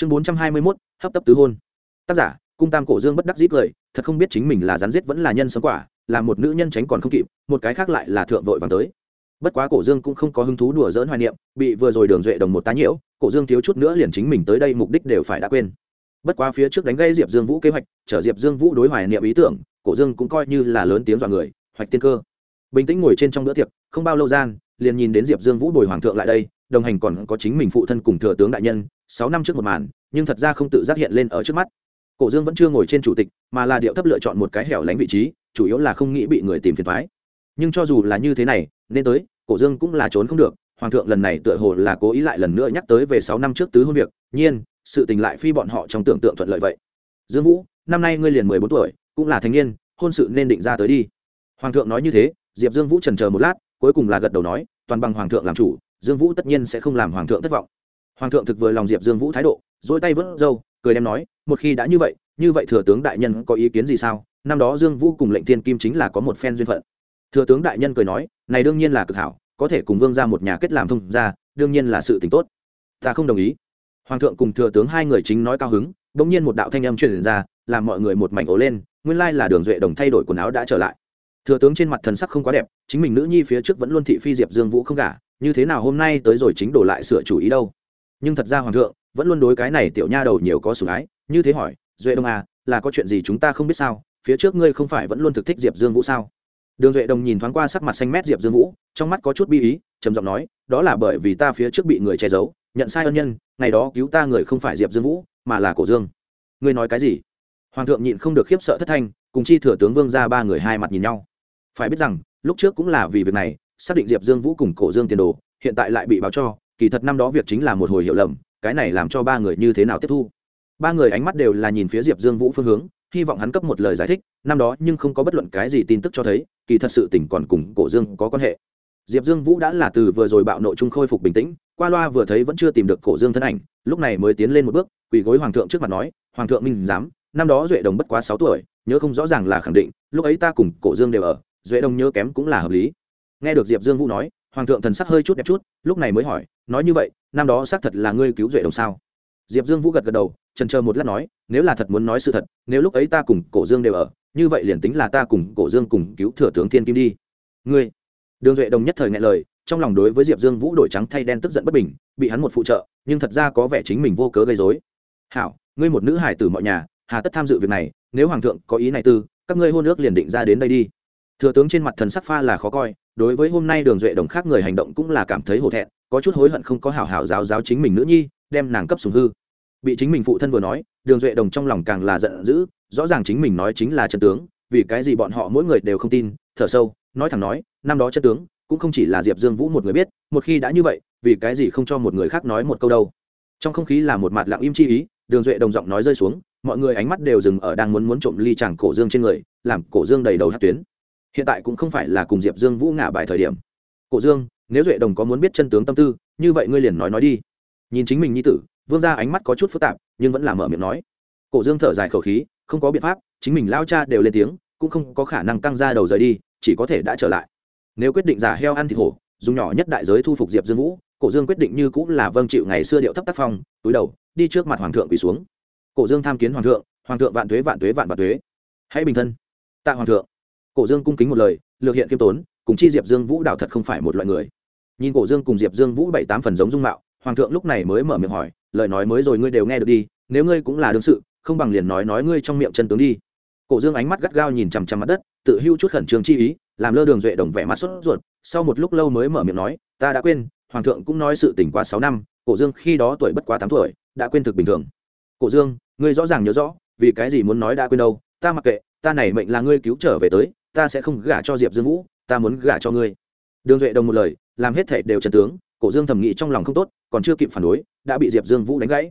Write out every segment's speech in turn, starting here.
chương bốn trăm hai mươi mốt, hấp tấp tứ hôn. Tác giả, cung tam cổ dương bất đắc dĩ cười, thật không biết chính mình là rắn giết vẫn là nhân sống quả, là một nữ nhân tránh còn không kịp, một cái khác lại là thượng vội vàng tới. Bất quá cổ dương cũng không có hứng thú đùa dỡn hoài niệm, bị vừa rồi đường duệ đồng một tá nhiễu, cổ dương thiếu chút nữa liền chính mình tới đây mục đích đều phải đã quên. Bất quá phía trước đánh gây diệp dương vũ kế hoạch, chở diệp dương vũ đối hoài niệm ý tưởng, cổ dương cũng coi như là lớn tiếng dọa người, hoạch tiên cơ. Bình tĩnh ngồi trên trong bữa tiệc, không bao lâu gian, liền nhìn đến diệp dương vũ bồi hoàng thượng lại đây, đồng hành còn có chính mình phụ thân cùng thừa tướng đại nhân sáu năm trước một màn, nhưng thật ra không tự giác hiện lên ở trước mắt. Cổ dương vẫn chưa ngồi trên chủ tịch, mà là điệu thấp lựa chọn một cái hẻo lánh vị trí, chủ yếu là không nghĩ bị người tìm phiền thoái nhưng cho dù là như thế này, nên tới, cổ dương cũng là trốn không được, hoàng thượng lần này tựa hồ là cố ý lại lần nữa nhắc tới về sáu năm trước tứ hôn việc, nhiên, sự tình lại phi bọn họ trong tưởng tượng thuận lợi vậy. Dương vũ, năm nay ngươi liền mười bốn tuổi, cũng là thanh niên, hôn sự nên định ra tới đi. Hoàng thượng nói như thế, diệp dương vũ trần chờ một lát, cuối cùng là gật đầu nói, toàn bằng hoàng thượng làm chủ, dương vũ tất nhiên sẽ không làm hoàng thượng thất vọng hoàng thượng thực vừa lòng diệp dương vũ thái độ dỗi tay vớt râu, cười đem nói, một khi đã như vậy như vậy thừa tướng đại nhân có ý kiến gì sao? Năm đó dương vũ cùng lệnh thiên kim chính là có một phen duyên phận. Thừa tướng đại nhân cười nói, này đương nhiên là cực hảo, có thể cùng vương ra một nhà kết làm thông ra đương nhiên là sự t tốt. Ta không đồng ý. Hoàng thượng cùng thừa tướng hai người chính nói cao hứng đ ỗ n g nhiên một đạo thanh âm truyền ra, làm mọi người một mảnh ố lên, nguyên lai là đường duệ đồng thay đổi quần áo đã trở lại. Thừa tướng trên mặt thần sắc không quá đẹp, chính mình nữ nhi phía trước vẫn luôn thị phi diệp dương vũ không cả như thế nào hôm nay tới rồi chính đổ lại sửa chủ ý đâu? Nhưng thật ra hoàng thượng vẫn luôn đối cái này tiểu nha đầu nhiều có sủng ái. Như thế hỏi, duệ đông à là có chuyện gì chúng ta không biết sao? Phía trước ngươi không phải vẫn luôn thực thích diệp dương vũ sao? Đường duệ đồng nhìn thoáng qua sắc mặt xanh mét diệp dương vũ, trong mắt có chút bi ý, trầm giọng nói, đó là bởi vì ta phía trước bị người che giấu, nhận sai ân nhân, ngày đó cứu ta người không phải diệp dương vũ, mà là cổ dương. Ngươi nói cái gì? Hoàng thượng nhịn không được khiếp sợ thất thanh, cùng chi thừa tướng vương ra ba người hai mặt nhìn nhau. Phải biết rằng, lúc trước cũng là vì việc này, xác định diệp dương vũ cùng cổ dương tiền đồ, hiện tại lại bị báo cho kỳ thật năm đó việc chính là một hồi hiệu lầm, cái này làm cho ba người như thế nào tiếp thu. Ba người ánh mắt đều là nhìn phía diệp dương vũ phương hướng, hy vọng hắn cấp một lời giải thích, năm đó nhưng không có bất luận cái gì tin tức cho thấy, kỳ thật sự tỉnh còn cùng cổ dương có quan hệ. Diệp dương vũ đã là từ vừa rồi bạo nội trung khôi phục bình tĩnh, qua loa vừa thấy vẫn chưa tìm được cổ dương thân ảnh, lúc này mới tiến lên một bước, quỳ gối hoàng thượng trước mặt nói, hoàng thượng minh giám, năm đó duệ đồng bất quá sáu tuổi, nhớ không rõ ràng là khẳng định, lúc ấy ta cùng cổ dương đều ở, duệ đồng nhớ kém cũng là hợp lý. Nghe được diệp dương vũ nói hoàng thượng thần sắc hơi chút đẹp chút, lúc này mới hỏi, nói như vậy, năm đó xác thật là ngươi cứu duệ đồng sao? Diệp dương vũ gật gật đầu, trần chờ một lát nói, nếu là thật muốn nói sự thật, nếu lúc ấy ta cùng cổ dương đều ở, như vậy liền tính là ta cùng cổ dương cùng cứu thừa tướng thiên kim đi. Ngươi? Đường duệ đồng nhất thời nghe lời, trong lòng đối với diệp dương vũ đổi trắng thay đen tức giận bất bình, bị hắn một phụ trợ, nhưng thật ra có vẻ chính mình vô cớ gây dối hảo, ngươi một nữ hải tử mọi nhà, hà tất tham dự việc này, nếu hoàng thượng có ý này tư, các ngươi hôn ước liền định ra đến đây đi. Thừa tướng trên mặt thần sắc pha là khó coi đối với hôm nay đường duệ đồng khác người hành động cũng là cảm thấy hổ thẹn, có chút hối hận không có hảo hảo giáo giáo chính mình nữ nhi, đem nàng cấp sùng hư. Bị chính mình phụ thân vừa nói, đường duệ đồng trong lòng càng là giận dữ, rõ ràng chính mình nói chính là chân tướng, vì cái gì bọn họ mỗi người đều không tin, thở sâu, nói thẳng nói, năm đó chân tướng cũng không chỉ là diệp dương vũ một người biết, một khi đã như vậy, vì cái gì không cho một người khác nói một câu đâu. Trong không khí là một mặt lặng im chi ý, đường duệ đồng giọng nói rơi xuống, mọi người ánh mắt đều dừng ở đang muốn muốn trộm ly chàng cổ dương trên người, làm cổ dương đầy đầu hát tuyến hiện tại cũng không phải là cùng diệp dương vũ ngả bài thời điểm. Cổ dương, nếu duệ đồng có muốn biết chân tướng tâm tư, như vậy ngươi liền nói nói đi. Nhìn chính mình như tử, vương ra ánh mắt có chút phức tạp, nhưng vẫn là mở miệng nói. Cổ dương thở dài khẩu khí, không có biện pháp, chính mình lao cha đều lên tiếng, cũng không có khả năng căng ra đầu rời đi, chỉ có thể đã trở lại. Nếu quyết định giả heo ăn thịt hổ, dùng nhỏ nhất đại giới thu phục diệp dương vũ, cổ dương quyết định như cũng là vâng chịu ngày xưa điệu thấp tác phong, túi đầu, đi trước mặt hoàng thượng quỳ xuống. Cổ dương tham kiến hoàng thượng hoàng thượng vạn tuế vạn tuế vạn vạn tuế. Hãy bình thân. Tạ hoàng thượng cổ dương cung kính một lời, lược hiện kiêm tốn, cùng chi diệp dương vũ đạo thật không phải một loại người. Nhìn cổ dương cùng diệp dương vũ bảy tám phần giống dung mạo, hoàng thượng lúc này mới mở miệng hỏi, lời nói mới rồi ngươi đều nghe được đi, nếu ngươi cũng là đương sự, không bằng liền nói nói ngươi trong miệng chân tướng đi. Cổ dương ánh mắt gắt gao nhìn chằm chằm mặt đất, tự hưu chút khẩn trương chi ý, làm lơ đường duệ đồng vẻ mắt sốt ruột, sau một lúc lâu mới mở miệng nói, ta đã quên, hoàng thượng cũng nói sự tỉnh qua sáu năm, cổ dương khi đó tuổi bất quá tám tuổi, đã quên thực bình thường. Cổ dương, ngươi rõ ràng nhớ rõ, vì cái gì muốn nói đã quên đâu, ta mặc kệ, ta này mệnh là ngươi cứu trở về tới ta sẽ không gả cho diệp dương vũ, ta muốn gả cho ngươi. Đường duệ đồng một lời, làm hết thể đều trần tướng, cổ dương thầm nghĩ trong lòng không tốt, còn chưa kịp phản đối, đã bị diệp dương vũ đánh gãy.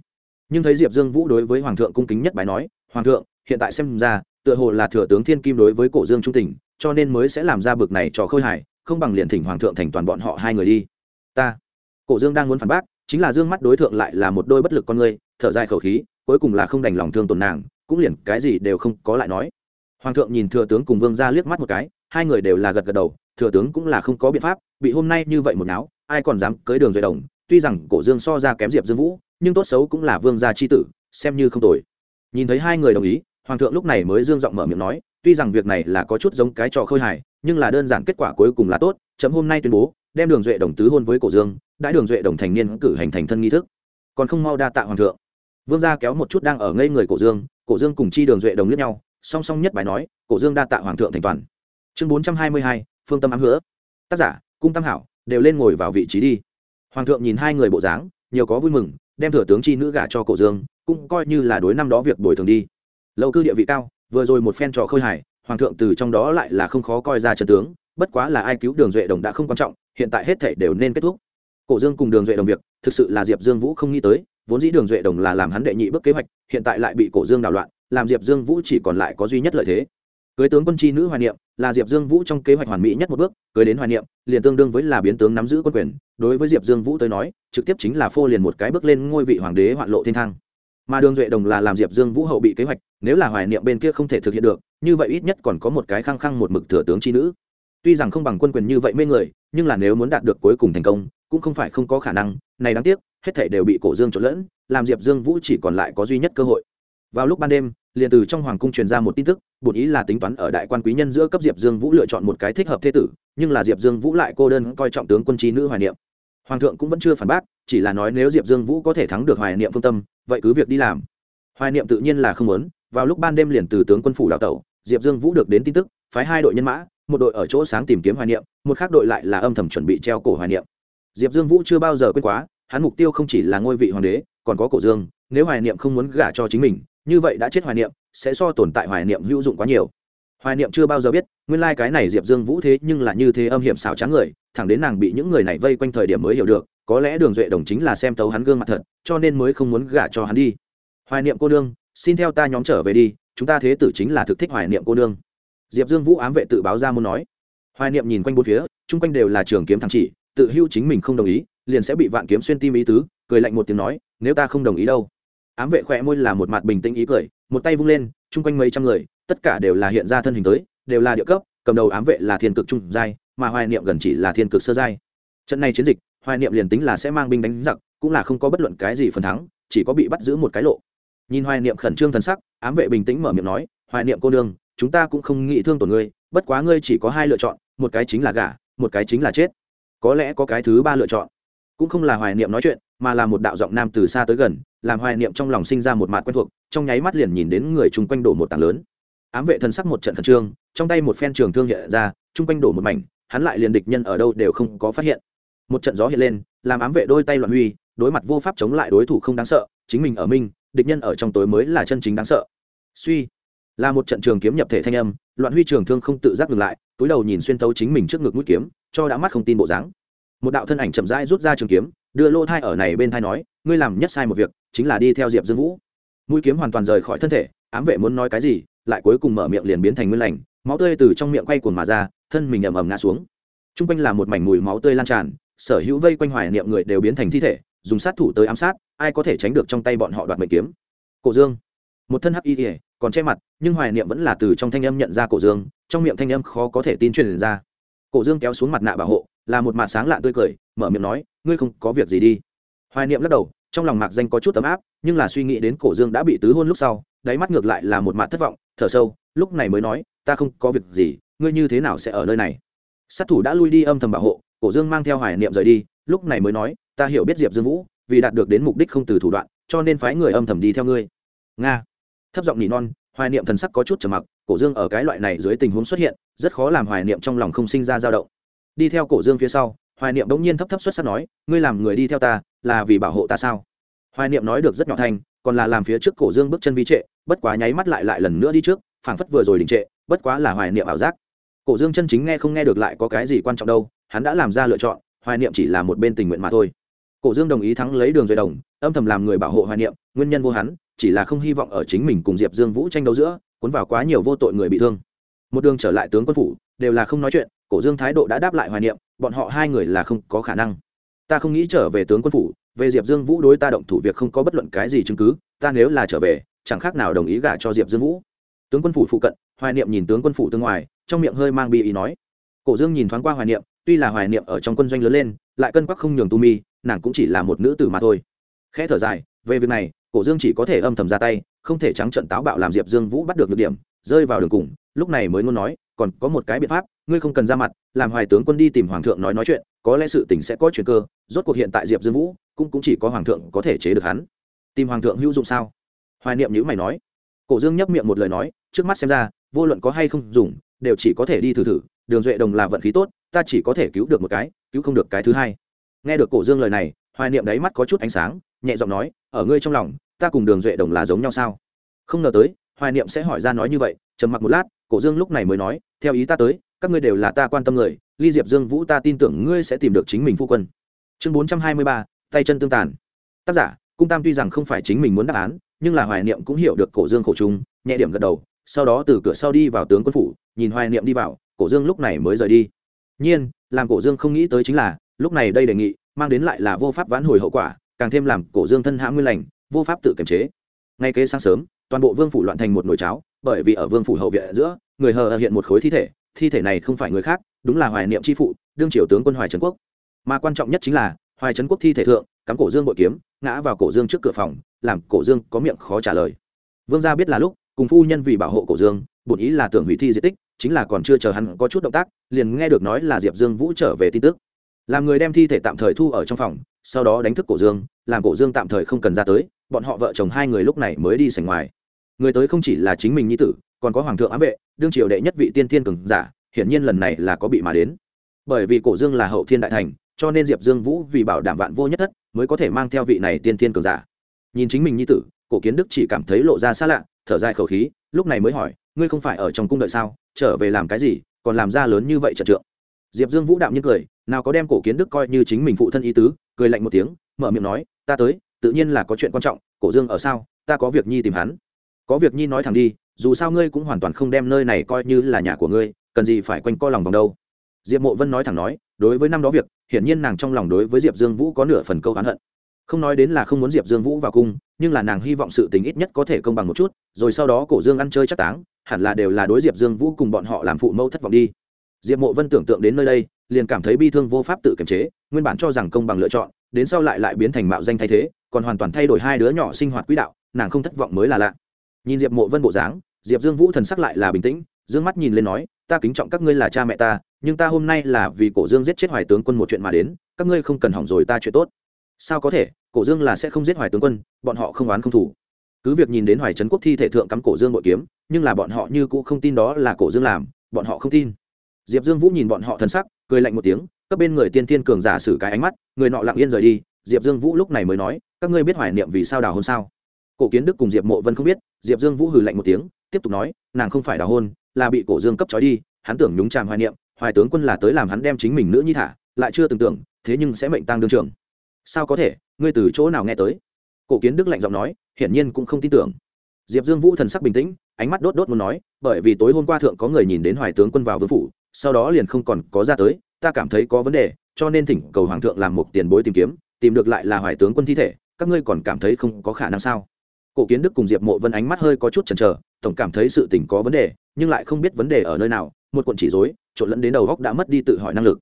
Nhưng thấy diệp dương vũ đối với hoàng thượng cung kính nhất bài nói, hoàng thượng, hiện tại xem ra, tựa hồ là thừa tướng thiên kim đối với cổ dương trung tình, cho nên mới sẽ làm ra bực này cho khôi hài, không bằng liền thỉnh hoàng thượng thành toàn bọn họ hai người đi. Ta, cổ dương đang muốn phản bác, chính là dương mắt đối tượng lại là một đôi bất lực con người, thở dài khẩu khí, cuối cùng là không đành lòng thương tổn nàng, cũng liền cái gì đều không có lại nói hoàng thượng nhìn thừa tướng cùng vương ra liếc mắt một cái, hai người đều là gật gật đầu, thừa tướng cũng là không có biện pháp, bị hôm nay như vậy một náo, ai còn dám cưới đường duệ đồng, tuy rằng cổ dương so ra kém diệp dương vũ, nhưng tốt xấu cũng là vương gia c h i tử, xem như không tồi. Nhìn thấy hai người đồng ý, hoàng thượng lúc này mới dương giọng mở miệng nói, tuy rằng việc này là có chút giống cái trò khơi hài, nhưng là đơn giản kết quả cuối cùng là tốt, chấm hôm nay tuyên bố, đem đường duệ đồng tứ hôn với cổ dương đã đường duệ đồng thành niên cử hành thành thân nghi thức. Còn không mau đa tạ hoàng thượng. Vương gia kéo một chút đang ở ngây người cổ dương cổ dương cùng chi đường duệ đồng lướt nhau song song nhất bài nói, cổ dương đa tạ hoàng thượng thành toàn. Chương bốn trăm hai mươi hai, phương tâm ám hứa. Tác giả, cung tam hảo, đều lên ngồi vào vị trí đi. Hoàng thượng nhìn hai người bộ dáng, nhiều có vui mừng, đem thừa tướng chi nữ gả cho cổ dương, cũng coi như là đối năm đó việc bồi thường đi. Lâu cư địa vị cao, vừa rồi một phen trò khơi hải hoàng thượng từ trong đó lại là không khó coi ra trận tướng, bất quá là ai cứu đường duệ đồng đã không quan trọng, hiện tại hết thể đều nên kết thúc. Cổ dương cùng đường duệ đồng việc, thực sự là diệp dương vũ không nghĩ tới, vốn dĩ đường duệ đồng là làm hắn đệ nhị bước kế hoạch, hiện tại lại bị cổ dương đảo loạn làm diệp dương vũ chỉ còn lại có duy nhất lợi thế. Cưới tướng quân chi nữ hoài niệm là diệp dương vũ trong kế hoạch hoàn mỹ nhất một bước, cưới đến hoài niệm, liền tương đương với là biến tướng nắm giữ quân quyền. Đối với diệp dương vũ tới nói, trực tiếp chính là phô liền một cái bước lên ngôi vị hoàng đế hoạn lộ thiên thang. Mà đường duệ đồng là làm diệp dương vũ hậu bị kế hoạch, nếu là hoài niệm bên kia không thể thực hiện được, như vậy ít nhất còn có một cái khăng khăng một mực thừa tướng chi nữ. Tuy rằng không bằng quân quyền như vậy mê người, nhưng là nếu muốn đạt được cuối cùng thành công, cũng không phải không có khả năng. Này đáng tiếc, hết thể đều bị cổ dương trộn lẫn, làm diệp dương vũ chỉ còn lại có duy nhất cơ hội vào lúc ban đêm, liền từ trong hoàng cung truyền ra một tin tức, bổn ý là tính toán ở đại quan quý nhân giữa cấp diệp dương vũ lựa chọn một cái thích hợp thế tử, nhưng là diệp dương vũ lại cô đơn coi trọng tướng quân trí nữ hoài niệm. Hoàng thượng cũng vẫn chưa phản bác, chỉ là nói nếu diệp dương vũ có thể thắng được hoài niệm phương tâm, vậy cứ việc đi làm. Hoài niệm tự nhiên là không muốn, vào lúc ban đêm liền từ tướng quân phủ đào tẩu, diệp dương vũ được đến tin tức, phái hai đội nhân mã, một đội ở chỗ sáng tìm kiếm hoài niệm, một khác đội lại là âm thầm chuẩn bị treo cổ hoài niệm. Diệp dương vũ chưa bao giờ quên quá, hắn mục tiêu không chỉ là ngôi vị hoàng đế, còn có cổ dương, nếu hoài niệm không muốn gả cho chính mình như vậy đã chết hoài niệm, sẽ so tồn tại hoài niệm hữu dụng quá nhiều. Hoài niệm chưa bao giờ biết, nguyên lai、like、cái này diệp dương vũ thế nhưng là như thế âm hiểm xảo tráng người, thẳng đến nàng bị những người này vây quanh thời điểm mới hiểu được, có lẽ đường duệ đồng chính là xem tấu hắn gương mặt thật, cho nên mới không muốn gả cho hắn đi. Hoài niệm cô nương, xin theo ta nhóm trở về đi, chúng ta thế tử chính là thực thích hoài niệm cô nương. Diệp dương vũ ám vệ tự báo ra muốn nói. Hoài niệm nhìn quanh bốn phía, chung quanh đều là trường kiếm thằng chỉ, tự hưu chính mình không đồng ý, liền sẽ bị vạn kiếm xuyên tim ý tứ, cười lạnh một tiếng nói, nếu ta không đồng ý đâu ám vệ khỏe môi là một mặt bình tĩnh ý cười, một tay vung lên, chung quanh mấy trăm người, tất cả đều là hiện ra thân hình tới, đều là địa cấp, cầm đầu ám vệ là thiên cực trung giai, mà hoài niệm gần chỉ là thiên cực sơ giai. Trận này chiến dịch, hoài niệm liền tính là sẽ mang binh đánh giặc, cũng là không có bất luận cái gì phần thắng, chỉ có bị bắt giữ một cái lộ. Nhìn hoài niệm khẩn trương thần sắc, ám vệ bình tĩnh mở miệng nói, hoài niệm cô nương, chúng ta cũng không nghĩ thương tổn ngươi, bất quá ngươi chỉ có hai lựa chọn, một cái chính là gả, một cái chính là chết. Có lẽ có cái thứ ba lựa chọn. Cũng không là hoài niệm nói chuyện, mà là một đạo giọng nam từ xa tới gần làm hoài niệm trong lòng sinh ra một mạt quen thuộc, trong nháy mắt liền nhìn đến người chung quanh đổ một tảng lớn. Ám vệ thần sắc một trận khẩn trương, trong tay một phen trường thương hiện ra, chung quanh đổ một mảnh, hắn lại liền địch nhân ở đâu đều không có phát hiện. Một trận gió hiện lên, làm ám vệ đôi tay loạn huy, đối mặt vô pháp chống lại đối thủ không đáng sợ, chính mình ở minh, địch nhân ở trong tối mới là chân chính đáng sợ. Suy, là một trận trường kiếm nhập thể thanh âm, loạn huy trường thương không tự giác ngừng lại, túi đầu nhìn xuyên tấu chính mình trước ngực mũi kiếm, cho đã mắt không tin bộ dáng. Một đạo thân ảnh chậm rãi rút ra trường kiếm đưa lô thai ở này bên thai nói, ngươi làm nhất sai một việc, chính là đi theo diệp dương vũ. Mũi kiếm hoàn toàn rời khỏi thân thể, ám vệ muốn nói cái gì, lại cuối cùng mở miệng liền biến thành nguyên lành, máu tươi từ trong miệng quay cuồng mà ra, thân mình ầm ầm ngã xuống. T r u n g quanh là một mảnh mùi máu tươi lan tràn, sở hữu vây quanh hoài niệm người đều biến thành thi thể, dùng sát thủ tới ám sát, ai có thể tránh được trong tay bọn họ đoạt mệnh kiếm. Cổ dương. Một thân hắc y ỉa còn che mặt, nhưng hoài niệm vẫn là từ trong thanh âm nhận ra cổ dương, trong miệng thanh âm khó có thể tin truyền ra. Cổ dương kéo xuống mặt nạ bảo hộ, là một mặt sáng lạ tươi cười mở miệng nói, ngươi không có việc gì đi. Hoài niệm lắc đầu, trong lòng mạc danh có chút ấm áp, nhưng là suy nghĩ đến cổ dương đã bị tứ hôn lúc sau, đáy mắt ngược lại là một mặt thất vọng, thở sâu, lúc này mới nói, ta không có việc gì, ngươi như thế nào sẽ ở nơi này? Sát thủ đã lui đi âm thầm bảo hộ, cổ dương mang theo hoài niệm rời đi, lúc này mới nói, ta hiểu biết diệp dương vũ, vì đạt được đến mục đích không từ thủ đoạn, cho nên phái người âm thầm đi theo ngươi. Nga. Thấp giọng nỉ non, hoài niệm thần sắc có chút trầm mặc, cổ dương ở cái loại này dưới tình huống xuất hiện, rất khó làm hoài niệm trong lòng không sinh ra dao động. Đi theo cổ dương phía sau hoài niệm bỗng nhiên thấp thấp xuất sắc nói, ngươi làm người đi theo ta, là vì bảo hộ ta sao? Hoài niệm nói được rất nhỏ thanh, còn là làm phía trước cổ dương bước chân vi trệ, bất quá nháy mắt lại lại lần nữa đi trước, phảng phất vừa rồi đình trệ, bất quá là hoài niệm ảo giác. Cổ dương chân chính nghe không nghe được lại có cái gì quan trọng đâu, hắn đã làm ra lựa chọn, hoài niệm chỉ là một bên tình nguyện mà thôi. Cổ dương đồng ý thắng lấy đường dây đồng, âm thầm làm người bảo hộ hoài niệm, nguyên nhân vô hắn, chỉ là không hy vọng ở chính mình cùng diệp dương vũ tranh đấu giữa, cuốn vào quá nhiều vô tội người bị thương. Một đường trở lại tướng quân phủ, đều là không nói chuyện, cổ dương thái độ đã đáp lại hoài niệm bọn họ hai người là không có khả năng. Ta không nghĩ trở về tướng quân phủ, về diệp dương vũ đối ta động thủ việc không có bất luận cái gì chứng cứ, ta nếu là trở về, chẳng khác nào đồng ý gả cho diệp dương vũ. Tướng quân phủ phụ cận, hoài niệm nhìn tướng quân phủ tương ngoài, trong miệng hơi mang bi ý nói. Cổ dương nhìn thoáng qua hoài niệm, tuy là hoài niệm ở trong quân doanh lớn lên, lại cân quắc không nhường tu mi, nàng cũng chỉ là một nữ tử mà thôi. Khẽ thở dài, về việc này, cổ dương chỉ có thể âm thầm ra tay, không thể trắng trận táo bạo làm diệp dương vũ bắt được được điểm, rơi vào đường cùng, lúc này mới muốn nói, còn có một cái biện pháp, ngươi không cần ra mặt làm hoài tướng quân đi tìm hoàng thượng nói nói chuyện có lẽ sự tình sẽ có chuyện cơ rốt cuộc hiện tại diệp dương vũ cũng, cũng chỉ có hoàng thượng có thể chế được hắn. Tìm hoàng thượng hữu dụng sao? Hoài niệm nhữ mày nói. Cổ dương nhấp miệng một lời nói trước mắt xem ra vô luận có hay không dùng đều chỉ có thể đi thử thử đường duệ đồng là vận khí tốt ta chỉ có thể cứu được một cái cứu không được cái thứ hai. Nghe được cổ dương lời này hoài niệm đáy mắt có chút ánh sáng nhẹ giọng nói ở ngươi trong lòng ta cùng đường duệ đồng là giống nhau sao? Không ngờ tới hoài niệm sẽ hỏi ra nói như vậy trầm mặc một lát cổ dương lúc này mới nói theo ý ta tới các ngươi đều là ta quan tâm người, ly diệp dương vũ ta tin tưởng ngươi sẽ tìm được chính mình phu quân. Chương bốn trăm hai mươi ba, tay chân tương tàn. Tác giả, cung tam tuy rằng không phải chính mình muốn đáp án, nhưng là hoài niệm cũng hiểu được cổ dương khổ trung nhẹ điểm gật đầu, sau đó từ cửa sau đi vào tướng quân phủ, nhìn hoài niệm đi vào, cổ dương lúc này mới rời đi. Nhiên, làm cổ dương không nghĩ tới chính là, lúc này đây đề nghị, mang đến lại là vô pháp vãn hồi hậu quả, càng thêm làm cổ dương thân hãm nguyên lành, vô pháp tự kiềm chế. Ngay kế sáng sớm, toàn bộ vương phủ loạn thành một nồi cháo, bởi vì ở vương phủ hậu viện giữa, người hờ hiện một khối thi thể thi thể này không phải người khác, đúng là hoài niệm c h i phụ, đương triều tướng quân hoài trấn quốc. Mà quan trọng nhất chính là, hoài trấn quốc thi thể thượng, cắm cổ dương bội kiếm, ngã vào cổ dương trước cửa phòng, làm cổ dương có miệng khó trả lời. Vương gia biết là lúc, cùng phu nhân vì bảo hộ cổ dương, bổn ý là tưởng hủy thi di tích, chính là còn chưa chờ hắn có chút động tác, liền nghe được nói là diệp dương vũ trở về tin tức. Làm người đem thi thể tạm thời thu ở trong phòng, sau đó đánh thức cổ dương, làm cổ dương tạm thời không cần ra tới, bọn họ vợ chồng hai người lúc này mới đi sành ngoài. Người tới không chỉ là chính mình nhi tử còn có hoàng thượng ám vệ, đương triều đệ nhất vị tiên thiên cường giả, hiển nhiên lần này là có bị mà đến. Bởi vì cổ dương là hậu thiên đại thành, cho nên diệp dương vũ vì bảo đảm vạn vô nhất thất, mới có thể mang theo vị này tiên thiên cường giả. Nhìn chính mình như tử, cổ kiến đức chỉ cảm thấy lộ ra xa lạ, thở dài khẩu khí, lúc này mới hỏi, ngươi không phải ở trong cung đợi sao? Trở về làm cái gì? Còn làm ra lớn như vậy trật trượng. Diệp dương vũ đạo như cười, nào có đem cổ kiến đức coi như chính mình phụ thân ý tứ, cười lạnh một tiếng, mở miệng nói, ta tới, tự nhiên là có chuyện quan trọng, cổ dương ở sao? Ta có việc nhi tìm hắn. Có việc nhi nói thẳng đi dù sao ngươi cũng hoàn toàn không đem nơi này coi như là nhà của ngươi, cần gì phải quanh co lòng vòng đâu. Diệp mộ vân nói thẳng nói, đối với năm đó việc, hiển nhiên nàng trong lòng đối với diệp dương vũ có nửa phần câu hắn hận. Không nói đến là không muốn diệp dương vũ vào cung, nhưng là nàng hy vọng sự tình ít nhất có thể công bằng một chút, rồi sau đó cổ dương ăn chơi chắc táng, hẳn là đều là đối diệp dương vũ cùng bọn họ làm phụ mẫu thất vọng đi. Diệp mộ vân tưởng tượng đến nơi đây, liền cảm thấy bi thương vô pháp tự kiềm chế, nguyên bản cho rằng công bằng lựa chọn, đến sau lại lại biến thành mạo danh thay thế, còn hoàn toàn thay đổi hai đứa nhỏ sinh hoạt quỹ đạo, nàng không thất vọng mới là lạ nhìn diệp mộ vân bộ dáng, diệp dương vũ thần sắc lại là bình tĩnh d ư ơ n g mắt nhìn lên nói, ta kính trọng các ngươi là cha mẹ ta, nhưng ta hôm nay là vì cổ dương giết chết hoài tướng quân một chuyện mà đến, các ngươi không cần hỏng rồi ta chuyện tốt. Sao có thể, cổ dương là sẽ không giết hoài tướng quân, bọn họ không oán không thủ cứ việc nhìn đến hoài trấn quốc thi thể thượng cắm cổ dương bội kiếm, nhưng là bọn họ như cũng không tin đó là cổ dương làm, bọn họ không tin. Diệp dương vũ nhìn bọn họ thần sắc, cười lạnh một tiếng, các bên người tiên thiên cường giả xử cái ánh mắt, người nọ lặng yên rời đi, diệp dương vũ lúc này mới nói, các ngươi biết hoài niệm vì sao đào hôn sao? Cổ kiến đức cùng diệp mộ vân không biết, diệp dương vũ hừ lạnh một tiếng, tiếp tục nói, nàng không phải đào hôn, là bị cổ dương cấp trói đi, hắn tưởng nhúng tràm hoài niệm, hoài tướng quân là tới làm hắn đem chính mình nữ nhi thả, lại chưa từng tưởng, thế nhưng sẽ mệnh tăng đương trường. Sao có thể, ngươi từ chỗ nào nghe tới? Cổ kiến đức lạnh giọng nói, hiển nhiên cũng không tin tưởng. Diệp dương vũ thần sắc bình tĩnh, ánh mắt đốt đốt muốn nói, bởi vì tối hôm qua thượng có người nhìn đến hoài tướng quân vào vương phủ, sau đó liền không còn có ra tới, ta cảm thấy có vấn đề, cho nên thỉnh cầu hoàng thượng làm một tiền bối tìm kiếm, tìm được lại là hoài tướng quân thi thể, các ngươi còn cảm thấy không có khả năng sao? Cổ kiến đức cùng diệp mộ vân ánh mắt hơi có chút chần chờ, tổng cảm thấy sự tình có vấn đề, nhưng lại không biết vấn đề ở nơi nào, một cuộn chỉ dối trộn lẫn đến đầu góc đã mất đi tự hỏi năng lực.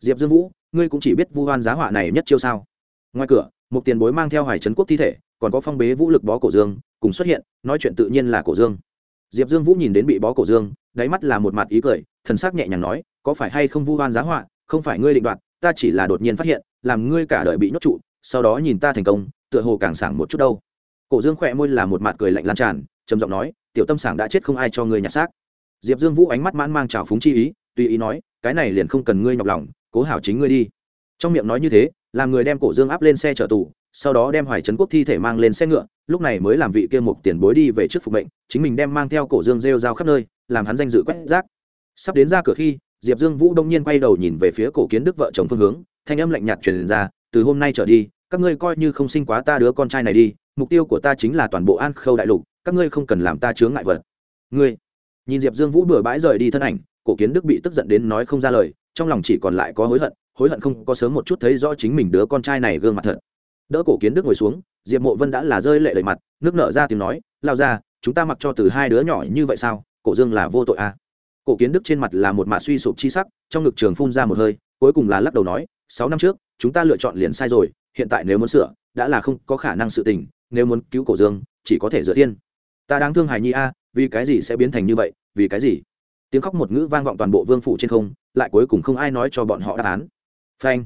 Diệp dương vũ, ngươi cũng chỉ biết vu hoan giá họa này nhất chiêu sao? Ngoài cửa, một tiền bối mang theo hoài trấn quốc thi thể, còn có phong bế vũ lực bó cổ dương, cùng xuất hiện, nói chuyện tự nhiên là cổ dương. Diệp dương vũ nhìn đến bị bó cổ dương, đáy mắt là một mặt ý cười, thần sắc nhẹ nhàng nói, có phải hay không vu hoan giá họa, không phải ngươi định đoạt, ta chỉ là đột nhiên phát hiện, làm ngươi cả đời bị nhốt trụ, sau đó nhìn ta thành công, tựa hồ càng sảng một chút đâu cổ dương khỏe môi là một mặt cười lạnh lan tràn, trầm giọng nói, tiểu tâm sảng đã chết không ai cho ngươi nhặt xác. Diệp dương vũ ánh mắt mãn mang trào phúng chi ý, tùy ý nói, cái này liền không cần ngươi nhọc lòng, cố hảo chính ngươi đi. Trong miệng nói như thế, làm người đem cổ dương áp lên xe chở tù, sau đó đem hoài trấn quốc thi thể mang lên xe ngựa, lúc này mới làm vị kia một tiền bối đi về trước phục mệnh, chính mình đem mang theo cổ dương rêu rao khắp nơi, làm hắn danh dự quét rác. Sắp đến ra cửa khi, diệp dương vũ đông nhiên quay đầu nhìn về phía cổ kiến đức vợ chồng phương hướng, thanh âm lạnh nhạt truyền ra, từ hôm nay trở đi các ngươi coi như không sinh quá ta đứa con trai này đi, mục tiêu của ta chính là toàn bộ an khâu đại lục, các ngươi không cần làm ta chướng ngại vật. Ngươi. Nhìn diệp dương vũ bừa bãi rời đi thân ảnh, cổ kiến đức bị tức giận đến nói không ra lời, trong lòng chỉ còn lại có hối hận hối hận không có sớm một chút thấy rõ chính mình đứa con trai này gương mặt thật. Đỡ cổ kiến đức ngồi xuống, diệp mộ vân đã là rơi lệ đầy mặt, nước nở ra tiếng nói lao ra chúng ta mặc cho từ hai đứa nhỏ như vậy sao? Cổ dương là vô tội à. cổ kiến đức trên mặt là một mạ suy sụp chi sắc, trong ngực trường phun ra một hơi, cuối cùng là lắc đầu nói, sáu năm trước, chúng ta lựa chọn liền sai rồi hiện tại nếu muốn sửa, đã là không có khả năng sự tình, nếu muốn cứu cổ dương, chỉ có thể dựa tiên ta đáng thương hài nhi a, vì cái gì sẽ biến thành như vậy, vì cái gì? Tiếng khóc một ngữ vang vọng toàn bộ vương phủ trên không, lại cuối cùng không ai nói cho bọn họ đáp án. Phanh,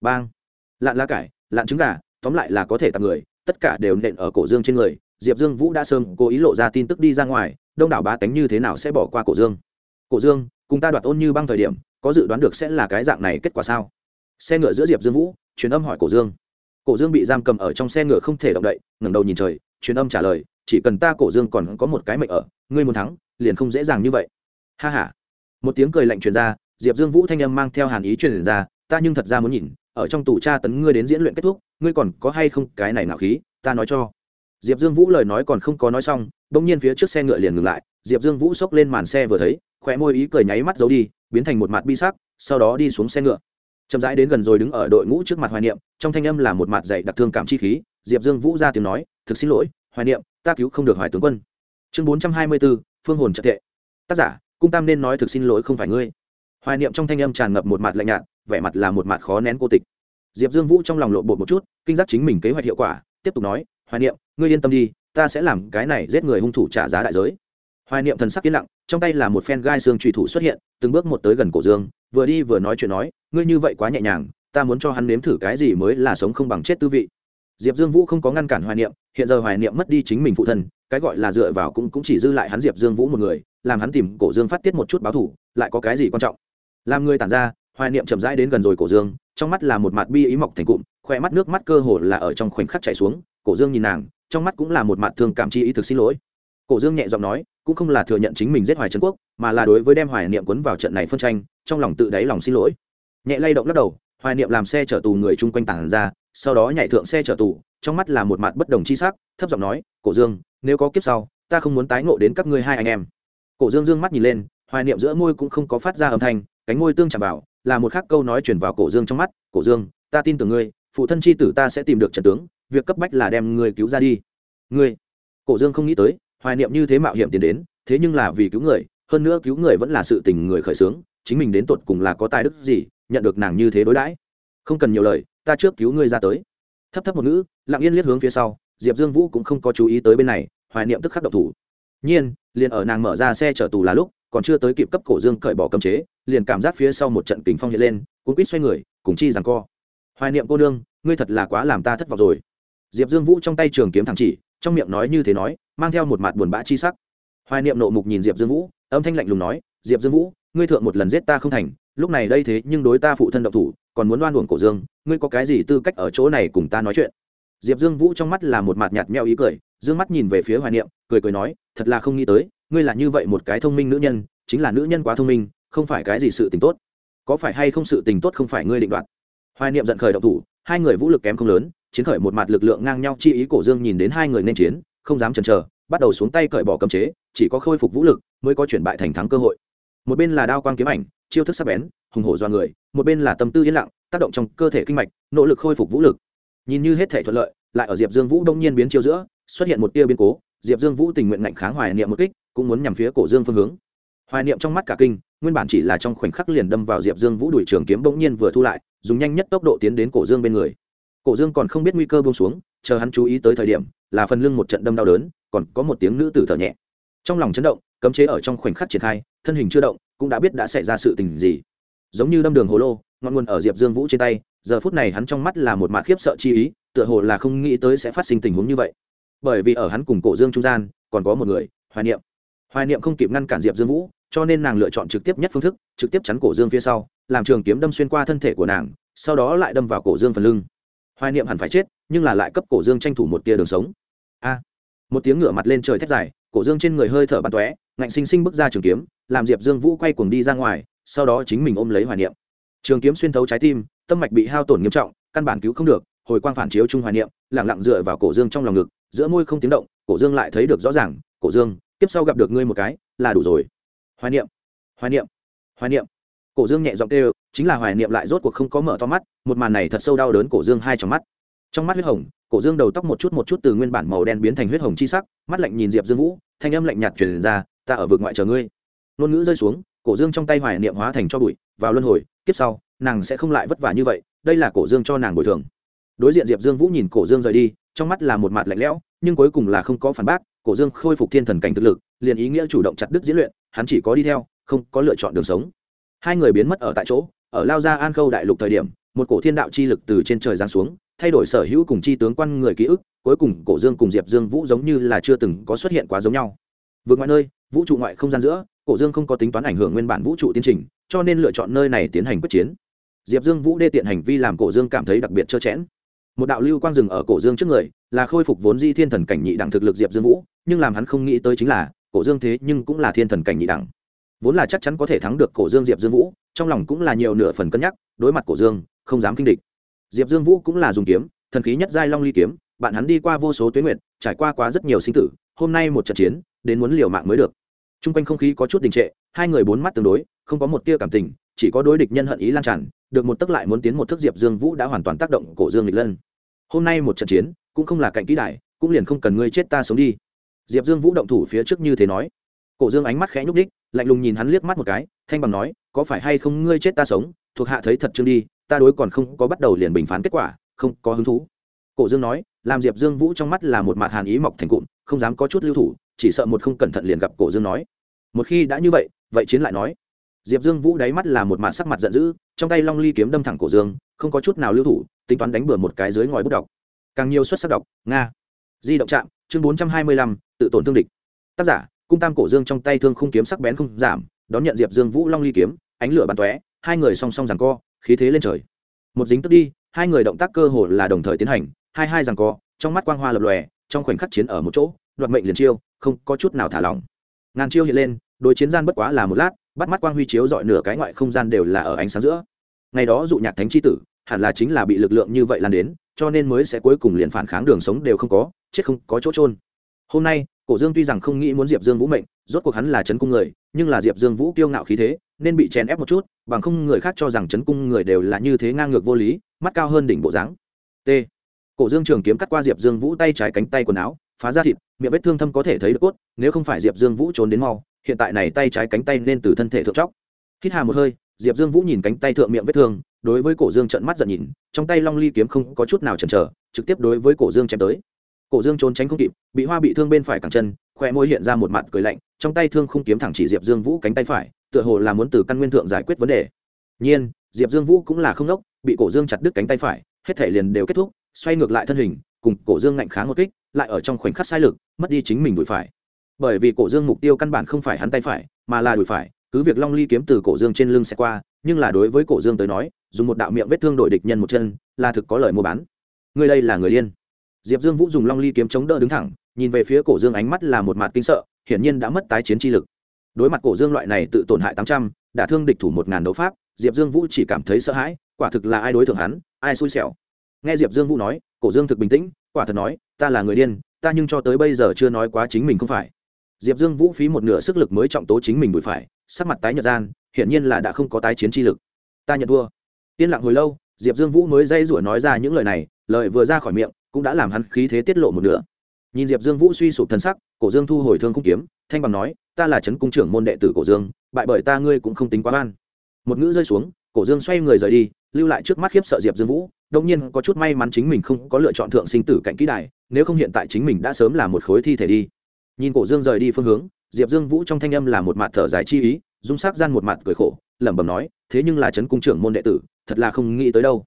bang, lạn lá cải, lạn trứng gà, tóm lại là có thể tặng người, tất cả đều nện ở cổ dương trên người. Diệp dương vũ đã sơm cố ý lộ ra tin tức đi ra ngoài, đông đảo ba tánh như thế nào sẽ bỏ qua cổ dương? Cổ dương, cùng ta đoạt ôn như băng thời điểm, có dự đoán được sẽ là cái dạng này kết quả sao? Xe ngựa giữa diệp dương vũ, truyền âm hỏi cổ dương cổ dương bị giam cầm ở trong xe ngựa không thể động đậy, ngẩng đầu nhìn trời, truyền âm trả lời, chỉ cần ta cổ dương còn có một cái mệnh ở, ngươi muốn thắng, liền không dễ dàng như vậy. Ha ha. Một tiếng cười lạnh truyền ra, diệp dương vũ thanh âm mang theo hàn ý truyền ra, ta nhưng thật ra muốn nhìn, ở trong tù tra tấn ngươi đến diễn luyện kết thúc, ngươi còn có hay không cái này nạo khí, ta nói cho. Diệp dương vũ lời nói còn không có nói xong, bỗng nhiên phía trước xe ngựa liền ngừng lại, diệp dương vũ xốc lên màn xe vừa thấy khỏe môi ý cười nháy mắt giấu đi, biến thành một mặt bi sắc, sau đó đi xuống xe ngựa chậm rãi đến gần rồi đứng ở đội ngũ trước mặt hoài niệm, trong thanh âm là một mặt dạy đặc thương cảm chi khí, diệp dương vũ ra tiếng nói, thực xin lỗi, hoài niệm, ta cứu không được hoài tướng quân. Chương bốn trăm hai mươi bốn phương hồn trật tệ tác giả, cung tam nên nói thực xin lỗi không phải ngươi. Hoài niệm trong thanh âm tràn ngập một mặt lạnh nhạt, vẻ mặt là một mặt khó nén cô tịch. Diệp dương vũ trong lòng lộ bột một chút, kinh giác chính mình kế hoạch hiệu quả, tiếp tục nói, hoài niệm, ngươi yên tâm đi, ta sẽ làm cái này giết người hung thủ trả giá đại giới. Hoài niệm thần sắc yên lặng, trong tay là một phen gai xương trùy thủ xuất hiện, từng bước một tới gần cổ dương vừa đi vừa nói chuyện nói ngươi như vậy quá nhẹ nhàng ta muốn cho hắn nếm thử cái gì mới là sống không bằng chết tư vị. Diệp dương vũ không có ngăn cản hoài niệm hiện giờ hoài niệm mất đi chính mình phụ thân cái gọi là dựa vào cũng, cũng chỉ dư lại hắn diệp dương vũ một người làm hắn tìm cổ dương phát tiết một chút báo thủ lại có cái gì quan trọng? Làm người tản ra hoài niệm chậm rãi đến gần rồi cổ dương trong mắt là một mặt bi ý mọc thành cụm khoe mắt nước mắt cơ hồ là ở trong khoảnh khắc chảy xuống cổ dương nhìn nàng trong mắt cũng là một mặt thương cảm chi ý thực xin lỗi. Cổ dương nhẹ giọng nói cũng không là thừa nhận chính mình giết hoài trấn quốc mà là đối với đem hoài niệm quấn vào trận này phân tranh, trong lòng tự đáy lòng xin lỗi. Nhẹ lay động lắc đầu, hoài niệm làm xe chở tù người chung quanh tản ra, sau đó nhảy thượng xe chở tù, trong mắt là một mặt bất đồng chi sắc, thấp giọng nói, cổ dương, nếu có kiếp sau, ta không muốn tái ngộ đến các ngươi hai anh em. Cổ dương dương mắt nhìn lên, hoài niệm giữa môi cũng không có phát ra âm thanh, cánh môi tương chạm vào, là một khắc câu nói chuyển vào cổ dương trong mắt, cổ dương, ta tin tưởng ngươi, phụ thân chi tử ta sẽ tìm được trần tướng, việc cấp bách là đem người cứu ra đi. Ngươi? Cổ dương không nghĩ tới, hoài niệm như thế mạo hiểm tiến đến, thế nhưng là vì cứu người hơn nữa cứu người vẫn là sự tình người khởi xướng, chính mình đến tột cùng là có tài đức gì, nhận được nàng như thế đối đãi. Không cần nhiều lời, ta trước cứu ngươi ra tới. Thấp thấp một ngữ, lặng yên liếc hướng phía sau, diệp dương vũ cũng không có chú ý tới bên này, hoài niệm tức khắc độc thủ. Nhiên, liền ở nàng mở ra xe chở tù là lúc, còn chưa tới kịp cấp cổ dương cởi bỏ cấm chế, liền cảm giác phía sau một trận kính phong hiện lên cũng quýt xoay người, cùng chi rằng co. Hoài niệm cô nương, ngươi thật là quá làm ta thất vọng rồi. Diệp dương vũ trong tay trường kiếm thẳng chỉ, trong miệng nói như thế nói, mang theo một mặt buồn bã chi sắc. Hoài niệm nộ mục nhìn diệp dương vũ âm thanh lạnh lùng nói, diệp dương vũ, ngươi thượng một lần giết ta không thành, lúc này đây thế nhưng đối ta phụ thân độc thủ, còn muốn đoan uổng cổ dương, ngươi có cái gì tư cách ở chỗ này cùng ta nói chuyện? Diệp dương vũ trong mắt là một mặt nhạt meo ý cười d ư ơ n g mắt nhìn về phía hoài niệm, cười cười nói, thật là không nghĩ tới, ngươi là như vậy một cái thông minh nữ nhân, chính là nữ nhân quá thông minh, không phải cái gì sự tình tốt. Có phải hay không sự tình tốt không phải ngươi định đoạt? Hoài niệm giận khởi độc thủ, hai người vũ lực kém không lớn, chiến khởi một mặt lực lượng ngang nhau, chi ý cổ dương nhìn đến hai người nên chiến, không dám chần chờ bắt đầu xuống tay cởi bỏ cấm chế, chỉ có khôi phục vũ lực mới có chuyển bại thành thắng cơ hội. Một bên là đao quang kiếm ảnh, chiêu thức sắc bén, hùng hổ do người, một bên là tâm tư yên lặng, tác động trong cơ thể kinh mạch, nỗ lực khôi phục vũ lực. Nhìn như hết thể thuận lợi, lại ở diệp dương vũ đông nhiên biến chiêu giữa, xuất hiện một tia biến cố, diệp dương vũ tình nguyện ngạnh kháng hoài niệm một kích, cũng muốn nhằm phía cổ dương phương hướng. Hoài niệm trong mắt cả kinh, nguyên bản chỉ là trong khoảnh khắc liền đâm vào diệp dương vũ đuổi trường kiếm bỗng nhiên vừa thu lại, dùng nhanh nhất tốc độ tiến đến cổ dương bên người. Cổ dương còn không biết nguy cơ buông xuống chờ hắn chú ý tới thời điểm, là phần lưng một trận đâm đau đớn, còn có một tiếng nữ tử thở nhẹ. Trong lòng chấn động, cấm chế ở trong khoảnh khắc triển khai, thân hình chưa động, cũng đã biết đã xảy ra sự tình gì. Giống như đâm đường hồ lô, ngọn nguồn ở diệp dương vũ trên tay, giờ phút này hắn trong mắt là một mạt khiếp sợ chi ý, tựa hồ là không nghĩ tới sẽ phát sinh tình huống như vậy. Bởi vì ở hắn cùng cổ dương trung gian, còn có một người, hoài niệm. Hoài niệm không kịp ngăn cản diệp dương vũ, cho nên nàng lựa chọn trực tiếp nhất phương thức, trực tiếp chắn cổ dương phía sau, làm trường kiếm đâm xuyên qua thân thể của nàng, sau đó lại đâm vào cổ dương phần lưng. Hoài niệm hẳn phải chết nhưng là lại cấp cổ dương tranh thủ một tia đường sống. A, một tiếng ngửa mặt lên trời thét dài, cổ dương trên người hơi thở bắn tóe, ngạnh sinh sinh bước ra trường kiếm, làm diệp dương vũ quay cuồng đi ra ngoài, sau đó chính mình ôm lấy hoài niệm. Trường kiếm xuyên thấu trái tim, tâm mạch bị hao tổn nghiêm trọng, căn bản cứu không được, hồi quang phản chiếu chung hoài niệm lẳng lặng dựa vào cổ dương trong lòng ngực, giữa môi không tiếng động, cổ dương lại thấy được rõ ràng, cổ dương tiếp sau gặp được ngươi một cái, là đủ rồi. Hoài niệm hoài niệm hoài niệm. Cổ dương nhẹ giọng kêu, chính là hoài niệm lại rốt cuộc không có mở to mắt, một màn này thật sâu đau đớn cổ dương hai trong mắt trong mắt huyết hồng, cổ dương đầu tóc một chút một chút từ nguyên bản màu đen biến thành huyết hồng chi sắc, mắt lạnh nhìn diệp dương vũ, thanh âm lạnh nhạt truyền ra, ta ở vực ngoại chờ ngươi. Ngôn ngữ rơi xuống, cổ dương trong tay hoài niệm hóa thành cho bụi, vào luân hồi, kiếp sau, nàng sẽ không lại vất vả như vậy, đây là cổ dương cho nàng bồi thường. Đối diện diệp dương vũ nhìn cổ dương rời đi, trong mắt là một mặt lạnh lẽo, nhưng cuối cùng là không có phản bác, cổ dương khôi phục thiên thần cảnh thực lực, liền ý nghĩa chủ động chặt đứt diễn luyện, hắn chỉ có đi theo, không có lựa chọn đường sống. Hai người biến mất ở tại chỗ, ở lao ra an khâu đại lục thời điểm, một cổ thiên đạo chi lực từ trên trời giáng xuống thay đổi sở hữu cùng chi tướng quan người ký ức, cuối cùng cổ dương cùng diệp dương vũ giống như là chưa từng có xuất hiện quá giống nhau. Vượt ngoại nơi, vũ trụ ngoại không gian giữa, cổ dương không có tính toán ảnh hưởng nguyên bản vũ trụ tiến trình, cho nên lựa chọn nơi này tiến hành quyết chiến. Diệp dương vũ đê tiện hành vi làm cổ dương cảm thấy đặc biệt trơ chẽn. Một đạo lưu quang rừng ở cổ dương trước người, là khôi phục vốn di thiên thần cảnh nhị đẳng thực lực diệp dương vũ, nhưng làm hắn không nghĩ tới chính là, cổ dương thế nhưng cũng là thiên thần cảnh nhị đẳng. Vốn là chắc chắn có thể thắng được cổ dương diệp dương vũ, trong lòng cũng là nhiều nửa phần cân nhắc, đối mặt cổ dương, không dám kinh địch diệp dương vũ cũng là dùng kiếm, thần khí nhất giai long ly kiếm, bạn hắn đi qua vô số tuyến nguyện trải qua quá rất nhiều sinh tử, hôm nay một trận chiến, đến muốn liều mạng mới được. T r u n g quanh không khí có chút đình trệ, hai người bốn mắt tương đối, không có một tia cảm tình, chỉ có đối địch nhân hận ý lan tràn, được một tức lại muốn tiến một thức diệp dương vũ đã hoàn toàn tác động cổ dương lịch lân. Hôm nay một trận chiến, cũng không là cạnh kỹ đại, cũng liền không cần ngươi chết ta sống đi. Diệp dương vũ động thủ phía trước như thế nói. Cổ dương ánh mắt khẽ nhúc đích lạnh lùng nhìn hắn liếc mắt một cái, thanh bằng nói, có phải hay không ngươi chết ta sống, thuộc hạ thấy thật chương đi ta đối còn không có bắt đầu liền bình phán kết quả, không có hứng thú. Cổ dương nói, làm diệp dương vũ trong mắt là một mặt hàn ý mọc thành cụm, không dám có chút lưu thủ, chỉ sợ một không cẩn thận liền gặp cổ dương nói. Một khi đã như vậy vậy chiến lại nói. Diệp dương vũ đáy mắt là một mặt sắc mặt giận dữ, trong tay long ly kiếm đâm thẳng cổ dương, không có chút nào lưu thủ, tính toán đánh bừa một cái dưới ngòi bút đọc. Càng nhiều xuất sắc đọc, nga. Di động trạm, chương bốn trăm hai mươi lăm, tự tổn thương địch. Tác giả, cung tam cổ dương trong tay thương không kiếm sắc bén không giảm, đón nhận diệp dương vũ long ly kiếm, ánh lửa bắn tóe, hai người song song rằng co khí thế lên trời. Một dính tức đi, hai người động tác cơ hồ là đồng thời tiến hành, hai hai rằng co trong mắt quang hoa lập lòe, trong khoảnh khắc chiến ở một chỗ, đoạt mệnh liền chiêu, không có chút nào thả lỏng. Ngàn chiêu hiện lên, đối chiến gian bất quá là một lát, bắt mắt quang huy chiếu dọi nửa cái ngoại không gian đều là ở ánh sáng giữa. Ngày đó dụ nhạc thánh chi tử, hẳn là chính là bị lực lượng như vậy lan đến, cho nên mới sẽ cuối cùng liền phản kháng đường sống đều không có, chết không có chỗ trôn hôm nay, cổ dương tuy rằng không nghĩ muốn diệp dương vũ mệnh rốt cuộc hắn là chấn cung người, nhưng là diệp dương vũ kiêu ngạo khí thế, nên bị chèn ép một chút, bằng không người khác cho rằng chấn cung người đều là như thế ngang ngược vô lý, mắt cao hơn đỉnh bộ dáng. T. Cổ dương trường kiếm cắt qua diệp dương vũ tay trái cánh tay quần áo, phá ra thịt, miệng vết thương thâm có thể thấy được cốt, nếu không phải diệp dương vũ trốn đến mau, hiện tại này tay trái cánh tay nên từ thân thể thượng chóc. Hít hà một hơi, diệp dương vũ nhìn cánh tay thượng miệng vết thương, đối với cổ dương trận mắt giận nhìn, trong tay long ly kiếm không có chút nào chần chờ, trực tiếp đối với cổ dương chém tới. Cổ dương trốn tránh không kịp, bị hoa bị thương bên phải cẳng chân khoe môi hiện ra một mặt cười lạnh, trong tay thương không kiếm thẳng chỉ diệp dương vũ cánh tay phải, tựa hồ là muốn từ căn nguyên thượng giải quyết vấn đề. Nhiên, diệp dương vũ cũng là không đốc, bị cổ dương chặt đứt cánh tay phải, hết thể liền đều kết thúc, xoay ngược lại thân hình, cùng cổ dương ngạnh kháng một kích, lại ở trong khoảnh khắc sai lực, mất đi chính mình đùi phải. Bởi vì cổ dương mục tiêu căn bản không phải hắn tay phải, mà là đùi phải, cứ việc long ly kiếm từ cổ dương trên lưng sẽ qua, nhưng là đối với cổ dương tới nói, dùng một đạo miệng vết thương đổi địch nhân một chân, là thực có lời mua bán. Người đây là người điên. Diệp dương vũ dùng long ly kiếm chống đỡ đứng thẳng nhìn về phía cổ dương ánh mắt là một mặt kinh sợ, hiển nhiên đã mất tái chiến chi lực. Đối mặt cổ dương loại này tự tổn hại tám trăm đã thương địch thủ một ngàn đấu pháp, diệp dương vũ chỉ cảm thấy sợ hãi, quả thực là ai đối tượng hắn, ai xui xẻo. Nghe diệp dương vũ nói, cổ dương thực bình tĩnh, quả thật nói, ta là người điên, ta nhưng cho tới bây giờ chưa nói quá chính mình không phải. Diệp dương vũ phí một nửa sức lực mới trọng tố chính mình bụi phải, sắc mặt tái nhật gian, hiển nhiên là đã không có tái chiến chi lực. Ta nhận thua. Yên lặng hồi lâu, diệp dương vũ mới dây rủa nói ra những lời này, lời vừa ra khỏi miệng, cũng đã làm hắn khí thế tiết lộ một nửa nhìn diệp dương vũ suy sụp thân sắc, cổ dương thu hồi thương không kiếm, thanh bằng nói, ta là trấn cung trưởng môn đệ tử cổ dương, bại bởi ta ngươi cũng không tính quá ban một ngữ rơi xuống, cổ dương xoay người rời đi, lưu lại trước mắt khiếp sợ diệp dương vũ đông nhiên có chút may mắn chính mình không có lựa chọn thượng sinh tử cạnh kỹ đài, nếu không hiện tại chính mình đã sớm là một khối thi thể đi. Nhìn cổ dương rời đi phương hướng, diệp dương vũ trong thanh âm là một mặt thở dài chi ý, dung sắc gian một mặt cười khổ, lẩm bẩm nói, thế nhưng là trấn cung trưởng môn đệ tử, thật là không nghĩ tới đâu.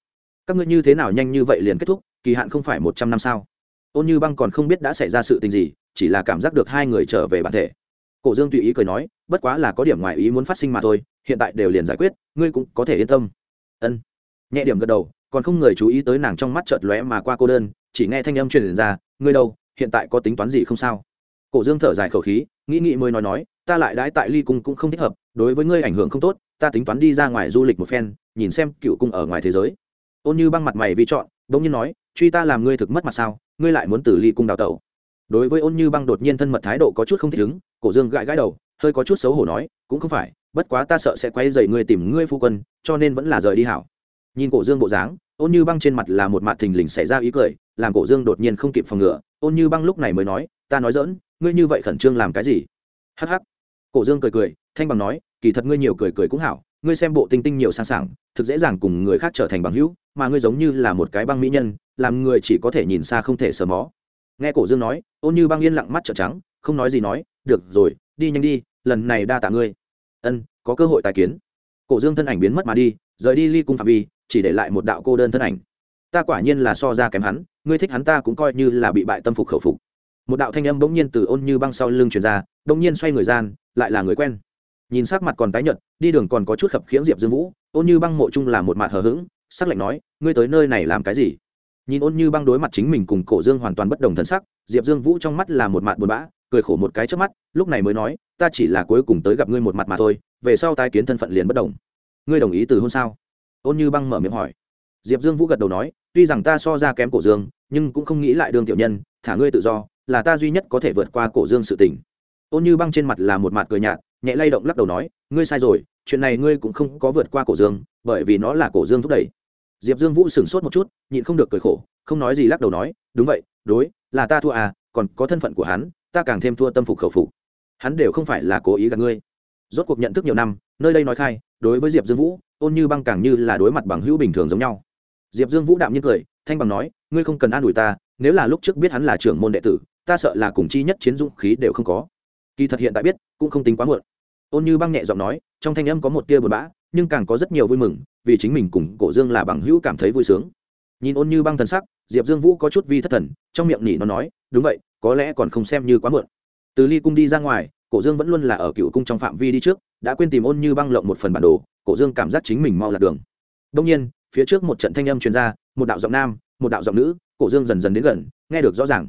Các ngươi như thế nào nhanh như vậy liền kết thúc, kỳ hạn không phải một trăm năm sao? Ôn như băng còn không biết đã xảy ra sự tình gì, chỉ là cảm giác được hai người trở về bản thể. Cổ dương tùy ý cười nói, bất quá là có điểm ngoài ý muốn phát sinh mà thôi, hiện tại đều liền giải quyết, ngươi cũng có thể yên tâm. Ân. Nhẹ điểm gật đầu, còn không người chú ý tới nàng trong mắt chợt lóe mà qua cô đơn, chỉ nghe thanh âm truyền ra, ngươi đâu, hiện tại có tính toán gì không sao? Cổ dương thở dài khẩu khí, nghĩ nghĩ mới nói nói, ta lại đãi tại ly cung cũng không thích hợp, đối với ngươi ảnh hưởng không tốt, ta tính toán đi ra ngoài du lịch một phen, nhìn xem cựu cung ở ngoài thế giới. Ôn như băng mặt mày vi chọn, bỗng nhiên nói, truy ta làm ngươi thực mất mặt sao? Ngươi lại muốn từ ly cung đào tẩu. Đối với ôn như băng đột nhiên thân mật thái độ có chút không thích ứng, cổ dương gãi gãi đầu, hơi có chút xấu hổ nói, cũng không phải, bất quá ta sợ sẽ quay dậy ngươi tìm ngươi phu quân, cho nên vẫn là rời đi hảo. Nhìn cổ dương bộ dáng, ôn như băng trên mặt là một mặt thình lình xảy ra ý cười, làm cổ dương đột nhiên không kịp phòng ngừa, ôn như băng lúc này mới nói, ta nói dỡn ngươi như vậy khẩn trương làm cái gì? Hắc hắc. Cổ dương cười cười, thanh bằng nói, kỳ thật ngươi nhiều cười cười cũng hảo ngươi xem bộ tinh tinh nhiều sang sảng, thực dễ dàng cùng người khác trở thành bằng hữu, mà ngươi giống như là một cái băng mỹ nhân, làm người chỉ có thể nhìn xa không thể sờ mó. Nghe cổ dương nói, ôn như băng yên lặng mắt trợn trắng, không nói gì nói, được rồi, đi nhanh đi, lần này đa tạ ngươi. Ân, có cơ hội tài kiến. Cổ dương thân ảnh biến mất mà đi, rời đi ly cung phạm vi, chỉ để lại một đạo cô đơn thân ảnh. Ta quả nhiên là so ra kém hắn, ngươi thích hắn ta cũng coi như là bị bại tâm phục khẩu phục. Một đạo thanh âm bỗng nhiên từ ôn như băng sau lưng truyền ra, bỗng nhiên xoay người gian, lại là người quen nhìn sắc mặt còn tái nhợt, đi đường còn có chút khập khiễng diệp dương vũ, ôn như băng mộ chung là một mặt hờ hững, sắc lạnh nói, ngươi tới nơi này làm cái gì? Nhìn ôn như băng đối mặt chính mình cùng cổ dương hoàn toàn bất đồng thân sắc, diệp dương vũ trong mắt là một mặt buồn bã, cười khổ một cái trước mắt, lúc này mới nói, ta chỉ là cuối cùng tới gặp ngươi một mặt mà thôi, về sau tai kiến thân phận liền bất đồng. Ngươi đồng ý từ hôn sao? Ôn như băng mở miệng hỏi. Diệp dương vũ gật đầu nói, tuy rằng ta so ra kém cổ dương, nhưng cũng không nghĩ lại Đường tiểu nhân, thả ngươi tự do, là ta duy nhất có thể vượt qua cổ dương sự tình. Ôn như băng trên mặt là một mặt cười nhạt nhẹ lay động lắc đầu nói, ngươi sai rồi, chuyện này ngươi cũng không có vượt qua cổ dương, bởi vì nó là cổ dương thúc đẩy. Diệp dương vũ sửng sốt một chút, nhịn không được cười khổ, không nói gì lắc đầu nói, đúng vậy, đối, là ta thua à còn có thân phận của hắn, ta càng thêm thua tâm phục khẩu phục. Hắn đều không phải là cố ý gạt ngươi. Rốt cuộc nhận thức nhiều năm, nơi đây nói khai, đối với diệp dương vũ, ôn như băng càng như là đối mặt bằng hữu bình thường giống nhau. Diệp dương vũ đạm nhiên cười, thanh bằng nói, ngươi không cần an ủi ta, nếu là lúc trước biết hắn là trưởng môn đệ tử, ta sợ là cùng chi nhất chiến dũng khí đều không có. Kỳ thật hiện tại biết, cũng không tính quá muộn ôn như băng nhẹ giọng nói, trong thanh âm có một tia buồn bã, nhưng càng có rất nhiều vui mừng, vì chính mình cùng cổ dương là bằng hữu cảm thấy vui sướng. Nhìn ôn như băng thần sắc, diệp dương vũ có chút vi thất thần, trong miệng nỉ nó nói, đúng vậy, có lẽ còn không xem như quá muộn. Từ ly cung đi ra ngoài, cổ dương vẫn luôn là ở cựu cung trong phạm vi đi trước, đã quên tìm ôn như băng lộng một phần bản đồ, cổ dương cảm giác chính mình mau lạc đường. Đông nhiên, phía trước một trận thanh âm truyền ra, một đạo giọng nam, một đạo giọng nữ, cổ dương dần dần đến gần, nghe được rõ ràng.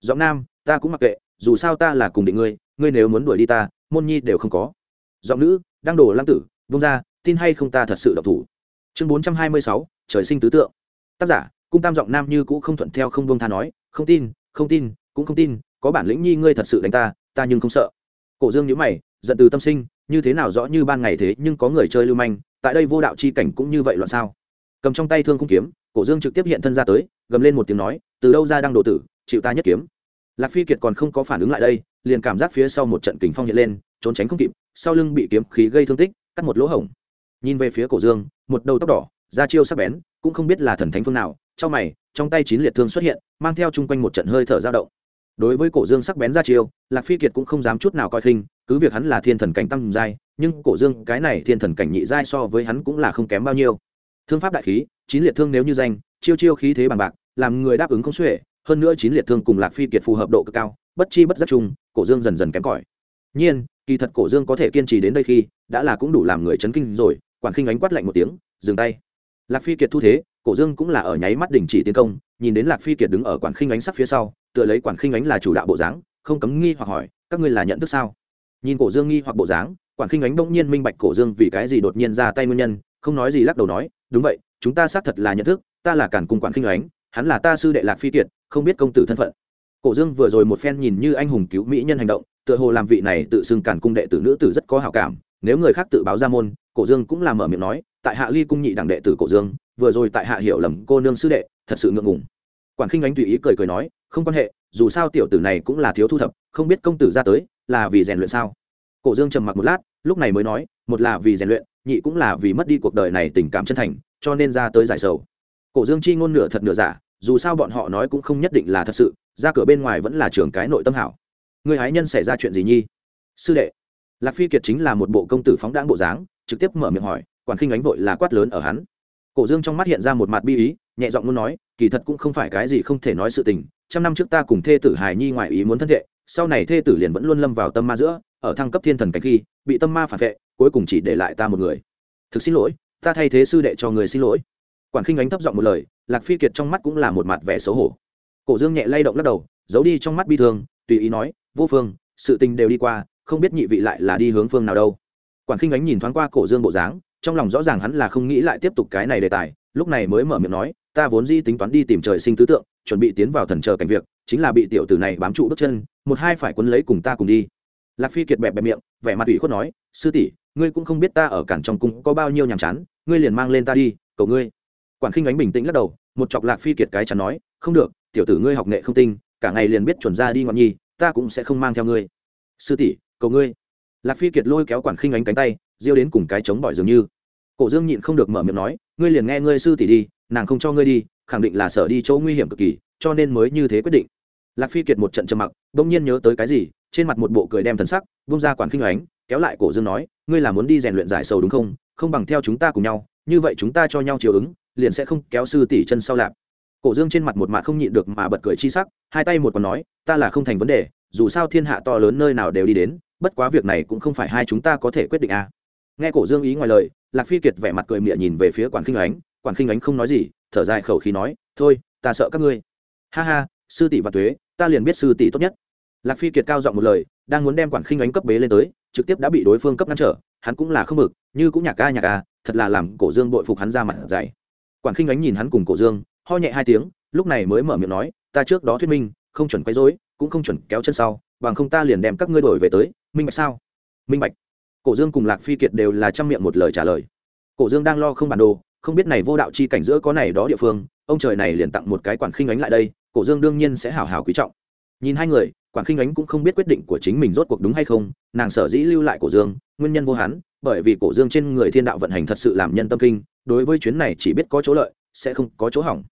Giọng nam, ta cũng mặc kệ, dù sao ta là cùng định ngươi ngươi nếu muốn đuổi đi ta, môn nhi đều không có giọng nữ đang đổ lăng tử vung ra tin hay không ta thật sự độc thủ? Chương bốn trăm hai mươi sáu, trời sinh tứ tượng. Tác giả, cung tam giọng nam như cũ không thuận theo không vung tha nói, không tin không tin, cũng không tin, có bản lĩnh nhi ngươi thật sự đánh ta ta nhưng không sợ. Cổ dương nhữ mày, giận từ tâm sinh, như thế nào rõ như ban ngày thế, nhưng có người chơi lưu manh, tại đây vô đạo chi cảnh cũng như vậy loạn sao? Cầm trong tay thương không kiếm, cổ dương trực tiếp hiện thân ra tới, gầm lên một tiếng nói, từ đâu ra đang đổ tử, chịu ta nhất kiếm? Lạc phi kiệt còn không có phản ứng lại đây, liền cảm giác phía sau một trận kình phong hiện lên, trốn tránh không kịp sau lưng bị kiếm khí gây thương tích, cắt một lỗ hổng. Nhìn về phía cổ dương, một đầu tóc đỏ, da chiêu sắc bén, cũng không biết là thần thánh phương nào, trong mày, trong tay chín liệt thương xuất hiện, mang theo chung quanh một trận hơi thở dao động. Đối với cổ dương sắc bén ra chiêu, lạc phi kiệt cũng không dám chút nào coi khinh, cứ việc hắn là thiên thần cảnh tăng giai, nhưng cổ dương cái này thiên thần cảnh nhị giai so với hắn cũng là không kém bao nhiêu. Thương pháp đại khí, chín liệt thương nếu như danh, chiêu chiêu khí thế bằng bạc, làm người đáp ứng không xuể, hơn nữa chín liệt thương cùng lạc phi kiệt phù hợp độ cực cao, bất chi bất giác chung, cổ dương dần dần kém cỏi. Nhiên kỳ thật cổ dương có thể kiên trì đến đây khi, đã là cũng đủ làm người chấn kinh rồi, quản khinh ánh quát lạnh một tiếng, dừng tay. Lạc phi kiệt thu thế, cổ dương cũng là ở nháy mắt đình chỉ tiến công, nhìn đến lạc phi kiệt đứng ở quản khinh ánh sắc phía sau, tựa lấy quản khinh ánh là chủ đạo bộ dáng, không cấm nghi hoặc hỏi, các ngươi là nhận thức sao? Nhìn cổ dương nghi hoặc bộ dáng, quản khinh ánh bỗng nhiên minh bạch cổ dương vì cái gì đột nhiên ra tay nguyên nhân, không nói gì lắc đầu nói, đúng vậy, chúng ta xác thật là nhận thức, ta là cản cùng quản khinh ánh, hắn là ta sư đệ lạc phi kiệt, không biết công tử thân phận. Cổ dương vừa rồi một phen nhìn như anh hùng cứu mỹ nhân hành động tựa hồ làm vị này tự xưng cản cung đệ tử nữ tử rất có hảo cảm, nếu người khác tự báo ra môn, cổ dương cũng làm mở miệng nói, tại hạ ly cung nhị đẳng đệ tử cổ dương, vừa rồi tại hạ hiểu lầm cô nương sư đệ, thật sự ngượng ngùng. Quản khinh ánh tùy ý cười cười nói, không quan hệ, dù sao tiểu tử này cũng là thiếu thu thập, không biết công tử ra tới, là vì rèn luyện sao? Cổ dương trầm mặc một lát, lúc này mới nói, một là vì rèn luyện, nhị cũng là vì mất đi cuộc đời này tình cảm chân thành, cho nên ra tới giải sầu. Cổ dương chi ngôn nửa thật nửa giả, dù sao bọn họ nói cũng không nhất định là thật sự, ra cửa bên ngoài vẫn là trường cái nội tâm hảo người hái nhân xảy ra chuyện gì nhi? Sư đệ. Lạc phi kiệt chính là một bộ công tử phóng đáng bộ dáng, trực tiếp mở miệng hỏi, quản khinh ánh vội là quát lớn ở hắn. Cổ dương trong mắt hiện ra một mặt bi ý, nhẹ giọng muốn nói, kỳ thật cũng không phải cái gì không thể nói sự tình, trăm năm trước ta cùng thê tử hài nhi ngoại ý muốn thân thệ, sau này thê tử liền vẫn luôn lâm vào tâm ma giữa, ở thăng cấp thiên thần cảnh khi, bị tâm ma phản vệ, cuối cùng chỉ để lại ta một người. Thực xin lỗi, ta thay thế sư đệ cho người xin lỗi. Quản khinh ánh thấp giọng một lời, lạc phi kiệt trong mắt cũng là một mặt vẻ xấu hổ. Cổ dương nhẹ lay động lắc đầu, giấu đi trong mắt bi thương, tùy ý nói vô phương, sự tình đều đi qua, không biết nhị vị lại là đi hướng phương nào đâu. Quản khinh ánh nhìn thoáng qua cổ dương bộ dáng, trong lòng rõ ràng hắn là không nghĩ lại tiếp tục cái này đề tài, lúc này mới mở miệng nói, ta vốn di tính toán đi tìm trời sinh tứ tượng, chuẩn bị tiến vào thần chờ cảnh việc, chính là bị tiểu tử này bám trụ bước chân, một hai phải quấn lấy cùng ta cùng đi. Lạc phi kiệt bẹp bẹp miệng, vẻ mặt ủy khuất nói, sư tỷ, ngươi cũng không biết ta ở cản trong cung có bao nhiêu nhàm chán, ngươi liền mang lên ta đi, cầu ngươi. Quản khinh ánh bình tĩnh lắc đầu, một chọc lạc phi kiệt cái chắn nói, không được, tiểu tử ngươi học nghệ không tinh, cả ngày liền biết chuẩn ra đi ngọn nhi ta cũng sẽ không mang theo ngươi. Sư tỷ cầu ngươi. Lạc phi kiệt lôi kéo quản khinh ánh cánh tay diêu đến cùng cái chống bỏi dường như. Cổ dương nhịn không được mở miệng nói ngươi liền nghe ngươi sư tỷ đi nàng không cho ngươi đi khẳng định là sợ đi chỗ nguy hiểm cực kỳ cho nên mới như thế quyết định. Lạc phi kiệt một trận trầm mặc bỗng nhiên nhớ tới cái gì trên mặt một bộ cười đem thần sắc bung ra quản kinh ánh, kéo lại cổ dương nói ngươi là muốn đi rèn luyện giải sầu đúng không? Không bằng theo chúng ta cùng nhau như vậy chúng ta cho nhau chiều ứng liền sẽ không kéo sư tỷ chân sau lạp cổ dương trên mặt một mặt không nhịn được mà bật cười chi sắc, hai tay một còn nói, ta là không thành vấn đề, dù sao thiên hạ to lớn nơi nào đều đi đến, bất quá việc này cũng không phải hai chúng ta có thể quyết định à. nghe cổ dương ý ngoài lời, lạc phi kiệt vẻ mặt cười mịa nhìn về phía quản khinh ánh, quản khinh ánh không nói gì, thở dài khẩu khí nói, thôi, ta sợ các ngươi. Ha ha, sư tỷ và thuế ta liền biết sư tỷ tốt nhất. Lạc phi kiệt cao giọng một lời, đang muốn đem quản khinh ánh cấp bế lên tới, trực tiếp đã bị đối phương cấp ngăn trở, hắn cũng là không mực, như cũng nhạc ca nhạc ca thật là làm cổ dương bội phục hắn ra mặt dày. Quản khinh ánh nhìn hắn cùng cổ dương ho nhẹ hai tiếng, lúc này mới mở miệng nói, ta trước đó thuyết minh, không chuẩn quấy rối, cũng không chuẩn kéo chân sau, bằng không ta liền đem các ngươi đổi về tới, minh bạch sao? Minh bạch. Cổ dương cùng lạc phi kiệt đều là chăm miệng một lời trả lời. Cổ dương đang lo không bản đồ, không biết này vô đạo chi cảnh giữa có này đó địa phương, ông trời này liền tặng một cái quản khinh ánh lại đây, cổ dương đương nhiên sẽ hào hào quý trọng. Nhìn hai người, quản khinh ánh cũng không biết quyết định của chính mình rốt cuộc đúng hay không, nàng sở dĩ lưu lại cổ dương, nguyên nhân vô hắn, bởi vì cổ dương trên người thiên đạo vận hành thật sự làm nhân tâm kinh, đối với chuyến này chỉ biết có chỗ lợi, sẽ không có chỗ hỏng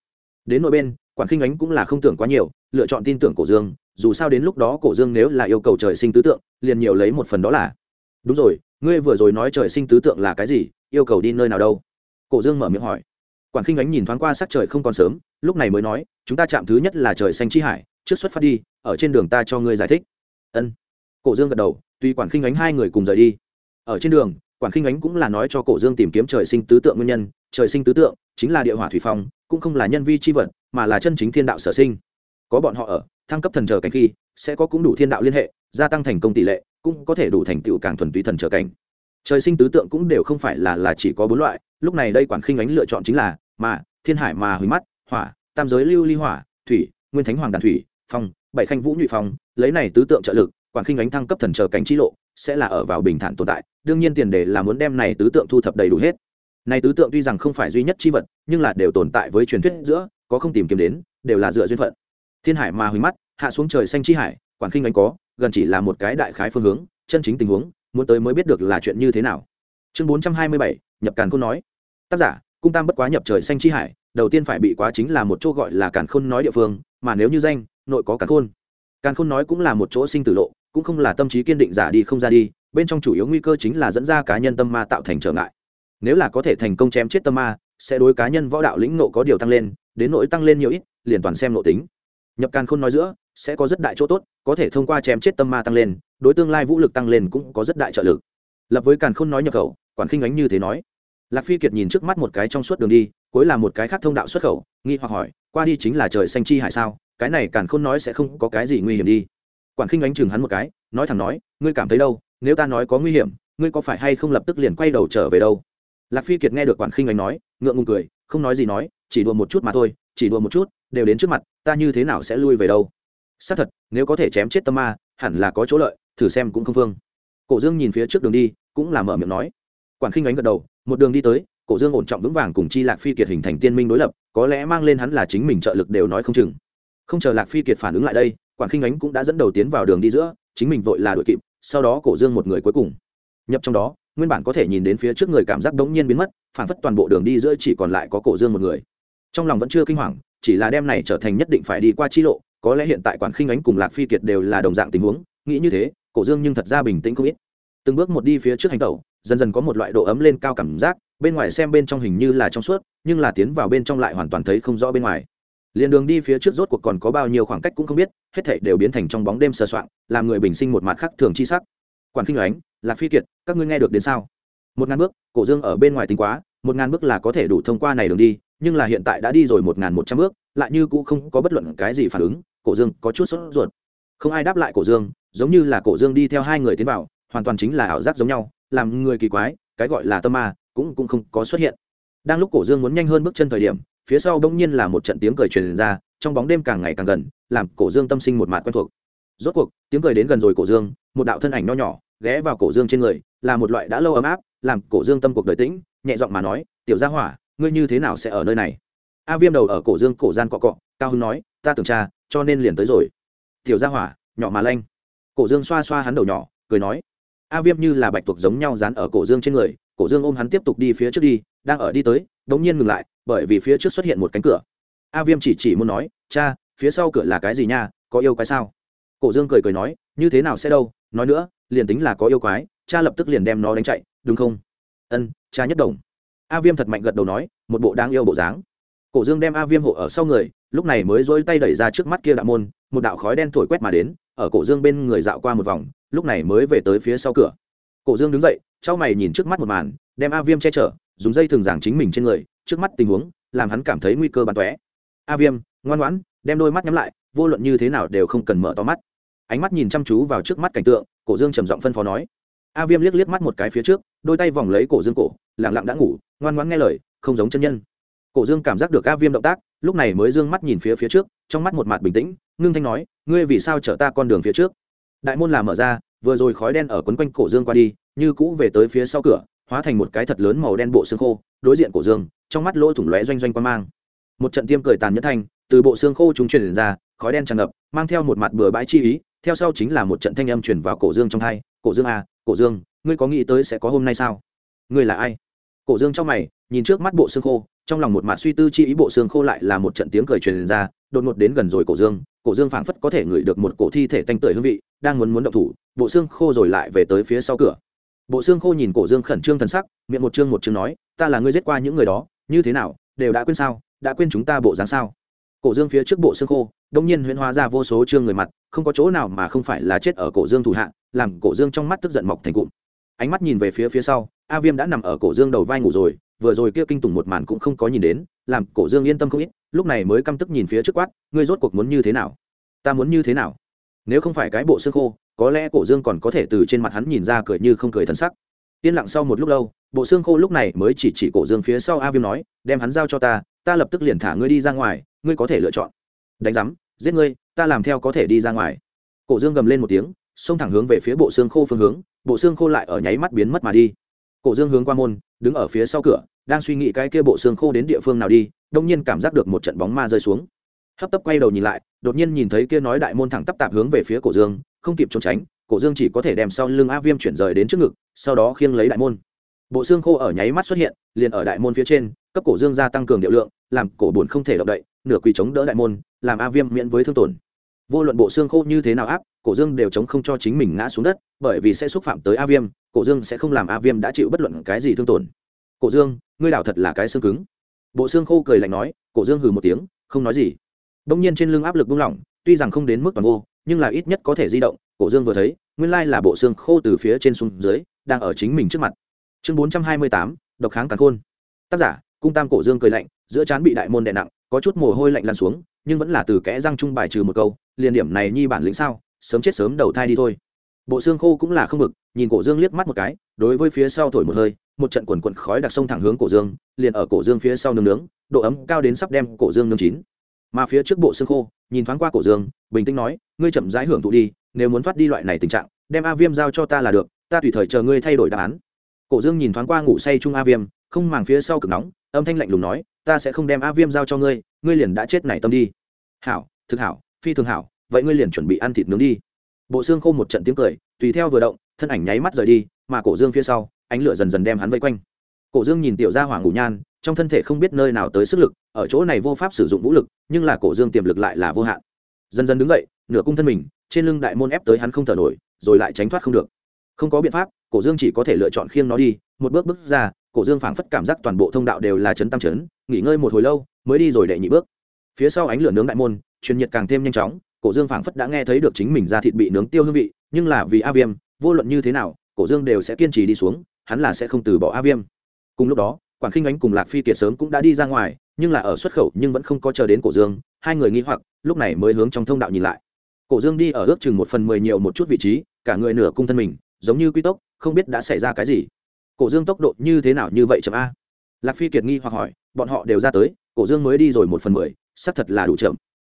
đến nội bên, quản khinh ánh cũng là không tưởng quá nhiều, lựa chọn tin tưởng cổ dương, dù sao đến lúc đó cổ dương nếu là yêu cầu trời sinh tứ tượng, liền nhiều lấy một phần đó là. Đúng rồi, ngươi vừa rồi nói trời sinh tứ tượng là cái gì, yêu cầu đi nơi nào đâu? Cổ dương mở miệng hỏi. Quản khinh ánh nhìn thoáng qua sắc trời không còn sớm, lúc này mới nói, chúng ta chạm thứ nhất là trời xanh chi hải, trước xuất phát đi, ở trên đường ta cho ngươi giải thích. Ân. Cổ dương gật đầu, tuy quản khinh ánh hai người cùng rời đi. Ở trên đường, quản khinh ánh cũng là nói cho cổ dương tìm kiếm trời sinh tứ tượng nguyên nhân, trời sinh tứ tượng chính là địa hỏa thủy phong cũng không là nhân vi c h i vật, mà là chân chính thiên đạo sở sinh. Có bọn họ ở, thăng cấp thần chờ cảnh khi, sẽ có cũng đủ thiên đạo liên hệ, gia tăng thành công tỷ lệ, cũng có thể đủ thành tựu càng thuần túy thần trở cảnh. Trời sinh tứ tượng cũng đều không phải là là chỉ có bốn loại, lúc này đây quản khinh ánh lựa chọn chính là, mà, thiên hải mà hủy mắt, hỏa, tam giới lưu ly hỏa, thủy, nguyên thánh hoàng đàn thủy, phong, bảy khanh vũ nhụy phong, lấy này tứ tượng trợ lực, quản khinh ánh thăng cấp thần trở cảnh chi lộ, sẽ là ở vào bình thản tồn tại, đương nhiên tiền đề là muốn đem này tứ tượng thu thập đầy đủ hết này tứ tượng tuy rằng không phải duy nhất chi vật, nhưng là đều tồn tại với truyền thuyết giữa, có không tìm kiếm đến, đều là dựa duyên phận. Thiên hải mà huỳnh mắt, hạ xuống trời xanh chi hải, quản khinh anh có, gần chỉ là một cái đại khái phương hướng, chân chính tình huống, muốn tới mới biết được là chuyện như thế nào. Chương bốn trăm hai mươi bảy, nhập càn khôn nói. Tác giả, cung tam bất quá nhập trời xanh chi hải, đầu tiên phải bị quá chính là một chỗ gọi là càn khôn nói địa phương, mà nếu như danh, nội có càn khôn. Càn khôn nói cũng là một chỗ sinh tử lộ, cũng không là tâm trí kiên định giả đi không ra đi, bên trong chủ yếu nguy cơ chính là dẫn ra cá nhân tâm ma tạo thành trở ngại nếu là có thể thành công chém chết tâm ma, sẽ đối cá nhân võ đạo lĩnh nộ có điều tăng lên, đến nỗi tăng lên nhiều ít, liền toàn xem nộ tính. Nhập càn khôn nói giữa, sẽ có rất đại chỗ tốt, có thể thông qua chém chết tâm ma tăng lên, đối tương lai vũ lực tăng lên cũng có rất đại trợ lực. Lập với càn khôn nói nhập khẩu, quản khinh ánh như thế nói. Lạc phi kiệt nhìn trước mắt một cái trong suốt đường đi, cuối là một cái khác thông đạo xuất khẩu, nghi hoặc hỏi, qua đi chính là trời xanh chi hải sao? Cái này càn khôn nói sẽ không có cái gì nguy hiểm đi. Quản khinh ánh chừng hắn một cái, nói thẳng nói, ngươi cảm thấy đâu? Nếu ta nói có nguy hiểm, ngươi có phải hay không lập tức liền quay đầu trở về đâu? Lạc phi kiệt nghe được quản khinh anh nói, ngượng ngùng cười, không nói gì nói, chỉ đùa một chút mà thôi, chỉ đùa một chút, đều đến trước mặt, ta như thế nào sẽ lui về đâu? Xác thật, nếu có thể chém chết tâm ma, hẳn là có chỗ lợi, thử xem cũng không phương. Cổ dương nhìn phía trước đường đi, cũng là mở miệng nói. Quản khinh ánh gật đầu, một đường đi tới, cổ dương ổn trọng vững vàng cùng chi lạc phi kiệt hình thành tiên minh đối lập, có lẽ mang lên hắn là chính mình trợ lực đều nói không chừng. Không chờ lạc phi kiệt phản ứng lại đây, quản khinh ánh cũng đã dẫn đầu tiến vào đường đi giữa, chính mình vội là đội kịp, sau đó cổ dương một người cuối cùng nhập trong đó nguyên bản có thể nhìn đến phía trước người cảm giác đống nhiên biến mất phản phất toàn bộ đường đi giữa chỉ còn lại có cổ dương một người. Trong lòng vẫn chưa kinh hoàng, chỉ là đem này trở thành nhất định phải đi qua chi lộ, có lẽ hiện tại quản khinh ánh cùng lạc phi kiệt đều là đồng dạng tình huống, nghĩ như thế, cổ dương nhưng thật ra bình tĩnh không ít. Từng bước một đi phía trước hành tẩu, dần dần có một loại độ ấm lên cao cảm giác, bên ngoài xem bên trong hình như là trong suốt, nhưng là tiến vào bên trong lại hoàn toàn thấy không rõ bên ngoài. Liền đường đi phía trước rốt cuộc còn có bao nhiêu khoảng cách cũng không biết, hết thảy đều biến thành trong bóng đêm sờ soạng, làm người bình sinh một mặt khác thường chi sắc quản khinh ánh, lạc phi kiệt, các ngươi nghe được đến sao? Một ngàn bước, cổ dương ở bên ngoài tính quá, một ngàn bước là có thể đủ thông qua này đường đi, nhưng là hiện tại đã đi rồi một ngàn một trăm bước, lại như cũ không có bất luận cái gì phản ứng, cổ dương có chút sốt ruột. Không ai đáp lại cổ dương, giống như là cổ dương đi theo hai người tiến vào, hoàn toàn chính là ảo giác giống nhau, làm người kỳ quái, cái gọi là tâm ma, cũng cũng không có xuất hiện. Đang lúc cổ dương muốn nhanh hơn bước chân thời điểm, phía sau bỗng nhiên là một trận tiếng cười truyền ra, trong bóng đêm càng ngày càng gần, làm cổ dương tâm sinh một mạt quen thuộc. Rốt cuộc, tiếng cười đến gần rồi cổ dương một đạo thân ảnh nho nhỏ, ghé vào cổ dương trên người, là một loại đã lâu ấm áp, làm cổ dương tâm cuộc đời tĩnh, nhẹ giọng mà nói, tiểu gia hỏa, ngươi như thế nào sẽ ở nơi này? A viêm đầu ở cổ dương cổ gian cọ cọ, cao hưng nói, ta tưởng cha, cho nên liền tới rồi. Tiểu gia hỏa, nhỏ mà lanh. Cổ dương xoa xoa hắn đầu nhỏ, cười nói, a viêm như là bạch tuộc giống nhau dán ở cổ dương trên người, cổ dương ôm hắn tiếp tục đi phía trước đi, đang ở đi tới đ ỗ n g nhiên ngừng lại, bởi vì phía trước xuất hiện một cánh cửa. A viêm chỉ chỉ muốn nói, cha, phía sau cửa là cái gì nha, có yêu cái sao? Cổ dương cười cười nói, như thế nào sẽ đâu nói nữa, liền tính là có yêu quái, cha lập tức liền đem nó đánh chạy, đúng không? Ân, cha nhất đồng a viêm thật mạnh gật đầu nói, một bộ đáng yêu bộ dáng. Cổ dương đem a viêm hộ ở sau người, lúc này mới dỗi tay đẩy ra trước mắt kia đạo môn, một đạo khói đen thổi quét mà đến, ở cổ dương bên người dạo qua một vòng, lúc này mới về tới phía sau cửa. Cổ dương đứng dậy trao mày nhìn trước mắt một màn, đem a viêm che chở, dùng dây thường giảng chính mình trên người, trước mắt tình huống, làm hắn cảm thấy nguy cơ bắn tóe. A viêm, ngoan ngoãn, đem đôi mắt nhắm lại, vô luận như thế nào đều không cần mở to mắt ánh mắt nhìn chăm chú vào trước mắt cảnh tượng, cổ dương trầm giọng phân phó nói. A viêm liếc liếc mắt một cái phía trước, đôi tay vòng lấy cổ dương cổ lẳng lặng đã ngủ, ngoan ngoãn nghe lời, không giống chân nhân. Cổ dương cảm giác được a viêm động tác, lúc này mới d ư ơ n g mắt nhìn phía phía trước, trong mắt một mặt bình tĩnh, ngưng thanh nói, ngươi vì sao chở ta con đường phía trước? Đại môn làm mở ra, vừa rồi khói đen ở quấn quanh cổ dương qua đi, như cũ về tới phía sau cửa, hóa thành một cái thật lớn màu đen bộ xương khô, đối diện cổ dương, trong mắt lỗ thủng lóe doanh doanh quan mang. Một trận tiêm cười tàn nhẫn thanh, từ bộ xương khô chúng truyền ra, khói đen tràn ngập, mang theo một mặt bừa bãi chi ý theo sau chính là một trận thanh âm truyền vào cổ dương trong hai, cổ dương à cổ dương, ngươi có nghĩ tới sẽ có hôm nay sao? Ngươi là ai? Cổ dương trong mày, nhìn trước mắt bộ xương khô, trong lòng một mạt suy tư chi ý bộ xương khô lại là một trận tiếng cười truyền ra, đột ngột đến gần rồi cổ dương. Cổ dương phảng phất có thể ngửi được một cổ thi thể tanh tưởi hương vị, đang muốn muốn động thủ, bộ xương khô rồi lại về tới phía sau cửa. Bộ xương khô nhìn cổ dương khẩn trương thần sắc, miệng một chương một chương nói, ta là ngươi giết qua những người đó, như thế nào, đều đã quên sao, đã quên chúng ta bộ dáng sao? Cổ dương phía trước bộ xương khô, đông nhiên huyễn hóa ra vô số chương người mặt, không có chỗ nào mà không phải là chết ở cổ dương thủ hạ, làm cổ dương trong mắt tức giận mọc thành cụm. Ánh mắt nhìn về phía phía sau, a viêm đã nằm ở cổ dương đầu vai ngủ rồi, vừa rồi kia kinh tủng một màn cũng không có nhìn đến, làm cổ dương yên tâm không ít, lúc này mới căm tức nhìn phía trước quát, ngươi rốt cuộc muốn như thế nào? Ta muốn như thế nào? Nếu không phải cái bộ xương khô, có lẽ cổ dương còn có thể từ trên mặt hắn nhìn ra cười như không cười thân sắc. Yên lặng sau một lúc lâu, bộ xương khô lúc này mới chỉ chỉ cổ dương phía sau a viêm nói, đem hắn giao cho ta ta lập tức liền thả ngươi đi ra ngoài, ngươi có thể lựa chọn. Đánh giám, giết ngươi, ta làm theo có thể đi ra ngoài. Cổ dương gầm lên một tiếng, xông thẳng hướng về phía bộ xương khô phương hướng, bộ xương khô lại ở nháy mắt biến mất mà đi. Cổ dương hướng qua môn, đứng ở phía sau cửa, đang suy nghĩ cái kia bộ xương khô đến địa phương nào đi, đông nhiên cảm giác được một trận bóng ma rơi xuống. Hấp tấp quay đầu nhìn lại, đột nhiên nhìn thấy kia nói đại môn thẳng tắp tạp hướng về phía cổ dương, không kịp trốn tránh, cổ dương chỉ có thể đem sau lưng a viêm chuyển rời đến trước ngực, sau đó khiêng lấy đại môn bộ xương khô ở nháy mắt xuất hiện, liền ở đại môn phía trên, cấp cổ dương gia tăng cường điệu lượng, làm cổ buồn không thể động đậy, nửa quỳ chống đỡ đại môn, làm a viêm miễn với thương tổn. Vô luận bộ xương khô như thế nào áp, cổ dương đều chống không cho chính mình ngã xuống đất, bởi vì sẽ xúc phạm tới a viêm, cổ dương sẽ không làm a viêm đã chịu bất luận cái gì thương tổn. Cổ dương, ngươi đảo thật là cái xương cứng. Bộ xương khô cười lạnh nói, cổ dương hừ một tiếng, không nói gì. Đông nhiên trên lưng áp lực buông lỏng, tuy rằng không đến mức toàn vô, nhưng là ít nhất có thể di động, cổ dương vừa thấy, nguyên lai là bộ xương khô từ phía trên xuống dưới, đang ở chính mình trước mặt chương bốn trăm hai mươi tám, độc kháng càn khôn. Tác giả, cung tam cổ dương cười lạnh, giữa trán bị đại môn đè nặng, có chút mồ hôi lạnh lan xuống, nhưng vẫn là từ kẽ răng trung bài trừ một câu, liền điểm này nhi bản lĩnh sao, sớm chết sớm đầu thai đi thôi. Bộ xương khô cũng là không vực nhìn cổ dương liếc mắt một cái, đối với phía sau thổi một hơi, một trận quần cuộn khói đặc sông thẳng hướng cổ dương, liền ở cổ dương phía sau nướng nướng, độ ấm cao đến sắp đem cổ dương nướng chín. Mà phía trước bộ xương khô, nhìn thoáng qua cổ dương, bình tĩnh nói, ngươi chậm rãi hưởng thụ đi, nếu muốn thoát đi loại này tình trạng, đem a viêm giao cho ta là được, ta tùy thời chờ ngươi thay đổi đáp án cổ dương nhìn thoáng qua ngủ say chung a viêm, không màng phía sau cực nóng, âm thanh lạnh lùng nói, ta sẽ không đem a viêm giao cho ngươi ngươi liền đã chết này tâm đi. Hảo, thực hảo, phi thường hảo, vậy ngươi liền chuẩn bị ăn thịt nướng đi. Bộ xương khô một trận tiếng cười, tùy theo vừa động, thân ảnh nháy mắt rời đi, mà cổ dương phía sau, ánh lửa dần dần đem hắn vây quanh. Cổ dương nhìn tiểu gia hỏa ngủ nhan, trong thân thể không biết nơi nào tới sức lực, ở chỗ này vô pháp sử dụng vũ lực, nhưng là cổ dương tiềm lực lại là vô hạn. Dần dần đứng dậy, nửa cung thân mình, trên lưng đại môn ép tới hắn không thở nổi, rồi lại tránh thoát không được. Không có biện pháp cổ dương chỉ có thể lựa chọn khiêng nó đi, một bước bước ra, cổ dương phảng phất cảm giác toàn bộ thông đạo đều là chấn tam chấn, nghỉ ngơi một hồi lâu, mới đi rồi đệ nhị bước. Phía sau ánh lửa nướng đại môn, truyền nhiệt càng thêm nhanh chóng, cổ dương phảng phất đã nghe thấy được chính mình ra thịt bị nướng tiêu hương vị, nhưng là vì a viêm, vô luận như thế nào, cổ dương đều sẽ kiên trì đi xuống, hắn là sẽ không từ bỏ a viêm. Cùng lúc đó quản khinh ánh cùng lạc phi kiệt sớm cũng đã đi ra ngoài, nhưng là ở xuất khẩu nhưng vẫn không có chờ đến cổ dương, hai người nghi hoặc, lúc này mới hướng trong thông đạo nhìn lại. Cổ dương đi ở ước chừng một phần mười nhiều một chút vị trí, cả người nửa cung thân mình giống như quy tốc, không biết đã xảy ra cái gì. Cổ dương tốc độ như thế nào như vậy chậm a? Lạc phi kiệt nghi hoặc hỏi, bọn họ đều ra tới, cổ dương mới đi rồi một phần mười, xác thật là đủ chậm.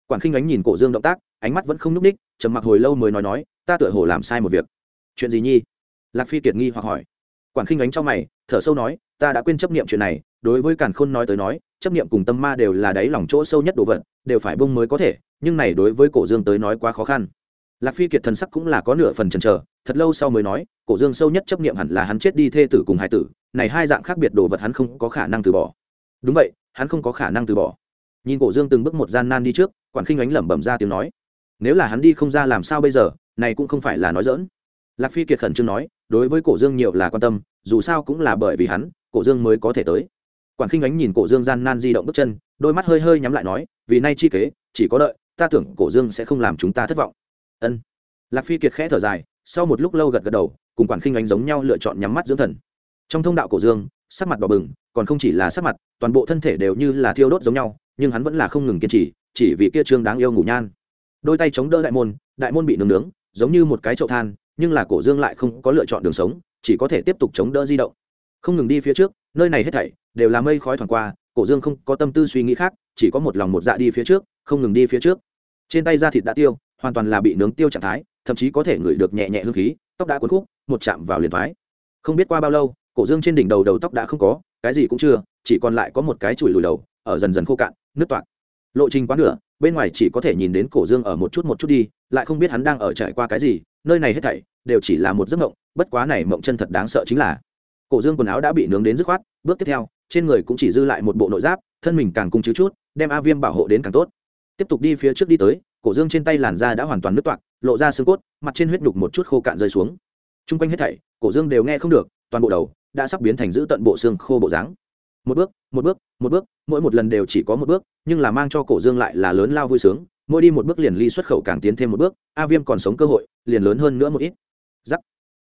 Quản khinh ánh nhìn cổ dương động tác, ánh mắt vẫn không nhúc ních, trầm mặc hồi lâu mới nói nói, ta tựa hồ làm sai một việc. Chuyện gì nhi? Lạc phi kiệt nghi hoặc hỏi. Quản khinh ánh trong mày, thở sâu nói, ta đã quên chấp niệm chuyện này, đối với càn khôn nói tới nói, chấp niệm cùng tâm ma đều là đáy lòng chỗ sâu nhất đồ vật, đều phải bông mới có thể, nhưng này đối với cổ dương tới nói quá khó khăn. Lạc phi kiệt thần sắc cũng là có nửa phần chần chờ thật lâu sau mới nói, cổ dương sâu nhất chấp niệm hẳn là hắn chết đi thê tử cùng hải tử, này hai dạng khác biệt đồ vật hắn không có khả năng từ bỏ. Đúng vậy, hắn không có khả năng từ bỏ. Nhìn cổ dương từng bước một gian nan đi trước, quản khinh ánh lẩm bẩm ra tiếng nói, nếu là hắn đi không ra làm sao bây giờ, này cũng không phải là nói dỡn lạc phi kiệt khẩn trương nói, đối với cổ dương nhiều là quan tâm, dù sao cũng là bởi vì hắn, cổ dương mới có thể tới. Quản khinh ánh nhìn cổ dương gian nan di động bước chân, đôi mắt hơi hơi nhắm lại nói, vì nay chi kế, chỉ có đợi, ta tưởng cổ dương sẽ không làm chúng ta thất vọng. Ân. Lạc phi kiệt khẽ thở dài sau một lúc lâu gật gật đầu, cùng quản khinh ánh giống nhau lựa chọn nhắm mắt dưỡng thần. Trong thông đạo cổ dương, sắc mặt đỏ bừng, còn không chỉ là sắc mặt, toàn bộ thân thể đều như là thiêu đốt giống nhau, nhưng hắn vẫn là không ngừng kiên trì, chỉ vì kia trương đáng yêu ngủ nhan. Đôi tay chống đỡ đại môn đại môn bị nướng nướng, giống như một cái chậu than, nhưng là cổ dương lại không có lựa chọn đường sống, chỉ có thể tiếp tục chống đỡ di động. Không ngừng đi phía trước, nơi này hết thảy đều là mây khói thoảng qua, cổ dương không có tâm tư suy nghĩ khác, chỉ có một lòng một dạ đi phía trước, không ngừng đi phía trước. Trên tay da thịt đã tiêu, hoàn toàn là bị nướng tiêu trạng thái thậm chí có thể ngửi được nhẹ nhẹ hương khí, tóc đã cuốn khúc, một chạm vào liền thoái. Không biết qua bao lâu, cổ dương trên đỉnh đầu đầu tóc đã không có, cái gì cũng chưa, chỉ còn lại có một cái chùi lùi đầu, ở dần dần khô cạn, nứt toạc. Lộ trình quá nửa, bên ngoài chỉ có thể nhìn đến cổ dương ở một chút một chút đi, lại không biết hắn đang ở trải qua cái gì, nơi này hết thảy đều chỉ là một giấc mộng, bất quá này mộng chân thật đáng sợ chính là cổ dương quần áo đã bị nướng đến dứt khoát, bước tiếp theo, trên người cũng chỉ dư lại một bộ nội giáp, thân mình càng cung chứ chút, đem a viêm bảo hộ đến càng tốt. Tiếp tục đi phía trước đi tới cổ dương trên tay làn da đã hoàn toàn nứt toạc, lộ ra xương cốt, mặt trên huyết nhục một chút khô cạn rơi xuống. T r u n g quanh hết thảy, cổ dương đều nghe không được, toàn bộ đầu đã sắp biến thành giữ tận bộ xương khô bộ dáng. Một bước một bước một bước, mỗi một lần đều chỉ có một bước, nhưng là mang cho cổ dương lại là lớn lao vui sướng, mỗi đi một bước liền ly xuất khẩu càng tiến thêm một bước, a viêm còn sống cơ hội, liền lớn hơn nữa một ít. Giắc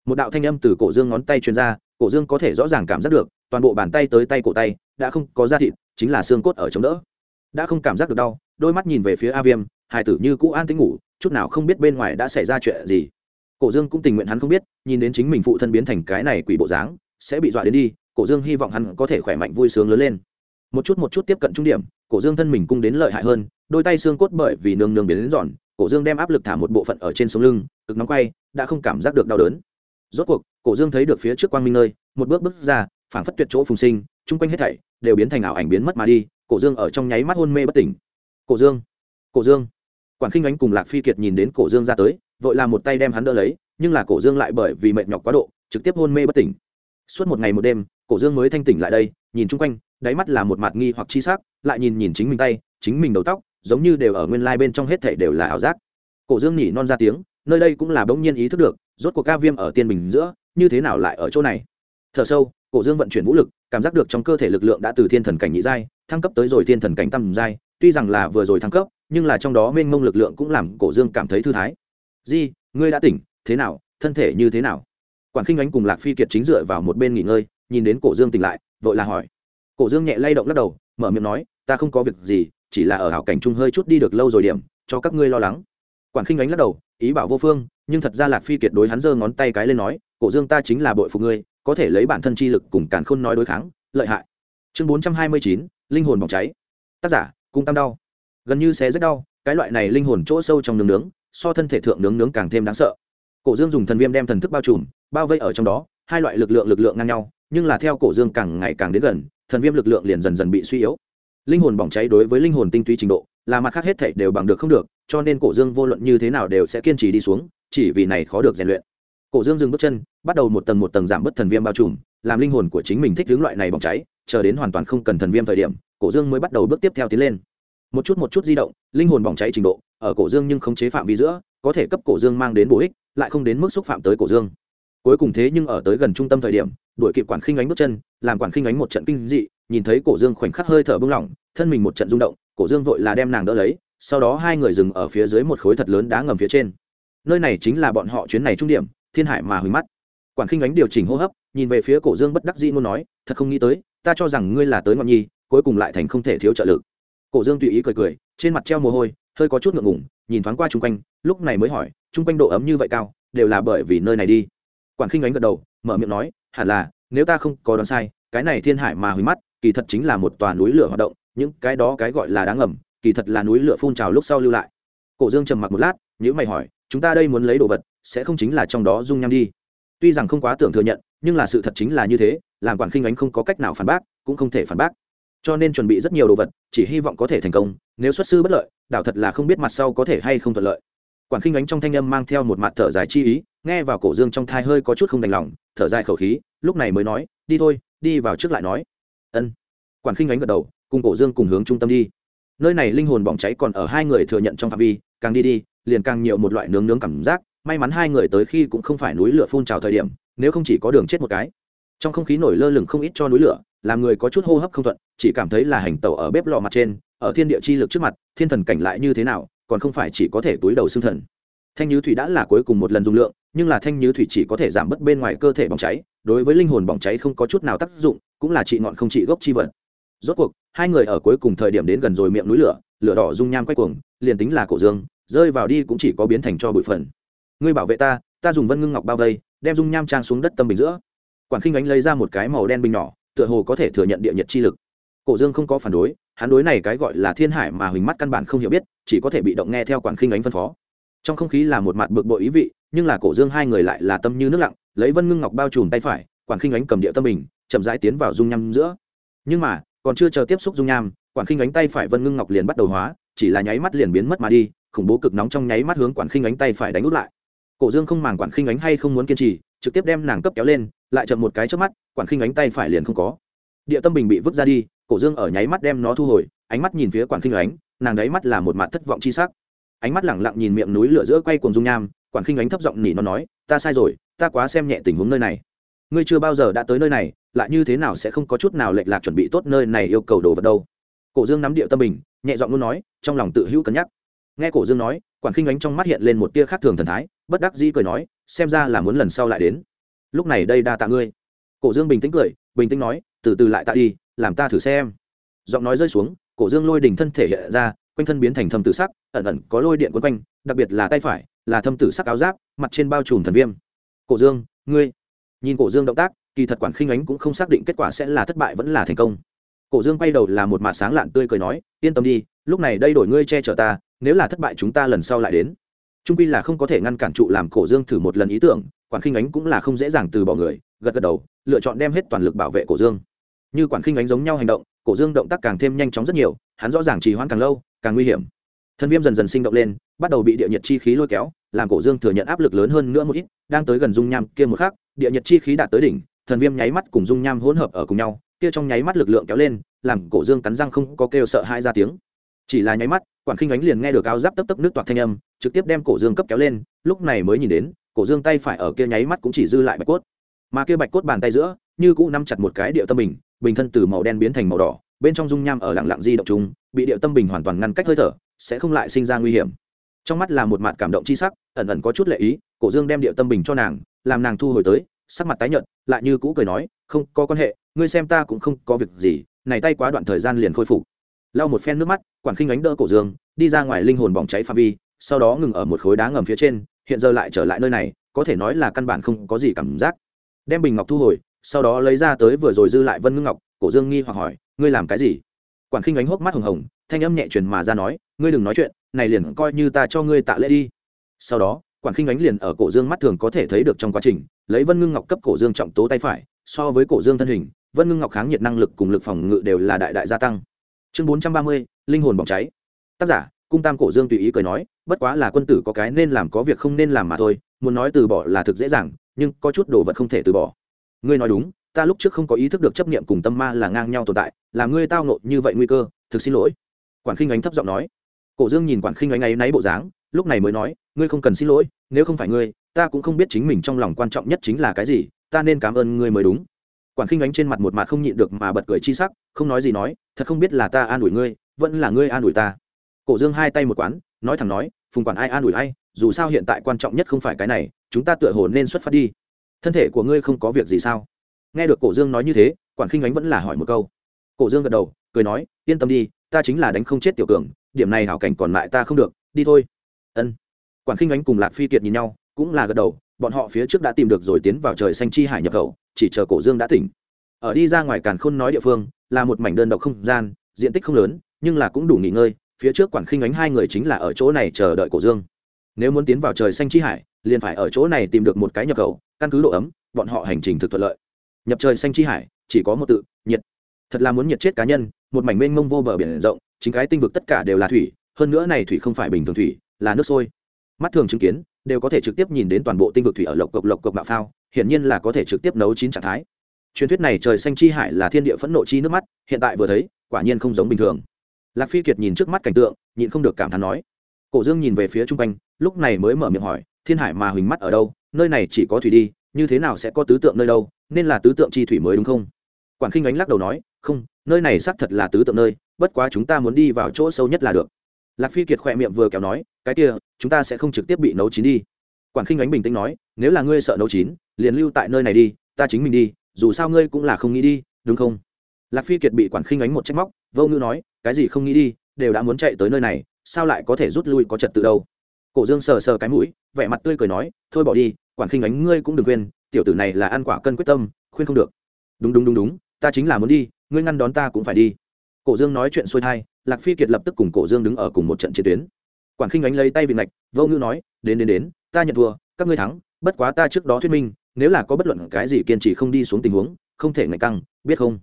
một đạo thanh âm từ cổ dương ngón tay truyền ra, cổ dương có thể rõ ràng cảm giác được, toàn bộ bàn tay tới tay cổ tay, đã không có da thịt, chính là xương cốt ở chống đỡ. Đã không cảm giác được đau, đôi mắt nhìn về phía a viêm hải tử như cũ an tính ngủ, chút nào không biết bên ngoài đã xảy ra chuyện gì. Cổ dương cũng tình nguyện hắn không biết, nhìn đến chính mình phụ thân biến thành cái này quỷ bộ dáng, sẽ bị dọa đến đi, cổ dương hy vọng hắn có thể khỏe mạnh vui sướng lớn lên. Một chút một chút tiếp cận trung điểm, cổ dương thân mình cung đến lợi hại hơn, đôi tay xương cốt bởi vì nương nương biến đến giòn, cổ dương đem áp lực thả một bộ phận ở trên sống lưng, cực nóng quay, đã không cảm giác được đau đớn. Rốt cuộc, cổ dương thấy được phía trước quang minh nơi, một bước bước ra, phảng phất tuyệt chỗ phùng sinh, chung quanh hết thảy đều biến thành ảo ảnh biến mất mà đi, cổ dương ở trong nháy mắt hôn mê bất tỉnh. Cổ dương! Cổ dương! Quản khinh ánh cùng lạc phi kiệt nhìn đến cổ dương ra tới, vội làm một tay đem hắn đỡ lấy, nhưng là cổ dương lại bởi vì mệt nhọc quá độ, trực tiếp hôn mê bất tỉnh. Suốt một ngày một đêm, cổ dương mới thanh tỉnh lại đây, nhìn chung quanh, đáy mắt là một mặt nghi hoặc chi sắc, lại nhìn nhìn chính mình tay, chính mình đầu tóc, giống như đều ở nguyên lai bên trong hết thảy đều là ảo giác. Cổ dương nhỉ non ra tiếng, nơi đây cũng là bỗng nhiên ý thức được, rốt cuộc ca viêm ở tiên bình giữa, như thế nào lại ở chỗ này? Thở sâu, cổ dương vận chuyển vũ lực, cảm giác được trong cơ thể lực lượng đã từ thiên thần cảnh nhị giai, thăng cấp tới rồi thiên thần cảnh tam giai, tuy rằng là vừa rồi thăng cấp nhưng là trong đó mênh mông lực lượng cũng làm cổ dương cảm thấy thư thái. Di, ngươi đã tỉnh, thế nào, thân thể như thế nào? Quản khinh ánh cùng lạc phi kiệt chính dựa vào một bên nghỉ ngơi, nhìn đến cổ dương tỉnh lại, vội là hỏi. Cổ dương nhẹ lay động lắc đầu, mở miệng nói, ta không có việc gì, chỉ là ở hảo cảnh chung hơi chút đi được lâu rồi điểm, cho các ngươi lo lắng. Quản khinh ánh lắc đầu, ý bảo vô phương, nhưng thật ra lạc phi kiệt đối hắn giơ ngón tay cái lên nói, cổ dương ta chính là bội phục ngươi, có thể lấy bản thân chi lực cùng càn khôn nói đối kháng, lợi hại. Chương bốn trăm hai mươi chín, linh hồn bỏng cháy. Tác giả, cung tam đau gần như xé rất đau, cái loại này linh hồn chỗ sâu trong nướng nướng, so thân thể thượng nướng nướng càng thêm đáng sợ. Cổ dương dùng thần viêm đem thần thức bao trùm, bao vây ở trong đó, hai loại lực lượng lực lượng ngang nhau, nhưng là theo cổ dương càng ngày càng đến gần, thần viêm lực lượng liền dần dần bị suy yếu. Linh hồn bỏng cháy đối với linh hồn tinh túy trình độ, là mặt khác hết thể đều bằng được không được, cho nên cổ dương vô luận như thế nào đều sẽ kiên trì đi xuống, chỉ vì này khó được rèn luyện. Cổ dương dừng bước chân, bắt đầu một tầng một tầng giảm bớt thần viêm bao trùm, làm linh hồn của chính mình thích hướng loại này bỏng cháy, chờ đến hoàn toàn không cần thần viêm thời điểm, cổ dương mới bắt đầu bước tiếp theo tiến lên một chút một chút di động, linh hồn bỏng cháy trình độ, ở cổ dương nhưng không chế phạm vi giữa, có thể cấp cổ dương mang đến bổ ích, lại không đến mức xúc phạm tới cổ dương. Cuối cùng thế nhưng ở tới gần trung tâm thời điểm, đuổi kịp quản khinh ánh bước chân, làm quản khinh ánh một trận kinh dị, nhìn thấy cổ dương khoảnh khắc hơi thở bưng lỏng, thân mình một trận rung động, cổ dương vội là đem nàng đỡ lấy, sau đó hai người dừng ở phía dưới một khối thật lớn đá ngầm phía trên. Nơi này chính là bọn họ chuyến này trung điểm, thiên hải mà hủy mắt. Quản khinh ánh điều chỉnh hô hấp, nhìn về phía cổ dương bất đắc dĩ muốn nói, thật không nghĩ tới, ta cho rằng ngươi là tới ngọn nhi, cuối cùng lại thành không thể thiếu trợ lực cổ dương tùy ý cười cười, trên mặt treo mồ hôi, hơi có chút ngượng ngùng, nhìn thoáng qua chung quanh, lúc này mới hỏi, chung quanh độ ấm như vậy cao, đều là bởi vì nơi này đi. Quản khinh ánh gật đầu, mở miệng nói, hẳn là, nếu ta không có đoán sai, cái này thiên hải mà hủy mắt, kỳ thật chính là một tòa núi lửa hoạt động, những cái đó cái gọi là đáng ngầm, kỳ thật là núi lửa phun trào lúc sau lưu lại. Cổ dương trầm mặc một lát nhữ mày hỏi, chúng ta đây muốn lấy đồ vật, sẽ không chính là trong đó dung nham đi? Tuy rằng không quá tưởng thừa nhận, nhưng là sự thật chính là như thế, làm quản khinh ánh không có cách nào phản bác, cũng không thể phản bác cho nên chuẩn bị rất nhiều đồ vật, chỉ hy vọng có thể thành công, nếu xuất sư bất lợi, đảo thật là không biết mặt sau có thể hay không thuận lợi. Quản khinh ánh trong thanh âm mang theo một mặt thở dài chi ý, nghe vào cổ dương trong thai hơi có chút không đành lòng, thở dài khẩu khí, lúc này mới nói, đi thôi, đi vào trước lại nói. Ân. Quản khinh ánh gật đầu, cùng cổ dương cùng hướng trung tâm đi. Nơi này linh hồn bỏng cháy còn ở hai người thừa nhận trong phạm vi, càng đi đi, liền càng nhiều một loại nướng nướng cảm giác, may mắn hai người tới khi cũng không phải núi lửa phun trào thời điểm, nếu không chỉ có đường chết một cái. Trong không khí nổi lơ lửng không ít cho núi lửa làm người có chút hô hấp không thuận, chỉ cảm thấy là hành tẩu ở bếp lò mặt trên, ở thiên địa chi lực trước mặt, thiên thần cảnh lại như thế nào, còn không phải chỉ có thể túi đầu xương thần. Thanh nhứ thủy đã là cuối cùng một lần dùng lượng, nhưng là thanh nhứ thủy chỉ có thể giảm bớt bên ngoài cơ thể bỏng cháy, đối với linh hồn bỏng cháy không có chút nào tác dụng, cũng là trị ngọn không trị gốc chi vật. Rốt cuộc, hai người ở cuối cùng thời điểm đến gần rồi miệng núi lửa lửa đỏ dung nham quay cuồng, liền tính là cổ dương, rơi vào đi cũng chỉ có biến thành cho bụi phần. Ngươi bảo vệ ta ta dùng vân ngưng ngọc bao vây, đem dung nham trang xuống đất tâm bình giữa. Quản khinh ánh lấy ra một cái màu đen bình nhỏ tựa hồ có thể thừa nhận địa nhiệt chi lực. Cổ dương không có phản đối, hắn đối này cái gọi là thiên hải mà huỳnh mắt căn bản không hiểu biết, chỉ có thể bị động nghe theo quản khinh ánh phân phó. Trong không khí là một mặt bực bội ý vị, nhưng là cổ dương hai người lại là tâm như nước lặng, lấy vân ngưng ngọc bao trùm tay phải, quản khinh ánh cầm địa tâm bình, chậm rãi tiến vào dung nham giữa. Nhưng mà, còn chưa chờ tiếp xúc dung nham, quản khinh ánh tay phải vân ngưng ngọc liền bắt đầu hóa, chỉ là nháy mắt liền biến mất mà đi, khủng bố cực nóng trong nháy mắt hướng quản khinh ánh tay phải đánh út lại. Cổ dương không màng quản khinh ánh hay không muốn kiên trì, trực tiếp đem nàng cấp kéo lên, lại chậm một cái trước mắt quản khinh ánh tay phải liền không có. Địa tâm bình bị vứt ra đi, cổ dương ở nháy mắt đem nó thu hồi, ánh mắt nhìn phía quản khinh ánh, nàng đáy mắt là một mặt thất vọng chi sắc. Ánh mắt lẳng lặng nhìn miệng núi lửa giữa quay cuồng dung nham, quản khinh ánh thấp giọng nỉ nó nói, ta sai rồi, ta quá xem nhẹ tình huống nơi này. Ngươi chưa bao giờ đã tới nơi này, lại như thế nào sẽ không có chút nào lệch lạc chuẩn bị tốt nơi này yêu cầu đồ vật đâu? Cổ dương nắm địa tâm bình, nhẹ giọng luôn nói, trong lòng tự hữu cân nhắc. Nghe cổ dương nói, quản khinh ánh trong mắt hiện lên một tia khác thường thần thái, bất đắc dĩ cười nói, xem ra là muốn lần sau lại đến. Lúc này đây đa tạ ngươi cổ dương bình tĩnh cười, bình tĩnh nói, từ từ lại tạ đi, làm ta thử xem. Giọng nói rơi xuống, cổ dương lôi đỉnh thân thể hiện ra, quanh thân biến thành thâm tử sắc, ẩn ẩn có lôi điện quấn quanh, đặc biệt là tay phải, là thâm tử sắc áo giáp, mặt trên bao trùm thần viêm. Cổ dương, ngươi. Nhìn cổ dương động tác, kỳ thật quản khinh ánh cũng không xác định kết quả sẽ là thất bại vẫn là thành công. Cổ dương quay đầu là một mặt sáng lạn tươi cười nói, yên tâm đi, lúc này đây đổi ngươi che chở ta, nếu là thất bại chúng ta lần sau lại đến. Trung pi là không có thể ngăn cản trụ làm cổ dương thử một lần ý tưởng, quản khinh ánh cũng là không dễ dàng từ bỏ người, gật gật đầu lựa chọn đem hết toàn lực bảo vệ cổ dương. Như quản khinh ánh giống nhau hành động, cổ dương động tác càng thêm nhanh chóng rất nhiều, hắn rõ ràng trì hoãn càng lâu, càng nguy hiểm. Thân viêm dần dần sinh động lên, bắt đầu bị địa nhiệt chi khí lôi kéo, làm cổ dương thừa nhận áp lực lớn hơn nữa một ít, đang tới gần dung nham kia một khắc, địa nhiệt chi khí đạt tới đỉnh thần viêm nháy mắt cùng dung nham hỗn hợp ở cùng nhau, kia trong nháy mắt lực lượng kéo lên, làm cổ dương cắn răng không có kêu sợ hai ra tiếng. Chỉ là nháy mắt, quản khinh ánh liền nghe được áo giáp tấp tấp nước toạc thanh âm, trực tiếp đem cổ dương cấp kéo lên, lúc này mới nhìn đến, cổ dương tay phải ở kia nháy mắt cũng chỉ dư lại bạch cốt mà kia bạch cốt bàn tay giữa, như cũ nắm chặt một cái điệu tâm bình bình thân từ màu đen biến thành màu đỏ, bên trong dung nham ở lặng lặng di động chung, bị điệu tâm bình hoàn toàn ngăn cách hơi thở, sẽ không lại sinh ra nguy hiểm. Trong mắt là một mặt cảm động chi sắc, ẩn ẩn có chút lệ ý, cổ dương đem điệu tâm bình cho nàng, làm nàng thu hồi tới, sắc mặt tái nhợt, lại như cũ cười nói, không có quan hệ, ngươi xem ta cũng không có việc gì, này tay quá đoạn thời gian liền khôi phục. Lau một phen nước mắt, quản khinh ánh đỡ cổ dương, đi ra ngoài linh hồn bỏng cháy pha vi, sau đó ngừng ở một khối đá ngầm phía trên, hiện giờ lại trở lại nơi này, có thể nói là căn bản không có gì cảm giác đem bình ngọc thu hồi, sau đó lấy ra tới vừa rồi dư lại vân ngưng ngọc, cổ dương nghi hoặc hỏi, ngươi làm cái gì? Quản khinh ánh hốc mắt hồng hồng, thanh âm nhẹ truyền mà ra nói, ngươi đừng nói chuyện, này liền coi như ta cho ngươi tạ lễ đi. Sau đó quản khinh ánh liền ở cổ dương mắt thường có thể thấy được trong quá trình, lấy vân ngưng ngọc cấp cổ dương trọng tố tay phải, so với cổ dương thân hình, vân ngưng ngọc kháng nhiệt năng lực cùng lực phòng ngự đều là đại đại gia tăng. Chương bốn trăm ba mươi, linh hồn bỏng cháy. Tác giả, cung tam cổ dương tùy ý cười nói, bất quá là quân tử có cái nên làm có việc không nên làm mà thôi, muốn nói từ bỏ là thực dễ dàng nhưng có chút đồ vật không thể từ bỏ. Ngươi nói đúng, ta lúc trước không có ý thức được chấp niệm cùng tâm ma là ngang nhau tồn tại làm ngươi tao ngộ như vậy nguy cơ, thực xin lỗi. Quản khinh ánh thấp giọng nói. Cổ dương nhìn quản khinh ánh ấy náy bộ dáng, lúc này mới nói, ngươi không cần xin lỗi, nếu không phải ngươi, ta cũng không biết chính mình trong lòng quan trọng nhất chính là cái gì, ta nên cảm ơn ngươi mới đúng. Quản khinh ánh trên mặt một mặt không nhịn được mà bật cười chi sắc, không nói gì nói, thật không biết là ta an ủi ngươi, vẫn là ngươi an ủi ta. Cổ dương hai tay một quán, nói thẳng nói, phùng quản ai an ủi ai dù sao hiện tại quan trọng nhất không phải cái này, chúng ta tựa hồ nên xuất phát đi. Thân thể của ngươi không có việc gì sao? Nghe được cổ dương nói như thế, quản khinh ánh vẫn là hỏi một câu. Cổ dương gật đầu, cười nói, yên tâm đi, ta chính là đánh không chết tiểu cường, điểm này hảo cảnh còn lại ta không được, đi thôi. Ân. Quản khinh ánh cùng lạc phi kiệt nhìn nhau, cũng là gật đầu, bọn họ phía trước đã tìm được rồi tiến vào trời xanh chi hải nhập khẩu, chỉ chờ cổ dương đã tỉnh. Ở đi ra ngoài càn khôn nói địa phương, là một mảnh đơn độc không gian, diện tích không lớn, nhưng là cũng đủ nghỉ ngơi, phía trước quản khinh ánh hai người chính là ở chỗ này chờ đợi cổ dương nếu muốn tiến vào trời xanh chi hải, liền phải ở chỗ này tìm được một cái nhập khẩu, căn cứ độ ấm, bọn họ hành trình thực thuận lợi. Nhập trời xanh chi hải, chỉ có một tự, nhiệt. Thật là muốn nhiệt chết cá nhân, một mảnh mênh mông vô bờ biển rộng, chính cái tinh vực tất cả đều là thủy, hơn nữa này thủy không phải bình thường thủy, là nước sôi. Mắt thường chứng kiến, đều có thể trực tiếp nhìn đến toàn bộ tinh vực thủy ở lộc cộc lộc cộc bạo phao, hiển nhiên là có thể trực tiếp nấu chín trạng thái. Truyền thuyết này trời xanh chi hải là thiên địa phẫn nộ chi nước mắt, hiện tại vừa thấy, quả nhiên không giống bình thường. Lạc phi kiệt nhìn trước mắt cảnh tượng, nhịn không được cảm thán nói. Cổ dương nhìn về phía chung quanh lúc này mới mở miệng hỏi, thiên hải mà huỳnh mắt ở đâu? Nơi này chỉ có thủy đi, như thế nào sẽ có tứ tượng nơi đâu? Nên là tứ tượng chi thủy mới đúng không? Quản khinh ánh lắc đầu nói, không, nơi này xác thật là tứ tượng nơi, bất quá chúng ta muốn đi vào chỗ sâu nhất là được. Lạc phi kiệt khỏe miệng vừa kéo nói, cái kia, chúng ta sẽ không trực tiếp bị nấu chín đi. Quản khinh ánh bình tĩnh nói, nếu là ngươi sợ nấu chín, liền lưu tại nơi này đi, ta chính mình đi, dù sao ngươi cũng là không nghĩ đi, đúng không? Lạc phi kiệt bị quản khinh ánh một trách móc, vô ngữ nói, cái gì không nghĩ đi, đều đã muốn chạy tới nơi này, sao lại có thể rút lui có trật tự đâu? Cổ dương sờ sờ cái mũi, vẻ mặt tươi cười nói, thôi bỏ đi, quản khinh ánh ngươi cũng đừng quên, tiểu tử này là ăn quả cân quyết tâm, khuyên không được. Đúng đúng đúng đúng, ta chính là muốn đi, ngươi ngăn đón ta cũng phải đi. Cổ dương nói chuyện xuôi thai, lạc phi kiệt lập tức cùng cổ dương đứng ở cùng một trận chiến tuyến. Quản khinh ánh lấy tay vị ngạch vô ngữ nói, đến đến đến, ta nhận thua, các ngươi thắng, bất quá ta trước đó thuyết minh, nếu là có bất luận cái gì kiên trì không đi xuống tình huống, không thể ngày căng, biết không?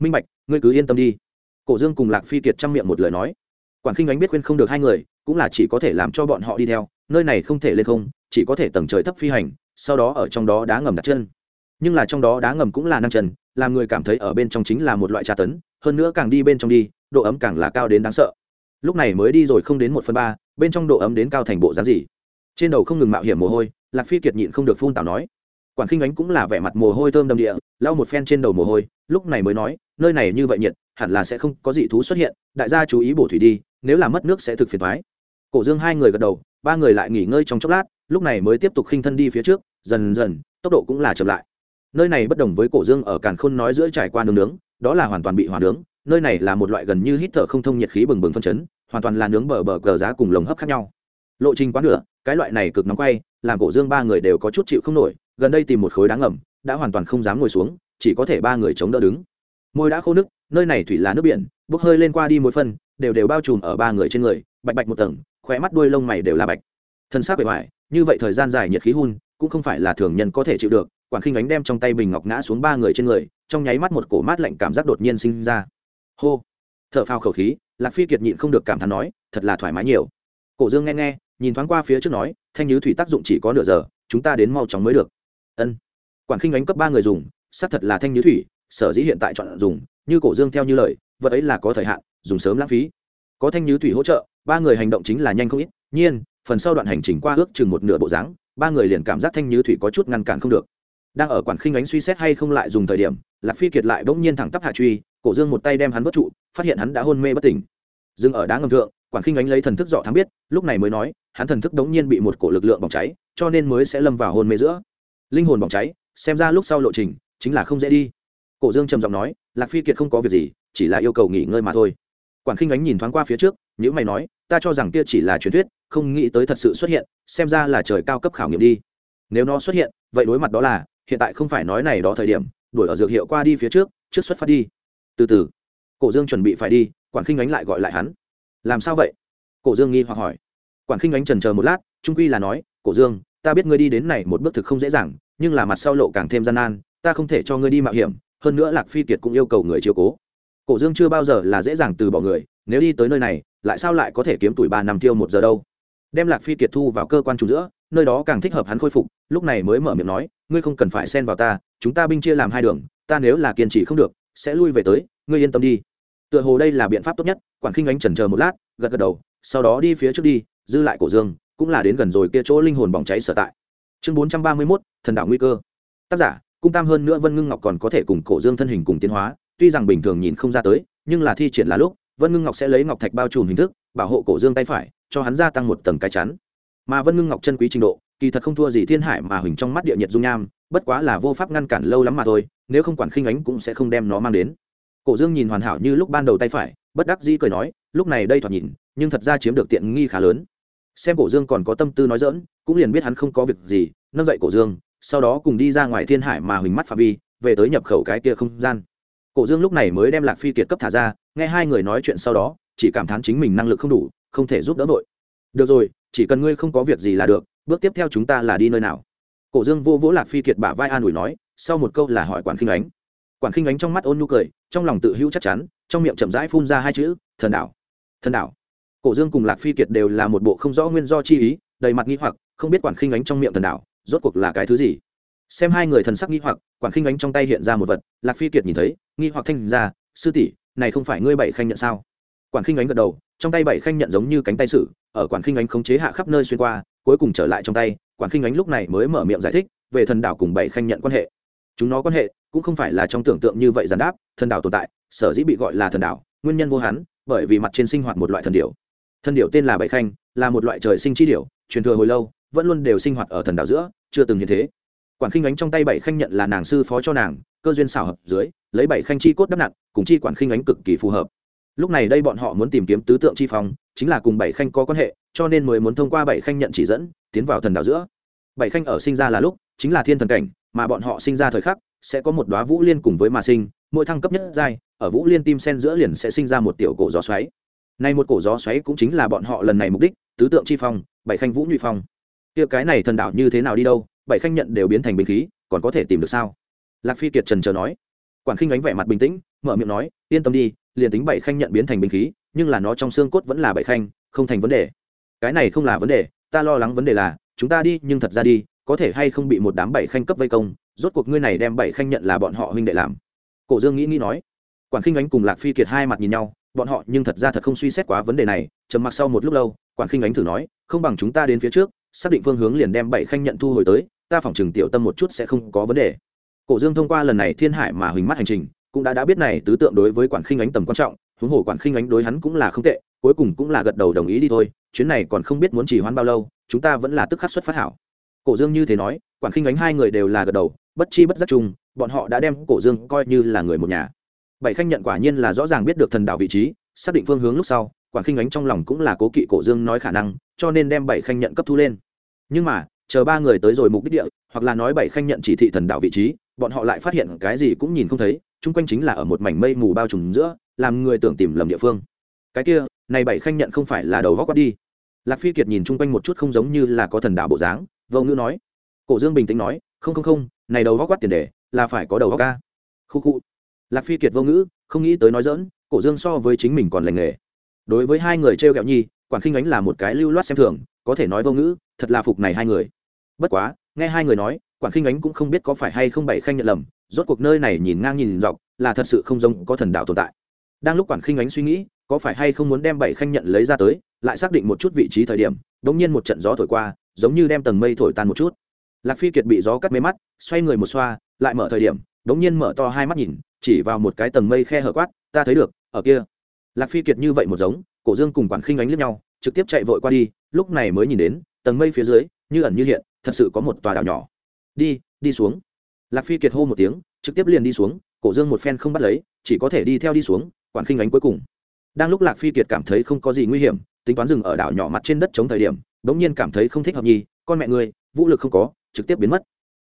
Minh bạch, ngươi cứ yên tâm đi. Cổ dương cùng lạc phi kiệt chăm miệng một lời nói. Quản khinh ánh biết khuyên không được hai người cũng là chỉ có thể làm cho bọn họ đi theo, nơi này không thể lên không, chỉ có thể tầng trời thấp phi hành, sau đó ở trong đó đá ngầm đặt chân. Nhưng là trong đó đá ngầm cũng là năng chân, làm người cảm thấy ở bên trong chính là một loại tra tấn, hơn nữa càng đi bên trong đi, độ ấm càng là cao đến đáng sợ. Lúc này mới đi rồi không đến một phần ba, bên trong độ ấm đến cao thành bộ giá gì? Trên đầu không ngừng mạo hiểm mồ hôi, lạc phi kiệt nhịn không được phun tào nói. Quản khinh ánh cũng là vẻ mặt mồ hôi thơm đầm địa, lau một phen trên đầu mồ hôi, lúc này mới nói, nơi này như vậy nhiệt, hẳn là sẽ không có dị thú xuất hiện, đại gia chú ý bổ thủy đi, nếu là mất nước sẽ thực phiền thoái cổ dương hai người gật đầu, ba người lại nghỉ ngơi trong chốc lát, lúc này mới tiếp tục khinh thân đi phía trước, dần dần, tốc độ cũng là chậm lại. Nơi này bất đồng với cổ dương ở càn khôn nói giữa trải qua nướng nướng, đó là hoàn toàn bị hỏa nướng, nơi này là một loại gần như hít thở không thông nhiệt khí bừng bừng phân chấn, hoàn toàn là nướng bờ bờ cờ giá cùng lồng hấp khác nhau. Lộ trình quá nửa, cái loại này cực nóng quay, làm cổ dương ba người đều có chút chịu không nổi, gần đây tìm một khối đá ngầm, đã hoàn toàn không dám ngồi xuống, chỉ có thể ba người chống đỡ đứng. Môi đã khô nước nơi này thủy là nước biển, bốc hơi lên qua đi mỗi phân, đều đều bao trùm ở ba người trên người, bạch bạch một tầng khóe mắt đuôi lông mày đều là bạch. Thân xác bề ngoài, như vậy thời gian dài nhiệt khí hun, cũng không phải là thường nhân có thể chịu được, quản khinh ánh đem trong tay bình ngọc ngã xuống ba người trên người, trong nháy mắt một cổ mát lạnh cảm giác đột nhiên sinh ra. Hô! Thở phào khẩu khí, lạc phi kiệt nhịn không được cảm thán nói, thật là thoải mái nhiều. Cổ dương nghe nghe, nhìn thoáng qua phía trước nói, thanh nhứ thủy tác dụng chỉ có nửa giờ, chúng ta đến mau chóng mới được. Ân. Quản khinh ánh cấp ba người dùng, xác thật là thanh nhứ thủy, sở dĩ hiện tại chọn dùng, như cổ dương theo như lời, vật ấy là có thời hạn, dùng sớm lãng phí có thanh nhứ thủy hỗ trợ, ba người hành động chính là nhanh không ít. Nhiên, phần sau đoạn hành trình qua ước chừng một nửa bộ dáng, ba người liền cảm giác thanh nhứ thủy có chút ngăn cản không được. Đang ở quản khinh ánh suy xét hay không lại dùng thời điểm, lạc phi kiệt lại bỗng nhiên thẳng tắp hạ truy, cổ dương một tay đem hắn vớt trụ, phát hiện hắn đã hôn mê bất tỉnh. Dừng ở đá ngầm thượng, quản khinh ánh lấy thần thức dọ thắng biết, lúc này mới nói, hắn thần thức đống nhiên bị một cổ lực lượng bỏng cháy, cho nên mới sẽ lâm vào hôn mê giữa. Linh hồn bỏng cháy, xem ra lúc sau lộ trình, chính là không dễ đi. Cổ dương trầm giọng nói, lạc phi kiệt không có việc gì, chỉ là yêu cầu nghỉ ngơi mà thôi quản khinh ánh nhìn thoáng qua phía trước những mày nói, ta cho rằng kia chỉ là truyền thuyết, không nghĩ tới thật sự xuất hiện, xem ra là trời cao cấp khảo nghiệm đi. Nếu nó xuất hiện, vậy đối mặt đó là, hiện tại không phải nói này đó thời điểm, đuổi ở dược hiệu qua đi phía trước trước xuất phát đi. Từ từ. Cổ dương chuẩn bị phải đi, quản khinh ánh lại gọi lại hắn. Làm sao vậy? Cổ dương nghi hoặc hỏi. Quản khinh ánh trần chờ một lát, trung quy là nói, cổ dương, ta biết ngươi đi đến này một bước thực không dễ dàng, nhưng là mặt sau lộ càng thêm gian nan, ta không thể cho ngươi đi mạo hiểm, hơn nữa lạc phi kiệt cũng yêu cầu người chiều cố cổ dương chưa bao giờ là dễ dàng từ bỏ người, nếu đi tới nơi này, lại sao lại có thể kiếm tuổi ba năm tiêu một giờ đâu? Đem lạc phi kiệt thu vào cơ quan trùng giữa, nơi đó càng thích hợp hắn khôi phục, lúc này mới mở miệng nói, ngươi không cần phải xen vào ta, chúng ta binh chia làm hai đường, ta nếu là kiên trì không được, sẽ lui về tới, ngươi yên tâm đi. Tựa hồ đây là biện pháp tốt nhất, quản khinh ánh chần chờ một lát, gật gật đầu, sau đó đi phía trước đi, dư lại cổ dương, cũng là đến gần rồi kia chỗ linh hồn bỏng cháy sở tại. Chương bốn trăm ba mươi mốt, thần đạo nguy cơ. Tác giả, cung tam hơn nữa vân ngưng ngọc còn có thể cùng cổ dương thân hình cùng tiến hóa tuy rằng bình thường nhìn không ra tới, nhưng là thi triển là lúc, vân ngưng ngọc sẽ lấy ngọc thạch bao trùm hình thức, bảo hộ cổ dương tay phải, cho hắn gia tăng một tầng cái chắn. Mà vân ngưng ngọc chân quý trình độ, kỳ thật không thua gì thiên hải mà huỳnh trong mắt địa nhiệt dung nham, bất quá là vô pháp ngăn cản lâu lắm mà thôi, nếu không quản khinh ánh cũng sẽ không đem nó mang đến. Cổ dương nhìn hoàn hảo như lúc ban đầu tay phải, bất đắc dĩ cười nói, lúc này đây thoạt nhìn, nhưng thật ra chiếm được tiện nghi khá lớn. Xem cổ dương còn có tâm tư nói dỡn cũng liền biết hắn không có việc gì, nâng dậy cổ dương, sau đó cùng đi ra ngoài thiên hải mà huỳnh mắt phạm vi, về tới nhập khẩu cái kia không gian cổ dương lúc này mới đem lạc phi kiệt cấp thả ra, nghe hai người nói chuyện sau đó, chỉ cảm thán chính mình năng lực không đủ, không thể giúp đỡ vội. Được rồi, chỉ cần ngươi không có việc gì là được, bước tiếp theo chúng ta là đi nơi nào? Cổ dương vô vỗ lạc phi kiệt bả vai an ủi nói, sau một câu là hỏi quản khinh ánh. Quản khinh ánh trong mắt ôn nhu cười, trong lòng tự hữu chắc chắn, trong miệng chậm rãi phun ra hai chữ, thần đảo thần đảo cổ dương cùng lạc phi kiệt đều là một bộ không rõ nguyên do chi ý, đầy mặt nghi hoặc, không biết quản khinh ánh trong miệng thần đảo rốt cuộc là cái thứ gì xem hai người thần sắc nghi hoặc, quản khinh ánh trong tay hiện ra một vật, lạc phi kiệt nhìn thấy, nghi hoặc thanh ra, sư tỷ, này không phải ngươi bảy khanh nhận sao? Quản khinh ánh gật đầu, trong tay bảy khanh nhận giống như cánh tay sử ở quản khinh ánh khống chế hạ khắp nơi xuyên qua, cuối cùng trở lại trong tay, quản khinh ánh lúc này mới mở miệng giải thích, về thần đảo cùng bảy khanh nhận quan hệ. Chúng nó quan hệ cũng không phải là trong tưởng tượng như vậy giản đáp, thần đảo tồn tại, sở dĩ bị gọi là thần đảo, nguyên nhân vô hắn, bởi vì mặt trên sinh hoạt một loại thần điểu. Thần điểu tên là bảy khanh, là một loại trời sinh chi điểu, truyền thừa hồi lâu, vẫn luôn đều sinh hoạt ở thần đảo giữa, chưa từng như thế quản khinh ánh trong tay bảy khanh nhận là nàng sư phó cho nàng, cơ duyên xảo hợp dưới, lấy bảy khanh chi cốt đắp nặng cùng chi quản khinh ánh cực kỳ phù hợp. Lúc này đây bọn họ muốn tìm kiếm tứ tượng chi phong, chính là cùng bảy khanh có quan hệ, cho nên mới muốn thông qua bảy khanh nhận chỉ dẫn, tiến vào thần đảo giữa. Bảy khanh ở sinh ra là lúc, chính là thiên thần cảnh, mà bọn họ sinh ra thời khắc, sẽ có một đoá vũ liên cùng với mà sinh, mỗi thăng cấp nhất giai, ở vũ liên tim sen giữa liền sẽ sinh ra một tiểu cổ gió xoáy. Nay một cổ gió xoáy cũng chính là bọn họ lần này mục đích, tứ tượng chi phong, bảy khanh vũ nhụy phong. Kia cái này thần đạo như thế nào đi đâu bảy khanh nhận đều biến thành binh khí, còn có thể tìm được sao? Lạc phi kiệt trần trờ nói. Quản khinh ánh vẻ mặt bình tĩnh, mở miệng nói, yên tâm đi, liền tính bảy khanh nhận biến thành binh khí, nhưng là nó trong xương cốt vẫn là bảy khanh, không thành vấn đề. Cái này không là vấn đề, ta lo lắng vấn đề là, chúng ta đi, nhưng thật ra đi, có thể hay không bị một đám bảy khanh cấp vây công, rốt cuộc ngươi này đem bảy khanh nhận là bọn họ huynh đệ làm. Cổ dương nghĩ nghĩ nói. Quản khinh ánh cùng lạc phi kiệt hai mặt nhìn nhau, bọn họ nhưng thật ra thật không suy xét quá vấn đề này, trầm mặc sau một lúc lâu, quản khinh ánh thử nói, không bằng chúng ta đến phía trước, xác định phương hướng liền đem bảy khanh nhận thu hồi tới ta phỏng chừng tiểu tâm một chút sẽ không có vấn đề. Cổ dương thông qua lần này thiên hải mà huỳnh mắt hành trình, cũng đã đã biết này tứ tượng đối với quản khinh ánh tầm quan trọng, huống hồ quản khinh ánh đối hắn cũng là không tệ, cuối cùng cũng là gật đầu đồng ý đi thôi, chuyến này còn không biết muốn chỉ hoãn bao lâu, chúng ta vẫn là tức khắc xuất phát hảo. Cổ dương như thế nói, quản khinh ánh hai người đều là gật đầu, bất chi bất giác chung, bọn họ đã đem cổ dương coi như là người một nhà. Bảy khanh nhận quả nhiên là rõ ràng biết được thần đạo vị trí, xác định phương hướng lúc sau, quản khinh ánh trong lòng cũng là cố kỵ cổ dương nói khả năng, cho nên đem bảy khanh nhận cấp thu lên. Nhưng mà chờ ba người tới rồi mục đích địa, hoặc là nói bảy khanh nhận chỉ thị thần đạo vị trí, bọn họ lại phát hiện cái gì cũng nhìn không thấy, chung quanh chính là ở một mảnh mây mù bao trùm giữa, làm người tưởng tìm lầm địa phương. Cái kia, này bảy khanh nhận không phải là đầu góc quát đi. Lạc phi kiệt nhìn chung quanh một chút không giống như là có thần đạo bộ dáng, vô ngữ nói. Cổ dương bình tĩnh nói, không không không, này đầu góc quát tiền đề, là phải có đầu góc ca khu khu. Lạc phi kiệt vô ngữ, không nghĩ tới nói dỡn cổ dương so với chính mình còn lành nghề. Đối với hai người trêu kẹo nhi, quản khinh ánh là một cái lưu loát xem thường, có thể nói vô ngữ, thật là phục này hai người bất quá, nghe hai người nói quản khinh ánh cũng không biết có phải hay không bảy khanh nhận lầm, rốt cuộc nơi này nhìn ngang nhìn dọc, là thật sự không giống có thần đạo tồn tại. Đang lúc quản khinh ánh suy nghĩ, có phải hay không muốn đem bảy khanh nhận lấy ra tới, lại xác định một chút vị trí thời điểm đ ỗ n g nhiên một trận gió thổi qua, giống như đem tầng mây thổi tan một chút. Lạc phi kiệt bị gió cắt mê mắt, xoay người một xoa, lại mở thời điểm đ ỗ n g nhiên mở to hai mắt nhìn, chỉ vào một cái tầng mây khe hở quát, ta thấy được, ở kia. Lạc phi kiệt như vậy một giống, cổ dương cùng quản khinh ánh lướt nhau, trực tiếp chạy vội qua đi, lúc này mới nhìn đến, tầng mây phía dưới, như ẩn như hiện thật sự có một tòa đảo nhỏ. Đi đi xuống. Lạc phi kiệt hô một tiếng trực tiếp liền đi xuống cổ dương một phen không bắt lấy chỉ có thể đi theo đi xuống quản khinh ánh cuối cùng. Đang lúc lạc phi kiệt cảm thấy không có gì nguy hiểm tính toán dừng ở đảo nhỏ mặt trên đất chống thời điểm bỗng nhiên cảm thấy không thích hợp nhi con mẹ ngươi vũ lực không có trực tiếp biến mất.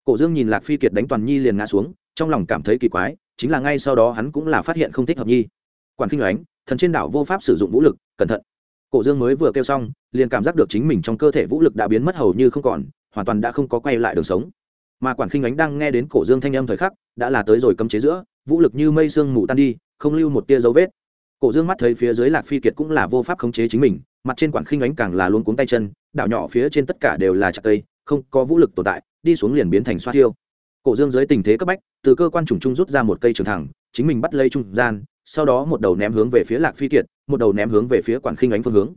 Cổ dương nhìn lạc phi kiệt đánh toàn nhi liền ngã xuống trong lòng cảm thấy kỳ quái chính là ngay sau đó hắn cũng là phát hiện không thích hợp nhi quản kinh Ánh, thần trên đảo vô pháp sử dụng vũ lực cẩn thận. Cổ dương mới vừa kêu xong liền cảm giác được chính mình trong cơ thể vũ lực đã biến mất hầu như không còn hoàn toàn đã không có quay lại đường sống. Mà quản khinh ánh đang nghe đến cổ dương thanh âm thời khắc, đã là tới rồi cấm chế giữa, vũ lực như mây sương mù tan đi, không lưu một tia dấu vết. Cổ dương mắt thấy phía dưới lạc phi kiệt cũng là vô pháp khống chế chính mình, mặt trên quản khinh ánh càng là luôn cuống tay chân, đảo nhỏ phía trên tất cả đều là chặt cây, không có vũ lực tồn tại, đi xuống liền biến thành xoa thiêu. Cổ dương dưới tình thế cấp bách, từ cơ quan trùng trung rút ra một cây trường thẳng, chính mình bắt lấy trung gian, sau đó một đầu ném hướng về phía lạc phi kiệt, một đầu ném hướng về phía quản khinh ánh phương hướng.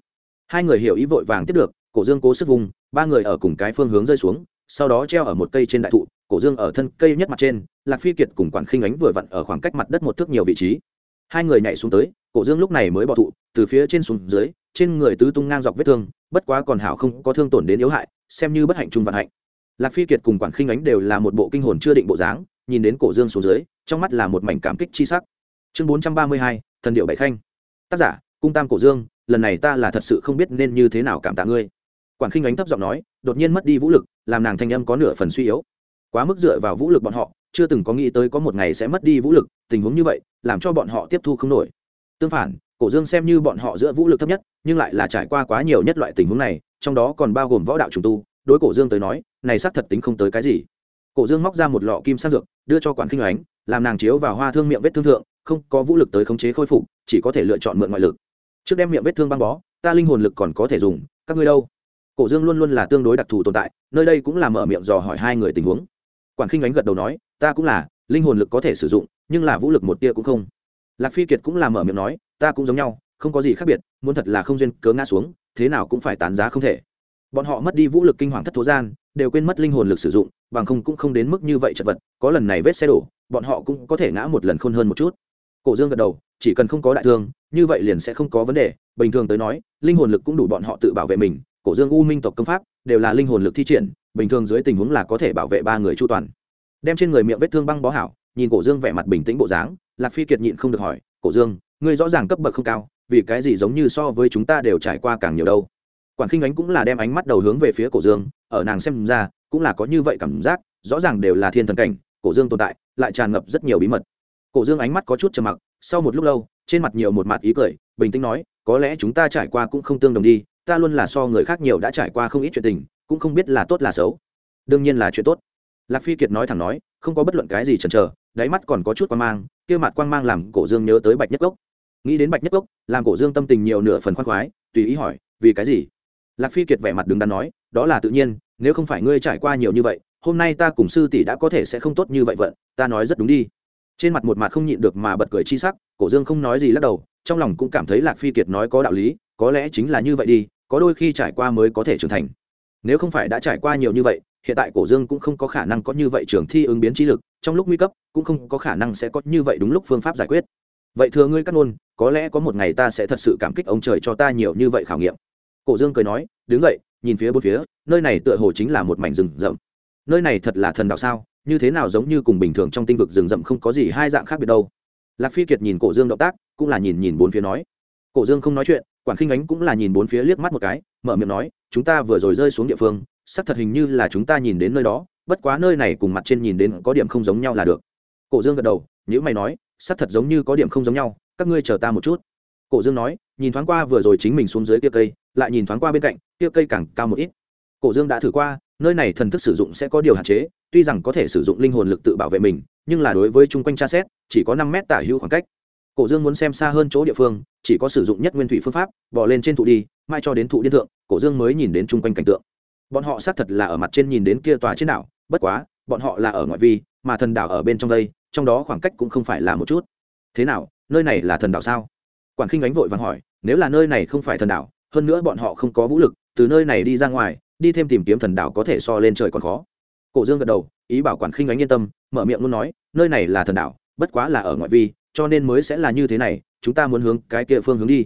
Hai người hiểu ý vội vàng tiếp được, cổ dương cố sức vùng ba người ở cùng cái phương hướng rơi xuống, sau đó treo ở một cây trên đại thụ, cổ dương ở thân cây nhất mặt trên, lạc phi kiệt cùng quản khinh ánh vừa vặn ở khoảng cách mặt đất một thước nhiều vị trí. Hai người nhảy xuống tới, cổ dương lúc này mới bỏ thụ, từ phía trên xuống dưới, trên người tứ tung ngang dọc vết thương, bất quá còn hảo không có thương tổn đến yếu hại, xem như bất hạnh chung vạn hạnh. Lạc phi kiệt cùng quản khinh ánh đều là một bộ kinh hồn chưa định bộ dáng, nhìn đến cổ dương xuống dưới, trong mắt là một mảnh cảm kích chi sắc. Chương bốn trăm ba mươi hai, thần điệu bảy khanh. Tác giả, cung tam cổ dương, lần này ta là thật sự không biết nên như thế nào cảm tạ ngươi quản khinh ánh thấp giọng nói đột nhiên mất đi vũ lực làm nàng thanh âm có nửa phần suy yếu. Quá mức dựa vào vũ lực bọn họ chưa từng có nghĩ tới có một ngày sẽ mất đi vũ lực tình huống như vậy làm cho bọn họ tiếp thu không nổi. Tương phản cổ dương xem như bọn họ giữa vũ lực thấp nhất nhưng lại là trải qua quá nhiều nhất loại tình huống này trong đó còn bao gồm võ đạo trùng tu đối cổ dương tới nói này xác thật tính không tới cái gì. Cổ dương móc ra một lọ kim sang dược đưa cho quản kinh Ánh, làm nàng chiếu vào hoa thương miệng vết thương thượng không có vũ lực tới khống chế khôi phục chỉ có thể lựa chọn mượn ngoại lực. Trước đem miệng vết thương băng bó ta linh hồn lực còn có thể dùng các ngươi đâu? Cổ dương luôn luôn là tương đối đặc thù tồn tại, nơi đây cũng là mở miệng dò hỏi hai người tình huống. Quản khinh ánh gật đầu nói, ta cũng là, linh hồn lực có thể sử dụng, nhưng là vũ lực một tia cũng không. Lạc phi kiệt cũng là mở miệng nói, ta cũng giống nhau, không có gì khác biệt, muốn thật là không duyên cớ ngã xuống, thế nào cũng phải tán giá không thể. Bọn họ mất đi vũ lực kinh hoàng thất thố gian, đều quên mất linh hồn lực sử dụng, bằng không cũng không đến mức như vậy chật vật, có lần này vết xe đổ, bọn họ cũng có thể ngã một lần khôn hơn một chút. Cổ dương gật đầu, chỉ cần không có đại thương, như vậy liền sẽ không có vấn đề, bình thường tới nói, linh hồn lực cũng đủ bọn họ tự bảo vệ mình cổ dương u minh tộc công pháp đều là linh hồn lực thi triển, bình thường dưới tình huống là có thể bảo vệ ba người chu toàn. Đem trên người miệng vết thương băng bó hảo, nhìn cổ dương vẻ mặt bình tĩnh bộ dáng, lạc phi kiệt nhịn không được hỏi, cổ dương, ngươi rõ ràng cấp bậc không cao, vì cái gì giống như so với chúng ta đều trải qua càng nhiều đâu? Quản khinh ánh cũng là đem ánh mắt đầu hướng về phía cổ dương, ở nàng xem ra, cũng là có như vậy cảm giác, rõ ràng đều là thiên thần cảnh, cổ dương tồn tại, lại tràn ngập rất nhiều bí mật. Cổ dương ánh mắt có chút trầm mặc, sau một lúc lâu, trên mặt nhiều một mặt ý cười, bình tĩnh nói, có lẽ chúng ta trải qua cũng không tương đồng đi ta luôn là so người khác nhiều đã trải qua không ít chuyện tình, cũng không biết là tốt là xấu. Đương nhiên là chuyện tốt. Lạc phi kiệt nói thẳng nói, không có bất luận cái gì chần chờ, đáy mắt còn có chút quan mang, kia mặt quan mang làm cổ dương nhớ tới bạch nhất gốc nghĩ đến bạch nhất gốc làm cổ dương tâm tình nhiều nửa phần khoan khoái, tùy ý hỏi, vì cái gì? Lạc phi kiệt vẻ mặt đứng đắn nói, đó là tự nhiên, nếu không phải ngươi trải qua nhiều như vậy, hôm nay ta cùng sư tỷ đã có thể sẽ không tốt như vậy vận, ta nói rất đúng đi. Trên mặt một mặt không nhịn được mà bật cười chi sắc, cổ dương không nói gì lắc đầu trong lòng cũng cảm thấy lạc phi kiệt nói có đạo lý, có lẽ chính là như vậy đi, có đôi khi trải qua mới có thể trưởng thành. Nếu không phải đã trải qua nhiều như vậy, hiện tại cổ dương cũng không có khả năng có như vậy trường thi ứng biến trí lực, trong lúc nguy cấp, cũng không có khả năng sẽ có như vậy đúng lúc phương pháp giải quyết. Vậy thưa ngươi cắt ngôn có lẽ có một ngày ta sẽ thật sự cảm kích ông trời cho ta nhiều như vậy khảo nghiệm. Cổ dương cười nói, đứng dậy, nhìn phía bốn phía, nơi này tựa hồ chính là một mảnh rừng rậm. Nơi này thật là thần đạo sao, như thế nào giống như cùng bình thường trong tinh vực rừng rậm không có gì hai dạng khác biệt đâu lạc phi kiệt nhìn cổ dương động tác, cũng là nhìn nhìn bốn phía nói. Cổ dương không nói chuyện quản khinh ánh cũng là nhìn bốn phía liếc mắt một cái, mở miệng nói, chúng ta vừa rồi rơi xuống địa phương sắc thật hình như là chúng ta nhìn đến nơi đó, bất quá nơi này cùng mặt trên nhìn đến có điểm không giống nhau là được. Cổ dương gật đầu nhữ mày nói sắc thật giống như có điểm không giống nhau, các ngươi chờ ta một chút. Cổ dương nói, nhìn thoáng qua vừa rồi chính mình xuống dưới kia cây, lại nhìn thoáng qua bên cạnh, kia cây càng cao một ít. Cổ dương đã thử qua, nơi này thần thức sử dụng sẽ có điều hạn chế, tuy rằng có thể sử dụng linh hồn lực tự bảo vệ mình nhưng là đối với chung quanh tra xét, chỉ có năm mét tả hữu khoảng cách. Cổ dương muốn xem xa hơn chỗ địa phương, chỉ có sử dụng nhất nguyên thủy phương pháp, bỏ lên trên thụ đi, mai cho đến thụ điên thượng, cổ dương mới nhìn đến chung quanh cảnh tượng. Bọn họ xác thật là ở mặt trên nhìn đến kia tòa trên đảo, bất quá, bọn họ là ở ngoại vi, mà thần đảo ở bên trong đây, trong đó khoảng cách cũng không phải là một chút. Thế nào, nơi này là thần đảo sao? Quản khinh ánh vội vàng hỏi, nếu là nơi này không phải thần đảo, hơn nữa bọn họ không có vũ lực, từ nơi này đi ra ngoài, đi thêm tìm kiếm thần đảo có thể so lên trời còn khó cổ dương gật đầu, ý bảo quản khinh ánh yên tâm, mở miệng luôn nói, nơi này là thần đảo, bất quá là ở ngoại vi, cho nên mới sẽ là như thế này, chúng ta muốn hướng cái kia phương hướng đi.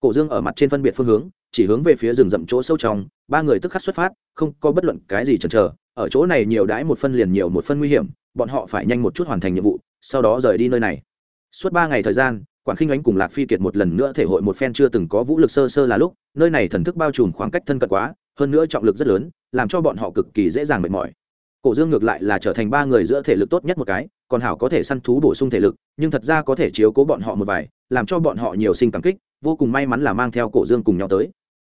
Cổ dương ở mặt trên phân biệt phương hướng, chỉ hướng về phía rừng rậm chỗ sâu trong, ba người tức khắc xuất phát, không có bất luận cái gì chần chờ, ở chỗ này nhiều đãi một phân liền nhiều một phân nguy hiểm, bọn họ phải nhanh một chút hoàn thành nhiệm vụ, sau đó rời đi nơi này. Suốt ba ngày thời gian, quản khinh ánh cùng lạc phi kiệt một lần nữa thể hội một phen chưa từng có vũ lực sơ sơ là lúc, nơi này thần thức bao trùm khoảng cách thân cận quá, hơn nữa trọng lực rất lớn, làm cho bọn họ cực kỳ dễ dàng mệt mỏi cổ dương ngược lại là trở thành ba người giữa thể lực tốt nhất một cái, còn hảo có thể săn thú bổ sung thể lực, nhưng thật ra có thể chiếu cố bọn họ một vài, làm cho bọn họ nhiều sinh cảm kích, vô cùng may mắn là mang theo cổ dương cùng nhau tới.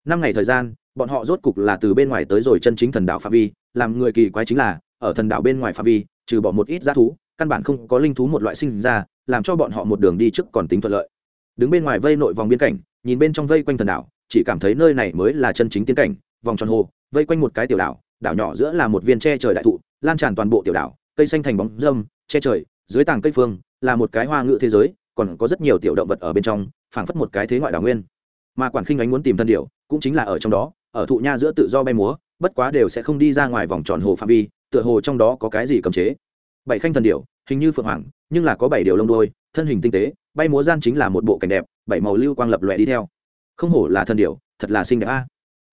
Năm ngày thời gian, bọn họ rốt cục là từ bên ngoài tới rồi chân chính thần đạo phạm vi, làm người kỳ quái chính là, ở thần đạo bên ngoài phạm vi, trừ bỏ một ít g thú, căn bản không có linh thú một loại sinh ra, làm cho bọn họ một đường đi trước còn tính thuận lợi. Đứng bên ngoài vây nội vòng biên cảnh, nhìn bên trong vây quanh thần đảo, chỉ cảm thấy nơi này mới là chân chính tiến cảnh, vòng tròn hồ, vây quanh một cái tiểu đảo đảo nhỏ giữa là một viên tre trời đại thụ, lan tràn toàn bộ tiểu đảo, cây xanh thành bóng dâm che trời, dưới tàng cây phương, là một cái hoa ngự thế giới, còn có rất nhiều tiểu động vật ở bên trong, phảng phất một cái thế ngoại đảo nguyên. Mà quản khinh ánh muốn tìm thân điệu cũng chính là ở trong đó, ở thụ nha giữa tự do bay múa, bất quá đều sẽ không đi ra ngoài vòng tròn hồ phạm vi, tựa hồ trong đó có cái gì cầm chế. Bảy khanh thần điệu hình như phượng hoàng, nhưng là có bảy điều lông đôi thân hình tinh tế, bay múa gian chính là một bộ cảnh đẹp, bảy màu lưu quang lập lòe đi theo. Không hổ là thần điệu thật là xinh đẹp a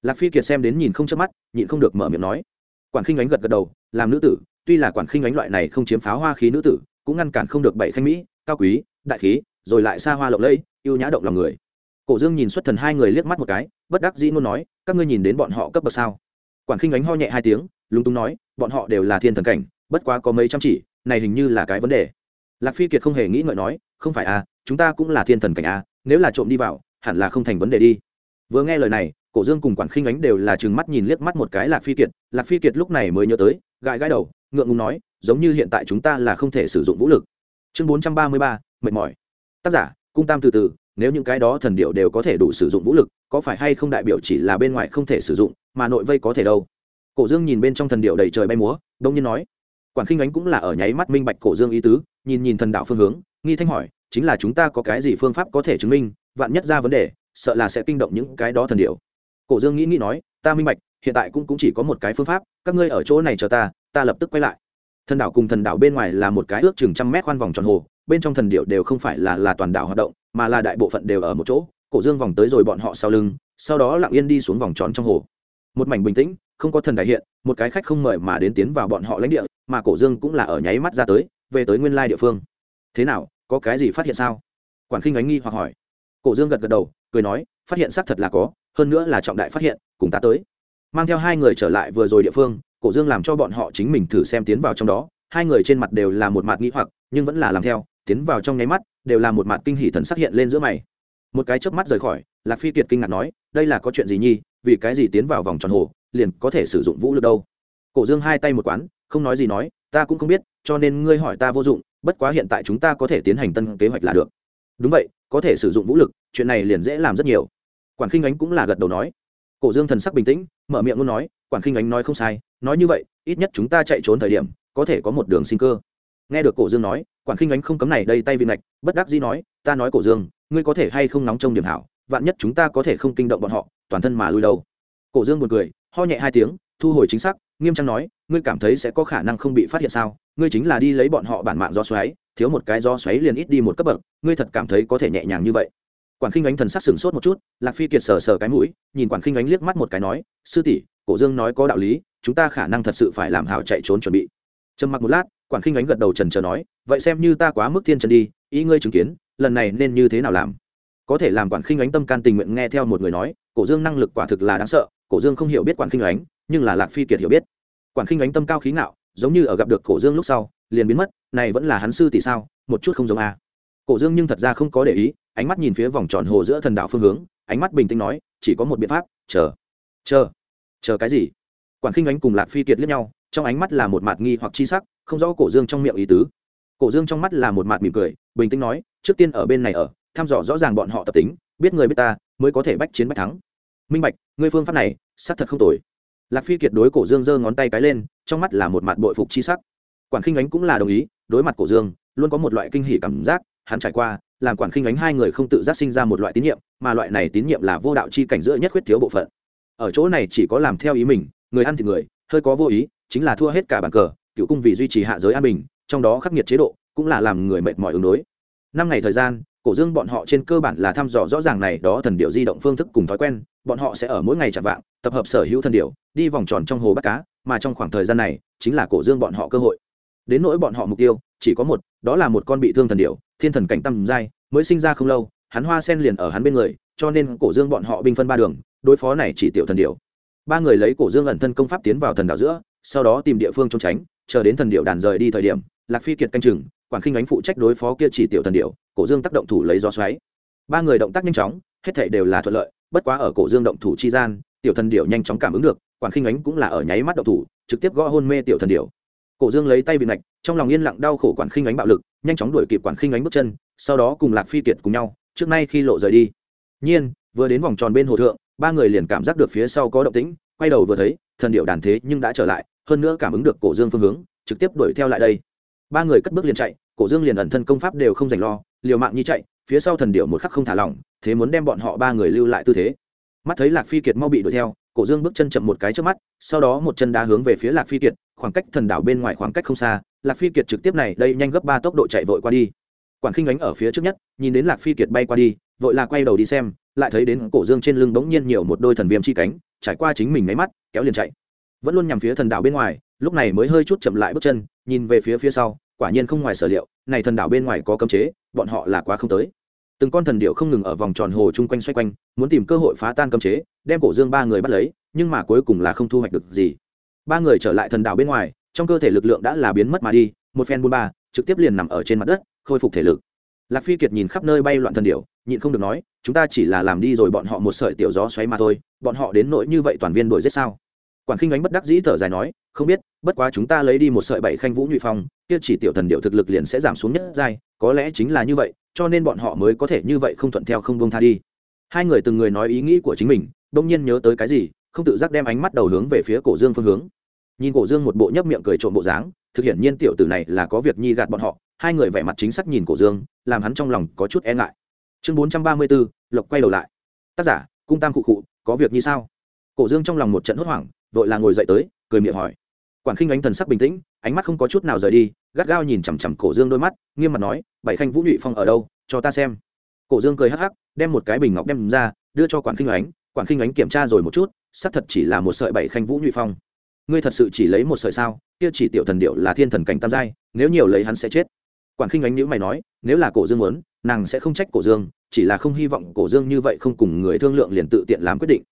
lạc phi kiệt xem đến nhìn không chớp mắt, nhịn không được mở miệng nói. Quản khinh ánh gật gật đầu, làm nữ tử, tuy là quản khinh ánh loại này không chiếm pháo hoa khí nữ tử, cũng ngăn cản không được bảy khanh mỹ, cao quý, đại khí, rồi lại xa hoa lộng lẫy, yêu nhã động lòng người. Cổ dương nhìn xuất thần hai người liếc mắt một cái, bất đắc dĩ muốn nói, các ngươi nhìn đến bọn họ cấp bậc sao? Quản khinh ánh ho nhẹ hai tiếng, lúng túng nói, bọn họ đều là thiên thần cảnh, bất quá có mấy trăm chỉ, này hình như là cái vấn đề. Lạc phi kiệt không hề nghĩ ngợi nói, không phải à chúng ta cũng là thiên thần cảnh à nếu là trộm đi vào, hẳn là không thành vấn đề đi. Vừa nghe lời này cổ dương cùng quản khinh ánh đều là chừng mắt nhìn liếc mắt một cái lạc phi kiệt. Lạc phi kiệt lúc này mới nhớ tới, gãi gãi đầu, ngượng ngùng nói, giống như hiện tại chúng ta là không thể sử dụng vũ lực. Chương bốn trăm ba mươi ba, mệt mỏi. Tác giả, cung tam từ từ, nếu những cái đó thần điệu đều có thể đủ sử dụng vũ lực, có phải hay không đại biểu chỉ là bên ngoài không thể sử dụng, mà nội vây có thể đâu? Cổ dương nhìn bên trong thần điệu đầy trời bay múa, đông nhiên nói, quản khinh ánh cũng là ở nháy mắt minh bạch cổ dương ý tứ, nhìn nhìn thần đạo phương hướng, nghi thanh hỏi, chính là chúng ta có cái gì phương pháp có thể chứng minh, vạn nhất ra vấn đề, sợ là sẽ kinh động những cái đó thần điệu cổ dương nghĩ nghĩ nói ta minh bạch hiện tại cũng, cũng chỉ có một cái phương pháp các ngươi ở chỗ này chờ ta ta lập tức quay lại. Thần đảo cùng thần đảo bên ngoài là một cái ước chừng trăm mét khoan vòng tròn hồ bên trong thần điệu đều không phải là là toàn đảo hoạt động mà là đại bộ phận đều ở một chỗ. Cổ dương vòng tới rồi bọn họ sau lưng sau đó lặng yên đi xuống vòng tròn trong hồ. Một mảnh bình tĩnh không có thần đại hiện một cái khách không mời mà đến tiến vào bọn họ lãnh địa mà cổ dương cũng là ở nháy mắt ra tới về tới nguyên lai địa phương. Thế nào có cái gì phát hiện sao? Quản khinh ánh nghi hoặc hỏi. Cổ dương gật gật đầu cười nói phát hiện xác thật là có hơn nữa là trọng đại phát hiện, cùng ta tới. Mang theo hai người trở lại vừa rồi địa phương, cổ dương làm cho bọn họ chính mình thử xem tiến vào trong đó. Hai người trên mặt đều là một mặt nghĩ hoặc, nhưng vẫn là làm theo, tiến vào trong nháy mắt, đều là một mặt kinh hỉ thần sắc hiện lên giữa mày. Một cái chớp mắt rời khỏi, lạc phi kiệt kinh ngạc nói, đây là có chuyện gì nhi, vì cái gì tiến vào vòng tròn hồ, liền có thể sử dụng vũ lực đâu? Cổ dương hai tay một quán, không nói gì nói, ta cũng không biết, cho nên ngươi hỏi ta vô dụng, bất quá hiện tại chúng ta có thể tiến hành tân kế hoạch là được. Đúng vậy, có thể sử dụng vũ lực, chuyện này liền dễ làm rất nhiều quản khinh ánh cũng là gật đầu nói. Cổ dương thần sắc bình tĩnh, mở miệng luôn nói, quản khinh ánh nói không sai, nói như vậy, ít nhất chúng ta chạy trốn thời điểm, có thể có một đường sinh cơ. Nghe được cổ dương nói, quản khinh ánh không cấm này đây tay vị ngạch bất đắc dĩ nói, ta nói cổ dương, ngươi có thể hay không nóng trong điểm hảo, vạn nhất chúng ta có thể không kinh động bọn họ, toàn thân mà lui đầu. cổ dương buồn cười, ho nhẹ hai tiếng, thu hồi chính xác, nghiêm trang nói, ngươi cảm thấy sẽ có khả năng không bị phát hiện sao? Ngươi chính là đi lấy bọn họ bản mạng do xoáy, thiếu một cái do xoáy liền ít đi một cấp bậc, ngươi thật cảm thấy có thể nhẹ nhàng như vậy quản khinh ánh thần sắc sừng sốt một chút, lạc phi kiệt sờ sờ cái mũi, nhìn quản khinh ánh liếc mắt một cái nói, sư tỷ, cổ dương nói có đạo lý, chúng ta khả năng thật sự phải làm hảo chạy trốn chuẩn bị. Trầm mặc một lát, quản khinh ánh gật đầu trần trờ nói, vậy xem như ta quá mức thiên trần đi, ý ngươi chứng kiến, lần này nên như thế nào làm? Có thể làm quản khinh ánh tâm can tình nguyện nghe theo một người nói, cổ dương năng lực quả thực là đáng sợ, cổ dương không hiểu biết quản khinh ánh, nhưng là lạc phi kiệt hiểu biết. Quản khinh ánh tâm cao khí ngạo, giống như ở gặp được cổ dương lúc sau, liền biến mất, này vẫn là hắn sư tỷ sao, một chút không giống a. Cổ dương nhưng thật ra không có để ý ánh mắt nhìn phía vòng tròn hồ giữa thần đạo phương hướng, ánh mắt bình tĩnh nói, chỉ có một biện pháp, chờ chờ chờ cái gì? Quản khinh ánh cùng lạc phi kiệt liếc nhau, trong ánh mắt là một mạt nghi hoặc chi sắc, không rõ cổ dương trong miệng ý tứ. Cổ dương trong mắt là một mạt mỉm cười, bình tĩnh nói, trước tiên ở bên này ở, thăm dò rõ ràng bọn họ tập tính, biết người biết ta, mới có thể bách chiến bách thắng. Minh bạch, ngươi phương pháp này, xác thật không tồi. Lạc phi kiệt đối cổ dương giơ ngón tay cái lên, trong mắt là một mặt bội phục chi sắc. Quản khinh ánh cũng là đồng ý, đối mặt cổ dương, luôn có một loại kinh hỉ cảm giác, hắn trải qua làm quản khinh ánh hai người không tự giác sinh ra một loại tín nhiệm, mà loại này tín nhiệm là vô đạo chi cảnh giữa nhất khuyết thiếu bộ phận. Ở chỗ này chỉ có làm theo ý mình, người ăn thì người, hơi có vô ý, chính là thua hết cả bàn cờ, cựu cung vì duy trì hạ giới an bình, trong đó khắc nghiệt chế độ, cũng là làm người mệt mỏi ứng đối. Năm ngày thời gian, cổ dương bọn họ trên cơ bản là thăm dò rõ ràng này đó thần điệu di động phương thức cùng thói quen, bọn họ sẽ ở mỗi ngày chạm vạng, tập hợp sở hữu thần điệu đi vòng tròn trong hồ bắt cá, mà trong khoảng thời gian này, chính là cổ dương bọn họ cơ hội. Đến nỗi bọn họ mục tiêu, chỉ có một, đó là một con bị thương thần điệu thiên thần cảnh tâm giai, mới sinh ra không lâu, hắn hoa sen liền ở hắn bên người, cho nên cổ dương bọn họ binh phân ba đường, đối phó này chỉ tiểu thần điệu ba người lấy cổ dương ẩn thân công pháp tiến vào thần đảo giữa, sau đó tìm địa phương trốn tránh, chờ đến thần điệu đàn rời đi thời điểm, lạc phi kiệt canh chừng, quản khinh ánh phụ trách đối phó kia chỉ tiểu thần điệu cổ dương tác động thủ lấy gió xoáy. Ba người động tác nhanh chóng, hết thảy đều là thuận lợi, bất quá ở cổ dương động thủ chi gian, tiểu thần điệu nhanh chóng cảm ứng được, quản khinh ánh cũng là ở nháy mắt động thủ, trực tiếp gõ hôn mê tiểu thần điệu cổ dương lấy tay vịn ngạch trong lòng yên lặng đau khổ quản khinh ánh bạo lực nhanh chóng đuổi kịp quản khinh ánh bước chân, sau đó cùng lạc phi kiệt cùng nhau, trước nay khi lộ rời đi. Nhiên, vừa đến vòng tròn bên hồ thượng, ba người liền cảm giác được phía sau có động tĩnh, quay đầu vừa thấy, thần điệu đàn thế nhưng đã trở lại, hơn nữa cảm ứng được cổ dương phương hướng, trực tiếp đuổi theo lại đây. Ba người cất bước liền chạy, cổ dương liền ẩn thân công pháp đều không dành lo, liều mạng như chạy, phía sau thần điệu một khắc không thả lỏng, thế muốn đem bọn họ ba người lưu lại tư thế. Mắt thấy lạc phi kiệt mau bị đuổi theo, cổ dương bước chân chậm một cái trước mắt, sau đó một chân đá hướng về phía lạc phi kiệt, khoảng cách thần đảo bên ngoài khoảng cách không xa lạc phi kiệt trực tiếp này, đây nhanh gấp ba tốc độ chạy vội qua đi. Quản khinh ánh ở phía trước nhất, nhìn đến lạc phi kiệt bay qua đi, vội là quay đầu đi xem, lại thấy đến cổ dương trên lưng bỗng nhiên nhiều một đôi thần viêm chi cánh, trải qua chính mình máy mắt, kéo liền chạy. Vẫn luôn nhằm phía thần đảo bên ngoài, lúc này mới hơi chút chậm lại bước chân, nhìn về phía phía sau, quả nhiên không ngoài sở liệu, này thần đảo bên ngoài có cấm chế, bọn họ là quá không tới. Từng con thần điệu không ngừng ở vòng tròn hồ chung quanh xoay quanh, muốn tìm cơ hội phá tan cấm chế, đem cổ dương ba người bắt lấy, nhưng mà cuối cùng là không thu hoạch được gì. Ba người trở lại thần đảo bên ngoài trong cơ thể lực lượng đã là biến mất mà đi, một phen buôn ba, trực tiếp liền nằm ở trên mặt đất, khôi phục thể lực. Lạc phi kiệt nhìn khắp nơi bay loạn thần điệu nhịn không được nói, chúng ta chỉ là làm đi rồi bọn họ một sợi tiểu gió xoáy mà thôi, bọn họ đến nỗi như vậy toàn viên đổi giết sao? Quản khinh ánh bất đắc dĩ thở dài nói, không biết, bất quá chúng ta lấy đi một sợi bảy khanh vũ nhụy phong, kia chỉ tiểu thần điệu thực lực liền sẽ giảm xuống nhất giai, có lẽ chính là như vậy, cho nên bọn họ mới có thể như vậy không thuận theo không bông tha đi. Hai người từng người nói ý nghĩ của chính mình đông nhiên nhớ tới cái gì, không tự giác đem ánh mắt đầu hướng về phía cổ dương phương hướng nhìn cổ dương một bộ nhấp miệng cười trộm bộ dáng, thực hiện nhiên tiểu tử này là có việc nhi gạt bọn họ, hai người vẻ mặt chính xác nhìn cổ dương, làm hắn trong lòng có chút e ngại. Chương bốn trăm ba mươi bốn, lộc quay đầu lại. Tác giả, cung tam cụ cụ có việc như sao? Cổ dương trong lòng một trận hốt hoảng, vội là ngồi dậy tới, cười miệng hỏi. Quản khinh ánh thần sắc bình tĩnh, ánh mắt không có chút nào rời đi, gắt gao nhìn chằm chằm cổ dương đôi mắt, nghiêm mặt nói, bảy khanh vũ nhụy phong ở đâu? Cho ta xem. Cổ dương cười hắc hắc, đem một cái bình ngọc đem ra, đưa cho quản khinh ánh. Quản khinh ánh kiểm tra rồi một chút, xác thật chỉ là một sợi bảy khanh vũ nhụy phong ngươi thật sự chỉ lấy một sợi sao? Kia chỉ tiểu thần điệu là thiên thần cảnh tam giai, nếu nhiều lấy hắn sẽ chết. Quản khinh ánh nhữ mày nói, nếu là cổ dương muốn, nàng sẽ không trách cổ dương, chỉ là không hy vọng cổ dương như vậy không cùng người thương lượng liền tự tiện làm quyết định.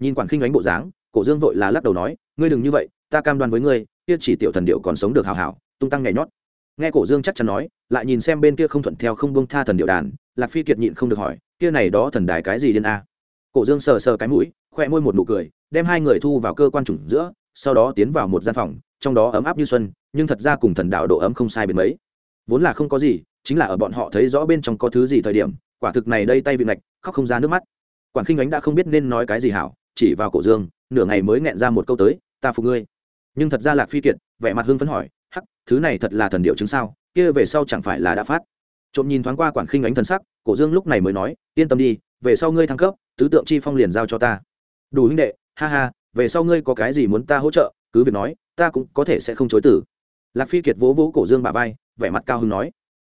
Nhìn quản khinh ánh bộ dáng, cổ dương vội là lắc đầu nói, ngươi đừng như vậy, ta cam đoan với ngươi, kia chỉ tiểu thần điệu còn sống được hào hảo tung tăng nhảy nhót. Nghe cổ dương chắc chắn nói, lại nhìn xem bên kia không thuận theo không bông tha thần điệu đàn, lạc phi kiệt nhịn không được hỏi, kia này đó thần đài cái gì điên a? Cổ dương sờ sờ cái mũi, khoe môi một nụ cười, đem hai người thu vào cơ quan chủng giữa sau đó tiến vào một gian phòng, trong đó ấm áp như xuân, nhưng thật ra cùng thần đạo độ ấm không sai biệt mấy. Vốn là không có gì, chính là ở bọn họ thấy rõ bên trong có thứ gì thời điểm, quả thực này đây tay vị ngạch khóc không ra nước mắt. Quản khinh ánh đã không biết nên nói cái gì hảo, chỉ vào cổ dương, nửa ngày mới nghẹn ra một câu tới, ta phục ngươi. Nhưng thật ra lạc phi kiệt, vẻ mặt hưng phấn hỏi, hắc, thứ này thật là thần điệu chứng sao, kia về sau chẳng phải là đã phát? Trộm nhìn thoáng qua quản khinh ánh thần sắc, cổ dương lúc này mới nói, yên tâm đi, về sau ngươi thăng cấp, tứ tượng chi phong liền giao cho ta. Đủ huynh đệ, ha ha về sau ngươi có cái gì muốn ta hỗ trợ, cứ việc nói, ta cũng có thể sẽ không chối tử lạc phi kiệt vỗ vỗ cổ dương bà vai, vẻ mặt cao hưng nói.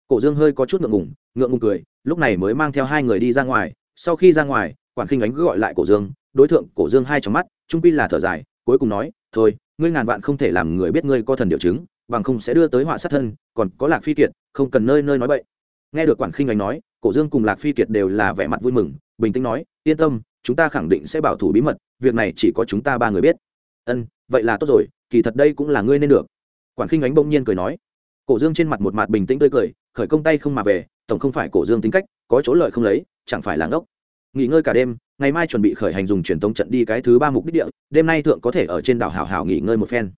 Cổ dương hơi có chút ngượng ngùng ngượng ngùng cười, lúc này mới mang theo hai người đi ra ngoài. Sau khi ra ngoài, quản khinh ánh gọi lại cổ dương, đối tượng cổ dương hai trong mắt, trung pi là thở dài, cuối cùng nói, thôi, ngươi ngàn vạn không thể làm người biết ngươi có thần điều chứng, bằng không sẽ đưa tới họa sát thân, còn có lạc phi kiệt, không cần nơi nơi nói bậy. Nghe được quản khinh ánh nói, cổ dương cùng lạc phi kiệt đều là vẻ mặt vui mừng, bình tĩnh nói, yên tâm chúng ta khẳng định sẽ bảo thủ bí mật, việc này chỉ có chúng ta ba người biết. Ân, vậy là tốt rồi, kỳ thật đây cũng là ngươi nên được. Quản khinh ánh bỗng nhiên cười nói. Cổ dương trên mặt một mặt bình tĩnh tươi cười, khởi công tay không mà về, tổng không phải cổ dương tính cách, có chỗ lợi không lấy, chẳng phải là ngốc. Nghỉ ngơi cả đêm, ngày mai chuẩn bị khởi hành dùng truyền tống trận đi cái thứ ba mục đích địa, đêm nay thượng có thể ở trên đảo hảo hảo nghỉ ngơi một phen.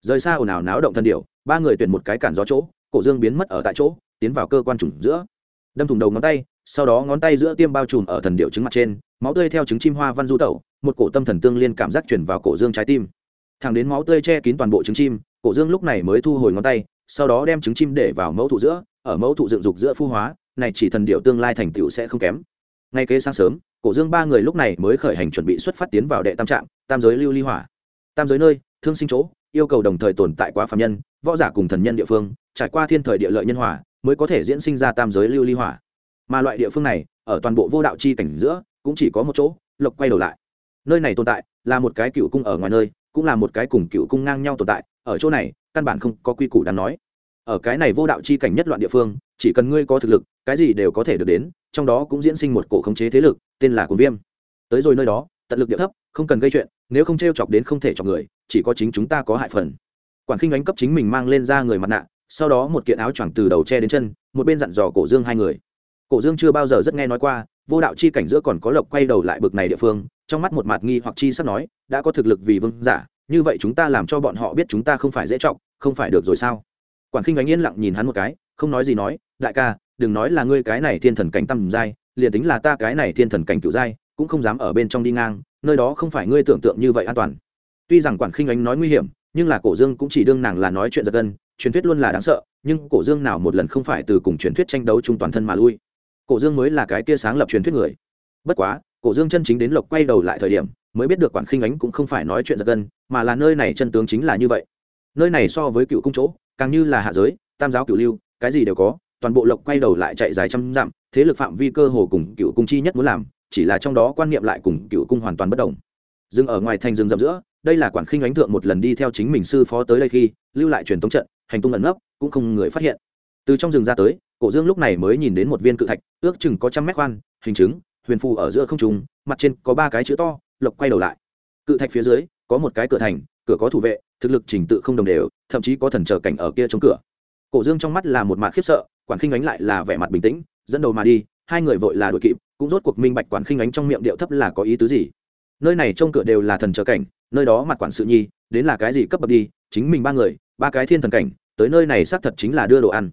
Rời xa ồn ào náo động thân điệu, ba người tuyển một cái cản gió chỗ, cổ dương biến mất ở tại chỗ, tiến vào cơ quan chủng giữa. Đâm thủng đầu ngón tay sau đó ngón tay giữa tiêm bao trùm ở thần điệu trứng mặt trên, máu tươi theo trứng chim hoa văn du tẩu, một cổ tâm thần tương liên cảm giác chuyển vào cổ dương trái tim. Thẳng đến máu tươi che kín toàn bộ trứng chim, cổ dương lúc này mới thu hồi ngón tay, sau đó đem trứng chim để vào mẫu thụ giữa, ở mẫu thụ dựng dục giữa phu hóa, này chỉ thần điệu tương lai thành tựu sẽ không kém. Ngay kế sáng sớm, cổ dương ba người lúc này mới khởi hành chuẩn bị xuất phát tiến vào đệ tam trạm, tam giới lưu ly hỏa. Tam giới nơi, thương sinh chỗ, yêu cầu đồng thời tồn tại quá phạm nhân, võ giả cùng thần nhân địa phương, trải qua thiên thời địa lợi nhân hỏa mới có thể diễn sinh ra tam giới lưu ly hỏa mà loại địa phương này, ở toàn bộ vô đạo chi cảnh giữa, cũng chỉ có một chỗ, lộc quay đầu lại. Nơi này tồn tại là một cái cựu cung ở ngoài nơi, cũng là một cái cùng cựu cung ngang nhau tồn tại, ở chỗ này, căn bản không có quy củ đáng nói. Ở cái này vô đạo chi cảnh nhất loạn địa phương, chỉ cần ngươi có thực lực, cái gì đều có thể được đến, trong đó cũng diễn sinh một cổ khống chế thế lực, tên là cuồng viêm. Tới rồi nơi đó, tận lực địa thấp, không cần gây chuyện, nếu không t r e o chọc đến không thể chọc người, chỉ có chính chúng ta có hại phần. Quản khinh đánh cấp chính mình mang lên ra người mặt nạ, sau đó một kiện áo choàng từ đầu che đến chân, một bên dặn dò cổ dương hai người cổ dương chưa bao giờ rất nghe nói qua vô đạo chi cảnh giữa còn có lộc quay đầu lại bực này địa phương trong mắt một mặt nghi hoặc chi sắp nói đã có thực lực vì vương giả như vậy chúng ta làm cho bọn họ biết chúng ta không phải dễ trọng, không phải được rồi sao? Quản khinh ánh yên lặng nhìn hắn một cái không nói gì nói đại ca đừng nói là ngươi cái này thiên thần cảnh tầm giai liền tính là ta cái này thiên thần cảnh cựu giai cũng không dám ở bên trong đi ngang nơi đó không phải ngươi tưởng tượng như vậy an toàn. Tuy rằng quản khinh ánh nói nguy hiểm nhưng là cổ dương cũng chỉ đương nàng là nói chuyện giật gân truyền thuyết luôn là đáng sợ nhưng cổ dương nào một lần không phải từ cùng truyền thuyết tranh đấu chung toàn thân mà lui cổ dương mới là cái kia sáng lập truyền thuyết người. Bất quá, cổ dương chân chính đến lộc quay đầu lại thời điểm, mới biết được quản khinh ánh cũng không phải nói chuyện giật gân, mà là nơi này chân tướng chính là như vậy. Nơi này so với cựu cung chỗ, càng như là hạ giới, tam giáo cựu lưu, cái gì đều có, toàn bộ lộc quay đầu lại chạy dài trăm dặm, thế lực phạm vi cơ hồ cùng cựu cung chi nhất muốn làm, chỉ là trong đó quan niệm lại cùng cựu cung hoàn toàn bất đồng. Dừng ở ngoài thành rừng rậm giữa, đây là quản khinh ánh thượng một lần đi theo chính mình sư phó tới đây khi, lưu lại truyền tống trận, hành tung ẩn nấp, cũng không người phát hiện. Từ trong rừng ra tới cổ dương lúc này mới nhìn đến một viên cự thạch, ước chừng có trăm mét khoan, hình chứng, huyền phù ở giữa không trùng mặt trên có ba cái chữ to, lộc quay đầu lại. Cự thạch phía dưới, có một cái cửa thành, cửa có thủ vệ, thực lực trình tự không đồng đều, thậm chí có thần trở cảnh ở kia chống cửa. Cổ dương trong mắt là một mặt khiếp sợ, quản khinh ánh lại là vẻ mặt bình tĩnh, dẫn đầu mà đi, hai người vội là đuổi kịp, cũng rốt cuộc minh bạch quản khinh ánh trong miệng điệu thấp là có ý tứ gì. Nơi này trông cửa đều là thần trở cảnh, nơi đó mặt quản sự nhi, đến là cái gì cấp bậc đi, chính mình ba người, ba cái thiên thần cảnh, tới nơi này xác thật chính là đưa đồ ăn.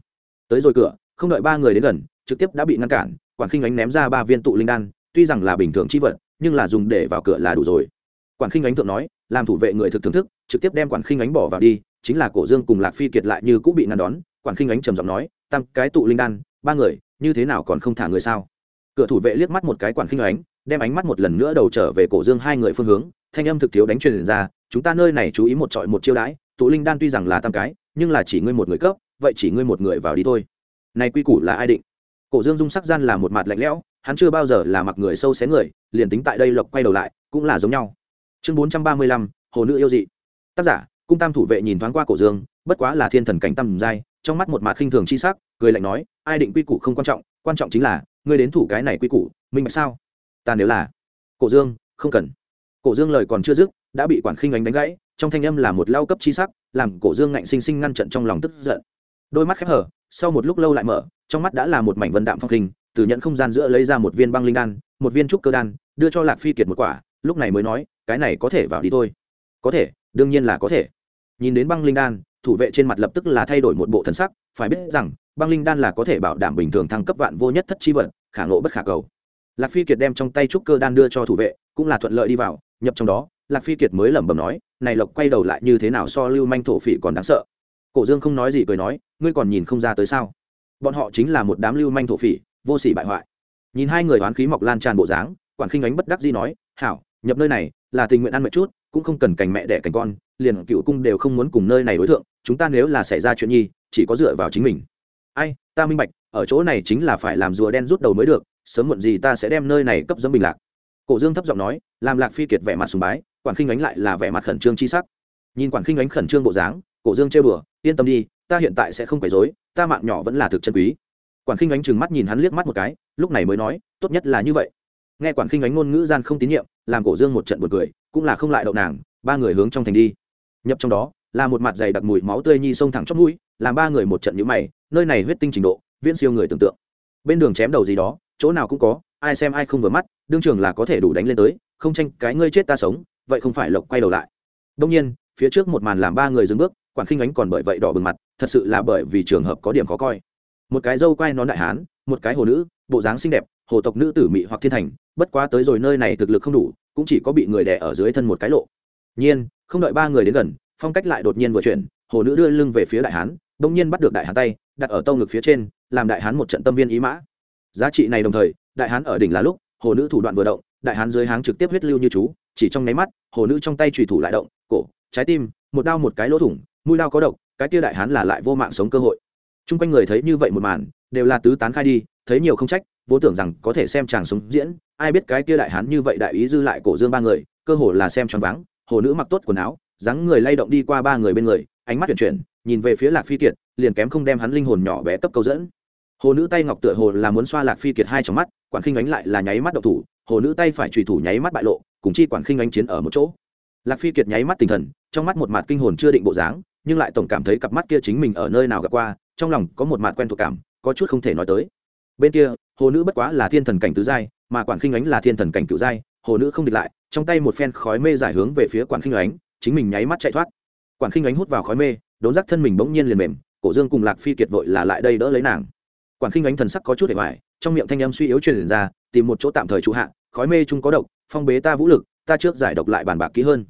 Tới rồi cửa không đợi ba người đến gần, trực tiếp đã bị ngăn cản, quản khinh ánh ném ra ba viên tụ linh đan, tuy rằng là bình thường chi vật, nhưng là dùng để vào cửa là đủ rồi. Quản khinh ánh thượng nói, làm thủ vệ người thực thưởng thức, trực tiếp đem quản khinh ánh bỏ vào đi, chính là cổ dương cùng lạc phi kiệt lại như cũng bị ngăn đón, quản khinh ánh trầm giọng nói, tam, cái tụ linh đan, ba người, như thế nào còn không thả người sao? Cửa thủ vệ liếc mắt một cái quản khinh ánh, đem ánh mắt một lần nữa đầu trở về cổ dương hai người phương hướng, thanh âm thực thiếu đánh truyền ra, chúng ta nơi này chú ý một trọi một chiêu đãi, tụ linh đan tuy rằng là tam cái, nhưng là chỉ ngươi một người cấp, vậy chỉ ngươi một người vào đi thôi này quy củ là ai định? Cổ dương dung sắc gian là một mặt lạnh lẽo, hắn chưa bao giờ là mặc người sâu xé người, liền tính tại đây lộc quay đầu lại, cũng là giống nhau. Chương bốn trăm ba mươi lăm, hồ nữ yêu dị. Tác giả, cung tam thủ vệ nhìn thoáng qua cổ dương, bất quá là thiên thần cảnh tam giai, trong mắt một mặt khinh thường chi sắc, cười lạnh nói, ai định quy củ không quan trọng quan trọng chính là, ngươi đến thủ cái này quy củ, minh bạch sao? Ta nếu là cổ dương, không cần. Cổ dương lời còn chưa dứt, đã bị quản khinh ánh đánh gãy, trong thanh âm là một lao cấp chi sắc, làm cổ dương ngạnh sinh sinh ngăn trận trong lòng tức giận. Đôi mắt khép hở sau một lúc lâu lại mở, trong mắt đã là một mảnh vân đạm phong hình từ nhận không gian giữa lấy ra một viên băng linh đan, một viên trúc cơ đan, đưa cho lạc phi kiệt một quả, lúc này mới nói, cái này có thể vào đi thôi. Có thể, đương nhiên là có thể. Nhìn đến băng linh đan, thủ vệ trên mặt lập tức là thay đổi một bộ thần sắc, phải biết rằng, băng linh đan là có thể bảo đảm bình thường thăng cấp vạn vô nhất thất chi vật khả ngộ bất khả cầu. Lạc phi kiệt đem trong tay trúc cơ đan đưa cho thủ vệ, cũng là thuận lợi đi vào, nhập trong đó, lạc phi kiệt mới lẩm bẩm nói, này lộc quay đầu lại như thế nào so lưu manh thổ phỉ còn đáng sợ. Cổ dương không nói gì cười nói ngươi còn nhìn không ra tới sao? Bọn họ chính là một đám lưu manh thổ phỉ, vô sỉ bại hoại. Nhìn hai người oán khí mọc lan tràn bộ dáng, quản khinh ánh bất đắc dĩ nói, hảo, nhập nơi này, là tình nguyện ăn mệt chút, cũng không cần cành mẹ đẻ cành con, liền cựu cung đều không muốn cùng nơi này đối tượng chúng ta nếu là xảy ra chuyện nhi, chỉ có dựa vào chính mình. Ai, ta minh bạch, ở chỗ này chính là phải làm rùa đen rút đầu mới được, sớm muộn gì ta sẽ đem nơi này cấp dấm bình lạc. Cổ dương thấp giọng nói, làm lạc phi kiệt vẻ mặt sùng bái, quản khinh ánh lại là vẻ mặt khẩn trương chi sắc. Nhìn quản khinh ánh khẩn trương bộ dáng, cổ dương chê bừa yên tâm đi ta hiện tại sẽ không phải dối ta mạng nhỏ vẫn là thực chân quý. Quản khinh ánh trừng mắt nhìn hắn liếc mắt một cái, lúc này mới nói, tốt nhất là như vậy. Nghe quản khinh ánh ngôn ngữ gian không tín nhiệm, làm cổ dương một trận buồn cười, cũng là không lại đậu nàng, ba người hướng trong thành đi. Nhập trong đó, là một mặt dày đặc mùi máu tươi nhi sông thẳng chót mũi, làm ba người một trận nhũ mày, nơi này huyết tinh trình độ, viễn siêu người tưởng tượng. Bên đường chém đầu gì đó, chỗ nào cũng có, ai xem ai không vừa mắt, đương trường là có thể đủ đánh lên tới, không tranh cái ngươi chết ta sống, vậy không phải lộc quay đầu lại. Đông nhiên, phía trước một màn làm ba người dừng bước, quản khinh ánh còn bởi vậy đỏ bừng mặt thật sự là bởi vì trường hợp có điểm khó coi. Một cái dâu quai nón đại hán, một cái hồ nữ, bộ dáng xinh đẹp, hồ tộc nữ tử mị hoặc thiên thành, bất quá tới rồi nơi này thực lực không đủ, cũng chỉ có bị người đè ở dưới thân một cái lộ. Nhiên, không đợi ba người đến gần, phong cách lại đột nhiên vừa chuyển, hồ nữ đưa lưng về phía đại hán, bỗng nhiên bắt được đại hán tay, đặt ở tâu ngực phía trên, làm đại hán một trận tâm viên ý mã. Giá trị này đồng thời, đại hán ở đỉnh là lúc, hồ nữ thủ đoạn vừa động, đại hán dưới háng trực tiếp huyết lưu như chú, chỉ trong nháy mắt, hồ nữ trong tay trùy thủ lại động, cổ, trái tim, một đao một cái lỗ thủng, mũi đao có độc cái kia đại hán là lại vô mạng sống cơ hội. Chung quanh người thấy như vậy một màn, đều là tứ tán khai đi, thấy nhiều không trách, vô tưởng rằng có thể xem chàng sống diễn, ai biết cái kia đại hán như vậy đại ý dư lại cổ dương ba người, cơ hồ là xem choáng váng, hồ nữ mặc tốt quần áo, dáng người lay động đi qua ba người bên người, ánh mắt chuyển chuyển, nhìn về phía lạc phi kiệt, liền kém không đem hắn linh hồn nhỏ bé cấp câu dẫn. Hồ nữ tay ngọc tựa hồ là muốn xoa lạc phi kiệt hai trong mắt, quản khinh ánh lại là nháy mắt độc thủ, hồ nữ tay phải trùy thủ nháy mắt bại lộ, cùng chi quản khinh ánh chiến ở một chỗ. Lạc phi kiệt nháy mắt tinh thần, trong mắt một mặt kinh hồn chưa định bộ dáng nhưng lại tổng cảm thấy cặp mắt kia chính mình ở nơi nào gặp qua, trong lòng có một mặt quen thuộc cảm, có chút không thể nói tới. Bên kia, hồ nữ bất quá là thiên thần cảnh tứ giai, mà quản khinh ánh là thiên thần cảnh cựu giai, hồ nữ không địch lại, trong tay một phen khói mê giải hướng về phía quản khinh ánh, chính mình nháy mắt chạy thoát. Quản khinh ánh hút vào khói mê, đốn rắc thân mình bỗng nhiên liền mềm, cổ dương cùng lạc phi kiệt vội là lại đây đỡ lấy nàng. Quản khinh ánh thần sắc có chút để hoài, trong miệng thanh âm suy yếu truyền ra, tìm một chỗ tạm thời trụ hạ, khói mê chung có độc, phong bế ta vũ lực, ta trước giải độc lại bàn bạc kỹ hơn.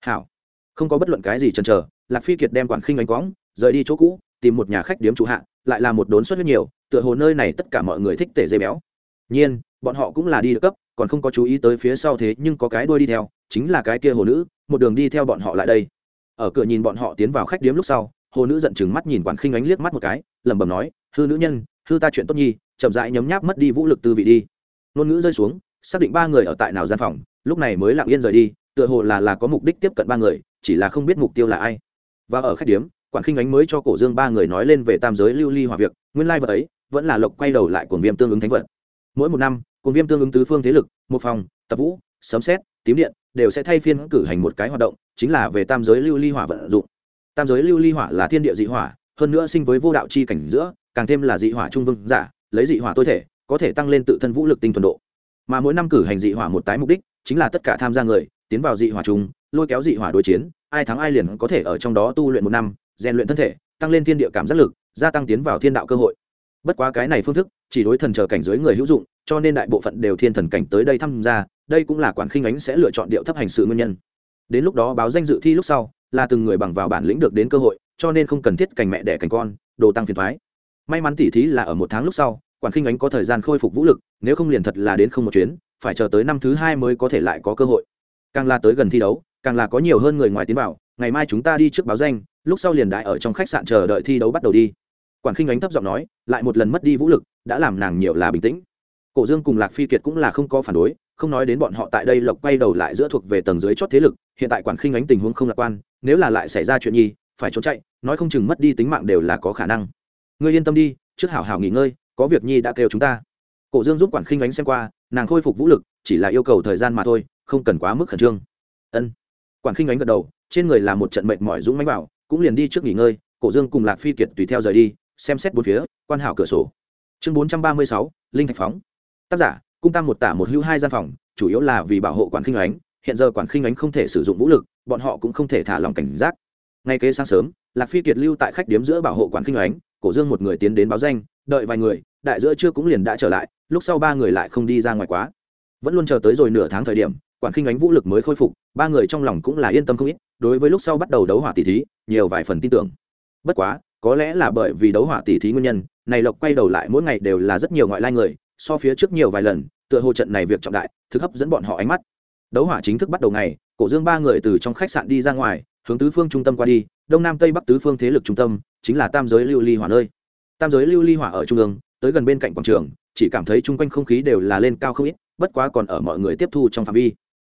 Hảo. Không có bất luận cái gì chần chờ lạc phi kiệt đem quản khinh ánh quõng rời đi chỗ cũ, tìm một nhà khách điếm trụ hạ, lại là một đốn suất rất nhiều, tựa hồ nơi này tất cả mọi người thích tể dây béo. Nhiên, bọn họ cũng là đi được cấp, còn không có chú ý tới phía sau thế nhưng có cái đuôi đi theo, chính là cái kia hồ nữ, một đường đi theo bọn họ lại đây. Ở cửa nhìn bọn họ tiến vào khách điếm lúc sau, hồ nữ giận chừng mắt nhìn quản khinh ánh liếc mắt một cái, lẩm bẩm nói, hư nữ nhân, hư ta chuyện tốt nhi, chậm rãi nhấm nháp mất đi vũ lực tư vị đi. Ngôn ngữ rơi xuống, xác định ba người ở tại nào gian phòng, lúc này mới lặng yên rời đi, tựa hồ là là có mục đích tiếp cận ba người, chỉ là không biết mục tiêu là ai và ở khách điếm quản khinh ánh mới cho cổ dương ba người nói lên về tam giới lưu ly hòa việc, nguyên lai vật ấy vẫn là lộc quay đầu lại cuồng viêm tương ứng thánh vật. Mỗi một năm, cuồng viêm tương ứng tứ phương thế lực, một phòng, tập vũ, sấm xét tím điện, đều sẽ thay phiên cử hành một cái hoạt động, chính là về tam giới lưu ly hỏa vận dụng. Tam giới lưu ly hỏa là thiên địa dị hỏa, hơn nữa sinh với vô đạo chi cảnh giữa, càng thêm là dị hỏa trung vương giả, lấy dị hỏa tối thể, có thể tăng lên tự thân vũ lực tinh thuần độ. Mà mỗi năm cử hành dị hỏa một tái mục đích, chính là tất cả tham gia người, tiến vào dị hỏa chung lôi kéo dị hỏa đối chiến, ai thắng ai liền có thể ở trong đó tu luyện một năm, rèn luyện thân thể, tăng lên thiên địa cảm giác lực, gia tăng tiến vào thiên đạo cơ hội. Bất quá cái này phương thức, chỉ đối thần chờ cảnh giới người hữu dụng, cho nên đại bộ phận đều thiên thần cảnh tới đây tham gia đây cũng là quản khinh ánh sẽ lựa chọn điệu thấp hành sự nguyên nhân. Đến lúc đó báo danh dự thi lúc sau, là từng người bằng vào bản lĩnh được đến cơ hội, cho nên không cần thiết cành mẹ đẻ cành con, đồ tăng phiền thoái may mắn tỉ thí là ở một tháng lúc sau, quản khinh ánh có thời gian khôi phục vũ lực, nếu không liền thật là đến không một chuyến, phải chờ tới năm thứ hai mới có thể lại có cơ hội. Càng là tới gần thi đấu càng là có nhiều hơn người ngoài tiến vào, ngày mai chúng ta đi trước báo danh, lúc sau liền đại ở trong khách sạn chờ đợi thi đấu bắt đầu đi. Quản khinh ánh thấp giọng nói, lại một lần mất đi vũ lực, đã làm nàng nhiều là bình tĩnh. Cổ dương cùng lạc phi kiệt cũng là không có phản đối, không nói đến bọn họ tại đây lộc quay đầu lại giữa thuộc về tầng dưới chót thế lực, hiện tại quản khinh ánh tình huống không lạc quan, nếu là lại xảy ra chuyện nhi, phải trốn chạy, nói không chừng mất đi tính mạng đều là có khả năng. Ngươi yên tâm đi, trước hảo hảo nghỉ ngơi, có việc nhi đã kêu chúng ta. Cổ dương giúp quản khinh ánh xem qua, nàng khôi phục vũ lực, chỉ là yêu cầu thời gian mà thôi, không cần quá mức khẩn trương. Ân quản khinh ánh gật đầu, trên người là một trận mệt mỏi dũng mánh bảo cũng liền đi trước nghỉ ngơi, cổ dương cùng lạc phi kiệt tùy theo rời đi, xem xét bốn phía, quan hảo cửa sổ. Chương bốn trăm ba mươi sáu, linh thạch phóng. Tác giả, cung tăng một tả một hữu hai gian phòng, chủ yếu là vì bảo hộ quản khinh ánh, hiện giờ quản khinh ánh không thể sử dụng vũ lực, bọn họ cũng không thể thả lòng cảnh giác. Ngay kế sáng sớm, lạc phi kiệt lưu tại khách điếm giữa bảo hộ quản khinh ánh, cổ dương một người tiến đến báo danh, đợi vài người, đại giữa trưa cũng liền đã trở lại, lúc sau ba người lại không đi ra ngoài quá. Vẫn luôn chờ tới rồi nửa tháng thời điểm quản khinh ánh vũ lực mới khôi phục, ba người trong lòng cũng là yên tâm không ít, đối với lúc sau bắt đầu đấu hỏa tỷ thí, nhiều vài phần tin tưởng. Bất quá, có lẽ là bởi vì đấu hỏa tỷ thí nguyên nhân, này lộc quay đầu lại mỗi ngày đều là rất nhiều ngoại lai người, so phía trước nhiều vài lần, tựa hồ trận này việc trọng đại, thực hấp dẫn bọn họ ánh mắt. Đấu hỏa chính thức bắt đầu ngày, cổ dương ba người từ trong khách sạn đi ra ngoài, hướng tứ phương trung tâm qua đi, đông nam tây bắc tứ phương thế lực trung tâm, chính là tam giới lưu ly hỏa nơi. Tam giới lưu ly hỏa ở trung ương, tới gần bên cạnh quảng trường, chỉ cảm thấy chung quanh không khí đều là lên cao không ít, bất quá còn ở mọi người tiếp thu trong phạm vi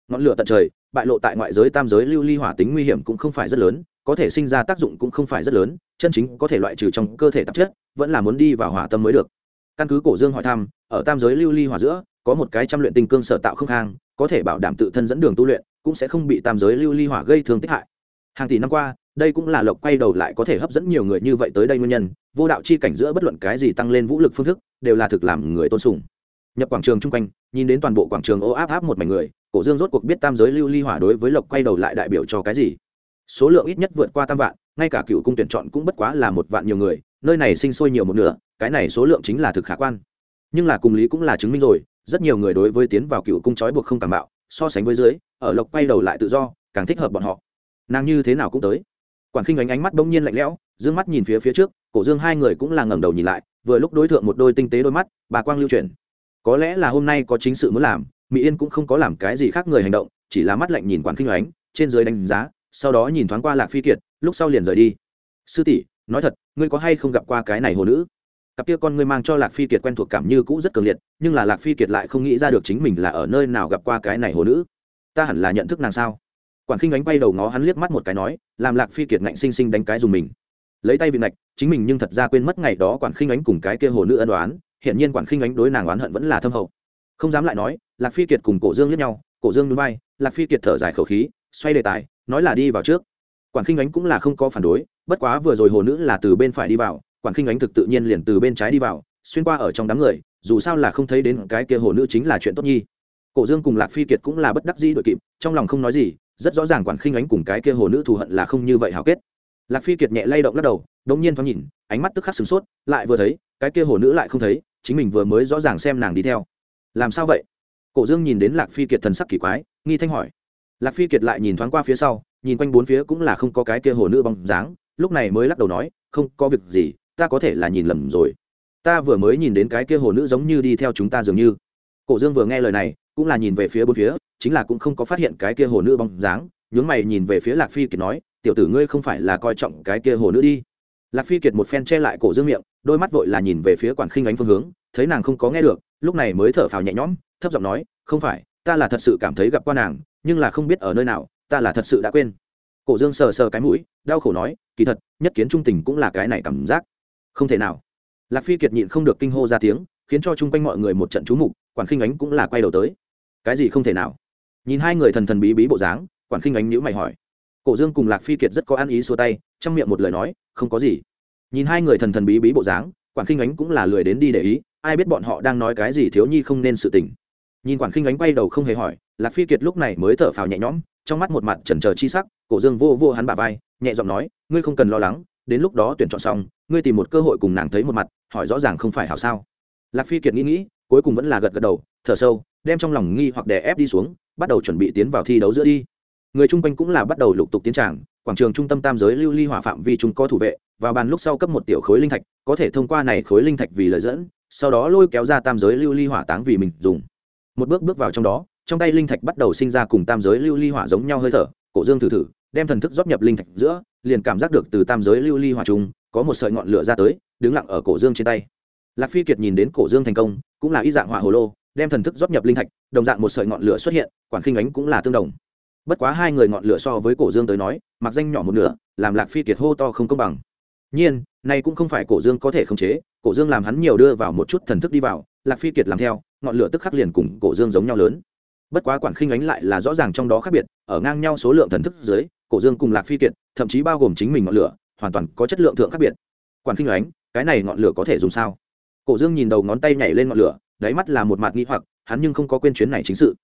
ngọn lửa tận trời, bại lộ tại ngoại giới tam giới lưu ly hỏa tính nguy hiểm cũng không phải rất lớn, có thể sinh ra tác dụng cũng không phải rất lớn, chân chính có thể loại trừ trong cơ thể tạp chất, vẫn là muốn đi vào hỏa tâm mới được. Căn cứ cổ dương hỏi thăm, ở tam giới lưu ly hỏa giữa, có một cái trăm luyện tình cương sở tạo không khang, có thể bảo đảm tự thân dẫn đường tu luyện, cũng sẽ không bị tam giới lưu ly hỏa gây thương tích hại. Hàng tỷ năm qua, đây cũng là lộc quay đầu lại có thể hấp dẫn nhiều người như vậy tới đây nguyên nhân, vô đạo chi cảnh giữa bất luận cái gì tăng lên vũ lực phương thức, đều là thực làm người tôn sùng. Nhập quảng trường chung quanh, nhìn đến toàn bộ quảng trường ô áp áp một mảnh người cổ dương rốt cuộc biết tam giới lưu ly hỏa đối với lộc quay đầu lại đại biểu cho cái gì. Số lượng ít nhất vượt qua tam vạn, ngay cả cựu cung tuyển chọn cũng bất quá là một vạn nhiều người, nơi này sinh sôi nhiều một nửa, cái này số lượng chính là thực khả quan. Nhưng là cùng lý cũng là chứng minh rồi, rất nhiều người đối với tiến vào cựu cung trói buộc không cảm bạo, so sánh với dưới, ở lộc quay đầu lại tự do, càng thích hợp bọn họ. Nàng như thế nào cũng tới. Quản khinh ánh ánh mắt bỗng nhiên lạnh lẽo d ư ơ n g mắt nhìn phía phía trước, cổ dương hai người cũng là ngẩng đầu nhìn lại, vừa lúc đối tượng một đôi tinh tế đôi mắt, bà quang lưu chuyển. Có lẽ là hôm nay có chính sự muốn làm mỹ yên cũng không có làm cái gì khác người hành động, chỉ là mắt lạnh nhìn quản kinh ánh trên dưới đánh giá, sau đó nhìn thoáng qua lạc phi kiệt, lúc sau liền rời đi. Sư tỷ, nói thật, ngươi có hay không gặp qua cái này hồ nữ? Cặp kia con ngươi mang cho lạc phi kiệt quen thuộc cảm như cũ rất cường liệt, nhưng là lạc phi kiệt lại không nghĩ ra được chính mình là ở nơi nào gặp qua cái này hồ nữ. Ta hẳn là nhận thức nàng sao? Quản khinh ánh bay đầu ngó hắn liếc mắt một cái nói, làm lạc phi kiệt ngạnh sinh sinh đánh cái dùng mình. Lấy tay vị ngạch, chính mình nhưng thật ra quên mất ngày đó quản khinh ánh cùng cái kia hồ nữ ân đoán hiện nhiên quản khinh ánh đối nàng oán hận vẫn là thâm hậu không dám lại nói, lạc phi kiệt cùng cổ dương lướt nhau, cổ dương núi bay lạc phi kiệt thở dài khẩu khí, xoay đề tài, nói là đi vào trước. Quản khinh ánh cũng là không có phản đối, bất quá vừa rồi hồ nữ là từ bên phải đi vào, quản khinh ánh thực tự nhiên liền từ bên trái đi vào, xuyên qua ở trong đám người, dù sao là không thấy đến cái kia hồ nữ chính là chuyện tốt nhi. Cổ dương cùng lạc phi kiệt cũng là bất đắc dĩ đội kịp, trong lòng không nói gì, rất rõ ràng quản khinh ánh cùng cái kia hồ nữ thù hận là không như vậy hào kết. Lạc phi kiệt nhẹ lay động lắc đầu, đống nhiên thoáng nhìn, ánh mắt tức khắc sửng sốt, lại vừa thấy, cái kia hồ nữ lại không thấy, chính mình vừa mới rõ ràng xem nàng đi theo làm sao vậy? Cổ dương nhìn đến lạc phi kiệt thần sắc kỳ quái, nghi thanh hỏi. Lạc phi kiệt lại nhìn thoáng qua phía sau, nhìn quanh bốn phía cũng là không có cái kia hồ nữ bóng dáng, lúc này mới lắc đầu nói, không có việc gì, ta có thể là nhìn lầm rồi. Ta vừa mới nhìn đến cái kia hồ nữ giống như đi theo chúng ta dường như. Cổ dương vừa nghe lời này, cũng là nhìn về phía bốn phía, chính là cũng không có phát hiện cái kia hồ nữ bóng dáng, nhướng mày nhìn về phía lạc phi kiệt nói, tiểu tử ngươi không phải là coi trọng cái kia hồ nữ đi. Lạc phi kiệt một phen che lại cổ dương miệng, đôi mắt vội là nhìn về phía quản khinh ánh phương hướng, thấy nàng không có nghe được lúc này mới thở phào nhẹ nhõm, thấp giọng nói, không phải, ta là thật sự cảm thấy gặp qua nàng, nhưng là không biết ở nơi nào, ta là thật sự đã quên. Cổ dương sờ sờ cái mũi, đau khổ nói, kỳ thật, nhất kiến trung tình cũng là cái này cảm giác. Không thể nào. Lạc phi kiệt nhịn không được kinh hô ra tiếng, khiến cho chung quanh mọi người một trận chú mục, quản khinh ánh cũng là quay đầu tới. Cái gì không thể nào? Nhìn hai người thần thần bí bí bộ dáng, quản khinh ánh nhữ mày hỏi. Cổ dương cùng lạc phi kiệt rất có ăn ý xua tay, trong miệng một lời nói, không có gì. Nhìn hai người thần thần bí bí bộ dáng, quản khinh ánh cũng là lười đến đi để ý ai biết bọn họ đang nói cái gì thiếu nhi không nên sự tình. Nhìn quản khinh ánh quay đầu không hề hỏi, lạc phi kiệt lúc này mới thở phào nhẹ nhõm, trong mắt một mặt chần chờ chi sắc, cổ dương vô vô hắn bà vai, nhẹ giọng nói, ngươi không cần lo lắng, đến lúc đó tuyển chọn xong, ngươi tìm một cơ hội cùng nàng thấy một mặt, hỏi rõ ràng không phải hảo sao? Lạc phi kiệt nghĩ nghĩ, cuối cùng vẫn là gật gật đầu, thở sâu, đem trong lòng nghi hoặc đè ép đi xuống, bắt đầu chuẩn bị tiến vào thi đấu giữa đi. Người chung quanh cũng là bắt đầu lục tục tiến tràng, quảng trường trung tâm tam giới lưu ly hỏa phạm vi chúng có thủ vệ, vào bàn lúc sau cấp một tiểu khối linh thạch, có thể thông qua này khối linh thạch vì lợi dẫn sau đó lôi kéo ra tam giới lưu ly hỏa táng vì mình dùng. Một bước bước vào trong đó, trong tay linh thạch bắt đầu sinh ra cùng tam giới lưu ly hỏa giống nhau hơi thở, cổ dương thử thử, đem thần thức rót nhập linh thạch giữa, liền cảm giác được từ tam giới lưu ly hỏa trung có một sợi ngọn lửa ra tới, đứng lặng ở cổ dương trên tay. Lạc phi kiệt nhìn đến cổ dương thành công, cũng là y dạng hỏa hồ lô, đem thần thức rót nhập linh thạch, đồng dạng một sợi ngọn lửa xuất hiện, quản khinh ánh cũng là tương đồng. Bất quá hai người ngọn lửa so với cổ dương tới nói, mặc danh nhỏ một nửa, làm lạc phi kiệt hô to không công bằng. Nhiên này cũng không phải cổ dương có thể khống chế, cổ dương làm hắn nhiều đưa vào một chút thần thức đi vào, lạc phi kiệt làm theo, ngọn lửa tức khắc liền cùng cổ dương giống nhau lớn. Bất quá quản khinh ánh lại là rõ ràng trong đó khác biệt, ở ngang nhau số lượng thần thức dưới, cổ dương cùng lạc phi kiệt, thậm chí bao gồm chính mình ngọn lửa, hoàn toàn có chất lượng thượng khác biệt. Quản khinh ánh, cái này ngọn lửa có thể dùng sao? Cổ dương nhìn đầu ngón tay nhảy lên ngọn lửa, đáy mắt là một mặt nghi hoặc, hắn nhưng không có quên chuyến này chính sự.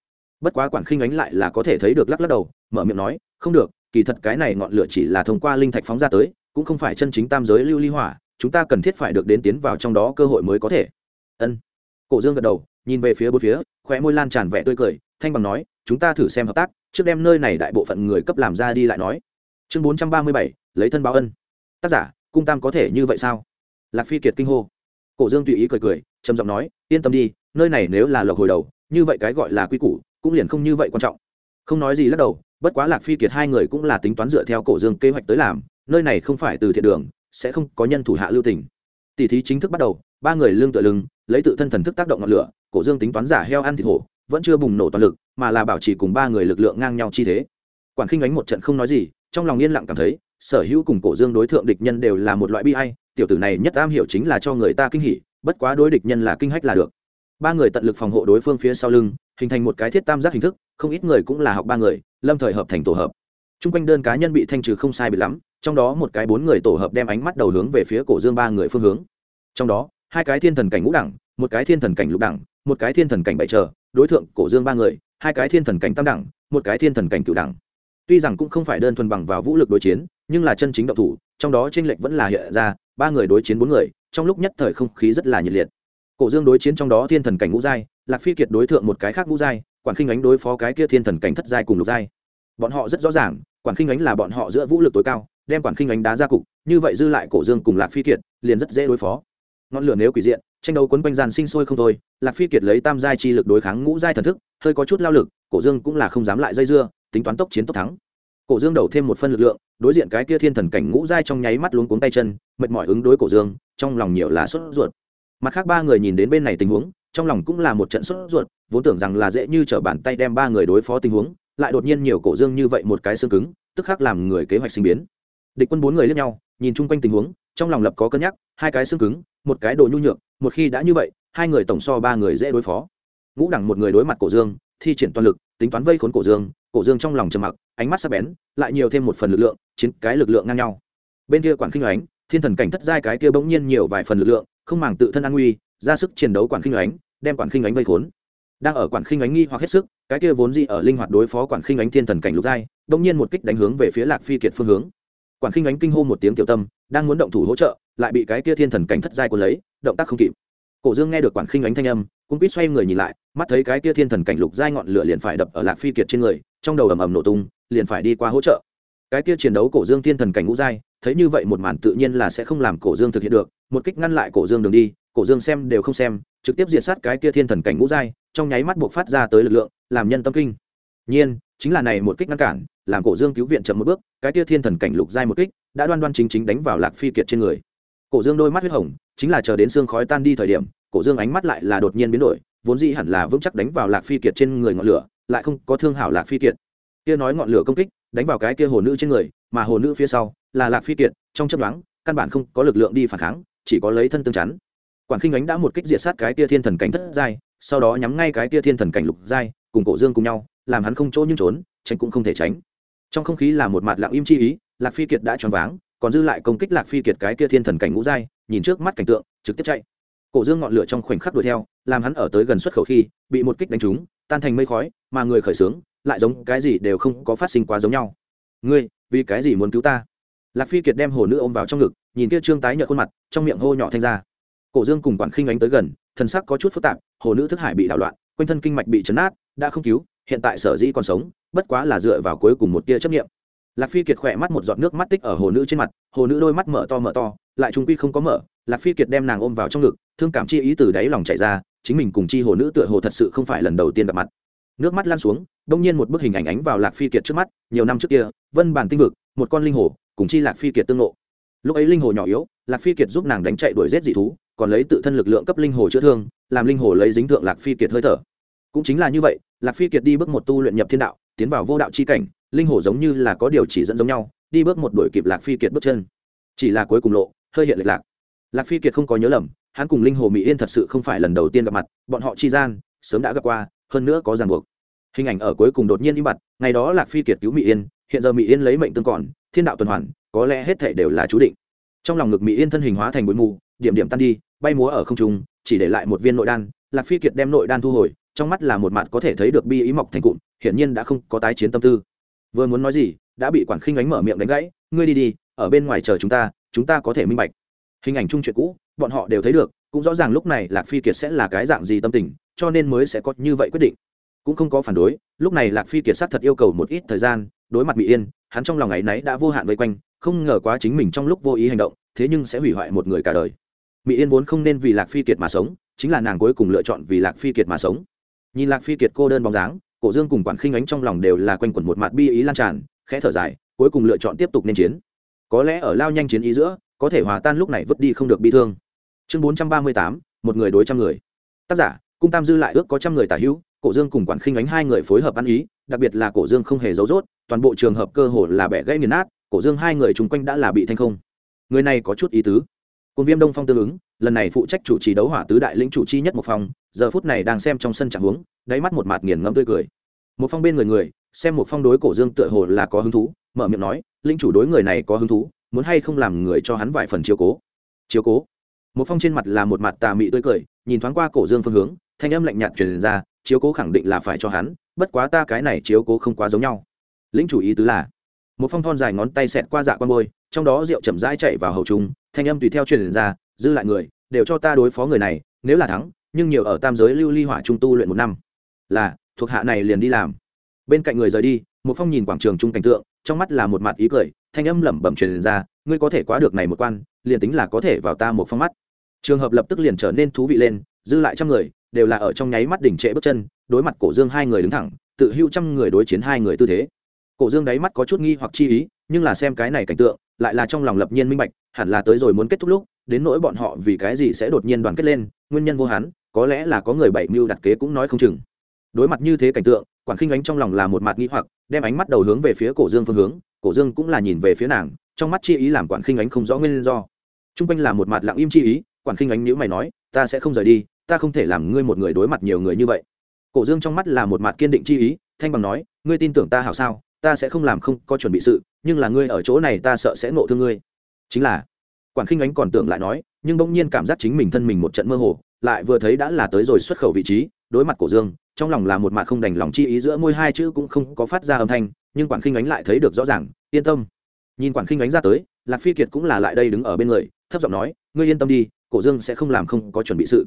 Bất quá quản khinh ánh lại là có thể thấy được lắc lắc đầu, mở miệng nói, không được, kỳ thật cái này ngọn lửa chỉ là thông qua linh thạch phóng ra tới cũng không phải chân chính tam giới lưu ly hỏa, chúng ta cần thiết phải được đến tiến vào trong đó cơ hội mới có thể. Ân. Cổ dương gật đầu, nhìn về phía bốn phía, khóe môi lan tràn vẻ tươi cười, thanh bằng nói, chúng ta thử xem hợp tác, trước đem nơi này đại bộ phận người cấp làm ra đi lại nói. Chương bốn trăm ba mươi bảy, lấy thân báo ân. Tác giả, cung tam có thể như vậy sao? Lạc phi kiệt kinh hô. Cổ dương tùy ý cười cười, trầm giọng nói, yên tâm đi, nơi này nếu là lộc hồi đầu, như vậy cái gọi là quy củ, cũng liền không như vậy quan trọng. Không nói gì lắc đầu, bất quá lạc phi kiệt hai người cũng là tính toán dựa theo cổ dương kế hoạch tới làm nơi này không phải từ thiện đường, sẽ không có nhân thủ hạ lưu tình. Tỷ thí chính thức bắt đầu, ba người lương tựa lưng, lấy tự thân thần thức tác động ngọn lửa, cổ dương tính toán giả heo ăn thịt hổ, vẫn chưa bùng nổ toàn lực, mà là bảo trì cùng ba người lực lượng ngang nhau chi thế. Quản khinh ánh một trận không nói gì, trong lòng yên lặng cảm thấy, sở hữu cùng cổ dương đối tượng địch nhân đều là một loại bi ai, tiểu tử này nhất am hiểu chính là cho người ta kinh hỉ, bất quá đối địch nhân là kinh hách là được. Ba người tận lực phòng hộ đối phương phía sau lưng, hình thành một cái thiết tam giác hình thức, không ít người cũng là học ba người, lâm thời hợp thành tổ hợp. T r u n g quanh đơn cá nhân bị thanh trừ không sai bị lắm trong đó một cái bốn người tổ hợp đem ánh mắt đầu hướng về phía cổ dương ba người phương hướng. Trong đó, hai cái thiên thần cảnh ngũ đẳng, một cái thiên thần cảnh lục đẳng, một cái thiên thần cảnh bảy trở, đối tượng cổ dương ba người, hai cái thiên thần cảnh tam đẳng, một cái thiên thần cảnh cựu đẳng. Tuy rằng cũng không phải đơn thuần bằng vào vũ lực đối chiến, nhưng là chân chính động thủ, trong đó tranh lệch vẫn là hiện ra, ba người đối chiến bốn người, trong lúc nhất thời không khí rất là nhiệt liệt. Cổ dương đối chiến trong đó thiên thần cảnh ngũ giai, lạc phi kiệt đối tượng một cái khác ngũ giai, quản khinh ánh đối phó cái kia thiên thần cảnh thất giai cùng lục giai. Bọn họ rất rõ ràng, quản khinh ánh là bọn họ giữa vũ lực tối cao đem quản khinh ánh đá ra cục, như vậy dư lại cổ dương cùng lạc phi kiệt, liền rất dễ đối phó. Ngọn lửa nếu quỷ diện, tranh đấu quấn quanh gian sinh sôi không thôi, lạc phi kiệt lấy tam giai chi lực đối kháng ngũ giai thần thức, hơi có chút lao lực, cổ dương cũng là không dám lại dây dưa, tính toán tốc chiến tốc thắng. Cổ dương đầu thêm một phân lực lượng, đối diện cái kia thiên thần cảnh ngũ giai trong nháy mắt luống cuống tay chân, mệt mỏi ứng đối cổ dương, trong lòng nhiều là sốt ruột. Mặt khác ba người nhìn đến bên này tình huống, trong lòng cũng là một trận sốt ruột, vốn tưởng rằng là dễ như t r ở bàn tay đem ba người đối phó tình huống, lại đột nhiên nhiều cổ dương như vậy một cái xương cứng, tức khắc làm người kế hoạch sinh biến địch quân bốn người liếc nhau, nhìn chung quanh tình huống, trong lòng lập có cân nhắc, hai cái xương cứng, một cái đồ nhu nhược, một khi đã như vậy, hai người tổng so ba người dễ đối phó. Ngũ đẳng một người đối mặt cổ dương, thi triển toàn lực, tính toán vây khốn cổ dương cổ dương trong lòng trầm mặc, ánh mắt sắc bén, lại nhiều thêm một phần lực lượng, chiến, cái lực lượng ngang nhau. Bên kia quản kinh ánh thiên thần cảnh thất giai cái kia bỗng nhiên nhiều vài phần lực lượng, không màng tự thân an nguy, ra sức chiến đấu quản khinh ánh đem quản khinh ánh vây khốn. Đang ở quản khinh ánh nghi hoặc hết sức, cái kia vốn dị ở linh hoạt đối phó quản khinh ánh thiên thần cảnh lục giai, bỗng nhiên một kích đánh hướng về phía lạc phi kiệt phương hướng quản khinh ánh kinh hô một tiếng tiểu tâm, đang muốn động thủ hỗ trợ, lại bị cái kia thiên thần cảnh thất giai quân lấy, động tác không kịp. Cổ dương nghe được quản khinh ánh thanh âm, cũng quýt xoay người nhìn lại, mắt thấy cái kia thiên thần cảnh lục giai ngọn lửa liền phải đập ở lạc phi kiệt trên người, trong đầu ầm ầm nổ tung, liền phải đi qua hỗ trợ. Cái kia chiến đấu cổ dương thiên thần cảnh ngũ giai, thấy như vậy một màn tự nhiên là sẽ không làm cổ dương thực hiện được, một kích ngăn lại cổ dương đường đi, cổ dương xem đều không xem, trực tiếp diệt sát cái kia thiên thần cảnh ngũ giai, trong nháy mắt buộc phát ra tới lực lượng, làm nhân tâm kinh. Nhiên, chính là này một kích ngăn cản làm cổ dương cứu viện chậm một bước, cái kia thiên thần cảnh lục giai một kích, đã đoan đoan chính chính đánh vào lạc phi kiệt trên người. Cổ dương đôi mắt huyết hồng, chính là chờ đến xương khói tan đi thời điểm, cổ dương ánh mắt lại là đột nhiên biến đổi, vốn dĩ hẳn là vững chắc đánh vào lạc phi kiệt trên người ngọn lửa, lại không có thương hảo lạc phi kiệt. Kia nói ngọn lửa công kích, đánh vào cái kia hồ nữ trên người, mà hồ nữ phía sau là lạc phi kiệt, trong chấp đoán căn bản không có lực lượng đi phản kháng, chỉ có lấy thân tương chắn. Quản khinh ánh đã một kích diệt sát cái kia thiên thần cảnh thất giai, sau đó nhắm ngay cái kia thiên thần cảnh lục giai, cùng cổ dương cùng nhau, làm hắn không chỗ nhưng trốn, tránh cũng không thể tránh trong không khí là một mặt lặng im chi ý, lạc phi kiệt đã choáng váng, còn dư lại công kích lạc phi kiệt cái kia thiên thần cảnh ngũ giai, nhìn trước mắt cảnh tượng, trực tiếp chạy. Cổ dương ngọn lửa trong khoảnh khắc đuổi theo, làm hắn ở tới gần xuất khẩu khi, bị một kích đánh trúng, tan thành mây khói, mà người khởi sướng lại giống cái gì đều không có phát sinh quá giống nhau. Ngươi, vì cái gì muốn cứu ta? Lạc phi kiệt đem hồ nữ ôm vào trong ngực, nhìn kia trương tái nhợt khuôn mặt, trong miệng hô nhỏ thanh ra. Cổ dương cùng quản khinh ánh tới gần, thần sắc có chút phức tạp, hồ nữ thức hải bị đảo loạn, quanh thân kinh mạch bị chấn át đã không cứu hiện tại sở dĩ còn sống, bất quá là dựa vào cuối cùng một tia chấp nghiệm lạc phi kiệt khỏe mắt một giọt nước mắt tích ở hồ nữ trên mặt, hồ nữ đôi mắt mở to mở to, lại trung quy không có mở. Lạc phi kiệt đem nàng ôm vào trong ngực, thương cảm chi ý từ đáy lòng chạy ra, chính mình cùng chi hồ nữ tựa hồ thật sự không phải lần đầu tiên gặp mặt. Nước mắt lan xuống, đông nhiên một bức hình ảnh ánh vào lạc phi kiệt trước mắt, nhiều năm trước kia, vân bản tinh vực, một con linh hồ, cùng chi lạc phi kiệt tương lộ lúc ấy linh hồ nhỏ yếu, lạc phi kiệt giúp nàng đánh chạy đuổi giết dị thú, còn lấy tự thân lực lượng cấp linh hồ chữa thương, làm linh hồ lấy dính thượng lạc phi kiệt hơi thở. Cũng chính là như vậy lạc phi kiệt đi bước một tu luyện nhập thiên đạo, tiến vào vô đạo chi cảnh, linh hồ giống như là có điều chỉ dẫn giống nhau, đi bước một đuổi kịp lạc phi kiệt bước chân. Chỉ là cuối cùng lộ, hơi hiện lệch lạc. Lạc phi kiệt không có nhớ lầm, hắn cùng linh hồ mỹ yên thật sự không phải lần đầu tiên gặp mặt, bọn họ chi gian, sớm đã gặp qua, hơn nữa có ràng buộc. Hình ảnh ở cuối cùng đột nhiên im bặt, ngày đó lạc phi kiệt cứu mỹ yên, hiện giờ mỹ yên lấy mệnh tương còn, thiên đạo tuần hoàn, có lẽ hết thể đều là chú định. Trong lòng ngực mỹ yên thân hình hóa thành bụi mù, điểm điểm tan đi, bay múa ở không trung, chỉ để lại một viên nội đan, lạc phi kiệt đem nội đan thu hồi trong mắt là một mặt có thể thấy được bi ý mọc thành cụm, hiển nhiên đã không có tái chiến tâm tư. Vừa muốn nói gì, đã bị quản khinh ánh mở miệng đánh gãy, ngươi đi đi, ở bên ngoài chờ chúng ta chúng ta có thể minh bạch. Hình ảnh chung chuyện cũ, bọn họ đều thấy được, cũng rõ ràng lúc này lạc phi kiệt sẽ là cái dạng gì tâm tình, cho nên mới sẽ có như vậy quyết định. Cũng không có phản đối, lúc này lạc phi kiệt sát thật yêu cầu một ít thời gian, đối mặt mỹ yên, hắn trong lòng ngày nấy đã vô hạn vây quanh, không ngờ quá chính mình trong lúc vô ý hành động, thế nhưng sẽ hủy hoại một người cả đời. Mỹ yên vốn không nên vì lạc phi kiệt mà sống, chính là nàng cuối cùng lựa chọn vì lạc phi kiệt mà sống nhìn lạc phi kiệt cô đơn bóng dáng, cổ dương cùng quản khinh ánh trong lòng đều là quanh quẩn một mặt bi ý lan tràn, khẽ thở dài, cuối cùng lựa chọn tiếp tục nên chiến. Có lẽ ở lao nhanh chiến ý giữa, có thể hòa tan lúc này vứt đi không được bi thương. Chương bốn trăm ba mươi tám, một người đối trăm người. Tác giả, cung tam dư lại ước có trăm người tả hữu, cổ dương cùng quản khinh ánh hai người phối hợp ăn ý, đặc biệt là cổ dương không hề giấu rốt, toàn bộ trường hợp cơ hồ là bẻ gãy nghiền nát, cổ dương hai người chung quanh đã là bị thanh không. Người này có chút ý tứ. Cùng viêm đông phong tương ứng, lần này phụ trách chủ trì đấu hỏa tứ đại lĩnh chủ chi nhất một phòng giờ phút này đang xem trong sân chẳng huống, đáy mắt một mặt nghiền ngẫm tươi cười. Một phong bên người người, xem một phong đối cổ dương tựa hồ là có hứng thú, mở miệng nói, linh chủ đối người này có hứng thú, muốn hay không làm người cho hắn vài phần chiếu cố? Chiếu cố? Một phong trên mặt là một mặt tà mị tươi cười, nhìn thoáng qua cổ dương phương hướng, thanh âm lạnh nhạt truyền ra, chiếu cố khẳng định là phải cho hắn, bất quá ta cái này chiếu cố không quá giống nhau. Lĩnh chủ ý tứ là, một phong thon dài ngón tay xẹt qua dạ quan môi, trong đó rượu chậm rãi chạy vào hậu trung, thanh âm tùy theo truyền ra dư lại người, đều cho ta đối phó người này, nếu là thắng nhưng nhiều ở tam giới lưu ly hỏa trung tu luyện một năm. Là, thuộc hạ này liền đi làm. Bên cạnh người rời đi một phong nhìn quảng trường trung cảnh tượng, trong mắt là một mặt ý cười, thanh âm lẩm bẩm truyền ra, ngươi có thể quá được này một quan, liền tính là có thể vào ta một phong mắt. Trường hợp lập tức liền trở nên thú vị lên, dư lại trăm người, đều là ở trong nháy mắt đỉnh trệ bước chân, đối mặt cổ dương hai người đứng thẳng, tự hưu trăm người đối chiến hai người tư thế. Cổ dương đáy mắt có chút nghi hoặc chi ý, nhưng là xem cái này cảnh tượng, lại là trong lòng lập nhiên minh bạch, hẳn là tới rồi muốn kết thúc lúc, đến nỗi bọn họ vì cái gì sẽ đột nhiên đoàn kết lên, nguyên nhân vô hán có lẽ là có người bảy mưu đặt kế cũng nói không chừng. Đối mặt như thế cảnh tượng, quản khinh ánh trong lòng là một mặt nghi hoặc, đem ánh mắt đầu hướng về phía cổ dương phương hướng, cổ dương cũng là nhìn về phía nàng, trong mắt chi ý làm quản khinh ánh không rõ nguyên do. T r u n g quanh là một mặt lặng im chi ý, quản khinh ánh nhữ mày nói, ta sẽ không rời đi, ta không thể làm ngươi một người đối mặt nhiều người như vậy. Cổ dương trong mắt là một mặt kiên định chi ý, thanh bằng nói, ngươi tin tưởng ta hảo sao? Ta sẽ không làm không có chuẩn bị sự, nhưng là ngươi ở chỗ này ta sợ sẽ nộ thương ngươi. Chính là, quản khinh ánh còn tưởng lại nói, nhưng bỗng nhiên cảm giác chính mình thân mình một trận mơ hồ lại vừa thấy đã là tới rồi xuất khẩu vị trí, đối mặt cổ dương, trong lòng là một mặt không đành lòng chi ý giữa môi hai chữ cũng không có phát ra âm thanh, nhưng quản khinh ánh lại thấy được rõ ràng, yên tâm. Nhìn quản khinh ánh ra tới, lạc phi kiệt cũng là lại đây đứng ở bên người, thấp giọng nói, ngươi yên tâm đi, cổ dương sẽ không làm không có chuẩn bị sự.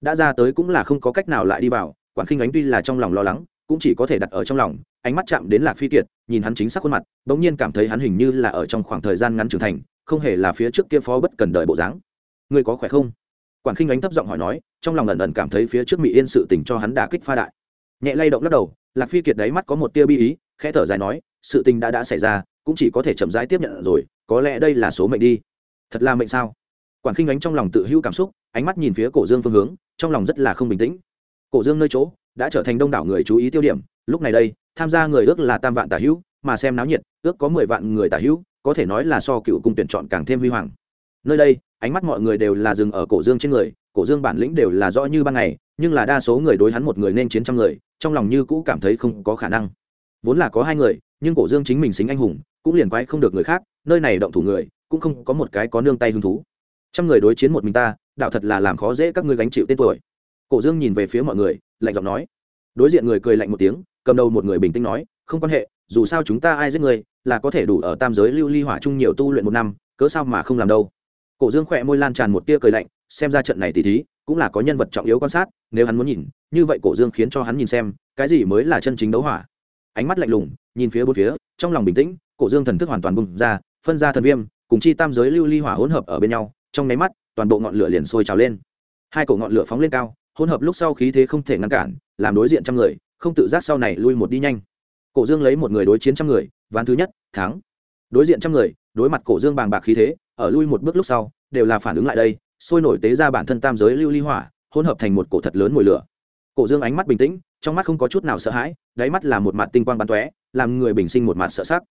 Đã ra tới cũng là không có cách nào lại đi vào, quản khinh ánh tuy là trong lòng lo lắng, cũng chỉ có thể đặt ở trong lòng, ánh mắt chạm đến lạc phi kiệt, nhìn hắn chính xác khuôn mặt, bỗng nhiên cảm thấy hắn hình như là ở trong khoảng thời gian ngắn trưởng thành, không hề là phía trước kia phó bất cần đợi bộ dáng. Ngươi có khỏe không? Quản khinh ánh thấp giọng hỏi nói, trong lòng ẩn ẩn cảm thấy phía trước mỹ yên sự tình cho hắn đả kích pha đại. Nhẹ lay động lắc đầu, lạc phi kiệt đáy mắt có một tia bi ý, khẽ thở dài nói, sự tình đã đã xảy ra, cũng chỉ có thể chậm rãi tiếp nhận rồi, có lẽ đây là số mệnh đi. Thật là mệnh sao? Quản khinh ánh trong lòng tự hữu cảm xúc, ánh mắt nhìn phía cổ dương phương hướng, trong lòng rất là không bình tĩnh. Cổ dương nơi chỗ, đã trở thành đông đảo người chú ý tiêu điểm, lúc này đây, tham gia người ước là tam vạn tả hữu, mà xem náo nhiệt, ước có mười vạn người tả hữu, có thể nói là so cựu cung tuyển chọn càng thêm huy hoàng. Nơi đây ánh mắt mọi người đều là dừng ở cổ dương trên người, cổ dương bản lĩnh đều là rõ như ban ngày, nhưng là đa số người đối hắn một người nên chiến trăm người, trong lòng như cũ cảm thấy không có khả năng. Vốn là có hai người, nhưng cổ dương chính mình xính anh hùng, cũng liền quái không được người khác, nơi này động thủ người, cũng không có một cái có nương tay hứng thú. Trăm người đối chiến một mình ta, đạo thật là làm khó dễ các ngươi gánh chịu tên tuổi. Cổ dương nhìn về phía mọi người, lạnh giọng nói. Đối diện người cười lạnh một tiếng, cầm đầu một người bình tĩnh nói, không quan hệ, dù sao chúng ta ai giết người, là có thể đủ ở tam giới lưu ly hỏa chung nhiều tu luyện một năm, cớ sao mà không làm đâu? Cổ dương khỏe môi lan tràn một tia cười lạnh, xem ra trận này tỉ thí cũng là có nhân vật trọng yếu quan sát, nếu hắn muốn nhìn, như vậy cổ dương khiến cho hắn nhìn xem, cái gì mới là chân chính đấu hỏa. Ánh mắt lạnh lùng, nhìn phía bốn phía, trong lòng bình tĩnh, cổ dương thần thức hoàn toàn bùng ra, phân ra thần viêm, cùng chi tam giới lưu ly hỏa hỗn hợp ở bên nhau, trong nháy mắt, toàn bộ ngọn lửa liền sôi trào lên. Hai cổ ngọn lửa phóng lên cao, hỗn hợp lúc sau khí thế không thể ngăn cản, làm đối diện trăm người, không tự giác sau này lui một đi nhanh. Cổ dương lấy một người đối chiến trăm người, ván thứ nhất, thắng. Đối diện trăm người, đối mặt cổ dương bàng bạc khí thế ở lui một bước lúc sau, đều là phản ứng lại đây, sôi nổi tế ra bản thân tam giới lưu ly hỏa, hỗn hợp thành một cổ thật lớn mùi lửa. Cổ dương ánh mắt bình tĩnh, trong mắt không có chút nào sợ hãi, đáy mắt là một mặt tinh quang bắn tóe, làm người bình sinh một mặt sợ sắc.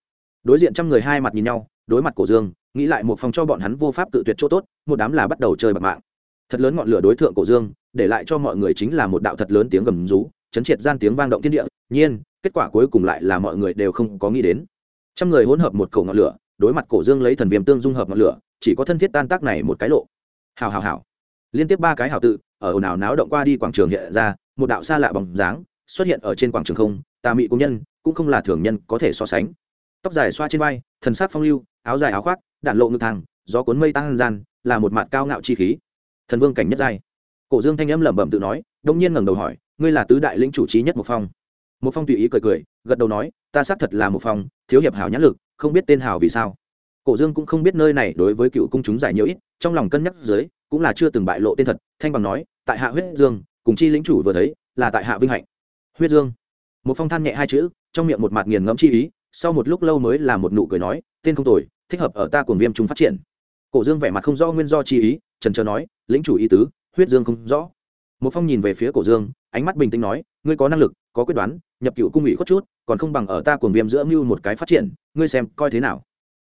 Đối diện trăm người hai mặt nhìn nhau, đối mặt cổ dương, nghĩ lại một phòng cho bọn hắn vô pháp tự tuyệt chỗ tốt, một đám là bắt đầu chơi bạc mạng. Thật lớn ngọn lửa đối tượng cổ dương, để lại cho mọi người chính là một đạo thật lớn tiếng gầm rú, chấn triệt gian tiếng vang động thiên địa, nhiên, kết quả cuối cùng lại là mọi người đều không có nghĩ đến. Trăm người hỗn hợp một cổ ngọn lửa đối mặt cổ dương lấy thần viêm tương dung hợp ngọn lửa, chỉ có thân thiết tan tác này một cái lộ. Hào hào hào. Liên tiếp ba cái hào tự, ở ồn ào náo động qua đi quảng trường hiện ra, một đạo xa lạ bóng dáng, xuất hiện ở trên quảng trường không, tà mị công nhân cũng không là thường nhân có thể so sánh. Tóc dài xoa trên vai, thần sắc phong lưu, áo dài áo khoác, đạn lộ ngực thang gió cuốn mây tăng gian, là một mặt cao ngạo chi khí. Thần vương cảnh nhất giai. Cổ dương thanh âm lẩm bẩm tự nói, đông nhiên ngẩng đầu hỏi, ngươi là tứ đại lĩnh chủ trí nhất một phong. Một phong tùy ý cười cười gật đầu nói, ta xác thật là một phong thiếu hiệp hảo nhãn lực, không biết tên hảo vì sao. Cổ dương cũng không biết nơi này đối với cựu cung chúng giải nhiều ít, trong lòng cân nhắc dưới, cũng là chưa từng bại lộ tên thật, thanh bằng nói, tại hạ huyết dương, cùng chi lĩnh chủ vừa thấy, là tại hạ vinh hạnh. Huyết dương. Một phong than nhẹ hai chữ, trong miệng một mặt nghiền ngẫm chi ý, sau một lúc lâu mới là một nụ cười nói, tên không tồi, thích hợp ở ta cuồng viêm chúng phát triển. Cổ dương vẻ mặt không rõ nguyên do chi ý, trần trờ nói, lĩnh chủ ý tứ, huyết dương không rõ. Một phong nhìn về phía cổ dương ánh mắt bình tĩnh nói, ngươi có năng lực, có quyết đoán, nhập cựu cung ủy khuất chút, còn không bằng ở ta cuồng viêm giữa mưu một cái phát triển, ngươi xem coi thế nào.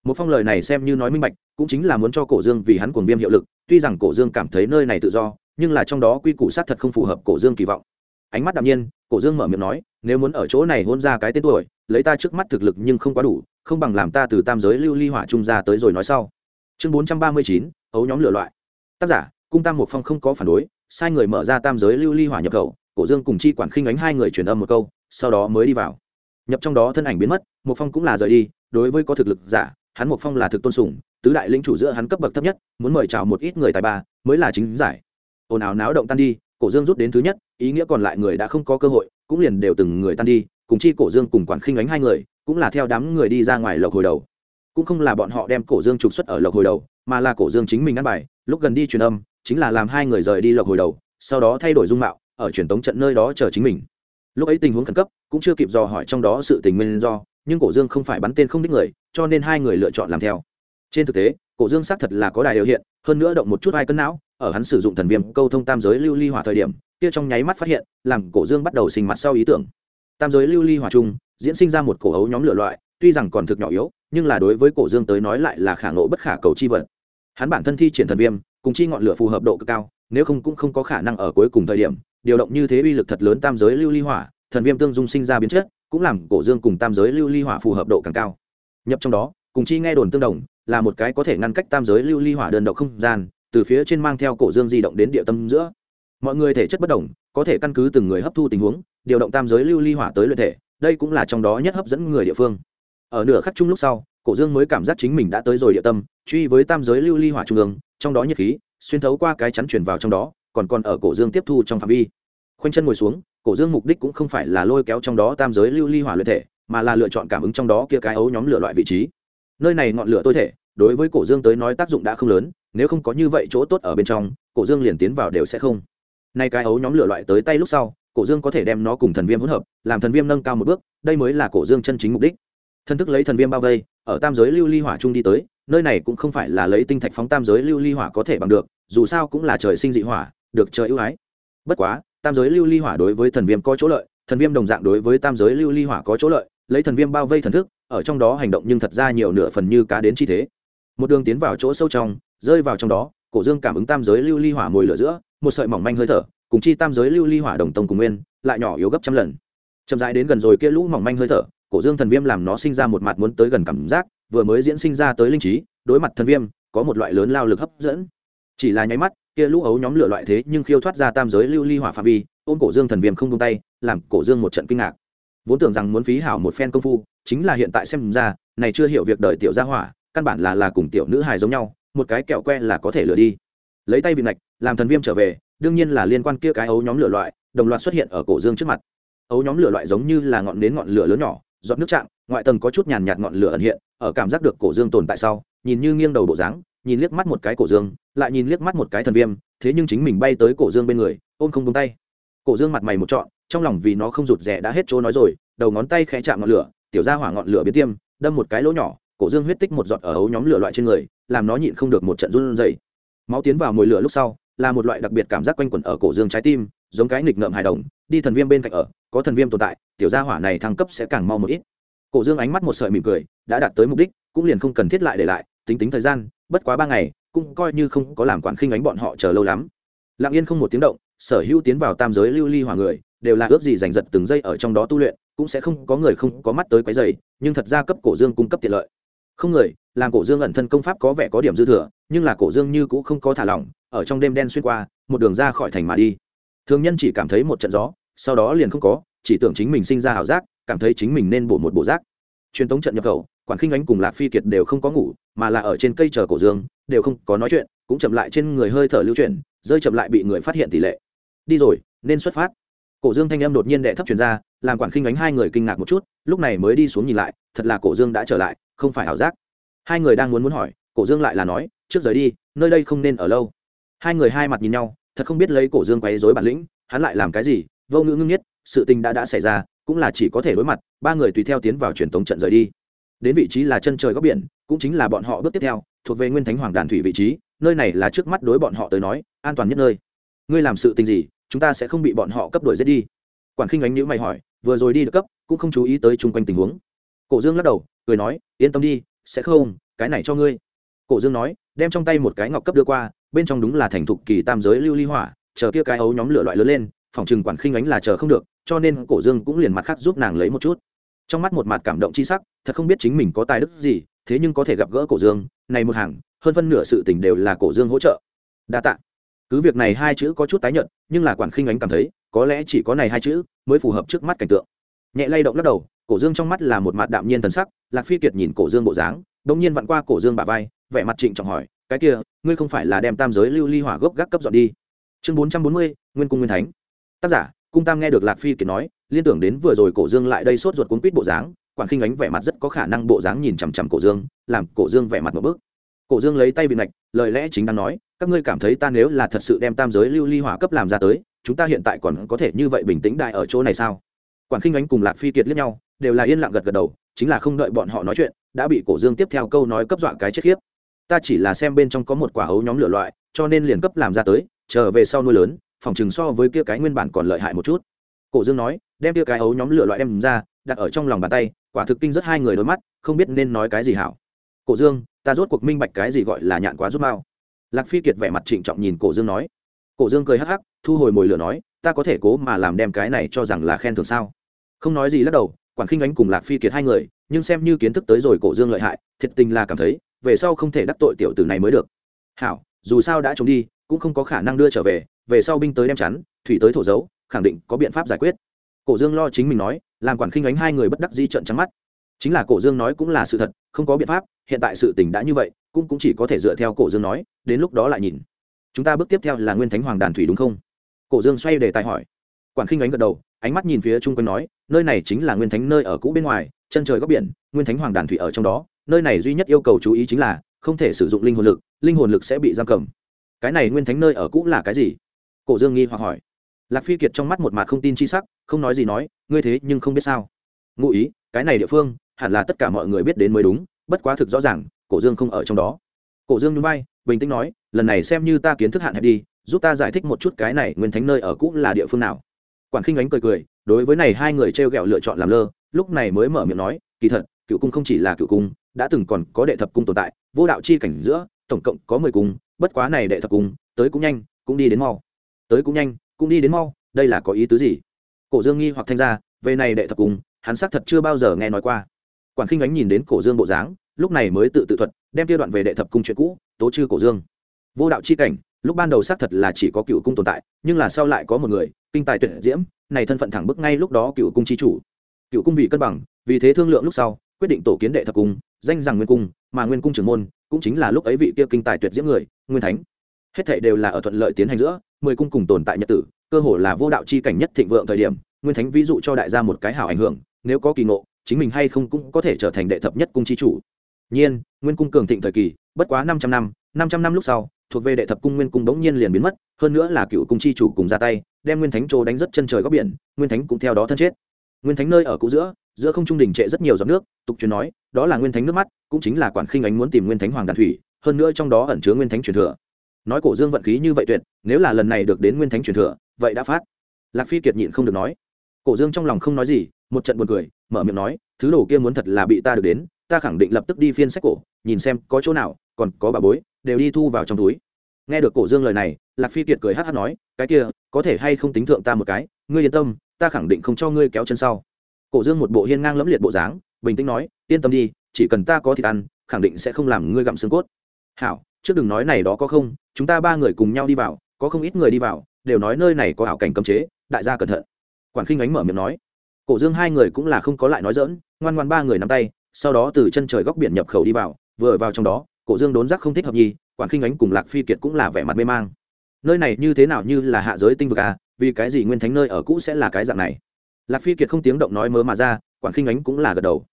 Một phong lời này xem như nói minh bạch, cũng chính là muốn cho cổ dương vì hắn cuồng viêm hiệu lực, tuy rằng cổ dương cảm thấy nơi này tự do, nhưng là trong đó quy củ sát thật không phù hợp cổ dương kỳ vọng. Ánh mắt đạm nhiên, cổ dương mở miệng nói, nếu muốn ở chỗ này hôn ra cái tên tuổi, lấy ta trước mắt thực lực nhưng không quá đủ, không bằng làm ta từ tam giới lưu ly hỏa trung ra tới rồi nói sau. Chương bốn trăm ba mươi chín, ấu nhóm lựa loại. Tác giả, cung tam một phong không có phản đối, sai người mở ra tam giới lưu ly hỏa nhập khẩu cổ dương cùng chi quản khinh ánh hai người truyền âm một câu, sau đó mới đi vào. Nhập trong đó thân ảnh biến mất một phong cũng là rời đi, đối với có thực lực giả, hắn một phong là thực tôn sùng, tứ đại lĩnh chủ giữa hắn cấp bậc thấp nhất, muốn mời chào một ít người tài ba, mới là chính giải. Ồn ào náo động tan đi, cổ dương rút đến thứ nhất, ý nghĩa còn lại người đã không có cơ hội, cũng liền đều từng người tan đi, cùng chi cổ dương cùng quản khinh ánh hai người, cũng là theo đám người đi ra ngoài lộc hồi đầu. Cũng không là bọn họ đem cổ dương trục xuất ở lộc hồi đầu, mà là cổ dương chính mình ăn bài, lúc gần đi truyền âm, chính là làm hai người rời đi lộc hồi đầu, sau đó thay đổi dung mạo ở truyền tống trận nơi đó chờ chính mình. Lúc ấy tình huống khẩn cấp, cũng chưa kịp dò hỏi trong đó sự tình nguyên do, nhưng cổ dương không phải bắn tên không đích người, cho nên hai người lựa chọn làm theo. Trên thực tế, cổ dương xác thật là có đài điều hiện, hơn nữa động một chút ai cân não, ở hắn sử dụng thần viêm câu thông tam giới lưu ly hỏa thời điểm, kia trong nháy mắt phát hiện, làm cổ dương bắt đầu sinh mặt sau ý tưởng. Tam giới lưu ly hỏa chung, diễn sinh ra một cổ hấu nhóm lửa loại, tuy rằng còn thực nhỏ yếu, nhưng là đối với cổ dương tới nói lại là khả ngộ bất khả cầu chi vật. Hắn bản thân thi triển thần viêm, cùng chi ngọn lửa phù hợp độ cực cao, nếu không cũng không có khả năng ở cuối cùng thời điểm điều động như thế uy lực thật lớn tam giới lưu ly hỏa, thần viêm tương dung sinh ra biến chất, cũng làm cổ dương cùng tam giới lưu ly hỏa phù hợp độ càng cao. Nhập trong đó, cùng chi nghe đồn tương đồng, là một cái có thể ngăn cách tam giới lưu ly hỏa đơn độc không gian, từ phía trên mang theo cổ dương di động đến địa tâm giữa. Mọi người thể chất bất đồng, có thể căn cứ từng người hấp thu tình huống, điều động tam giới lưu ly hỏa tới luyện thể, đây cũng là trong đó nhất hấp dẫn người địa phương. Ở nửa khắc chung lúc sau, cổ dương mới cảm giác chính mình đã tới rồi địa tâm, truy với tam giới lưu ly hỏa trung ương, trong đó nhiệt khí, xuyên thấu qua cái chắn chuyển vào trong đó còn còn ở cổ dương tiếp thu trong phạm vi. Khoanh chân ngồi xuống, cổ dương mục đích cũng không phải là lôi kéo trong đó tam giới lưu ly hỏa luyện thể, mà là lựa chọn cảm ứng trong đó kia cái ấu nhóm lửa loại vị trí. Nơi này ngọn lửa tôi thể, đối với cổ dương tới nói tác dụng đã không lớn, nếu không có như vậy chỗ tốt ở bên trong, cổ dương liền tiến vào đều sẽ không. Nay cái ấu nhóm lửa loại tới tay lúc sau, cổ dương có thể đem nó cùng thần viêm hỗn hợp, làm thần viêm nâng cao một bước, đây mới là cổ dương chân chính mục đích. Thân thức lấy thần viêm bao vây, ở tam giới lưu ly hỏa trung đi tới, nơi này cũng không phải là lấy tinh thạch phóng tam giới lưu ly hỏa có thể bằng được, dù sao cũng là trời sinh dị hỏa được trời ưu ái. Bất quá, tam giới lưu ly hỏa đối với thần viêm có chỗ lợi, thần viêm đồng dạng đối với tam giới lưu ly hỏa có chỗ lợi, lấy thần viêm bao vây thần thức, ở trong đó hành động nhưng thật ra nhiều nửa phần như cá đến chi thế. Một đường tiến vào chỗ sâu trong, rơi vào trong đó, cổ dương cảm ứng tam giới lưu ly hỏa mồi lửa giữa, một sợi mỏng manh hơi thở, cùng chi tam giới lưu ly hỏa đồng tông cùng nguyên, lại nhỏ yếu gấp trăm lần. Chậm rãi đến gần rồi kia lũ mỏng manh hơi thở, cổ dương thần viêm làm nó sinh ra một mặt muốn tới gần cảm giác, vừa mới diễn sinh ra tới linh trí, đối mặt thần viêm, có một loại lớn lao lực hấp dẫn. Chỉ là nháy mắt kia lũ ấu nhóm lửa loại thế nhưng khiêu thoát ra tam giới lưu ly hỏa phạm vi, ôm cổ dương thần viêm không tung tay, làm cổ dương một trận kinh ngạc. Vốn tưởng rằng muốn phí hảo một phen công phu, chính là hiện tại xem ra, này chưa hiểu việc đời tiểu gia hỏa, căn bản là là cùng tiểu nữ hài giống nhau, một cái kẹo que là có thể lừa đi. Lấy tay vị ngạch, làm thần viêm trở về, đương nhiên là liên quan kia cái ấu nhóm lửa loại, đồng loạt xuất hiện ở cổ dương trước mặt. Ấu nhóm lửa loại giống như là ngọn đến ngọn lửa lớn nhỏ, giọt nước trạng, ngoại tầng có chút nhàn nhạt ngọn lửa ẩn hiện, ở cảm giác được cổ dương tồn tại sau, nhìn như nghiêng đầu bộ dáng nhìn liếc mắt một cái cổ dương, lại nhìn liếc mắt một cái thần viêm, thế nhưng chính mình bay tới cổ dương bên người, ôm không tung tay. Cổ dương mặt mày một trọn, trong lòng vì nó không rụt rè đã hết chỗ nói rồi, đầu ngón tay khẽ chạm ngọn lửa, tiểu ra hỏa ngọn lửa biến tiêm, đâm một cái lỗ nhỏ, cổ dương huyết tích một giọt ở ấu nhóm lửa loại trên người, làm nó nhịn không được một trận run rẩy. Máu tiến vào mồi lửa lúc sau, là một loại đặc biệt cảm giác quanh quẩn ở cổ dương trái tim, giống cái nghịch ngợm hài đồng, đi thần viêm bên cạnh ở, có thần viêm tồn tại, tiểu gia hỏa này thăng cấp sẽ càng mau một ít. Cổ dương ánh mắt một sợi mỉm cười, đã đạt tới mục đích, cũng liền không cần thiết lại để lại, tính tính thời gian bất quá ba ngày, cũng coi như không có làm quản khinh ánh bọn họ chờ lâu lắm. Lặng yên không một tiếng động, sở hữu tiến vào tam giới lưu ly hỏa người, đều là ước gì giành giật từng giây ở trong đó tu luyện, cũng sẽ không có người không có mắt tới quấy dày nhưng thật ra cấp cổ dương cung cấp tiện lợi. Không người, làm cổ dương ẩn thân công pháp có vẻ có điểm dư thừa, nhưng là cổ dương như cũng không có thả lỏng, ở trong đêm đen xuyên qua, một đường ra khỏi thành mà đi. Thường nhân chỉ cảm thấy một trận gió, sau đó liền không có, chỉ tưởng chính mình sinh ra ảo giác, cảm thấy chính mình nên bổ một bộ giác. Truyền tống trận nhập khẩu, quản khinh ánh cùng lạc phi kiệt đều không có ngủ mà là ở trên cây chờ cổ dương, đều không có nói chuyện, cũng chậm lại trên người hơi thở lưu chuyển, rơi chậm lại bị người phát hiện tỷ lệ. Đi rồi, nên xuất phát. Cổ dương thanh âm đột nhiên đệ thấp truyền ra, làm quản khinh ánh hai người kinh ngạc một chút, lúc này mới đi xuống nhìn lại, thật là cổ dương đã trở lại, không phải ảo giác. Hai người đang muốn muốn hỏi, cổ dương lại là nói, trước rời đi, nơi đây không nên ở lâu. Hai người hai mặt nhìn nhau, thật không biết lấy cổ dương quấy dối bản lĩnh, hắn lại làm cái gì, vô ngữ ngưng nhất, sự tình đã đã xảy ra, cũng là chỉ có thể đối mặt, ba người tùy theo tiến vào truyền tống trận rời đi đến vị trí là chân trời góc biển, cũng chính là bọn họ bước tiếp theo, thuộc về nguyên thánh hoàng đàn thủy vị trí, nơi này là trước mắt đối bọn họ tới nói, an toàn nhất nơi. Ngươi làm sự tình gì, chúng ta sẽ không bị bọn họ cấp đổi giết đi. Quản khinh ánh nhữ mày hỏi, vừa rồi đi được cấp, cũng không chú ý tới chung quanh tình huống. Cổ dương lắc đầu, cười nói, yên tâm đi, sẽ không, cái này cho ngươi. Cổ dương nói, đem trong tay một cái ngọc cấp đưa qua, bên trong đúng là thành thục kỳ tam giới lưu ly hỏa, chờ kia cái ấu nhóm lửa loại lớn lên, phòng trừng quản khinh ánh là chờ không được, cho nên cổ dương cũng liền mặt khác giúp nàng lấy một chút trong mắt một mặt cảm động c h i sắc, thật không biết chính mình có tài đức gì, thế nhưng có thể gặp gỡ cổ dương, này một hàng, hơn phân nửa sự tình đều là cổ dương hỗ trợ. Đa t ạ cứ việc này hai chữ có chút tái nhận nhưng là quản khinh ánh cảm thấy, có lẽ chỉ có này hai chữ mới phù hợp trước mắt cảnh tượng. Nhẹ lay động lắc đầu, cổ dương trong mắt là một mặt đạm nhiên thần sắc, lạc phi kiệt nhìn cổ dương bộ dáng đ ỗ n g nhiên vặn qua cổ dương bà vai, vẻ mặt trịnh trọng hỏi, cái kia, ngươi không phải là đem tam giới lưu ly hỏa gốc gác cấp dọn đi? Chương bốn trăm bốn mươi, nguyên cung nguyên thánh. Tác giả, cung tam nghe được lạc phi kiệt nói liên tưởng đến vừa rồi cổ dương lại đây sốt ruột cuốn quýt bộ dáng quản khinh ánh vẻ mặt rất có khả năng bộ dáng nhìn chằm chằm cổ dương, làm cổ dương vẻ mặt một bước. Cổ dương lấy tay vị ngạch lời lẽ chính đang nói, các ngươi cảm thấy ta nếu là thật sự đem tam giới lưu ly hỏa cấp làm ra tới, chúng ta hiện tại còn có thể như vậy bình tĩnh đại ở chỗ này sao? Quản khinh ánh cùng lạc phi kiệt liếc nhau, đều là yên lặng gật gật đầu, chính là không đợi bọn họ nói chuyện, đã bị cổ dương tiếp theo câu nói cấp dọa cái chết khiếp. Ta chỉ là xem bên trong có một quả ấu nhóm lửa loại, cho nên liền cấp làm ra tới, trở về sau nuôi lớn, phòng chừng so với kia cái nguyên bản còn lợi hại một chút. Cổ dương nói đem tia cái ấu nhóm lửa loại đem ra, đặt ở trong lòng bàn tay, quả thực kinh rất hai người đôi mắt, không biết nên nói cái gì hảo. Cổ dương, ta rốt cuộc minh bạch cái gì gọi là nhạn quá rút mao lạc phi kiệt vẻ mặt trịnh trọng nhìn cổ dương nói. Cổ dương cười hắc hắc, thu hồi mồi lửa nói, ta có thể cố mà làm đem cái này cho rằng là khen thường sao? Không nói gì lắc đầu, quản khinh ánh cùng lạc phi kiệt hai người, nhưng xem như kiến thức tới rồi cổ dương lợi hại, thiệt tình là cảm thấy, về sau không thể đắc tội tiểu tử này mới được. Hảo, dù sao đã trốn đi, cũng không có khả năng đưa trở về về sau binh tới đem chắn, thủy tới thổ dấu, khẳng định có biện pháp giải quyết cổ dương lo chính mình nói, làm quản khinh ánh hai người bất đắc di trận trắng mắt. Chính là cổ dương nói cũng là sự thật, không có biện pháp, hiện tại sự tình đã như vậy, cũng cũng chỉ có thể dựa theo cổ dương nói, đến lúc đó lại nhìn. Chúng ta bước tiếp theo là nguyên thánh hoàng đàn thủy đúng không? Cổ dương xoay để tài hỏi. Quản khinh ánh gật đầu, ánh mắt nhìn phía chung quanh nói, nơi này chính là nguyên thánh nơi ở cũ bên ngoài, chân trời góc biển, nguyên thánh hoàng đàn thủy ở trong đó, nơi này duy nhất yêu cầu chú ý chính là, không thể sử dụng linh hồn lực, linh hồn lực sẽ bị giam cầm. Cái này nguyên thánh nơi ở cũ là cái gì? Cổ dương nghi hoặc hỏi. Lạc phi kiệt trong mắt một mặt không tin chi sắc không nói gì nói, ngươi thế nhưng không biết sao. Ngụ ý, cái này địa phương, hẳn là tất cả mọi người biết đến mới đúng, bất quá thực rõ ràng, cổ dương không ở trong đó. Cổ dương núi bay bình tĩnh nói, lần này xem như ta kiến thức hạn hẹp đi, giúp ta giải thích một chút cái này nguyên thánh nơi ở cũ là địa phương nào. Quản khinh ánh cười cười, đối với này hai người t r e o g ẹ o lựa chọn làm lơ, lúc này mới mở miệng nói, kỳ thật, cựu cung không chỉ là cựu cung, đã từng còn có đệ thập cung tồn tại, vô đạo chi cảnh giữa, tổng cộng có mười cung, bất quá này đệ thập cung, tới cũng nhanh, cũng đi đến mau. Tới cũng nhanh, cũng đi đến mau, đây là có ý tứ gì? Cổ dương nghi hoặc thanh ra, về này đệ thập cung hắn xác thật chưa bao giờ nghe nói qua. Quản khinh ánh nhìn đến cổ dương bộ dáng, lúc này mới tự tự thuật, đem kia đoạn về đệ thập cung chuyện cũ, tố chư cổ dương. Vô đạo chi cảnh, lúc ban đầu xác thật là chỉ có cựu cung tồn tại, nhưng là sau lại có một người, kinh tài tuyệt diễm, này thân phận thẳng bức ngay lúc đó cựu cung chi chủ. Cựu cung vị cân bằng, vì thế thương lượng lúc sau, quyết định tổ kiến đệ thập cung, danh rằng nguyên cung, mà nguyên cung trưởng môn, cũng chính là lúc ấy vị kia kinh tài tuyệt diễm người, nguyên thánh. Hết thảy đều là ở thuận lợi tiến hành giữa, mười cung cùng tồn tại nhật tử cơ hồ là vô đạo chi cảnh nhất thịnh vượng thời điểm, nguyên thánh ví dụ cho đại gia một cái hảo ảnh hưởng, nếu có kỳ ngộ, chính mình hay không cũng có thể trở thành đệ thập nhất cung chi chủ. Nhiên, nguyên cung cường thịnh thời kỳ, bất quá năm trăm năm năm trăm năm lúc sau, thuộc về đệ thập cung nguyên cung đống nhiên liền biến mất, hơn nữa là cựu cung chi chủ cùng ra tay, đem nguyên thánh trô đánh rất chân trời góc biển, nguyên thánh cũng theo đó thân chết. Nguyên thánh nơi ở cũ giữa giữa không trung đình trệ rất nhiều giọt nước, tục truyền nói, đó là nguyên thánh nước mắt, cũng chính là quản khinh ánh muốn tìm nguyên thánh hoàng đàn thủy, hơn nữa trong đó ẩn chứa nguyên thánh truyền thừa. Nói cổ dương vận khí như vậy tuyệt, nếu là lần này được đến nguyên thánh truyền thừa vậy đã phát. Lạc phi kiệt nhịn không được nói. Cổ dương trong lòng không nói gì, một trận buồn cười, mở miệng nói, thứ đồ kia muốn thật là bị ta được đến, ta khẳng định lập tức đi phiên sách cổ, nhìn xem có chỗ nào, còn có bà bối, đều đi thu vào trong túi. Nghe được cổ dương lời này, lạc phi kiệt cười hát hát nói, cái kia, có thể hay không tính thượng ta một cái, ngươi yên tâm, ta khẳng định không cho ngươi kéo chân sau. Cổ dương một bộ hiên ngang lẫm liệt bộ dáng, bình tĩnh nói, yên tâm đi, chỉ cần ta có thịt ăn, khẳng định sẽ không làm ngươi gặm xương cốt. Hảo, trước đừng nói này đó có không, chúng ta ba người cùng nhau đi vào, có không ít người đi vào đều nói nơi này có ảo cảnh cấm chế, đại gia cẩn thận. Quản khinh ánh mở miệng nói. Cổ dương hai người cũng là không có lại nói dỡn ngoan ngoan ba người nắm tay, sau đó từ chân trời góc biển nhập khẩu đi vào, vừa vào trong đó, cổ dương đốn giác không thích hợp nhi quản khinh ánh cùng lạc phi kiệt cũng là vẻ mặt mê mang. Nơi này như thế nào như là hạ giới tinh vực à vì cái gì nguyên thánh nơi ở cũ sẽ là cái dạng này? Lạc phi kiệt không tiếng động nói mớ mà ra, quản khinh ánh cũng là gật đầu.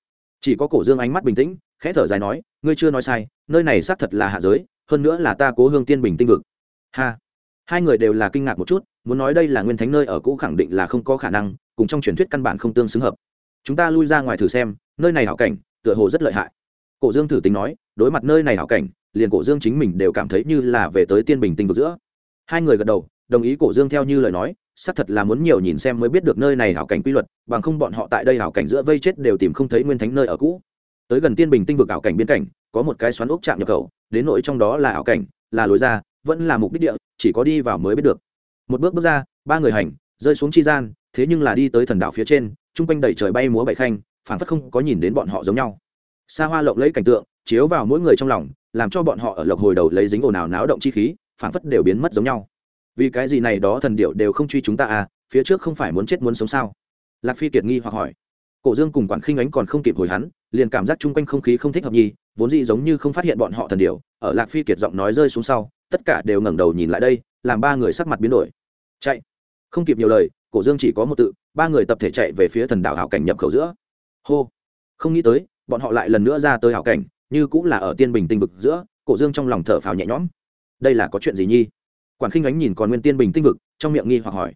Chỉ có cổ dương ánh mắt bình tĩnh, khẽ thở dài nói, ngươi chưa nói sai, nơi này xác thật là hạ giới, hơn nữa là ta cố hương tiên bình tinh vực. Ha hai người đều là kinh ngạc một chút, muốn nói đây là nguyên thánh nơi ở cũ khẳng định là không có khả năng, cùng trong truyền thuyết căn bản không tương xứng hợp. Chúng ta lui ra ngoài thử xem, nơi này hảo cảnh, tựa hồ rất lợi hại. Cổ dương thử tính nói, đối mặt nơi này hảo cảnh, liền cổ dương chính mình đều cảm thấy như là về tới tiên bình tinh vực giữa. Hai người gật đầu, đồng ý cổ dương theo như lời nói, xác thật là muốn nhiều nhìn xem mới biết được nơi này hảo cảnh quy luật, bằng không bọn họ tại đây hảo cảnh giữa vây chết đều tìm không thấy nguyên thánh nơi ở cũ. Tới gần tiên bình tinh vực ảo cảnh biên cảnh, có một cái xoắn ốc chạm nhập khẩu, đến nỗi trong đó là ảo cảnh, là lối ra vẫn là mục đích địa, chỉ có đi vào mới biết được. Một bước bước ra, ba người hành, rơi xuống chi gian, thế nhưng là đi tới thần đảo phía trên, chung quanh đầy trời bay múa bậy khanh phản phất không có nhìn đến bọn họ giống nhau. Xa hoa lộng lấy cảnh tượng, chiếu vào mỗi người trong lòng, làm cho bọn họ ở lộc hồi đầu lấy dính ồn ào náo động chi khí phản phất đều biến mất giống nhau. Vì cái gì này đó thần điệu đều không truy chúng ta à phía trước không phải muốn chết muốn sống sao? Lạc phi kiệt nghi hoặc hỏi. Cổ dương cùng quản khinh ánh còn không kịp hồi hắn, liền cảm giác chung quanh không khí không thích hợp nhi vốn dĩ giống như không phát hiện bọn họ thần điệu ở lạc phi kiệt giọng nói rơi xuống sau tất cả đều ngẩng đầu nhìn lại đây, làm ba người sắc mặt biến đổi. Chạy. Không kịp nhiều lời, cổ dương chỉ có một tự, ba người tập thể chạy về phía thần đảo hảo cảnh nhập khẩu giữa. Hô. Không nghĩ tới, bọn họ lại lần nữa ra tới hảo cảnh, như cũng là ở tiên bình tinh vực giữa, cổ dương trong lòng thở phào nhẹ nhõm. Đây là có chuyện gì nhi? Quản khinh ánh nhìn còn nguyên tiên bình tinh vực, trong miệng nghi hoặc hỏi.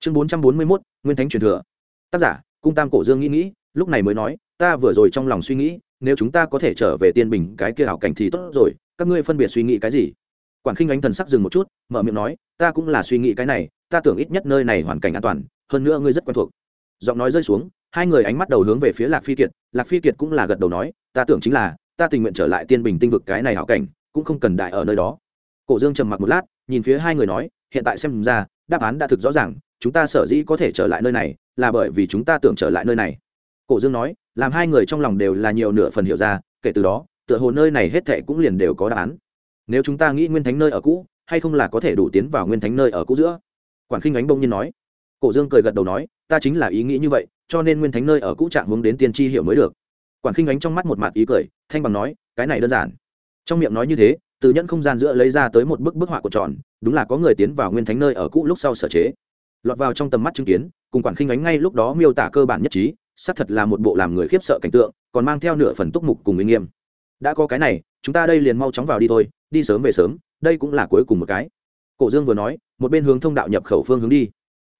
Chương bốn trăm bốn mươi mốt, nguyên thánh truyền thừa. Tác giả, cung tam cổ dương nghĩ nghĩ, lúc này mới nói, ta vừa rồi trong lòng suy nghĩ, nếu chúng ta có thể trở về tiên bình cái kia hảo cảnh thì tốt rồi, các ngươi phân biệt suy nghĩ cái gì? Quản khinh ánh thần sắc dừng một chút, mở miệng nói, ta cũng là suy nghĩ cái này, ta tưởng ít nhất nơi này hoàn cảnh an toàn, hơn nữa ngươi rất quen thuộc. Giọng nói rơi xuống, hai người ánh mắt đầu hướng về phía lạc phi kiệt, lạc phi kiệt cũng là gật đầu nói, ta tưởng chính là, ta tình nguyện trở lại tiên bình tinh vực cái này hảo cảnh, cũng không cần đại ở nơi đó. Cổ dương trầm mặc một lát, nhìn phía hai người nói, hiện tại xem ra, đáp án đã thực rõ ràng, chúng ta sở dĩ có thể trở lại nơi này, là bởi vì chúng ta tưởng trở lại nơi này. Cổ dương nói, làm hai người trong lòng đều là nhiều nửa phần hiểu ra, kể từ đó, tựa hồ nơi này hết thệ cũng liền đều có đáp án nếu chúng ta nghĩ nguyên thánh nơi ở cũ, hay không là có thể đủ tiến vào nguyên thánh nơi ở cũ giữa? Quản khinh ánh bông nhiên nói. Cổ dương cười gật đầu nói, ta chính là ý nghĩ như vậy, cho nên nguyên thánh nơi ở cũ trạng hướng đến tiên tri hiểu mới được. Quản khinh ánh trong mắt một mặt ý cười, thanh bằng nói, cái này đơn giản. Trong miệng nói như thế, từ nhẫn không gian giữa lấy ra tới một bức bức họa của tròn, đúng là có người tiến vào nguyên thánh nơi ở cũ lúc sau sở chế. Lọt vào trong tầm mắt chứng kiến, cùng quản khinh ánh ngay lúc đó miêu tả cơ bản nhất trí, xác thật là một bộ làm người khiếp sợ cảnh tượng, còn mang theo nửa phần túc mục cùng uy nghiêm. Đã có cái này, chúng ta đây liền mau chóng vào đi thôi đi sớm về sớm, đây cũng là cuối cùng một cái. Cổ dương vừa nói, một bên hướng thông đạo nhập khẩu phương hướng đi.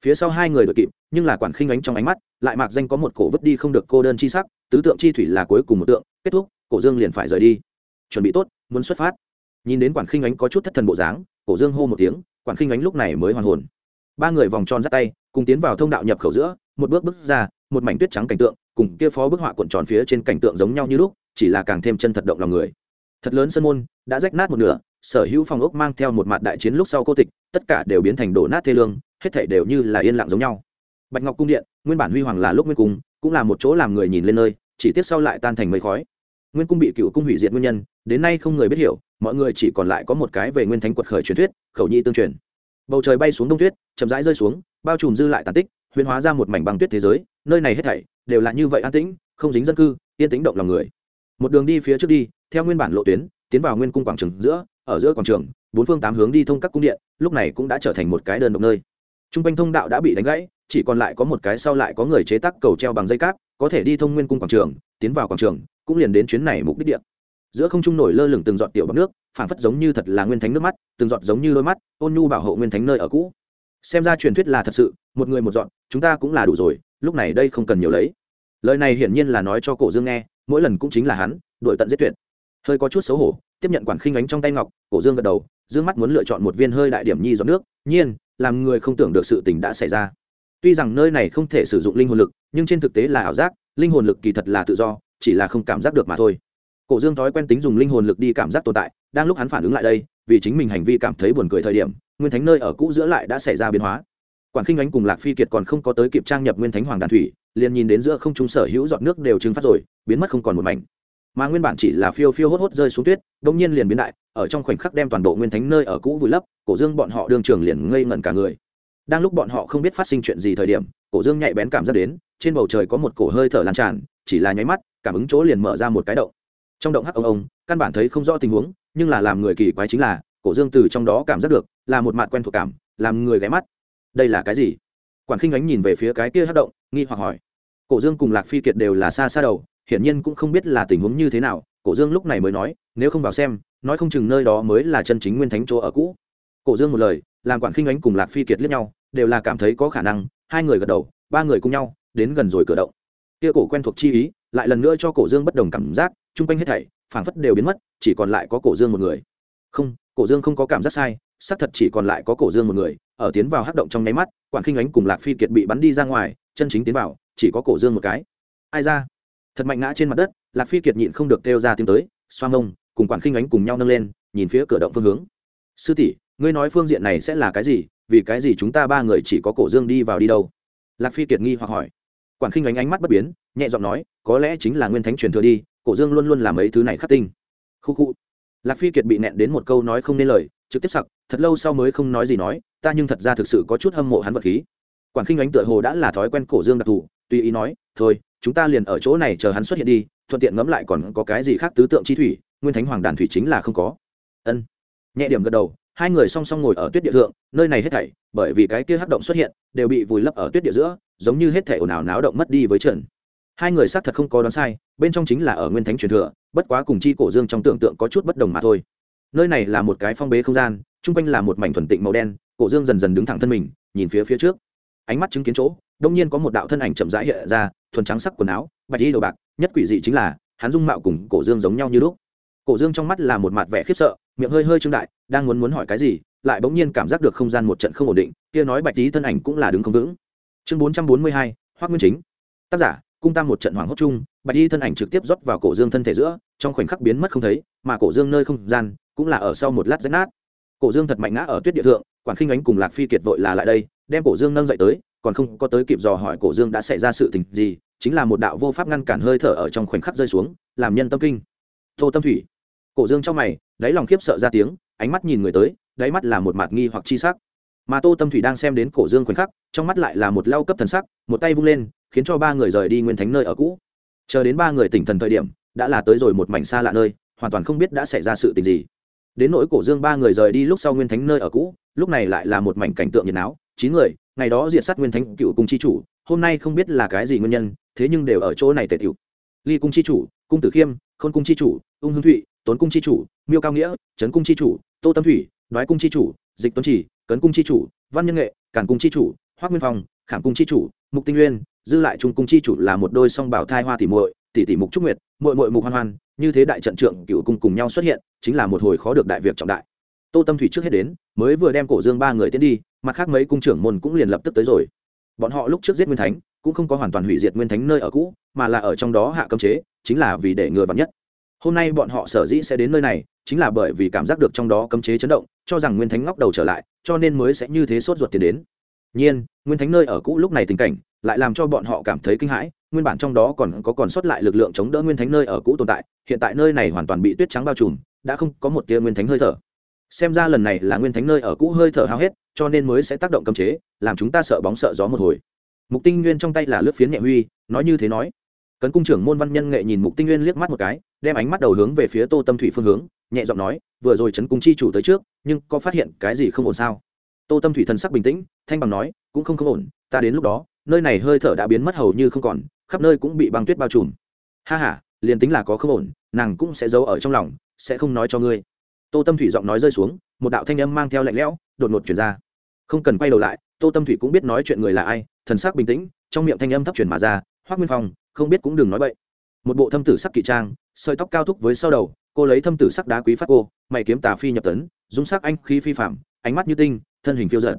Phía sau hai người đội kịp, nhưng là quản khinh ánh trong ánh mắt, lại mạc danh có một cổ vứt đi không được cô đơn chi sắc, tứ tượng chi thủy là cuối cùng một tượng, kết thúc, cổ dương liền phải rời đi. Chuẩn bị tốt, muốn xuất phát. Nhìn đến quản khinh ánh có chút thất thần bộ dáng, cổ dương hô một tiếng, quản khinh ánh lúc này mới hoàn hồn. Ba người vòng tròn dắt tay, cùng tiến vào thông đạo nhập khẩu giữa, một bước bước ra, một mảnh tuyết trắng cảnh tượng, cùng kia phó bức họa cuộn tròn phía trên cảnh tượng giống nhau như lúc, chỉ là càng thêm chân thật động lòng người thật lớn sân môn, đã rách nát một nửa, sở hữu phòng ốc mang theo một mặt đại chiến lúc sau cô tịch, tất cả đều biến thành đổ nát thê lương, hết thảy đều như là yên lặng giống nhau. Bạch ngọc cung điện, nguyên bản huy hoàng là lúc nguyên cung, cũng là một chỗ làm người nhìn lên nơi, chỉ tiếp sau lại tan thành mây khói. Nguyên cung bị cựu cung hủy diệt nguyên nhân, đến nay không người biết hiểu, mọi người chỉ còn lại có một cái về nguyên thánh quật khởi truyền thuyết, khẩu nhi tương truyền. Bầu trời bay xuống đông tuyết, chậm rãi rơi xuống, bao trùm dư lại tàn tích, huyền hóa ra một mảnh băng tuyết thế giới, nơi này hết thảy đều là như vậy an tĩnh, không dính dân cư, yên tĩnh động lòng người. Một đường đi phía trước đi theo nguyên bản lộ tuyến, tiến vào nguyên cung quảng trường giữa, ở giữa quảng trường, bốn phương tám hướng đi thông các cung điện, lúc này cũng đã trở thành một cái đơn độc nơi. T r u n g quanh thông đạo đã bị đánh gãy, chỉ còn lại có một cái sau lại có người chế tác cầu treo bằng dây cáp, có thể đi thông nguyên cung quảng trường, tiến vào quảng trường, cũng liền đến chuyến này mục đích địa. Giữa không trung nổi lơ lửng từng giọt tiểu bằng nước, phảng phất giống như thật là nguyên thánh nước mắt, từng giọt giống như đôi mắt, ôn nhu bảo hộ nguyên thánh nơi ở cũ. Xem ra truyền thuyết là thật sự, một người một dọn chúng ta cũng là đủ rồi, lúc này đây không cần nhiều lấy. Lời này hiển nhiên là nói cho cổ dương nghe, mỗi lần cũng chính là hắn đội tận giết tuyệt hơi có chút xấu hổ, tiếp nhận quản khinh ánh trong tay ngọc, cổ dương gật đầu, dương mắt muốn lựa chọn một viên hơi đại điểm nhi giọt nước. Nhiên, làm người không tưởng được sự tình đã xảy ra. Tuy rằng nơi này không thể sử dụng linh hồn lực, nhưng trên thực tế là ảo giác, linh hồn lực kỳ thật là tự do, chỉ là không cảm giác được mà thôi. Cổ dương thói quen tính dùng linh hồn lực đi cảm giác tồn tại, đang lúc hắn phản ứng lại đây, vì chính mình hành vi cảm thấy buồn cười thời điểm, nguyên thánh nơi ở cũ giữa lại đã xảy ra biến hóa. Quản khinh ánh cùng lạc phi kiệt còn không có tới kịp trang nhập nguyên thánh hoàng đàn thủy, liền nhìn đến giữa không trung sở hữu giọt nước đều trừng phát rồi, biến mất không còn một mảnh mà nguyên bản chỉ là phiêu phiêu hốt hốt rơi xuống tuyết đông nhiên liền biến đại, ở trong khoảnh khắc đem toàn bộ nguyên thánh nơi ở cũ vùi lấp, cổ dương bọn họ đương trường liền ngây ngẩn cả người. Đang lúc bọn họ không biết phát sinh chuyện gì thời điểm, cổ dương nhạy bén cảm giác đến, trên bầu trời có một cổ hơi thở lan tràn, chỉ là nháy mắt, cảm ứng chỗ liền mở ra một cái động. Trong động hắc ông ông, căn bản thấy không rõ tình huống, nhưng là làm người kỳ quái chính là, cổ dương từ trong đó cảm giác được, là một mặt quen thuộc cảm, làm người ghé mắt. Đây là cái gì? Quản khinh ánh nhìn về phía cái kia hắc động, nghi hoặc hỏi. Cổ dương cùng lạc phi kiệt đều là xa xa đầu hiển nhiên cũng không biết là tình huống như thế nào, cổ dương lúc này mới nói, nếu không vào xem, nói không chừng nơi đó mới là chân chính nguyên thánh chỗ ở cũ. Cổ dương một lời, làm quản khinh ánh cùng lạc phi kiệt liếc nhau, đều là cảm thấy có khả năng, hai người gật đầu, ba người cùng nhau, đến gần rồi cửa động. Kia cổ quen thuộc chi ý, lại lần nữa cho cổ dương bất đồng cảm giác, chung quanh hết thảy, phảng phất đều biến mất, chỉ còn lại có cổ dương một người. Không, cổ dương không có cảm giác sai, xác thật chỉ còn lại có cổ dương một người, ở tiến vào hắc động trong nháy mắt, quản khinh ánh cùng lạc phi kiệt bị bắn đi ra ngoài, chân chính tiến vào, chỉ có cổ dương một cái. Ai ra? Thật mạnh ngã trên mặt đất, lạc phi kiệt nhịn không được kêu ra tiếng tới, xoa mông, cùng quản khinh ánh cùng nhau nâng lên, nhìn phía cửa động phương hướng. Sư tỷ, ngươi nói phương diện này sẽ là cái gì? Vì cái gì chúng ta ba người chỉ có cổ dương đi vào đi đâu? Lạc phi kiệt nghi hoặc hỏi. Quản khinh ánh ánh mắt bất biến, nhẹ giọng nói, có lẽ chính là nguyên thánh truyền thừa đi, cổ dương luôn luôn làm mấy thứ này khắc tinh. Khu khu. Lạc phi kiệt bị nẹn đến một câu nói không nên lời, trực tiếp sặc, thật lâu sau mới không nói gì nói, ta nhưng thật ra thực sự có chút hâm mộ hắn vật khí. Quản khinh ánh tựa hồ đã là thói quen cổ dương đặc thù, tùy ý nói, thôi chúng ta liền ở chỗ này chờ hắn xuất hiện đi, thuận tiện ngẫm lại còn có cái gì khác tứ tượng chi thủy, nguyên thánh hoàng đàn thủy chính là không có. Ân. Nhẹ điểm gật đầu, hai người song song ngồi ở tuyết địa thượng, nơi này hết thảy, bởi vì cái kia hắc động xuất hiện, đều bị vùi lấp ở tuyết địa giữa, giống như hết thảy ồn ào náo động mất đi với trần hai người xác thật không có đoán sai, bên trong chính là ở nguyên thánh truyền thừa, bất quá cùng chi cổ dương trong tưởng tượng có chút bất đồng mà thôi. Nơi này là một cái phong bế không gian, chung quanh là một mảnh thuần tịnh màu đen, cổ dương dần dần đứng thẳng thân mình, nhìn phía phía trước. Ánh mắt chứng kiến chỗ, đông nhiên có một đạo thân ảnh chậm rãi hiện ra thuần trắng sắc quần áo, bạch y đồ bạc, nhất quỷ dị chính là, hắn dung mạo cùng cổ dương giống nhau như lúc. Cổ dương trong mắt là một mặt vẻ khiếp sợ, miệng hơi hơi trương đại, đang muốn muốn hỏi cái gì, lại bỗng nhiên cảm giác được không gian một trận không ổn định, kia nói bạch tí thân ảnh cũng là đứng không vững. Chương bốn trăm bốn mươi hai, hoác nguyên chính. Tác giả, cung tam một trận hoảng hốt chung, bạch y thân ảnh trực tiếp rót vào cổ dương thân thể giữa, trong khoảnh khắc biến mất không thấy, mà cổ dương nơi không gian cũng là ở sau một lát rách nát. Cổ dương thật mạnh ngã ở tuyết địa thượng quản khinh ánh cùng lạc phi kiệt vội là lại đây, đem cổ dương nâng dậy tới còn không có tới kịp dò hỏi cổ dương đã xảy ra sự tình gì, chính là một đạo vô pháp ngăn cản hơi thở ở trong khoảnh khắc rơi xuống, làm nhân tâm kinh. Tô tâm thủy. Cổ dương trong mày, đáy lòng khiếp sợ ra tiếng, ánh mắt nhìn người tới, đáy mắt là một mạt nghi hoặc chi sắc. Mà tô tâm thủy đang xem đến cổ dương khoảnh khắc, trong mắt lại là một lau cấp thần sắc, một tay vung lên, khiến cho ba người rời đi nguyên thánh nơi ở cũ. Chờ đến ba người tỉnh thần thời điểm, đã là tới rồi một mảnh xa lạ nơi, hoàn toàn không biết đã xảy ra sự tình gì. Đến nỗi cổ dương ba người rời đi lúc sau nguyên thánh nơi ở cũ, lúc này lại là một mảnh cảnh tượng nhiệt áo chín người ngày đó diệt sát nguyên thánh cựu cung chi chủ hôm nay không biết là cái gì nguyên nhân thế nhưng đều ở chỗ này tề tiểu ly cung chi chủ cung tử khiêm khôn cung chi chủ ung hương thụy tốn cung chi chủ miêu cao nghĩa trấn cung chi chủ tô tâm thủy đoái cung chi chủ dịch tuấn chỉ cấn cung chi chủ văn nhân nghệ cản cung chi chủ hoác nguyên phòng khảm cung chi chủ mục tinh nguyên dư lại trung cung chi chủ là một đôi song bảo thai hoa tỷ muội tỷ tỷ mục trúc nguyệt muội muội mục hoan hoan như thế đại trận trượng cựu cung cùng nhau xuất hiện chính là một hồi khó được đại việc trọng đại tô tâm thủy trước hết đến mới vừa đem cổ dương ba người tiến đi mặt khác mấy cung trưởng môn cũng liền lập tức tới rồi. Bọn họ lúc trước giết nguyên thánh, cũng không có hoàn toàn hủy diệt nguyên thánh nơi ở cũ, mà là ở trong đó hạ cấm chế, chính là vì để ngừa vắn nhất. Hôm nay bọn họ sở dĩ sẽ đến nơi này, chính là bởi vì cảm giác được trong đó cấm chế chấn động, cho rằng nguyên thánh ngóc đầu trở lại, cho nên mới sẽ như thế sốt ruột tiến đến. Nhiên, nguyên thánh nơi ở cũ lúc này tình cảnh, lại làm cho bọn họ cảm thấy kinh hãi, nguyên bản trong đó còn có còn sót lại lực lượng chống đỡ nguyên thánh nơi ở cũ tồn tại, hiện tại nơi này hoàn toàn bị tuyết trắng bao trùm, đã không có một tia nguyên thánh hơi thở. Xem ra lần này là nguyên thánh nơi ở cũ hơi thở hao hết cho nên mới sẽ tác động cấm chế làm chúng ta sợ bóng sợ gió một hồi. Mục tinh nguyên trong tay là lướt phiến nhẹ huy nói như thế nói. Cấn cung trưởng môn văn nhân nghệ nhìn mục tinh nguyên liếc mắt một cái đem ánh mắt đầu hướng về phía tô tâm thủy phương hướng nhẹ giọng nói vừa rồi trấn cung chi chủ tới trước nhưng có phát hiện cái gì không ổn sao? Tô tâm thủy thần sắc bình tĩnh thanh bằng nói cũng không không ổn ta đến lúc đó nơi này hơi thở đã biến mất hầu như không còn khắp nơi cũng bị băng tuyết bao trùm. Ha ha, liền tính là có không ổn nàng cũng sẽ giấu ở trong lòng sẽ không nói cho ngươi. Tô tâm thủy giọng nói rơi xuống một đạo thanh âm mang theo lạnh lẽo, đột ngột chuyển ra. Không cần quay đầu lại, tô tâm thủy cũng biết nói chuyện người là ai, thần sắc bình tĩnh, trong miệng thanh âm thấp chuyển mà ra hoác nguyên phong, không biết cũng đừng nói vậy một bộ thâm tử sắc kỵ trang, sợi tóc cao thúc với sau đầu, cô lấy thâm tử sắc đá quý phát cô, mày kiếm tà phi nhập tấn, dung sắc anh khí phi phạm ánh mắt như tinh, thân hình phiêu giận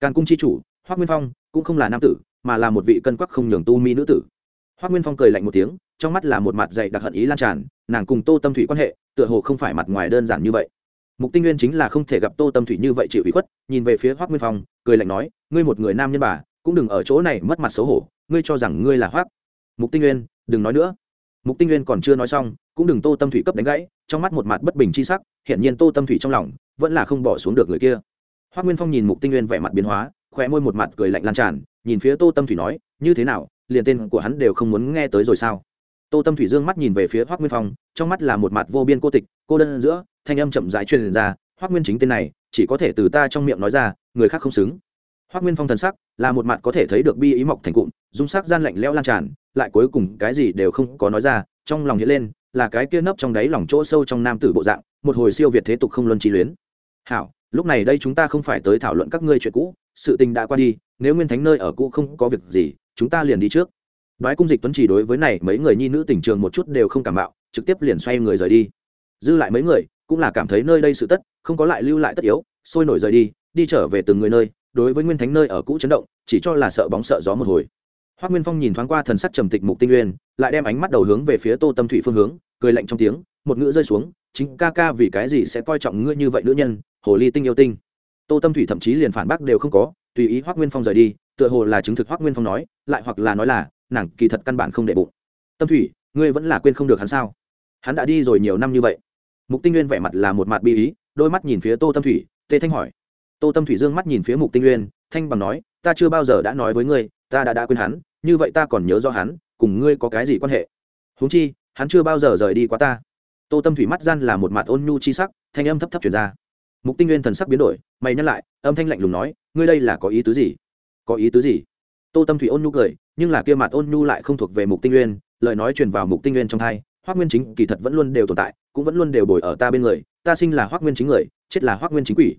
càn cung chi chủ hoác nguyên phong cũng không là nam tử, mà là một vị cân quắc không nhường tu mi nữ tử. Hoác nguyên phong cười lạnh một tiếng, trong mắt là một mặt dày đặc hận ý lan tràn, nàng cùng tô tâm thủy quan hệ, tựa hồ không phải mặt ngoài đơn giản như vậy mục tinh nguyên chính là không thể gặp tô tâm thủy như vậy chịu ủy khuất, nhìn về phía hoác nguyên phong, cười lạnh nói, ngươi một người nam nhân bà, cũng đừng ở chỗ này mất mặt xấu hổ, ngươi cho rằng ngươi là hoác. Mục tinh nguyên, đừng nói nữa. Mục tinh nguyên còn chưa nói xong, cũng đừng tô tâm thủy cấp đánh gãy, trong mắt một mặt bất bình chi sắc, hiển nhiên tô tâm thủy trong lòng vẫn là không bỏ xuống được người kia. Hoác nguyên phong nhìn mục tinh nguyên vẻ mặt biến hóa, khóe môi một mặt cười lạnh lan tràn, nhìn phía tô tâm thủy nói, như thế nào, liền tên của hắn đều không muốn nghe tới rồi sao? Tô tâm thủy dương mắt nhìn về phía hoác nguyên phong, trong mắt là một mặt vô biên cô tịch, cô đơn giữa thanh âm chậm rãi truyền ra hoác nguyên chính tên này, chỉ có thể từ ta trong miệng nói ra, người khác không xứng. Hoác nguyên phong thần sắc, là một mặt có thể thấy được bi ý mọc thành cụm, dung sắc gian lạnh lẽo lan tràn, lại cuối cùng cái gì đều không có nói ra, trong lòng hiện lên, là cái kia nấp trong đáy lòng chỗ sâu trong nam tử bộ dạng, một hồi siêu việt thế tục không luân trí luyến. Hảo, lúc này đây chúng ta không phải tới thảo luận các ngươi chuyện cũ, sự tình đã qua đi, nếu nguyên thánh nơi ở cũ không có việc gì, chúng ta liền đi trước. Đoái cung dịch tuấn chỉ đối với này mấy người nhi nữ tỉnh trường một chút đều không cảm bạo trực tiếp liền xoay người rời đi. Dư lại mấy người cũng là cảm thấy nơi đây sự tất không có lại lưu lại tất yếu sôi nổi rời đi đi trở về từng người nơi đối với nguyên thánh nơi ở cũ chấn động chỉ cho là sợ bóng sợ gió một hồi Hoắc Nguyên Phong nhìn thoáng qua thần sắc trầm tịch Mục Tinh Nguyên, lại đem ánh mắt đầu hướng về phía Tô Tâm Thủy phương hướng, cười lạnh trong tiếng, một ngữ rơi xuống, chính ca ca vì cái gì sẽ coi trọng ngươi như vậy nữ nhân, hồ ly tinh yêu tinh. Tô Tâm Thủy thậm chí liền phản bác đều không có, tùy ý Hoắc Nguyên Phong rời đi, tựa hồ là chứng thực Hoắc Nguyên Phong nói, lại hoặc là nói là, nàng kỳ thật căn bản không để bụng. Tâm Thủy, ngươi vẫn là quên không được hắn sao? Hắn đã đi rồi nhiều năm như vậy. Mục Tinh Nguyên vẻ mặt là một mặt bi ý, đôi mắt nhìn phía Tô Tâm Thủy, Tê Thanh hỏi. Tô Tâm Thủy dương mắt nhìn phía Mục Tinh Nguyên, thanh bằng nói, ta chưa bao giờ đã nói với ngươi, ta đã đã quên hắn, như vậy ta còn nhớ do hắn cùng ngươi có cái gì quan hệ? Huống chi hắn chưa bao giờ rời đi quá ta. Tô tâm thủy mắt gian là một mặt ôn nhu chi sắc thanh âm thấp thấp chuyển ra. Mục tinh nguyên thần sắc biến đổi mày nhắc lại âm thanh lạnh lùng nói ngươi đây là có ý tứ gì? Có ý tứ gì? Tô tâm thủy ôn nhu cười nhưng là kia mặt ôn nhu lại không thuộc về mục tinh nguyên lời nói truyền vào mục tinh nguyên trong thai hoác nguyên chính kỳ thật vẫn luôn đều tồn tại, cũng vẫn luôn đều bồi ở ta bên người, ta sinh là hoác nguyên chính người, chết là hoác nguyên chính quỷ.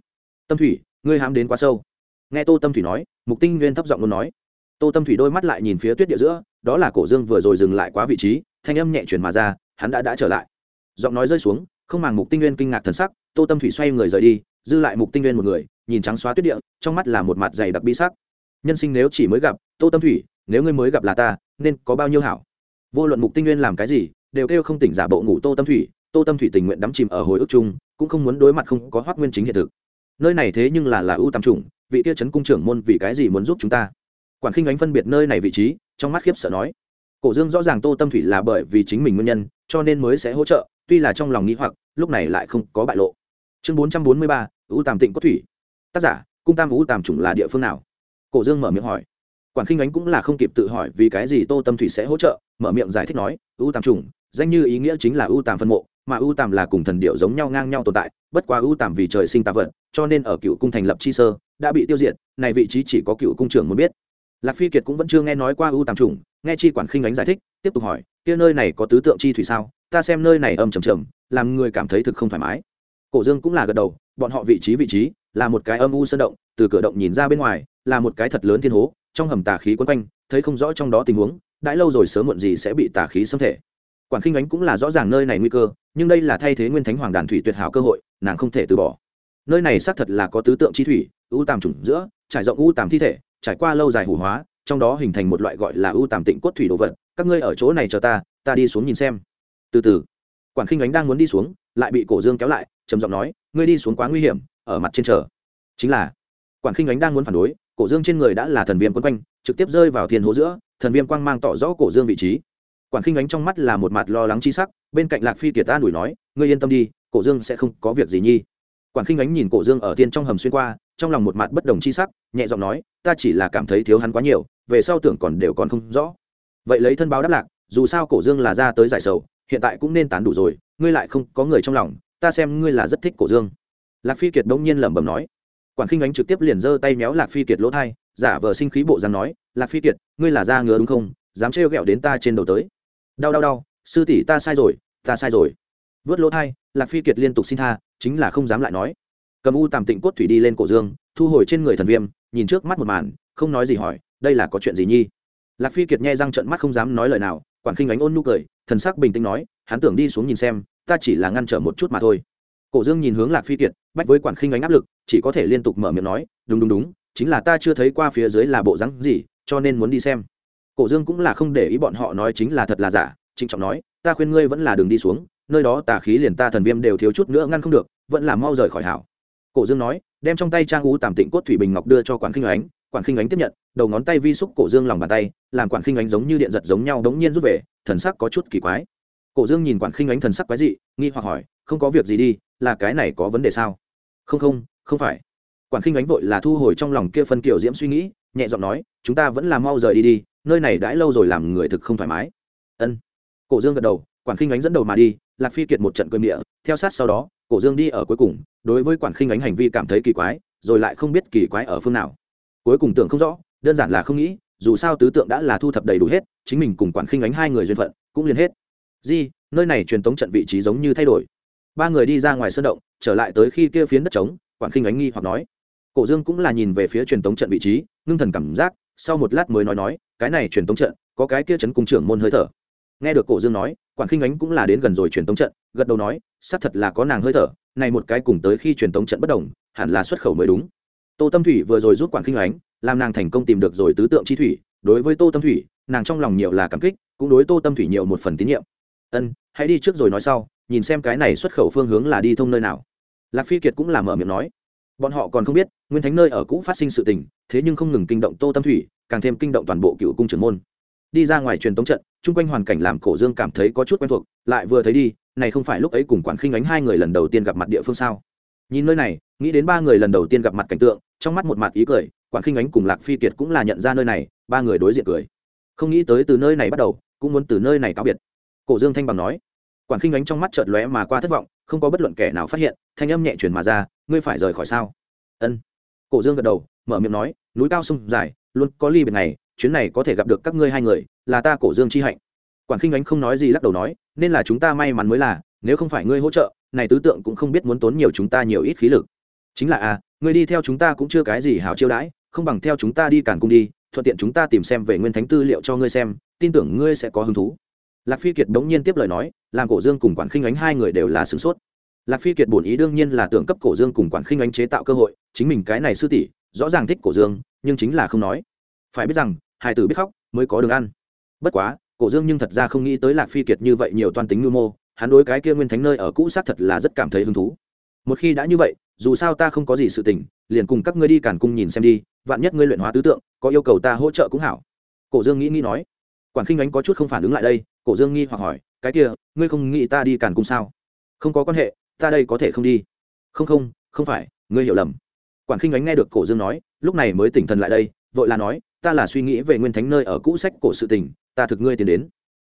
Tâm thủy, ngươi hám đến quá sâu. Nghe tô tâm thủy nói, mục tinh nguyên thấp giọng luôn nói. Tô tâm thủy đôi mắt lại nhìn phía tuyết địa giữa, đó là cổ dương vừa rồi dừng lại quá vị trí, thanh âm nhẹ chuyển mà ra, hắn đã đã trở lại. Giọng nói rơi xuống, không màng mục tinh nguyên kinh ngạc thần sắc, tô tâm thủy xoay người rời đi, dư lại mục tinh nguyên một người, nhìn trắng xóa tuyết địa, trong mắt là một mặt dày đặc bi sắc. Nhân sinh nếu chỉ mới gặp, tô tâm thủy, nếu ngươi mới gặp là ta, nên có bao nhiêu hảo? Vô luận mục tinh nguyên làm cái gì đều kêu không tỉnh giả bộ ngủ tô tâm thủy, tô tâm thủy tình nguyện đắm chìm ở hồi ức chung, cũng không muốn đối mặt không có hoác nguyên chính hiện thực. Nơi này thế nhưng là là ưu tam trùng vị kia trấn cung trưởng môn vì cái gì muốn giúp chúng ta? Quản khinh ánh phân biệt nơi này vị trí, trong mắt khiếp sợ nói. Cổ dương rõ ràng tô tâm thủy là bởi vì chính mình nguyên nhân, cho nên mới sẽ hỗ trợ, tuy là trong lòng nghĩ hoặc, lúc này lại không có bại lộ. Chương bốn trăm bốn mươi ba, ưu tàm tịnh có thủy. Tác giả, cung tam ưu tàm chủng là địa phương nào? Cổ dương mở miệng hỏi quản khinh ánh cũng là không kịp tự hỏi vì cái gì tô tâm thủy sẽ hỗ trợ mở miệng giải thích nói ưu tàm Trùng, danh như ý nghĩa chính là ưu tàm phân mộ mà ưu tàm là cùng thần điệu giống nhau ngang nhau tồn tại bất quá ưu tàm vì trời sinh tà vật cho nên ở cựu cung thành lập chi sơ đã bị tiêu diệt này vị trí chỉ có cựu cung trưởng muốn biết. Lạc phi kiệt cũng vẫn chưa nghe nói qua ưu tàm trùng nghe chi quản khinh ánh giải thích tiếp tục hỏi kia nơi này có tứ tượng chi thủy sao? Ta xem nơi này âm trầm trầm làm người cảm thấy thực không thoải mái. Cổ dương cũng là gật đầu bọn họ vị trí vị trí là một cái âm u sơn động từ cửa động nhìn ra bên ngoài là một cái thật lớn thiên hố trong hầm tà khí quấn quanh, thấy không rõ trong đó tình huống, đãi lâu rồi sớm muộn gì sẽ bị tà khí xâm thể. Quản khinh ánh cũng là rõ ràng nơi này nguy cơ, nhưng đây là thay thế nguyên thánh hoàng đàn thủy tuyệt hảo cơ hội, nàng không thể từ bỏ. Nơi này xác thật là có tứ tượng chi thủy, u tàm trùng giữa, trải rộng u tàm thi thể, trải qua lâu dài hủ hóa, trong đó hình thành một loại gọi là ưu tàm tịnh cốt thủy đồ vật. Các ngươi ở chỗ này chờ ta ta đi xuống nhìn xem. Từ từ. Quản khinh ánh đang muốn đi xuống, lại bị cổ dương kéo lại, trầm giọng nói, ngươi đi xuống quá nguy hiểm, ở mặt trên chờ. Chính là, quản khinh ánh đang muốn phản đối cổ dương trên người đã là thần viêm quấn quanh, trực tiếp rơi vào thiên hố giữa, thần viêm quang mang tỏ rõ cổ dương vị trí. Quản khinh ánh trong mắt là một mặt lo lắng chi sắc, bên cạnh lạc phi kiệt ta đuổi nói, ngươi yên tâm đi, cổ dương sẽ không có việc gì nhi. Quản khinh ánh nhìn cổ dương ở tiên trong hầm xuyên qua, trong lòng một mặt bất đồng chi sắc, nhẹ giọng nói, ta chỉ là cảm thấy thiếu hắn quá nhiều, về sau tưởng còn đều còn không rõ. Vậy lấy thân báo đáp lạc, dù sao cổ dương là ra tới giải sầu, hiện tại cũng nên tán đủ rồi, ngươi lại không có người trong lòng, ta xem ngươi là rất thích cổ dương. Lạc phi kiệt bỗng nhiên lẩm bẩm nói quản khinh ánh trực tiếp liền giơ tay méo lạc phi kiệt lỗ thai giả vờ sinh khí bộ dáng nói, lạc phi kiệt, ngươi là da ngứa đúng không? Dám trêu ghẹo đến ta trên đầu tới. Đau đau đau, sư tỷ ta sai rồi, ta sai rồi. Vớt lỗ thai lạc phi kiệt liên tục xin tha, chính là không dám lại nói. Cầm u tàm tịnh cốt thủy đi lên cổ dương, thu hồi trên người thần viêm, nhìn trước mắt một màn, không nói gì hỏi, đây là có chuyện gì nhi? Lạc phi kiệt nghe răng trận mắt không dám nói lời nào, quản khinh ánh ôn nụ cười, thần sắc bình tĩnh nói, hắn tưởng đi xuống nhìn xem, ta chỉ là ngăn trở một chút mà thôi cổ dương nhìn hướng lạc phi kiệt, bách với quản khinh ánh áp lực, chỉ có thể liên tục mở miệng nói, đúng đúng đúng, chính là ta chưa thấy qua phía dưới là bộ rắn gì, cho nên muốn đi xem. Cổ dương cũng là không để ý bọn họ nói chính là thật là giả, trịnh trọng nói, ta khuyên ngươi vẫn là đường đi xuống, nơi đó tà khí liền ta thần viêm đều thiếu chút nữa ngăn không được, vẫn là mau rời khỏi hảo. Cổ dương nói, đem trong tay trang ú tàm tịnh cốt thủy bình ngọc đưa cho quản khinh ánh, quản khinh ánh tiếp nhận, đầu ngón tay vi xúc cổ dương lòng bàn tay, làm quản khinh ánh giống như điện giật giống nhau đống nhiên rút về, thần sắc có chút kỳ quái. Cổ dương nhìn quản khinh ánh thần sắc quái dị, nghi hoặc hỏi không có việc gì đi, là cái này có vấn đề sao? Không không không phải. Quản khinh ánh vội là thu hồi trong lòng kia phân kiểu diễm suy nghĩ, nhẹ giọng nói, chúng ta vẫn là mau rời đi đi, nơi này đãi lâu rồi làm người thực không thoải mái. Ân. Cổ dương gật đầu, quản khinh ánh dẫn đầu mà đi, lạc phi kiệt một trận cơm địa theo sát sau đó, cổ dương đi ở cuối cùng, đối với quản khinh ánh hành vi cảm thấy kỳ quái, rồi lại không biết kỳ quái ở phương nào. Cuối cùng tưởng không rõ, đơn giản là không nghĩ, dù sao tứ tượng đã là thu thập đầy đủ hết, chính mình cùng quản khinh ánh hai người duyên phận, cũng liền hết. Di, nơi này truyền tống trận vị trí giống như thay đổi ba người đi ra ngoài sơn động, trở lại tới khi kia phiến đất trống, quản khinh ánh nghi hoặc nói. Cổ dương cũng là nhìn về phía truyền tống trận vị trí, ngưng thần cảm giác, sau một lát mới nói nói, cái này truyền tống trận, có cái kia chấn cung trưởng môn hơi thở. Nghe được cổ dương nói, quản khinh ánh cũng là đến gần rồi truyền tống trận, gật đầu nói, xác thật là có nàng hơi thở, này một cái cùng tới khi truyền tống trận bất đồng, hẳn là xuất khẩu mới đúng. Tô tâm thủy vừa rồi giúp quản khinh ánh, làm nàng thành công tìm được rồi tứ tượng chi thủy, đối với tô tâm thủy, nàng trong lòng nhiều là cảm kích, cũng đối tô tâm thủy nhiều một phần tín nhiệm. Ân, hãy đi trước rồi nói sau nhìn xem cái này xuất khẩu phương hướng là đi thông nơi nào. Lạc phi kiệt cũng làm mở miệng nói, bọn họ còn không biết, nguyên thánh nơi ở cũ phát sinh sự tình, thế nhưng không ngừng kinh động tô tâm thủy, càng thêm kinh động toàn bộ cựu cung trưởng môn. Đi ra ngoài truyền tống trận, chung quanh hoàn cảnh làm cổ dương cảm thấy có chút quen thuộc, lại vừa thấy đi, này không phải lúc ấy cùng quản khinh ánh hai người lần đầu tiên gặp mặt địa phương sao? Nhìn nơi này, nghĩ đến ba người lần đầu tiên gặp mặt cảnh tượng, trong mắt một mặt ý cười, quản khinh ánh cùng lạc phi kiệt cũng là nhận ra nơi này, ba người đối diện cười. Không nghĩ tới từ nơi này bắt đầu, cũng muốn từ nơi này cáo biệt. Cổ dương thanh bằng nói quản khinh ánh trong mắt chợt lóe mà qua thất vọng, không có bất luận kẻ nào phát hiện, thanh âm nhẹ chuyển mà ra, ngươi phải rời khỏi sao? Ân. Cổ dương gật đầu, mở miệng nói, núi cao sông dài, luôn có ly biệt này chuyến này có thể gặp được các ngươi hai người, là ta cổ dương chi hạnh. Quản khinh ánh không nói gì lắc đầu nói, nên là chúng ta may mắn mới là, nếu không phải ngươi hỗ trợ, này tứ tượng cũng không biết muốn tốn nhiều chúng ta nhiều ít khí lực. Chính là à ngươi đi theo chúng ta cũng chưa cái gì hào chiêu đãi, không bằng theo chúng ta đi cản cung đi, thuận tiện chúng ta tìm xem về nguyên thánh tư liệu cho ngươi xem, tin tưởng ngươi sẽ có hứng thú lạc phi kiệt đống nhiên tiếp lời nói, làm cổ dương cùng quản khinh ánh hai người đều là sửng sốt. Lạc phi kiệt bổn ý đương nhiên là tưởng cấp cổ dương cùng quản khinh ánh chế tạo cơ hội, chính mình cái này sư tỷ, rõ ràng thích cổ dương, nhưng chính là không nói. Phải biết rằng, hai tử biết khóc mới có đường ăn. Bất quá, cổ dương nhưng thật ra không nghĩ tới lạc phi kiệt như vậy nhiều toan tính mưu mô, hắn đối cái kia nguyên thánh nơi ở cũ xác thật là rất cảm thấy hứng thú. Một khi đã như vậy, dù sao ta không có gì sự tình, liền cùng các ngươi đi cản cung nhìn xem đi, vạn nhất ngươi luyện hóa tứ tượng, có yêu cầu ta hỗ trợ cũng hảo. Cổ dương nghĩ nghĩ nói. Quản khinh ánh có chút không phản ứng lại đây cổ dương nghi hoặc hỏi, cái kia, ngươi không nghĩ ta đi càn cung sao? Không có quan hệ, ta đây có thể không đi. Không không không phải, ngươi hiểu lầm. Quản khinh ánh nghe được cổ dương nói, lúc này mới tỉnh thần lại đây, vội là nói, ta là suy nghĩ về nguyên thánh nơi ở cũ sách cổ sự tình, ta thực ngươi tiến đến.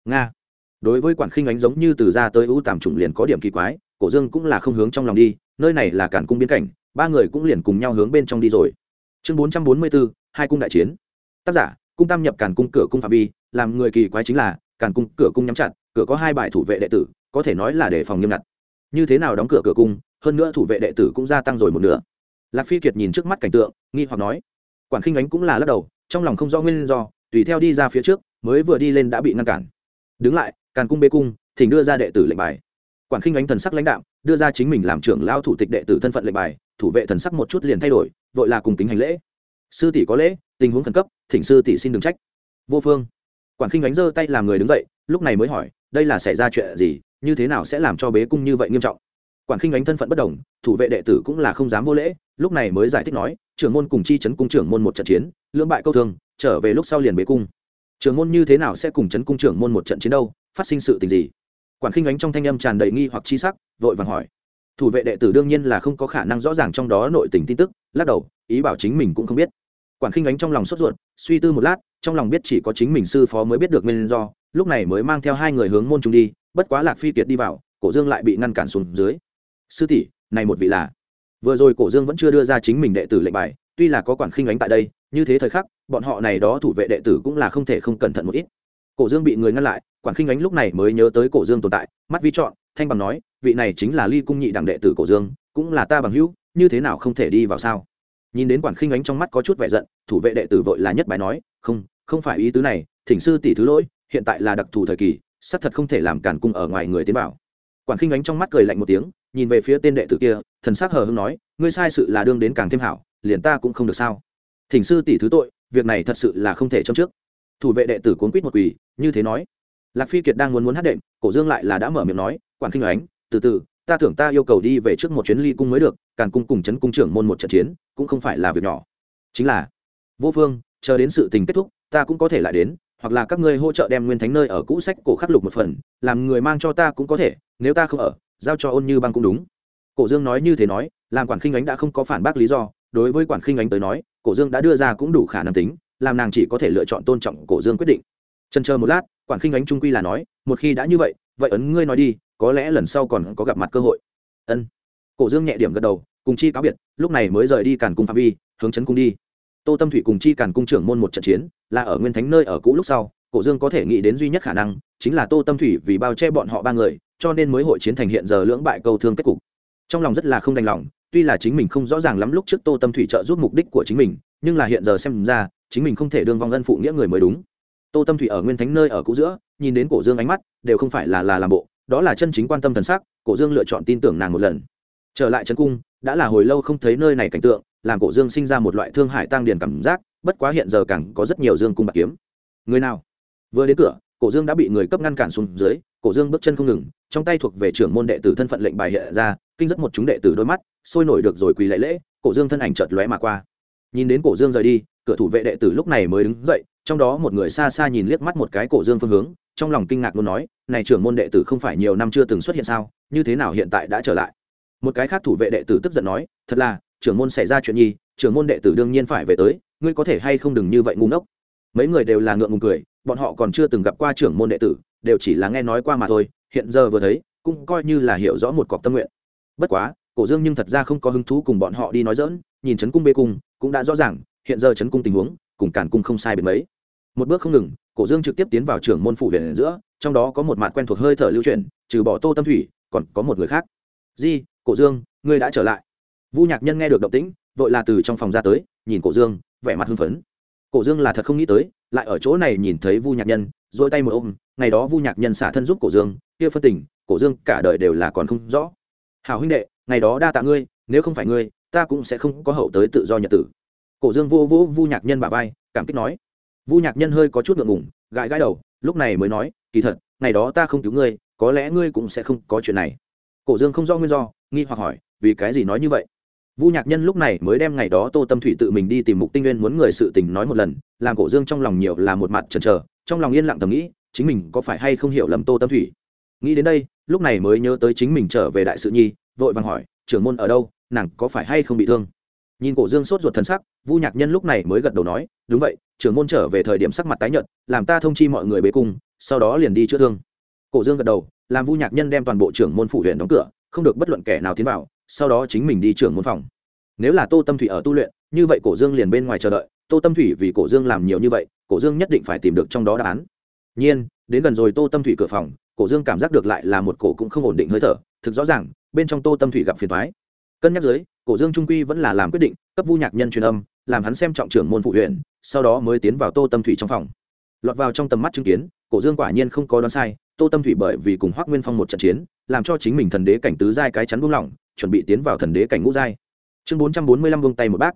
Nga. Đối với quản khinh ánh giống như từ ra tới ưu tàm trùng liền có điểm kỳ quái, cổ dương cũng là không hướng trong lòng đi, nơi này là cản cung biến cảnh, ba người cũng liền cùng nhau hướng bên trong đi rồi. Chương bốn trăm bốn mươi bốn, hai cung đại chiến. Tác giả, cung tam nhập cản cung cửa cung phạm vi, làm người kỳ quái chính là càn cung, cửa cung nhắm chặt, cửa có hai bài thủ vệ đệ tử, có thể nói là để phòng nghiêm ngặt. Như thế nào đóng cửa cửa cung, hơn nữa thủ vệ đệ tử cũng gia tăng rồi một nửa. Lạc phi kiệt nhìn trước mắt cảnh tượng, nghi hoặc nói, quản khinh ánh cũng là lắc đầu, trong lòng không rõ nguyên do, tùy theo đi ra phía trước, mới vừa đi lên đã bị ngăn cản. Đứng lại, càn cung bê cung, thỉnh đưa ra đệ tử lệnh bài. Quản khinh ánh thần sắc lãnh đạo đưa ra chính mình làm trưởng lao thủ tịch đệ tử thân phận lệnh bài, thủ vệ thần sắc một chút liền thay đổi, vội là cùng kính hành lễ. Sư tỷ có lễ, tình huống khẩn cấp, thỉnh sư tỷ xin đừng trách. Vô phương quản khinh ánh giơ tay làm người đứng dậy, lúc này mới hỏi, đây là xảy ra chuyện gì, như thế nào sẽ làm cho bế cung như vậy nghiêm trọng? Quản khinh ánh thân phận bất đồng, thủ vệ đệ tử cũng là không dám vô lễ, lúc này mới giải thích nói, trưởng môn cùng chi chấn cung trưởng môn một trận chiến, lưỡng bại câu thương, trở về lúc sau liền bế cung. Trưởng môn như thế nào sẽ cùng chấn cung trưởng môn một trận chiến đâu, phát sinh sự tình gì? Quản khinh ánh trong thanh âm tràn đầy nghi hoặc chi sắc, vội vàng hỏi. Thủ vệ đệ tử đương nhiên là không có khả năng rõ ràng trong đó nội tình tin tức, lắc đầu, ý bảo chính mình cũng không biết. Quản khinh ánh trong lòng sốt ruột, suy tư một lát trong lòng biết chỉ có chính mình sư phó mới biết được nguyên do, lúc này mới mang theo hai người hướng môn trung đi, bất quá lạc phi kiệt đi vào, cổ dương lại bị ngăn cản xuống dưới. Sư tỷ, này một vị là vừa rồi cổ dương vẫn chưa đưa ra chính mình đệ tử lệnh bài, tuy là có quản khinh ánh tại đây, như thế thời khắc, bọn họ này đó thủ vệ đệ tử cũng là không thể không cẩn thận một ít. Cổ dương bị người ngăn lại, quản khinh ánh lúc này mới nhớ tới cổ dương tồn tại, mắt vi chọn, thanh bằng nói, vị này chính là ly cung nhị đẳng đệ tử cổ dương, cũng là ta bằng hữu, như thế nào không thể đi vào sao? Nhìn đến quản khinh ánh trong mắt có chút vẻ giận, thủ vệ đệ tử vội là nhất bài nói, không không phải ý tứ này, thỉnh sư tỷ thứ lỗi, hiện tại là đặc thù thời kỳ, xác thật không thể làm cản cung ở ngoài người tiến vào. Quản khinh ánh trong mắt cười lạnh một tiếng, nhìn về phía tên đệ tử kia, thần sắc hờ hưng nói, ngươi sai sự là đương đến càng thêm hảo, liền ta cũng không được sao. Thỉnh sư tỷ thứ tội, việc này thật sự là không thể châm trước. Thủ vệ đệ tử cuốn quýt một quỳ, như thế nói. Lạc phi kiệt đang muốn muốn hát đệm, cổ dương lại là đã mở miệng nói, quản khinh ánh, từ từ ta tưởng ta yêu cầu đi về trước một chuyến ly cung mới được, càn cung cùng chấn cung trưởng môn một trận chiến, cũng không phải là việc nhỏ. Chính là, vô phương, chờ đến sự tình kết thúc, ta cũng có thể lại đến, hoặc là các ngươi hỗ trợ đem nguyên thánh nơi ở cũ sách cổ khắc lục một phần, làm người mang cho ta cũng có thể, nếu ta không ở, giao cho ôn như băng cũng đúng. Cổ dương nói như thế nói, làm quản khinh ánh đã không có phản bác lý do, đối với quản khinh ánh tới nói, cổ dương đã đưa ra cũng đủ khả năng tính, làm nàng chỉ có thể lựa chọn tôn trọng cổ dương quyết định. Trần chờ một lát, quản khinh ánh trung quy là nói, một khi đã như vậy vậy ấn ngươi nói đi có lẽ lần sau còn có gặp mặt cơ hội. Ân. Cổ dương nhẹ điểm gật đầu, cùng chi cáo biệt, lúc này mới rời đi càn cung phạm vi, hướng chấn cung đi. Tô tâm thủy cùng chi càn cung trưởng môn một trận chiến, là ở nguyên thánh nơi ở cũ lúc sau, cổ dương có thể nghĩ đến duy nhất khả năng, chính là tô tâm thủy vì bao che bọn họ ba người, cho nên mới hội chiến thành hiện giờ lưỡng bại câu thương kết cục. Trong lòng rất là không đành lòng, tuy là chính mình không rõ ràng lắm lúc trước tô tâm thủy trợ giúp mục đích của chính mình, nhưng là hiện giờ xem ra, chính mình không thể đương vong ân phụ nghĩa người mới đúng. Tô tâm thủy ở nguyên thánh nơi ở cũ giữa, nhìn đến cổ dương ánh mắt, đều không phải là là làm bộ đó là chân chính quan tâm thần sắc, cổ dương lựa chọn tin tưởng nàng một lần. Trở lại trấn cung, đã là hồi lâu không thấy nơi này cảnh tượng, làm cổ dương sinh ra một loại thương hại tăng điền cảm giác, bất quá hiện giờ càng có rất nhiều dương cung bạc kiếm. Người nào? Vừa đến cửa, cổ dương đã bị người cấp ngăn cản xuống dưới, cổ dương bước chân không ngừng, trong tay thuộc về trưởng môn đệ tử thân phận lệnh bài hiện ra, kinh rất một chúng đệ tử đôi mắt, sôi nổi được rồi quỳ lễ lễ, cổ dương thân ảnh chợt lóe mà qua. Nhìn đến cổ dương rời đi, cửa thủ vệ đệ tử lúc này mới đứng dậy, trong đó một người xa xa nhìn liếc mắt một cái cổ dương phương hướng trong lòng kinh ngạc luôn nói, này trưởng môn đệ tử không phải nhiều năm chưa từng xuất hiện sao, như thế nào hiện tại đã trở lại? Một cái khác thủ vệ đệ tử tức giận nói, thật là, trưởng môn xảy ra chuyện nhi, trưởng môn đệ tử đương nhiên phải về tới, ngươi có thể hay không đừng như vậy ngu ngốc. Mấy người đều là ngượng ngùng cười, bọn họ còn chưa từng gặp qua trưởng môn đệ tử, đều chỉ là nghe nói qua mà thôi, hiện giờ vừa thấy, cũng coi như là hiểu rõ một cọc tâm nguyện. Bất quá, cổ dương nhưng thật ra không có hứng thú cùng bọn họ đi nói dỡn nhìn trấn cung bê cung, cũng đã rõ ràng, hiện giờ trấn cung tình huống, cùng cản cung không sai biệt mấy. Một bước không ngừng cổ dương trực tiếp tiến vào trưởng môn phủ huyện giữa, trong đó có một mặt quen thuộc hơi thở lưu truyền trừ bỏ tô tâm thủy, còn có một người khác. Di, cổ dương, ngươi đã trở lại. Vu nhạc nhân nghe được động tĩnh, vội là từ trong phòng ra tới, nhìn cổ dương, vẻ mặt hưng phấn. Cổ dương là thật không nghĩ tới, lại ở chỗ này nhìn thấy vu nhạc nhân dỗi tay một ôm, ngày đó vu nhạc nhân xả thân giúp cổ dương, kia phân tình, cổ dương cả đời đều là còn không rõ. Hào huynh đệ, ngày đó đa tạ ngươi, nếu không phải ngươi, ta cũng sẽ không có hậu tới tự do nhật tử. Cổ dương vô vũ vu nhạc nhân bà vai, cảm kích nói vu nhạc nhân hơi có chút ngượng ngùng, gãi gãi đầu, lúc này mới nói, kỳ thật, ngày đó ta không cứu ngươi, có lẽ ngươi cũng sẽ không có chuyện này. Cổ dương không do nguyên do, nghi hoặc hỏi, vì cái gì nói như vậy? Vu nhạc nhân lúc này mới đem ngày đó tô tâm thủy tự mình đi tìm mục tinh nguyên muốn người sự tình nói một lần, làm cổ dương trong lòng nhiều là một mặt chần chờ, trong lòng yên lặng thầm nghĩ, chính mình có phải hay không hiểu lầm tô tâm thủy? Nghĩ đến đây, lúc này mới nhớ tới chính mình trở về đại sự nhi, vội vàng hỏi, trưởng môn ở đâu, nàng có phải hay không bị thương? Nhìn cổ dương sốt ruột thần sắc, vu nhạc nhân lúc này mới gật đầu nói, đúng vậy, trưởng môn trở về thời điểm sắc mặt tái nhợt, làm ta thông chi mọi người bế cung, sau đó liền đi chữa thương. Cổ dương gật đầu, làm vu nhạc nhân đem toàn bộ trưởng môn phủ huyện đóng cửa, không được bất luận kẻ nào tiến vào, sau đó chính mình đi trưởng môn phòng. Nếu là tô tâm thủy ở tu luyện, như vậy cổ dương liền bên ngoài chờ đợi, tô tâm thủy vì cổ dương làm nhiều như vậy, cổ dương nhất định phải tìm được trong đó đáp án. Nhiên, đến gần rồi tô tâm thủy cửa phòng, cổ dương cảm giác được lại là một cổ cũng không ổn định hơi thở, thực rõ ràng, bên trong tô tâm thủy gặp phiền thoái cân nhắc dưới cổ dương trung quy vẫn là làm quyết định, cấp vu nhạc nhân truyền âm, làm hắn xem trọng trưởng môn phụ huyện, sau đó mới tiến vào tô tâm thủy trong phòng. Lọt vào trong tầm mắt chứng kiến, cổ dương quả nhiên không có đoán sai, tô tâm thủy bởi vì cùng hoác nguyên phong một trận chiến, làm cho chính mình thần đế cảnh tứ giai cái chắn buông lỏng, chuẩn bị tiến vào thần đế cảnh ngũ giai. Chương bốn trăm bốn mươi lăm vung tay một bác.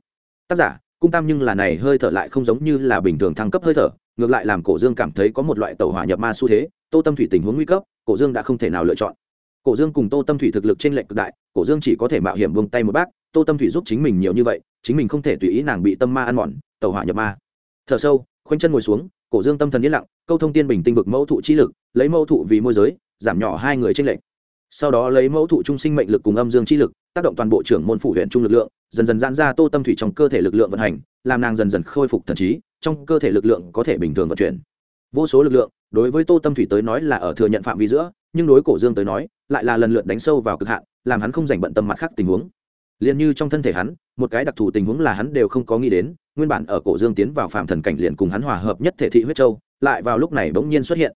Tác giả, cung tam nhưng là này hơi thở lại không giống như là bình thường thăng cấp hơi thở, ngược lại làm cổ dương cảm thấy có một loại tàu hỏa nhập ma xu thế, tô tâm thủy tình huống nguy cấp, cổ dương đã không thể nào lựa chọn. Cổ dương cùng tô tâm thủy thực lực trên lệnh cực đại, cổ dương chỉ có thể mạo hiểm vung tay một bác tô tâm thủy giúp chính mình nhiều như vậy, chính mình không thể tùy ý nàng bị tâm ma ăn mòn tàu hỏa nhập ma. Thở sâu, khoanh chân ngồi xuống, cổ dương tâm thần yên lặng, câu thông tiên bình tinh vực mẫu thụ chi lực, lấy mẫu thụ vì môi giới, giảm nhỏ hai người trên lệch. sau đó lấy mẫu thụ trung sinh mệnh lực cùng âm dương chi lực, tác động toàn bộ trưởng môn phủ huyện trung lực lượng, dần dần giãn ra tô tâm thủy trong cơ thể lực lượng vận hành, làm nàng dần dần khôi phục thần trí, trong cơ thể lực lượng có thể bình thường vận chuyển. Vô số lực lượng, đối với tô tâm thủy tới nói là ở thừa nhận phạm vi giữa, nhưng đối cổ dương tới nói, lại là lần lượt đánh sâu vào cực hạn, làm hắn không dành bận tâm mặt khác tình huống liền như trong thân thể hắn, một cái đặc thù tình huống là hắn đều không có nghĩ đến, nguyên bản ở cổ dương tiến vào phạm thần cảnh liền cùng hắn hòa hợp nhất thể thị huyết châu, lại vào lúc này bỗng nhiên xuất hiện.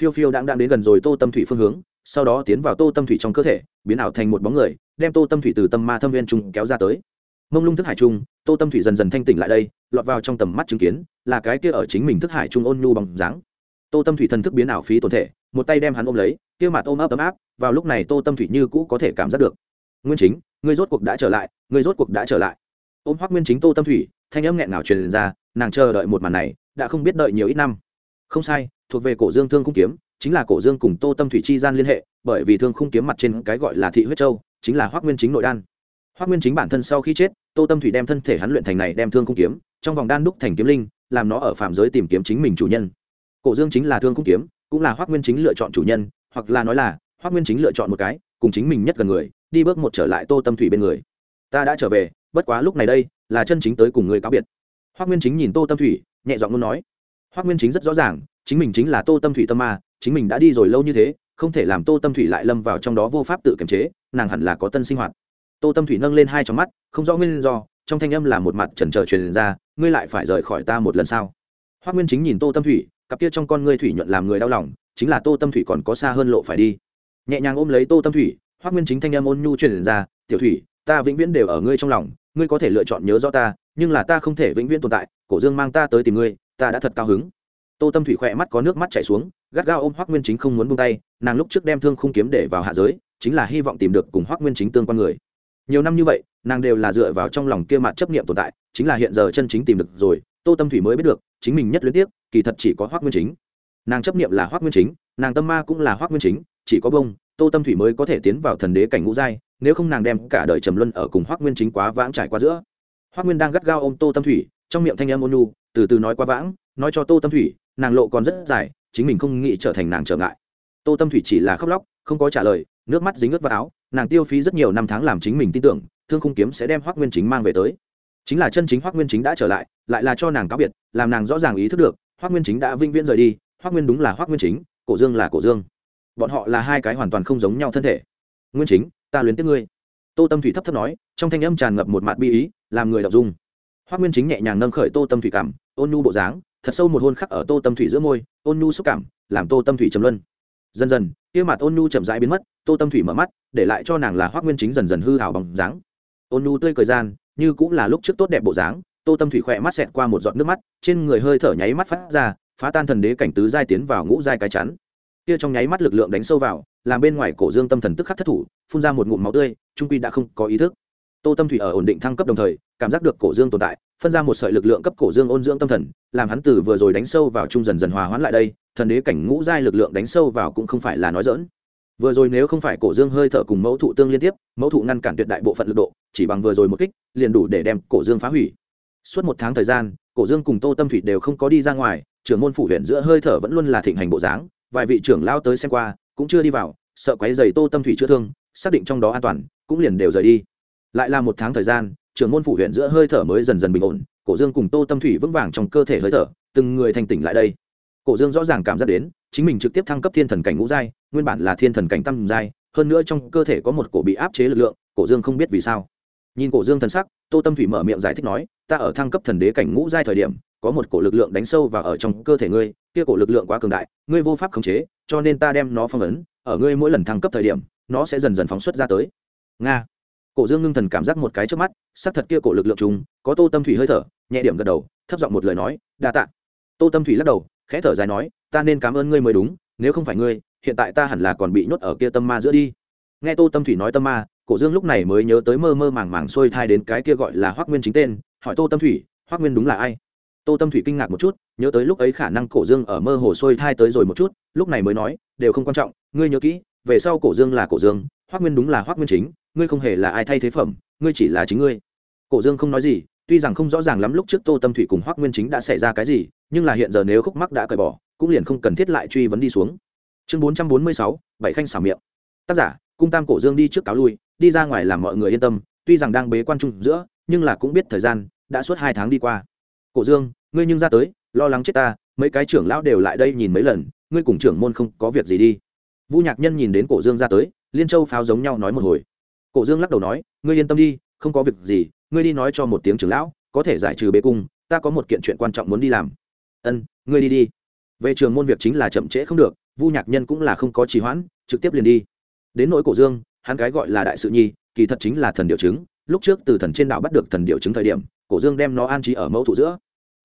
Phiêu phiêu đang đang đến gần rồi tô tâm thủy phương hướng, sau đó tiến vào tô tâm thủy trong cơ thể, biến ảo thành một bóng người, đem tô tâm thủy từ tâm ma thâm viên trung kéo ra tới. Mông lung thức hải trung, tô tâm thủy dần dần thanh tỉnh lại đây, lọt vào trong tầm mắt chứng kiến, là cái kia ở chính mình thức hải trung ôn nhu bằng dáng. Tô tâm thủy thần thức biến ảo phí tổn thể, một tay đem hắn ôm lấy, kia mặt ôm ấp ấm áp, vào lúc này tô tâm thủy như cũ có thể cảm giác được nguyên chính, ngươi rốt cuộc đã trở lại, ngươi rốt cuộc đã trở lại. Ôm hoác nguyên chính tô tâm thủy, thanh âm nghẹn ngào truyền ra, nàng chờ đợi một màn này, đã không biết đợi nhiều ít năm. Không sai, thuộc về cổ dương thương khung kiếm, chính là cổ dương cùng tô tâm thủy chi gian liên hệ, bởi vì thương khung kiếm mặt trên cái gọi là thị huyết châu, chính là hoác nguyên chính nội đan. Hoác nguyên chính bản thân sau khi chết, tô tâm thủy đem thân thể hắn luyện thành này đem thương khung kiếm, trong vòng đan đúc thành kiếm linh, làm nó ở phạm giới tìm kiếm chính mình chủ nhân. Cổ dương chính là thương khung kiếm, cũng là hoác nguyên chính lựa chọn chủ nhân, hoặc là nói là hoác nguyên chính lựa chọn một cái cùng chính mình nhất gần người, đi bước một trở lại tô tâm thủy bên người. Ta đã trở về, bất quá lúc này đây, là chân chính tới cùng người cáo biệt. Hoác nguyên chính nhìn tô tâm thủy, nhẹ giọng luôn nói. Hoác nguyên chính rất rõ ràng, chính mình chính là tô tâm thủy tâm ma, chính mình đã đi rồi lâu như thế, không thể làm tô tâm thủy lại lâm vào trong đó vô pháp tự kiềm chế, nàng hẳn là có tân sinh hoạt. Tô tâm thủy nâng lên hai trong mắt, không rõ nguyên do, trong thanh âm là một mặt trần trờ truyền ra, ngươi lại phải rời khỏi ta một lần sau hoác nguyên chính nhìn tô tâm thủy, cặp kia trong con ngươi thủy nhuận làm người đau lòng, chính là tô tâm thủy còn có xa hơn lộ phải đi nhẹ nhàng ôm lấy tô tâm thủy hoác nguyên chính thanh âm ôn nhu truyền ra, tiểu thủy, ta vĩnh viễn đều ở ngươi trong lòng, ngươi có thể lựa chọn nhớ rõ ta, nhưng là ta không thể vĩnh viễn tồn tại, cổ dương mang ta tới tìm ngươi, ta đã thật cao hứng. Tô tâm thủy khỏe mắt có nước mắt chảy xuống, gắt gao ôm hoác nguyên chính không muốn buông tay, nàng lúc trước đem thương khung kiếm để vào hạ giới, chính là hy vọng tìm được cùng hoác nguyên chính tương quan người. Nhiều năm như vậy, nàng đều là dựa vào trong lòng kia mặt chấp niệm tồn tại, chính là hiện giờ chân chính tìm được rồi, tô tâm thủy mới biết được, chính mình nhất liên tiếp kỳ thật chỉ có hoác nguyên chính. Nàng chấp niệm là hoác nguyên chính, nàng tâm ma cũng là hoác nguyên chính chỉ có bông, tô tâm thủy mới có thể tiến vào thần đế cảnh ngũ giai, nếu không nàng đem cả đời trầm luân ở cùng hoác nguyên chính quá vãng trải qua giữa. Hoác nguyên đang gắt gao ôm tô tâm thủy, trong miệng thanh em ôn nu từ từ nói qua vãng, nói cho tô tâm thủy, nàng lộ còn rất dài, chính mình không nghĩ trở thành nàng trở ngại. Tô tâm thủy chỉ là khóc lóc, không có trả lời, nước mắt dính ướt vào áo, nàng tiêu phí rất nhiều năm tháng làm chính mình tin tưởng, thương khung kiếm sẽ đem hoác nguyên chính mang về tới. Chính là chân chính hoác nguyên chính đã trở lại lại là cho nàng cáo biệt, làm nàng rõ ràng ý thức được hoác nguyên chính đã vĩnh viễn rời đi hoác nguyên đúng là hoác nguyên chính, cổ dương là cổ dương bọn họ là hai cái hoàn toàn không giống nhau thân thể. Nguyên chính, ta luyến tiếc ngươi. Tô tâm thủy thấp thấp nói, trong thanh âm tràn ngập một mạt bi ý, làm người đọc dung hoác nguyên chính nhẹ nhàng nâng khởi tô tâm thủy cảm, ôn nhu bộ dáng, thật sâu một hôn khắc ở tô tâm thủy giữa môi, ôn nhu xúc cảm, làm tô tâm thủy trầm luân. Dần dần, kia mặt ôn nhu chậm rãi biến mất, tô tâm thủy mở mắt, để lại cho nàng là hoác nguyên chính dần dần hư hào bằng dáng. Ôn nhu tươi cười gian, như cũng là lúc trước tốt đẹp bộ dáng, tô tâm thủy khỏe mắt xẹt qua một giọt nước mắt, trên người hơi thở nháy mắt phát ra, phá tan thần đế cảnh tứ giai tiến vào ngũ giai cái chắn kia trong nháy mắt lực lượng đánh sâu vào, làm bên ngoài cổ dương tâm thần tức khắc thất thủ, phun ra một ngụm máu tươi, trung quy đã không có ý thức. Tô tâm thủy ở ổn định thăng cấp đồng thời, cảm giác được cổ dương tồn tại, phân ra một sợi lực lượng cấp cổ dương ôn dưỡng tâm thần, làm hắn từ vừa rồi đánh sâu vào trung dần dần hòa hoãn lại đây, thần đế cảnh ngũ giai lực lượng đánh sâu vào cũng không phải là nói dỡn vừa rồi nếu không phải cổ dương hơi thở cùng mẫu thụ tương liên tiếp, mẫu thụ ngăn cản tuyệt đại bộ phận lực độ, chỉ bằng vừa rồi một kích, liền đủ để đem cổ dương phá hủy. Suốt một tháng thời gian, cổ dương cùng tô tâm thủy đều không có đi ra ngoài, trưởng môn phủ huyện giữa hơi thở vẫn luôn là thịnh hành bộ dáng vài vị trưởng lao tới xem qua, cũng chưa đi vào, sợ quấy giày tô tâm thủy chữa thương, xác định trong đó an toàn, cũng liền đều rời đi. Lại là một tháng thời gian, trưởng môn phủ huyện giữa hơi thở mới dần dần bình ổn, cổ dương cùng tô tâm thủy vững vàng trong cơ thể hơi thở, từng người thành tỉnh lại đây. Cổ dương rõ ràng cảm giác đến, chính mình trực tiếp thăng cấp thiên thần cảnh ngũ giai, nguyên bản là thiên thần cảnh tam giai, hơn nữa trong cơ thể có một cổ bị áp chế lực lượng, cổ dương không biết vì sao. Nhìn cổ dương thần sắc, tô tâm thủy mở miệng giải thích nói, ta ở thăng cấp thần đế cảnh ngũ giai thời điểm có một cổ lực lượng đánh sâu và ở trong cơ thể ngươi, kia cổ lực lượng quá cường đại, ngươi vô pháp khống chế, cho nên ta đem nó phong ấn, ở ngươi mỗi lần thăng cấp thời điểm, nó sẽ dần dần phóng xuất ra tới. Nga. Cổ dương ngưng thần cảm giác một cái trước mắt xác thật kia cổ lực lượng chung có tô tâm thủy hơi thở, nhẹ điểm gật đầu, thấp giọng một lời nói, đa tạ. Tô tâm thủy lắc đầu, khẽ thở dài nói, ta nên cảm ơn ngươi mới đúng, nếu không phải ngươi, hiện tại ta hẳn là còn bị nhốt ở kia tâm ma giữa đi. Nghe tô tâm thủy nói tâm ma, cổ dương lúc này mới nhớ tới mơ mơ màng màng xuôi thai đến cái kia gọi là hoác nguyên chính tên, hỏi tô tâm thủy hoác nguyên đúng là ai? Tô tâm thủy kinh ngạc một chút, nhớ tới lúc ấy khả năng cổ dương ở mơ hồ xuôi thai tới rồi một chút, lúc này mới nói, đều không quan trọng, ngươi nhớ kỹ, về sau cổ dương là cổ dương hoác nguyên đúng là hoác nguyên chính, ngươi không hề là ai thay thế phẩm, ngươi chỉ là chính ngươi. Cổ dương không nói gì, tuy rằng không rõ ràng lắm lúc trước tô tâm thủy cùng hoác nguyên chính đã xảy ra cái gì, nhưng là hiện giờ nếu khúc mắc đã cởi bỏ, cũng liền không cần thiết lại truy vấn đi xuống. Chương bốn trăm bốn mươi sáu, bảy khanh xảo miệng. Tác giả, cung tam cổ dương đi trước cáo lui, đi ra ngoài làm mọi người yên tâm, tuy rằng đang bế quan trung giữa, nhưng là cũng biết thời gian đã suốt hai tháng đi qua. Cổ dương ngươi nhưng ra tới, lo lắng chết ta, mấy cái trưởng lão đều lại đây nhìn mấy lần, ngươi cùng trưởng môn không có việc gì đi. Vu nhạc nhân nhìn đến cổ dương ra tới, liên châu pháo giống nhau nói một hồi. Cổ dương lắc đầu nói, ngươi yên tâm đi, không có việc gì, ngươi đi nói cho một tiếng trưởng lão, có thể giải trừ bế cung, ta có một kiện chuyện quan trọng muốn đi làm. Ân, ngươi đi đi. Về trường môn việc chính là chậm trễ không được, vu nhạc nhân cũng là không có trì hoãn, trực tiếp liền đi. Đến nỗi cổ dương, hắn cái gọi là đại sự nhi, kỳ thật chính là thần điệu chứng, lúc trước từ thần trên đạo bắt được thần điệu chứng thời điểm, cổ dương đem nó an trí ở mẫu thụ giữa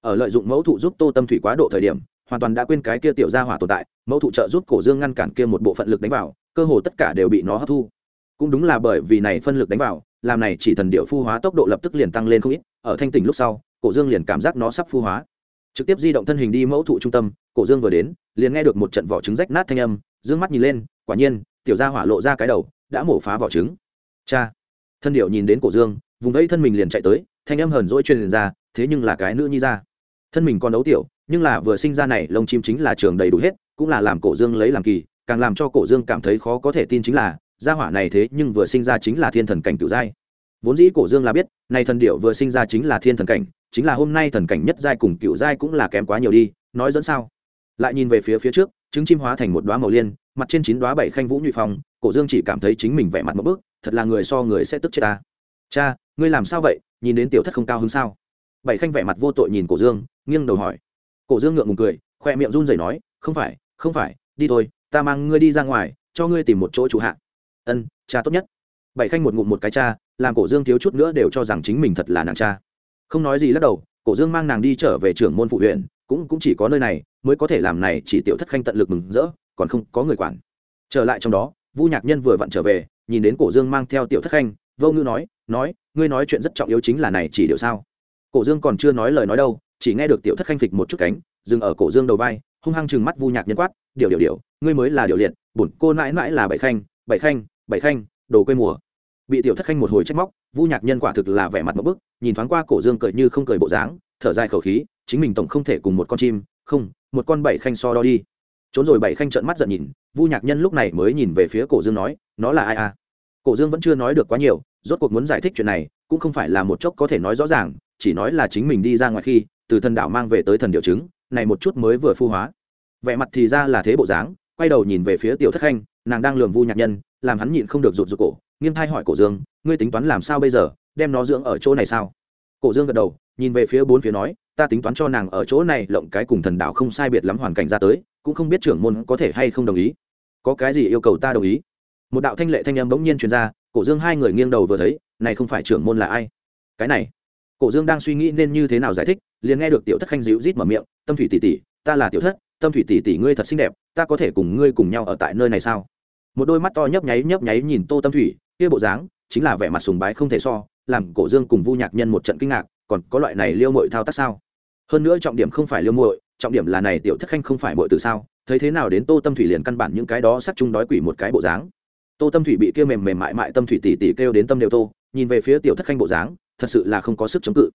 ở lợi dụng mẫu thụ giúp tô tâm thủy quá độ thời điểm, hoàn toàn đã quên cái kia tiểu gia hỏa tồn tại, mẫu thụ trợ giúp cổ dương ngăn cản kia một bộ phận lực đánh vào, cơ hồ tất cả đều bị nó hấp thu. Cũng đúng là bởi vì này phân lực đánh vào, làm này chỉ thần điệu phu hóa tốc độ lập tức liền tăng lên không ít, ở thanh tỉnh lúc sau, cổ dương liền cảm giác nó sắp phu hóa. Trực tiếp di động thân hình đi mẫu thụ trung tâm, cổ dương vừa đến, liền nghe được một trận vỏ trứng rách nát thanh âm, dương mắt nhìn lên, quả nhiên, tiểu gia hỏa lộ ra cái đầu, đã mổ phá vỏ trứng. Cha! Thân điệu nhìn đến cổ dương, vùng vẫy thân mình liền chạy tới, thanh âm hờn dỗi truyền ra, thế nhưng là cái nữ nhi ra thân mình còn đấu tiểu, nhưng là vừa sinh ra này, lông chim chính là trường đầy đủ hết, cũng là làm cổ dương lấy làm kỳ, càng làm cho cổ dương cảm thấy khó có thể tin chính là, gia hỏa này thế nhưng vừa sinh ra chính là thiên thần cảnh cựu giai. Vốn dĩ cổ dương là biết, này thần điệu vừa sinh ra chính là thiên thần cảnh, chính là hôm nay thần cảnh nhất giai cùng cựu giai cũng là kém quá nhiều đi, nói dẫn sao? Lại nhìn về phía phía trước, trứng chim hóa thành một đoá màu liên, mặt trên chín đoá bảy khanh vũ nhụy phong, cổ dương chỉ cảm thấy chính mình vẻ mặt một bước, thật là người so người sẽ tức chết ta. Cha, ngươi làm sao vậy? Nhìn đến tiểu thất không cao hơn sao? Bảy khanh vẻ mặt vô tội nhìn cổ dương nghiêng đầu hỏi. Cổ dương ngượng ngùng cười, khoe miệng run rẩy nói, không phải không phải, đi thôi, ta mang ngươi đi ra ngoài, cho ngươi tìm một chỗ trú hạ. Ân, cha tốt nhất. Bảy khanh một ngụm một cái cha, làm cổ dương thiếu chút nữa đều cho rằng chính mình thật là nàng cha. Không nói gì lắc đầu, cổ dương mang nàng đi trở về trưởng môn phụ huyện, cũng cũng chỉ có nơi này, mới có thể làm này chỉ tiểu thất khanh tận lực mừng rỡ, còn không có người quản. Trở lại trong đó, vu nhạc nhân vừa vặn trở về, nhìn đến cổ dương mang theo tiểu thất khanh, vô ngữ nói nói, ngươi nói chuyện rất trọng yếu chính là này chỉ điều sao? Cổ dương còn chưa nói lời nói đâu chỉ nghe được tiểu thất khanh phịch một chút cánh, dừng ở cổ dương đầu vai, hung hăng chừng mắt vu nhạc nhân quát, điều điều điều, ngươi mới là điều liệt, bổn cô mãi mãi là bảy khanh bảy khanh bảy khanh, đồ quê mùa. Bị tiểu thất khanh một hồi trách móc, vu nhạc nhân quả thực là vẻ mặt một bức, nhìn thoáng qua cổ dương cười như không cười bộ dáng, thở dài khẩu khí, chính mình tổng không thể cùng một con chim, không, một con bảy khanh so đo đi. Trốn rồi bảy khanh trợn mắt giận nhìn, vu nhạc nhân lúc này mới nhìn về phía cổ dương nói, nó là ai à? Cổ dương vẫn chưa nói được quá nhiều, rốt cuộc muốn giải thích chuyện này, cũng không phải là một chốc có thể nói rõ ràng, chỉ nói là chính mình đi ra ngoài khi từ thần đảo mang về tới thần điệu chứng, này một chút mới vừa phu hóa. Vẻ mặt thì ra là thế bộ dáng, quay đầu nhìn về phía tiểu thất khanh, nàng đang lường vu nhạc nhân, làm hắn nhịn không được rụt rụt cổ, nghiêng thai hỏi cổ dương, ngươi tính toán làm sao bây giờ? Đem nó dưỡng ở chỗ này sao? Cổ dương gật đầu, nhìn về phía bốn phía nói, ta tính toán cho nàng ở chỗ này lộng cái cùng thần đạo không sai biệt lắm hoàn cảnh ra tới, cũng không biết trưởng môn có thể hay không đồng ý. Có cái gì yêu cầu ta đồng ý? Một đạo thanh lệ thanh âm bỗng nhiên truyền ra, cổ dương hai người nghiêng đầu vừa thấy, này không phải trưởng môn là ai? Cái này. Cổ dương đang suy nghĩ nên như thế nào giải thích liền nghe được tiểu thất khanh dịu rít mở miệng, tâm thủy tỷ tỷ, ta là tiểu thất, tâm thủy tỷ tỷ ngươi thật xinh đẹp, ta có thể cùng ngươi cùng nhau ở tại nơi này sao? Một đôi mắt to nhấp nháy nhấp nháy nhìn tô tâm thủy, kia bộ dáng chính là vẻ mặt sùng bái không thể so, làm cổ dương cùng vu nhạc nhân một trận kinh ngạc, còn có loại này liêu mội thao tác sao? Hơn nữa trọng điểm không phải liêu mội trọng điểm là này tiểu thất khanh không phải mội từ sao? Thấy thế nào đến tô tâm thủy liền căn bản những cái đó sắc chung đói quỷ một cái bộ dáng. Tô tâm thủy bị kia mềm mềm mại mại tâm thủy tỉ tỉ kêu đến tâm đều tô, nhìn về phía tiểu thất khanh bộ dáng, thật sự là không có sức chống cự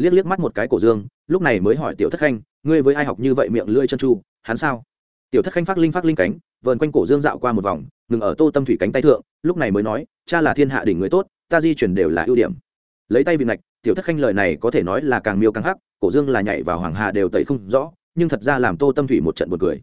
liếc liếc mắt một cái cổ dương, lúc này mới hỏi tiểu thất khanh, ngươi với ai học như vậy miệng lưỡi chân chu, hắn sao? Tiểu thất khanh phát linh phát linh cánh, vờn quanh cổ dương dạo qua một vòng, ngừng ở tô tâm thủy cánh tay thượng, lúc này mới nói, cha là thiên hạ đỉnh người tốt, ta di chuyển đều là ưu điểm. Lấy tay vị ngạch, tiểu thất khanh lời này có thể nói là càng miêu càng hắc, cổ dương là nhảy vào hoàng hà đều tẩy không rõ, nhưng thật ra làm tô tâm thủy một trận buồn cười.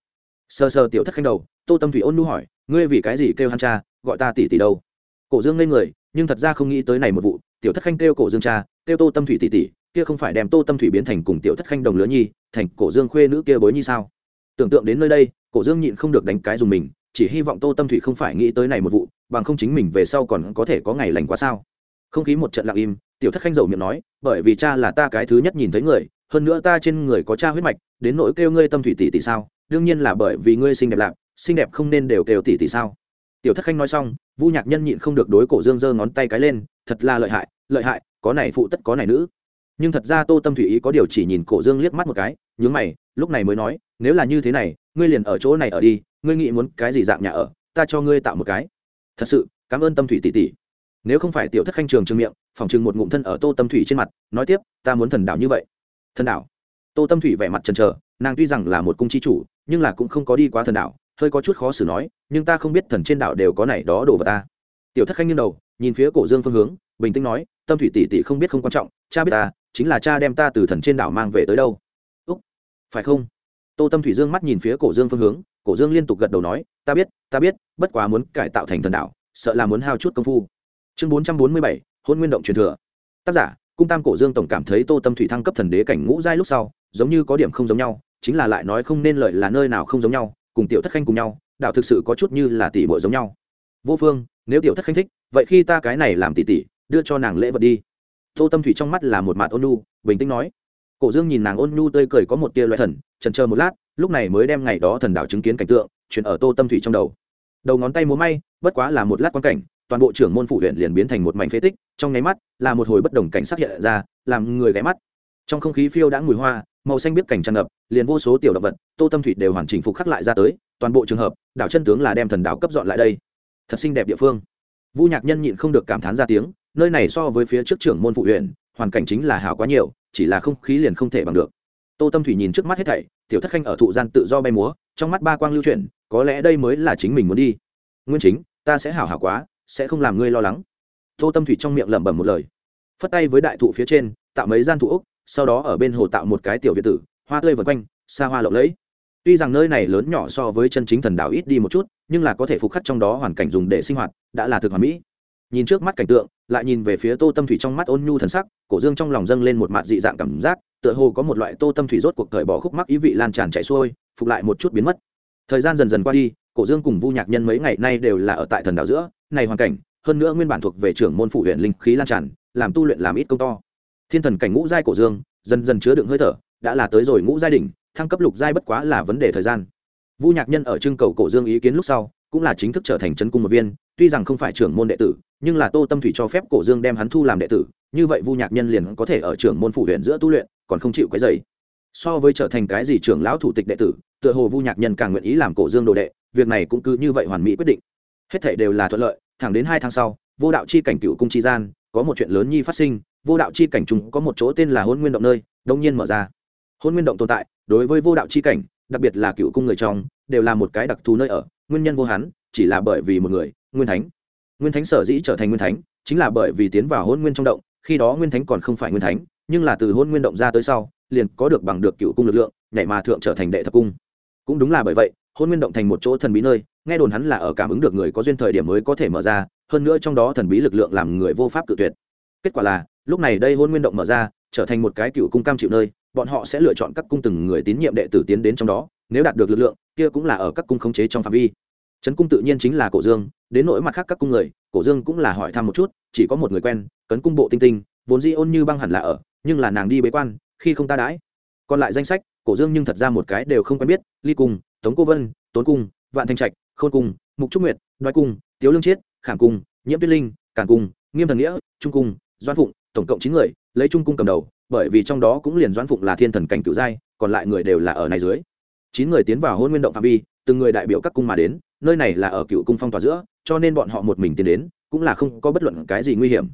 Sơ sơ tiểu thất khanh đầu, tô tâm thủy ôn nu hỏi, ngươi vì cái gì kêu hắn cha, gọi ta tỷ tỷ đâu? Cổ dương lên người, nhưng thật ra không nghĩ tới này một vụ, tiểu thất khanh kêu cổ dương cha, kêu tô tâm thủy tỷ tỷ kia không phải đem tô tâm thủy biến thành cùng tiểu thất khanh đồng lứa nhi, thành cổ dương khuê nữ kia bối nhi sao? Tưởng tượng đến nơi đây, cổ dương nhịn không được đánh cái dùng mình, chỉ hy vọng tô tâm thủy không phải nghĩ tới này một vụ, bằng không chính mình về sau còn có thể có ngày lành quá sao? Không khí một trận lặng im, tiểu thất khanh dầu miệng nói, bởi vì cha là ta cái thứ nhất nhìn thấy người, hơn nữa ta trên người có cha huyết mạch, đến nỗi kêu ngươi tâm thủy tỷ tỷ sao? Đương nhiên là bởi vì ngươi xinh đẹp lạc, xinh đẹp không nên đều kêu tỷ tỷ sao? Tiểu thất khanh nói xong, vu nhạc nhân nhịn không được đối cổ dương giơ ngón tay cái lên, thật là lợi hại lợi hại, có này phụ tất có này nữ nhưng thật ra tô tâm thủy ý có điều chỉ nhìn cổ dương liếc mắt một cái, nhướng mày, lúc này mới nói, nếu là như thế này, ngươi liền ở chỗ này ở đi, ngươi nghĩ muốn cái gì dạng nhà ở, ta cho ngươi tạo một cái. Thật sự, cảm ơn tâm thủy tỷ tỷ. Nếu không phải tiểu thất khanh trường trương miệng, phòng trừng một ngụm thân ở tô tâm thủy trên mặt, nói tiếp, ta muốn thần đảo như vậy. Thần đảo? Tô tâm thủy vẻ mặt trần trờ nàng tuy rằng là một cung chi chủ, nhưng là cũng không có đi qua thần đảo, hơi có chút khó xử nói, nhưng ta không biết thần trên đảo đều có này đó đổ vào ta. Tiểu thất khanh nghiêng đầu, nhìn phía cổ dương phương hướng, bình tĩnh nói, tâm thủy tỷ tỷ không biết không quan trọng, cha biết ta chính là cha đem ta từ thần trên đảo mang về tới đâu. Úc, phải không? Tô tâm thủy dương mắt nhìn phía cổ dương phương hướng, cổ dương liên tục gật đầu nói, ta biết ta biết, bất quá muốn cải tạo thành thần đảo, sợ là muốn hao chút công phu. Chương bốn trăm bốn mươi bảy, hôn nguyên động truyền thừa. Tác giả, cung tam cổ dương tổng cảm thấy tô tâm thủy thăng cấp thần đế cảnh ngũ giai lúc sau, giống như có điểm không giống nhau, chính là lại nói không nên lợi là nơi nào không giống nhau, cùng tiểu thất khanh cùng nhau đạo thực sự có chút như là tỷ bội giống nhau. Vô phương, nếu tiểu thất khanh thích, vậy khi ta cái này làm tỷ tỷ đưa cho nàng lễ vật đi tô tâm thủy trong mắt là một mặt ôn nhu, bình tĩnh nói. Cổ dương nhìn nàng ôn nhu tươi cười có một tia loại thần trần chờ một lát, lúc này mới đem ngày đó thần đạo chứng kiến cảnh tượng, chuyển ở tô tâm thủy trong đầu. Đầu ngón tay múa may, bất quá là một lát quan cảnh, toàn bộ trưởng môn phụ huyện liền biến thành một mảnh phế tích, trong nháy mắt, là một hồi bất đồng cảnh sắc hiện ra, làm người ghé mắt. Trong không khí phiêu đã mùi hoa, màu xanh biết cảnh tràn ngập, liền vô số tiểu động vật, tô tâm thủy đều hoàn chỉnh phục khắc lại ra tới, toàn bộ trường hợp, đảo chân tướng là đem thần đảo cấp dọn lại đây. Thật xinh đẹp địa phương. Vu nhạc nhân nhịn không được cảm thán ra tiếng nơi này so với phía trước trưởng môn phụ huyện, hoàn cảnh chính là hảo quá nhiều, chỉ là không khí liền không thể bằng được. Tô tâm thủy nhìn trước mắt hết thảy, tiểu thất khanh ở thụ gian tự do bay múa, trong mắt ba quang lưu chuyển, có lẽ đây mới là chính mình muốn đi. Nguyên chính, ta sẽ hảo hảo quá, sẽ không làm ngươi lo lắng. Tô tâm thủy trong miệng lẩm bẩm một lời. Phất tay với đại thụ phía trên, tạo mấy gian thụ úc sau đó ở bên hồ tạo một cái tiểu việt tử, hoa tươi vần quanh, xa hoa lộng lẫy. Tuy rằng nơi này lớn nhỏ so với chân chính thần đảo ít đi một chút, nhưng là có thể phục khắc trong đó hoàn cảnh dùng để sinh hoạt, đã là thực hoàn mỹ nhìn trước mắt cảnh tượng, lại nhìn về phía tô tâm thủy trong mắt ôn nhu thần sắc, cổ dương trong lòng dâng lên một mặt dị dạng cảm giác, tựa hồ có một loại tô tâm thủy rốt cuộc cởi bỏ khúc mắc ý vị lan tràn chạy xuôi, phục lại một chút biến mất. Thời gian dần dần qua đi, cổ dương cùng vu nhạc nhân mấy ngày nay đều là ở tại thần đảo giữa, này hoàn cảnh, hơn nữa nguyên bản thuộc về trưởng môn phủ huyện linh khí lan tràn, làm tu luyện làm ít công to. Thiên thần cảnh ngũ giai cổ dương, dần dần chứa đựng hơi thở, đã là tới rồi ngũ giai đỉnh, thăng cấp lục giai bất quá là vấn đề thời gian. Vu nhạc nhân ở trưng cầu cổ dương ý kiến lúc sau, cũng là chính thức trở thành chân cung một viên, tuy rằng không phải trưởng môn đệ tử nhưng là tô tâm thủy cho phép cổ dương đem hắn thu làm đệ tử, như vậy vu nhạc nhân liền có thể ở trưởng môn phủ huyện giữa tu luyện, còn không chịu cái dày so với trở thành cái gì trưởng lão thủ tịch đệ tử, tựa hồ vu nhạc nhân càng nguyện ý làm cổ dương đồ đệ, việc này cũng cứ như vậy hoàn mỹ quyết định. Hết thể đều là thuận lợi, thẳng đến hai tháng sau, vô đạo chi cảnh cựu cung chi gian, có một chuyện lớn nhi phát sinh, vô đạo chi cảnh chúng có một chỗ tên là hôn nguyên động nơi, đông nhiên mở ra. Hôn nguyên động tồn tại, đối với vô đạo chi cảnh, đặc biệt là cựu cung người trong, đều là một cái đặc thù nơi ở, nguyên nhân vô hắn, chỉ là bởi vì một người, nguyên thánh nguyên thánh sở dĩ trở thành nguyên thánh, chính là bởi vì tiến vào hôn nguyên trong động, khi đó nguyên thánh còn không phải nguyên thánh, nhưng là từ hôn nguyên động ra tới sau, liền có được bằng được cựu cung lực lượng, nhảy mà thượng trở thành đệ thập cung. Cũng đúng là bởi vậy, hôn nguyên động thành một chỗ thần bí nơi, nghe đồn hắn là ở cảm ứng được người có duyên thời điểm mới có thể mở ra, hơn nữa trong đó thần bí lực lượng làm người vô pháp cự tuyệt. Kết quả là, lúc này đây hôn nguyên động mở ra, trở thành một cái cựu cung cam chịu nơi, bọn họ sẽ lựa chọn các cung từng người tín nhiệm đệ tử tiến đến trong đó, nếu đạt được lực lượng, kia cũng là ở các cung khống chế trong phạm vi trấn cung tự nhiên chính là cổ dương, đến nỗi mặt khác các cung người, cổ dương cũng là hỏi thăm một chút, chỉ có một người quen, cấn cung bộ tinh tinh, vốn di ôn như băng hẳn là ở, nhưng là nàng đi bế quan, khi không ta đãi. Còn lại danh sách, cổ dương nhưng thật ra một cái đều không quen biết, ly cung, tống cô vân, tốn cung, vạn thanh trạch, khôn cung, mục trúc nguyệt, đoái cung, tiếu lương chiết, khảm cung, nhiễm tuyết linh cản cung, nghiêm thần nghĩa, trung cung doan phụng, tổng cộng chín người, lấy trung cung cầm đầu, bởi vì trong đó cũng liền doan phụng là thiên thần cảnh cựu giai, còn lại người đều là ở này dưới. Chín người tiến vào hôn nguyên động phạm vi, từng người đại biểu các cung mà đến nơi này là ở cựu cung phong tỏa giữa, cho nên bọn họ một mình tiến đến, cũng là không có bất luận cái gì nguy hiểm.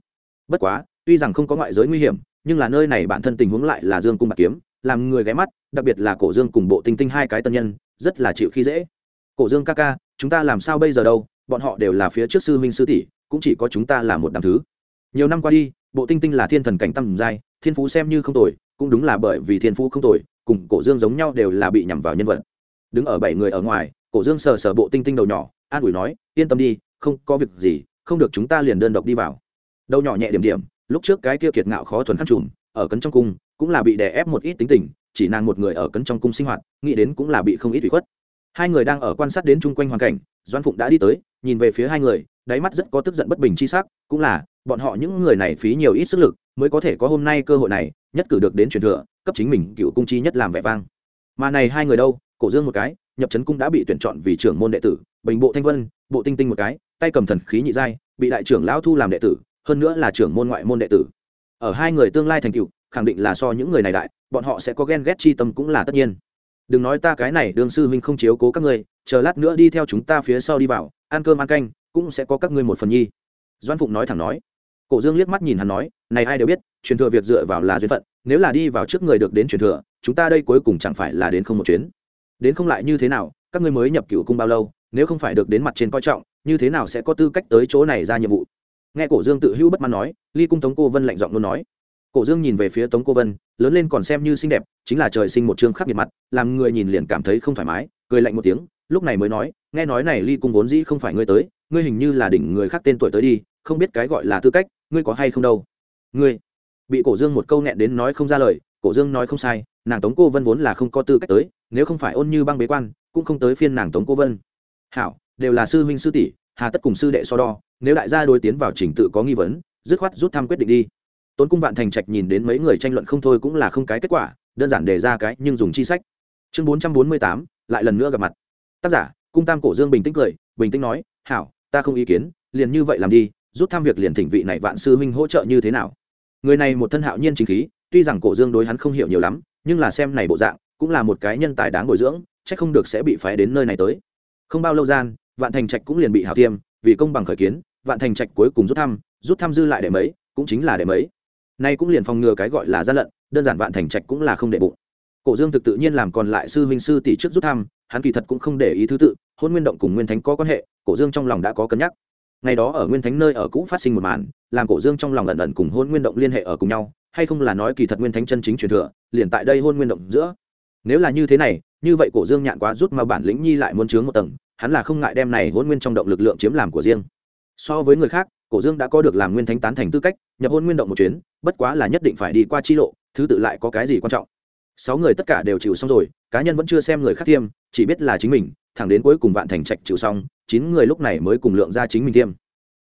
Bất quá, tuy rằng không có ngoại giới nguy hiểm, nhưng là nơi này bản thân tình huống lại là dương cung bạc kiếm, làm người ghé mắt, đặc biệt là cổ dương cùng bộ tinh tinh hai cái tân nhân, rất là chịu khi dễ. Cổ dương ca ca, chúng ta làm sao bây giờ đâu? Bọn họ đều là phía trước sư huynh sư tỷ, cũng chỉ có chúng ta là một đám thứ. Nhiều năm qua đi, bộ tinh tinh là thiên thần cảnh tâm giai thiên phú xem như không tồi, cũng đúng là bởi vì thiên phú không tồi, cùng cổ dương giống nhau đều là bị nhằm vào nhân vật. Đứng ở bảy người ở ngoài cổ dương sờ sờ bộ tinh tinh đầu nhỏ, an ủi nói, yên tâm đi, không có việc gì, không được chúng ta liền đơn độc đi vào. Đầu nhỏ nhẹ điểm điểm, lúc trước cái kia kiệt ngạo khó thuần khắc trùm, ở cấn trong cung, cũng là bị đè ép một ít tính tình, chỉ nàng một người ở cấn trong cung sinh hoạt, nghĩ đến cũng là bị không ít bị khuất. Hai người đang ở quan sát đến chung quanh hoàn cảnh doan phụng đã đi tới, nhìn về phía hai người, đáy mắt rất có tức giận bất bình chi sắc, cũng là, bọn họ những người này phí nhiều ít sức lực, mới có thể có hôm nay cơ hội này, nhất cử được đến truyền thừa, cấp chính mình cựu cung chi nhất làm vẻ vang. Mà này hai người đâu, cổ dương một cái nhập trấn cung đã bị tuyển chọn vì trưởng môn đệ tử, bình bộ thanh vân, bộ tinh tinh một cái, tay cầm thần khí nhị giai, bị đại trưởng lão thu làm đệ tử, hơn nữa là trưởng môn ngoại môn đệ tử. Ở hai người tương lai thành cựu khẳng định là so những người này đại, bọn họ sẽ có ghen ghét chi tâm cũng là tất nhiên. Đừng nói ta cái này đương sư huynh không chiếu cố các ngươi, chờ lát nữa đi theo chúng ta phía sau đi vào, ăn cơm ăn canh, cũng sẽ có các ngươi một phần nhi. Doan phụng nói thẳng nói. Cổ dương liếc mắt nhìn hắn nói, này ai đều biết, truyền thừa việc dựa vào là duyên phận, nếu là đi vào trước người được đến truyền thừa, chúng ta đây cuối cùng chẳng phải là đến không một chuyến đến không lại như thế nào, các ngươi mới nhập cựu cung bao lâu, nếu không phải được đến mặt trên coi trọng, như thế nào sẽ có tư cách tới chỗ này ra nhiệm vụ? Nghe cổ dương tự hữu bất mãn nói, ly cung tống cô vân lạnh giọng luôn nói. Cổ dương nhìn về phía tống cô vân, lớn lên còn xem như xinh đẹp, chính là trời sinh một chương khắc nghiệt mặt, làm người nhìn liền cảm thấy không thoải mái, cười lạnh một tiếng, lúc này mới nói, nghe nói này ly cung vốn dĩ không phải ngươi tới, ngươi hình như là đỉnh người khác tên tuổi tới đi, không biết cái gọi là tư cách, ngươi có hay không đâu? Ngươi! Bị cổ dương một câu nghẹn đến nói không ra lời cổ dương nói không sai, nàng tống cô vân vốn là không có tư cách tới, nếu không phải ôn như băng bế quan, cũng không tới phiên nàng tống cô vân. Hảo, đều là sư huynh sư tỷ, hà tất cùng sư đệ so đo, nếu đại gia đối tiến vào trình tự có nghi vấn, dứt khoát rút thăm quyết định đi. Tốn cung vạn thành trạch nhìn đến mấy người tranh luận không thôi cũng là không cái kết quả, đơn giản đề ra cái nhưng dùng chi sách. Chương bốn trăm bốn mươi tám, lại lần nữa gặp mặt. Tác giả, cung tam cổ dương bình tĩnh cười, bình tĩnh nói, hảo, ta không ý kiến, liền như vậy làm đi, rút thăm việc liền thỉnh vị này vạn sư huynh hỗ trợ như thế nào? Người này một thân hạo nhiên chính khí tuy rằng cổ dương đối hắn không hiểu nhiều lắm, nhưng là xem này bộ dạng, cũng là một cái nhân tài đáng bồi dưỡng, chắc không được sẽ bị phái đến nơi này tới. Không bao lâu gian, vạn thành trạch cũng liền bị hảo tiêm, vì công bằng khởi kiến, vạn thành trạch cuối cùng rút thăm rút thăm dư lại để mấy, cũng chính là để mấy. Nay cũng liền phòng ngừa cái gọi là gian lận, đơn giản vạn thành trạch cũng là không để bụng. Cổ dương thực tự nhiên làm còn lại sư huynh sư tỷ trước rút thăm, hắn kỳ thật cũng không để ý thứ tự, hôn nguyên động cùng nguyên thánh có quan hệ, cổ dương trong lòng đã có cân nhắc. Ngày đó ở nguyên thánh nơi ở cũ phát sinh một màn, làm cổ dương trong lòng ẩn ẩn cùng hôn nguyên động liên hệ ở cùng nhau hay không là nói kỳ thật nguyên thánh chân chính truyền thừa, liền tại đây hôn nguyên động giữa. Nếu là như thế này, như vậy cổ dương nhạn quá rút mà bản lĩnh nhi lại muốn chướng một tầng, hắn là không ngại đem này hôn nguyên trong động lực lượng chiếm làm của riêng. So với người khác, cổ dương đã có được làm nguyên thánh tán thành tư cách, nhập hôn nguyên động một chuyến, bất quá là nhất định phải đi qua chi lộ, thứ tự lại có cái gì quan trọng. Sáu người tất cả đều chịu xong rồi, cá nhân vẫn chưa xem người khác thiêm, chỉ biết là chính mình, thẳng đến cuối cùng vạn thành trạch chịu xong, chín người lúc này mới cùng lượng ra chính mình thiêm.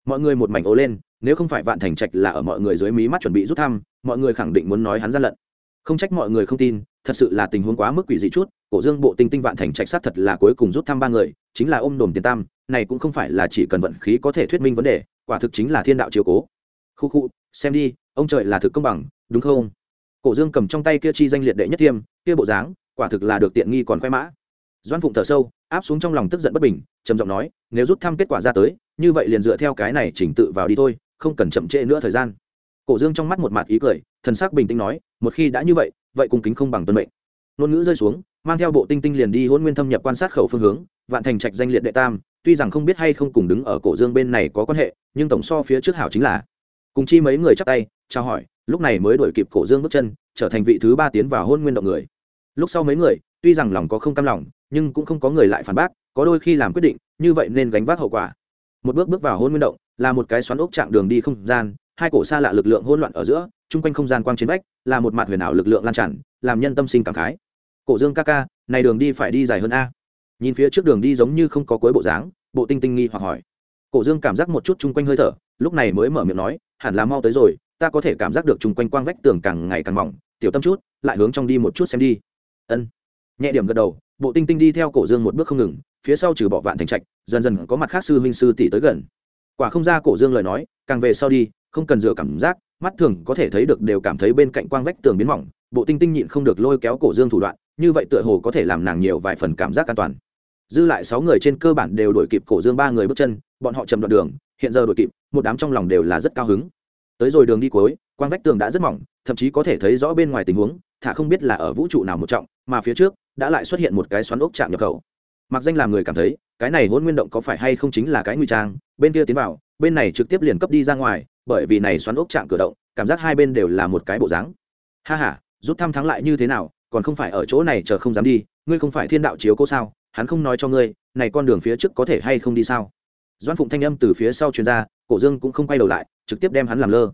Mọi người một mảnh ố lên nếu không phải vạn thành trạch là ở mọi người dưới mí mắt chuẩn bị rút thăm, mọi người khẳng định muốn nói hắn gian lận. Không trách mọi người không tin, thật sự là tình huống quá mức quỷ dị chút, cổ dương bộ tinh tinh vạn thành trạch sát thật là cuối cùng rút thăm ba người, chính là ôm đồm tiền tam, này cũng không phải là chỉ cần vận khí có thể thuyết minh vấn đề, quả thực chính là thiên đạo chiếu cố. Khu khu, xem đi, ông trời là thực công bằng, đúng không? Cổ dương cầm trong tay kia chi danh liệt đệ nhất thiêm, kia bộ dáng, quả thực là được tiện nghi còn khoe mã. Doan phụng thở sâu, áp xuống trong lòng tức giận bất bình, trầm giọng nói, nếu rút thăm kết quả ra tới, như vậy liền dựa theo cái này chỉnh tự vào đi thôi không cần chậm trễ nữa thời gian. Cổ dương trong mắt một mặt ý cười, thần sắc bình tĩnh nói, một khi đã như vậy vậy cùng kính không bằng tuân mệnh. Ngôn ngữ rơi xuống, mang theo bộ tinh tinh liền đi hôn nguyên thâm nhập quan sát khẩu phương hướng, vạn thành trạch danh liệt đệ tam, tuy rằng không biết hay không cùng đứng ở cổ dương bên này có quan hệ, nhưng tổng so phía trước hảo chính là. Cùng chi mấy người chắp tay trao hỏi, lúc này mới đổi kịp cổ dương bước chân, trở thành vị thứ ba tiến vào hôn nguyên động người. Lúc sau mấy người, tuy rằng lòng có không cam lòng, nhưng cũng không có người lại phản bác, có đôi khi làm quyết định, như vậy nên gánh vác hậu quả. Một bước bước vào hôn nguyên động là một cái xoắn ốc chạm đường đi không gian, hai cổ xa lạ lực lượng hỗn loạn ở giữa, chung quanh không gian quang chiến vách, là một mặt huyền ảo lực lượng lan tràn, làm nhân tâm sinh cảm khái. Cổ dương ca ca, này đường đi phải đi dài hơn a. Nhìn phía trước đường đi giống như không có cuối bộ dáng, bộ tinh tinh nghi hoặc hỏi. Cổ dương cảm giác một chút chung quanh hơi thở, lúc này mới mở miệng nói, hẳn là mau tới rồi, ta có thể cảm giác được chung quanh quang vách tường càng ngày càng mỏng, tiểu tâm chút, lại hướng trong đi một chút xem đi. Ân. Nhẹ điểm gật đầu, bộ tinh tinh đi theo cổ dương một bước không ngừng, phía sau trừ bỏ vạn thành trạch, dần dần có mặt khác sư huynh sư tỷ tới gần quả không ra cổ dương lời nói, càng về sau đi, không cần dựa cảm giác, mắt thường có thể thấy được đều cảm thấy bên cạnh quang vách tường biến mỏng, bộ tinh tinh nhịn không được lôi kéo cổ dương thủ đoạn, như vậy tựa hồ có thể làm nàng nhiều vài phần cảm giác an toàn. Dư lại sáu người trên cơ bản đều đuổi kịp cổ dương ba người bước chân, bọn họ chầm đoạn đường, hiện giờ đuổi kịp, một đám trong lòng đều là rất cao hứng. Tới rồi đường đi cuối, quang vách tường đã rất mỏng, thậm chí có thể thấy rõ bên ngoài tình huống, thả không biết là ở vũ trụ nào một trọng, mà phía trước, đã lại xuất hiện một cái xoắn ốc chạm nhập khẩu mặc danh làm người cảm thấy, cái này hôn nguyên động có phải hay không chính là cái nguy trang? Bên kia tiến vào, bên này trực tiếp liền cấp đi ra ngoài, bởi vì này xoắn ốc chạm cửa động, cảm giác hai bên đều là một cái bộ dáng. Ha ha rút thăm thắng lại như thế nào, còn không phải ở chỗ này chờ không dám đi, ngươi không phải thiên đạo chiếu cố sao? Hắn không nói cho ngươi, này con đường phía trước có thể hay không đi sao? Doan phụng thanh âm từ phía sau truyền ra, cổ dương cũng không quay đầu lại, trực tiếp đem hắn làm lơ.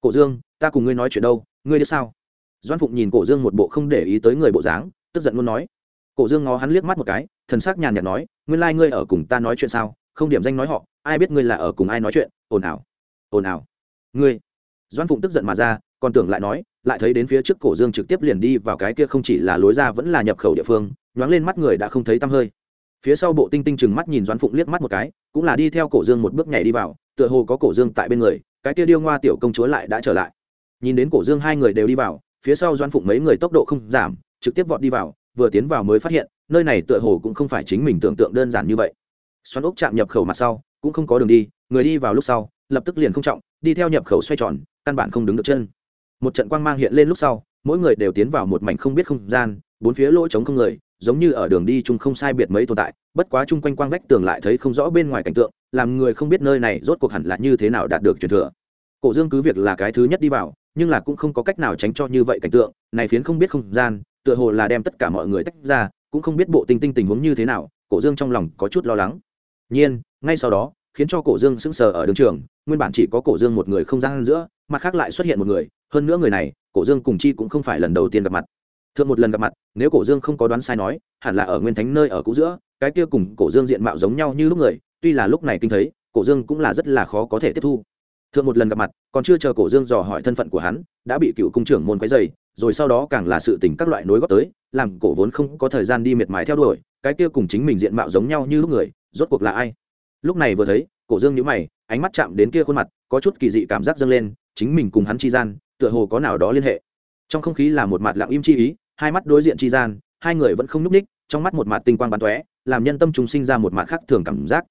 Cổ dương, ta cùng ngươi nói chuyện đâu, ngươi đi sao? Doan phụng nhìn cổ dương một bộ không để ý tới người bộ dáng, tức giận luôn nói. Cổ dương ngó hắn liếc mắt một cái thần sắc nhàn nhạt nói, nguyên lai、like、ngươi ở cùng ta nói chuyện sao? Không điểm danh nói họ, ai biết ngươi là ở cùng ai nói chuyện? Ồn ào ồn ào. Ngươi? Doan phụng tức giận mà ra, còn tưởng lại nói, lại thấy đến phía trước cổ dương trực tiếp liền đi vào cái kia không chỉ là lối ra vẫn là nhập khẩu địa phương, nhoáng lên mắt người đã không thấy tăm hơi. Phía sau bộ tinh tinh chừng mắt nhìn doan phụng liếc mắt một cái, cũng là đi theo cổ dương một bước nhảy đi vào, tựa hồ có cổ dương tại bên người, cái kia điêu ngoa tiểu công chúa lại đã trở lại. Nhìn đến cổ dương hai người đều đi vào, phía sau doan phụng mấy người tốc độ không giảm, trực tiếp vọt đi vào, vừa tiến vào mới phát hiện nơi này tựa hồ cũng không phải chính mình tưởng tượng đơn giản như vậy. Xoắn ốc chạm nhập khẩu mặt sau, cũng không có đường đi, người đi vào lúc sau, lập tức liền không trọng, đi theo nhập khẩu xoay tròn, căn bản không đứng được chân. Một trận quang mang hiện lên lúc sau, mỗi người đều tiến vào một mảnh không biết không gian, bốn phía lỗ trống không người, giống như ở đường đi chung không sai biệt mấy tồn tại, bất quá chung quanh quang vách tường lại thấy không rõ bên ngoài cảnh tượng, làm người không biết nơi này rốt cuộc hẳn là như thế nào đạt được truyền thừa. Cổ dương cứ việc là cái thứ nhất đi vào, nhưng là cũng không có cách nào tránh cho như vậy cảnh tượng, này phiến không biết không gian, tựa hồ là đem tất cả mọi người tách ra cũng không biết bộ tinh tinh tình huống như thế nào, cổ dương trong lòng có chút lo lắng. Nhiên, ngay sau đó, khiến cho cổ dương sững sờ ở đường trường, nguyên bản chỉ có cổ dương một người không gian giữa, mặt khác lại xuất hiện một người, hơn nữa người này, cổ dương cùng chi cũng không phải lần đầu tiên gặp mặt. Thượng một lần gặp mặt, nếu cổ dương không có đoán sai nói, hẳn là ở nguyên thánh nơi ở cũ giữa, cái kia cùng cổ dương diện mạo giống nhau như lúc người, tuy là lúc này kinh thấy, cổ dương cũng là rất là khó có thể tiếp thu. Thượng một lần gặp mặt, còn chưa chờ cổ dương dò hỏi thân phận của hắn, đã bị cựu cung trưởng môn quấy dày rồi sau đó càng là sự tình các loại nối góp tới làm cổ vốn không có thời gian đi miệt mài theo đuổi cái kia cùng chính mình diện mạo giống nhau như lúc người rốt cuộc là ai? Lúc này vừa thấy cổ dương nhíu mày ánh mắt chạm đến kia khuôn mặt có chút kỳ dị cảm giác dâng lên chính mình cùng hắn chi gian tựa hồ có nào đó liên hệ. Trong không khí là một mặt lặng im chi ý hai mắt đối diện chi gian hai người vẫn không nhúc ních trong mắt một mặt tình quang bắn tóe làm nhân tâm chúng sinh ra một mặt khác thường cảm giác.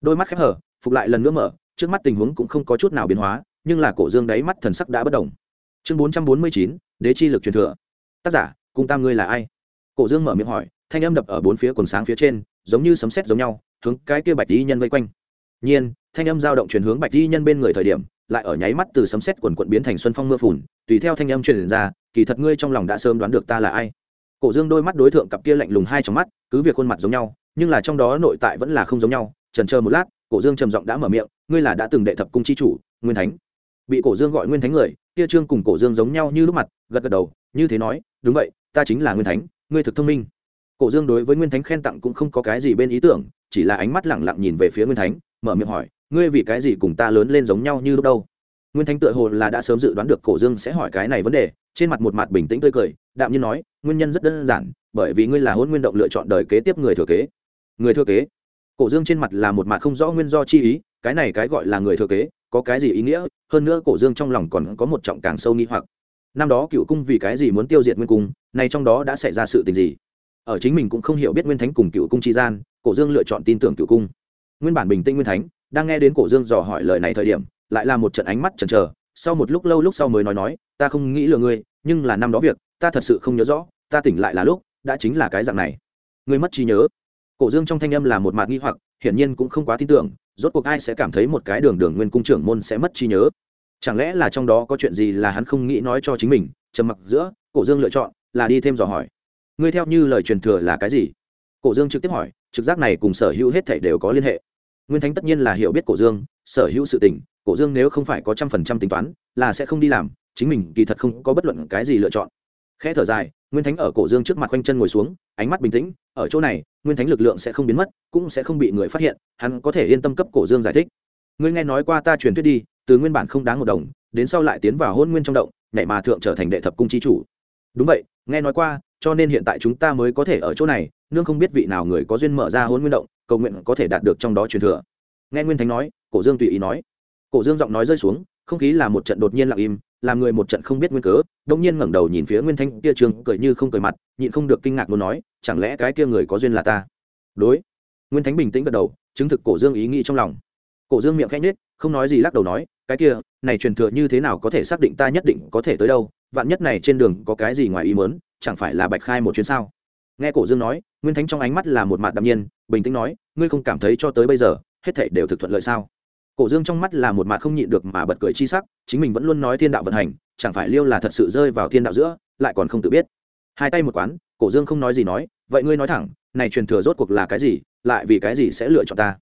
Đôi mắt khép hở phục lại lần nữa mở trước mắt tình huống cũng không có chút nào biến hóa nhưng là cổ dương đáy mắt thần sắc đã bất động. Chương 449, đế chi lực truyền thừa. Tác giả cung tam ngươi là ai? Cổ dương mở miệng hỏi, thanh âm đập ở bốn phía quần sáng phía trên, giống như sấm sét giống nhau, hướng cái kia bạch y nhân vây quanh. Nhiên, thanh âm dao động chuyển hướng bạch y nhân bên người thời điểm, lại ở nháy mắt từ sấm sét quần quận biến thành xuân phong mưa phùn, tùy theo thanh âm truyền ra, kỳ thật ngươi trong lòng đã sớm đoán được ta là ai. Cổ dương đôi mắt đối tượng cặp kia lạnh lùng hai trong mắt, cứ việc khuôn mặt giống nhau, nhưng là trong đó nội tại vẫn là không giống nhau. Trần chờ một lát, cổ dương trầm giọng đã mở miệng, ngươi là đã từng đệ thập cung chi chủ, nguyên thánh. Bị cổ dương gọi nguyên thánh người kia trương cùng cổ dương giống nhau như lúc mặt, gật gật đầu, như thế nói, đúng vậy, ta chính là nguyên thánh, ngươi thực thông minh. Cổ dương đối với nguyên thánh khen tặng cũng không có cái gì bên ý tưởng, chỉ là ánh mắt lẳng lặng nhìn về phía nguyên thánh, mở miệng hỏi, ngươi vì cái gì cùng ta lớn lên giống nhau như lúc đâu? Nguyên thánh tựa hồ là đã sớm dự đoán được cổ dương sẽ hỏi cái này vấn đề, trên mặt một mặt bình tĩnh tươi cười, đạm nhiên nói, nguyên nhân rất đơn giản, bởi vì ngươi là hôn nguyên động lựa chọn đời kế tiếp người thừa kế. Người thừa kế? Cổ dương trên mặt là một mặt không rõ nguyên do chi ý, cái này cái gọi là người thừa kế có cái gì ý nghĩa, hơn nữa cổ dương trong lòng còn có một trọng càng sâu nghi hoặc. Năm đó cựu cung vì cái gì muốn tiêu diệt nguyên cung này trong đó đã xảy ra sự tình gì? Ở chính mình cũng không hiểu biết nguyên thánh cùng cựu cung chi gian, cổ dương lựa chọn tin tưởng cựu cung. Nguyên bản bình tĩnh nguyên thánh, đang nghe đến cổ dương dò hỏi lời này thời điểm, lại là một trận ánh mắt chần chờ, sau một lúc lâu lúc sau mới nói nói, ta không nghĩ lừa ngươi, nhưng là năm đó việc, ta thật sự không nhớ rõ, ta tỉnh lại là lúc, đã chính là cái dạng này. Ngươi mất trí nhớ. Cổ dương trong thanh âm là một mạt nghi hoặc, hiển nhiên cũng không quá tin tưởng rốt cuộc ai sẽ cảm thấy một cái đường đường nguyên cung trưởng môn sẽ mất trí nhớ? Chẳng lẽ là trong đó có chuyện gì là hắn không nghĩ nói cho chính mình? Trầm mặc giữa, cổ dương lựa chọn là đi thêm dò hỏi. Ngươi theo như lời truyền thừa là cái gì? Cổ dương trực tiếp hỏi, trực giác này cùng sở hữu hết thể đều có liên hệ. Nguyên thánh tất nhiên là hiểu biết cổ dương, sở hữu sự tình, cổ dương nếu không phải có trăm phần trăm tính toán, là sẽ không đi làm, chính mình kỳ thật không có bất luận cái gì lựa chọn khẽ thở dài, nguyên thánh ở cổ dương trước mặt quanh chân ngồi xuống, ánh mắt bình tĩnh, ở chỗ này, nguyên thánh lực lượng sẽ không biến mất, cũng sẽ không bị người phát hiện, hắn có thể yên tâm cấp cổ dương giải thích. Ngươi nghe nói qua ta truyền thuyết đi, từ nguyên bản không đáng một đồng, đến sau lại tiến vào hôn nguyên trong động, nhảy mà thượng trở thành đệ thập cung chi chủ. Đúng vậy, nghe nói qua, cho nên hiện tại chúng ta mới có thể ở chỗ này, nương không biết vị nào người có duyên mở ra hôn nguyên động, cầu nguyện có thể đạt được trong đó truyền thừa. Nghe nguyên thánh nói, cổ dương tùy ý nói. Cổ dương giọng nói rơi xuống không khí là một trận đột nhiên lặng im, làm người một trận không biết nguyên cớ đông nhiên ngẩng đầu nhìn phía nguyên thanh kia trường, cười như không cười mặt, nhịn không được kinh ngạc muốn nói, chẳng lẽ cái kia người có duyên là ta? Đối. Nguyên thánh bình tĩnh gật đầu, chứng thực cổ dương ý nghĩ trong lòng. Cổ dương miệng khẽ nhếch, không nói gì lắc đầu nói, cái kia, này truyền thừa như thế nào có thể xác định ta nhất định có thể tới đâu? Vạn nhất này trên đường có cái gì ngoài ý mớn chẳng phải là bạch khai một chuyến sao? Nghe cổ dương nói, nguyên thánh trong ánh mắt là một mặt đạm nhiên, bình tĩnh nói, ngươi không cảm thấy cho tới bây giờ, hết thảy đều thực thuận lợi sao? Cổ dương trong mắt là một mặt không nhịn được mà bật cười chi sắc, chính mình vẫn luôn nói thiên đạo vận hành, chẳng phải liêu là thật sự rơi vào thiên đạo giữa, lại còn không tự biết. Hai tay một quán, cổ dương không nói gì nói, vậy ngươi nói thẳng, này truyền thừa rốt cuộc là cái gì, lại vì cái gì sẽ lựa chọn ta?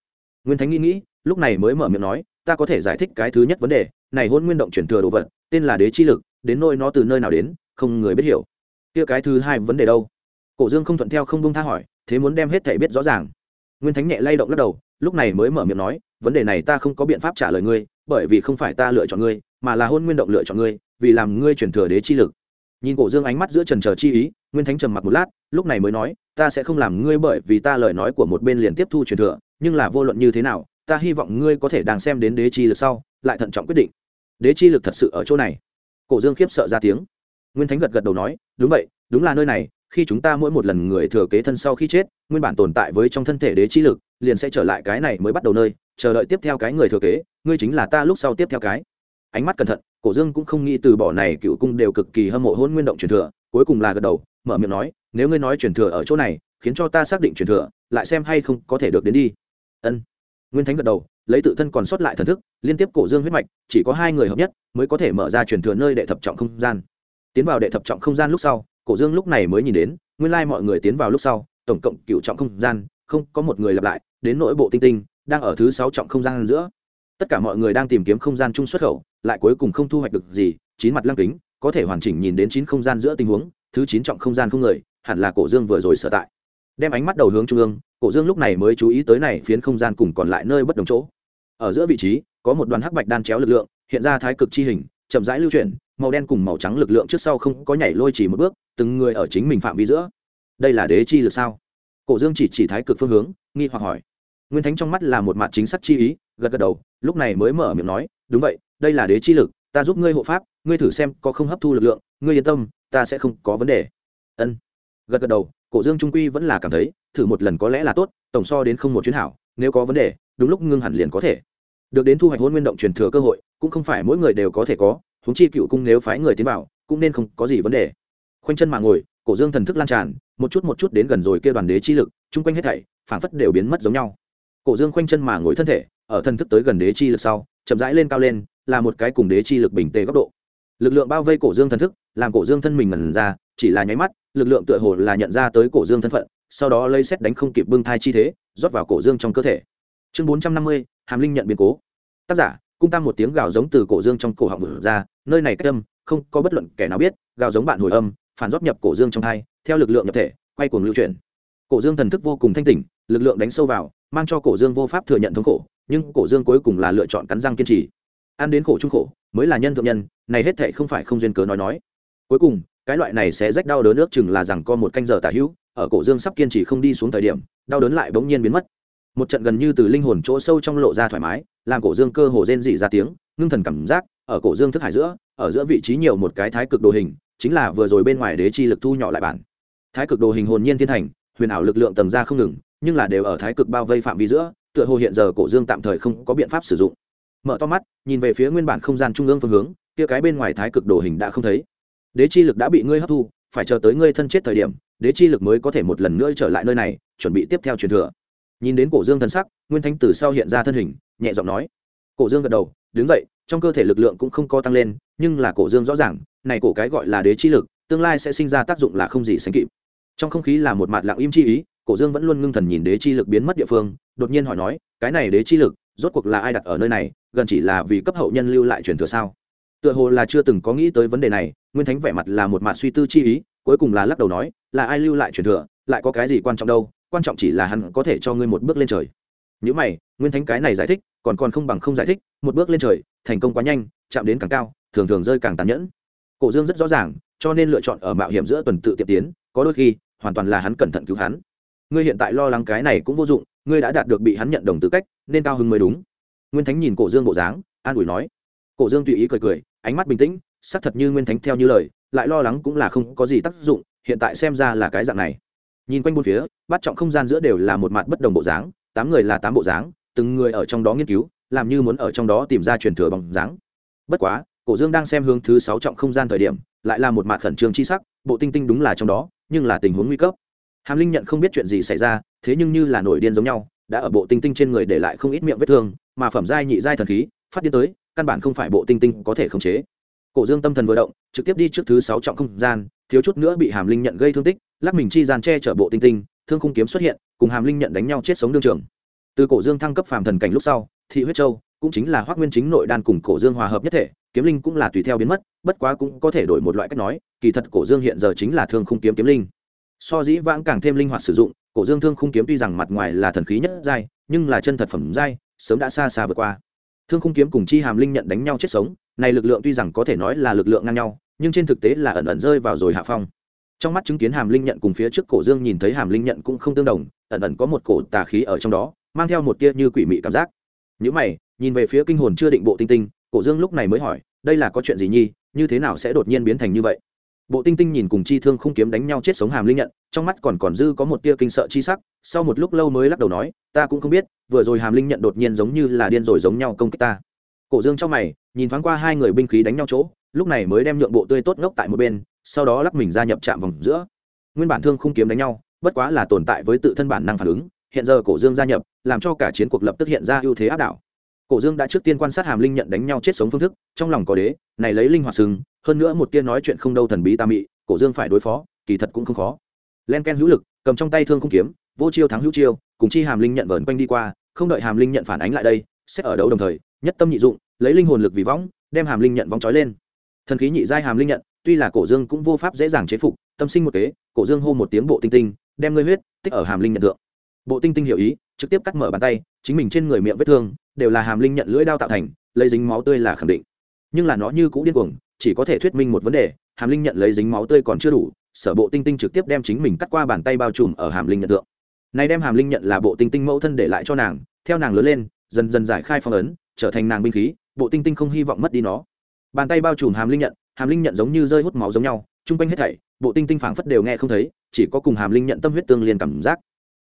Nguyên thánh nghĩ nghĩ, lúc này mới mở miệng nói, ta có thể giải thích cái thứ nhất vấn đề, này hôn nguyên động truyền thừa đồ vật, tên là đế chi lực, đến nôi nó từ nơi nào đến, không người biết hiểu. Kia cái thứ hai vấn đề đâu? Cổ dương không thuận theo không bông tha hỏi, thế muốn đem hết thể biết rõ ràng nguyên thánh nhẹ lay động lắc đầu, lúc này mới mở miệng nói, vấn đề này ta không có biện pháp trả lời ngươi, bởi vì không phải ta lựa chọn ngươi, mà là hôn nguyên động lựa chọn ngươi, vì làm ngươi chuyển thừa đế chi lực. Nhìn cổ dương ánh mắt giữa trần trờ chi ý, nguyên thánh trầm mặc một lát, lúc này mới nói, ta sẽ không làm ngươi bởi vì ta lời nói của một bên liền tiếp thu truyền thừa, nhưng là vô luận như thế nào, ta hy vọng ngươi có thể đang xem đến đế chi lực sau, lại thận trọng quyết định. Đế chi lực thật sự ở chỗ này. Cổ dương khiếp sợ ra tiếng. Nguyên thánh gật gật đầu nói, đúng vậy, đúng là nơi này khi chúng ta mỗi một lần người thừa kế thân sau khi chết, nguyên bản tồn tại với trong thân thể đế chi lực, liền sẽ trở lại cái này mới bắt đầu nơi, chờ đợi tiếp theo cái người thừa kế, ngươi chính là ta lúc sau tiếp theo cái. Ánh mắt cẩn thận, cổ dương cũng không nghĩ từ bỏ này cựu cung đều cực kỳ hâm mộ hôn nguyên động truyền thừa, cuối cùng là gật đầu, mở miệng nói, nếu ngươi nói truyền thừa ở chỗ này, khiến cho ta xác định truyền thừa, lại xem hay không có thể được đến đi. Ân. Nguyên thánh gật đầu, lấy tự thân còn sót lại thần thức, liên tiếp cổ dương huyết mạch, chỉ có hai người hợp nhất, mới có thể mở ra truyền thừa nơi đệ thập trọng không gian. Tiến vào đệ thập trọng không gian lúc sau cổ dương lúc này mới nhìn đến, nguyên lai mọi người tiến vào lúc sau, tổng cộng cựu trọng không gian, không, có một người lặp lại, đến nội bộ tinh tinh, đang ở thứ sáu trọng không gian giữa. Tất cả mọi người đang tìm kiếm không gian chung xuất khẩu, lại cuối cùng không thu hoạch được gì, chín mặt lăng kính, có thể hoàn chỉnh nhìn đến chín không gian giữa tình huống, thứ chín trọng không gian không người, hẳn là cổ dương vừa rồi sở tại. Đem ánh mắt đầu hướng trung ương, cổ dương lúc này mới chú ý tới này phiến không gian cùng còn lại nơi bất đồng chỗ. Ở giữa vị trí, có một đoàn hắc bạch đan chéo lực lượng, hiện ra thái cực chi hình, chậm rãi lưu chuyển, màu đen cùng màu trắng lực lượng trước sau không có nhảy lôi chỉ một bước từng người ở chính mình phạm vi giữa. Đây là đế chi lực sao? Cổ dương chỉ chỉ thái cực phương hướng, nghi hoặc hỏi. Nguyên thánh trong mắt là một mặt chính xác chi ý, gật gật đầu, lúc này mới mở miệng nói, đúng vậy, đây là đế chi lực, ta giúp ngươi hộ pháp, ngươi thử xem có không hấp thu lực lượng, ngươi yên tâm, ta sẽ không có vấn đề. Ân. Gật gật đầu, cổ dương trung quy vẫn là cảm thấy, thử một lần có lẽ là tốt, tổng so đến không một chuyến hảo, nếu có vấn đề, đúng lúc ngưng hẳn liền có thể. Được đến thu hoạch hôn nguyên động truyền thừa cơ hội, cũng không phải mỗi người đều có thể có húng chi cựu cung nếu phái người tiến vào, cũng nên không có gì vấn đề khoanh chân mà ngồi, cổ dương thần thức lan tràn, một chút một chút đến gần rồi kia đoàn đế chi lực, chung quanh hết thảy, phảng phất đều biến mất giống nhau. Cổ dương khoanh chân mà ngồi thân thể, ở thần thức tới gần đế chi lực sau, chậm rãi lên cao lên, là một cái cùng đế chi lực bình tề góc độ. Lực lượng bao vây cổ dương thần thức, làm cổ dương thân mình ngẩn ra, chỉ là nháy mắt, lực lượng tựa hồ là nhận ra tới cổ dương thân phận, sau đó lấy xét đánh không kịp bưng thai chi thế, rót vào cổ dương trong cơ thể. Chương bốn trăm năm mươi, hàm linh nhận biến cố. Tác giả, cung tăng một tiếng gào giống từ cổ dương trong cổ họng vừa ra, nơi này cách âm, không có bất luận kẻ nào biết, gào giống bạn hồi âm phản rót nhập cổ dương trong thai, theo lực lượng nhập thể, quay cuồng lưu chuyển. Cổ dương thần thức vô cùng thanh tỉnh, lực lượng đánh sâu vào, mang cho cổ dương vô pháp thừa nhận thống khổ, nhưng cổ dương cuối cùng là lựa chọn cắn răng kiên trì. Ăn đến khổ trung khổ, mới là nhân thượng nhân, này hết thệ không phải không duyên cớ nói nói. Cuối cùng, cái loại này sẽ rách đau đớn nước chừng là rằng co một canh giờ tả hữu, ở cổ dương sắp kiên trì không đi xuống thời điểm, đau đớn lại bỗng nhiên biến mất. Một trận gần như từ linh hồn chỗ sâu trong lộ ra thoải mái, làm cổ dương cơ hồ rên dị ra tiếng, ngưng thần cảm giác, ở cổ dương thức hải giữa, ở giữa vị trí nhiều một cái thái cực đồ hình chính là vừa rồi bên ngoài đế chi lực thu nhỏ lại bản. Thái cực đồ hình hồn nhiên thiên thành, huyền ảo lực lượng tầng ra không ngừng, nhưng là đều ở thái cực bao vây phạm vi giữa, tựa hồ hiện giờ cổ dương tạm thời không có biện pháp sử dụng. Mở to mắt, nhìn về phía nguyên bản không gian trung ương phương hướng, kia cái bên ngoài thái cực đồ hình đã không thấy. Đế chi lực đã bị ngươi hấp thu, phải chờ tới ngươi thân chết thời điểm, đế chi lực mới có thể một lần nữa trở lại nơi này, chuẩn bị tiếp theo truyền thừa. Nhìn đến cổ dương thân sắc, nguyên thánh từ sau hiện ra thân hình, nhẹ giọng nói. Cổ dương gật đầu, đứng dậy trong cơ thể lực lượng cũng không có tăng lên, nhưng là cổ dương rõ ràng, này cổ cái gọi là đế chi lực, tương lai sẽ sinh ra tác dụng là không gì sánh kịp. Trong không khí là một mặt lặng im chi ý, cổ dương vẫn luôn ngưng thần nhìn đế chi lực biến mất địa phương, đột nhiên hỏi nói, cái này đế chi lực, rốt cuộc là ai đặt ở nơi này, gần chỉ là vì cấp hậu nhân lưu lại truyền thừa sao? Tựa hồ là chưa từng có nghĩ tới vấn đề này, nguyên thánh vẻ mặt là một mặt suy tư chi ý, cuối cùng là lắc đầu nói, là ai lưu lại truyền thừa, lại có cái gì quan trọng đâu, quan trọng chỉ là hắn có thể cho ngươi một bước lên trời nếu mày, nguyên thánh cái này giải thích, còn còn không bằng không giải thích, một bước lên trời, thành công quá nhanh, chạm đến càng cao, thường thường rơi càng tàn nhẫn. Cổ dương rất rõ ràng, cho nên lựa chọn ở mạo hiểm giữa tuần tự tiệp tiến, có đôi khi, hoàn toàn là hắn cẩn thận cứu hắn. Ngươi hiện tại lo lắng cái này cũng vô dụng, ngươi đã đạt được bị hắn nhận đồng tư cách, nên cao hứng mới đúng. Nguyên thánh nhìn cổ dương bộ dáng, an ủi nói. Cổ dương tùy ý cười cười, ánh mắt bình tĩnh, xác thật như nguyên thánh theo như lời, lại lo lắng cũng là không có gì tác dụng, hiện tại xem ra là cái dạng này. Nhìn quanh bốn phía, bắt trọng không gian giữa đều là một mặt bất đồng bộ dáng tám người là tám bộ dáng, từng người ở trong đó nghiên cứu, làm như muốn ở trong đó tìm ra truyền thừa bằng dáng. Bất quá, cổ dương đang xem hướng thứ sáu trọng không gian thời điểm, lại là một mặt khẩn trương chi sắc, bộ tinh tinh đúng là trong đó, nhưng là tình huống nguy cấp. Hàm linh nhận không biết chuyện gì xảy ra, thế nhưng như là nổi điên giống nhau, đã ở bộ tinh tinh trên người để lại không ít miệng vết thương, mà phẩm giai nhị giai thần khí, phát điên tới, căn bản không phải bộ tinh tinh có thể khống chế. Cổ dương tâm thần vừa động, trực tiếp đi trước thứ sáu trọng không gian thiếu chút nữa bị hàm linh nhận gây thương tích, lắc mình chi gian che chở bộ tinh tinh, thương khung kiếm xuất hiện, cùng hàm linh nhận đánh nhau chết sống đương trường. Từ cổ dương thăng cấp phàm thần cảnh lúc sau, thị huyết châu cũng chính là hoác nguyên chính nội đan cùng cổ dương hòa hợp nhất thể, kiếm linh cũng là tùy theo biến mất, bất quá cũng có thể đổi một loại cách nói, kỳ thật cổ dương hiện giờ chính là thương khung kiếm kiếm linh. So dĩ vãng càng thêm linh hoạt sử dụng, cổ dương thương khung kiếm tuy rằng mặt ngoài là thần khí nhất giai, nhưng là chân thật phẩm giai, sớm đã xa xa vượt qua. Thương khung kiếm cùng chi hàm linh nhận đánh nhau chết sống, này lực lượng tuy rằng có thể nói là lực lượng ngang nhau nhưng trên thực tế là ẩn ẩn rơi vào rồi hạ phong. Trong mắt chứng kiến hàm linh nhận cùng phía trước cổ dương nhìn thấy hàm linh nhận cũng không tương đồng, ẩn ẩn có một cổ tà khí ở trong đó, mang theo một tia như quỷ mị cảm giác. Những mày, nhìn về phía kinh hồn chưa định bộ tinh tinh, cổ dương lúc này mới hỏi, đây là có chuyện gì nhi như thế nào sẽ đột nhiên biến thành như vậy? Bộ tinh tinh nhìn cùng chi thương không kiếm đánh nhau chết sống hàm linh nhận, trong mắt còn còn dư có một tia kinh sợ chi sắc, sau một lúc lâu mới lắc đầu nói, ta cũng không biết, vừa rồi hàm linh nhận đột nhiên giống như là điên rồi giống nhau công kích ta. Cổ dương trong mày nhìn thoáng qua hai người binh khí đánh nhau chỗ, lúc này mới đem nhượng bộ tươi tốt ngốc tại một bên, sau đó lắc mình ra nhập chạm vòng giữa. Nguyên bản thương không kiếm đánh nhau, bất quá là tồn tại với tự thân bản năng phản ứng, hiện giờ cổ dương gia nhập, làm cho cả chiến cuộc lập tức hiện ra ưu thế áp đảo. Cổ dương đã trước tiên quan sát hàm linh nhận đánh nhau chết sống phương thức, trong lòng có đế, này lấy linh hoạt sừng, hơn nữa một tiên nói chuyện không đâu thần bí tà mị, cổ dương phải đối phó, kỳ thật cũng không khó. Len ken hữu lực, cầm trong tay thương không kiếm, vô chiêu thắng hữu chiêu, cùng chi hàm linh nhận vờn quanh đi qua, không đợi hàm linh nhận phản ánh lại đây, sẽ ở đấu đồng thời, nhất tâm nhị dụng lấy linh hồn lực vì võng, đem hàm linh nhận vòng trói lên. Thần khí nhị giai hàm linh nhận, tuy là cổ dương cũng vô pháp dễ dàng chế phục, tâm sinh một kế, cổ dương hô một tiếng bộ tinh tinh, đem ngươi huyết tích ở hàm linh nhận thượng. Bộ tinh tinh hiểu ý, trực tiếp cắt mở bàn tay, chính mình trên người miệng vết thương, đều là hàm linh nhận lưỡi đao tạo thành, lấy dính máu tươi là khẳng định. Nhưng là nó như cũ điên cuồng, chỉ có thể thuyết minh một vấn đề, hàm linh nhận lấy dính máu tươi còn chưa đủ, sở bộ tinh tinh trực tiếp đem chính mình cắt qua bàn tay bao trùm ở hàm linh nhận thượng. Nay đem hàm linh nhận là bộ tinh tinh mẫu thân để lại cho nàng, theo nàng lớn lên, dần dần giải khai phong ấn, trở thành nàng binh khí bộ tinh tinh không hy vọng mất đi nó. Bàn tay bao trùm hàm linh nhận, hàm linh nhận giống như rơi hút máu giống nhau, chung quanh hết thảy, bộ tinh tinh phảng phất đều nghe không thấy, chỉ có cùng hàm linh nhận tâm huyết tương liên cảm giác.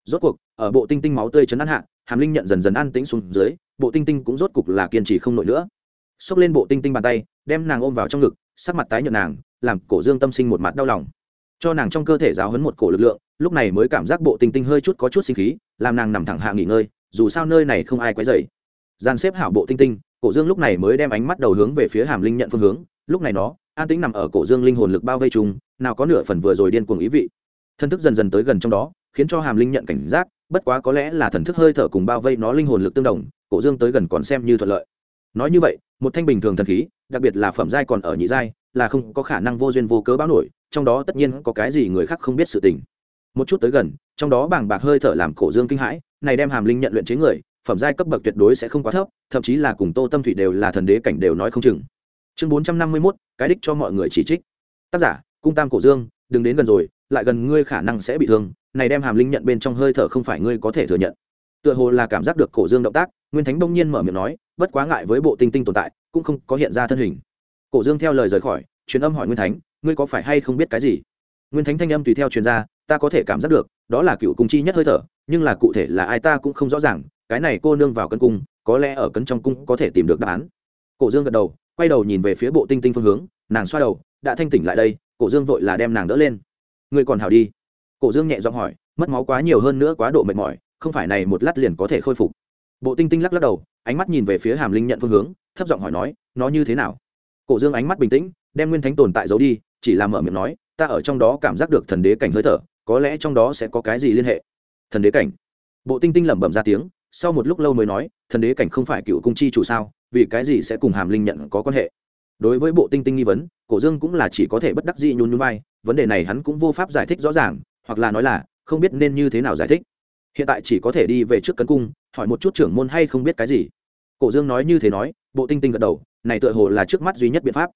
Rốt cuộc, ở bộ tinh tinh máu tươi chấn an hạ, hàm linh nhận dần dần an tĩnh xuống dưới, bộ tinh tinh cũng rốt cục là kiên trì không nổi nữa. Xốc lên bộ tinh tinh bàn tay, đem nàng ôm vào trong ngực, sắc mặt tái nhợt nàng, làm cổ dương tâm sinh một mặt đau lòng. Cho nàng trong cơ thể giáo hấn một cổ lực lượng, lúc này mới cảm giác bộ tinh tinh hơi chút có chút sinh khí, làm nàng nằm thẳng hạ nghỉ ngơi, dù sao nơi này không ai quấy dày gian xếp hảo bộ tinh tinh cổ dương lúc này mới đem ánh mắt đầu hướng về phía hàm linh nhận phương hướng, lúc này nó, an tĩnh nằm ở cổ dương linh hồn lực bao vây chung, nào có nửa phần vừa rồi điên cuồng ý vị. Thân thức dần dần tới gần trong đó, khiến cho hàm linh nhận cảnh giác, bất quá có lẽ là thần thức hơi thở cùng bao vây nó linh hồn lực tương đồng, cổ dương tới gần còn xem như thuận lợi. Nói như vậy, một thanh bình thường thần khí, đặc biệt là phẩm giai còn ở nhị giai, là không có khả năng vô duyên vô cớ báo nổi, trong đó tất nhiên có cái gì người khác không biết sự tình. Một chút tới gần, trong đó bảng bạc hơi thở làm cổ dương kinh hãi, này đem hàm linh nhận luyện chế người phẩm giai cấp bậc tuyệt đối sẽ không quá thấp, thậm chí là cùng tô tâm thủy đều là thần đế cảnh đều nói không chừng. Chương bốn trăm năm mươi mốt, cái đích cho mọi người chỉ trích. Tác giả, cung tam cổ dương, đừng đến gần rồi, lại gần ngươi khả năng sẽ bị thương, này đem hàm linh nhận bên trong hơi thở không phải ngươi có thể thừa nhận. Tựa hồ là cảm giác được cổ dương động tác, nguyên thánh đông nhiên mở miệng nói, bất quá ngại với bộ tinh tinh tồn tại, cũng không có hiện ra thân hình. Cổ dương theo lời rời khỏi, truyền âm hỏi nguyên thánh, ngươi có phải hay không biết cái gì? Nguyên thánh thanh âm tùy theo truyền ra, ta có thể cảm giác được, đó là cựu cung chi nhất hơi thở, nhưng là cụ thể là ai ta cũng không rõ ràng cái này cô nương vào cân cung, có lẽ ở cấn trong cung có thể tìm được đáp án. Cổ dương gật đầu, quay đầu nhìn về phía bộ tinh tinh phương hướng, nàng xoa đầu, đã thanh tỉnh lại đây, cổ dương vội là đem nàng đỡ lên. Ngươi còn hảo đi. Cổ dương nhẹ giọng hỏi, mất máu quá nhiều hơn nữa quá độ mệt mỏi, không phải này một lát liền có thể khôi phục. Bộ tinh tinh lắc lắc đầu, ánh mắt nhìn về phía hàm linh nhận phương hướng, thấp giọng hỏi nói, nó như thế nào? Cổ dương ánh mắt bình tĩnh, đem nguyên thánh tồn tại giấu đi, chỉ làm mở miệng nói, ta ở trong đó cảm giác được thần đế cảnh hơi thở, có lẽ trong đó sẽ có cái gì liên hệ. Thần đế cảnh. Bộ tinh tinh lẩm bẩm ra tiếng sau một lúc lâu mới nói, thần đế cảnh không phải cựu cung chi chủ sao? Vì cái gì sẽ cùng hàm linh nhận có quan hệ? Đối với bộ tinh tinh nghi vấn, cổ dương cũng là chỉ có thể bất đắc dĩ nhún nhún vai, vấn đề này hắn cũng vô pháp giải thích rõ ràng, hoặc là nói là không biết nên như thế nào giải thích. Hiện tại chỉ có thể đi về trước cấn cung, hỏi một chút trưởng môn hay không biết cái gì. Cổ dương nói như thế nói, bộ tinh tinh gật đầu, này tựa hồ là trước mắt duy nhất biện pháp.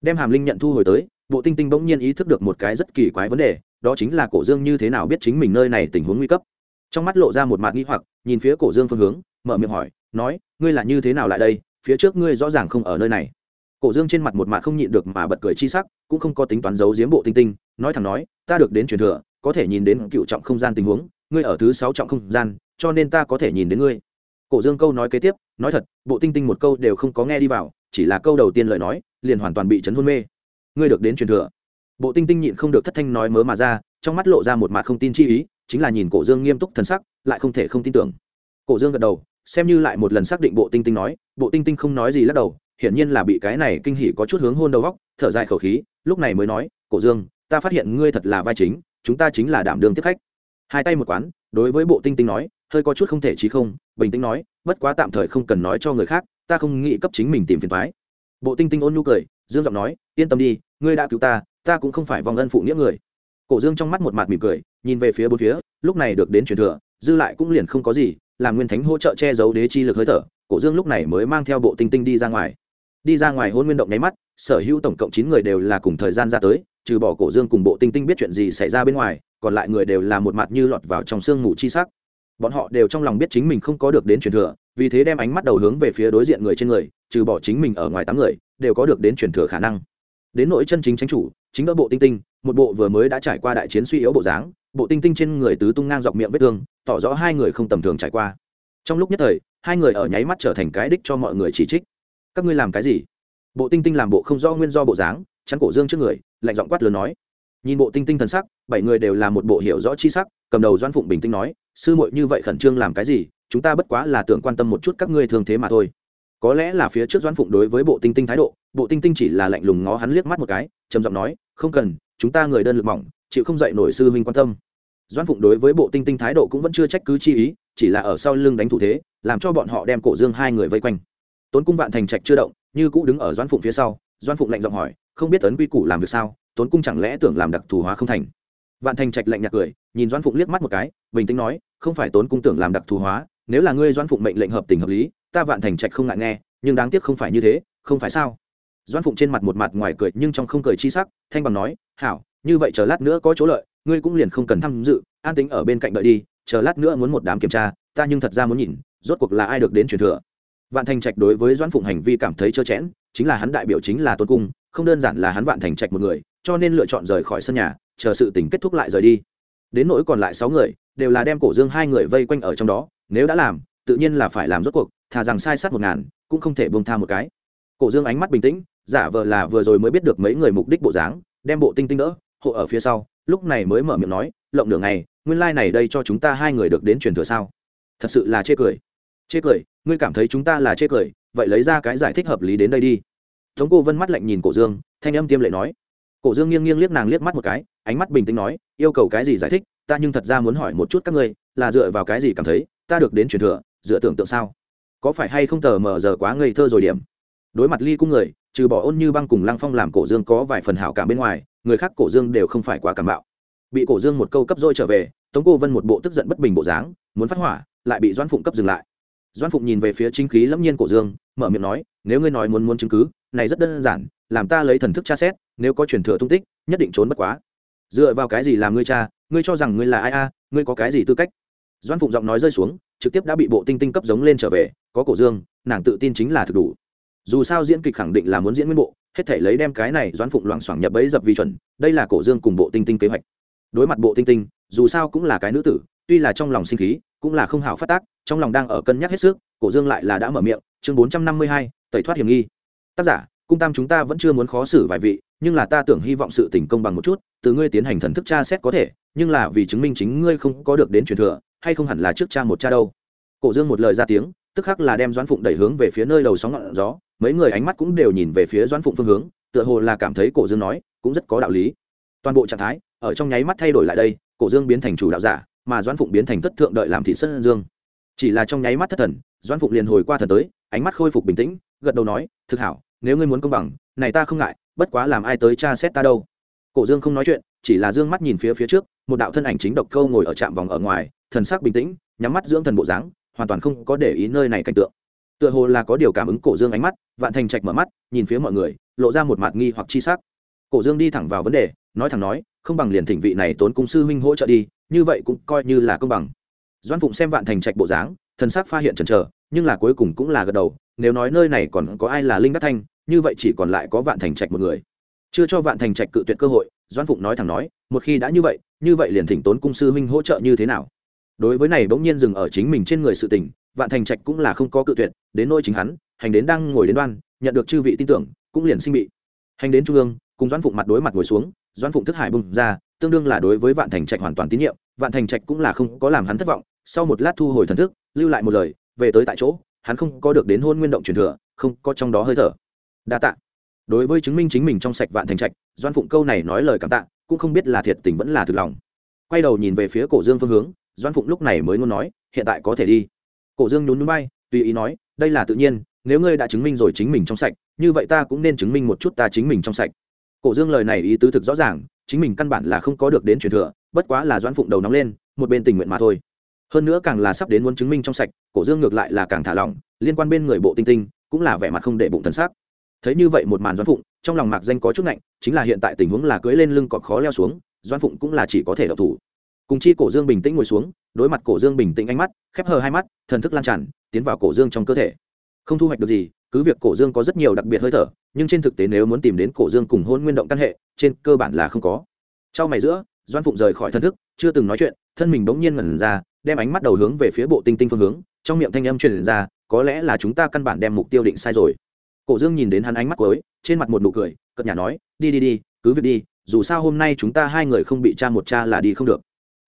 Đem hàm linh nhận thu hồi tới, bộ tinh tinh bỗng nhiên ý thức được một cái rất kỳ quái vấn đề, đó chính là cổ dương như thế nào biết chính mình nơi này tình huống nguy cấp trong mắt lộ ra một mạt nghi hoặc, nhìn phía cổ dương phương hướng, mở miệng hỏi, nói, ngươi là như thế nào lại đây? Phía trước ngươi rõ ràng không ở nơi này. Cổ dương trên mặt một mạt không nhịn được mà bật cười chi sắc, cũng không có tính toán giấu giếm bộ tinh tinh, nói thẳng nói, ta được đến truyền thừa, có thể nhìn đến cựu trọng không gian tình huống, ngươi ở thứ sáu trọng không gian, cho nên ta có thể nhìn đến ngươi. Cổ dương câu nói kế tiếp, nói thật, bộ tinh tinh một câu đều không có nghe đi vào, chỉ là câu đầu tiên lời nói, liền hoàn toàn bị chấn hôn mê. Ngươi được đến truyền thừa. Bộ tinh tinh nhịn không được thất thanh nói mớ mà ra, trong mắt lộ ra một mặt không tin chi ý chính là nhìn cổ dương nghiêm túc thần sắc, lại không thể không tin tưởng. Cổ dương gật đầu, xem như lại một lần xác định bộ tinh tinh nói, bộ tinh tinh không nói gì lắc đầu, hiển nhiên là bị cái này kinh hỉ có chút hướng hôn đầu góc, thở dài khẩu khí, lúc này mới nói, cổ dương, ta phát hiện ngươi thật là vai chính, chúng ta chính là đảm đương tiếp khách. Hai tay một quán, đối với bộ tinh tinh nói, hơi có chút không thể trí không, bình tĩnh nói, bất quá tạm thời không cần nói cho người khác, ta không nghĩ cấp chính mình tìm phiền thoái bộ tinh tinh ôn nhu cười, dương giọng nói, yên tâm đi, ngươi đã cứu ta ta cũng không phải vòng ân phụ nghĩa người cổ dương trong mắt một mặt mỉm cười, nhìn về phía bốn phía, lúc này được đến truyền thừa, dư lại cũng liền không có gì, làm nguyên thánh hỗ trợ che giấu đế chi lực hơi thở, cổ dương lúc này mới mang theo bộ tinh tinh đi ra ngoài. Đi ra ngoài hôn nguyên động nháy mắt, sở hữu tổng cộng chín người đều là cùng thời gian ra tới, trừ bỏ cổ dương cùng bộ tinh tinh biết chuyện gì xảy ra bên ngoài, còn lại người đều là một mặt như lọt vào trong sương mù chi sắc. Bọn họ đều trong lòng biết chính mình không có được đến truyền thừa, vì thế đem ánh mắt đầu hướng về phía đối diện người trên người, trừ bỏ chính mình ở ngoài tám người, đều có được đến truyền thừa khả năng. Đến nỗi chân chính tránh chủ chính đỡ bộ tinh tinh, một bộ vừa mới đã trải qua đại chiến suy yếu bộ dáng, bộ tinh tinh trên người tứ tung ngang dọc miệng vết thương, tỏ rõ hai người không tầm thường trải qua. Trong lúc nhất thời, hai người ở nháy mắt trở thành cái đích cho mọi người chỉ trích. Các ngươi làm cái gì? Bộ tinh tinh làm bộ không do nguyên do bộ dáng, chắn cổ dương trước người, lạnh giọng quát lớn nói. Nhìn bộ tinh tinh thần sắc, bảy người đều là một bộ hiểu rõ chi sắc, cầm đầu doan phụng bình tĩnh nói, sư muội như vậy khẩn trương làm cái gì? Chúng ta bất quá là tưởng quan tâm một chút các ngươi thường thế mà thôi có lẽ là phía trước Doãn phụng đối với bộ tinh tinh thái độ, bộ tinh tinh chỉ là lạnh lùng ngó hắn liếc mắt một cái, trầm giọng nói, không cần, chúng ta người đơn lực mỏng, chịu không dạy nổi sư huynh quan tâm. Doãn phụng đối với bộ tinh tinh thái độ cũng vẫn chưa trách cứ chi ý, chỉ là ở sau lưng đánh thủ thế, làm cho bọn họ đem cổ dương hai người vây quanh. Tốn cung vạn thành trạch chưa động, như cũ đứng ở doãn phụng phía sau, doãn phụng lạnh giọng hỏi, không biết ấn quy củ làm việc sao? Tốn cung chẳng lẽ tưởng làm đặc thù hóa không thành? Vạn thành trạch lạnh nhạt cười, nhìn doãn phụng liếc mắt một cái, bình tĩnh nói, không phải tốn cung tưởng làm đặc thù hóa, nếu là ngươi doãn phụng mệnh lệnh hợp tình hợp lý ta vạn thành trạch không ngại nghe, nhưng đáng tiếc không phải như thế, không phải sao? Doãn phụng trên mặt một mặt ngoài cười nhưng trong không cười chi sắc, thanh bằng nói, hảo, như vậy chờ lát nữa có chỗ lợi, ngươi cũng liền không cần tham dự, an tính ở bên cạnh đợi đi, chờ lát nữa muốn một đám kiểm tra, ta nhưng thật ra muốn nhìn, rốt cuộc là ai được đến truyền thừa. Vạn thành trạch đối với doãn phụng hành vi cảm thấy trơ chẽn, chính là hắn đại biểu chính là tôn cung, không đơn giản là hắn vạn thành trạch một người, cho nên lựa chọn rời khỏi sân nhà, chờ sự tình kết thúc lại rời đi. Đến nỗi còn lại sáu người, đều là đem cổ dương hai người vây quanh ở trong đó, nếu đã làm tự nhiên là phải làm rốt cuộc, thà rằng sai sát một ngàn, cũng không thể buông tha một cái. Cổ dương ánh mắt bình tĩnh, giả vờ là vừa rồi mới biết được mấy người mục đích bộ dáng, đem bộ tinh tinh đỡ, hộ ở phía sau, lúc này mới mở miệng nói, lộng nửa ngày, nguyên lai này đây cho chúng ta hai người được đến truyền thừa sao? Thật sự là chê cười. Chê cười? Ngươi cảm thấy chúng ta là chê cười? Vậy lấy ra cái giải thích hợp lý đến đây đi. Tống cô vân mắt lạnh nhìn cổ dương, thanh âm tiêm lệ nói. Cổ dương nghiêng nghiêng liếc nàng liếc mắt một cái, ánh mắt bình tĩnh nói, yêu cầu cái gì giải thích? Ta nhưng thật ra muốn hỏi một chút các ngươi, là dựa vào cái gì cảm thấy ta được đến truyền thừa? Dựa tưởng tượng sao? Có phải hay không tờ mờ giờ quá ngây thơ rồi điểm? Đối mặt ly cung người, trừ bỏ ôn như băng cùng lăng phong làm cổ dương có vài phần hảo cảm bên ngoài, người khác cổ dương đều không phải quá cảm bạo. Bị cổ dương một câu cấp dôi trở về, tống cô vân một bộ tức giận bất bình bộ dáng, muốn phát hỏa, lại bị doãn phụng cấp dừng lại. Doãn phụng nhìn về phía chính khí lâm nhiên cổ dương, mở miệng nói, nếu ngươi nói muốn muốn chứng cứ, này rất đơn giản, làm ta lấy thần thức tra xét, nếu có truyền thừa tung tích, nhất định trốn bất quá. Dựa vào cái gì làm ngươi cha, ngươi cho rằng ngươi là ai a, ngươi có cái gì tư cách? Doãn phụng giọng nói rơi xuống, trực tiếp đã bị bộ tinh tinh cấp giống lên trở về, có cổ dương, nàng tự tin chính là thực đủ. Dù sao diễn kịch khẳng định là muốn diễn nguyên bộ, hết thể lấy đem cái này doãn phụng loảng xoảng nhập bẫy dập vi chuẩn, đây là cổ dương cùng bộ tinh tinh kế hoạch. Đối mặt bộ tinh tinh, dù sao cũng là cái nữ tử, tuy là trong lòng sinh khí, cũng là không hảo phát tác, trong lòng đang ở cân nhắc hết sức, cổ dương lại là đã mở miệng, chương bốn trăm năm mươi hai, tẩy thoát hiểm nghi. Tác giả, cung tam chúng ta vẫn chưa muốn khó xử vài vị, nhưng là ta tưởng hy vọng sự tình công bằng một chút, từ ngươi tiến hành thần thức tra xét có thể nhưng là vì chứng minh chính ngươi không có được đến truyền thừa, hay không hẳn là trước cha một cha đâu. Cổ dương một lời ra tiếng, tức khắc là đem doãn phụng đẩy hướng về phía nơi đầu sóng ngọn gió, mấy người ánh mắt cũng đều nhìn về phía doãn phụng phương hướng, tựa hồ là cảm thấy cổ dương nói, cũng rất có đạo lý. Toàn bộ trạng thái, ở trong nháy mắt thay đổi lại đây, cổ dương biến thành chủ đạo giả, mà doãn phụng biến thành thất thượng đợi làm thị sân dương. Chỉ là trong nháy mắt thất thần, doãn phụng liền hồi qua thần tới, ánh mắt khôi phục bình tĩnh, gật đầu nói, thực hảo, nếu ngươi muốn công bằng, này ta không ngại, bất quá làm ai tới tra xét ta đâu cổ dương không nói chuyện, chỉ là dương mắt nhìn phía phía trước, một đạo thân ảnh chính độc câu ngồi ở trạm vòng ở ngoài, thần sắc bình tĩnh, nhắm mắt dưỡng thần bộ dáng, hoàn toàn không có để ý nơi này cảnh tượng. Tựa hồ là có điều cảm ứng cổ dương ánh mắt, vạn thành trạch mở mắt, nhìn phía mọi người, lộ ra một mặt nghi hoặc chi sắc. Cổ dương đi thẳng vào vấn đề, nói thẳng nói, không bằng liền thỉnh vị này tốn cung sư huynh hỗ trợ đi, như vậy cũng coi như là công bằng. Doan phụng xem vạn thành trạch bộ dáng, thần sắc pha hiện chần chờ, nhưng là cuối cùng cũng là gật đầu, nếu nói nơi này còn có ai là linh đắc thanh, như vậy chỉ còn lại có vạn thành trạch một người chưa cho vạn thành trạch cự tuyệt cơ hội doan phụng nói thẳng nói, một khi đã như vậy như vậy liền thỉnh tốn cung sư huynh hỗ trợ như thế nào? Đối với này bỗng nhiên dừng ở chính mình trên người sự tình, vạn thành trạch cũng là không có cự tuyệt, đến nôi chính hắn, hành đến đang ngồi đến đoan, nhận được chư vị tin tưởng, cũng liền sinh bị. Hành đến trung ương, cùng doãn phụng mặt đối mặt ngồi xuống, doãn phụng thức hải bung ra, tương đương là đối với vạn thành trạch hoàn toàn tín nhiệm, vạn thành trạch cũng là không có làm hắn thất vọng, sau một lát thu hồi thần thức, lưu lại một lời, về tới tại chỗ, hắn không có được đến hôn nguyên động truyền thừa, không có trong đó hơi thở. Đa tạ đối với chứng minh chính mình trong sạch vạn thành trạch doan phụng câu này nói lời cảm tạ, cũng không biết là thiệt tình vẫn là thực lòng. Quay đầu nhìn về phía cổ dương phương hướng doan phụng lúc này mới muốn nói, hiện tại có thể đi. Cổ dương nhún núi bay tùy ý nói, đây là tự nhiên, nếu ngươi đã chứng minh rồi chính mình trong sạch, như vậy ta cũng nên chứng minh một chút ta chính mình trong sạch. Cổ dương lời này ý tứ thực rõ ràng, chính mình căn bản là không có được đến truyền thừa, bất quá là doãn phụng đầu nóng lên, một bên tình nguyện mà thôi. Hơn nữa càng là sắp đến muốn chứng minh trong sạch, cổ dương ngược lại là càng thả lỏng, liên quan bên người bộ tinh tinh, cũng là vẻ mặt không để bụng thân xác thấy như vậy một màn doãn phụng, trong lòng mạc danh có chút lạnh chính là hiện tại tình huống là cưới lên lưng cọp khó leo xuống, doãn phụng cũng là chỉ có thể độc thủ. Cùng chi cổ dương bình tĩnh ngồi xuống, đối mặt cổ dương bình tĩnh ánh mắt, khép hờ hai mắt, thần thức lan tràn, tiến vào cổ dương trong cơ thể. Không thu hoạch được gì, cứ việc cổ dương có rất nhiều đặc biệt hơi thở, nhưng trên thực tế nếu muốn tìm đến cổ dương cùng hôn nguyên động căn hệ, trên cơ bản là không có. Trong mày giữa doan phụng rời khỏi thân thức, chưa từng nói chuyện, thân mình bỗng nhiên ngẩn ra, đem ánh mắt đầu hướng về phía bộ tinh tinh phương hướng, trong miệng thanh âm truyền ra, có lẽ là chúng ta căn bản đem mục tiêu định sai rồi cổ dương nhìn đến hắn ánh mắt cuối, trên mặt một nụ cười, cợt nhà nói, đi đi đi, cứ việc đi, dù sao hôm nay chúng ta hai người không bị cha một cha là đi không được.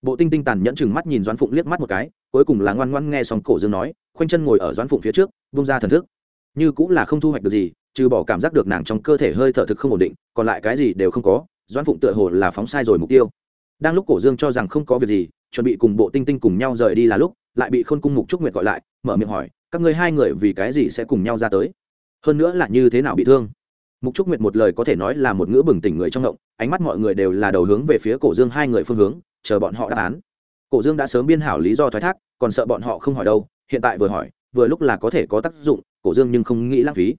Bộ tinh tinh tàn nhẫn chừng mắt nhìn doãn phụng liếc mắt một cái, cuối cùng là ngoan ngoan nghe xong cổ dương nói, khoanh chân ngồi ở doãn phụng phía trước bung ra thần thức. Như cũng là không thu hoạch được gì, trừ bỏ cảm giác được nàng trong cơ thể hơi thở thực không ổn định, còn lại cái gì đều không có, doãn phụng tựa hồ là phóng sai rồi mục tiêu. Đang lúc cổ dương cho rằng không có việc gì, chuẩn bị cùng bộ tinh tinh cùng nhau rời đi là lúc, lại bị khôn cung mục trúc nguyệt gọi lại, mở miệng hỏi, các ngươi hai người vì cái gì sẽ cùng nhau ra tới? Hơn nữa là như thế nào bị thương. Mục trúc nguyệt một lời có thể nói là một ngữ bừng tỉnh người trong động ánh mắt mọi người đều là đầu hướng về phía cổ dương hai người phương hướng, chờ bọn họ đáp án. Cổ dương đã sớm biên hảo lý do thoái thác, còn sợ bọn họ không hỏi đâu, hiện tại vừa hỏi, vừa lúc là có thể có tác dụng, cổ dương nhưng không nghĩ lãng phí.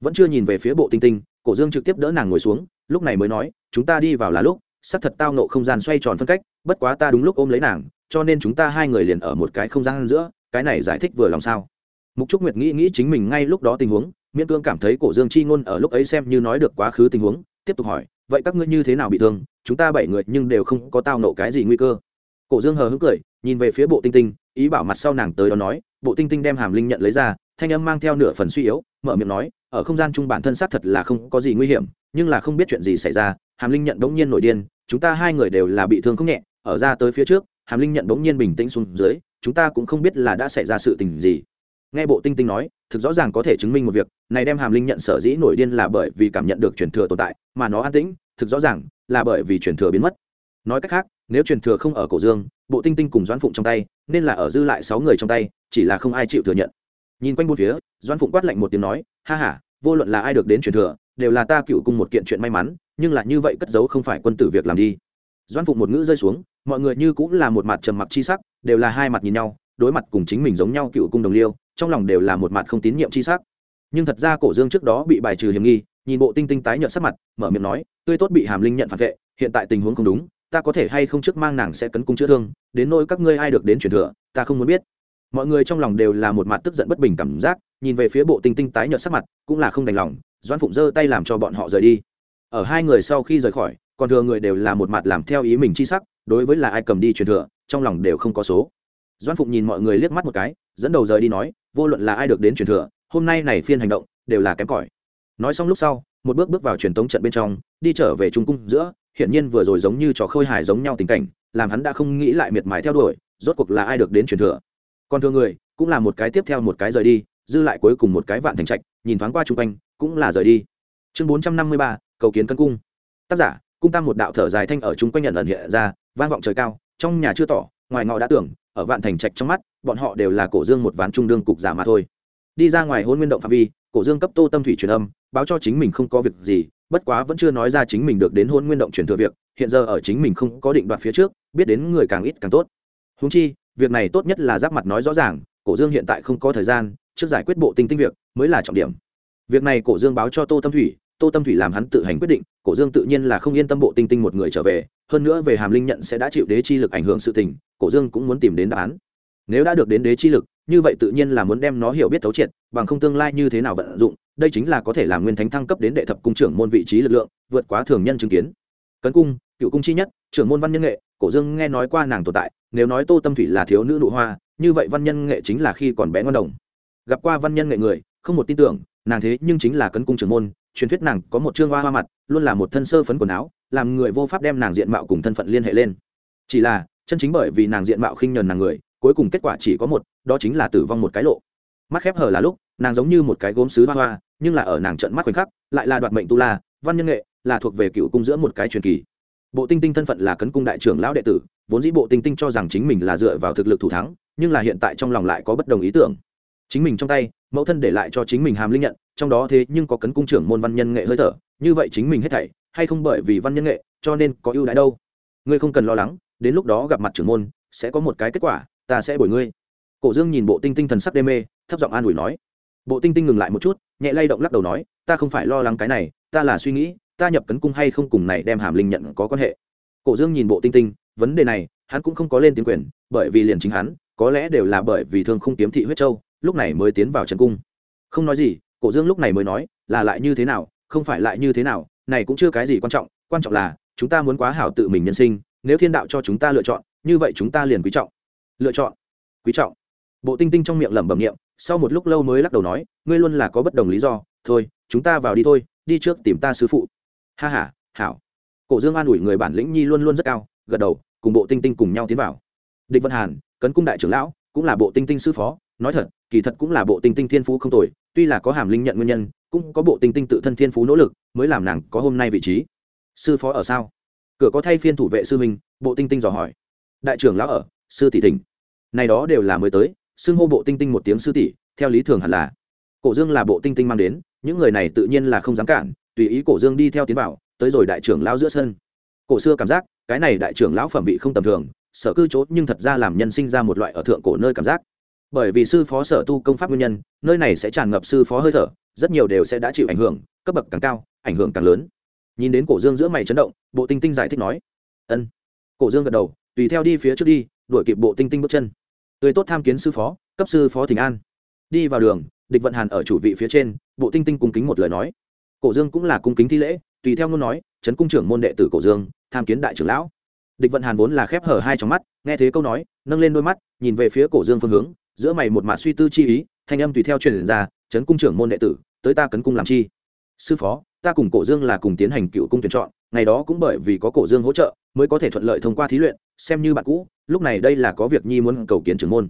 Vẫn chưa nhìn về phía bộ tinh tinh, cổ dương trực tiếp đỡ nàng ngồi xuống, lúc này mới nói, chúng ta đi vào là lúc sắp thật tao nộ không gian xoay tròn phân cách, bất quá ta đúng lúc ôm lấy nàng, cho nên chúng ta hai người liền ở một cái không gian giữa, cái này giải thích vừa lòng sao? Mục trúc nguyệt nghĩ nghĩ chính mình ngay lúc đó tình huống miễn cương cảm thấy cổ dương chi ngôn ở lúc ấy xem như nói được quá khứ tình huống, tiếp tục hỏi, vậy các ngươi như thế nào bị thương? Chúng ta bảy người nhưng đều không có tao nộ cái gì nguy cơ. Cổ dương hờ hững cười, nhìn về phía bộ tinh tinh, ý bảo mặt sau nàng tới đó nói, bộ tinh tinh đem hàm linh nhận lấy ra, thanh âm mang theo nửa phần suy yếu, mở miệng nói, ở không gian chung bản thân xác thật là không có gì nguy hiểm, nhưng là không biết chuyện gì xảy ra, hàm linh nhận bỗng nhiên nổi điên, chúng ta hai người đều là bị thương không nhẹ, ở ra tới phía trước, hàm linh nhận bỗng nhiên bình tĩnh xuống dưới, chúng ta cũng không biết là đã xảy ra sự tình gì nghe bộ tinh tinh nói, thực rõ ràng có thể chứng minh một việc, này đem hàm linh nhận sở dĩ nổi điên là bởi vì cảm nhận được truyền thừa tồn tại, mà nó an tĩnh, thực rõ ràng là bởi vì truyền thừa biến mất. Nói cách khác, nếu truyền thừa không ở cổ dương, bộ tinh tinh cùng doãn phụng trong tay, nên là ở dư lại sáu người trong tay, chỉ là không ai chịu thừa nhận. Nhìn quanh bốn phía, doãn phụng quát lạnh một tiếng nói, ha ha, vô luận là ai được đến truyền thừa, đều là ta cựu cùng một kiện chuyện may mắn, nhưng là như vậy cất giấu không phải quân tử việc làm đi. Doãn phụng một ngữ rơi xuống, mọi người như cũng là một mặt trầm mặc chi sắc, đều là hai mặt nhìn nhau, đối mặt cùng chính mình giống nhau cựu cung đồng liêu trong lòng đều là một mặt không tín nhiệm chi sắc. Nhưng thật ra cổ dương trước đó bị bài trừ hiểm nghi, nhìn bộ tinh tinh tái nhợt sắc mặt, mở miệng nói, tươi tốt bị hàm linh nhận phản vệ, hiện tại tình huống không đúng, ta có thể hay không trước mang nàng sẽ cấn cung chữa thương, đến nỗi các ngươi ai được đến truyền thừa, ta không muốn biết. Mọi người trong lòng đều là một mặt tức giận bất bình cảm giác, nhìn về phía bộ tinh tinh tái nhợt sắc mặt, cũng là không đành lòng, doãn phụng giơ tay làm cho bọn họ rời đi. Ở hai người sau khi rời khỏi, còn thừa người đều là một mặt làm theo ý mình chi sắc, đối với là ai cầm đi truyền thừa, trong lòng đều không có số. Doãn phụng nhìn mọi người liếc mắt một cái dẫn đầu rời đi nói, vô luận là ai được đến truyền thừa, hôm nay này phiên hành động đều là kém cỏi. Nói xong lúc sau, một bước bước vào truyền tống trận bên trong, đi trở về trung cung giữa hiện nhiên vừa rồi giống như trò khơi hài giống nhau tình cảnh, làm hắn đã không nghĩ lại miệt mài theo đuổi, rốt cuộc là ai được đến truyền thừa. Còn thường người, cũng là một cái tiếp theo một cái rời đi, dư lại cuối cùng một cái vạn thành trạch, nhìn thoáng qua chung quanh, cũng là rời đi. Chương bốn trăm năm mươi ba, cầu kiến cân cung. Tác giả, cung tam một đạo thở dài thanh ở chung quanh nhận ẩn hiện ra, vang vọng trời cao, trong nhà chưa tỏ, ngoài ngọ đã tưởng, ở vạn thành trạch trong mắt bọn họ đều là cổ dương một ván trung đương cục giả mà thôi. Đi ra ngoài hôn nguyên động phạm vi, cổ dương cấp tô tâm thủy truyền âm, báo cho chính mình không có việc gì, bất quá vẫn chưa nói ra chính mình được đến hôn nguyên động truyền thừa việc, hiện giờ ở chính mình không có định đoạt phía trước, biết đến người càng ít càng tốt. Húng chi, việc này tốt nhất là giáp mặt nói rõ ràng, cổ dương hiện tại không có thời gian, trước giải quyết bộ tinh tinh việc, mới là trọng điểm. Việc này cổ dương báo cho tô tâm thủy, tô tâm thủy làm hắn tự hành quyết định, cổ dương tự nhiên là không yên tâm bộ tinh tinh một người trở về, hơn nữa về hàm linh nhận sẽ đã chịu đế chi lực ảnh hưởng sự tình, cổ dương cũng muốn tìm đến đáp án nếu đã được đến đế chi lực, như vậy tự nhiên là muốn đem nó hiểu biết thấu triệt, bằng không tương lai như thế nào vận dụng, đây chính là có thể làm nguyên thánh thăng cấp đến đệ thập cung trưởng môn vị trí lực lượng, vượt quá thường nhân chứng kiến. Cấn cung, cựu cung chi nhất, trưởng môn văn nhân nghệ, cổ dương nghe nói qua nàng tồn tại, nếu nói tô tâm thủy là thiếu nữ nụ hoa, như vậy văn nhân nghệ chính là khi còn bé ngon đồng. Gặp qua văn nhân nghệ người, không một tin tưởng, nàng thế nhưng chính là cấn cung trưởng môn, truyền thuyết nàng có một chương hoa hoa mặt, luôn là một thân sơ phấn quần áo, làm người vô pháp đem nàng diện mạo cùng thân phận liên hệ lên. Chỉ là, chân chính bởi vì nàng diện mạo khinh nhờn nàng người cuối cùng kết quả chỉ có một, đó chính là tử vong một cái lộ. Mắt khép hờ là lúc, nàng giống như một cái gốm sứ hoa hoa, nhưng là ở nàng trận mắt khoảnh khắc, lại là đoạt mệnh tu la, văn nhân nghệ, là thuộc về cựu cung giữa một cái truyền kỳ. Bộ tinh tinh thân phận là cấn cung đại trưởng lão đệ tử, vốn dĩ bộ tinh tinh cho rằng chính mình là dựa vào thực lực thủ thắng, nhưng là hiện tại trong lòng lại có bất đồng ý tưởng. Chính mình trong tay, mẫu thân để lại cho chính mình hàm linh nhận, trong đó thế nhưng có cấn cung trưởng môn văn nhân nghệ hơi thở, như vậy chính mình hết thảy, hay không bởi vì văn nhân nghệ, cho nên có ưu đãi đâu? Ngươi không cần lo lắng, đến lúc đó gặp mặt trưởng môn, sẽ có một cái kết quả ta sẽ bồi ngươi. Cổ dương nhìn bộ tinh tinh thần sắc đê mê, thấp giọng an ủi nói. Bộ tinh tinh ngừng lại một chút, nhẹ lay động lắc đầu nói, ta không phải lo lắng cái này, ta là suy nghĩ, ta nhập cấn cung hay không cùng này đem hàm linh nhận có quan hệ. Cổ dương nhìn bộ tinh tinh, vấn đề này, hắn cũng không có lên tiếng quyền, bởi vì liền chính hắn, có lẽ đều là bởi vì thương không kiếm thị huyết châu, lúc này mới tiến vào trần cung. Không nói gì, cổ dương lúc này mới nói, là lại như thế nào, không phải lại như thế nào, này cũng chưa cái gì quan trọng quan trọng là, chúng ta muốn quá hảo tự mình nhân sinh, nếu thiên đạo cho chúng ta lựa chọn, như vậy chúng ta liền quý trọng lựa chọn. Quý trọng. Bộ tinh tinh trong miệng lẩm bẩm niệm, sau một lúc lâu mới lắc đầu nói, ngươi luôn là có bất đồng lý do, thôi, chúng ta vào đi thôi, đi trước tìm ta sứ phụ. Ha ha, hảo. Cổ dương an ủi người bản lĩnh nhi luôn luôn rất cao, gật đầu, cùng bộ tinh tinh cùng nhau tiến vào. Địch vân hàn, cấn cung đại trưởng lão, cũng là bộ tinh tinh sư phó, nói thật, kỳ thật cũng là bộ tinh tinh thiên phú không tồi, tuy là có hàm linh nhận nguyên nhân, cũng có bộ tinh tinh tự thân thiên phú nỗ lực, mới làm nàng có hôm nay vị trí. Sư phó ở sao? Cửa có thay phiên thủ vệ sư minh bộ tinh tinh dò hỏi. Đại trưởng lão ở, sư tỷ thỉnh này đó đều là mới tới, xưng hô bộ tinh tinh một tiếng sư tỷ, theo lý thường hẳn là. Cổ dương là bộ tinh tinh mang đến, những người này tự nhiên là không dám cản, tùy ý cổ dương đi theo tiến vào, tới rồi đại trưởng lão giữa sân. Cổ xưa cảm giác, cái này đại trưởng lão phẩm vị không tầm thường, sở cư chốt nhưng thật ra làm nhân sinh ra một loại ở thượng cổ nơi cảm giác. Bởi vì sư phó sở tu công pháp nguyên nhân, nơi này sẽ tràn ngập sư phó hơi thở, rất nhiều đều sẽ đã chịu ảnh hưởng, cấp bậc càng cao, ảnh hưởng càng lớn. Nhìn đến cổ dương giữa mày chấn động, bộ tinh tinh giải thích nói, ân. Cổ dương gật đầu, tùy theo đi phía trước đi đuổi kịp bộ tinh tinh bước chân. Tươi tốt tham kiến sư phó, cấp sư phó thỉnh an. Đi vào đường, địch vận hàn ở chủ vị phía trên, bộ tinh tinh cung kính một lời nói. Cổ dương cũng là cung kính thi lễ, tùy theo ngôn nói trấn cung trưởng môn đệ tử cổ dương, tham kiến đại trưởng lão. Địch vận hàn vốn là khép hở hai trong mắt, nghe thế câu nói, nâng lên đôi mắt, nhìn về phía cổ dương phương hướng, giữa mày một mạt suy tư chi ý, thanh âm tùy theo truyền ra trấn cung trưởng môn đệ tử, tới ta cấn cung làm chi? Sư phó, ta cùng cổ dương là cùng tiến hành cựu cung tuyển chọn, ngày đó cũng bởi vì có cổ dương hỗ trợ, mới có thể thuận lợi thông qua thí luyện, xem như bạn cũ lúc này đây là có việc nhi muốn cầu kiến trưởng môn.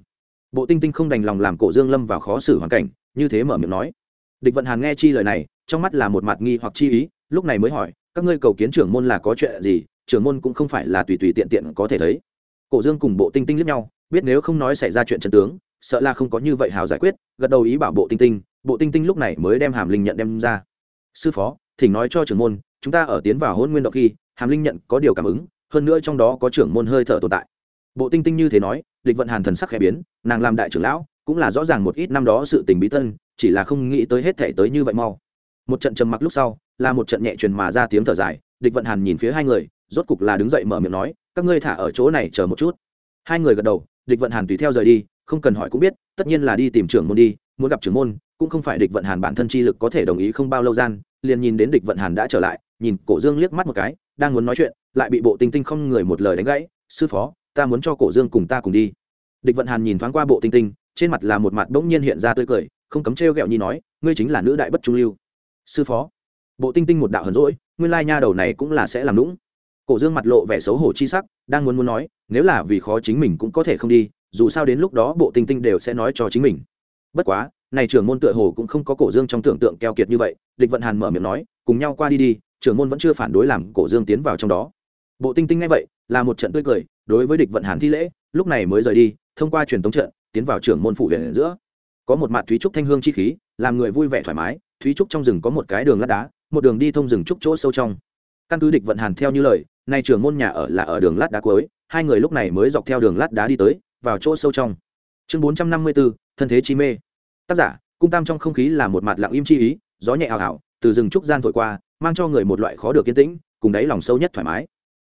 Bộ tinh tinh không đành lòng làm cổ dương lâm vào khó xử hoàn cảnh, như thế mở miệng nói. Địch vận hàn nghe chi lời này, trong mắt là một mặt nghi hoặc chi ý, lúc này mới hỏi, các ngươi cầu kiến trưởng môn là có chuyện gì, trưởng môn cũng không phải là tùy tùy tiện tiện có thể thấy. Cổ dương cùng bộ tinh tinh liếc nhau, biết nếu không nói xảy ra chuyện trận tướng, sợ là không có như vậy hào giải quyết, gật đầu ý bảo bộ tinh tinh, bộ tinh tinh lúc này mới đem hàm linh nhận đem ra. Sư phó, thỉnh nói cho trưởng môn, chúng ta ở tiến vào hôn nguyên động khi, hàm linh nhận có điều cảm ứng, hơn nữa trong đó có trưởng môn hơi thở tồn tại bộ tinh tinh như thế nói, địch vận hàn thần sắc khẽ biến, nàng làm đại trưởng lão, cũng là rõ ràng một ít năm đó sự tình bí tân chỉ là không nghĩ tới hết thể tới như vậy mau. Một trận trầm mặc lúc sau, là một trận nhẹ truyền mà ra tiếng thở dài, địch vận hàn nhìn phía hai người, rốt cục là đứng dậy mở miệng nói, các ngươi thả ở chỗ này chờ một chút. Hai người gật đầu, địch vận hàn tùy theo rời đi, không cần hỏi cũng biết, tất nhiên là đi tìm trưởng môn đi, muốn gặp trưởng môn, cũng không phải địch vận hàn bản thân chi lực có thể đồng ý không bao lâu gian, liền nhìn đến địch vận hàn đã trở lại, nhìn cổ dương liếc mắt một cái, đang muốn nói chuyện, lại bị bộ tinh tinh không người một lời đánh gãy, sư phó ta muốn cho cổ dương cùng ta cùng đi. Địch vận hàn nhìn thoáng qua bộ tinh tinh, trên mặt là một mặt bỗng nhiên hiện ra tươi cười, không cấm trêu ghẹo nhi nói, ngươi chính là nữ đại bất trung lưu. Sư phó. Bộ tinh tinh một đạo hờn rỗi nguyên lai nha đầu này cũng là sẽ làm lũng cổ dương mặt lộ vẻ xấu hổ chi sắc, đang muốn muốn nói, nếu là vì khó chính mình cũng có thể không đi, dù sao đến lúc đó bộ tinh tinh đều sẽ nói cho chính mình. Bất quá, này trưởng môn tựa hồ cũng không có cổ dương trong tưởng tượng keo kiệt như vậy, địch vận hàn mở miệng nói, cùng nhau qua đi đi, trưởng môn vẫn chưa phản đối làm cổ dương tiến vào trong đó. Bộ tinh tinh nghe vậy, là một trận tươi cười đối với địch vận hàn thi lễ, lúc này mới rời đi, thông qua truyền tống trận, tiến vào trưởng môn phủ huyện giữa. Có một mặt thúy trúc thanh hương chi khí, làm người vui vẻ thoải mái, thúy trúc trong rừng có một cái đường lát đá, một đường đi thông rừng trúc chỗ sâu trong. Căn cứ địch vận hàn theo như lời, nay trưởng môn nhà ở là ở đường lát đá cuối, hai người lúc này mới dọc theo đường lát đá đi tới, vào chỗ sâu trong. Chương bốn trăm năm mươi bốn thân thế chi mê. Tác giả, cung tam trong không khí là một mặt lặng im chi ý, gió nhẹ ảo ảo từ rừng trúc gian thổi qua, mang cho người một loại khó được yên tĩnh, cùng đáy lòng sâu nhất thoải mái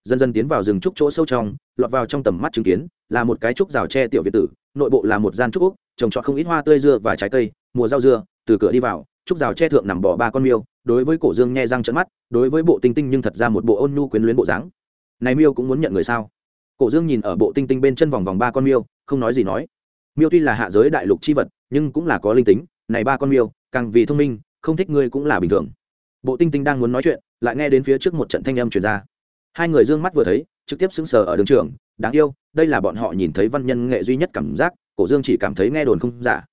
dần dần tiến vào rừng trúc chỗ sâu trong, lọt vào trong tầm mắt chứng kiến, là một cái trúc rào tre tiểu việt tử, nội bộ là một gian trúc úc, trồng trọt không ít hoa tươi dưa và trái cây, mùa rau dưa, từ cửa đi vào, trúc rào tre thượng nằm bỏ ba con miêu, đối với cổ dương nghe răng trận mắt, đối với bộ tinh tinh nhưng thật ra một bộ ôn nhu quyến luyến bộ dáng. Này miêu cũng muốn nhận người sao? Cổ dương nhìn ở bộ tinh tinh bên chân vòng vòng ba con miêu, không nói gì nói. Miêu tuy là hạ giới đại lục chi vật, nhưng cũng là có linh tính, này ba con miêu, càng vì thông minh, không thích ngươi cũng là bình thường. Bộ tinh tinh đang muốn nói chuyện, lại nghe đến phía trước một trận thanh âm truyền ra hai người d ư ơ n g mắt vừa thấy, trực tiếp xứng sờ ở đường trường, đáng yêu, đây là bọn họ nhìn thấy văn nhân nghệ duy nhất cảm giác, cổ dương chỉ cảm thấy nghe đồn không giả.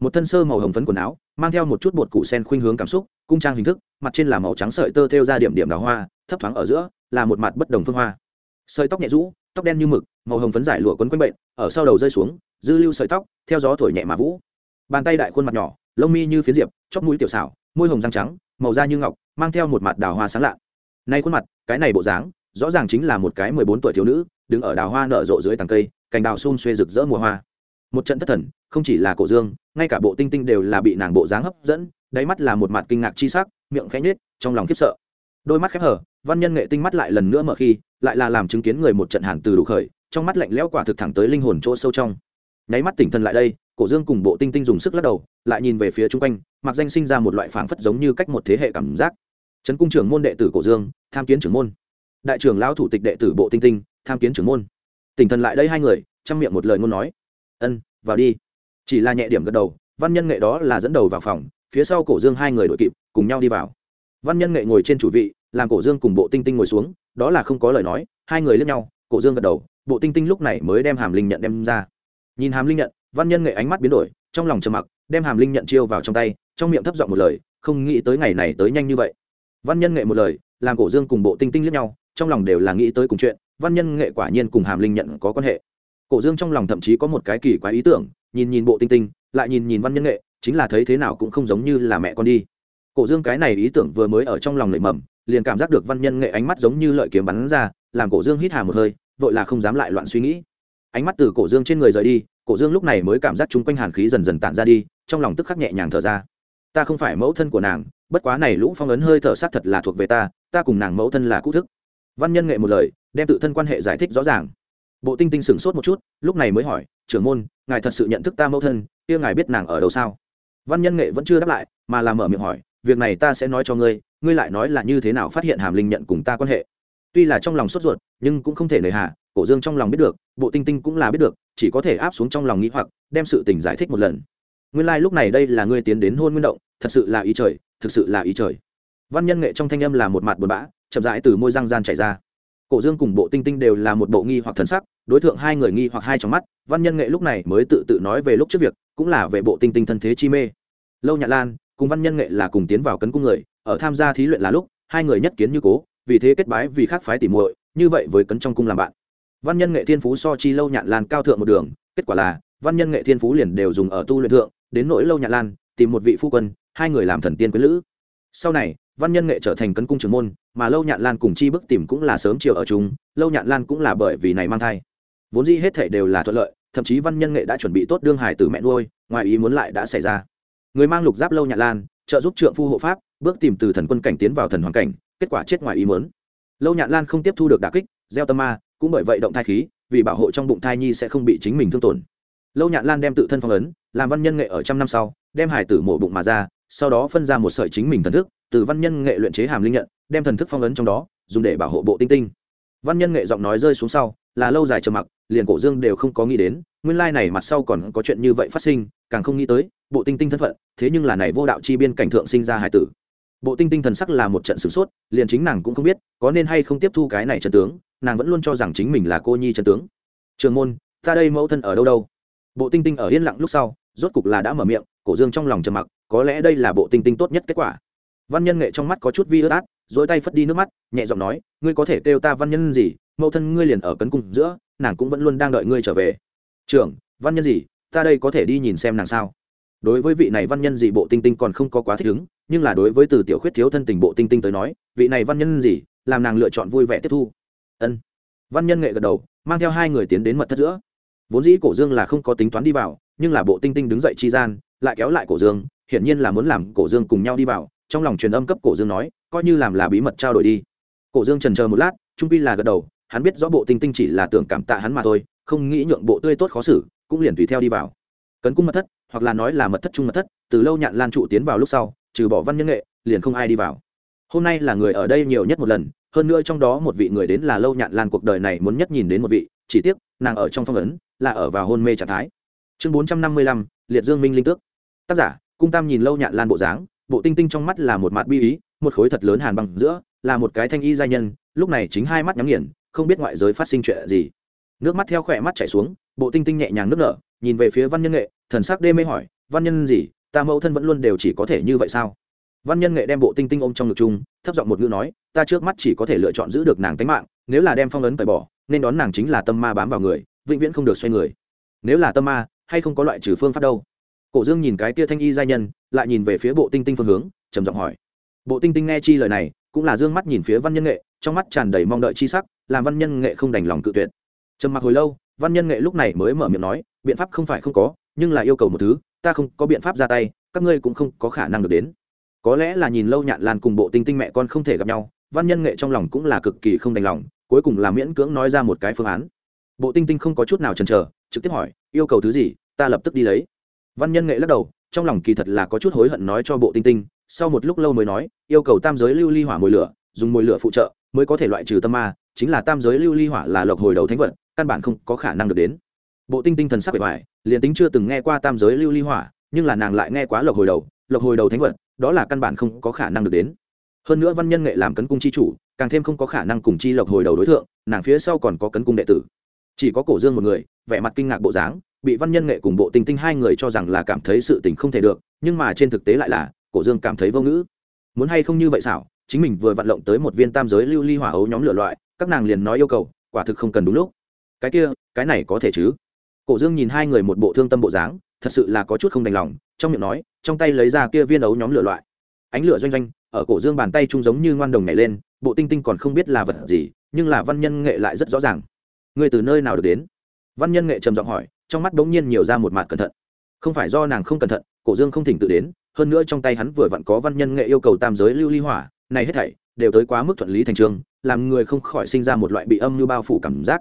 Một thân sơ màu hồng phấn quần áo, mang theo một chút bột củ sen khuynh hướng cảm xúc, cung trang hình thức, mặt trên là màu trắng sợi tơ theo ra điểm điểm đào hoa, thấp thoáng ở giữa, là một mặt bất đồng phương hoa. Sợi tóc nhẹ rũ, tóc đen như mực, màu hồng phấn giải lụa quấn quanh bệnh, ở sau đầu rơi xuống, dư lưu sợi tóc, theo gió thổi nhẹ mà vũ. Bàn tay đại khuôn mặt nhỏ, lông mi như phiến diệp, chóp mũi tiểu xảo, môi hồng răng trắng, màu da như ngọc, mang theo một mặt đào hoa sáng lạ. Nay khuôn mặt, cái này bộ dáng rõ ràng chính là một cái mười bốn tuổi thiếu nữ, đứng ở đào hoa nở rộ dưới tàng cây, cành đào xun xuê rực rỡ mùa hoa. Một trận thất thần, không chỉ là cổ dương, ngay cả bộ tinh tinh đều là bị nàng bộ dáng hấp dẫn, đáy mắt là một mặt kinh ngạc chi sắc, miệng khẽ nhếch, trong lòng khiếp sợ. Đôi mắt khép hở văn nhân nghệ tinh mắt lại lần nữa mở khi, lại là làm chứng kiến người một trận hàn từ đủ khởi, trong mắt lạnh lẽo quả thực thẳng tới linh hồn chỗ sâu trong. Nháy mắt tỉnh thần lại đây, cổ dương cùng bộ tinh tinh dùng sức lắc đầu, lại nhìn về phía chung quanh, mặc danh sinh ra một loại phảng phất giống như cách một thế hệ cảm giác. Trấn cung trưởng môn đệ tử cổ dương, tham kiến trưởng môn đại trưởng lão thủ tịch đệ tử bộ tinh tinh, tham kiến trưởng môn. Tỉnh thần lại đây hai người, chăm miệng một lời ngôn nói. Ân, vào đi. Chỉ là nhẹ điểm gật đầu, văn nhân nghệ đó là dẫn đầu vào phòng, phía sau cổ dương hai người đội kịp, cùng nhau đi vào. Văn nhân nghệ ngồi trên chủ vị, làm cổ dương cùng bộ tinh tinh ngồi xuống, đó là không có lời nói, hai người lướt nhau, cổ dương gật đầu, bộ tinh tinh lúc này mới đem hàm linh nhận đem ra. Nhìn hàm linh nhận, văn nhân nghệ ánh mắt biến đổi, trong lòng trầm mặc, đem hàm linh nhận chiêu vào trong tay, trong miệng thấp giọng một lời, không nghĩ tới ngày này tới nhanh như vậy. Văn nhân nghệ một lời, làm cổ dương cùng bộ tinh tinh lướt nhau trong lòng đều là nghĩ tới cùng chuyện, văn nhân nghệ quả nhiên cùng hàm linh nhận có quan hệ. Cổ dương trong lòng thậm chí có một cái kỳ quái ý tưởng, nhìn nhìn bộ tinh tinh, lại nhìn nhìn văn nhân nghệ, chính là thấy thế nào cũng không giống như là mẹ con đi. Cổ dương cái này ý tưởng vừa mới ở trong lòng lệ mầm, liền cảm giác được văn nhân nghệ ánh mắt giống như lợi kiếm bắn ra, làm cổ dương hít hà một hơi, vội là không dám lại loạn suy nghĩ. Ánh mắt từ cổ dương trên người rời đi, cổ dương lúc này mới cảm giác chung quanh hàn khí dần dần tản ra đi, trong lòng tức khắc nhẹ nhàng thở ra. Ta không phải mẫu thân của nàng, bất quá này lũ phong ấn hơi thở sát thật là thuộc về ta ta cùng nàng mẫu thân là cũ thức văn nhân nghệ một lời, đem tự thân quan hệ giải thích rõ ràng. Bộ tinh tinh sửng sốt một chút, lúc này mới hỏi, trưởng môn, ngài thật sự nhận thức ta mẫu thân, kia ngài biết nàng ở đâu sao? Văn nhân nghệ vẫn chưa đáp lại, mà làm mở miệng hỏi, việc này ta sẽ nói cho ngươi ngươi lại nói là như thế nào phát hiện hàm linh nhận cùng ta quan hệ? Tuy là trong lòng sốt ruột, nhưng cũng không thể nề hà, cổ dương trong lòng biết được, bộ tinh tinh cũng là biết được, chỉ có thể áp xuống trong lòng nghĩ hoặc, đem sự tình giải thích một lần. Nguyên lai、like、lúc này đây là ngươi tiến đến hôn nguyên động, thật sự là ý trời, thực sự là ý trời. Văn nhân nghệ trong thanh âm là một mặt buồn bã chậm rãi từ môi răng gian chảy ra. Cổ dương cùng bộ tinh tinh đều là một bộ nghi hoặc thần sắc, đối tượng hai người nghi hoặc hai trong mắt, văn nhân nghệ lúc này mới tự tự nói về lúc trước việc, cũng là về bộ tinh tinh thân thế chi mê. Lâu nhạn lan, cùng văn nhân nghệ là cùng tiến vào cấn cung người, ở tham gia thí luyện là lúc, hai người nhất kiến như cố, vì thế kết bái vì khác phái tỉ muội, như vậy với cấn trong cung làm bạn. Văn nhân nghệ thiên phú so chi lâu nhạn lan cao thượng một đường, kết quả là, văn nhân nghệ thiên phú liền đều dùng ở tu luyện thượng, đến nỗi lâu nhạn lan, tìm một vị phu quân, hai người làm thần tiên quyến lữ. Sau này văn nhân nghệ trở thành cấn cung trưởng môn, mà lâu nhạn lan cùng chi bức tìm cũng là sớm chiều ở chúng lâu nhạn lan cũng là bởi vì này mang thai. Vốn dĩ hết thể đều là thuận lợi, thậm chí văn nhân nghệ đã chuẩn bị tốt đương hải từ mẹ nuôi, ngoài ý muốn lại đã xảy ra. Người mang lục giáp lâu nhạn lan, trợ giúp trượng phu hộ pháp, bước tìm từ thần quân cảnh tiến vào thần hoàng cảnh, kết quả chết ngoài ý muốn. Lâu nhạn lan không tiếp thu được đà kích, gieo tâm ma, cũng bởi vậy động thai khí, vì bảo hộ trong bụng thai nhi sẽ không bị chính mình thương tổn. Lâu nhạn lan đem tự thân phong ấn, làm văn nhân nghệ ở trăm năm sau, đem hải tử mổ bụng mà ra, sau đó phân ra một sợi chính mình thần thức từ văn nhân nghệ luyện chế hàm linh nhận, đem thần thức phong ấn trong đó, dùng để bảo hộ bộ tinh tinh. Văn nhân nghệ giọng nói rơi xuống sau, là lâu dài trầm mặc, liền cổ dương đều không có nghĩ đến, nguyên lai này mặt sau còn có chuyện như vậy phát sinh, càng không nghĩ tới, bộ tinh tinh thân phận, thế nhưng là này vô đạo chi biên cảnh thượng sinh ra hải tử. Bộ tinh tinh thần sắc là một trận sửng sốt, liền chính nàng cũng không biết, có nên hay không tiếp thu cái này trần tướng, nàng vẫn luôn cho rằng chính mình là cô nhi trần tướng. Trường môn, ta đây mẫu thân ở đâu đâu? Bộ tinh tinh ở yên lặng lúc sau, rốt cục là đã mở miệng, cổ dương trong lòng trầm mặc, có lẽ đây là bộ tinh tinh tốt nhất kết quả văn nhân nghệ trong mắt có chút vi ướt át, dỗi tay phất đi nước mắt, nhẹ giọng nói, ngươi có thể kêu ta văn nhân gì, mẫu thân ngươi liền ở cấn cung giữa, nàng cũng vẫn luôn đang đợi ngươi trở về. Trưởng, văn nhân gì, ta đây có thể đi nhìn xem nàng sao? Đối với vị này văn nhân gì bộ tinh tinh còn không có quá thích ứng, nhưng là đối với từ tiểu khuyết thiếu thân tình bộ tinh tinh tới nói, vị này văn nhân gì, làm nàng lựa chọn vui vẻ tiếp thu. Ân. Văn nhân nghệ gật đầu, mang theo hai người tiến đến mật thất giữa. Vốn dĩ cổ dương là không có tính toán đi vào, nhưng là bộ tinh tinh đứng dậy chi gian, lại kéo lại cổ dương, hiển nhiên là muốn làm cổ dương cùng nhau đi vào trong lòng truyền âm cấp cổ dương nói, coi như làm là bí mật trao đổi đi. Cổ dương trần chờ một lát, trung pi là gật đầu, hắn biết rõ bộ tinh tinh chỉ là tưởng cảm tạ hắn mà thôi, không nghĩ nhượng bộ tươi tốt khó xử, cũng liền tùy theo đi vào. Cấn cung mật thất, hoặc là nói là mật thất trung mật thất, từ lâu nhạn lan trụ tiến vào lúc sau, trừ bỏ văn nhân nghệ, liền không ai đi vào. Hôm nay là người ở đây nhiều nhất một lần, hơn nữa trong đó một vị người đến là lâu nhạn lan cuộc đời này muốn nhất nhìn đến một vị, chỉ tiếc, nàng ở trong phong ấn, là ở vào hôn mê trạng thái. Chương bốn trăm năm mươi lăm, liệt dương minh linh tước. Tác giả, cung tam nhìn lâu nhạn lan bộ dáng bộ tinh tinh trong mắt là một mặt bi ý, một khối thật lớn hàn bằng giữa, là một cái thanh y giai nhân, lúc này chính hai mắt nhắm nghiền, không biết ngoại giới phát sinh chuyện gì. Nước mắt theo khỏe mắt chảy xuống, bộ tinh tinh nhẹ nhàng nước nở, nhìn về phía văn nhân nghệ, thần sắc đê mê hỏi, văn nhân gì? Ta mẫu thân vẫn luôn đều chỉ có thể như vậy sao? Văn nhân nghệ đem bộ tinh tinh ôm trong ngực chung, thấp giọng một ngữ nói, ta trước mắt chỉ có thể lựa chọn giữ được nàng tính mạng, nếu là đem phong ấn tẩy bỏ, nên đón nàng chính là tâm ma bám vào người, vĩnh viễn không được xoay người. Nếu là tâm ma, hay không có loại trừ phương pháp đâu? Cổ dương nhìn cái tia thanh y giai nhân lại nhìn về phía bộ tinh tinh phương hướng, trầm giọng hỏi. Bộ tinh tinh nghe chi lời này, cũng là d ư ơ n g mắt nhìn phía văn nhân nghệ, trong mắt tràn đầy mong đợi chi sắc, làm văn nhân nghệ không đành lòng cự tuyệt. Trầm mặc hồi lâu, văn nhân nghệ lúc này mới mở miệng nói, biện pháp không phải không có, nhưng là yêu cầu một thứ, ta không có biện pháp ra tay, các ngươi cũng không có khả năng được đến. Có lẽ là nhìn lâu nhạn lan cùng bộ tinh tinh mẹ con không thể gặp nhau, văn nhân nghệ trong lòng cũng là cực kỳ không đành lòng, cuối cùng là miễn cưỡng nói ra một cái phương án. Bộ tinh tinh không có chút nào chần chờ, trực tiếp hỏi, yêu cầu thứ gì, ta lập tức đi lấy. Văn nhân nghệ lắc đầu trong lòng kỳ thật là có chút hối hận nói cho bộ tinh tinh, sau một lúc lâu mới nói, yêu cầu tam giới lưu ly hỏa mồi lửa, dùng mồi lửa phụ trợ, mới có thể loại trừ tâm ma, chính là tam giới lưu ly hỏa là lộc hồi đầu thánh vật, căn bản không có khả năng được đến. Bộ tinh tinh thần sắc bề ngoài, liền tính chưa từng nghe qua tam giới lưu ly hỏa, nhưng là nàng lại nghe quá lộc hồi đầu, lộc hồi đầu thánh vật, đó là căn bản không có khả năng được đến. Hơn nữa văn nhân nghệ làm cấn cung chi chủ, càng thêm không có khả năng cùng chi lộc hồi đầu đối tượng nàng phía sau còn có cấn cung đệ tử. Chỉ có cổ dương một người, vẻ mặt kinh ngạc bộ dáng bị văn nhân nghệ cùng bộ tinh tinh hai người cho rằng là cảm thấy sự tình không thể được, nhưng mà trên thực tế lại là, cổ dương cảm thấy vô ngữ. Muốn hay không như vậy xảo, chính mình vừa vận lộng tới một viên tam giới lưu ly hỏa ấu nhóm lửa loại, các nàng liền nói yêu cầu, quả thực không cần đúng lúc. Cái kia, cái này có thể chứ? Cổ dương nhìn hai người một bộ thương tâm bộ dáng, thật sự là có chút không đành lòng, trong miệng nói, trong tay lấy ra kia viên ấu nhóm lửa loại. Ánh lửa doanh doanh, ở cổ dương bàn tay trung giống như ngoan đồng nhảy lên, bộ tinh tinh còn không biết là vật gì, nhưng là văn nhân nghệ lại rất rõ ràng. Người từ nơi nào được đến? Văn nhân nghệ trầm giọng hỏi trong mắt bỗng nhiên nhiều ra một mặt cẩn thận. Không phải do nàng không cẩn thận, cổ dương không thỉnh tự đến, hơn nữa trong tay hắn vừa vặn có văn nhân nghệ yêu cầu tam giới lưu ly hỏa, này hết thảy đều tới quá mức thuận lý thành trường làm người không khỏi sinh ra một loại bị âm như bao phủ cảm giác.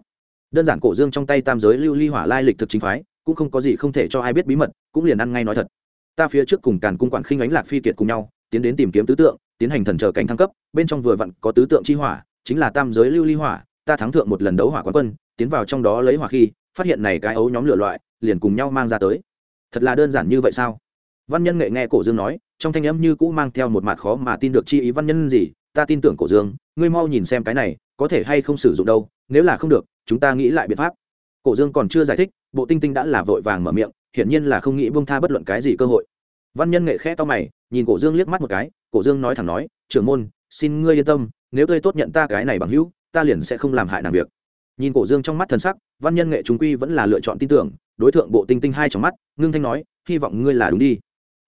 Đơn giản cổ dương trong tay tam giới lưu ly hỏa lai lịch thực chính phái, cũng không có gì không thể cho ai biết bí mật, cũng liền ăn ngay nói thật. Ta phía trước cùng càn cung quản khinh ánh lạc phi kiệt cùng nhau, tiến đến tìm kiếm tứ tượng, tiến hành thần chờ cảnh thăng cấp, bên trong vừa vặn có tứ tượng chi hỏa, chính là tam giới lưu ly hỏa, ta thắng thượng một lần đấu hỏa quán quân, tiến vào trong đó lấy hỏa khi phát hiện này cái ấu nhóm lửa loại, liền cùng nhau mang ra tới. Thật là đơn giản như vậy sao? Văn nhân nghệ nghe cổ dương nói, trong thanh âm như cũ mang theo một mặt khó mà tin được chi ý văn nhân gì, ta tin tưởng cổ dương, ngươi mau nhìn xem cái này, có thể hay không sử dụng đâu, nếu là không được, chúng ta nghĩ lại biện pháp. Cổ dương còn chưa giải thích, bộ tinh tinh đã là vội vàng mở miệng, hiển nhiên là không nghĩ bông tha bất luận cái gì cơ hội. Văn nhân nghệ khẽ to mày, nhìn cổ dương liếc mắt một cái, cổ dương nói thẳng nói, trưởng môn, xin ngươi yên tâm, nếu tươi tốt nhận ta cái này bằng hữu, ta liền sẽ không làm hại nàng việc nhìn cổ dương trong mắt thần sắc, văn nhân nghệ chúng quy vẫn là lựa chọn tin tưởng, đối tượng bộ tinh tinh hai trong mắt, ngưng thanh nói, hy vọng ngươi là đúng đi.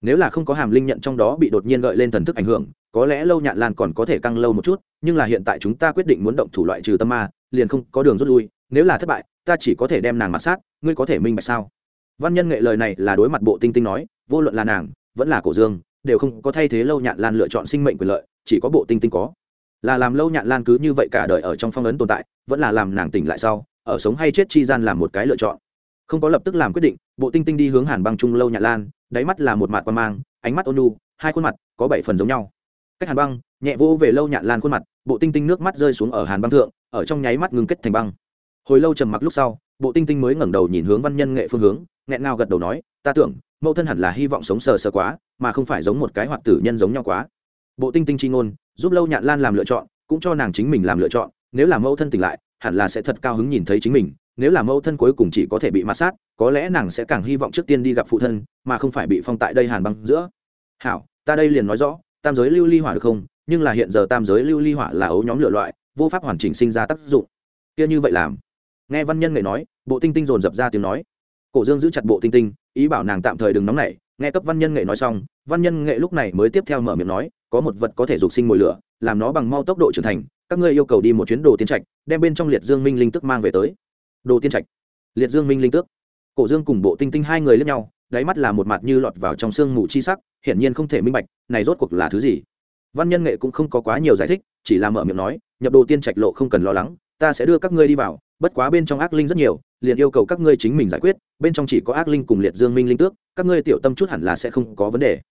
Nếu là không có hàm linh nhận trong đó bị đột nhiên gợi lên thần thức ảnh hưởng, có lẽ lâu nhạn lan còn có thể căng lâu một chút, nhưng là hiện tại chúng ta quyết định muốn động thủ loại trừ tâm ma, liền không có đường rút lui, nếu là thất bại, ta chỉ có thể đem nàng mặt sát, ngươi có thể minh bạch sao? Văn nhân nghệ lời này là đối mặt bộ tinh tinh nói, vô luận là nàng, vẫn là cổ dương, đều không có thay thế lâu nhạn lan lựa chọn sinh mệnh quyền lợi, chỉ có bộ tinh tinh có là làm lâu nhạn lan cứ như vậy cả đời ở trong phong ấn tồn tại, vẫn là làm nàng tỉnh lại sau, ở sống hay chết chi gian làm một cái lựa chọn. Không có lập tức làm quyết định, bộ tinh tinh đi hướng hàn băng trung lâu nhạn lan, đáy mắt là một mặt quan mang, ánh mắt ôn hai khuôn mặt có bảy phần giống nhau. Cách hàn băng, nhẹ vô về lâu nhạn lan khuôn mặt, bộ tinh tinh nước mắt rơi xuống ở hàn băng thượng, ở trong nháy mắt ngưng kết thành băng. Hồi lâu trầm mặc lúc sau, bộ tinh tinh mới ngẩng đầu nhìn hướng văn nhân nghệ phương hướng, nghẹn ngào gật đầu nói, ta tưởng, mẫu thân hẳn là hy vọng sống sờ sờ quá, mà không phải giống một cái hoạt tử nhân giống nhau quá. Bộ tinh tinh chi ngôn giúp lâu nhạn lan làm lựa chọn, cũng cho nàng chính mình làm lựa chọn, nếu là mẫu thân tỉnh lại, hẳn là sẽ thật cao hứng nhìn thấy chính mình, nếu là mẫu thân cuối cùng chỉ có thể bị mát sát, có lẽ nàng sẽ càng hy vọng trước tiên đi gặp phụ thân, mà không phải bị phong tại đây hàn băng giữa. Hảo, ta đây liền nói rõ, tam giới lưu ly hỏa được không? Nhưng là hiện giờ tam giới lưu ly hỏa là ấu nhóm lựa loại, vô pháp hoàn chỉnh sinh ra tác dụng. Kia như vậy làm. Nghe văn nhân nghệ nói, bộ tinh tinh dồn dập ra tiếng nói. Cổ dương giữ chặt bộ tinh tinh, ý bảo nàng tạm thời đừng nóng nảy nghe cấp văn nhân nghệ nói xong, văn nhân nghệ lúc này mới tiếp theo mở miệng nói, có một vật có thể dục sinh mồi lửa, làm nó bằng mau tốc độ trưởng thành, các ngươi yêu cầu đi một chuyến đồ tiên trạch, đem bên trong liệt dương minh linh tức mang về tới. Đồ tiên trạch. Liệt dương minh linh tước. Cổ dương cùng bộ tinh tinh hai người lẫn nhau, đáy mắt là một mặt như lọt vào trong sương mù chi sắc, hiển nhiên không thể minh bạch, này rốt cuộc là thứ gì. Văn nhân nghệ cũng không có quá nhiều giải thích, chỉ là mở miệng nói, nhập đồ tiên trạch lộ không cần lo lắng, ta sẽ đưa các ngươi đi vào, bất quá bên trong ác linh rất nhiều liền yêu cầu các ngươi chính mình giải quyết, bên trong chỉ có ác linh cùng liệt dương minh linh tước, các ngươi tiểu tâm chút hẳn là sẽ không có vấn đề.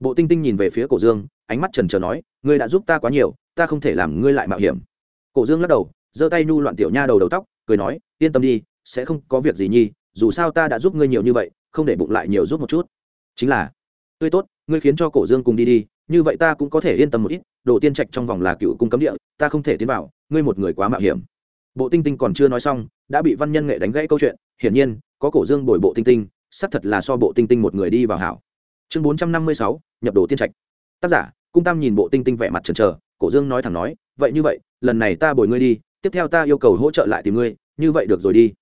Bộ tinh tinh nhìn về phía cổ dương, ánh mắt trần trờ nói, ngươi đã giúp ta quá nhiều, ta không thể làm ngươi lại mạo hiểm. Cổ dương lắc đầu, giơ tay nhu loạn tiểu nha đầu đầu tóc, cười nói, yên tâm đi, sẽ không có việc gì nhi, dù sao ta đã giúp ngươi nhiều như vậy, không để bụng lại nhiều giúp một chút. Chính là, tươi tốt, ngươi khiến cho cổ dương cùng đi đi, như vậy ta cũng có thể yên tâm một ít, đồ tiên trạch trong vòng là cựu cung cấm địa, ta không thể tiến vào, ngươi một người quá mạo hiểm. Bộ tinh tinh còn chưa nói xong đã bị văn nhân nghệ đánh gãy câu chuyện, hiển nhiên, có cổ dương bồi bộ tinh tinh, xác thật là so bộ tinh tinh một người đi vào hảo. Chương bốn trăm năm mươi sáu, nhập đồ tiên trạch. Tác giả, cung tam nhìn bộ tinh tinh vẻ mặt trần trờ cổ dương nói thẳng nói, vậy như vậy, lần này ta bồi ngươi đi, tiếp theo ta yêu cầu hỗ trợ lại tìm ngươi, như vậy được rồi đi.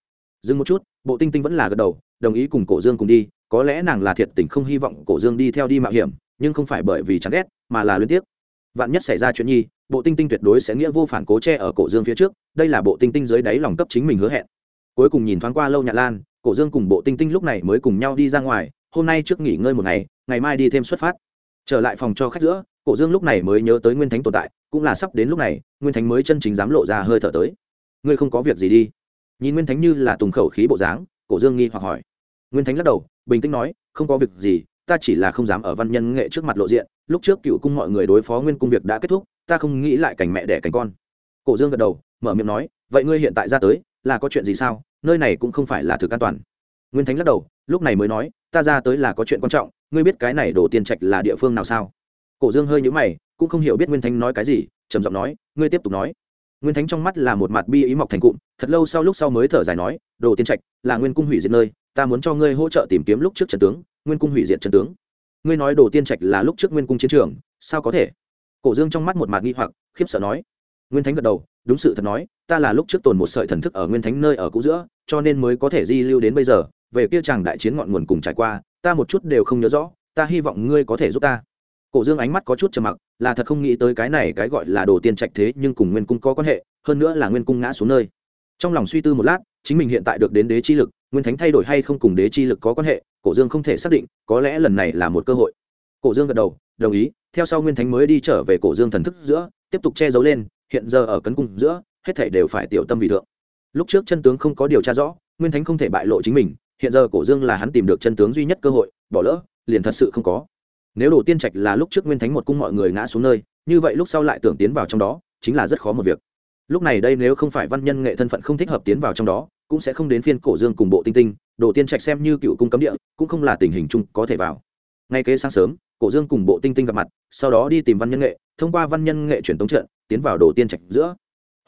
Dừng một chút, bộ tinh tinh vẫn là gật đầu, đồng ý cùng cổ dương cùng đi, có lẽ nàng là thiệt tình không hy vọng cổ dương đi theo đi mạo hiểm, nhưng không phải bởi vì chán ghét, mà là liên tiếc. Vạn nhất xảy ra chuyện nhi bộ tinh tinh tuyệt đối sẽ nghĩa vô phản cố che ở cổ dương phía trước, đây là bộ tinh tinh dưới đáy lòng cấp chính mình hứa hẹn. Cuối cùng nhìn thoáng qua lâu nhạn lan, cổ dương cùng bộ tinh tinh lúc này mới cùng nhau đi ra ngoài, hôm nay trước nghỉ ngơi một ngày ngày mai đi thêm xuất phát. Trở lại phòng cho khách giữa, cổ dương lúc này mới nhớ tới nguyên thánh tồn tại, cũng là sắp đến lúc này, nguyên thánh mới chân chính dám lộ ra hơi thở tới. Ngươi không có việc gì đi. Nhìn nguyên thánh như là tùng khẩu khí bộ dáng, cổ dương nghi hoặc hỏi. Nguyên thánh lắc đầu, bình tĩnh nói, không có việc gì, ta chỉ là không dám ở văn nhân nghệ trước mặt lộ diện, lúc trước cựu cung mọi người đối phó nguyên cung việc đã kết thúc ta không nghĩ lại cảnh mẹ đẻ cảnh con. Cổ dương gật đầu, mở miệng nói, vậy ngươi hiện tại ra tới, là có chuyện gì sao? Nơi này cũng không phải là thực an toàn. Nguyên thánh lắc đầu, lúc này mới nói, ta ra tới là có chuyện quan trọng, ngươi biết cái này đổ tiền trạch là địa phương nào sao? Cổ dương hơi nhũ mày, cũng không hiểu biết nguyên thánh nói cái gì, trầm giọng nói, ngươi tiếp tục nói. Nguyên thánh trong mắt là một mặt bi ý mọc thành cụm, thật lâu sau lúc sau mới thở dài nói đồ tiên trạch là nguyên cung hủy diệt nơi, ta muốn cho ngươi hỗ trợ tìm kiếm lúc trước trần tướng, nguyên cung hủy diệt trần tướng. Ngươi nói đồ tiên trạch là lúc trước nguyên cung chiến trường, sao có thể? Cổ dương trong mắt một mạt nghi hoặc, khiếp sợ nói. Nguyên thánh gật đầu, đúng sự thật nói, ta là lúc trước tồn một sợi thần thức ở nguyên thánh nơi ở cũ giữa, cho nên mới có thể di lưu đến bây giờ, về kia chàng đại chiến ngọn nguồn cùng trải qua, ta một chút đều không nhớ rõ, ta hy vọng ngươi có thể giúp ta. Cổ dương ánh mắt có chút trầm mặc, là thật không nghĩ tới cái này cái gọi là đồ tiên trạch thế nhưng cùng nguyên cung có quan hệ, hơn nữa là nguyên cung ngã xuống nơi. Trong lòng suy tư một lát, chính mình hiện tại được đến đế chi lực, nguyên thánh thay đổi hay không cùng đế chi lực có quan hệ, cổ dương không thể xác định, có lẽ lần này là một cơ hội cổ dương gật đầu, đồng ý, theo sau nguyên thánh mới đi trở về cổ dương thần thức giữa, tiếp tục che giấu lên, hiện giờ ở cấn cung giữa, hết thảy đều phải tiểu tâm vì thượng. Lúc trước chân tướng không có điều tra rõ, nguyên thánh không thể bại lộ chính mình, hiện giờ cổ dương là hắn tìm được chân tướng duy nhất cơ hội, bỏ lỡ, liền thật sự không có. Nếu đổ tiên trạch là lúc trước nguyên thánh một cung mọi người ngã xuống nơi, như vậy lúc sau lại tưởng tiến vào trong đó, chính là rất khó một việc. Lúc này đây nếu không phải văn nhân nghệ thân phận không thích hợp tiến vào trong đó, cũng sẽ không đến phiên cổ dương cùng bộ tinh tinh, đồ tiên trạch xem như cựu cung cấm địa, cũng không là tình hình chung có thể vào. Ngay kế sáng sớm cổ dương cùng bộ tinh tinh gặp mặt, sau đó đi tìm văn nhân nghệ, thông qua văn nhân nghệ truyền tống trận, tiến vào đồ tiên trạch giữa.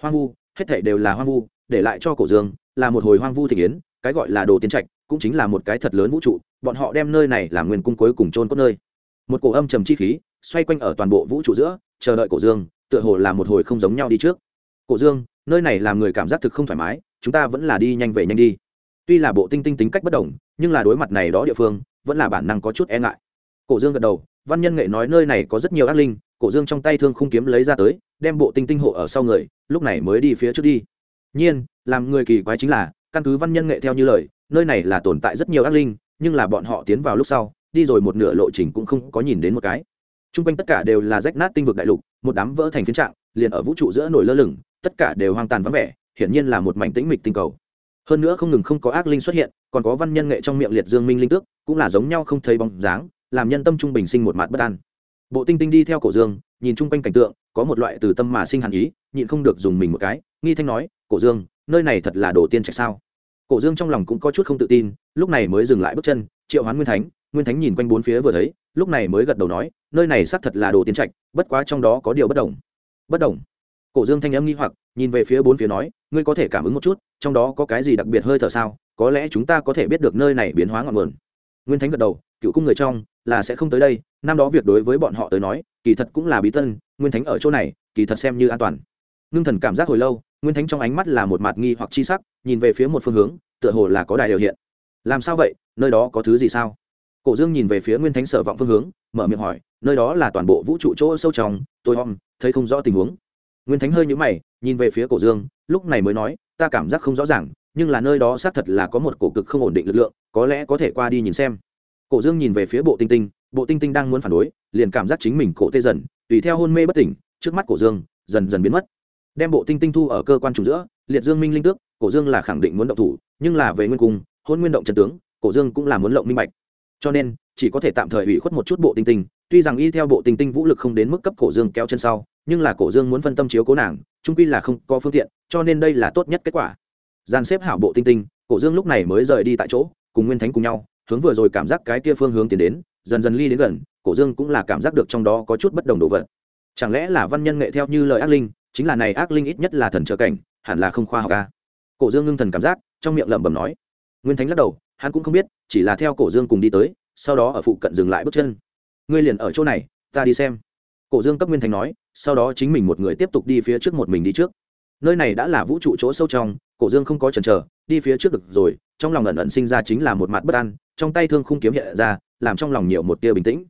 Hoang vu, hết thảy đều là hoang vu, để lại cho cổ dương là một hồi hoang vu thị kiến cái gọi là đồ tiên trạch, cũng chính là một cái thật lớn vũ trụ, bọn họ đem nơi này làm nguyên cung cuối cùng trôn cốt nơi. Một cổ âm trầm chi khí xoay quanh ở toàn bộ vũ trụ giữa, chờ đợi cổ dương, tựa hồ là một hồi không giống nhau đi trước. Cổ dương, nơi này làm người cảm giác thực không thoải mái, chúng ta vẫn là đi nhanh về nhanh đi. Tuy là bộ tinh tinh tính cách bất đồng, nhưng là đối mặt này đó địa phương, vẫn là bản năng có chút e ngại cổ dương gật đầu, văn nhân nghệ nói nơi này có rất nhiều ác linh, cổ dương trong tay thương không kiếm lấy ra tới, đem bộ tinh tinh hộ ở sau người, lúc này mới đi phía trước đi. Nhiên, làm người kỳ quái chính là, căn cứ văn nhân nghệ theo như lời, nơi này là tồn tại rất nhiều ác linh, nhưng là bọn họ tiến vào lúc sau, đi rồi một nửa lộ trình cũng không có nhìn đến một cái. T r u n g quanh tất cả đều là rách nát tinh vực đại lục, một đám vỡ thành phiến trạng, liền ở vũ trụ giữa nổi lơ lửng, tất cả đều hoang tàn vắng vẻ, hiển nhiên là một mảnh tĩnh mịch tinh cầu. Hơn nữa không ngừng không có ác linh xuất hiện, còn có văn nhân nghệ trong miệng liệt dương minh linh tước, cũng là giống nhau không thấy bóng dáng làm nhân tâm trung bình sinh một mặt bất an. Bộ tinh tinh đi theo cổ dương, nhìn chung quanh cảnh tượng, có một loại từ tâm mà sinh hàn ý, nhịn không được dùng mình một cái, nghi thanh nói, cổ dương, nơi này thật là đồ tiên trạch sao? Cổ dương trong lòng cũng có chút không tự tin, lúc này mới dừng lại bước chân, triệu hoán nguyên thánh nguyên thánh nhìn quanh bốn phía vừa thấy, lúc này mới gật đầu nói, nơi này xác thật là đồ tiến trạch, bất quá trong đó có điều bất đồng. Bất đồng? Cổ dương thanh âm nghi hoặc, nhìn về phía bốn phía nói, ngươi có thể cảm ứng một chút, trong đó có cái gì đặc biệt hơi thở sao? Có lẽ chúng ta có thể biết được nơi này biến hóa ngọn nguồn. Nguyên thánh gật đầu, cựu cung người trong là sẽ không tới đây, năm đó việc đối với bọn họ tới nói, kỳ thật cũng là bí tân, nguyên thánh ở chỗ này, kỳ thật xem như an toàn. Ngưng thần cảm giác hồi lâu, nguyên thánh trong ánh mắt là một mặt nghi hoặc chi sắc, nhìn về phía một phương hướng, tựa hồ là có đài đều hiện. Làm sao vậy? Nơi đó có thứ gì sao? Cổ dương nhìn về phía nguyên thánh sở vọng phương hướng, mở miệng hỏi, nơi đó là toàn bộ vũ trụ chỗ sâu trong, tôi om, thấy không rõ tình huống. Nguyên thánh hơi nhũ mày, nhìn về phía cổ dương, lúc này mới nói, ta cảm giác không rõ ràng, nhưng là nơi đó xác thật là có một cổ cực không ổn định lực lượng, có lẽ có thể qua đi nhìn xem cổ dương nhìn về phía bộ tinh tinh, bộ tinh tinh đang muốn phản đối, liền cảm giác chính mình cổ tê dần, tùy theo hôn mê bất tỉnh, trước mắt cổ dương dần dần biến mất. Đem bộ tinh tinh thu ở cơ quan trùng giữa, liệt dương minh linh tước, cổ dương là khẳng định muốn động thủ, nhưng là về nguyên cung, hôn nguyên động trần tướng, cổ dương cũng là muốn lộng minh bạch. Cho nên, chỉ có thể tạm thời ủy khuất một chút bộ tinh tinh, tuy rằng y theo bộ tinh tinh vũ lực không đến mức cấp cổ dương kéo chân sau, nhưng là cổ dương muốn phân tâm chiếu cố nàng trung quy là không có phương tiện, cho nên đây là tốt nhất kết quả. Gian xếp hảo bộ tinh tinh, cổ dương lúc này mới rời đi tại chỗ, cùng nguyên thánh cùng nhau hướng vừa rồi cảm giác cái kia phương hướng tiến đến, dần dần ly đến gần, cổ dương cũng là cảm giác được trong đó có chút bất đồng đồ vật. Chẳng lẽ là văn nhân nghệ theo như lời ác linh, chính là này ác linh ít nhất là thần trợ cảnh, hẳn là không khoa học ca cổ dương ngưng thần cảm giác, trong miệng lẩm bẩm nói. Nguyên thánh lắc đầu, hắn cũng không biết, chỉ là theo cổ dương cùng đi tới, sau đó ở phụ cận dừng lại bước chân. Ngươi liền ở chỗ này, ta đi xem. Cổ dương cấp nguyên thánh nói, sau đó chính mình một người tiếp tục đi phía trước một mình đi trước. Nơi này đã là vũ trụ chỗ sâu trong, cổ dương không có chần chờ, đi phía trước được rồi trong lòng ẩn ẩn sinh ra chính là một mặt bất an, trong tay thương khung kiếm hiện ra, làm trong lòng nhiều một tia bình tĩnh.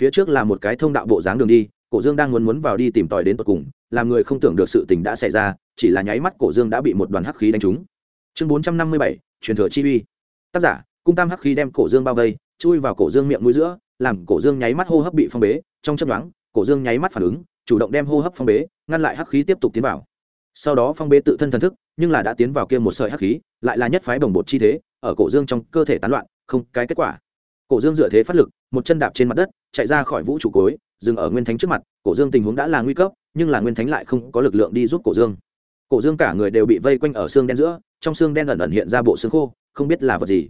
Phía trước là một cái thông đạo bộ dáng đường đi, cổ dương đang muốn muốn vào đi tìm tòi đến tận cùng, làm người không tưởng được sự tình đã xảy ra, chỉ là nháy mắt cổ dương đã bị một đoàn hắc khí đánh trúng. Chương bốn trăm năm mươi bảy, truyền thừa chi uy. Tác giả, cung tam hắc khí đem cổ dương bao vây, chui vào cổ dương miệng mũi giữa, làm cổ dương nháy mắt hô hấp bị phong bế, trong chấp đoán cổ dương nháy mắt phản ứng, chủ động đem hô hấp phong bế, ngăn lại hắc khí tiếp tục tiến vào sau đó phong bế tự thân thần thức, nhưng là đã tiến vào kia một sợi hắc khí, lại là nhất phái bồng bột chi thế, ở cổ dương trong cơ thể tán loạn, không cái kết quả. Cổ dương dựa thế phát lực, một chân đạp trên mặt đất, chạy ra khỏi vũ trụ cối, dừng ở nguyên thánh trước mặt, cổ dương tình huống đã là nguy cấp, nhưng là nguyên thánh lại không có lực lượng đi giúp cổ dương. Cổ dương cả người đều bị vây quanh ở xương đen giữa, trong xương đen ẩn ẩn hiện ra bộ xương khô, không biết là vật gì.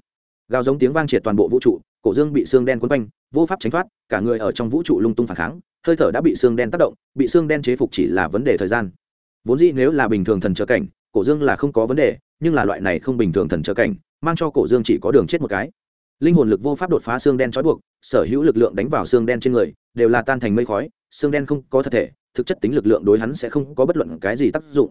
Gào giống tiếng vang triệt toàn bộ vũ trụ, cổ dương bị xương đen quấn quanh, vô pháp tránh thoát, cả người ở trong vũ trụ lung tung phản kháng, hơi thở đã bị xương đen tác động, bị xương đen chế phục chỉ là vấn đề thời gian vốn dĩ nếu là bình thường thần trợ cảnh, cổ dương là không có vấn đề, nhưng là loại này không bình thường thần trợ cảnh, mang cho cổ dương chỉ có đường chết một cái. Linh hồn lực vô pháp đột phá xương đen trói buộc, sở hữu lực lượng đánh vào xương đen trên người, đều là tan thành mây khói, xương đen không có thật thể, thực chất tính lực lượng đối hắn sẽ không có bất luận cái gì tác dụng.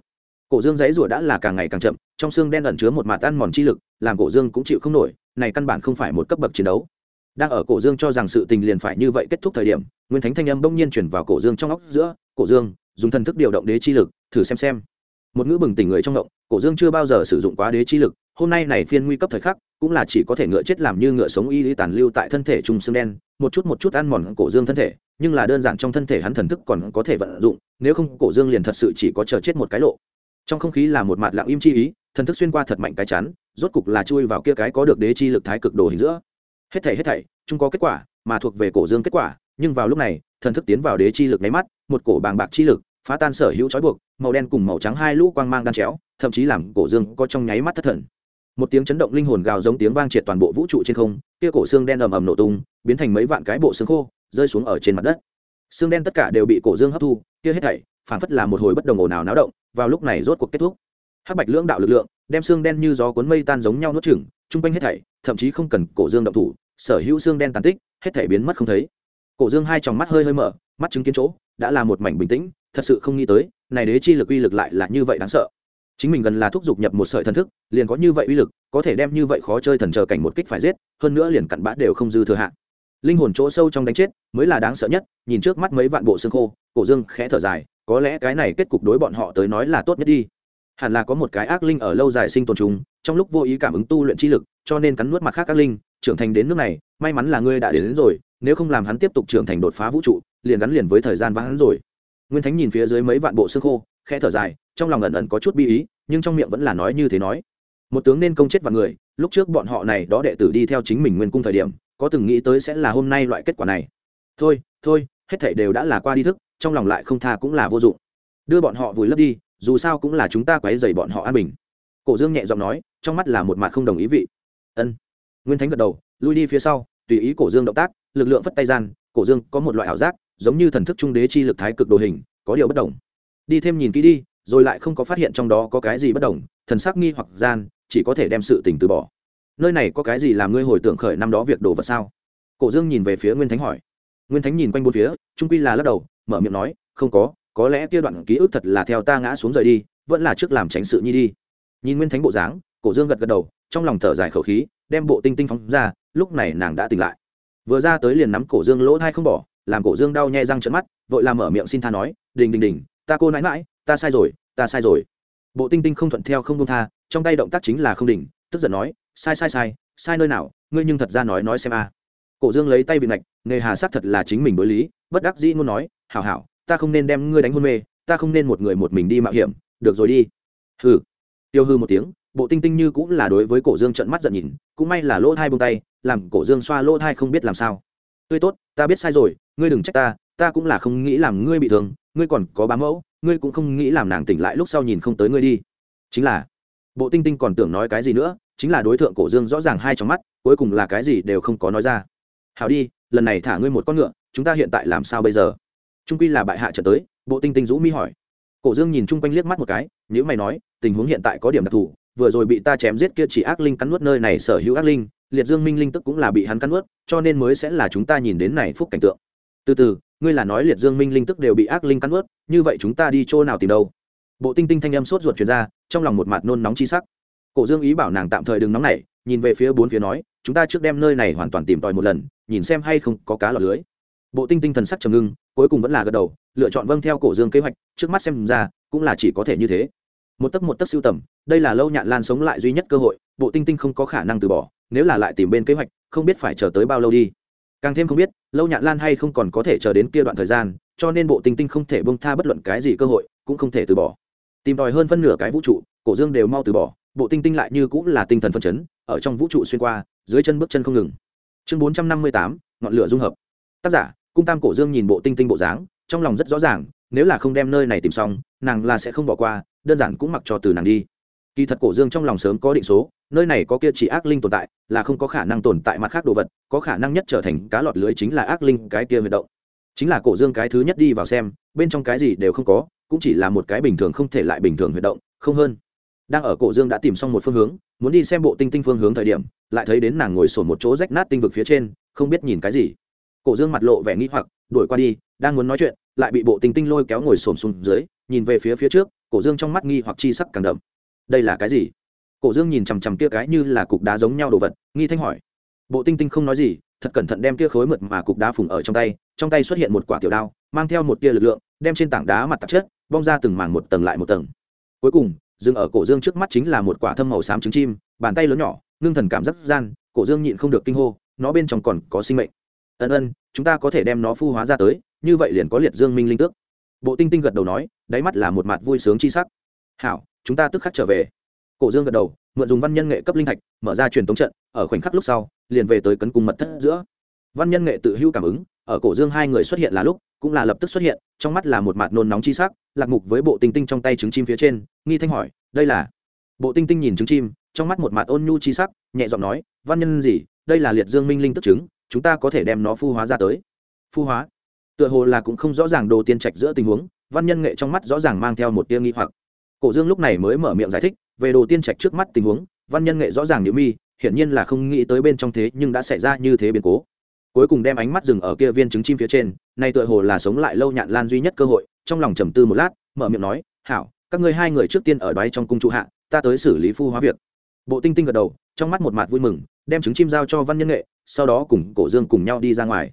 Cổ dương dãy rủa đã là càng ngày càng chậm, trong xương đen ẩn chứa một mạt ăn mòn chi lực, làm cổ dương cũng chịu không nổi, này căn bản không phải một cấp bậc chiến đấu. Đang ở cổ dương cho rằng sự tình liền phải như vậy kết thúc thời điểm, nguyên thánh thanh âm bỗng nhiên chuyển vào cổ dương trong óc giữa, cổ dương, dùng thần thức điều động đế chi lực thử xem xem. Một ngữ bừng tỉnh người trong động cổ dương chưa bao giờ sử dụng quá đế chi lực, hôm nay này phiên nguy cấp thời khắc, cũng là chỉ có thể ngựa chết làm như ngựa sống y lý tàn lưu tại thân thể trung xương đen, một chút một chút ăn mòn cổ dương thân thể, nhưng là đơn giản trong thân thể hắn thần thức còn có thể vận dụng, nếu không cổ dương liền thật sự chỉ có chờ chết một cái lộ. Trong không khí là một mặt lặng im chi ý, thần thức xuyên qua thật mạnh cái chắn rốt cục là chui vào kia cái có được đế chi lực thái cực đồ hình giữa. Hết thảy hết thảy, chung có kết quả, mà thuộc về cổ dương kết quả, nhưng vào lúc này, thần thức tiến vào đế chi lực nháy mắt, một cổ bàng bạc chi lực phá tan sở hữu trói buộc, màu đen cùng màu trắng hai lũ quang mang đan chéo, thậm chí làm cổ dương có trong nháy mắt thất thần. Một tiếng chấn động linh hồn gào giống tiếng vang triệt toàn bộ vũ trụ trên không, kia cổ xương đen ầm ầm nổ tung, biến thành mấy vạn cái bộ xương khô, rơi xuống ở trên mặt đất. Xương đen tất cả đều bị cổ dương hấp thu, kia hết thảy phản phất là một hồi bất đồng ồn ào náo động, vào lúc này rốt cuộc kết thúc. Hắc bạch lưỡng đạo lực lượng, đem xương đen như gió cuốn mây tan giống nhau nuốt chửng, chung quanh hết thảy, thậm chí không cần cổ dương động thủ, sở hữu xương đen tàn tích, hết thảy biến mất không thấy cổ dương hai tròng mắt hơi hơi mở mắt chứng kiến chỗ đã là một mảnh bình tĩnh thật sự không nghĩ tới này đế chi lực uy lực lại là như vậy đáng sợ. Chính mình gần là thúc giục nhập một sợi thần thức liền có như vậy uy lực có thể đem như vậy khó chơi thần chờ cảnh một kích phải giết hơn nữa liền cặn bã đều không dư thừa hạn linh hồn chỗ sâu trong đánh chết mới là đáng sợ nhất nhìn trước mắt mấy vạn bộ xương khô cổ dương khẽ thở dài có lẽ cái này kết cục đối bọn họ tới nói là tốt nhất đi. Hẳn là có một cái ác linh ở lâu dài sinh tồn chúng trong lúc vô ý cảm ứng tu luyện chi lực cho nên cắn nuốt mặt khác ác linh trưởng thành đến nước này may mắn là ngươi đã đến, đến rồi nếu không làm hắn tiếp tục trưởng thành đột phá vũ trụ, liền gắn liền với thời gian vắng rồi. Nguyên thánh nhìn phía dưới mấy vạn bộ xương khô, khẽ thở dài, trong lòng ẩn ẩn có chút bi ý, nhưng trong miệng vẫn là nói như thế nói. Một tướng nên công chết vạn người, lúc trước bọn họ này đó đệ tử đi theo chính mình nguyên cung thời điểm, có từng nghĩ tới sẽ là hôm nay loại kết quả này. Thôi thôi, hết thảy đều đã là qua đi thức, trong lòng lại không tha cũng là vô dụng. Đưa bọn họ vùi lấp đi, dù sao cũng là chúng ta quấy dày bọn họ an bình. Cổ dương nhẹ giọng nói, trong mắt là một mặt không đồng ý vị. Ân. Nguyên thánh gật đầu, lui đi phía sau, tùy ý cổ dương động tác lực lượng phất tay gian, cổ dương có một loại ảo giác, giống như thần thức trung đế chi lực thái cực đồ hình, có điều bất đồng. Đi thêm nhìn kỹ đi, rồi lại không có phát hiện trong đó có cái gì bất đồng, thần sắc nghi hoặc gian, chỉ có thể đem sự tình từ bỏ. Nơi này có cái gì làm ngươi hồi tưởng khởi năm đó việc đồ vật sao? Cổ dương nhìn về phía nguyên thánh hỏi. Nguyên thánh nhìn quanh bốn phía, trung quy là lắc đầu, mở miệng nói, không có có lẽ kia đoạn ký ức thật là theo ta ngã xuống rời đi, vẫn là trước làm tránh sự nhi đi. Nhìn nguyên thánh bộ dáng, cổ dương gật gật đầu, trong lòng thở dài khẩu khí, đem bộ tinh tinh phóng ra, lúc này nàng đã tỉnh lại vừa ra tới liền nắm cổ dương lỗ thai không bỏ, làm cổ dương đau nhẹ răng trận mắt, vội làm mở miệng xin tha nói, đình đình đình, ta cô nãi mãi ta sai rồi, ta sai rồi. Bộ tinh tinh không thuận theo không công tha, trong tay động tác chính là không đỉnh, tức giận nói, sai sai sai sai nơi nào, ngươi nhưng thật ra nói nói xem a. Cổ dương lấy tay vị ngạch nghề hà sắc thật là chính mình đối lý, bất đắc dĩ ngôn nói, hảo hảo, ta không nên đem ngươi đánh hôn mê, ta không nên một người một mình đi mạo hiểm, được rồi đi. Hừ. Tiêu hư một tiếng, bộ tinh tinh như cũng là đối với cổ dương trận mắt giận nhìn, cũng may là lỗ thai bông tay làm cổ dương xoa lỗ thai không biết làm sao. Tươi tốt, ta biết sai rồi, ngươi đừng trách ta ta cũng là không nghĩ làm ngươi bị thương, ngươi còn có bám mẫu, ngươi cũng không nghĩ làm nàng tỉnh lại lúc sau nhìn không tới ngươi đi. Chính là, bộ tinh tinh còn tưởng nói cái gì nữa, chính là đối tượng cổ dương rõ ràng hai trong mắt, cuối cùng là cái gì đều không có nói ra. Hào đi, lần này thả ngươi một con ngựa, chúng ta hiện tại làm sao bây giờ? Trung quy là bại hạ trở tới, bộ tinh tinh rũ mi hỏi. Cổ dương nhìn chung quanh liếc mắt một cái nếu mày nói, tình huống hiện tại có điểm đặc thù, vừa rồi bị ta chém giết kia chỉ ác linh cắn nuốt nơi này sở hữu ác linh liệt dương minh linh tức cũng là bị hắn cắn ướt cho nên mới sẽ là chúng ta nhìn đến này phúc cảnh tượng. Từ từ, ngươi là nói liệt dương minh linh tức đều bị ác linh cắn ướt như vậy chúng ta đi chỗ nào tìm đâu? Bộ tinh tinh thanh âm sốt ruột truyền ra, trong lòng một mặt nôn nóng chi sắc. Cổ dương ý bảo nàng tạm thời đừng nóng nảy, nhìn về phía bốn phía nói, chúng ta trước đem nơi này hoàn toàn tìm tòi một lần, nhìn xem hay không có cá lọt lưới. Bộ tinh tinh thần sắc trầm ngưng, cuối cùng vẫn là gật đầu, lựa chọn vâng theo cổ dương kế hoạch, trước mắt xem ra, cũng là chỉ có thể như thế. Một tấc một tấc siêu tầm, đây là lâu nhạn lan sống lại duy nhất cơ hội, bộ tinh tinh không có khả năng từ bỏ nếu là lại tìm bên kế hoạch, không biết phải chờ tới bao lâu đi. Càng thêm không biết, lâu nhạn lan hay không còn có thể chờ đến kia đoạn thời gian, cho nên bộ tinh tinh không thể bông tha bất luận cái gì cơ hội, cũng không thể từ bỏ. Tìm tòi hơn phân nửa cái vũ trụ, cổ dương đều mau từ bỏ, bộ tinh tinh lại như cũng là tinh thần phân chấn, ở trong vũ trụ xuyên qua, dưới chân bước chân không ngừng. Chương bốn trăm năm mươi tám, ngọn lửa dung hợp. Tác giả, cung tam cổ dương nhìn bộ tinh tinh bộ dáng, trong lòng rất rõ ràng, nếu là không đem nơi này tìm xong, nàng là sẽ không bỏ qua, đơn giản cũng mặc cho từ nàng đi kỳ thật cổ dương trong lòng sớm có định số, nơi này có kia chỉ ác linh tồn tại, là không có khả năng tồn tại mặt khác đồ vật, có khả năng nhất trở thành cá lọt lưới chính là ác linh cái kia huyệt động. Chính là cổ dương cái thứ nhất đi vào xem, bên trong cái gì đều không có, cũng chỉ là một cái bình thường không thể lại bình thường huyệt động, không hơn. Đang ở cổ dương đã tìm xong một phương hướng, muốn đi xem bộ tinh tinh phương hướng thời điểm, lại thấy đến nàng ngồi sổn một chỗ rách nát tinh vực phía trên, không biết nhìn cái gì. Cổ dương mặt lộ vẻ nghĩ hoặc, đuổi qua đi, đang muốn nói chuyện, lại bị bộ tinh tinh lôi kéo ngồi sổn xuống dưới, nhìn về phía phía trước, cổ dương trong mắt nghi hoặc chi sắc càng đậm đây là cái gì? Cổ dương nhìn chằm chằm kia cái như là cục đá giống nhau đồ vật, nghi thanh hỏi. Bộ tinh tinh không nói gì, thật cẩn thận đem kia khối mượt mà cục đá phùng ở trong tay trong tay xuất hiện một quả tiểu đao, mang theo một tia lực lượng, đem trên tảng đá mặt tạp chất, bong ra từng mảng một tầng lại một tầng. Cuối cùng, dừng ở cổ dương trước mắt chính là một quả thâm màu xám trứng chim, bàn tay lớn nhỏ, ngưng thần cảm giác gian, cổ dương nhịn không được kinh hô, nó bên trong còn có sinh mệnh. Ân ân, chúng ta có thể đem nó phu hóa ra tới, như vậy liền có liệt dương minh linh tước. Bộ tinh tinh gật đầu nói, đáy mắt là một mặt vui sướng chi sắc. Hảo chúng ta tức khắc trở về. Cổ dương gật đầu, mượn dùng văn nhân nghệ cấp linh thạch, mở ra truyền tống trận, ở khoảnh khắc lúc sau, liền về tới cấn cung mật thất giữa. Văn nhân nghệ tự hưu cảm ứng, ở cổ dương hai người xuất hiện là lúc, cũng là lập tức xuất hiện, trong mắt là một mặt nôn nóng chi sắc, lạc mục với bộ tinh tinh trong tay trứng chim phía trên, nghi thanh hỏi, đây là? Bộ tinh tinh nhìn trứng chim, trong mắt một mặt ôn nhu chi sắc, nhẹ giọng nói, văn nhân gì, đây là liệt dương minh linh tức trứng, chúng ta có thể đem nó phu hóa ra tới. Phu hóa? Tựa hồ là cũng không rõ ràng đồ tiên trạch giữa tình huống, văn nhân nghệ trong mắt rõ ràng mang theo một tia nghi hoặc cổ dương lúc này mới mở miệng giải thích, về đồ tiên trạch trước mắt tình huống, văn nhân nghệ rõ ràng nhữ mi, hiển nhiên là không nghĩ tới bên trong thế nhưng đã xảy ra như thế biến cố. Cuối cùng đem ánh mắt dừng ở kia viên trứng chim phía trên, nay tựa hồ là sống lại lâu nhạn lan duy nhất cơ hội, trong lòng trầm tư một lát, mở miệng nói, hảo, các ngươi hai người trước tiên ở đoái trong cung trụ hạ, ta tới xử lý phu hóa việc. Bộ tinh tinh gật đầu, trong mắt một mặt vui mừng, đem trứng chim giao cho văn nhân nghệ, sau đó cùng cổ dương cùng nhau đi ra ngoài.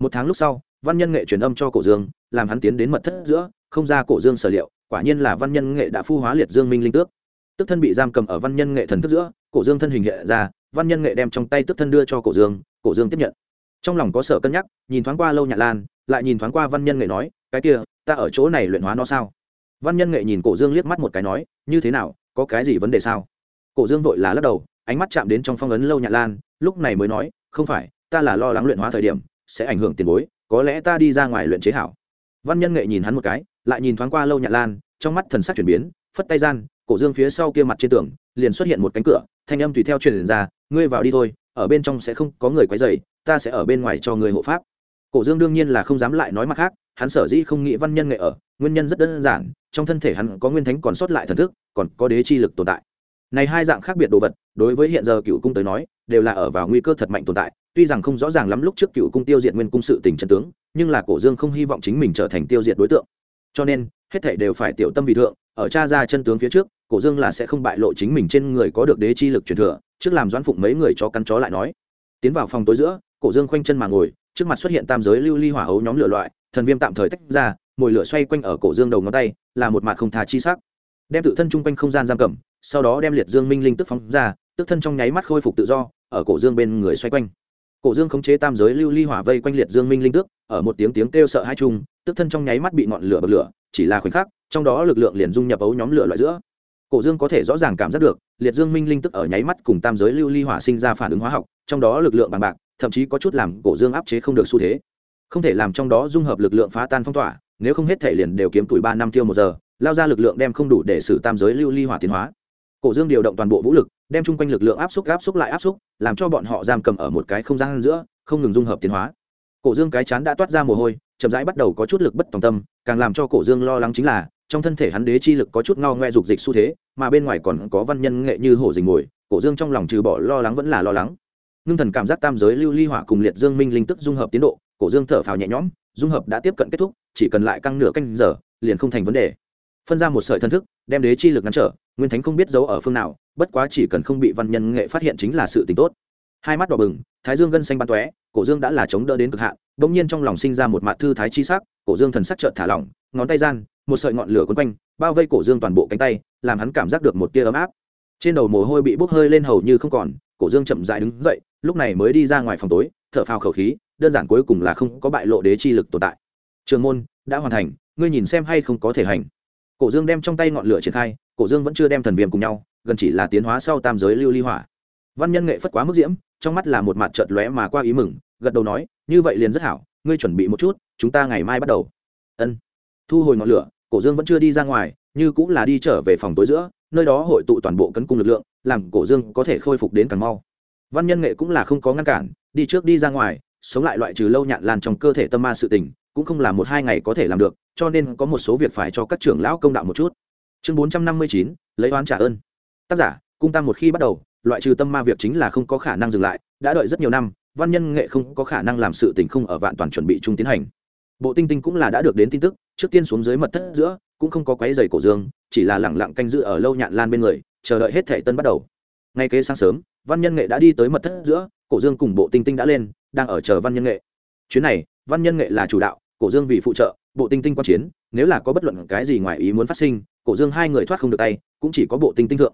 Một tháng lúc sau, văn nhân nghệ truyền âm cho cổ dương, làm hắn tiến đến mật thất giữa, không ra cổ dương sở liệu quả nhiên là văn nhân nghệ đã phu hóa liệt dương minh linh tước. Tức thân bị giam cầm ở văn nhân nghệ thần thức giữa, cổ dương thân hình hiện ra, văn nhân nghệ đem trong tay tức thân đưa cho cổ dương cổ dương tiếp nhận. Trong lòng có sở cân nhắc, nhìn thoáng qua lâu nhạn lan, lại nhìn thoáng qua văn nhân nghệ nói, cái kia, ta ở chỗ này luyện hóa nó sao? Văn nhân nghệ nhìn cổ dương liếc mắt một cái nói, như thế nào, có cái gì vấn đề sao? Cổ dương vội là lắc đầu, ánh mắt chạm đến trong phong ấn lâu nhạn lan, lúc này mới nói, không phải, ta là lo lắng luyện hóa thời điểm, sẽ ảnh hưởng tiền bối, có lẽ ta đi ra ngoài luyện chế hảo. Văn nhân nghệ nhìn hắn một cái lại nhìn thoáng qua lâu nhạn lan, trong mắt thần sắc chuyển biến, phất tay gian, cổ dương phía sau kia mặt trên tường, liền xuất hiện một cánh cửa, thanh âm tùy theo truyền ra, ngươi vào đi thôi, ở bên trong sẽ không có người quấy rầy, ta sẽ ở bên ngoài cho người hộ pháp. Cổ dương đương nhiên là không dám lại nói mặt khác, hắn sở dĩ không nghĩ văn nhân nghệ ở, nguyên nhân rất đơn giản, trong thân thể hắn có nguyên thánh còn sót lại thần thức, còn có đế chi lực tồn tại. Này hai dạng khác biệt đồ vật, đối với hiện giờ cựu cung tới nói, đều là ở vào nguy cơ thật mạnh tồn tại, tuy rằng không rõ ràng lắm lúc trước cựu cung tiêu diệt nguyên cung sự tình chân tướng, nhưng là cổ dương không hy vọng chính mình trở thành tiêu diệt đối tượng cho nên, hết thảy đều phải tiểu tâm vì thượng, ở cha ra chân tướng phía trước, cổ dương là sẽ không bại lộ chính mình trên người có được đế chi lực truyền thừa, trước làm doãn phụng mấy người cho căn chó lại nói. Tiến vào phòng tối giữa, cổ dương khoanh chân mà ngồi, trước mặt xuất hiện tam giới lưu ly hỏa ấu nhóm lửa loại, thần viêm tạm thời tách ra, mồi lửa xoay quanh ở cổ dương đầu ngón tay, là một mặt không thà chi sắc. Đem tự thân chung quanh không gian giam cầm, sau đó đem liệt dương minh linh tức phóng ra, tức thân trong nháy mắt khôi phục tự do, ở cổ dương bên người xoay quanh cổ dương khống chế tam giới lưu ly hỏa vây quanh liệt dương minh linh tước, ở một tiếng tiếng kêu sợ hai chung tức thân trong nháy mắt bị ngọn lửa bật lửa, chỉ là khoảnh khắc, trong đó lực lượng liền dung nhập ấu nhóm lửa loại giữa. Cổ dương có thể rõ ràng cảm giác được, liệt dương minh linh tức ở nháy mắt cùng tam giới lưu ly hỏa sinh ra phản ứng hóa học, trong đó lực lượng bằng bạc, thậm chí có chút làm cổ dương áp chế không được xu thế. Không thể làm trong đó dung hợp lực lượng phá tan phong tỏa, nếu không hết thể liền đều kiếm tuổi ba năm tiêu một giờ, lao ra lực lượng đem không đủ để xử tam giới lưu ly hỏa tiến hóa. Cổ dương điều động toàn bộ vũ lực đem chung quanh lực lượng áp xúc áp xúc lại áp xúc, làm cho bọn họ giam cầm ở một cái không gian giữa, không ngừng dung hợp tiến hóa. Cổ dương cái chán đã toát ra mồ hôi, chậm rãi bắt đầu có chút lực bất tòng tâm, càng làm cho cổ dương lo lắng chính là, trong thân thể hắn đế chi lực có chút ngao ngoe dục dịch xu thế, mà bên ngoài còn có văn nhân nghệ như hổ dình ngồi cổ dương trong lòng trừ bỏ lo lắng vẫn là lo lắng. Ngưng thần cảm giác tam giới lưu ly hỏa cùng liệt dương minh linh tức dung hợp tiến độ, cổ dương thở phào nhẹ nhõm, dung hợp đã tiếp cận kết thúc, chỉ cần lại căng nửa canh giờ, liền không thành vấn đề. Phân ra một sợi thân thức, đem đế chi lực ngăn trở nguyên thánh không biết giấu ở phương nào, bất quá chỉ cần không bị văn nhân nghệ phát hiện chính là sự tình tốt. Hai mắt đỏ bừng, thái dương gân xanh bắn tóe, cổ dương đã là chống đỡ đến cực hạn bỗng nhiên trong lòng sinh ra một mạt thư thái chi sắc, cổ dương thần sắc chợt thả lỏng, ngón tay gian, một sợi ngọn lửa quấn quanh, bao vây cổ dương toàn bộ cánh tay, làm hắn cảm giác được một tia ấm áp. Trên đầu mồ hôi bị bốc hơi lên hầu như không còn, cổ dương chậm dại đứng dậy, lúc này mới đi ra ngoài phòng tối, thở phào khẩu khí, đơn giản cuối cùng là không có bại lộ đế chi lực tồn tại. Trường môn, đã hoàn thành, ngươi nhìn xem hay không có thể hành. Cổ dương đem trong tay ngọn lửa triển khai cổ dương vẫn chưa đem thần viêm cùng nhau, gần chỉ là tiến hóa sau tam giới lưu ly hỏa. Văn nhân nghệ phất quá mức diễm, trong mắt là một mặt trợt lóe mà qua ý mừng, gật đầu nói, như vậy liền rất hảo, ngươi chuẩn bị một chút, chúng ta ngày mai bắt đầu. Ân. Thu hồi ngọn lửa, cổ dương vẫn chưa đi ra ngoài, như cũng là đi trở về phòng tối giữa, nơi đó hội tụ toàn bộ cấn cung lực lượng, làm cổ dương có thể khôi phục đến càng mau. Văn nhân nghệ cũng là không có ngăn cản, đi trước đi ra ngoài, sống lại loại trừ lâu nhạn lan trong cơ thể tâm ma sự tình, cũng không là một hai ngày có thể làm được, cho nên có một số việc phải cho các trưởng lão công đạo một chút chương bốn trăm năm mươi chín, lấy oán trả ơn. Tác giả, cung tăng một khi bắt đầu, loại trừ tâm ma việc chính là không có khả năng dừng lại, đã đợi rất nhiều năm, văn nhân nghệ không có khả năng làm sự tình không ở vạn toàn chuẩn bị chung tiến hành. Bộ tinh tinh cũng là đã được đến tin tức, trước tiên xuống dưới mật thất giữa, cũng không có quấy giày cổ dương, chỉ là lẳng lặng canh giữ ở lâu nhạn lan bên người, chờ đợi hết thể tân bắt đầu. Ngay kế sáng sớm, văn nhân nghệ đã đi tới mật thất giữa, cổ dương cùng bộ tinh tinh đã lên, đang ở chờ văn nhân nghệ. Chuyến này, văn nhân nghệ là chủ đạo, cổ dương vì phụ trợ, bộ tinh tinh quan chiến, nếu là có bất luận cái gì ngoài ý muốn phát sinh cổ dương hai người thoát không được tay, cũng chỉ có bộ tinh tinh thượng.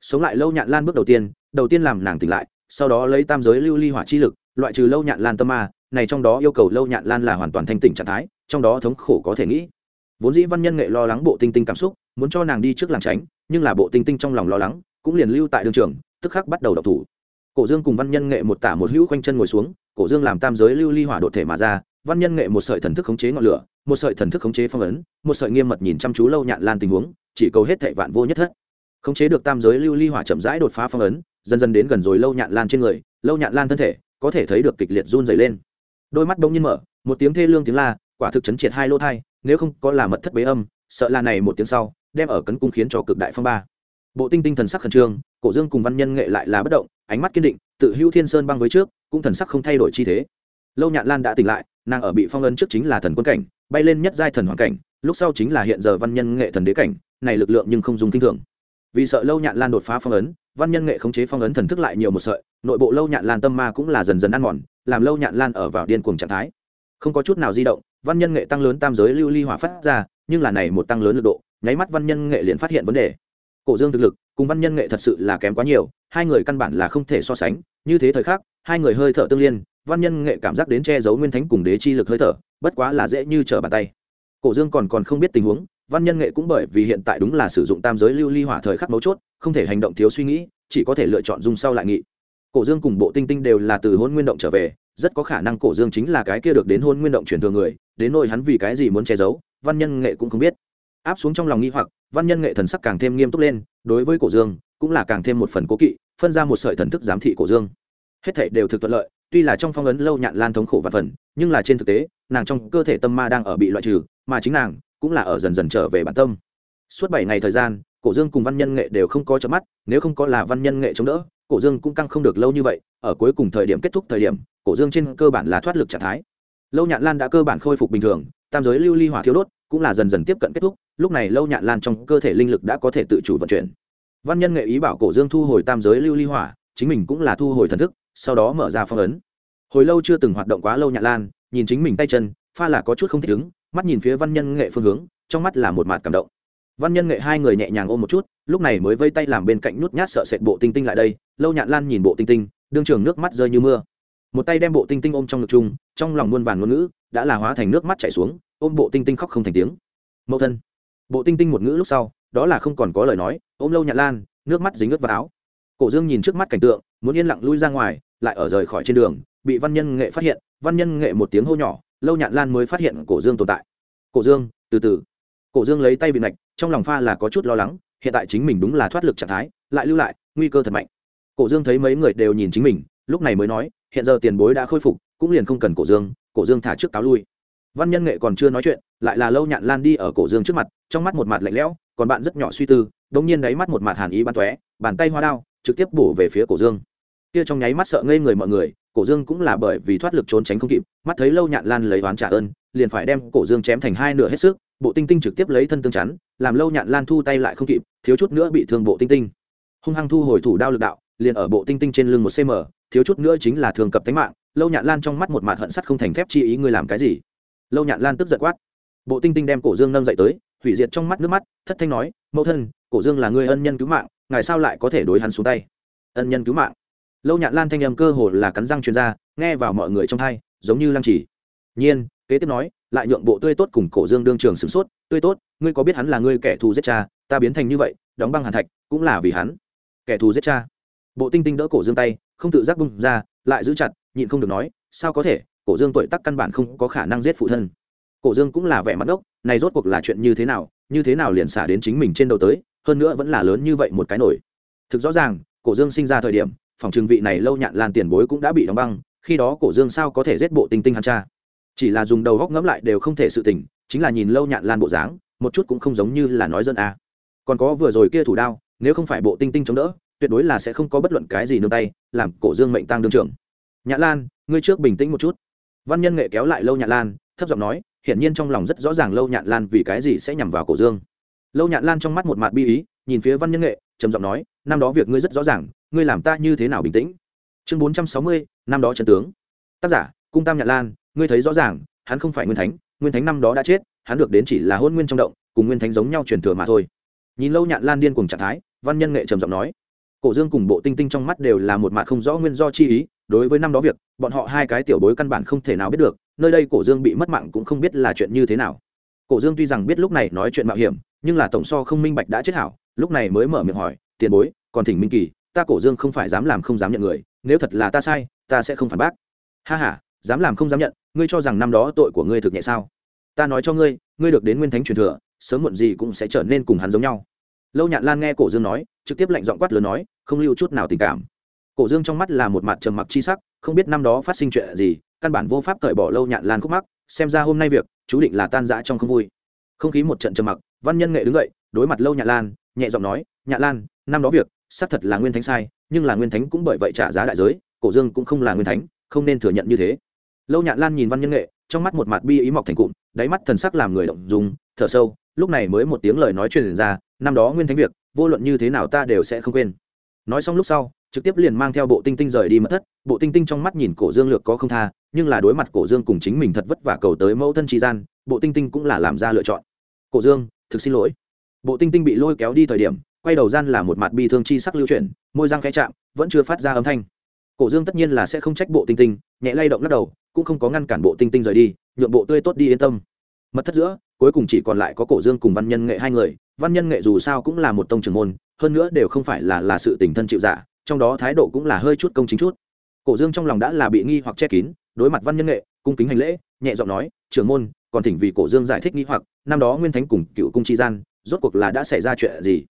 Sống lại lâu nhạn lan bước đầu tiên đầu tiên làm nàng tỉnh lại, sau đó lấy tam giới lưu ly hỏa chi lực, loại trừ lâu nhạn lan tâm ma, này trong đó yêu cầu lâu nhạn lan là hoàn toàn thanh tỉnh trạng thái, trong đó thống khổ có thể nghĩ. Vốn dĩ văn nhân nghệ lo lắng bộ tinh tinh cảm xúc, muốn cho nàng đi trước làng tránh, nhưng là bộ tinh tinh trong lòng lo lắng, cũng liền lưu tại đường trường, tức khắc bắt đầu đọc thủ. Cổ dương cùng văn nhân nghệ một tả một hữu quanh chân ngồi xuống, cổ dương làm tam giới lưu ly hỏa đột thể mà ra văn nhân nghệ một sợi thần thức khống chế ngọn lửa, một sợi thần thức khống chế phong ấn, một sợi nghiêm mật nhìn chăm chú lâu nhạn lan tình huống, chỉ cầu hết thệ vạn vô nhất thất. Khống chế được tam giới lưu ly hỏa chậm rãi đột phá phong ấn, dần dần đến gần rồi lâu nhạn lan trên người, lâu nhạn lan thân thể có thể thấy được kịch liệt run dày lên. Đôi mắt đông nhiên mở, một tiếng thê lương tiếng la, quả thực chấn triệt hai lỗ thai, nếu không có là mật thất bế âm, sợ là này một tiếng sau, đem ở cấn cung khiến cho cực đại phong ba. Bộ tinh tinh thần sắc khẩn trương, cổ dương cùng văn nhân nghệ lại là bất động, ánh mắt kiên định, tự hữu thiên sơn băng với trước, cũng thần sắc không thay đổi chi thế lâu nhạn lan đã tỉnh lại, nàng ở bị phong ấn trước chính là thần quân cảnh, bay lên nhất giai thần hoàng cảnh, lúc sau chính là hiện giờ văn nhân nghệ thần đế cảnh, này lực lượng nhưng không dùng kinh thường. Vì sợ lâu nhạn lan đột phá phong ấn, văn nhân nghệ khống chế phong ấn thần thức lại nhiều một sợi, nội bộ lâu nhạn lan tâm ma cũng là dần dần ăn mòn, làm lâu nhạn lan ở vào điên cuồng trạng thái. Không có chút nào di động, văn nhân nghệ tăng lớn tam giới lưu ly hỏa phát ra, nhưng là này một tăng lớn lực độ, nháy mắt văn nhân nghệ liền phát hiện vấn đề. Cổ dương thực lực cùng văn nhân nghệ thật sự là kém quá nhiều, hai người căn bản là không thể so sánh, như thế thời khắc, hai người hơi thở tương liên văn nhân nghệ cảm giác đến che giấu nguyên thánh cùng đế chi lực hơi thở, bất quá là dễ như trở bàn tay. Cổ dương còn còn không biết tình huống, văn nhân nghệ cũng bởi vì hiện tại đúng là sử dụng tam giới lưu ly hỏa thời khắc mấu chốt, không thể hành động thiếu suy nghĩ, chỉ có thể lựa chọn dung sau lại nghị. Cổ dương cùng bộ tinh tinh đều là từ hôn nguyên động trở về, rất có khả năng cổ dương chính là cái kia được đến hôn nguyên động truyền thừa người, đến nỗi hắn vì cái gì muốn che giấu, văn nhân nghệ cũng không biết. Áp xuống trong lòng nghi hoặc, văn nhân nghệ thần sắc càng thêm nghiêm túc lên, đối với cổ dương, cũng là càng thêm một phần cố kỵ, phân ra một sợi thần thức giám thị cổ dương. Hết thảy đều thực thuận lợi tuy là trong phong ấn lâu nhạn lan thống khổ và phần, nhưng là trên thực tế, nàng trong cơ thể tâm ma đang ở bị loại trừ, mà chính nàng cũng là ở dần dần trở về bản tâm. Suốt bảy ngày thời gian, cổ dương cùng văn nhân nghệ đều không có chớp mắt, nếu không có là văn nhân nghệ chống đỡ, cổ dương cũng căng không được lâu như vậy, ở cuối cùng thời điểm kết thúc thời điểm, cổ dương trên cơ bản là thoát lực trạng thái. Lâu nhạn lan đã cơ bản khôi phục bình thường, tam giới lưu ly hỏa thiếu đốt cũng là dần dần tiếp cận kết thúc, lúc này lâu nhạn lan trong cơ thể linh lực đã có thể tự chủ vận chuyển. Văn nhân nghệ ý bảo cổ dương thu hồi tam giới lưu ly hỏa, chính mình cũng là thu hồi thần thức sau đó mở ra phong ấn. Hồi lâu chưa từng hoạt động quá lâu nhạn lan, nhìn chính mình tay chân, pha là có chút không thích ứng, mắt nhìn phía văn nhân nghệ phương hướng, trong mắt là một mặt cảm động. Văn nhân nghệ hai người nhẹ nhàng ôm một chút, lúc này mới vây tay làm bên cạnh nút nhát sợ sệt bộ tinh tinh lại đây, lâu nhạn lan nhìn bộ tinh tinh, đương trường nước mắt rơi như mưa. Một tay đem bộ tinh tinh ôm trong ngực chung, trong lòng muôn vàn ngôn ngữ, đã là hóa thành nước mắt chảy xuống, ôm bộ tinh tinh khóc không thành tiếng. Mẫu thân. Bộ tinh tinh một ngữ lúc sau, đó là không còn có lời nói, ôm lâu nhạn lan, nước mắt dính ướt vào áo cổ dương nhìn trước mắt cảnh tượng muốn yên lặng lui ra ngoài lại ở rời khỏi trên đường bị văn nhân nghệ phát hiện văn nhân nghệ một tiếng hô nhỏ lâu nhạn lan mới phát hiện cổ dương tồn tại. Cổ dương từ từ. Cổ dương lấy tay vịn mạch, trong lòng pha là có chút lo lắng hiện tại chính mình đúng là thoát lực trạng thái lại lưu lại nguy cơ thật mạnh. Cổ dương thấy mấy người đều nhìn chính mình lúc này mới nói hiện giờ tiền bối đã khôi phục cũng liền không cần cổ dương cổ dương thả trước cáo lui. Văn nhân nghệ còn chưa nói chuyện lại là lâu nhạn lan đi ở cổ dương trước mặt trong mắt một mặt lạnh lẽo còn bạn rất nhỏ suy tư đ ỗ n g nhiên đáy mắt một mặt hàn ý bắn tóe bàn tay hoa đao trực tiếp bổ về phía cổ dương. Kia trong nháy mắt sợ ngây người mọi người, cổ dương cũng là bởi vì thoát lực trốn tránh không kịp, mắt thấy lâu nhạn lan lấy oán trả ơn, liền phải đem cổ dương chém thành hai nửa hết sức, bộ tinh tinh trực tiếp lấy thân tương chắn, làm lâu nhạn lan thu tay lại không kịp, thiếu chút nữa bị thương bộ tinh tinh. Hung hăng thu hồi thủ đao lực đạo, liền ở bộ tinh tinh trên lưng một cm thiếu chút nữa chính là thường cập tánh mạng, lâu nhạn lan trong mắt một mặt hận sắt không thành thép chi ý ngươi làm cái gì? Lâu nhạn lan tức giật quát. Bộ tinh tinh đem cổ dương nâng dậy tới, hủy diệt trong mắt nước mắt, thất thanh nói, mẫu thân, cổ dương là người ân nhân cứu mạng ngài sao lại có thể đối hắn xuống tay? Ân nhân cứu mạng. Lâu nhạn lan thanh âm cơ hồ là cắn răng chuyên gia nghe vào mọi người trong thai giống như lăng chỉ. Nhiên, kế tiếp nói, lại nhượng bộ tươi tốt cùng cổ dương đương trường sửng sốt, tươi tốt, ngươi có biết hắn là ngươi kẻ thù giết cha, ta biến thành như vậy, đóng băng hàn thạch, cũng là vì hắn. Kẻ thù giết cha? Bộ tinh tinh đỡ cổ dương tay, không tự giác bung ra, lại giữ chặt, nhịn không được nói, sao có thể, cổ dương tuổi tắc căn bản không có khả năng giết phụ thân. Cổ dương cũng là vẻ mặt ốc này rốt cuộc là chuyện như thế nào, như thế nào liền xả đến chính mình trên đầu tới hơn nữa vẫn là lớn như vậy một cái nổi. Thực rõ ràng, cổ dương sinh ra thời điểm, phòng trường vị này lâu nhạn lan tiền bối cũng đã bị đóng băng, khi đó cổ dương sao có thể giết bộ tinh tinh hắn cha? Chỉ là dùng đầu góc ngẫm lại đều không thể sự tỉnh, chính là nhìn lâu nhạn lan bộ dáng, một chút cũng không giống như là nói dân a. Còn có vừa rồi kia thủ đao, nếu không phải bộ tinh tinh chống đỡ, tuyệt đối là sẽ không có bất luận cái gì nương tay, làm cổ dương mệnh tăng đương trưởng. Nhạn lan, ngươi trước bình tĩnh một chút. Văn nhân nghệ kéo lại lâu nhạn lan, thấp giọng nói, hiển nhiên trong lòng rất rõ ràng lâu nhạn lan vì cái gì sẽ nhằm vào cổ dương lâu nhạn lan trong mắt một mặt bi ý, nhìn phía văn nhân nghệ, trầm giọng nói, năm đó việc ngươi rất rõ ràng, ngươi làm ta như thế nào bình tĩnh? Chương bốn trăm sáu mươi, năm đó trần tướng. Tác giả, cung tam nhạn lan, ngươi thấy rõ ràng, hắn không phải nguyên thánh nguyên thánh năm đó đã chết, hắn được đến chỉ là hôn nguyên trong động, cùng nguyên thánh giống nhau truyền thừa mà thôi. Nhìn lâu nhạn lan điên cùng trạng thái, văn nhân nghệ trầm giọng nói, cổ dương cùng bộ tinh tinh trong mắt đều là một mặt không rõ nguyên do chi ý, đối với năm đó việc, bọn họ hai cái tiểu bối căn bản không thể nào biết được, nơi đây cổ dương bị mất mạng cũng không biết là chuyện như thế nào. Cổ dương tuy rằng biết lúc này nói chuyện mạo hiểm nhưng là tổng so không minh bạch đã chết hảo, lúc này mới mở miệng hỏi, tiền bối, còn thỉnh minh kỳ, ta cổ dương không phải dám làm không dám nhận người, nếu thật là ta sai, ta sẽ không phản bác. Ha h a dám làm không dám nhận, ngươi cho rằng năm đó tội của ngươi thực nhẹ sao? Ta nói cho ngươi ngươi được đến nguyên thánh truyền thừa, sớm muộn gì cũng sẽ trở nên cùng hắn giống nhau. Lâu nhạn lan nghe cổ dương nói, trực tiếp lạnh giọng quát lớn nói, không lưu chút nào tình cảm. Cổ dương trong mắt là một mặt trầm mặc chi sắc, không biết năm đó phát sinh chuyện gì, căn bản vô pháp cởi bỏ lâu nhạn lan khúc mắc, xem ra hôm nay việc, chú định là tan rã trong không vui không khí một trận trầm mặc, văn nhân nghệ đứng dậy, đối mặt lâu nhạ lan, nhẹ giọng nói nhạ lan, năm đó việc, xác thật là nguyên thánh sai, nhưng là nguyên thánh cũng bởi vậy trả giá đại giới, cổ dương cũng không là nguyên thánh, không nên thừa nhận như thế. Lâu nhạ lan nhìn văn nhân nghệ, trong mắt một mặt bi ý mọc thành cụm, đáy mắt thần sắc làm người động dùng thở sâu, lúc này mới một tiếng lời nói truyền ra, năm đó nguyên thánh việc, vô luận như thế nào ta đều sẽ không quên. Nói xong lúc sau, trực tiếp liền mang theo bộ tinh tinh rời đi mất thất, bộ tinh tinh trong mắt nhìn cổ dương lược có không tha, nhưng là đối mặt cổ dương cùng chính mình thật vất vả cầu tới mẫu thân tri gian bộ tinh tinh cũng là làm ra lựa chọn. Cổ dương, thực xin lỗi. Bộ tinh tinh bị lôi kéo đi thời điểm, quay đầu gian là một mặt bi thương chi sắc lưu chuyển, môi răng khẽ chạm, vẫn chưa phát ra âm thanh. Cổ dương tất nhiên là sẽ không trách bộ tinh tinh, nhẹ lay động lắc đầu, cũng không có ngăn cản bộ tinh tinh rời đi, nhượng bộ tươi tốt đi yên tâm. Mật thất giữa, cuối cùng chỉ còn lại có cổ dương cùng văn nhân nghệ hai người, văn nhân nghệ dù sao cũng là một tông trưởng môn, hơn nữa đều không phải là là sự tình thân chịu giả, trong đó thái độ cũng là hơi chút công chính chút. Cổ dương trong lòng đã là bị nghi hoặc che kín, đối mặt văn nhân nghệ, cung kính hành lễ, nhẹ giọng nói, trưởng môn còn thỉnh vì cổ dương giải thích nghi hoặc, năm đó nguyên thánh cùng cựu cung chi gian, rốt cuộc là đã xảy ra chuyện gì?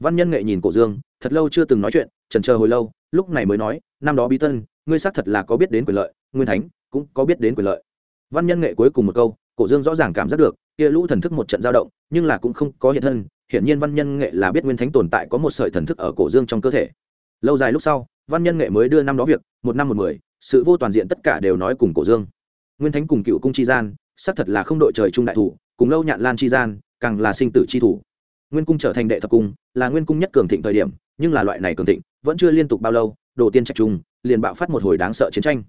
Văn nhân nghệ nhìn cổ dương, thật lâu chưa từng nói chuyện trần chờ hồi lâu, lúc này mới nói, năm đó bí tân, ngươi xác thật là có biết đến quyền lợi, nguyên thánh cũng có biết đến quyền lợi. Văn nhân nghệ cuối cùng một câu, cổ dương rõ ràng cảm giác được, kia lũ thần thức một trận dao động, nhưng là cũng không có hiện thân, hiển nhiên văn nhân nghệ là biết nguyên thánh tồn tại có một sợi thần thức ở cổ dương trong cơ thể. Lâu dài lúc sau, văn nhân nghệ mới đưa năm đó việc, một năm một mười, sự vô toàn diện tất cả đều nói cùng cổ dương. Nguyên thánh cùng cựu cung chi gian xác thật là không đội trời chung đại thủ, cùng lâu nhạn lan chi gian, càng là sinh tử chi thủ. Nguyên cung trở thành đệ thập cung, là nguyên cung nhất cường thịnh thời điểm, nhưng là loại này cường thịnh, vẫn chưa liên tục bao lâu, đồ tiên trạch trung liền bạo phát một hồi đáng sợ chiến tranh.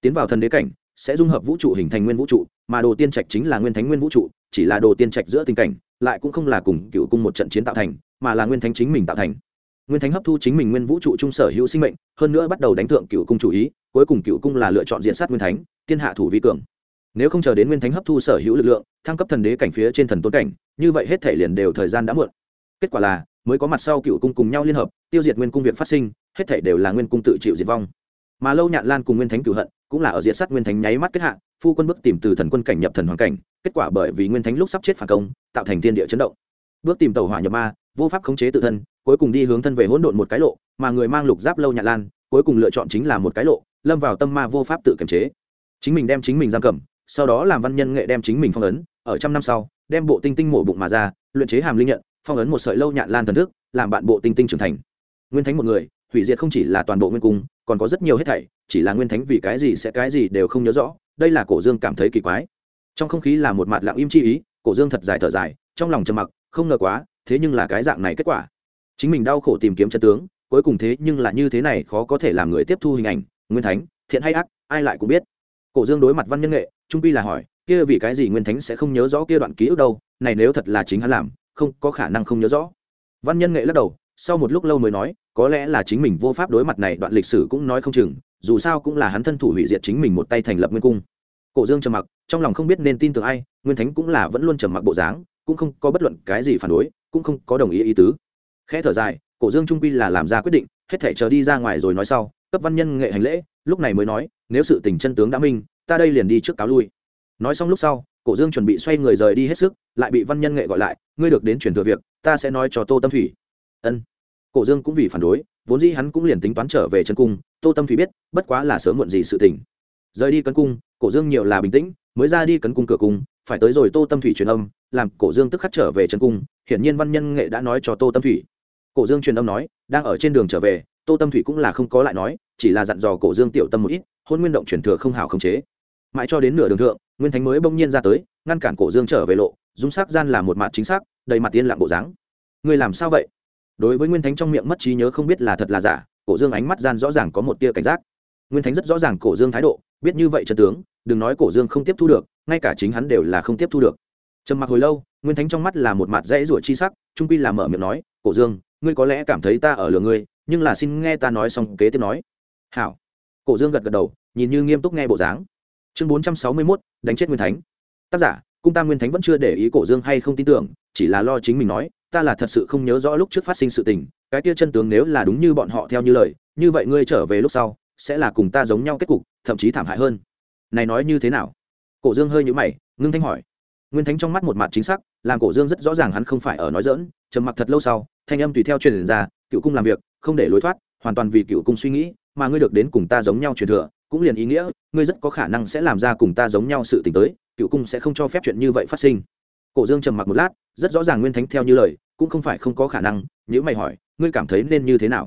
Tiến vào thần đế cảnh, sẽ dung hợp vũ trụ hình thành nguyên vũ trụ, mà đồ tiên trạch chính là nguyên thánh nguyên vũ trụ, chỉ là đồ tiên trạch giữa tình cảnh, lại cũng không là cùng cựu cung một trận chiến tạo thành, mà là nguyên thánh chính mình tạo thành. Nguyên thánh hấp thu chính mình nguyên vũ trụ trung sở hữu sinh mệnh, hơn nữa bắt đầu đánh thượng cựu cung chủ ý, cuối cùng cựu cung là lựa chọn diện sát nguyên thánh tiên hạ thủ vi cường nếu không chờ đến nguyên thánh hấp thu sở hữu lực lượng, thăng cấp thần đế cảnh phía trên thần tôn cảnh, như vậy hết thể liền đều thời gian đã muộn. Kết quả là, mới có mặt sau cựu cung cùng nhau liên hợp, tiêu diệt nguyên cung việc phát sinh, hết thể đều là nguyên cung tự chịu diệt vong. Mà lâu nhạn lan cùng nguyên thánh cửu hận, cũng là ở diện sát nguyên thánh nháy mắt kết hạ, phu quân bước tìm từ thần quân cảnh nhập thần hoàng cảnh, kết quả bởi vì nguyên thánh lúc sắp chết phản công, tạo thành thiên địa chấn động. Bước tìm tàu hỏa nhập ma, vô pháp khống chế tự thân, cuối cùng đi hướng thân về hỗn độn một cái lộ, mà người mang lục giáp lâu nhạn lan, cuối cùng lựa chọn chính là một cái lộ, lâm vào tâm ma vô pháp tự kiềm chế. Chính mình đem chính mình giam cầm sau đó làm văn nhân nghệ đem chính mình phong ấn, ở trăm năm sau, đem bộ tinh tinh mổ bụng mà ra, luyện chế hàm linh nhận, phong ấn một sợi lâu nhạn lan thần thức, làm bạn bộ tinh tinh trưởng thành. Nguyên thánh một người, hủy diệt không chỉ là toàn bộ nguyên cung, còn có rất nhiều hết thảy, chỉ là nguyên thánh vì cái gì sẽ cái gì đều không nhớ rõ, đây là cổ dương cảm thấy kỳ quái. Trong không khí là một mặt lặng im chi ý, cổ dương thật dài thở dài, trong lòng trầm mặc, không ngờ quá, thế nhưng là cái dạng này kết quả. Chính mình đau khổ tìm kiếm chân tướng, cuối cùng thế nhưng là như thế này khó có thể làm người tiếp thu hình ảnh, nguyên thánh, thiện hay ác, ai lại cũng biết. Cổ dương đối mặt văn nhân nghệ trung pi là hỏi, kia vì cái gì nguyên thánh sẽ không nhớ rõ kia đoạn ký ức đâu, này nếu thật là chính hắn làm, không có khả năng không nhớ rõ. Văn nhân nghệ lắc đầu, sau một lúc lâu mới nói, có lẽ là chính mình vô pháp đối mặt này đoạn lịch sử cũng nói không chừng, dù sao cũng là hắn thân thủ hủy diệt chính mình một tay thành lập nguyên cung. Cổ dương trầm mặc, trong lòng không biết nên tin tưởng ai, nguyên thánh cũng là vẫn luôn trầm mặc bộ dáng, cũng không có bất luận cái gì phản đối, cũng không có đồng ý ý tứ. Khẽ thở dài, cổ dương trung quy là làm ra quyết định, hết thể chờ đi ra ngoài rồi nói sau, cấp văn nhân nghệ hành lễ, lúc này mới nói, nếu sự tình chân tướng đã minh ta đây liền đi trước cáo lui. Nói xong lúc sau, cổ dương chuẩn bị xoay người rời đi hết sức, lại bị văn nhân nghệ gọi lại, ngươi được đến chuyển thừa việc, ta sẽ nói cho tô tâm thủy. Ân. Cổ dương cũng vì phản đối, vốn dĩ hắn cũng liền tính toán trở về chân cung, tô tâm thủy biết, bất quá là sớm muộn gì sự tình. Rời đi cấn cung, cổ dương nhiều là bình tĩnh, mới ra đi cấn cung cửa cung, phải tới rồi tô tâm thủy truyền âm, làm cổ dương tức khắc trở về chân cung, hiển nhiên văn nhân nghệ đã nói cho tô tâm thủy. Cổ dương truyền âm nói, đang ở trên đường trở về, tô tâm thủy cũng là không có lại nói, chỉ là dặn dò cổ dương tiểu tâm một ít, hôn nguyên động chuyển thừa không hảo không chế mãi cho đến nửa đường thượng, nguyên thánh mới bỗng nhiên ra tới, ngăn cản cổ dương trở về lộ, dung sắc gian là một mặt chính xác, đầy mặt tiên lặng bộ dáng. Người làm sao vậy? Đối với nguyên thánh trong miệng mất trí nhớ không biết là thật là giả, cổ dương ánh mắt gian rõ ràng có một tia cảnh giác. Nguyên thánh rất rõ ràng cổ dương thái độ, biết như vậy trần tướng, đừng nói cổ dương không tiếp thu được, ngay cả chính hắn đều là không tiếp thu được. Trầm mặc hồi lâu, nguyên thánh trong mắt là một mặt dãy rủa chi sắc, trung quy là mở miệng nói, cổ dương, ngươi có lẽ cảm thấy ta ở lừa ngươi, nhưng là xin nghe ta nói xong kế tiếp nói. Hảo. Cổ dương gật gật đầu, nhìn như nghiêm túc nghe bộ dáng chương bốn trăm sáu mươi mốt, đánh chết nguyên thánh. Tác giả, cung tam nguyên thánh vẫn chưa để ý cổ dương hay không tin tưởng, chỉ là lo chính mình nói, ta là thật sự không nhớ rõ lúc trước phát sinh sự tình, cái kia chân tướng nếu là đúng như bọn họ theo như lời, như vậy ngươi trở về lúc sau, sẽ là cùng ta giống nhau kết cục, thậm chí thảm hại hơn. Này nói như thế nào? Cổ dương hơi nhũ mày, ngưng thanh hỏi. Nguyên thánh trong mắt một mặt chính xác, làm cổ dương rất rõ ràng hắn không phải ở nói dỡn trầm mặc thật lâu sau, thanh âm tùy theo truyền ra, cựu cung làm việc, không để lối thoát, hoàn toàn vì cựu cung suy nghĩ, mà ngươi được đến cùng ta giống nhau truyền thừa cũng liền ý nghĩa, ngươi rất có khả năng sẽ làm ra cùng ta giống nhau sự t ì n h tới, cựu cung sẽ không cho phép chuyện như vậy phát sinh. Cổ dương trầm mặc một lát, rất rõ ràng nguyên thánh theo như lời, cũng không phải không có khả năng, nếu mày hỏi, ngươi cảm thấy nên như thế nào?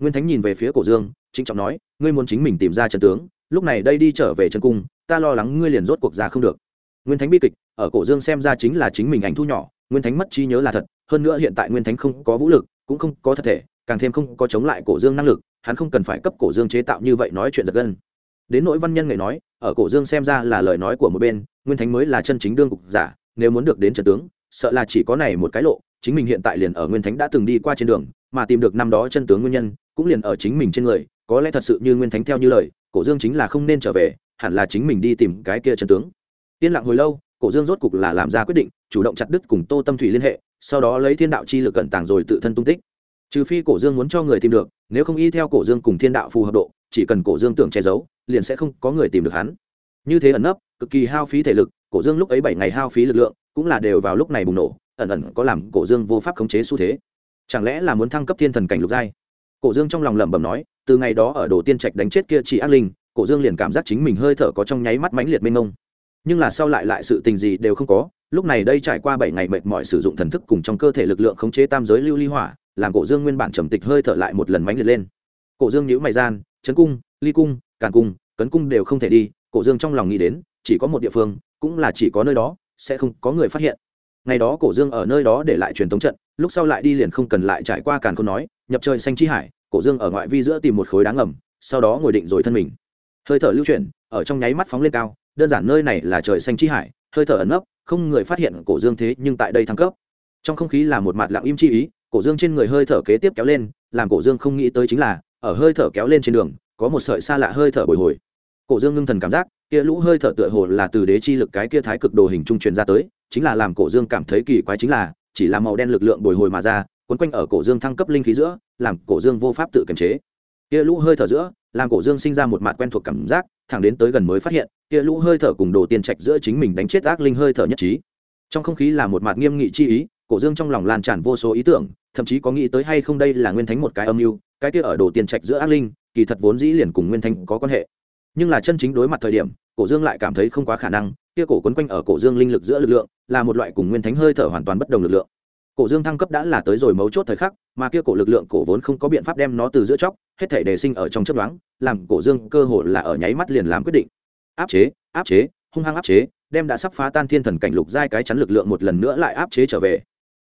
Nguyên thánh nhìn về phía cổ dương chính trọng nói, ngươi muốn chính mình tìm ra trần tướng, lúc này đây đi trở về trần cung, ta lo lắng ngươi liền rốt cuộc ra không được. Nguyên thánh bi kịch, ở cổ dương xem ra chính là chính mình ảnh thu nhỏ, nguyên thánh mất trí nhớ là thật, hơn nữa hiện tại nguyên thánh không có vũ lực, cũng không có thật thể, càng thêm không có chống lại cổ dương năng lực, hắn không cần phải cấp cổ dương chế tạo như vậy nói chuyện giật gân đến nỗi văn nhân nghệ nói, ở cổ dương xem ra là lời nói của một bên, nguyên thánh mới là chân chính đương cục giả, nếu muốn được đến trận tướng, sợ là chỉ có này một cái lộ, chính mình hiện tại liền ở nguyên thánh đã từng đi qua trên đường, mà tìm được năm đó chân tướng nguyên nhân, cũng liền ở chính mình trên người, có lẽ thật sự như nguyên thánh theo như lời, cổ dương chính là không nên trở về, hẳn là chính mình đi tìm cái kia chân tướng. Yên lặng hồi lâu, cổ dương rốt cục là làm ra quyết định, chủ động chặt đứt cùng tô tâm thủy liên hệ, sau đó lấy thiên đạo chi lực cẩn tàng rồi tự thân tung tích. Trừ phi cổ dương muốn cho người tìm được, nếu không y theo cổ dương cùng thiên đạo phù hợp độ, chỉ cần cổ dương tưởng che giấu liền sẽ không có người tìm được hắn. Như thế ẩn nấp, cực kỳ hao phí thể lực, cổ dương lúc ấy bảy ngày hao phí lực lượng, cũng là đều vào lúc này bùng nổ, ẩn ẩn có làm cổ dương vô pháp khống chế xu thế. Chẳng lẽ là muốn thăng cấp thiên thần cảnh lục giai? Cổ dương trong lòng lẩm bẩm nói, từ ngày đó ở đồ tiên trạch đánh chết kia chỉ ác linh, cổ dương liền cảm giác chính mình hơi thở có trong nháy mắt mãnh liệt mênh mông. Nhưng là sau lại lại sự tình gì đều không có, lúc này đây trải qua bảy ngày mệt mỏi sử dụng thần thức cùng trong cơ thể lực lượng khống chế tam giới lưu ly hỏa, làm cổ dương nguyên bản trầm tịch hơi thở lại một lần mãnh liệt lên. Cổ dương nhíu mày gian, chấn cung, ly cung càn cung cấn cung đều không thể đi cổ dương trong lòng nghĩ đến chỉ có một địa phương cũng là chỉ có nơi đó sẽ không có người phát hiện. Ngày đó cổ dương ở nơi đó để lại truyền thống trận lúc sau lại đi liền không cần lại trải qua càn cung nói nhập trời xanh chi hải cổ dương ở ngoại vi giữa tìm một khối đá ngầm sau đó ngồi định rồi thân mình. Hơi thở lưu chuyển ở trong nháy mắt phóng lên cao đơn giản nơi này là trời xanh chi hải hơi thở ẩn ấp, không người phát hiện cổ dương thế nhưng tại đây thăng cấp. Trong không khí là một mặt lặng im chi ý cổ dương trên người hơi thở kế tiếp kéo lên làm cổ dương không nghĩ tới chính là ở hơi thở kéo lên trên đường có một sợi xa lạ hơi thở bồi hồi. Cổ dương ngưng thần cảm giác, kia lũ hơi thở tựa hồ là từ đế chi lực cái kia thái cực đồ hình trung truyền ra tới, chính là làm cổ dương cảm thấy kỳ quái chính là, chỉ là màu đen lực lượng bồi hồi mà ra, quấn quanh ở cổ dương thăng cấp linh khí giữa, làm cổ dương vô pháp tự kiềm chế. Kia lũ hơi thở giữa, làm cổ dương sinh ra một mặt quen thuộc cảm giác, thẳng đến tới gần mới phát hiện, kia lũ hơi thở cùng đồ tiên trạch giữa chính mình đánh chết ác linh hơi thở nhất trí. Trong không khí là một mặt nghiêm nghị chi ý, cổ dương trong lòng lan tràn vô số ý tưởng, thậm chí có nghĩ tới hay không đây là nguyên thánh một cái âm mưu, cái kia ở đồ tiên trạch giữa ác linh kỳ thật vốn dĩ liền cùng nguyên thánh có quan hệ. Nhưng là chân chính đối mặt thời điểm, cổ dương lại cảm thấy không quá khả năng, kia cổ quấn quanh ở cổ dương linh lực giữa lực lượng, là một loại cùng nguyên thánh hơi thở hoàn toàn bất đồng lực lượng. Cổ dương thăng cấp đã là tới rồi mấu chốt thời khắc, mà kia cổ lực lượng cổ vốn không có biện pháp đem nó từ giữa chóc, hết thể đề sinh ở trong chấp đoán làm cổ dương cơ hồ là ở nháy mắt liền làm quyết định. Áp chế áp chế, hung hăng áp chế, đem đã sắp phá tan thiên thần cảnh lục giai cái chắn lực lượng một lần nữa lại áp chế trở về.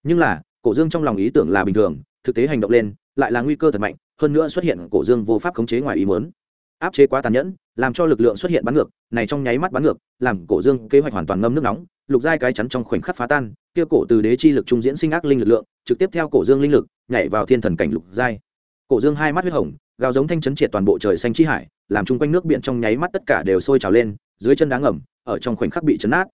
Nhưng là, cổ dương trong lòng ý tưởng là bình thường, thực tế hành động lên, lại là nguy cơ thật mạnh hơn nữa xuất hiện cổ dương vô pháp khống chế ngoài ý muốn. Áp chế quá tàn nhẫn, làm cho lực lượng xuất hiện bắn ngược, này trong nháy mắt bắn ngược, làm cổ dương kế hoạch hoàn toàn ngâm nước nóng, lục giai cái chắn trong khoảnh khắc phá tan, kia cổ từ đế chi lực trung diễn sinh ác linh lực lượng, trực tiếp theo cổ dương linh lực, nhảy vào thiên thần cảnh lục giai. Cổ dương hai mắt huyết hồng, gào giống thanh chấn triệt toàn bộ trời xanh chi hải, làm chung quanh nước biển trong nháy mắt tất cả đều sôi trào lên, dưới chân đá ngầm ở trong khoảnh khắc bị chấn nát.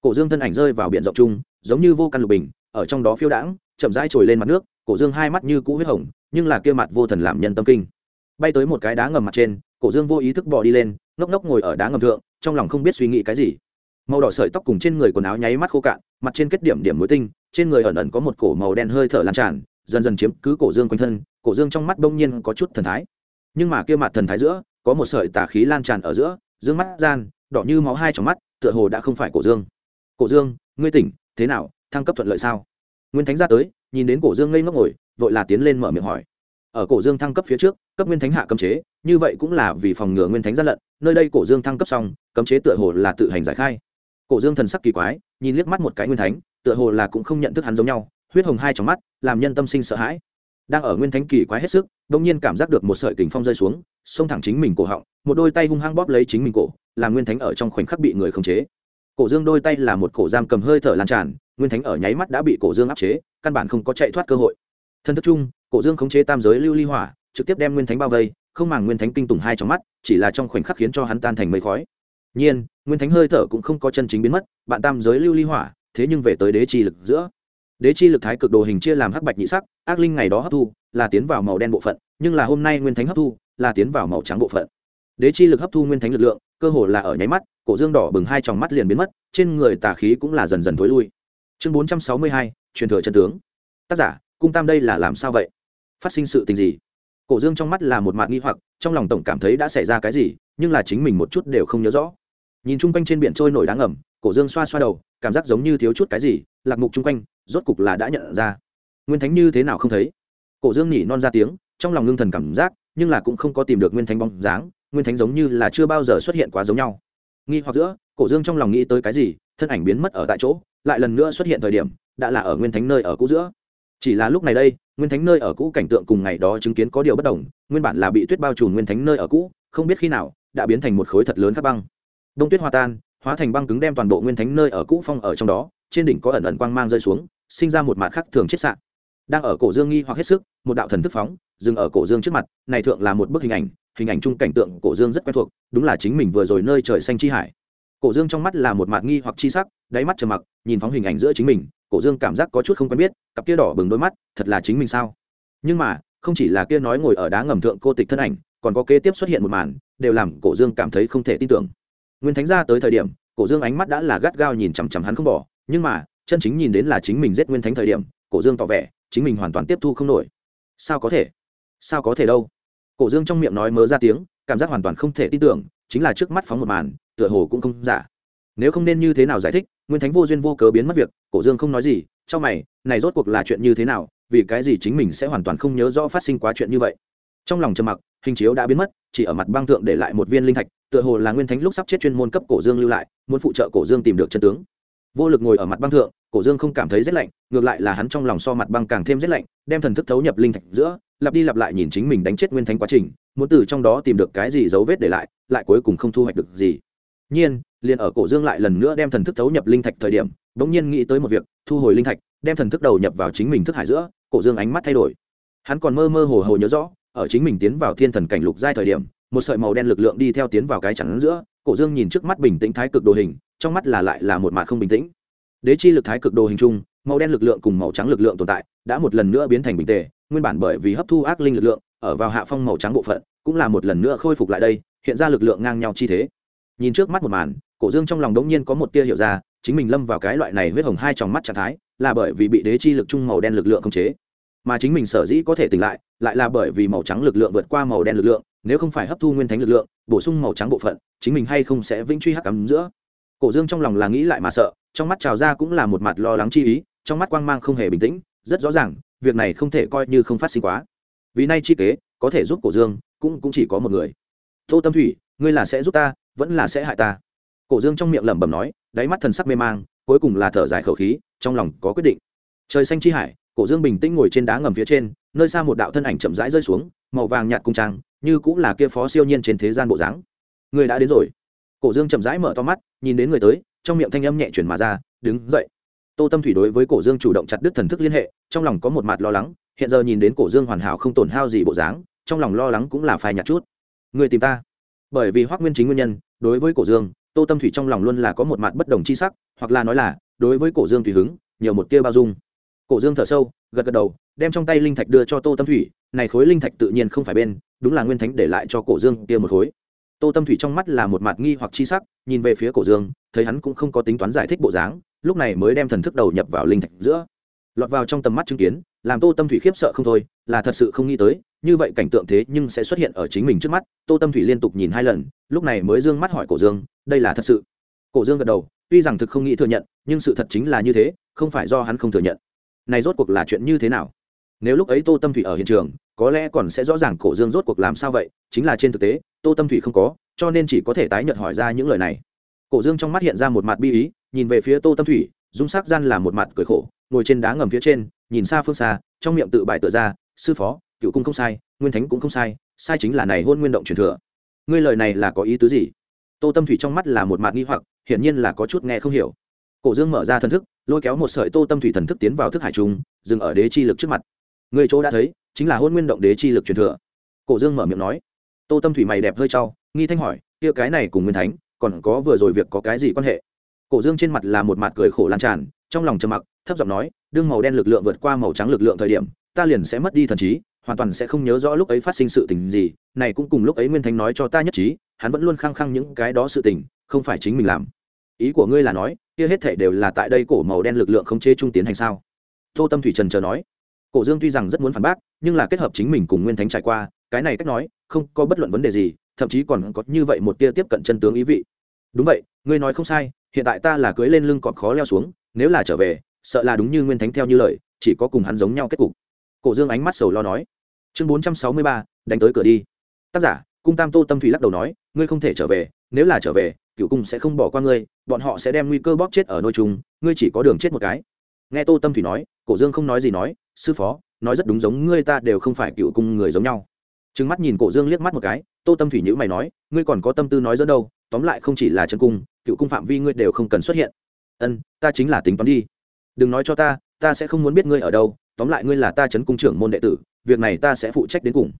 Cổ dương thân ảnh rơi vào biển rộng chung, giống như vô căn lục bình, ở trong đó phiêu đãng, chậm rãi trồi lên mặt nước, cổ dương hai mắt như cũ huyết hồng nhưng là kia mặt vô thần làm nhân tâm kinh. Bay tới một cái đá ngầm mặt trên, cổ dương vô ý thức bỏ đi lên, ngốc ngốc ngồi ở đá ngầm thượng, trong lòng không biết suy nghĩ cái gì. Màu đỏ sợi tóc cùng trên người quần áo nháy mắt khô cạn, mặt trên kết điểm điểm mối tinh, trên người ẩn ẩn có một cổ màu đen hơi thở lan tràn, dần dần chiếm cứ cổ dương quanh thân, cổ dương trong mắt bỗng nhiên có chút thần thái. Nhưng mà kia mặt thần thái giữa, có một sợi tà khí lan tràn ở giữa, dương mắt gian, đỏ như máu hai trong mắt, tựa hồ đã không phải cổ dương. Cổ dương, ngươi tỉnh, thế nào? Thăng cấp thuận lợi sao? Nguyên thánh ra tới, nhìn đến cổ dương ngây ngốc ngồi vội là tiến lên mở miệng hỏi. Ở cổ dương thăng cấp phía trước, cấp nguyên thánh hạ cấm chế, như vậy cũng là vì phòng ngừa nguyên thánh gian lận, nơi đây cổ dương thăng cấp xong, cấm chế tựa hồ là tự hành giải khai. Cổ dương thần sắc kỳ quái, nhìn liếc mắt một cái nguyên thánh, tựa hồ là cũng không nhận thức hắn giống nhau, huyết hồng hai trong mắt, làm nhân tâm sinh sợ hãi. Đang ở nguyên thánh kỳ quái hết sức, đông nhiên cảm giác được một sợi kình phong rơi xuống, xông thẳng chính mình cổ họng, một đôi tay hung hăng bóp lấy chính mình cổ, làm nguyên thánh ở trong khoảnh khắc bị người khống chế. Cổ dương đôi tay là một cổ giam cầm hơi thở lan tràn, nguyên thánh ở nháy mắt đã bị cổ dương áp chế, căn bản không có chạy thoát cơ hội thân thức chung, cổ dương khống chế tam giới lưu ly hỏa, trực tiếp đem nguyên thánh bao vây, không màng nguyên thánh kinh tủng hai trong mắt, chỉ là trong khoảnh khắc khiến cho hắn tan thành mây khói. Nhiên, nguyên thánh hơi thở cũng không có chân chính biến mất, bạn tam giới lưu ly hỏa, thế nhưng về tới đế chi lực giữa. Đế chi lực thái cực đồ hình chia làm hắc bạch nhị sắc, ác linh ngày đó hấp thu, là tiến vào màu đen bộ phận, nhưng là hôm nay nguyên thánh hấp thu, là tiến vào màu trắng bộ phận. Đế chi lực hấp thu nguyên thánh lực lượng, cơ hồ là ở nháy mắt, cổ dương đỏ bừng hai tròng mắt liền biến mất, trên người tà khí cũng là dần dần thối lui. Chương bốn trăm sáu mươi hai, truyền thừa chân tướng. Tác giả cung tam đây là làm sao vậy? Phát sinh sự tình gì? Cổ dương trong mắt là một mạng nghi hoặc, trong lòng tổng cảm thấy đã xảy ra cái gì, nhưng là chính mình một chút đều không nhớ rõ. Nhìn chung quanh trên biển trôi nổi đáng ngầm, cổ dương xoa xoa đầu, cảm giác giống như thiếu chút cái gì, lạc mục chung quanh, rốt cục là đã nhận ra. Nguyên thánh như thế nào không thấy? Cổ dương nhỉ non ra tiếng, trong lòng ngưng thần cảm giác, nhưng là cũng không có tìm được nguyên thánh bóng dáng, nguyên thánh giống như là chưa bao giờ xuất hiện quá giống nhau. Nghi hoặc giữa, cổ dương trong lòng nghĩ tới cái gì, thân ảnh biến mất ở tại chỗ, lại lần nữa xuất hiện thời điểm, đã là ở nguyên thánh nơi ở cũ giữa chỉ là lúc này đây, nguyên thánh nơi ở cũ cảnh tượng cùng ngày đó chứng kiến có điều bất đồng, nguyên bản là bị tuyết bao trùm nguyên thánh nơi ở cũ, không biết khi nào, đã biến thành một khối thật lớn các băng. Đông tuyết hòa tan, hóa thành băng cứng đem toàn bộ nguyên thánh nơi ở cũ phong ở trong đó, trên đỉnh có ẩn ẩn quang mang rơi xuống, sinh ra một mặt khắc thường chết sạn đang ở cổ dương nghi hoặc hết sức, một đạo thần thức phóng, dừng ở cổ dương trước mặt, này thượng là một bức hình ảnh hình ảnh chung cảnh tượng cổ dương rất quen thuộc, đúng là chính mình vừa rồi nơi trời xanh chi hải. Cổ dương trong mắt là một mặt nghi hoặc chi sắc, đáy mắt trầm mặc, nhìn phóng hình ảnh giữa chính mình cổ dương cảm giác có chút không quen biết, cặp kia đỏ bừng đôi mắt, thật là chính mình sao? Nhưng mà, không chỉ là kia nói ngồi ở đá ngầm thượng cô tịch thân ảnh, còn có kế tiếp xuất hiện một màn, đều làm cổ dương cảm thấy không thể tin tưởng. Nguyên thánh gia tới thời điểm, cổ dương ánh mắt đã là gắt gao nhìn chằm chằm hắn không bỏ, nhưng mà, chân chính nhìn đến là chính mình giết nguyên thánh thời điểm, cổ dương tỏ vẻ, chính mình hoàn toàn tiếp thu không nổi. Sao có thể? Sao có thể đâu? Cổ dương trong miệng nói mớ ra tiếng, cảm giác hoàn toàn không thể tin tưởng, chính là trước mắt phóng một màn, tựa hồ cũng không giả nếu không nên như thế nào giải thích, nguyên thánh vô duyên vô cớ biến mất việc, cổ dương không nói gì trong mày, này rốt cuộc là chuyện như thế nào, vì cái gì chính mình sẽ hoàn toàn không nhớ rõ phát sinh quá chuyện như vậy. Trong lòng trầm mặc, hình chiếu đã biến mất, chỉ ở mặt băng thượng để lại một viên linh thạch, tựa hồ là nguyên thánh lúc sắp chết chuyên môn cấp cổ dương lưu lại, muốn phụ trợ cổ dương tìm được chân tướng. Vô lực ngồi ở mặt băng thượng, cổ dương không cảm thấy rét lạnh, ngược lại là hắn trong lòng so mặt băng càng thêm rét lạnh, đem thần thức thấu nhập linh thạch giữa, lặp đi lặp lại nhìn chính mình đánh chết nguyên thánh quá trình, muốn từ trong đó tìm được cái gì dấu vết để lại lại cuối cùng không thu hoạch được gì nhiên, liền ở cổ dương lại lần nữa đem thần thức thấu nhập linh thạch thời điểm, bỗng nhiên nghĩ tới một việc, thu hồi linh thạch, đem thần thức đầu nhập vào chính mình thức hải giữa, cổ dương ánh mắt thay đổi. Hắn còn mơ mơ hồ hồ nhớ rõ, ở chính mình tiến vào thiên thần cảnh lục giai thời điểm, một sợi màu đen lực lượng đi theo tiến vào cái chắn giữa, cổ dương nhìn trước mắt bình tĩnh thái cực đồ hình, trong mắt là lại là một mạt không bình tĩnh. Đế chi lực thái cực đồ hình chung, màu đen lực lượng cùng màu trắng lực lượng tồn tại, đã một lần nữa biến thành bình tề, nguyên bản bởi vì hấp thu ác linh lực lượng, ở vào hạ phong màu trắng bộ phận, cũng là một lần nữa khôi phục lại đây, hiện ra lực lượng ngang nhau chi thế nhìn trước mắt một màn, cổ dương trong lòng đống nhiên có một tia hiểu ra, chính mình lâm vào cái loại này huyết hồng hai trong mắt trạng thái, là bởi vì bị đế chi lực chung màu đen lực lượng khống chế. Mà chính mình sở dĩ có thể tỉnh lại lại là bởi vì màu trắng lực lượng vượt qua màu đen lực lượng, nếu không phải hấp thu nguyên thánh lực lượng, bổ sung màu trắng bộ phận, chính mình hay không sẽ vĩnh truy hắc cắm giữa. Cổ dương trong lòng là nghĩ lại mà sợ, trong mắt trào ra cũng là một mặt lo lắng chi ý, trong mắt quang mang không hề bình tĩnh, rất rõ ràng, việc này không thể coi như không phát sinh quá. Vì nay chi kế, có thể giúp cổ dương, cũng cũng chỉ có một người. Tô tâm thủy, ngươi là sẽ giúp ta vẫn là sẽ hại ta. Cổ dương trong miệng lẩm bẩm nói, đáy mắt thần sắc mê mang, cuối cùng là thở dài khẩu khí, trong lòng có quyết định. Trời xanh chi hải, cổ dương bình tĩnh ngồi trên đá ngầm phía trên, nơi xa một đạo thân ảnh chậm rãi rơi xuống, màu vàng nhạt cung trang, như cũng là kia phó siêu nhiên trên thế gian bộ dáng. Người đã đến rồi. Cổ dương chậm rãi mở to mắt, nhìn đến người tới, trong miệng thanh âm nhẹ chuyển mà ra, đứng dậy. Tô tâm thủy đối với cổ dương chủ động chặt đứt thần thức liên hệ, trong lòng có một mặt lo lắng, hiện giờ nhìn đến cổ dương hoàn hảo không tổn hao gì bộ dáng, trong lòng lo lắng cũng là phai nhạt chút. Người tìm ta. Bởi vì hoác nguyên chính nguyên nhân đối với cổ dương, tô tâm thủy trong lòng luôn là có một mặt bất đồng c h i sắc, hoặc là nói là, đối với cổ dương tùy hứng, nhiều một tia bao dung. Cổ dương thở sâu, gật gật đầu, đem trong tay linh thạch đưa cho tô tâm thủy, này khối linh thạch tự nhiên không phải bên, đúng là nguyên thánh để lại cho cổ dương kia một khối. Tô tâm thủy trong mắt là một mặt nghi hoặc chi sắc, nhìn về phía cổ dương, thấy hắn cũng không có tính toán giải thích bộ dáng, lúc này mới đem thần thức đầu nhập vào linh thạch giữa. Lọt vào trong tầm mắt chứng kiến, làm tô tâm thủy khiếp sợ không thôi, là thật sự không nghĩ tới như vậy cảnh tượng thế nhưng sẽ xuất hiện ở chính mình trước mắt. Tô tâm thủy liên tục nhìn hai lần, lúc này mới d ư ơ n g mắt hỏi cổ dương, đây là thật sự? Cổ dương gật đầu, tuy rằng thực không nghĩ thừa nhận, nhưng sự thật chính là như thế, không phải do hắn không thừa nhận. Này rốt cuộc là chuyện như thế nào? Nếu lúc ấy tô tâm thủy ở hiện trường, có lẽ còn sẽ rõ ràng cổ dương rốt cuộc làm sao vậy, chính là trên thực tế, tô tâm thủy không có, cho nên chỉ có thể tái nhận hỏi ra những lời này. Cổ dương trong mắt hiện ra một mặt bi ý, nhìn về phía tô tâm thủy, dung sắc gian là một mặt cười khổ, ngồi trên đá ngầm phía trên, nhìn xa phương xa, trong miệng tự bại tự ra, sư phó cựu cung không sai, nguyên thánh cũng không sai sai chính là này hôn nguyên động truyền thừa. Ngươi lời này là có ý tứ gì? Tô tâm thủy trong mắt là một mặt nghi hoặc, hiển nhiên là có chút nghe không hiểu. Cổ dương mở ra thần thức, lôi kéo một sợi tô tâm thủy thần thức tiến vào thức hải trung, dừng ở đế chi lực trước mặt. Người chỗ đã thấy, chính là hôn nguyên động đế chi lực truyền thừa. Cổ dương mở miệng nói. Tô tâm thủy mày đẹp hơi trau nghi thanh hỏi, kia cái này cùng nguyên thánh, còn có vừa rồi việc có cái gì quan hệ? Cổ dương trên mặt là một mặt cười khổ lan tràn, trong lòng trầm mặc, thấp giọng nói, đương màu đen lực lượng vượt qua màu trắng lực lượng thời điểm, ta liền sẽ mất đi thần trí hoàn toàn sẽ không nhớ rõ lúc ấy phát sinh sự tình gì, này cũng cùng lúc ấy nguyên thánh nói cho ta nhất trí, hắn vẫn luôn khăng khăng những cái đó sự tình, không phải chính mình làm. Ý của ngươi là nói, kia hết thể đều là tại đây cổ màu đen lực lượng khống chế trung tiến hành sao? Tô tâm thủy trần chờ nói. Cổ dương tuy rằng rất muốn phản bác, nhưng là kết hợp chính mình cùng nguyên thánh trải qua, cái này cách nói, không có bất luận vấn đề gì, thậm chí còn có như vậy một tia tiếp cận chân tướng ý vị. Đúng vậy, ngươi nói không sai, hiện tại ta là cưới lên lưng còn khó leo xuống, nếu là trở về, sợ là đúng như nguyên thánh theo như lời, chỉ có cùng hắn giống nhau kết cục. Cổ dương ánh mắt sầu lo nói chương bốn trăm sáu mươi ba, đánh tới cửa đi. Tác giả, cung tam tô tâm thủy lắc đầu nói, ngươi không thể trở về, nếu là trở về cựu cung sẽ không bỏ qua ngươi, bọn họ sẽ đem nguy cơ bóp chết ở nôi chung, ngươi chỉ có đường chết một cái. Nghe tô tâm thủy nói, cổ dương không nói gì nói, sư phó, nói rất đúng giống ngươi ta đều không phải cựu cung người giống nhau. Trừng mắt nhìn cổ dương liếc mắt một cái, tô tâm thủy nhữ mày nói, ngươi còn có tâm tư nói dẫn đâu, tóm lại không chỉ là chân cung cựu cung phạm vi ngươi đều không cần xuất hiện. Ân, ta chính là tính toán đi. Đừng nói cho ta ta sẽ không muốn biết ngươi ở đâu, tóm lại ngươi là ta chấn cung trưởng môn đệ tử việc này ta sẽ phụ trách đến cùng.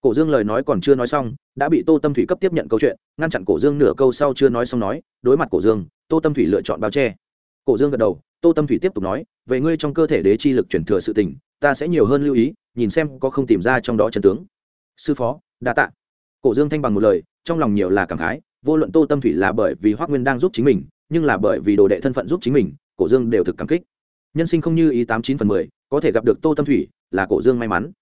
Cổ dương lời nói còn chưa nói xong, đã bị tô tâm thủy cấp tiếp nhận câu chuyện, ngăn chặn cổ dương nửa câu sau chưa nói xong nói, đối mặt cổ dương, tô tâm thủy lựa chọn bao che. Cổ dương gật đầu, tô tâm thủy tiếp tục nói, về ngươi trong cơ thể đế chi lực chuyển thừa sự tình, ta sẽ nhiều hơn lưu ý, nhìn xem có không tìm ra trong đó chân tướng. Sư phó, đa tạ. Cổ dương thanh bằng một lời, trong lòng nhiều là cảm khái, vô luận tô tâm thủy là bởi vì hoác nguyên đang giúp chính mình, nhưng là bởi vì đồ đệ thân phận giúp chính mình, cổ dương đều thực cảm kích. Nhân sinh không như ý tám chín phần mười, có thể gặp được tô tâm thủy, là cổ dương may mắn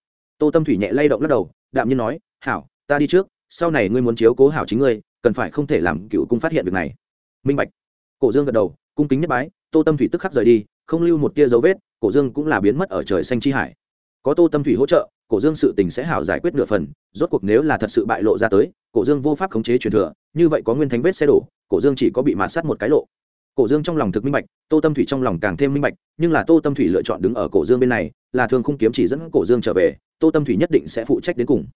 tô tâm thủy nhẹ lay động lắc đầu, đạm nhiên nói, hảo, ta đi trước, sau này ngươi muốn chiếu cố hảo chính ngươi, cần phải không thể làm cựu cung phát hiện việc này. Minh bạch. Cổ dương gật đầu, cung kính nhất bái, tô tâm thủy tức khắc rời đi, không lưu một tia dấu vết, cổ dương cũng là biến mất ở trời xanh chi hải. Có tô tâm thủy hỗ trợ, cổ dương sự tình sẽ hảo giải quyết nửa phần, rốt cuộc nếu là thật sự bại lộ ra tới, cổ dương vô pháp khống chế truyền thừa, như vậy có nguyên thánh vết xe đổ, cổ dương chỉ có bị mạt sát một cái lộ. Cổ dương trong lòng thực minh bạch, tô tâm thủy trong lòng càng thêm minh bạch, nhưng là tô tâm thủy lựa chọn đứng ở cổ dương bên này là thường không kiếm chỉ dẫn cổ dương trở về, tô tâm thủy nhất định sẽ phụ trách đến cùng.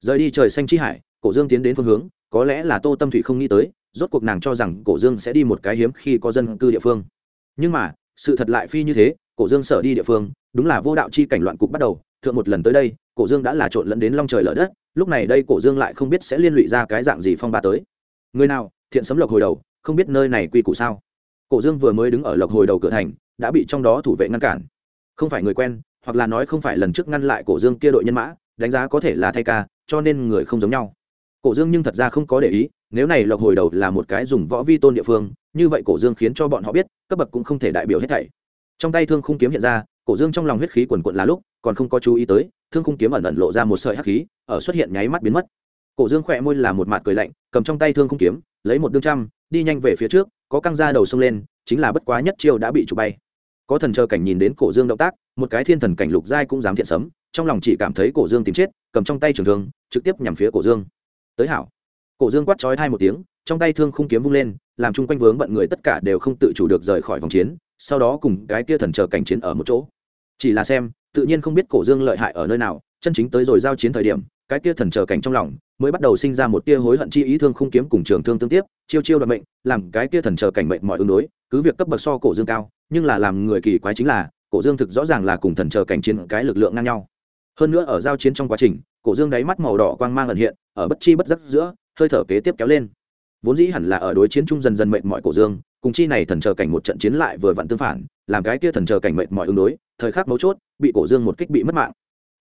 Rời đi trời xanh chi hải, cổ dương tiến đến phương hướng, có lẽ là tô tâm thủy không nghĩ tới, rốt cuộc nàng cho rằng cổ dương sẽ đi một cái hiếm khi có dân cư địa phương. Nhưng mà, sự thật lại phi như thế, cổ dương sở đi địa phương, đúng là vô đạo chi cảnh loạn cục bắt đầu, thượng một lần tới đây, cổ dương đã là trộn lẫn đến long trời lở đất, lúc này đây cổ dương lại không biết sẽ liên lụy ra cái dạng gì phong ba tới. Người nào, thiện sấm lộc hồi đầu, không biết nơi này quy củ sao? Cổ dương vừa mới đứng ở lộc hồi đầu cửa thành, đã bị trong đó thủ vệ ngăn cản. Không phải người quen hoặc là nói không phải lần trước ngăn lại cổ dương kia đội nhân mã, đánh giá có thể là thay ca, cho nên người không giống nhau. Cổ dương nhưng thật ra không có để ý, nếu này lộc hồi đầu là một cái dùng võ vi tôn địa phương, như vậy cổ dương khiến cho bọn họ biết, cấp bậc cũng không thể đại biểu hết thảy. Trong tay thương khung kiếm hiện ra, cổ dương trong lòng huyết khí quần quận là lúc, còn không có chú ý tới, thương khung kiếm ẩn ẩn lộ ra một sợi hắc khí, ở xuất hiện nháy mắt biến mất. Cổ dương khỏe môi là một mặt cười lạnh, cầm trong tay thương khung kiếm, lấy một đương trăm, đi nhanh về phía trước, có căng ra đầu sông lên, chính là bất quá nhất chiêu đã bị chụp bay. Có thần chờ cảnh nhìn đến cổ dương động tác một cái thiên thần cảnh lục giai cũng dám thiện sấm, trong lòng chỉ cảm thấy cổ dương tìm chết, cầm trong tay trường thương, trực tiếp nhằm phía cổ dương. Tới hảo. Cổ dương quát chói thai một tiếng, trong tay thương khung kiếm vung lên, làm chung quanh vướng bận người tất cả đều không tự chủ được rời khỏi vòng chiến, sau đó cùng cái kia thần chờ cảnh chiến ở một chỗ. Chỉ là xem, tự nhiên không biết cổ dương lợi hại ở nơi nào, chân chính tới rồi giao chiến thời điểm, cái kia thần chờ cảnh trong lòng mới bắt đầu sinh ra một tia hối hận chi ý thương khung kiếm cùng trường thương tương tiếp, chiêu chiêu đoạn mệnh, làm cái kia thần chờ cảnh mệnh mọi ứng đối, cứ việc cấp bậc so cổ dương cao, nhưng là làm người kỳ quái chính là cổ dương thực rõ ràng là cùng thần chờ cảnh chiến cái lực lượng ngang nhau. Hơn nữa ở giao chiến trong quá trình, cổ dương đáy mắt màu đỏ quang mang ẩn hiện, ở bất chi bất giấc giữa, hơi thở kế tiếp kéo lên. Vốn dĩ hẳn là ở đối chiến chung dần dần mệnh mọi cổ dương, cùng chi này thần chờ cảnh một trận chiến lại vừa vặn tương phản, làm cái kia thần chờ cảnh mệnh mọi ứng đối, thời khắc mấu chốt, bị cổ dương một kích bị mất mạng.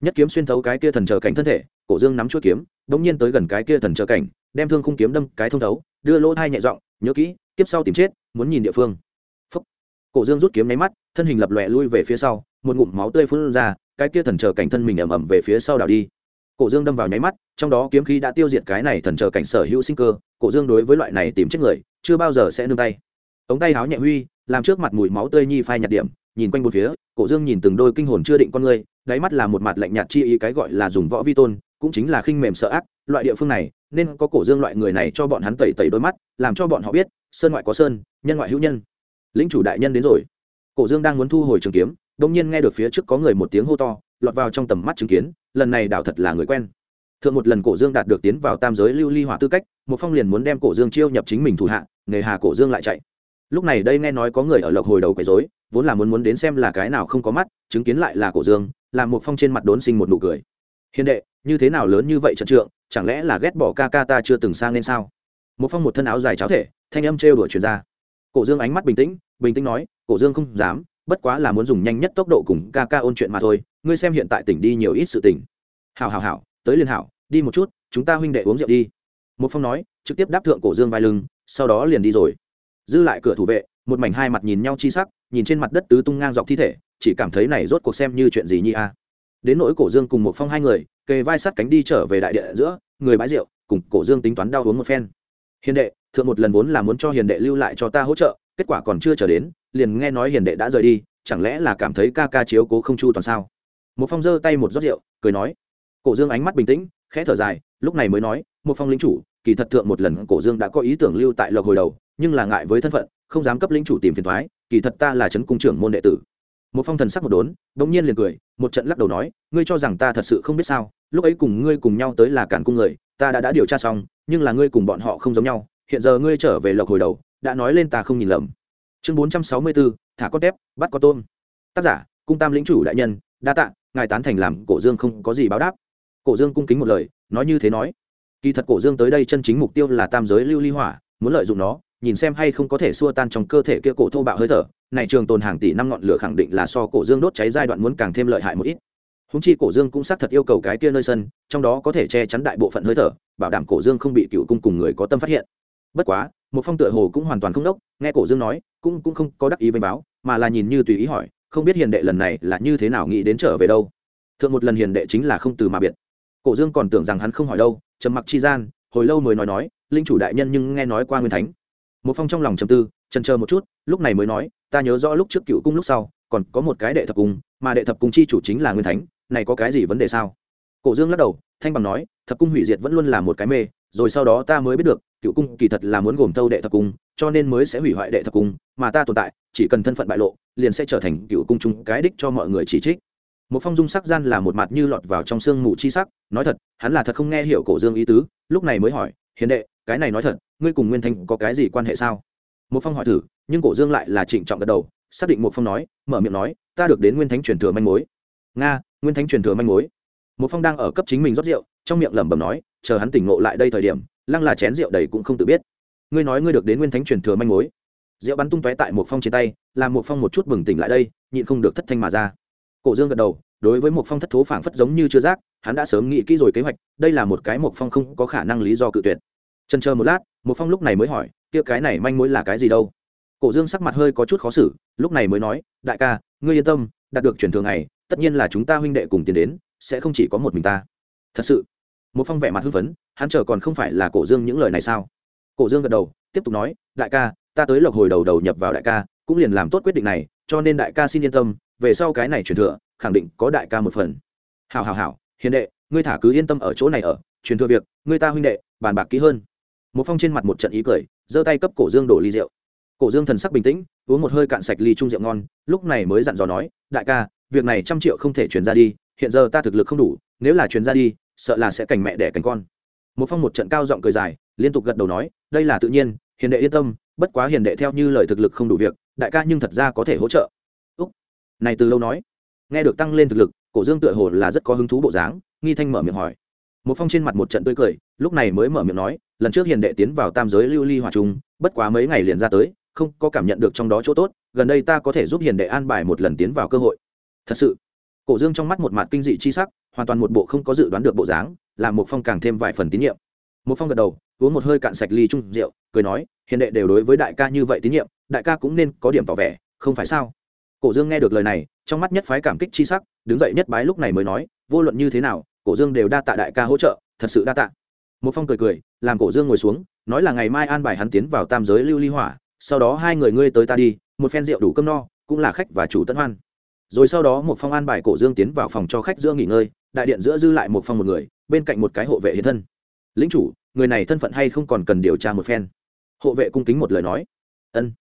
Nhất kiếm xuyên thấu cái kia thần chờ cảnh thân thể, cổ dương nắm chuỗi kiếm bỗng nhiên tới gần cái kia thần chờ cảnh, đem thương khung kiếm đâm cái thông thấu, đưa lỗ thai nhẹ giọng, nhớ kỹ tiếp sau tìm chết, muốn nhìn địa phương. Phúc. cổ dương rút kiếm nháy mắt thân hình lập lòe lui về phía sau, một ngụm máu tươi phun ra, cái kia thần chờ cảnh thân mình ẩm ẩm về phía sau đảo đi. Cổ dương đâm vào nháy mắt, trong đó kiếm khí đã tiêu diệt cái này thần chờ cảnh sở hữu sinh cơ, cổ dương đối với loại này tìm chết người, chưa bao giờ sẽ nương tay. Ống tay háo nhẹ huy, làm trước mặt mùi máu tươi nhi phai nhạt điểm, nhìn quanh bốn phía, cổ dương nhìn từng đôi kinh hồn chưa định con người, đáy mắt là một mặt lạnh nhạt chi ý cái gọi là dùng võ vi tôn, cũng chính là khinh mềm sợ ác, loại địa phương này, nên có cổ dương loại người này cho bọn hắn tẩy tẩy đôi mắt, làm cho bọn họ biết, sơn ngoại có sơn, nhân ngoại hữu nhân. Lính chủ đại nhân đến rồi cổ dương đang muốn thu hồi trường kiếm đông nhiên nghe được phía trước có người một tiếng hô to, lọt vào trong tầm mắt chứng kiến, lần này đảo thật là người quen. Thượng một lần cổ dương đạt được tiến vào tam giới lưu ly hỏa tư cách, một phong liền muốn đem cổ dương chiêu nhập chính mình thủ hạ, nghề hà cổ dương lại chạy. Lúc này đây nghe nói có người ở lộc hồi đầu quấy dối vốn là muốn muốn đến xem là cái nào không có mắt, chứng kiến lại là cổ dương làm một phong trên mặt đốn sinh một nụ cười. Hiền đệ, như thế nào lớn như vậy trận trượng, chẳng lẽ là ghét bỏ ca ca ta chưa từng sang nên sao? Một phong một thân áo dài cháo thể, thanh âm trêu đuổi truyền ra. Cổ dương ánh mắt bình tĩnh bình tĩnh nói, cổ dương không dám, bất quá là muốn dùng nhanh nhất tốc độ cùng ca ca ôn chuyện mà thôi, ngươi xem hiện tại tỉnh đi nhiều ít sự tỉnh hào hào hào tới liên hảo, đi một chút, chúng ta huynh đệ uống rượu đi. Một phong nói, trực tiếp đáp thượng cổ dương vai lưng, sau đó liền đi rồi. Dư lại cửa thủ vệ, một mảnh hai mặt nhìn nhau chi sắc, nhìn trên mặt đất tứ tung ngang dọc thi thể, chỉ cảm thấy này rốt cuộc xem như chuyện gì nhi a. Đến nỗi cổ dương cùng một phong hai người, kề vai sát cánh đi trở về đại địa giữa, người bãi rượu, cùng cổ dương tính toán đau uống một phen. Hiền đệ, thượng một lần vốn là muốn cho hiền đệ lưu lại cho ta hỗ trợ kết quả còn chưa trở đến, liền nghe nói hiền đệ đã rời đi, chẳng lẽ là cảm thấy ca ca chiếu cố không chu toàn sao? Một phong giơ tay một rót rượu, cười nói, cổ dương ánh mắt bình tĩnh, khẽ thở dài, lúc này mới nói một phong lính chủ, kỳ thật thượng một lần cổ dương đã có ý tưởng lưu tại lộc hồi đầu, nhưng là ngại với thân phận, không dám cấp lính chủ tìm phiền thoái kỳ thật ta là trấn cung trưởng môn đệ tử. Một phong thần sắc một đốn đ ỗ n g nhiên liền cười, một trận lắc đầu nói, ngươi cho rằng ta thật sự không biết sao, lúc ấy cùng ngươi cùng nhau tới là cản cung người, ta đã đã điều tra xong, nhưng là ngươi cùng bọn họ không giống nhau, hiện giờ ngươi trở về lộc hồi đầu đã nói lên ta không nhìn lầm. Chương bốn trăm sáu mươi bốn thả con tép, bắt con tôm. Tác giả, cung tam lĩnh chủ đại nhân, đa tạ, ngài tán thành làm cổ dương không có gì báo đáp. Cổ dương cung kính một lời, nói như thế nói. Kỳ thật cổ dương tới đây chân chính mục tiêu là tam giới lưu ly hỏa, muốn lợi dụng nó, nhìn xem hay không có thể xua tan trong cơ thể kia cổ thô bạo hơi thở. Này trường tồn hàng tỷ năm ngọn lửa khẳng định là so cổ dương đốt cháy giai đoạn muốn càng thêm lợi hại một ít. Húng chi cổ dương cũng xác thật yêu cầu cái kia nơi sân, trong đó có thể che chắn đại bộ phận hơi thở, bảo đảm cổ dương không bị cựu cung cùng người có tâm phát hiện bất quá một phong tựa hồ cũng hoàn toàn không đốc, nghe cổ dương nói, cũng cũng không có đắc ý với báo, mà là nhìn như tùy ý hỏi, không biết hiền đệ lần này là như thế nào nghĩ đến trở về đâu. Thượng một lần hiền đệ chính là không từ mà biệt. Cổ dương còn tưởng rằng hắn không hỏi đâu, trầm mặc chi gian, hồi lâu mới nói nói, linh chủ đại nhân nhưng nghe nói qua nguyên thánh. Một phong trong lòng trầm tư trần chờ một chút, lúc này mới nói, ta nhớ rõ lúc trước cựu cung lúc sau, còn có một cái đệ thập cung, mà đệ thập cung chi chủ chính là nguyên thánh, này có cái gì vấn đề sao? Cổ dương lắc đầu, thanh bằng nói, thập cung hủy diệt vẫn luôn là một cái mê rồi sau đó ta mới biết được, cựu cung kỳ thật là muốn gồm thâu đệ thập cung, cho nên mới sẽ hủy hoại đệ thập cung, mà ta tồn tại, chỉ cần thân phận bại lộ, liền sẽ trở thành cựu cung chung cái đích cho mọi người chỉ trích. Một phong dung sắc gian là một mặt như lọt vào trong sương mù chi sắc, nói thật, hắn là thật không nghe hiểu cổ dương ý tứ, lúc này mới hỏi, hiền đệ, cái này nói thật, ngươi cùng nguyên thanh có cái gì quan hệ sao? Một phong hỏi thử, nhưng cổ dương lại là trịnh trọng gật đầu, xác định một phong nói, mở miệng nói, ta được đến nguyên thánh truyền thừa manh mối. Nga, nguyên thánh truyền thừa manh mối. Một phong đang ở cấp chính mình rót rượu, trong miệng lẩm bẩm nói chờ hắn tỉnh ngộ lại đây thời điểm, lăng là chén rượu đầy cũng không tự biết. Ngươi nói ngươi được đến nguyên thánh truyền thừa manh mối. Rượu bắn tung tóe tại một phong trên tay, làm một phong một chút bừng tỉnh lại đây, nhịn không được thất thanh mà ra. Cổ dương gật đầu, đối với một phong thất thố phảng phất giống như chưa giác, hắn đã sớm nghĩ kỹ rồi kế hoạch, đây là một cái một phong không có khả năng lý do cự tuyệt. Trần chờ một lát, một phong lúc này mới hỏi, kia cái này manh mối là cái gì đâu? Cổ dương sắc mặt hơi có chút khó xử, lúc này mới nói, đại ca, ngươi yên tâm, đạt được truyền thừa này, tất nhiên là chúng ta huynh đệ cùng tiến đến, sẽ không chỉ có một mình ta. Thật sự một phong vẻ mặt hưng phấn, hắn chờ còn không phải là cổ dương những lời này sao? Cổ dương gật đầu, tiếp tục nói, đại ca, ta tới lộc hồi đầu đầu nhập vào đại ca, cũng liền làm tốt quyết định này, cho nên đại ca xin yên tâm, về sau cái này truyền thừa, khẳng định có đại ca một phần. Hào hào hào hiền đệ, ngươi thả cứ yên tâm ở chỗ này ở, truyền thừa việc, ngươi ta huynh đệ, bàn bạc kỹ hơn. Một phong trên mặt một trận ý cười, giơ tay cấp cổ dương đổ ly rượu. Cổ dương thần sắc bình tĩnh, uống một hơi cạn sạch ly chung rượu ngon, lúc này mới dặn dò nói, đại ca, việc này trăm triệu không thể truyền ra đi, hiện giờ ta thực lực không đủ, nếu là truyền ra đi sợ là sẽ cảnh mẹ đẻ cảnh con. Một phong một trận cao giọng cười dài, liên tục gật đầu nói, đây là tự nhiên, hiền đệ yên tâm, bất quá hiền đệ theo như lời thực lực không đủ việc, đại ca nhưng thật ra có thể hỗ trợ. Úc. Này từ lâu nói. Nghe được tăng lên thực lực, cổ dương tựa hồ là rất có hứng thú bộ dáng, nghi thanh mở miệng hỏi. Một phong trên mặt một trận tươi cười, lúc này mới mở miệng nói, lần trước hiền đệ tiến vào tam giới lưu ly hòa trung, bất quá mấy ngày liền ra tới, không có cảm nhận được trong đó chỗ tốt, gần đây ta có thể giúp hiền đệ an bài một lần tiến vào cơ hội. Thật sự, cổ dương trong mắt một mặt kinh dị chi sắc hoàn toàn một bộ không có dự đoán được bộ dáng, làm một phong càng thêm vài phần tín nhiệm. Một phong gật đầu, uống một hơi cạn sạch ly chung rượu, cười nói, hiền đệ đều đối với đại ca như vậy tín nhiệm, đại ca cũng nên có điểm tỏ vẻ, không phải sao? Cổ dương nghe được lời này, trong mắt nhất phái cảm kích chi sắc, đứng dậy nhất bái lúc này mới nói, vô luận như thế nào, cổ dương đều đa tạ đại ca hỗ trợ, thật sự đa tạ. Một phong cười cười, làm cổ dương ngồi xuống, nói là ngày mai an bài hắn tiến vào tam giới lưu ly hỏa, sau đó hai người ngươi tới ta đi, một phen rượu đủ cơm no, cũng là khách và chủ tân hoan. Rồi sau đó một phong an bài cổ dương tiến vào phòng cho khách giữa nghỉ ngơi đại điện giữa dư lại một phong một người, bên cạnh một cái hộ vệ hiện thân. Lính chủ, người này thân phận hay không còn cần điều tra một phen? Hộ vệ cung kính một lời nói. Ân.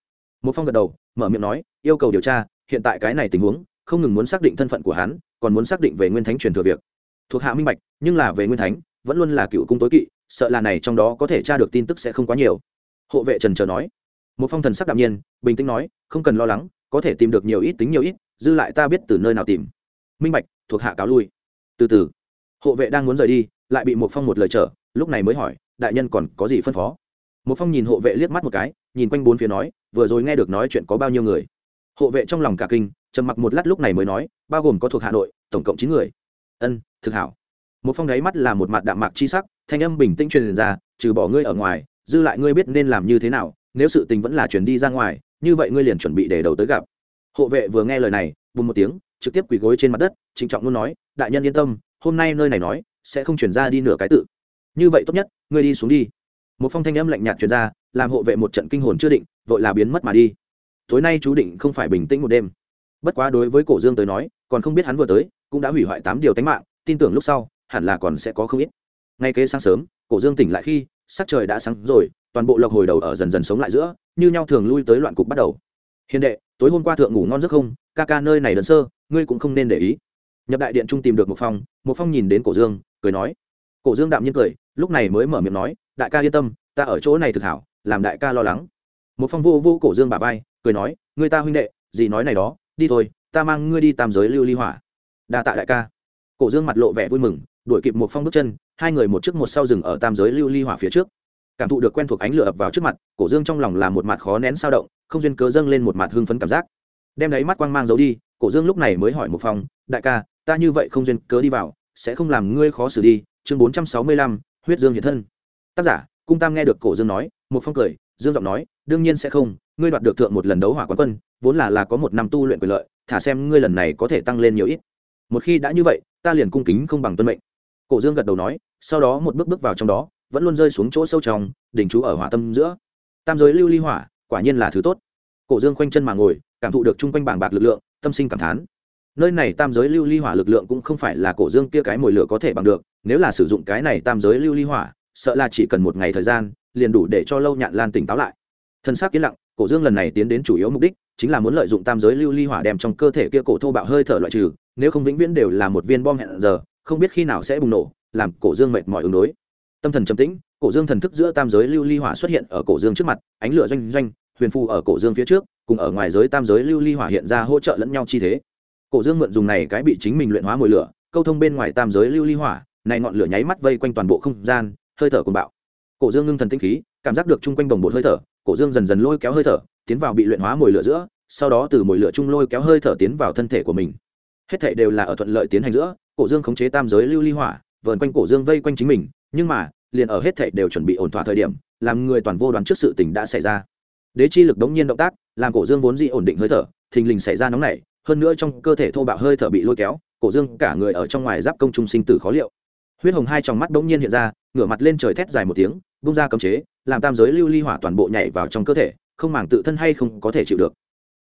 Một phong gật đầu, mở miệng nói, yêu cầu điều tra, hiện tại cái này tình huống, không ngừng muốn xác định thân phận của hắn, còn muốn xác định về nguyên thánh truyền thừa việc. Thuộc hạ minh bạch, nhưng là về nguyên thánh, vẫn luôn là cựu cung tối kỵ, sợ là này trong đó có thể tra được tin tức sẽ không quá nhiều. Hộ vệ trần chờ nói. Một phong thần sắc đạm nhiên, bình tĩnh nói, không cần lo lắng, có thể tìm được nhiều ít tính nhiều ít, dư lại ta biết từ nơi nào tìm. Minh bạch, thuộc hạ cáo lui từ từ. Hộ vệ đang muốn rời đi, lại bị một phong một lời trở, lúc này mới hỏi, đại nhân còn có gì phân phó? Một phong nhìn hộ vệ liếc mắt một cái, nhìn quanh bốn phía nói, vừa rồi nghe được nói chuyện có bao nhiêu người? Hộ vệ trong lòng cả kinh, trầm mặc một lát lúc này mới nói, bao gồm có thuộc hà nội tổng cộng chín người. Ân, thực hảo. Một phong đáy mắt là một mặt đạm mạc chi sắc, thanh âm bình tĩnh truyền ra, trừ bỏ ngươi ở ngoài, dư lại ngươi biết nên làm như thế nào, nếu sự tình vẫn là chuyển đi ra ngoài, như vậy ngươi liền chuẩn bị để đầu tới gặp. Hộ vệ vừa nghe lời này bùm một tiếng trực tiếp quỳ gối trên mặt đất, trịnh trọng luôn nói, đại nhân yên tâm, hôm nay nơi này nói, sẽ không chuyển ra đi nửa cái tự. Như vậy tốt nhất, ngươi đi xuống đi. Một phong thanh âm lạnh nhạt truyền ra, làm hộ vệ một trận kinh hồn chưa định, vội là biến mất mà đi. Tối nay chú định không phải bình tĩnh một đêm. Bất quá đối với cổ dương tới nói, còn không biết hắn vừa tới, cũng đã hủy hoại tám điều tánh mạng, tin tưởng lúc sau, hẳn là còn sẽ có không ít. Ngay kế sáng sớm, cổ dương tỉnh lại khi, sắc trời đã sáng rồi, toàn bộ lộc hồi đầu ở dần dần sống lại giữa, như nhau thường lui tới loạn cục bắt đầu. Hiền đệ, tối hôm qua thượng ngủ ngon giấc không? Ca ca nơi này đơn sơ ngươi cũng không nên để ý. Nhập đại điện trung tìm được một phong một phong nhìn đến cổ dương, cười nói. Cổ dương đạm nhiên cười, lúc này mới mở miệng nói, đại ca yên tâm, ta ở chỗ này thực hảo, làm đại ca lo lắng. Một phong vô vô cổ dương bà vai, cười nói người ta huynh đệ, gì nói này đó, đi thôi, ta mang ngươi đi tam giới lưu ly hỏa. Đa tạ đại ca. Cổ dương mặt lộ vẻ vui mừng, đuổi kịp một phong bước chân, hai người một trước một sau rừng ở tam giới lưu ly hỏa phía trước. Cảm thụ được quen thuộc ánh lửa ập vào trước mặt, cổ dương trong lòng là một mặt khó nén sao động, không duyên cớ dâng lên một mặt hưng phấn cảm giác. Đem đấy mắt quang mang giấu đi cổ dương lúc này mới hỏi một phong đại ca, ta như vậy không duyên cớ đi vào, sẽ không làm ngươi khó xử đi. Chương bốn trăm sáu mươi lăm, huyết dương hiện thân. Tác giả, cung tam nghe được cổ dương nói, một phong cười, dương giọng nói, đương nhiên sẽ không, ngươi đoạt được thượng một lần đấu hỏa quán quân, vốn là là có một năm tu luyện quyền lợi, thả xem ngươi lần này có thể tăng lên nhiều ít. Một khi đã như vậy, ta liền cung kính không bằng tuân mệnh. Cổ dương gật đầu nói, sau đó một bước bước vào trong đó, vẫn luôn rơi xuống chỗ sâu trong, đỉnh chú ở hỏa tâm giữa. Tam giới lưu ly hỏa, quả nhiên là thứ tốt. Cổ dương khoanh chân mà ngồi, cảm thụ được chung quanh bảng bạc lực lượng tâm sinh cảm thán. Nơi này tam giới lưu ly hỏa lực lượng cũng không phải là cổ dương kia cái mồi lửa có thể bằng được, nếu là sử dụng cái này tam giới lưu ly hỏa, sợ là chỉ cần một ngày thời gian, liền đủ để cho lâu nhạn lan tỉnh táo lại. Thân xác yên lặng, cổ dương lần này tiến đến chủ yếu mục đích, chính là muốn lợi dụng tam giới lưu ly hỏa đem trong cơ thể kia cổ thô bạo hơi thở loại trừ, nếu không vĩnh viễn đều là một viên bom hẹn giờ, không biết khi nào sẽ bùng nổ, làm cổ dương mệt mỏi ứng đối. Tâm thần trầm tĩnh, cổ dương thần thức giữa tam giới lưu ly hỏa xuất hiện ở cổ dương trước mặt, ánh lửa doanh doanh huyền phù ở cổ dương phía trước, cùng ở ngoài giới tam giới lưu ly hỏa hiện ra hỗ trợ lẫn nhau chi thế. Cổ dương mượn dùng này cái bị chính mình luyện hóa mồi lửa, câu thông bên ngoài tam giới lưu ly hỏa, này ngọn lửa nháy mắt vây quanh toàn bộ không gian, hơi thở cùng bạo. Cổ dương ngưng thần tinh khí, cảm giác được chung quanh bồng bột hơi thở, cổ dương dần dần lôi kéo hơi thở, tiến vào bị luyện hóa mồi lửa giữa, sau đó từ mồi lửa chung lôi kéo hơi thở tiến vào thân thể của mình. Hết thảy đều là ở thuận lợi tiến hành giữa, cổ dương khống chế tam giới lưu ly hỏa, vờn quanh cổ dương vây quanh chính mình, nhưng mà, liền ở hết thảy đều chuẩn bị ổn thỏa thời điểm, làm người toàn vô đoán trước sự tình đã xảy ra đế chi lực đống nhiên động tác, làm cổ dương vốn dị ổn định hơi thở, thình lình xảy ra nóng nảy, hơn nữa trong cơ thể thô bạo hơi thở bị lôi kéo, cổ dương cả người ở trong ngoài giáp công trung sinh tử khó liệu. Huyết hồng hai trong mắt đống nhiên hiện ra, ngửa mặt lên trời thét dài một tiếng bung ra cấm chế, làm tam giới lưu ly hỏa toàn bộ nhảy vào trong cơ thể, không màng tự thân hay không có thể chịu được.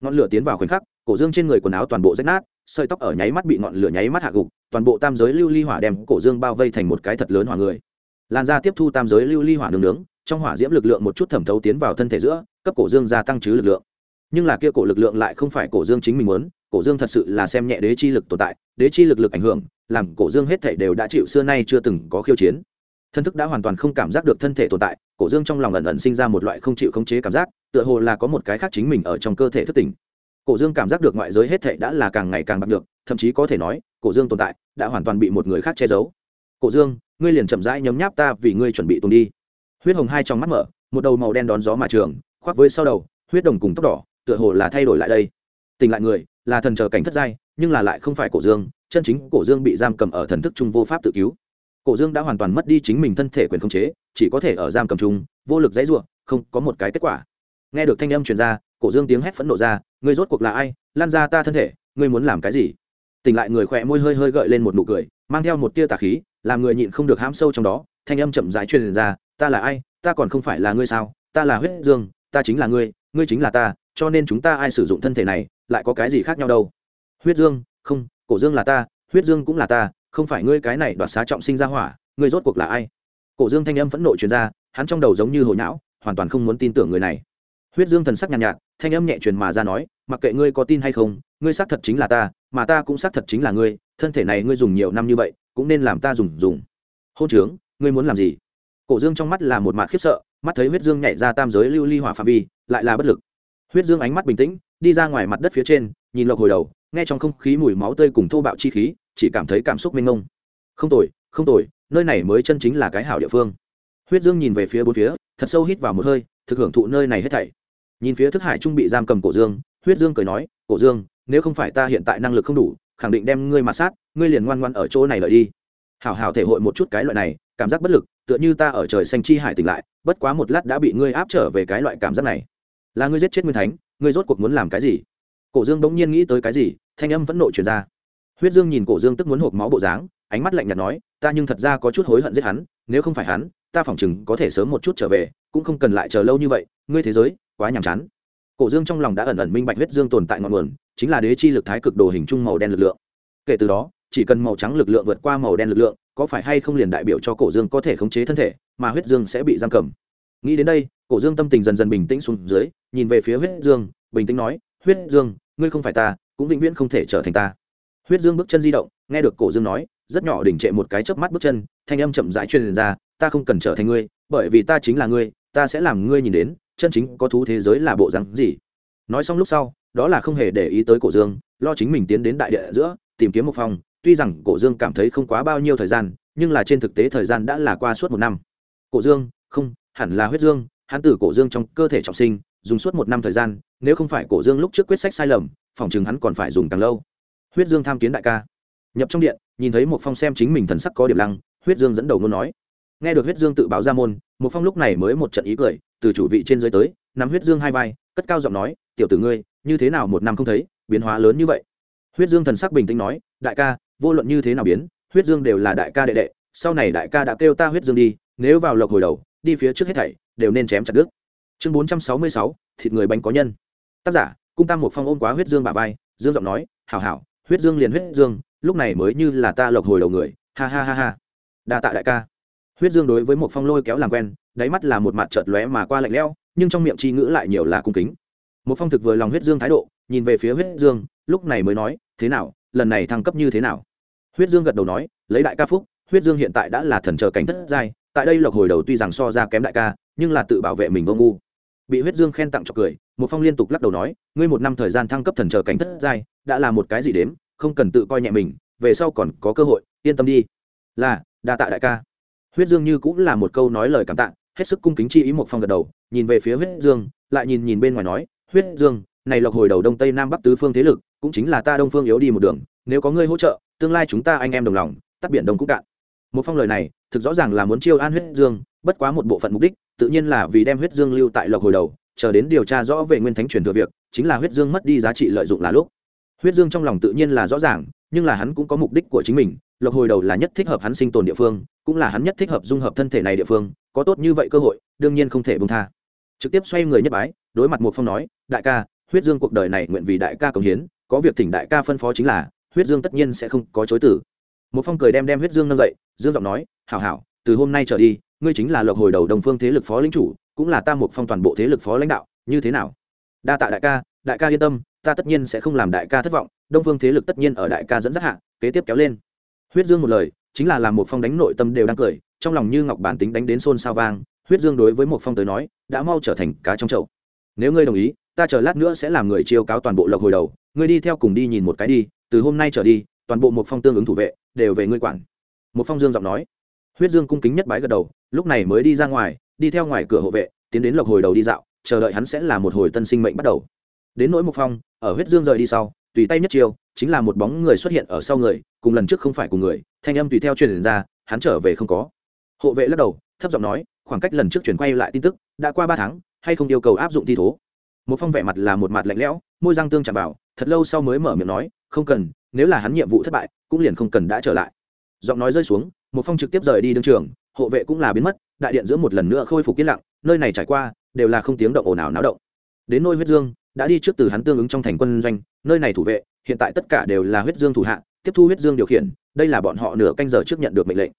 Ngọn lửa tiến vào khoảnh khắc, cổ dương trên người quần áo toàn bộ rách nát, sợi tóc ở nháy mắt bị ngọn lửa nháy mắt hạ gục, toàn bộ tam giới lưu ly hỏa đem cổ dương bao vây thành một cái thật lớn hỏa người. Làn da tiếp thu tam giới lưu ly hỏa nướng nướng, trong hỏa diễm lực lượng một chút thẩm thấu tiến vào thân thể giữa cấp cổ dương gia tăng chứ lực lượng. Nhưng là kia cổ lực lượng lại không phải cổ dương chính mình muốn, cổ dương thật sự là xem nhẹ đế chi lực tồn tại, đế chi lực lực ảnh hưởng, làm cổ dương hết thể đều đã chịu xưa nay chưa từng có khiêu chiến. Thân thức đã hoàn toàn không cảm giác được thân thể tồn tại, cổ dương trong lòng ẩn ẩn sinh ra một loại không chịu khống chế cảm giác, tựa hồ là có một cái khác chính mình ở trong cơ thể thức tỉnh. Cổ dương cảm giác được ngoại giới hết thể đã là càng ngày càng bạc được thậm chí có thể nói, cổ dương tồn tại đã hoàn toàn bị một người khác che giấu. Cổ dương, ngươi liền chậm rãi nhấm nháp ta vì ngươi chuẩn bị tuần đi. Huyết hồng hai trong mắt mở, một đầu màu đen đón gió mà trường khoác với sau đầu, huyết đồng cùng tóc đỏ, tựa hồ là thay đổi lại đây. Tình lại người, là thần chờ cảnh thất giai, nhưng là lại không phải cổ dương, chân chính cổ dương bị giam cầm ở thần thức trung vô pháp tự cứu. Cổ dương đã hoàn toàn mất đi chính mình thân thể quyền khống chế, chỉ có thể ở giam cầm chung, vô lực dãy ruộng không có một cái kết quả. Nghe được thanh âm truyền ra, cổ dương tiếng hét phẫn nộ ra, ngươi rốt cuộc là ai? Lan ra ta thân thể, ngươi muốn làm cái gì? Tỉnh lại người khỏe môi hơi hơi gợi lên một nụ cười, mang theo một tia tà khí, làm người nhịn không được hãm sâu trong đó, thanh âm chậm rãi truyền ra, ta là ai? Ta còn không phải là ngươi sao? Ta là huyết dương ta chính là ngươi ngươi chính là ta cho nên chúng ta ai sử dụng thân thể này lại có cái gì khác nhau đâu? Huyết dương không cổ dương là ta huyết dương cũng là ta không phải ngươi cái này đoạt xá trọng sinh ra hỏa ngươi rốt cuộc là ai? Cổ dương thanh âm phẫn nộ truyền ra hắn trong đầu giống như hồi não hoàn toàn không muốn tin tưởng người này. Huyết dương thần sắc nhàn nhạt, nhạt thanh âm nhẹ truyền mà ra nói mặc kệ ngươi có tin hay không ngươi xác thật chính là ta mà ta cũng xác thật chính là ngươi thân thể này ngươi dùng nhiều năm như vậy cũng nên làm ta dùng dùng. Hôn trướng ngươi muốn làm gì? Cổ dương trong mắt là một mạt khiếp sợ mắt thấy huyết dương nhảy ra tam giới lưu ly hỏa phạm vi, lại là bất lực. Huyết dương ánh mắt bình tĩnh, đi ra ngoài mặt đất phía trên, nhìn lộc hồi đầu, nghe trong không khí mùi máu tươi cùng thô bạo chi khí, chỉ cảm thấy cảm xúc mênh mông. Không tồi không tồi, nơi này mới chân chính là cái hảo địa phương. Huyết dương nhìn về phía bốn phía, thật sâu hít vào một hơi, thực hưởng thụ nơi này hết thảy. Nhìn phía thức hải trung bị giam cầm cổ dương, huyết dương cười nói, cổ dương, nếu không phải ta hiện tại năng lực không đủ, khẳng định đem ngươi mà sát, ngươi liền ngoan ngoan ở chỗ này lợi đi hảo hảo thể hội một chút cái loại này, cảm giác bất lực, tựa như ta ở trời xanh chi hải tỉnh lại, bất quá một lát đã bị ngươi áp trở về cái loại cảm giác này. Là ngươi giết chết nguyên thánh, ngươi rốt cuộc muốn làm cái gì? Cổ dương bỗng nhiên nghĩ tới cái gì, thanh âm vẫn nộ truyền ra. Huyết dương nhìn cổ dương tức muốn hộp máu bộ dáng, ánh mắt lạnh nhạt nói, ta nhưng thật ra có chút hối hận giết hắn, nếu không phải hắn, ta phỏng chừng có thể sớm một chút trở về, cũng không cần lại chờ lâu như vậy, ngươi thế giới, quá nhàm chán. Cổ dương trong lòng đã ẩn ẩn minh bạch huyết dương tồn tại ngọn nguồn, chính là đế chi lực thái cực đồ hình trung màu đen lực lượng. Kể từ đó chỉ cần màu trắng lực lượng vượt qua màu đen lực lượng, có phải hay không liền đại biểu cho cổ dương có thể khống chế thân thể, mà huyết dương sẽ bị giam cầm. Nghĩ đến đây, cổ dương tâm tình dần dần bình tĩnh xuống dưới, nhìn về phía huyết dương, bình tĩnh nói, huyết dương, ngươi không phải ta, cũng vĩnh viễn không thể trở thành ta. Huyết dương bước chân di động, nghe được cổ dương nói, rất nhỏ đỉnh trệ một cái chớp mắt bước chân, thanh âm chậm rãi truyền ra, ta không cần trở thành ngươi, bởi vì ta chính là ngươi, ta sẽ làm ngươi nhìn đến, chân chính có thú thế giới là bộ rắn gì. Nói xong lúc sau, đó là không hề để ý tới cổ dương, lo chính mình tiến đến đại địa giữa, tìm kiếm một phòng tuy rằng cổ dương cảm thấy không quá bao nhiêu thời gian, nhưng là trên thực tế thời gian đã là qua suốt một năm. Cổ dương, không, hẳn là huyết dương, hắn từ cổ dương trong cơ thể trọng sinh, dùng suốt một năm thời gian, nếu không phải cổ dương lúc trước quyết sách sai lầm, phòng chừng hắn còn phải dùng càng lâu. Huyết dương tham kiến đại ca. Nhập trong điện, nhìn thấy một phong xem chính mình thần sắc có điểm lăng, huyết dương dẫn đầu ngôn nói. Nghe được huyết dương tự báo ra môn một phong lúc này mới một trận ý cười, từ chủ vị trên dưới tới, nắm huyết dương hai vai, cất cao giọng nói, tiểu tử ngươi, như thế nào một năm không thấy, biến hóa lớn như vậy? Huyết dương thần sắc bình tĩnh nói, đại ca vô luận như thế nào biến, huyết dương đều là đại ca đệ đệ, sau này đại ca đã kêu ta huyết dương đi, nếu vào lộc hồi đầu, đi phía trước hết thảy, đều nên chém chặt đứt. Chương bốn trăm sáu mươi sáu, thịt người bánh có nhân. Tác giả, cung tam một phong ôm quá huyết dương bà vai, dương giọng nói, hảo hảo, huyết dương liền huyết dương, lúc này mới như là ta lộc hồi đầu người, ha ha ha ha. Đa tạ đại ca. Huyết dương đối với một phong lôi kéo làm quen, đáy mắt là một mặt chợt lóe mà qua lạnh lẽo, nhưng trong miệng chi ngữ lại nhiều là cung kính. Một phong thực vừa lòng huyết dương thái độ, nhìn về phía huyết dương, lúc này mới nói, thế nào, lần này thăng cấp như thế nào? Huyết dương gật đầu nói, lấy đại ca phúc, huyết dương hiện tại đã là thần chờ cảnh thất giai, tại đây lộc hồi đầu tuy rằng so ra kém đại ca, nhưng là tự bảo vệ mình vô ngu. Bị huyết dương khen tặng cho cười một phong liên tục lắc đầu nói, ngươi một năm thời gian thăng cấp thần chờ cảnh thất giai, đã là một cái gì đếm, không cần tự coi nhẹ mình, về sau còn có cơ hội, yên tâm đi. Là, đa tạ đại ca. Huyết dương như cũng là một câu nói lời cảm tạ, hết sức cung kính chi ý một phong gật đầu, nhìn về phía huyết dương, lại nhìn nhìn bên ngoài nói, huyết dương, này lộc hồi đầu đông tây nam bắc tứ phương thế lực cũng chính là ta đông phương yếu đi một đường, nếu có ngươi hỗ trợ, tương lai chúng ta anh em đồng lòng, tắt biển đông cũng cạn. Một phong lời này, thực rõ ràng là muốn chiêu an huyết dương, bất quá một bộ phận mục đích, tự nhiên là vì đem huyết dương lưu tại lộc hồi đầu, chờ đến điều tra rõ về nguyên thánh truyền thừa việc, chính là huyết dương mất đi giá trị lợi dụng là lúc. Huyết dương trong lòng tự nhiên là rõ ràng, nhưng là hắn cũng có mục đích của chính mình, lộc hồi đầu là nhất thích hợp hắn sinh tồn địa phương, cũng là hắn nhất thích hợp dung hợp thân thể này địa phương, có tốt như vậy cơ hội, đương nhiên không thể bông tha. Trực tiếp xoay người nhất bái, đối mặt một phong nói, đại ca, huyết dương cuộc đời này nguyện vì đại ca cống hiến có việc thỉnh đại ca phân phó chính là, huyết dương tất nhiên sẽ không có chối tử. Một phong cười đem đem huyết dương nâng dậy, dương giọng nói, hảo hảo, từ hôm nay trở đi, ngươi chính là lộc hồi đầu đồng phương thế lực phó lãnh chủ, cũng là ta một phong toàn bộ thế lực phó lãnh đạo, như thế nào? Đa tạ đại ca đại ca yên tâm, ta tất nhiên sẽ không làm đại ca thất vọng, đông phương thế lực tất nhiên ở đại ca dẫn dắt hạ, kế tiếp kéo lên. Huyết dương một lời, chính là làm một phong đánh nội tâm đều đang cười, trong lòng như ngọc bản tính đánh đến xôn xao vang, huyết dương đối với một phong tới nói, đã mau trở thành cá trong chậu. Nếu ngươi đồng ý, ta chờ lát nữa sẽ làm người chiêu cáo toàn bộ lộc hồi đầu ngươi đi theo cùng đi nhìn một cái đi, từ hôm nay trở đi, toàn bộ một phong tương ứng thủ vệ, đều về ngươi quản. Một phong dương giọng nói. Huyết dương cung kính nhất bái gật đầu, lúc này mới đi ra ngoài, đi theo ngoài cửa hộ vệ, tiến đến lộc hồi đầu đi dạo, chờ đợi hắn sẽ là một hồi tân sinh mệnh bắt đầu. Đến nỗi một phong, ở huyết dương rời đi sau, tùy tay nhất chiêu, chính là một bóng người xuất hiện ở sau người, cùng lần trước không phải cùng người, thanh âm tùy theo truyền ra, hắn trở về không có. Hộ vệ lắc đầu, thấp giọng nói, khoảng cách lần trước chuyển quay lại tin tức, đã qua ba tháng, hay không yêu cầu áp dụng thi thố? Một phong vẻ mặt là một mặt lạnh lẽo, môi răng tương chạm vào thật lâu sau mới mở miệng nói, không cần, nếu là hắn nhiệm vụ thất bại, cũng liền không cần đã trở lại. Giọng nói rơi xuống một phong trực tiếp rời đi đương trường, hộ vệ cũng là biến mất, đại điện giữa một lần nữa khôi phục yên lặng, nơi này trải qua, đều là không tiếng động ồn ào náo động. Đến nôi huyết dương, đã đi trước từ hắn tương ứng trong thành quân doanh, nơi này thủ vệ, hiện tại tất cả đều là huyết dương thủ hạ, tiếp thu huyết dương điều khiển, đây là bọn họ nửa canh giờ trước nhận được mệnh lệnh.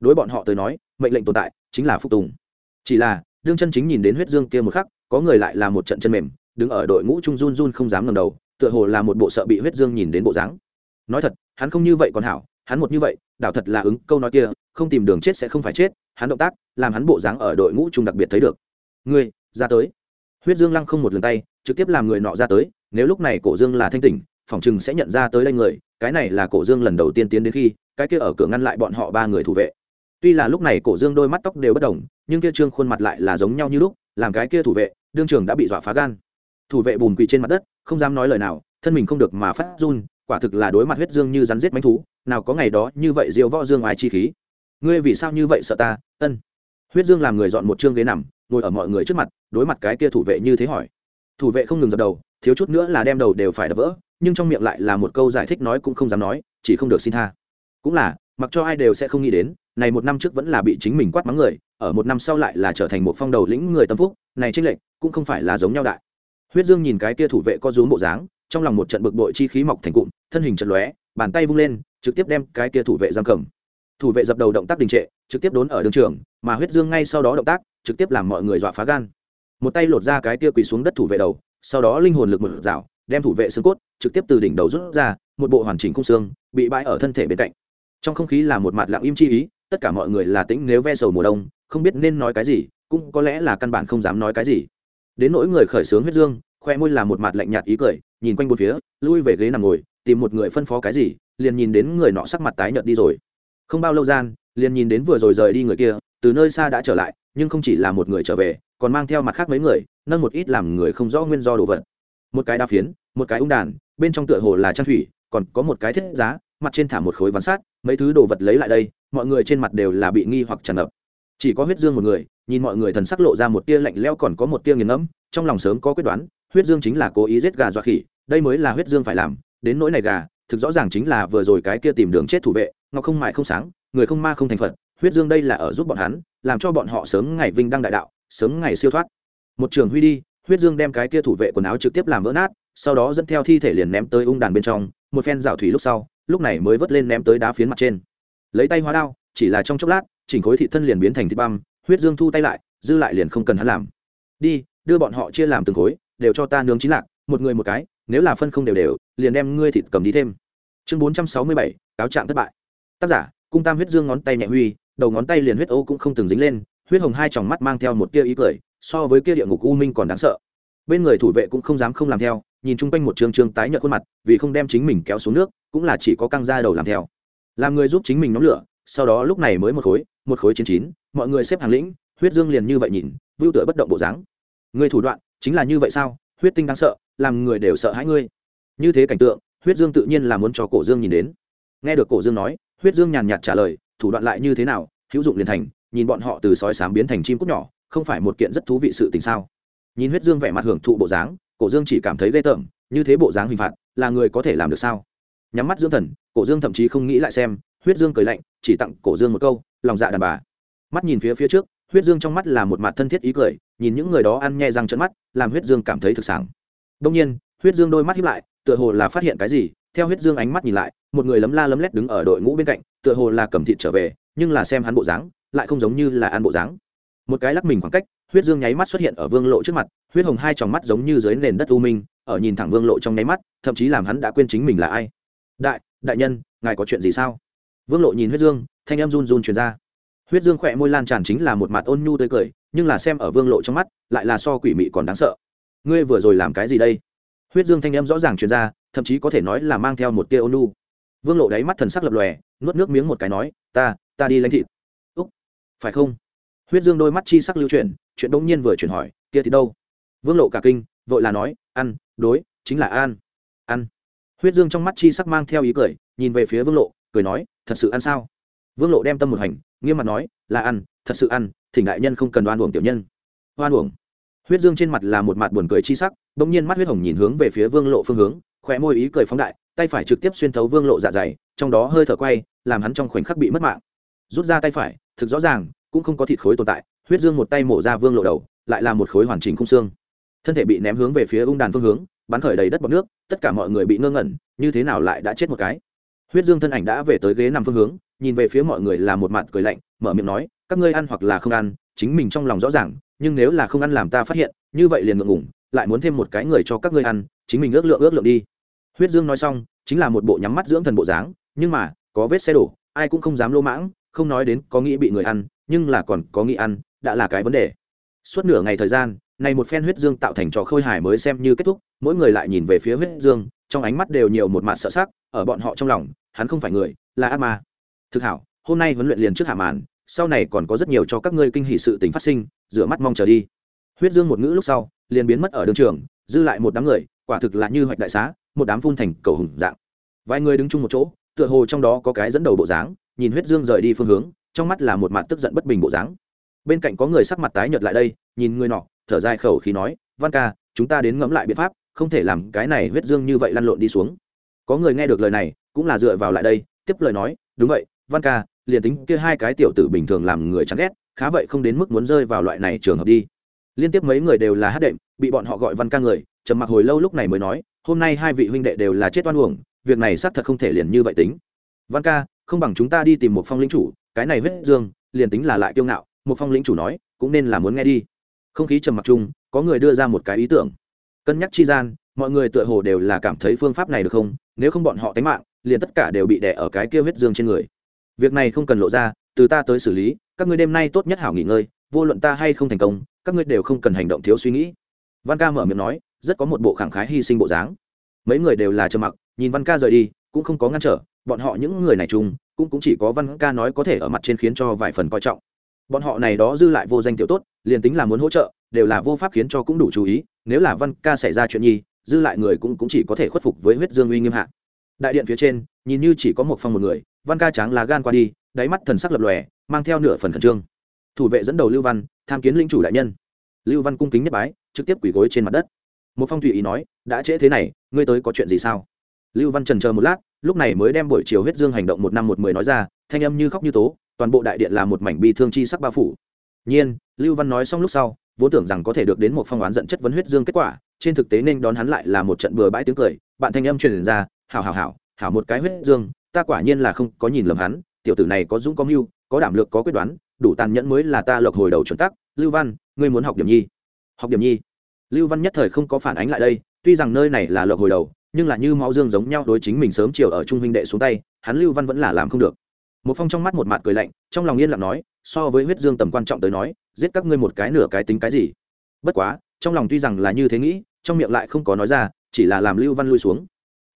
Đối bọn họ tới nói, mệnh lệnh tồn tại chính là phục tùng. Chỉ là, đương chân chính nhìn đến huyết dương kia một khắc, có người lại là một trận chân mềm, đứng ở đội ngũ trung run run không dám ngẩng đầu tựa hồ là một bộ sợ bị huyết dương nhìn đến bộ dáng. Nói thật, hắn không như vậy còn hảo, hắn một như vậy, đảo thật là ứng, câu nói kia, không tìm đường chết sẽ không phải chết, hắn động tác, làm hắn bộ dáng ở đội ngũ trung đặc biệt thấy được. Ngươi, ra tới. Huyết dương lăng không một lần tay, trực tiếp làm người nọ ra tới, nếu lúc này cổ dương là thanh tỉnh phỏng chừng sẽ nhận ra tới đây người, cái này là cổ dương lần đầu tiên tiến đến khi, cái kia ở cửa ngăn lại bọn họ ba người thủ vệ. Tuy là lúc này cổ dương đôi mắt tóc đều bất đồng nhưng kia trương khuôn mặt lại là giống nhau như lúc, làm cái kia thủ vệ, đương trường đã bị dọa phá gan. Thủ vệ bùn quỳ trên mặt đất không dám nói lời nào, thân mình không được mà phát run, quả thực là đối mặt huyết dương như rắn giết mánh thú, nào có ngày đó như vậy diêu võ dương ai chi khí. Ngươi vì sao như vậy sợ ta? Ân. Huyết dương làm người dọn một chương ghế nằm, ngồi ở mọi người trước mặt, đối mặt cái kia thủ vệ như thế hỏi. Thủ vệ không ngừng dập đầu, thiếu chút nữa là đem đầu đều phải đập vỡ, nhưng trong miệng lại là một câu giải thích nói cũng không dám nói, chỉ không được xin tha. Cũng là, mặc cho ai đều sẽ không nghĩ đến, này một năm trước vẫn là bị chính mình quát mắng người, ở một năm sau lại là trở thành một phong đầu lĩnh người tâm phúc, này tranh lệch cũng không phải là giống nhau đại huyết dương nhìn cái kia thủ vệ có rúm bộ dáng, trong lòng một trận bực bội chi khí mọc thành cụm, thân hình trận lóe, bàn tay vung lên, trực tiếp đem cái kia thủ vệ giam cầm. Thủ vệ dập đầu động tác đình trệ, trực tiếp đốn ở đường trường, mà huyết dương ngay sau đó động tác, trực tiếp làm mọi người dọa phá gan. Một tay lột ra cái kia quỳ xuống đất thủ vệ đầu, sau đó linh hồn lực một rào, đem thủ vệ xương cốt trực tiếp từ đỉnh đầu rút ra, một bộ hoàn chỉnh khung xương, bị bãi ở thân thể bên cạnh. Trong không khí là một mặt lặng im chi ý, tất cả mọi người là tĩnh nếu ve sầu mùa đông, không biết nên nói cái gì, cũng có lẽ là căn bản không dám nói cái gì. Đến nỗi người khởi sướng huyết dương khoe môi là một mặt lạnh nhạt ý cười, nhìn quanh bốn phía, lui về ghế nằm ngồi, tìm một người phân phó cái gì, liền nhìn đến người nọ sắc mặt tái nhợt đi rồi. Không bao lâu gian, liền nhìn đến vừa rồi rời đi người kia, từ nơi xa đã trở lại, nhưng không chỉ là một người trở về, còn mang theo mặt khác mấy người, nâng một ít làm người không rõ nguyên do đồ vật. Một cái đa phiến, một cái ung đàn, bên trong tựa hồ là trang thủy, còn có một cái thiết giá, mặt trên thả một khối ván sát mấy thứ đồ vật lấy lại đây, mọi người trên mặt đều là bị nghi hoặc tràn ngập. Chỉ có huyết dương một người, nhìn mọi người thần sắc lộ ra một tia lạnh leo còn có một tia nghiền ngẫm, trong lòng sớm có quyết đoán huyết dương chính là cố ý giết gà dọa khỉ, đây mới là huyết dương phải làm, đến nỗi này gà, thực rõ ràng chính là vừa rồi cái kia tìm đường chết thủ vệ, ngọc không mại không sáng, người không ma không thành phật, huyết dương đây là ở giúp bọn hắn, làm cho bọn họ sớm ngày vinh đăng đại đạo, sớm ngày siêu thoát. Một trường huy đi, huyết dương đem cái kia thủ vệ quần áo trực tiếp làm vỡ nát, sau đó dẫn theo thi thể liền ném tới ung đàn bên trong, một phen rào thủy lúc sau, lúc này mới vớt lên ném tới đá phiến mặt trên. Lấy tay hóa đao, chỉ là trong chốc lát, chỉnh khối thị thân liền biến thành thịt băm, huyết dương thu tay lại, dư lại liền không cần hắn làm. Đi, đưa bọn họ chia làm từng khối đều cho ta nướng chín lạc, một người một cái, nếu là phân không đều đều, liền đem ngươi thịt cầm đi thêm. Chương bốn trăm sáu mươi bảy, cáo trạng thất bại. Tác giả, cung tam huyết dương ngón tay nhẹ huy, đầu ngón tay liền huyết ô cũng không từng dính lên, huyết hồng hai tròng mắt mang theo một tia ý cười, so với kia địa ngục u minh còn đáng sợ. Bên người thủ vệ cũng không dám không làm theo, nhìn chung quanh một trường trường tái nhợt khuôn mặt, vì không đem chính mình kéo xuống nước, cũng là chỉ có căng ra đầu làm theo. Làm người giúp chính mình nóng lửa, sau đó lúc này mới một khối một khối chín chín, mọi người xếp hàng lĩnh, huyết dương liền như vậy nhìn, vưu tựa bất động bộ dáng. Người thủ đoạn chính là như vậy sao? Huyết tinh đáng sợ, làm người đều sợ hãi ngươi. Như thế cảnh tượng, huyết dương tự nhiên là muốn cho cổ dương nhìn đến. Nghe được cổ dương nói, huyết dương nhàn nhạt trả lời, thủ đoạn lại như thế nào? Hữu dụng liền thành, nhìn bọn họ từ sói sám biến thành chim cút nhỏ, không phải một kiện rất thú vị sự tình sao? Nhìn huyết dương vẻ mặt hưởng thụ bộ dáng, cổ dương chỉ cảm thấy ghê tởm, như thế bộ dáng hình phạt, là người có thể làm được sao? Nhắm mắt dưỡng thần, cổ dương thậm chí không nghĩ lại xem, huyết dương cười lạnh, chỉ tặng cổ dương một câu, lòng dạ đàn bà. Mắt nhìn phía phía trước huyết dương trong mắt là một mặt thân thiết ý cười, nhìn những người đó ăn nhẹ răng trận mắt, làm huyết dương cảm thấy thực sản đông nhiên, huyết dương đôi mắt hiếp lại, tựa hồ là phát hiện cái gì, theo huyết dương ánh mắt nhìn lại, một người lấm la lấm lét đứng ở đội ngũ bên cạnh, tựa hồ là cầm thịt trở về, nhưng là xem hắn bộ dáng, lại không giống như là ăn bộ dáng. Một cái lắc mình khoảng cách, huyết dương nháy mắt xuất hiện ở vương lộ trước mặt, huyết hồng hai tròng mắt giống như dưới nền đất u minh, ở nhìn thẳng vương lộ trong nháy mắt, thậm chí làm hắn đã quên chính mình là ai. Đại đại nhân, ngài có chuyện gì sao? Vương lộ nhìn huyết dương, thanh em run run truyền ra huyết dương khỏe môi lan tràn chính là một mặt ôn nhu tươi cười, nhưng là xem ở vương lộ trong mắt, lại là so quỷ mị còn đáng sợ. Ngươi vừa rồi làm cái gì đây? Huyết dương thanh em rõ ràng truyền ra, thậm chí có thể nói là mang theo một tia ôn nhu. Vương lộ đáy mắt thần sắc lập lòe, nuốt nước miếng một cái nói, ta ta đi lãnh thịt. Úc, phải không? Huyết dương đôi mắt chi sắc lưu chuyển, chuyện đống nhiên vừa chuyển hỏi, kia thì đâu? Vương lộ cả kinh, vội là nói, ăn, đối, chính là ăn. Ăn. Huyết dương trong mắt chi sắc mang theo ý cười, nhìn về phía vương lộ, cười nói, thật sự ăn sao? Vương lộ đem tâm một hành, nghiêm mặt nói, là ăn, thật sự ăn, thỉnh đại nhân không cần đoan uổng tiểu nhân. Đoan uổng. Huyết dương trên mặt là một mặt buồn cười chi sắc, bỗng nhiên mắt huyết hồng nhìn hướng về phía vương lộ phương hướng khỏe môi ý cười phóng đại, tay phải trực tiếp xuyên thấu vương lộ dạ dày, trong đó hơi thở quay, làm hắn trong khoảnh khắc bị mất mạng. Rút ra tay phải, thực rõ ràng, cũng không có thịt khối tồn tại, huyết dương một tay mổ ra vương lộ đầu, lại là một khối hoàn chỉnh khung xương. Thân thể bị ném hướng về phía ung đàn phương hướng, bắn khởi đầy đất bọc nước, tất cả mọi người bị ngơ ngẩn, như thế nào lại đã chết một cái? Huyết dương thân ảnh đã về tới ghế nằm phương hướng nhìn về phía mọi người là một mặt cười lạnh, mở miệng nói, các ngươi ăn hoặc là không ăn, chính mình trong lòng rõ ràng, nhưng nếu là không ăn làm ta phát hiện, như vậy liền ngượng ngủng lại muốn thêm một cái người cho các ngươi ăn, chính mình ước lượng ước lượng đi. Huyết dương nói xong, chính là một bộ nhắm mắt dưỡng thần bộ dáng, nhưng mà, có vết xe đổ, ai cũng không dám lô mãng, không nói đến có nghĩ bị người ăn, nhưng là còn có nghĩ ăn, đã là cái vấn đề. Suốt nửa ngày thời gian, này một phen huyết dương tạo thành trò khôi hài mới xem như kết thúc, mỗi người lại nhìn về phía huyết dương, trong ánh mắt đều nhiều một mặt sợ sắc, ở bọn họ trong lòng, hắn không phải người, là ác ma thực hảo, hôm nay huấn luyện liền trước hạ màn, sau này còn có rất nhiều cho các ngươi kinh hỷ sự tình phát sinh, rửa mắt mong chờ đi. Huyết dương một ngữ lúc sau, liền biến mất ở đường trường, dư lại một đám người, quả thực là như hoạch đại xá, một đám phun thành cầu hùng dạng. Vài người đứng chung một chỗ, tựa hồ trong đó có cái dẫn đầu bộ dáng, nhìn huyết dương rời đi phương hướng, trong mắt là một mặt tức giận bất bình bộ dáng. Bên cạnh có người sắc mặt tái nhợt lại đây, nhìn người nọ, thở dài khẩu khí nói, văn ca, chúng ta đến ngẫm lại biện pháp, không thể làm cái này huyết dương như vậy lăn lộn đi xuống. Có người nghe được lời này, cũng là dựa vào lại đây, tiếp lời nói, đúng vậy văn ca, liền tính kia hai cái tiểu tử bình thường làm người chán ghét, khá vậy không đến mức muốn rơi vào loại này trường hợp đi. Liên tiếp mấy người đều là hát đệm, bị bọn họ gọi văn ca người, trầm mặc hồi lâu lúc này mới nói, hôm nay hai vị huynh đệ đều là chết oan uổng, việc này xác thật không thể liền như vậy tính. Văn ca, không bằng chúng ta đi tìm một phong lĩnh chủ, cái này huyết dương, liền tính là lại kiêu ngạo, một phong lĩnh chủ nói, cũng nên là muốn nghe đi. Không khí trầm mặc chung, có người đưa ra một cái ý tưởng. Cân nhắc chi gian, mọi người tựa hồ đều là cảm thấy phương pháp này được không? Nếu không bọn họ tánh mạng, liền tất cả đều bị đẻ ở cái kia huyết dương trên người việc này không cần lộ ra từ ta tới xử lý các ngươi đêm nay tốt nhất hảo nghỉ ngơi vô luận ta hay không thành công các ngươi đều không cần hành động thiếu suy nghĩ. Văn ca mở miệng nói rất có một bộ khẳng khái hy sinh bộ dáng. Mấy người đều là trầm mặc nhìn văn ca rời đi cũng không có ngăn trở bọn họ những người này chung cũng, cũng chỉ có văn ca nói có thể ở mặt trên khiến cho vài phần coi trọng. Bọn họ này đó dư lại vô danh tiểu tốt liền tính là muốn hỗ trợ đều là vô pháp khiến cho cũng đủ chú ý nếu là văn ca xảy ra chuyện nhi dư lại người cũng, cũng chỉ có thể khuất phục với huyết dương uy nghiêm hạ. Đại điện phía trên nhìn như chỉ có một phong một người văn ca tráng lá gan qua đi, đáy mắt thần sắc lập lòe, mang theo nửa phần khẩn trương. Thủ vệ dẫn đầu lưu văn, tham kiến linh chủ đại nhân. Lưu văn cung kính nhất bái, trực tiếp quỳ gối trên mặt đất. Một phong thủy ý nói, đã trễ thế này, ngươi tới có chuyện gì sao? Lưu văn trần chờ một lát, lúc này mới đem buổi chiều huyết dương hành động một năm một mười nói ra, thanh âm như khóc như tố, toàn bộ đại điện là một mảnh bi thương chi sắc bao phủ. Nhiên, lưu văn nói xong lúc sau, vốn tưởng rằng có thể được đến một phong oán giận chất vấn huyết dương kết quả, trên thực tế nên đón hắn lại là một trận bừa bãi tiếng cười, bạn thanh âm truyền ra, hảo hảo hảo hảo một cái huyết dương ta quả nhiên là không có nhìn lầm hắn, tiểu tử này có dũng có mưu, có đảm lược có quyết đoán, đủ tàn nhẫn mới là ta lộc hồi đầu chuẩn tắc. Lưu văn, ngươi muốn học điểm nhi? Học điểm nhi? Lưu văn nhất thời không có phản ánh lại đây, tuy rằng nơi này là lộc hồi đầu, nhưng là như máu dương giống nhau đối chính mình sớm chiều ở trung huynh đệ xuống tay, hắn lưu văn vẫn là làm không được. Một phong trong mắt một mặt cười lạnh, trong lòng yên lặng nói, so với huyết dương tầm quan trọng tới nói, giết các ngươi một cái nửa cái tính cái gì? Bất quá, trong lòng tuy rằng là như thế nghĩ, trong miệng lại không có nói ra, chỉ là làm lưu văn lui xuống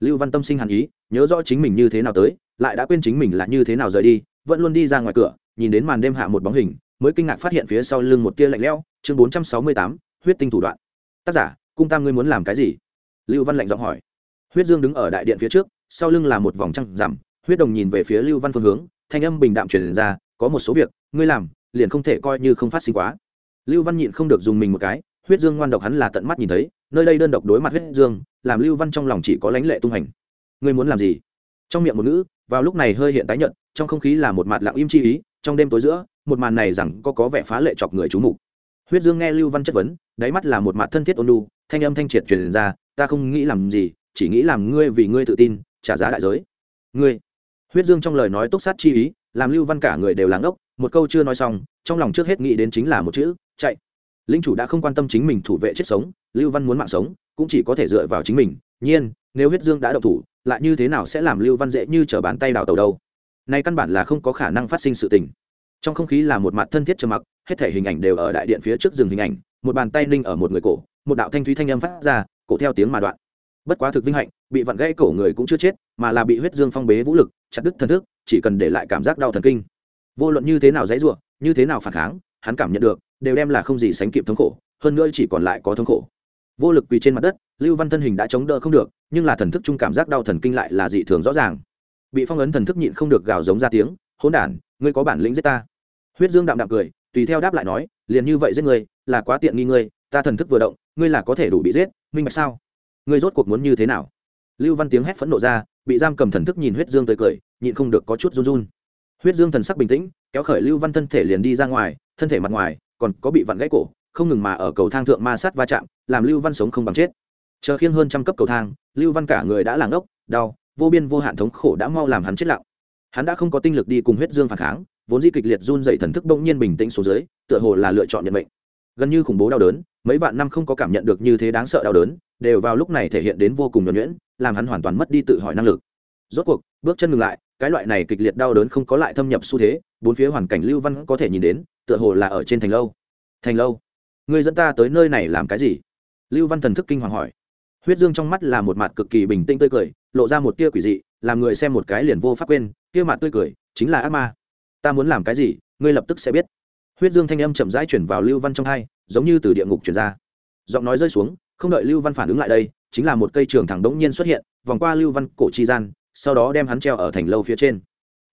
lưu văn tâm sinh hàn ý, nhớ rõ chính mình như thế nào tới, lại đã quên chính mình là như thế nào rời đi, vẫn luôn đi ra ngoài cửa, nhìn đến màn đêm hạ một bóng hình, mới kinh ngạc phát hiện phía sau lưng một tia lạnh lẽo, chương bốn trăm sáu mươi tám, huyết tinh thủ đoạn. Tác giả, cung tam ngươi muốn làm cái gì? Lưu văn lạnh giọng hỏi. Huyết dương đứng ở đại điện phía trước, sau lưng là một vòng trăng rằm, huyết đồng nhìn về phía lưu văn phương hướng, thanh âm bình đạm truyền ra, có một số việc, ngươi làm, liền không thể coi như không phát sinh quá. Lưu văn nhịn không được dùng mình một cái, huyết dương ngoan độc hắn là tận mắt nhìn thấy nơi đây đơn độc đối mặt huyết dương, làm lưu văn trong lòng chỉ có lãnh lệ tung hành. Ngươi muốn làm gì? Trong miệng một nữ vào lúc này hơi hiện tái nhận trong không khí là một mặt lặng im chi ý, trong đêm tối giữa, một màn này rằng có có vẻ phá lệ chọc người chú mục. Huyết dương nghe lưu văn chất vấn, đáy mắt là một mặt thân thiết ôn lu thanh âm thanh triệt truyền ra, ta không nghĩ làm gì, chỉ nghĩ làm ngươi vì ngươi tự tin, trả giá đại giới. Ngươi? Huyết dương trong lời nói túc sát chi ý, làm lưu văn cả người đều lắng ốc, một câu chưa nói xong, trong lòng trước hết nghĩ đến chính là một chữ, chạy linh chủ đã không quan tâm chính mình thủ vệ chết sống, lưu văn muốn mạng sống, cũng chỉ có thể dựa vào chính mình. Nhiên, nếu huyết dương đã độc thủ, lại như thế nào sẽ làm lưu văn dễ như t bàn tay đào tàu đâu? Nay căn bản là không có khả năng phát sinh sự tình. Trong không khí là một mặt thân thiết trầm mặc, hết thể hình ảnh đều ở đại điện phía trước rừng hình ảnh, một bàn tay ninh ở một người cổ, một đạo thanh thúy thanh âm phát ra, cổ theo tiếng mà đoạn. Bất quá thực vinh hạnh, bị vặn gãy cổ người cũng chưa chết, mà là bị huyết dương phong bế vũ lực, chặt đứt thần thức, chỉ cần để lại cảm giác đau thần kinh. Vô luận như thế nào dãy ruộng như thế nào phản kháng, hắn cảm nhận được đều đem là không gì sánh kịp thống khổ, hơn nữa chỉ còn lại có thống khổ. Vô lực quỳ trên mặt đất, lưu văn thân hình đã chống đỡ không được, nhưng là thần thức chung cảm giác đau thần kinh lại là dị thường rõ ràng. Bị phong ấn thần thức nhịn không được gào giống ra tiếng, hỗn đản, ngươi có bản lĩnh giết ta? Huyết dương đạm đạm cười, tùy theo đáp lại nói, liền như vậy giết ngươi, là quá tiện nghi ngươi, ta thần thức vừa động, ngươi là có thể đủ bị giết, minh bạch sao? Ngươi rốt cuộc muốn như thế nào? Lưu văn tiếng hét phẫn nộ ra, bị giam cầm thần thức nhìn huyết dương tới cười, nhịn không được có chút run run. Huyết dương thần sắc bình tĩnh, kéo khởi lưu văn thân thể liền đi ra ngoài, thân thể mặt ngoài còn có bị vặn gãy cổ, không ngừng mà ở cầu thang thượng ma sát va chạm, làm lưu văn sống không bằng chết. Chờ khiêng hơn trăm cấp cầu thang, lưu văn cả người đã làng ốc đau, vô biên vô hạn thống khổ đã mau làm hắn chết lặng. Hắn đã không có tinh lực đi cùng huyết dương phản kháng, vốn di kịch liệt run dậy thần thức bỗng nhiên bình tĩnh xuống dưới, tựa hồ là lựa chọn nhận mệnh. Gần như khủng bố đau đớn, mấy vạn năm không có cảm nhận được như thế đáng sợ đau đớn, đều vào lúc này thể hiện đến vô cùng nhuẩn nhuyễn, làm hắn hoàn toàn mất đi tự hỏi năng lực. Rốt cuộc, bước chân ngừng lại cái loại này kịch liệt đau đớn không có lại thâm nhập xu thế, bốn phía hoàn cảnh lưu văn có thể nhìn đến, tựa hồ là ở trên thành lâu. Thành lâu? Người dẫn ta tới nơi này làm cái gì? Lưu văn thần thức kinh hoàng hỏi. Huyết dương trong mắt là một mặt cực kỳ bình tĩnh tươi cười, lộ ra một tia quỷ dị, làm người xem một cái liền vô pháp quên, tia mặt tươi cười, chính là ác ma. Ta muốn làm cái gì, ngươi lập tức sẽ biết. Huyết dương thanh âm chậm rãi chuyển vào lưu văn trong hai, giống như từ địa ngục chuyển ra. Giọng nói rơi xuống, không đợi lưu văn phản ứng lại đây, chính là một cây trường thẳng đống nhiên xuất hiện, vòng qua lưu văn cổ chi gian sau đó đem hắn treo ở thành lâu phía trên.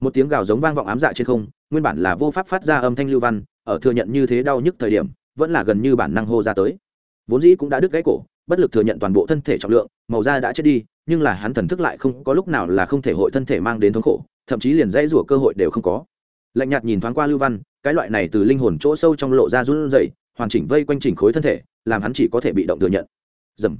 Một tiếng gào giống vang vọng ám dạ trên không, nguyên bản là vô pháp phát ra âm thanh lưu văn, ở thừa nhận như thế đau nhức thời điểm, vẫn là gần như bản năng hô ra tới. Vốn dĩ cũng đã đứt gãy cổ, bất lực thừa nhận toàn bộ thân thể trọng lượng, màu da đã chết đi, nhưng là hắn thần thức lại không, có lúc nào là không thể hội thân thể mang đến thống khổ, thậm chí liền dãy rủa cơ hội đều không có. Lạnh nhạt nhìn thoáng qua lưu văn, cái loại này từ linh hồn chỗ sâu trong lộ ra run rẩy, hoàn chỉnh vây quanh chỉnh khối thân thể, làm hắn chỉ có thể bị động thừa nhận. Dầm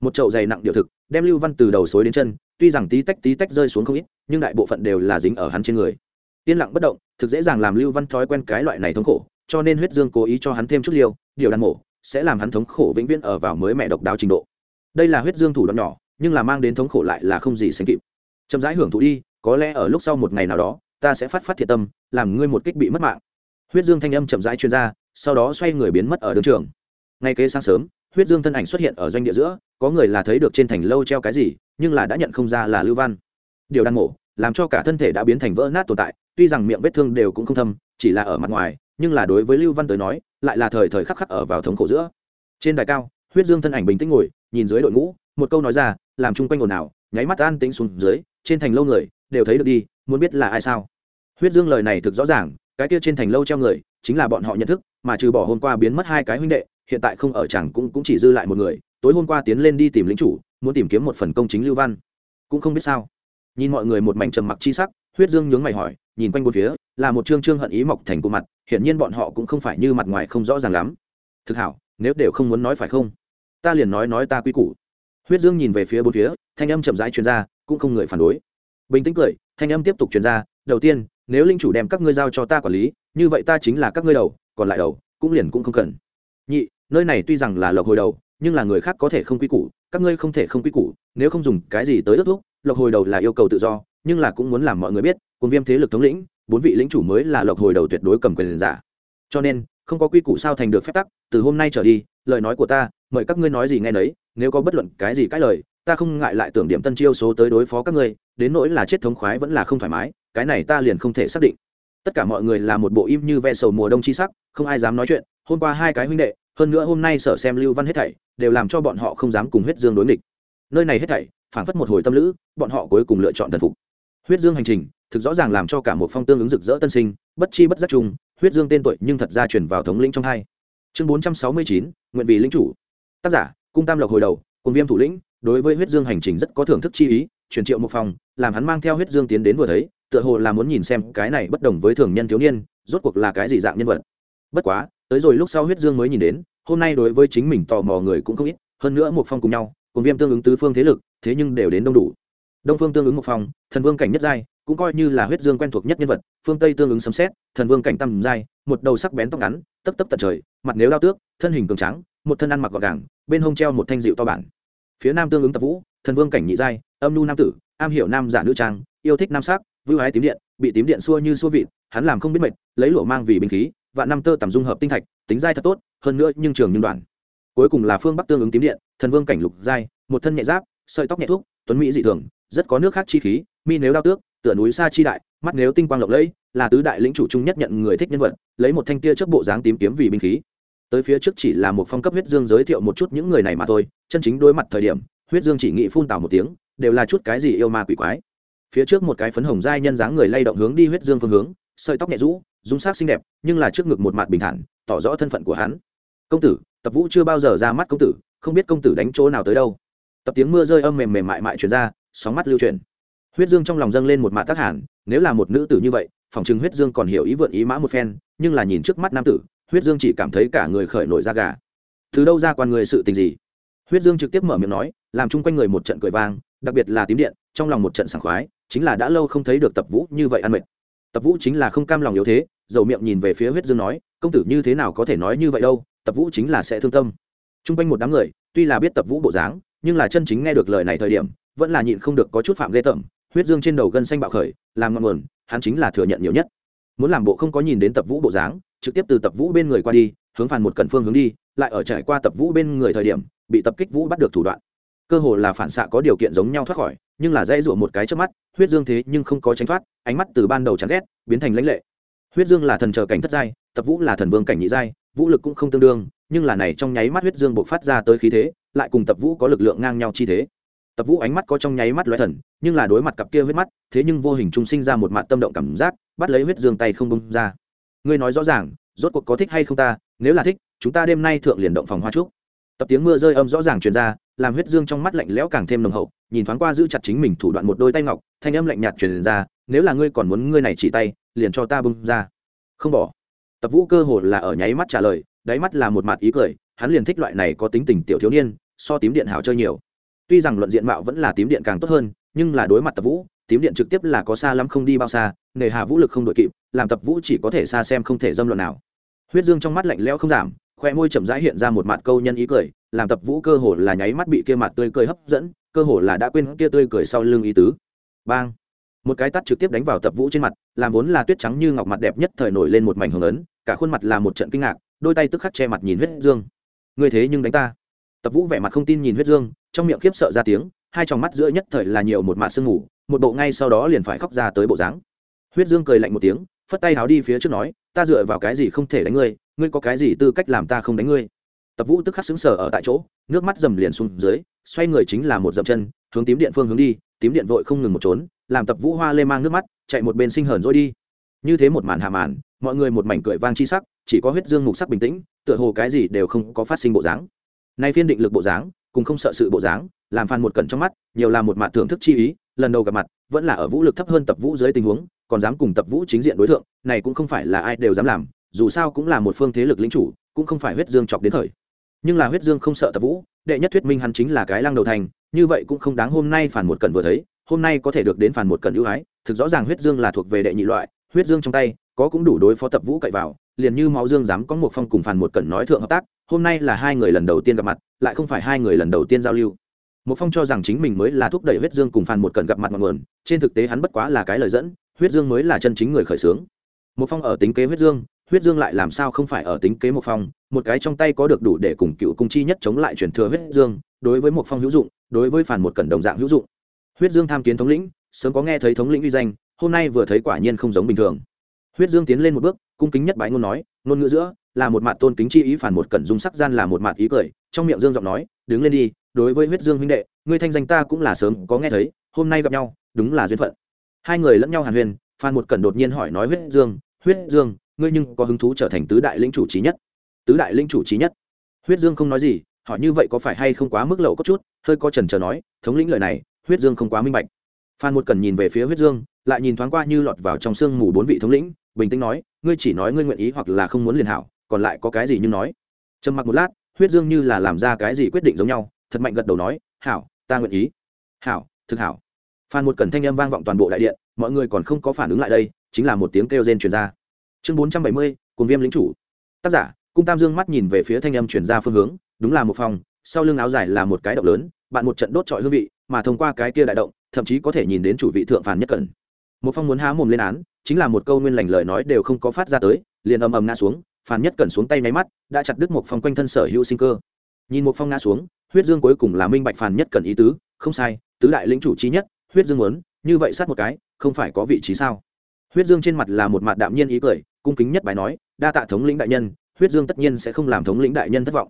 một chậu dày nặng điều thực, đem lưu văn từ đầu xối đến chân, tuy rằng tí tách tí tách rơi xuống không ít, nhưng đại bộ phận đều là dính ở hắn trên người. Yên lặng bất động, thực dễ dàng làm lưu văn thói quen cái loại này thống khổ, cho nên huyết dương cố ý cho hắn thêm chút liều điều đàn mổ, sẽ làm hắn thống khổ vĩnh viễn ở vào mới mẹ độc đáo trình độ. Đây là huyết dương thủ đoạn nhỏ, nhưng là mang đến thống khổ lại là không gì sánh kịp. Chậm rãi hưởng thụ đi, có lẽ ở lúc sau một ngày nào đó, ta sẽ phát phát thiệt tâm, làm ngươi một kích bị mất mạng. Huyết dương thanh âm chậm rãi chuyên ra, sau đó xoay người biến mất ở đường trường. Ngay kế sáng sớm, huyết dương thân ảnh xuất hiện ở doanh địa giữa có người là thấy được trên thành lâu treo cái gì, nhưng là đã nhận không ra là lưu văn. Điều đang mổ, làm cho cả thân thể đã biến thành vỡ nát tồn tại, tuy rằng miệng vết thương đều cũng không thâm, chỉ là ở mặt ngoài, nhưng là đối với lưu văn tới nói, lại là thời thời khắc khắc ở vào thống khổ giữa. Trên đài cao, huyết dương thân ảnh bình tĩnh ngồi, nhìn dưới đội ngũ, một câu nói ra, làm chung quanh ồn ào, nháy mắt an tĩnh xuống dưới, trên thành lâu người, đều thấy được đi, muốn biết là ai sao. Huyết dương lời này thực rõ ràng, cái kia trên thành lâu treo người, chính là bọn họ nhận thức, mà trừ bỏ hôm qua biến mất hai cái huynh đệ, hiện tại không ở chẳng cũng cũng chỉ dư lại một người tối hôm qua tiến lên đi tìm lính chủ, muốn tìm kiếm một phần công chính lưu văn. Cũng không biết sao. Nhìn mọi người một mảnh trầm mặc chi sắc, huyết dương nhướng mày hỏi, nhìn quanh bốn phía, là một trương trương hận ý mọc thành bộ mặt, hiển nhiên bọn họ cũng không phải như mặt ngoài không rõ ràng lắm. Thực hảo, nếu đều không muốn nói phải không? Ta liền nói nói ta quy củ. Huyết dương nhìn về phía bốn phía, thanh âm chậm rãi truyền ra, cũng không người phản đối. Bình tĩnh cười, thanh âm tiếp tục truyền ra, đầu tiên, nếu linh chủ đem các ngươi giao cho ta quản lý, như vậy ta chính là các ngươi đầu, còn lại đầu, cũng liền cũng không cần. Nhị, nơi này tuy rằng là lộc hồi đầu nhưng là người khác có thể không quy củ, các ngươi không thể không quy củ, nếu không dùng cái gì tới ước thúc, lộc hồi đầu là yêu cầu tự do, nhưng là cũng muốn làm mọi người biết, cùng viêm thế lực thống lĩnh, bốn vị lĩnh chủ mới là lộc hồi đầu tuyệt đối cầm quyền giả. Cho nên, không có quy củ sao thành được phép tắc, từ hôm nay trở đi, lời nói của ta, mời các ngươi nói gì nghe nấy, nếu có bất luận cái gì cãi lời, ta không ngại lại tưởng điểm tân chiêu số tới đối phó các ngươi, đến nỗi là chết thống khoái vẫn là không thoải mái, cái này ta liền không thể xác định. Tất cả mọi người là một bộ im như ve sầu mùa đông chi sắc, không ai dám nói chuyện, hôm qua hai cái huynh đệ, hơn nữa hôm nay sở xem lưu văn hết thảy đều làm cho bọn họ không dám cùng huyết dương đối nghịch. Nơi này hết thảy phản phất một hồi tâm lữ, bọn họ cuối cùng lựa chọn thần phục. Huyết dương hành trình, thực rõ ràng làm cho cả một phong tương ứng rực rỡ tân sinh, bất chi bất giác chung, huyết dương tên tuổi nhưng thật ra chuyển vào thống lĩnh trong hai. Chương bốn trăm sáu mươi chín, nguyện vì lính chủ. Tác giả, cung tam lộc hồi đầu, cùng viêm thủ lĩnh, đối với huyết dương hành trình rất có thưởng thức chi ý, truyền triệu một phòng, làm hắn mang theo huyết dương tiến đến vừa thấy, tựa hồ là muốn nhìn xem cái này bất đồng với thường nhân thiếu niên, rốt cuộc là cái gì dạng nhân vật. Bất quá, tới rồi lúc sau huyết dương mới nhìn đến hôm nay đối với chính mình tò mò người cũng không ít, hơn nữa một phong cùng nhau, cùng viêm tương ứng tứ phương thế lực, thế nhưng đều đến đông đủ. Đông phương tương ứng một phong, thần vương cảnh nhất giai, cũng coi như là huyết dương quen thuộc nhất nhân vật, phương tây tương ứng sấm xét thần vương cảnh tam giai, một đầu sắc bén tóc ngắn, tấp tấp tận trời, mặt nếu đao tước, thân hình cường trắng một thân ăn mặc gọn gàng, bên hông treo một thanh dịu to bản. Phía nam tương ứng tập vũ, thần vương cảnh nhị giai, âm nu nam tử, am hiểu nam giả nữ trang, yêu thích nam sắc, vưu hái tím điện, bị tím điện xua như xua vịt, hắn làm không biết mệt, lấy lụa mang vì binh khí và năm tơ tầm dung hợp tinh thạch, tính dai thật tốt, hơn nữa nhưng trường nhưng đoàn cuối cùng là phương bắc tương ứng tím điện, thần vương cảnh lục giai, một thân nhẹ giáp, sợi tóc nhẹ thuốc, tuấn mỹ dị thường, rất có nước khác chi khí, mi nếu đao tước, tựa núi xa chi đại, mắt nếu tinh quang lộng lẫy, là tứ đại lĩnh chủ trung nhất nhận người thích nhân vật, lấy một thanh tia trước bộ dáng tím kiếm vì binh khí. Tới phía trước chỉ là một phong cấp huyết dương giới thiệu một chút những người này mà thôi, chân chính đối mặt thời điểm, huyết dương chỉ nghị phun tào một tiếng, đều là chút cái gì yêu ma quỷ quái. Phía trước một cái phấn hồng giai nhân dáng người lay động hướng đi huyết dương phương hướng, sợi tóc nhẹ rũ dung sắc xinh đẹp, nhưng là trước ngực một mặt bình thản, tỏ rõ thân phận của hắn. Công tử, tập vũ chưa bao giờ ra mắt công tử, không biết công tử đánh chỗ nào tới đâu. Tập tiếng mưa rơi âm mềm mềm mại mại chuyển ra, sóng mắt lưu chuyển huyết dương trong lòng dâng lên một mạ tác hàn, nếu là một nữ tử như vậy, phòng chừng huyết dương còn hiểu ý vượn ý mã một phen, nhưng là nhìn trước mắt nam tử, huyết dương chỉ cảm thấy cả người khởi nổi da gà. Từ đâu ra quan người sự tình gì? Huyết dương trực tiếp mở miệng nói, làm chung quanh người một trận cười vang, đặc biệt là tím điện, trong lòng một trận sảng khoái, chính là đã lâu không thấy được tập vũ như vậy ăn mệt. Tập vũ chính là không cam lòng yếu thế dầu miệng nhìn về phía huyết dương nói, công tử như thế nào có thể nói như vậy đâu, tập vũ chính là sẽ thương tâm. T r u n g quanh một đám người, tuy là biết tập vũ bộ dáng, nhưng là chân chính nghe được lời này thời điểm, vẫn là nhịn không được có chút phạm ghê tởm. Huyết dương trên đầu gân xanh bạo khởi, làm ngọn nguồn, hắn chính là thừa nhận nhiều nhất. Muốn làm bộ không có nhìn đến tập vũ bộ dáng, trực tiếp từ tập vũ bên người qua đi, hướng phản một cần phương hướng đi, lại ở trải qua tập vũ bên người thời điểm, bị tập kích vũ bắt được thủ đoạn. Cơ hồ là phản xạ có điều kiện giống nhau thoát khỏi, nhưng là dây rủa một cái trước mắt, huyết dương thế nhưng không có tránh thoát, ánh mắt từ ban đầu chán ghét, biến thành lãnh lệ huyết dương là thần chờ cảnh thất giai, tập vũ là thần vương cảnh nhị giai, vũ lực cũng không tương đương, nhưng là này trong nháy mắt huyết dương bộc phát ra tới khí thế, lại cùng tập vũ có lực lượng ngang nhau chi thế. Tập vũ ánh mắt có trong nháy mắt lóe thần, nhưng là đối mặt cặp kia huyết mắt, thế nhưng vô hình trung sinh ra một mặt tâm động cảm giác, bắt lấy huyết dương tay không bông ra. Ngươi nói rõ ràng, rốt cuộc có thích hay không ta, nếu là thích, chúng ta đêm nay thượng liền động phòng hoa trúc. Tập tiếng mưa rơi âm rõ ràng truyền ra, làm huyết dương trong mắt lạnh lẽo càng thêm nồng hậu, nhìn thoáng qua giữ chặt chính mình thủ đoạn một đôi tay ngọc, thanh âm lạnh nhạt truyền ra, nếu là ngươi còn muốn ngươi này chỉ tay liền cho ta bung ra. Không bỏ. Tập vũ cơ hồ là ở nháy mắt trả lời, đáy mắt là một mặt ý cười, hắn liền thích loại này có tính tình tiểu thiếu niên, so tím điện hào chơi nhiều. Tuy rằng luận diện mạo vẫn là tím điện càng tốt hơn, nhưng là đối mặt tập vũ, tím điện trực tiếp là có xa lắm không đi bao xa, nghề hà vũ lực không đội kịp, làm tập vũ chỉ có thể xa xem không thể dâm luận nào. Huyết dương trong mắt lạnh lẽo không giảm, khoe môi chậm rãi hiện ra một mặt câu nhân ý cười, làm tập vũ cơ hồ là nháy mắt bị kia mặt tươi cười hấp dẫn, cơ hồ là đã quên kia tươi cười sau lưng ý tứ. Bang một cái tắt trực tiếp đánh vào tập vũ trên mặt, làm vốn là tuyết trắng như ngọc mặt đẹp nhất thời nổi lên một mảnh hồng ấn, cả khuôn mặt là một trận kinh ngạc, đôi tay tức khắc che mặt nhìn huyết dương. Ngươi thế nhưng đánh ta. Tập vũ vẻ mặt không tin nhìn huyết dương, trong miệng khiếp sợ ra tiếng, hai tròng mắt giữa nhất thời là nhiều một mạt sương ngủ một bộ ngay sau đó liền phải khóc ra tới bộ dáng. Huyết dương cười lạnh một tiếng, phất tay háo đi phía trước nói, ta dựa vào cái gì không thể đánh ngươi ngươi có cái gì tư cách làm ta không đánh ngươi? Tập vũ tức khắc xứng sở ở tại chỗ, nước mắt dầm liền xuống dưới, xoay người chính là một dậm chân hướng tím điện phương hướng đi, tím điện vội không ngừng một trốn, làm tập vũ hoa lê mang nước mắt, chạy một bên sinh hờn rồi đi. Như thế một màn hạ màn, mọi người một mảnh cười vang chi sắc, chỉ có huyết dương mục sắc bình tĩnh, tựa hồ cái gì đều không có phát sinh bộ dáng. Nay phiên định lực bộ dáng, cùng không sợ sự bộ dáng, làm phan một cẩn trong mắt, nhiều là một mặt thưởng thức chi ý, lần đầu gặp mặt, vẫn là ở vũ lực thấp hơn tập vũ dưới tình huống, còn dám cùng tập vũ chính diện đối tượng này cũng không phải là ai đều dám làm, dù sao cũng là một phương thế lực lính chủ, cũng không phải huyết dương chọc đến thời nhưng là huyết dương không sợ tập vũ, đệ nhất thuyết minh hắn chính là cái lăng đầu thành như vậy cũng không đáng hôm nay phản một cần vừa thấy, hôm nay có thể được đến phản một cần ưu ái, thực rõ ràng huyết dương là thuộc về đệ nhị loại, huyết dương trong tay, có cũng đủ đối phó tập vũ cậy vào, liền như máu dương dám có một phong cùng phản một cần nói thượng hợp tác, hôm nay là hai người lần đầu tiên gặp mặt, lại không phải hai người lần đầu tiên giao lưu. Một phong cho rằng chính mình mới là thúc đẩy huyết dương cùng phản một cần gặp mặt ngọn nguồn, trên thực tế hắn bất quá là cái lời dẫn, huyết dương mới là chân chính người khởi xướng. Một phong ở tính kế huyết dương huyết dương lại làm sao không phải ở tính kế một phong, một cái trong tay có được đủ để cùng cựu cung chi nhất chống lại truyền thừa huyết dương đối với một phong hữu dụng, đối với phản một cẩn đồng dạng hữu dụng. Huyết dương tham kiến thống lĩnh, sớm có nghe thấy thống lĩnh uy danh, hôm nay vừa thấy quả nhiên không giống bình thường. Huyết dương tiến lên một bước, cung kính nhất bái ngôn nói, ngôn ngữ giữa là một mặt tôn kính chi ý phản một cẩn dung sắc gian là một mặt ý cười, trong miệng dương giọng nói, đứng lên đi, đối với huyết dương huynh đệ, ngươi thanh danh ta cũng là sớm có nghe thấy, hôm nay gặp nhau, đúng là duyên phận. Hai người lẫn nhau hàn huyền phan một cẩn đột nhiên hỏi nói, huyết dương huyết dương, ngươi nhưng có hứng thú trở thành tứ đại lĩnh chủ trí nhất? Tứ đại lĩnh chủ trí nhất? Huyết dương không nói gì hỏi như vậy có phải hay không quá mức lậu có chút, hơi có trần trờ nói, thống lĩnh lời này, huyết dương không quá minh bạch. Phan một cần nhìn về phía huyết dương, lại nhìn thoáng qua như lọt vào trong sương mù bốn vị thống lĩnh, bình tĩnh nói, ngươi chỉ nói ngươi nguyện ý hoặc là không muốn liền hảo, còn lại có cái gì nhưng nói. Trầm mặc một lát, huyết dương như là làm ra cái gì quyết định giống nhau, thật mạnh gật đầu nói, hảo, ta nguyện ý. Hảo, thực hảo. Phan một cần thanh âm vang vọng toàn bộ đại điện, mọi người còn không có phản ứng lại đây, chính là một tiếng kêu rên truyền ra. Chương bốn trăm bảy mươi, cùng viêm lính chủ. Tác giả, cung tam dương mắt nhìn về phía thanh âm truyền ra phương hướng đúng là một phòng, sau lưng áo dài là một cái động lớn, bạn một trận đốt trọi hương vị, mà thông qua cái kia đại động, thậm chí có thể nhìn đến chủ vị thượng phản nhất cận. một phong muốn há mồm lên án, chính là một câu nguyên lành lời nói đều không có phát ra tới, liền ầm ầm ngã xuống phản nhất cận xuống tay máy mắt, đã chặt đứt một phong quanh thân sở hữu sinh cơ. Nhìn một phong ngã xuống, huyết dương cuối cùng là minh bạch phản nhất cận ý tứ, không sai, tứ đại lĩnh chủ chí nhất, huyết dương muốn, như vậy sát một cái, không phải có vị trí sao? Huyết dương trên mặt là một mặt đạm nhiên ý cười, cung kính nhất bài nói, đa tạ thống lĩnh đại nhân, huyết dương tất nhiên sẽ không làm thống lĩnh đại nhân thất vọng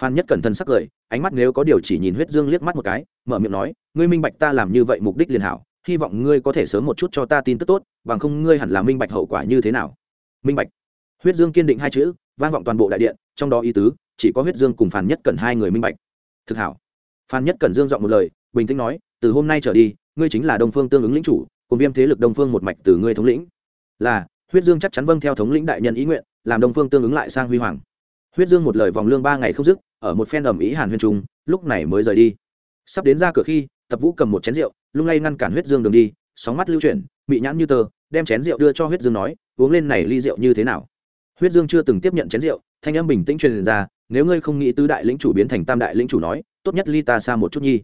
phan nhất cẩn thận sắc cười, ánh mắt nếu có điều chỉ nhìn huyết dương liếc mắt một cái, mở miệng nói, ngươi minh bạch ta làm như vậy mục đích liền hảo, hy vọng ngươi có thể sớm một chút cho ta tin tức tốt, bằng không ngươi hẳn là minh bạch hậu quả như thế nào. Minh bạch. Huyết dương kiên định hai chữ, vang vọng toàn bộ đại điện, trong đó ý tứ, chỉ có huyết dương cùng phan nhất cẩn hai người minh bạch. Thực hảo. Phan nhất cẩn dương dọn một lời, bình tĩnh nói, từ hôm nay trở đi, ngươi chính là đông phương tương ứng lĩnh chủ, cùng viêm thế lực đông phương một mạch từ ngươi thống lĩnh. Là, huyết dương chắc chắn vâng theo thống lĩnh đại nhân ý nguyện, làm đông phương tương ứng lại sang huy hoàng. Huyết dương một lời vòng lương ba ngày không dứt ở một phen ầm ĩ hàn huyên trung, lúc này mới rời đi. Sắp đến ra cửa khi, tập vũ cầm một chén rượu, lung lay ngăn cản huyết dương đường đi, sóng mắt lưu chuyển bị nhãn như tờ đem chén rượu đưa cho huyết dương nói, uống lên này ly rượu như thế nào? Huyết dương chưa từng tiếp nhận chén rượu, thanh âm bình tĩnh truyền ra, nếu ngươi không nghĩ tứ đại lĩnh chủ biến thành tam đại lĩnh chủ nói, tốt nhất ly ta xa một chút nhi.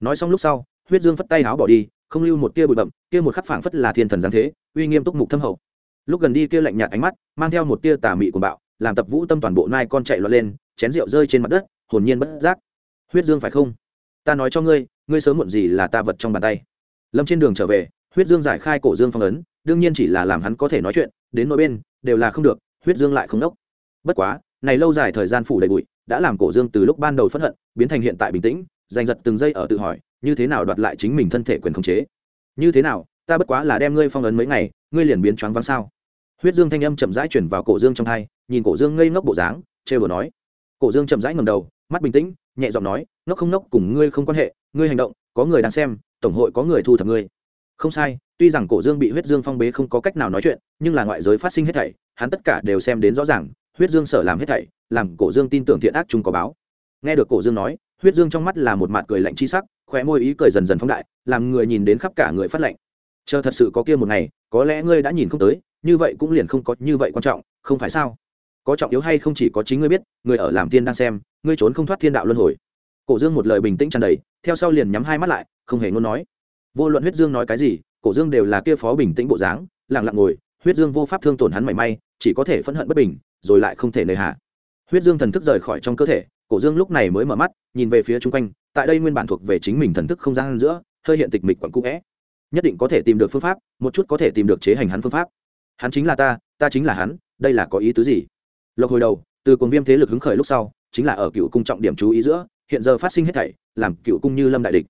Nói xong lúc sau, huyết dương phất tay áo bỏ đi, không lưu một tia bụi bậm kia một khắc phảng phất là thiên thần giáng thế, uy nghiêm túc mục thâm hậu. Lúc gần đi kia lạnh nhạt ánh mắt, mang theo một tia tà mị của bạo, làm tập vũ tâm toàn bộ nai con chạy loạn lên chén rượu rơi trên mặt đất, hồn nhiên bất giác. Huyết dương phải không? Ta nói cho ngươi ngươi sớm muộn gì là ta vật trong bàn tay. Lâm trên đường trở về, huyết dương giải khai cổ dương phong ấn, đương nhiên chỉ là làm hắn có thể nói chuyện, đến nỗi bên, đều là không được, huyết dương lại không đốc. Bất quá, này lâu dài thời gian phủ đầy bụi, đã làm cổ dương từ lúc ban đầu phẫn hận, biến thành hiện tại bình tĩnh, giành giật từng giây ở tự hỏi, như thế nào đoạt lại chính mình thân thể quyền khống chế? Như thế nào, ta bất quá là đem ngươi phong ấn mấy ngày, ngươi liền biến choáng váng sao? Huyết dương thanh âm chậm rãi chuyển vào cổ dương trong hai, nhìn cổ dương ngây ngốc bộ dáng chê bừa nói cổ dương chậm rãi ngầm đầu, mắt bình tĩnh, nhẹ giọng nói Nốc không nốc cùng ngươi không quan hệ, ngươi hành động, có người đang xem, tổng hội có người thu thập ngươi. Không sai, tuy rằng cổ dương bị huyết dương phong bế không có cách nào nói chuyện, nhưng là ngoại giới phát sinh hết thảy, hắn tất cả đều xem đến rõ ràng, huyết dương sở làm hết thảy, làm cổ dương tin tưởng thiện ác chung có báo. Nghe được cổ dương nói, huyết dương trong mắt là một mặt cười lạnh chi sắc, khóe môi ý cười dần dần phóng đại, làm người nhìn đến khắp cả người phát lạnh. Chờ thật sự có kia một ngày, có lẽ ngươi đã nhìn không tới, như vậy cũng liền không có như vậy quan trọng, không phải sao? Có trọng yếu hay không chỉ có chính ngươi biết, người ở làm tiên đang xem, ngươi trốn không thoát thiên đạo luân hồi. Cổ dương một lời bình tĩnh tràn đầy, theo sau liền nhắm hai mắt lại, không hề ngôn nói. Vô luận huyết dương nói cái gì, cổ dương đều là kia phó bình tĩnh bộ dáng, lặng lặng ngồi, huyết dương vô pháp thương tổn hắn mảy may, chỉ có thể phẫn hận bất bình, rồi lại không thể nơi hạ huyết dương thần thức rời khỏi trong cơ thể, cổ dương lúc này mới mở mắt, nhìn về phía chung quanh, tại đây nguyên bản thuộc về chính mình thần thức không gian giữa, hơi hiện tịch mịch quặn cũ vẽ nhất định có thể tìm được phương pháp, một chút có thể tìm được chế hành hắn phương pháp. Hắn chính là ta ta chính là hắn, đây là có ý tứ gì? Lộc hồi đầu, từ cuồng viêm thế lực hứng khởi lúc sau, chính là ở cựu cung trọng điểm chú ý giữa, hiện giờ phát sinh hết thảy, làm cựu cung như lâm đại địch.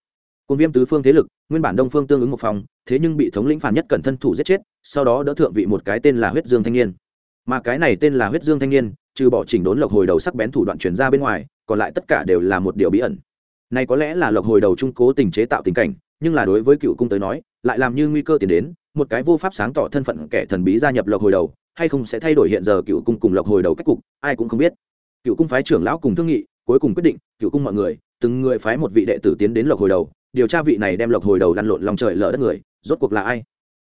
Cuồng viêm tứ phương thế lực, nguyên bản đông phương tương ứng một phòng, thế nhưng bị thống lĩnh phản nhất cẩn thân thủ giết chết, sau đó đỡ thượng vị một cái tên là huyết dương thanh niên. Mà cái này tên là huyết dương thanh niên, trừ bỏ chỉnh đốn lộc hồi đầu sắc bén thủ đoạn chuyển ra bên ngoài, còn lại tất cả đều là một điều bí ẩn. Này có lẽ là lộc hồi đầu trung cố tình chế tạo tình cảnh, nhưng là đối với cựu cung tới nói, lại làm như nguy cơ tiến đến, một cái vô pháp sáng tỏ thân phận kẻ thần bí gia nhập lộc hồi đầu hay không sẽ thay đổi hiện giờ cựu cung cùng lộc hồi đầu cách cục, ai cũng không biết. Cựu cung phái trưởng lão cùng thương nghị, cuối cùng quyết định, cựu cung mọi người, từng người phái một vị đệ tử tiến đến lộc hồi đầu, điều tra vị này đem lộc hồi đầu lăn lộn lòng trời lở đất người, rốt cuộc là ai?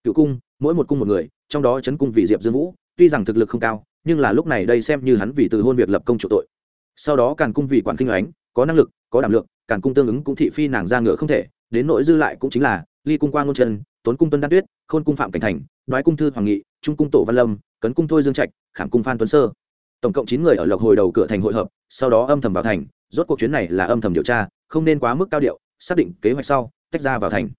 Cựu cung, mỗi một cung một người, trong đó chấn cung vì diệp dương vũ, tuy rằng thực lực không cao, nhưng là lúc này đây xem như hắn vì từ hôn việc lập công chủ tội. Sau đó càn cung vì quản kinh ánh có năng lực, có đảm lượng, càn cung tương ứng cũng thị phi nàng ra ngựa không thể, đến nỗi dư lại cũng chính là, ly cung quang ngôn trần tốn cung tuân đan tuyết, khôn cung phạm cảnh thành, đoái cung thư hoàng nghị, trung cung tổ văn lâm cấn cung thôi dương trạch, khảm cung phan tuấn sơ. Tổng cộng chín người ở lộc hồi đầu cửa thành hội hợp, sau đó âm thầm vào thành, rốt cuộc chuyến này là âm thầm điều tra, không nên quá mức cao điệu, xác định kế hoạch sau, tách ra vào thành.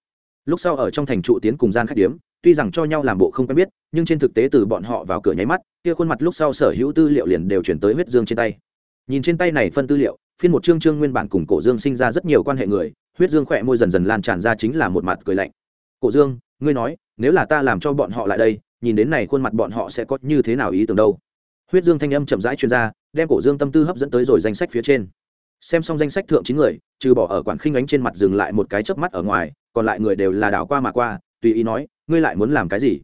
Lúc sau ở trong thành trụ tiến cùng gian khách điếm, tuy rằng cho nhau làm bộ không quen biết, nhưng trên thực tế từ bọn họ vào cửa nháy mắt, kia khuôn mặt lúc sau sở hữu tư liệu liền đều chuyển tới huyết dương trên tay. Nhìn trên tay này phân tư liệu, phiên một chương chương nguyên bản cùng cổ dương sinh ra rất nhiều quan hệ người, huyết dương khỏe môi dần dần lan tràn ra chính là một mặt cười lạnh. Cổ dương, ngươi nói, nếu là ta làm cho bọn họ lại đây nhìn đến này khuôn mặt bọn họ sẽ có như thế nào ý tưởng đâu. Huyết dương thanh âm chậm rãi chuyên gia đem cổ dương tâm tư hấp dẫn tới rồi danh sách phía trên. Xem xong danh sách thượng chín người, trừ bỏ ở quản khinh ánh trên mặt dừng lại một cái chớp mắt ở ngoài, còn lại người đều là đảo qua mà qua, tùy ý nói, ngươi lại muốn làm cái gì?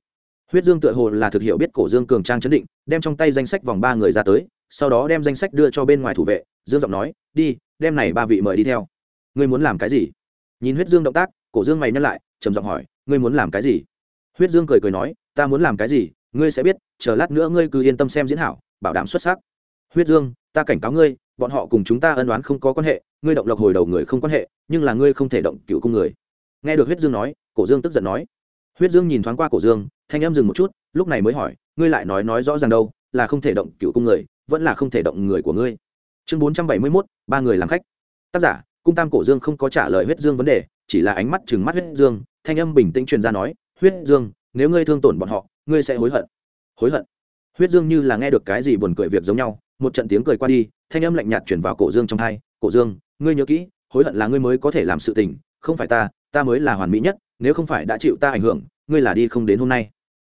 Huyết dương tựa hồ là thực hiệu biết cổ dương cường trang chấn định, đem trong tay danh sách vòng ba người ra tới, sau đó đem danh sách đưa cho bên ngoài thủ vệ, dương giọng nói, đi, đem này ba vị mời đi theo. Ngươi muốn làm cái gì? Nhìn huyết dương động tác, cổ dương mày nhắc lại, trầm giọng hỏi, ngươi muốn làm cái gì? Huyết dương cười cười nói, ta muốn làm cái gì, ngươi sẽ biết, chờ lát nữa ngươi cứ yên tâm xem diễn hảo, bảo đảm xuất sắc. Huyết dương, ta cảnh cáo ngươi, bọn họ cùng chúng ta ân đoán không có quan hệ, ngươi động lộc hồi đầu người không quan hệ, nhưng là ngươi không thể động cựu cung người. Nghe được huyết dương nói, cổ dương tức giận nói. Huyết dương nhìn thoáng qua cổ dương, thanh em dừng một chút, lúc này mới hỏi, ngươi lại nói nói rõ ràng đâu, là không thể động cựu cung người, vẫn là không thể động người của ngươi? Chương bốn trăm bảy mươi mốt, ba người làm khách. Tác giả, cung tam cổ dương không có trả lời huyết dương vấn đề, chỉ là ánh mắt chừng mắt huyết dương, thanh âm bình tĩnh truyền ra nói huyết dương, nếu ngươi thương tổn bọn họ, ngươi sẽ hối hận. Hối hận? Huyết dương như là nghe được cái gì buồn cười việc giống nhau, một trận tiếng cười qua đi, thanh âm lạnh nhạt chuyển vào cổ dương trong thai cổ dương, ngươi nhớ kỹ, hối hận là ngươi mới có thể làm sự tình, không phải ta ta mới là hoàn mỹ nhất, nếu không phải đã chịu ta ảnh hưởng, ngươi là đi không đến hôm nay.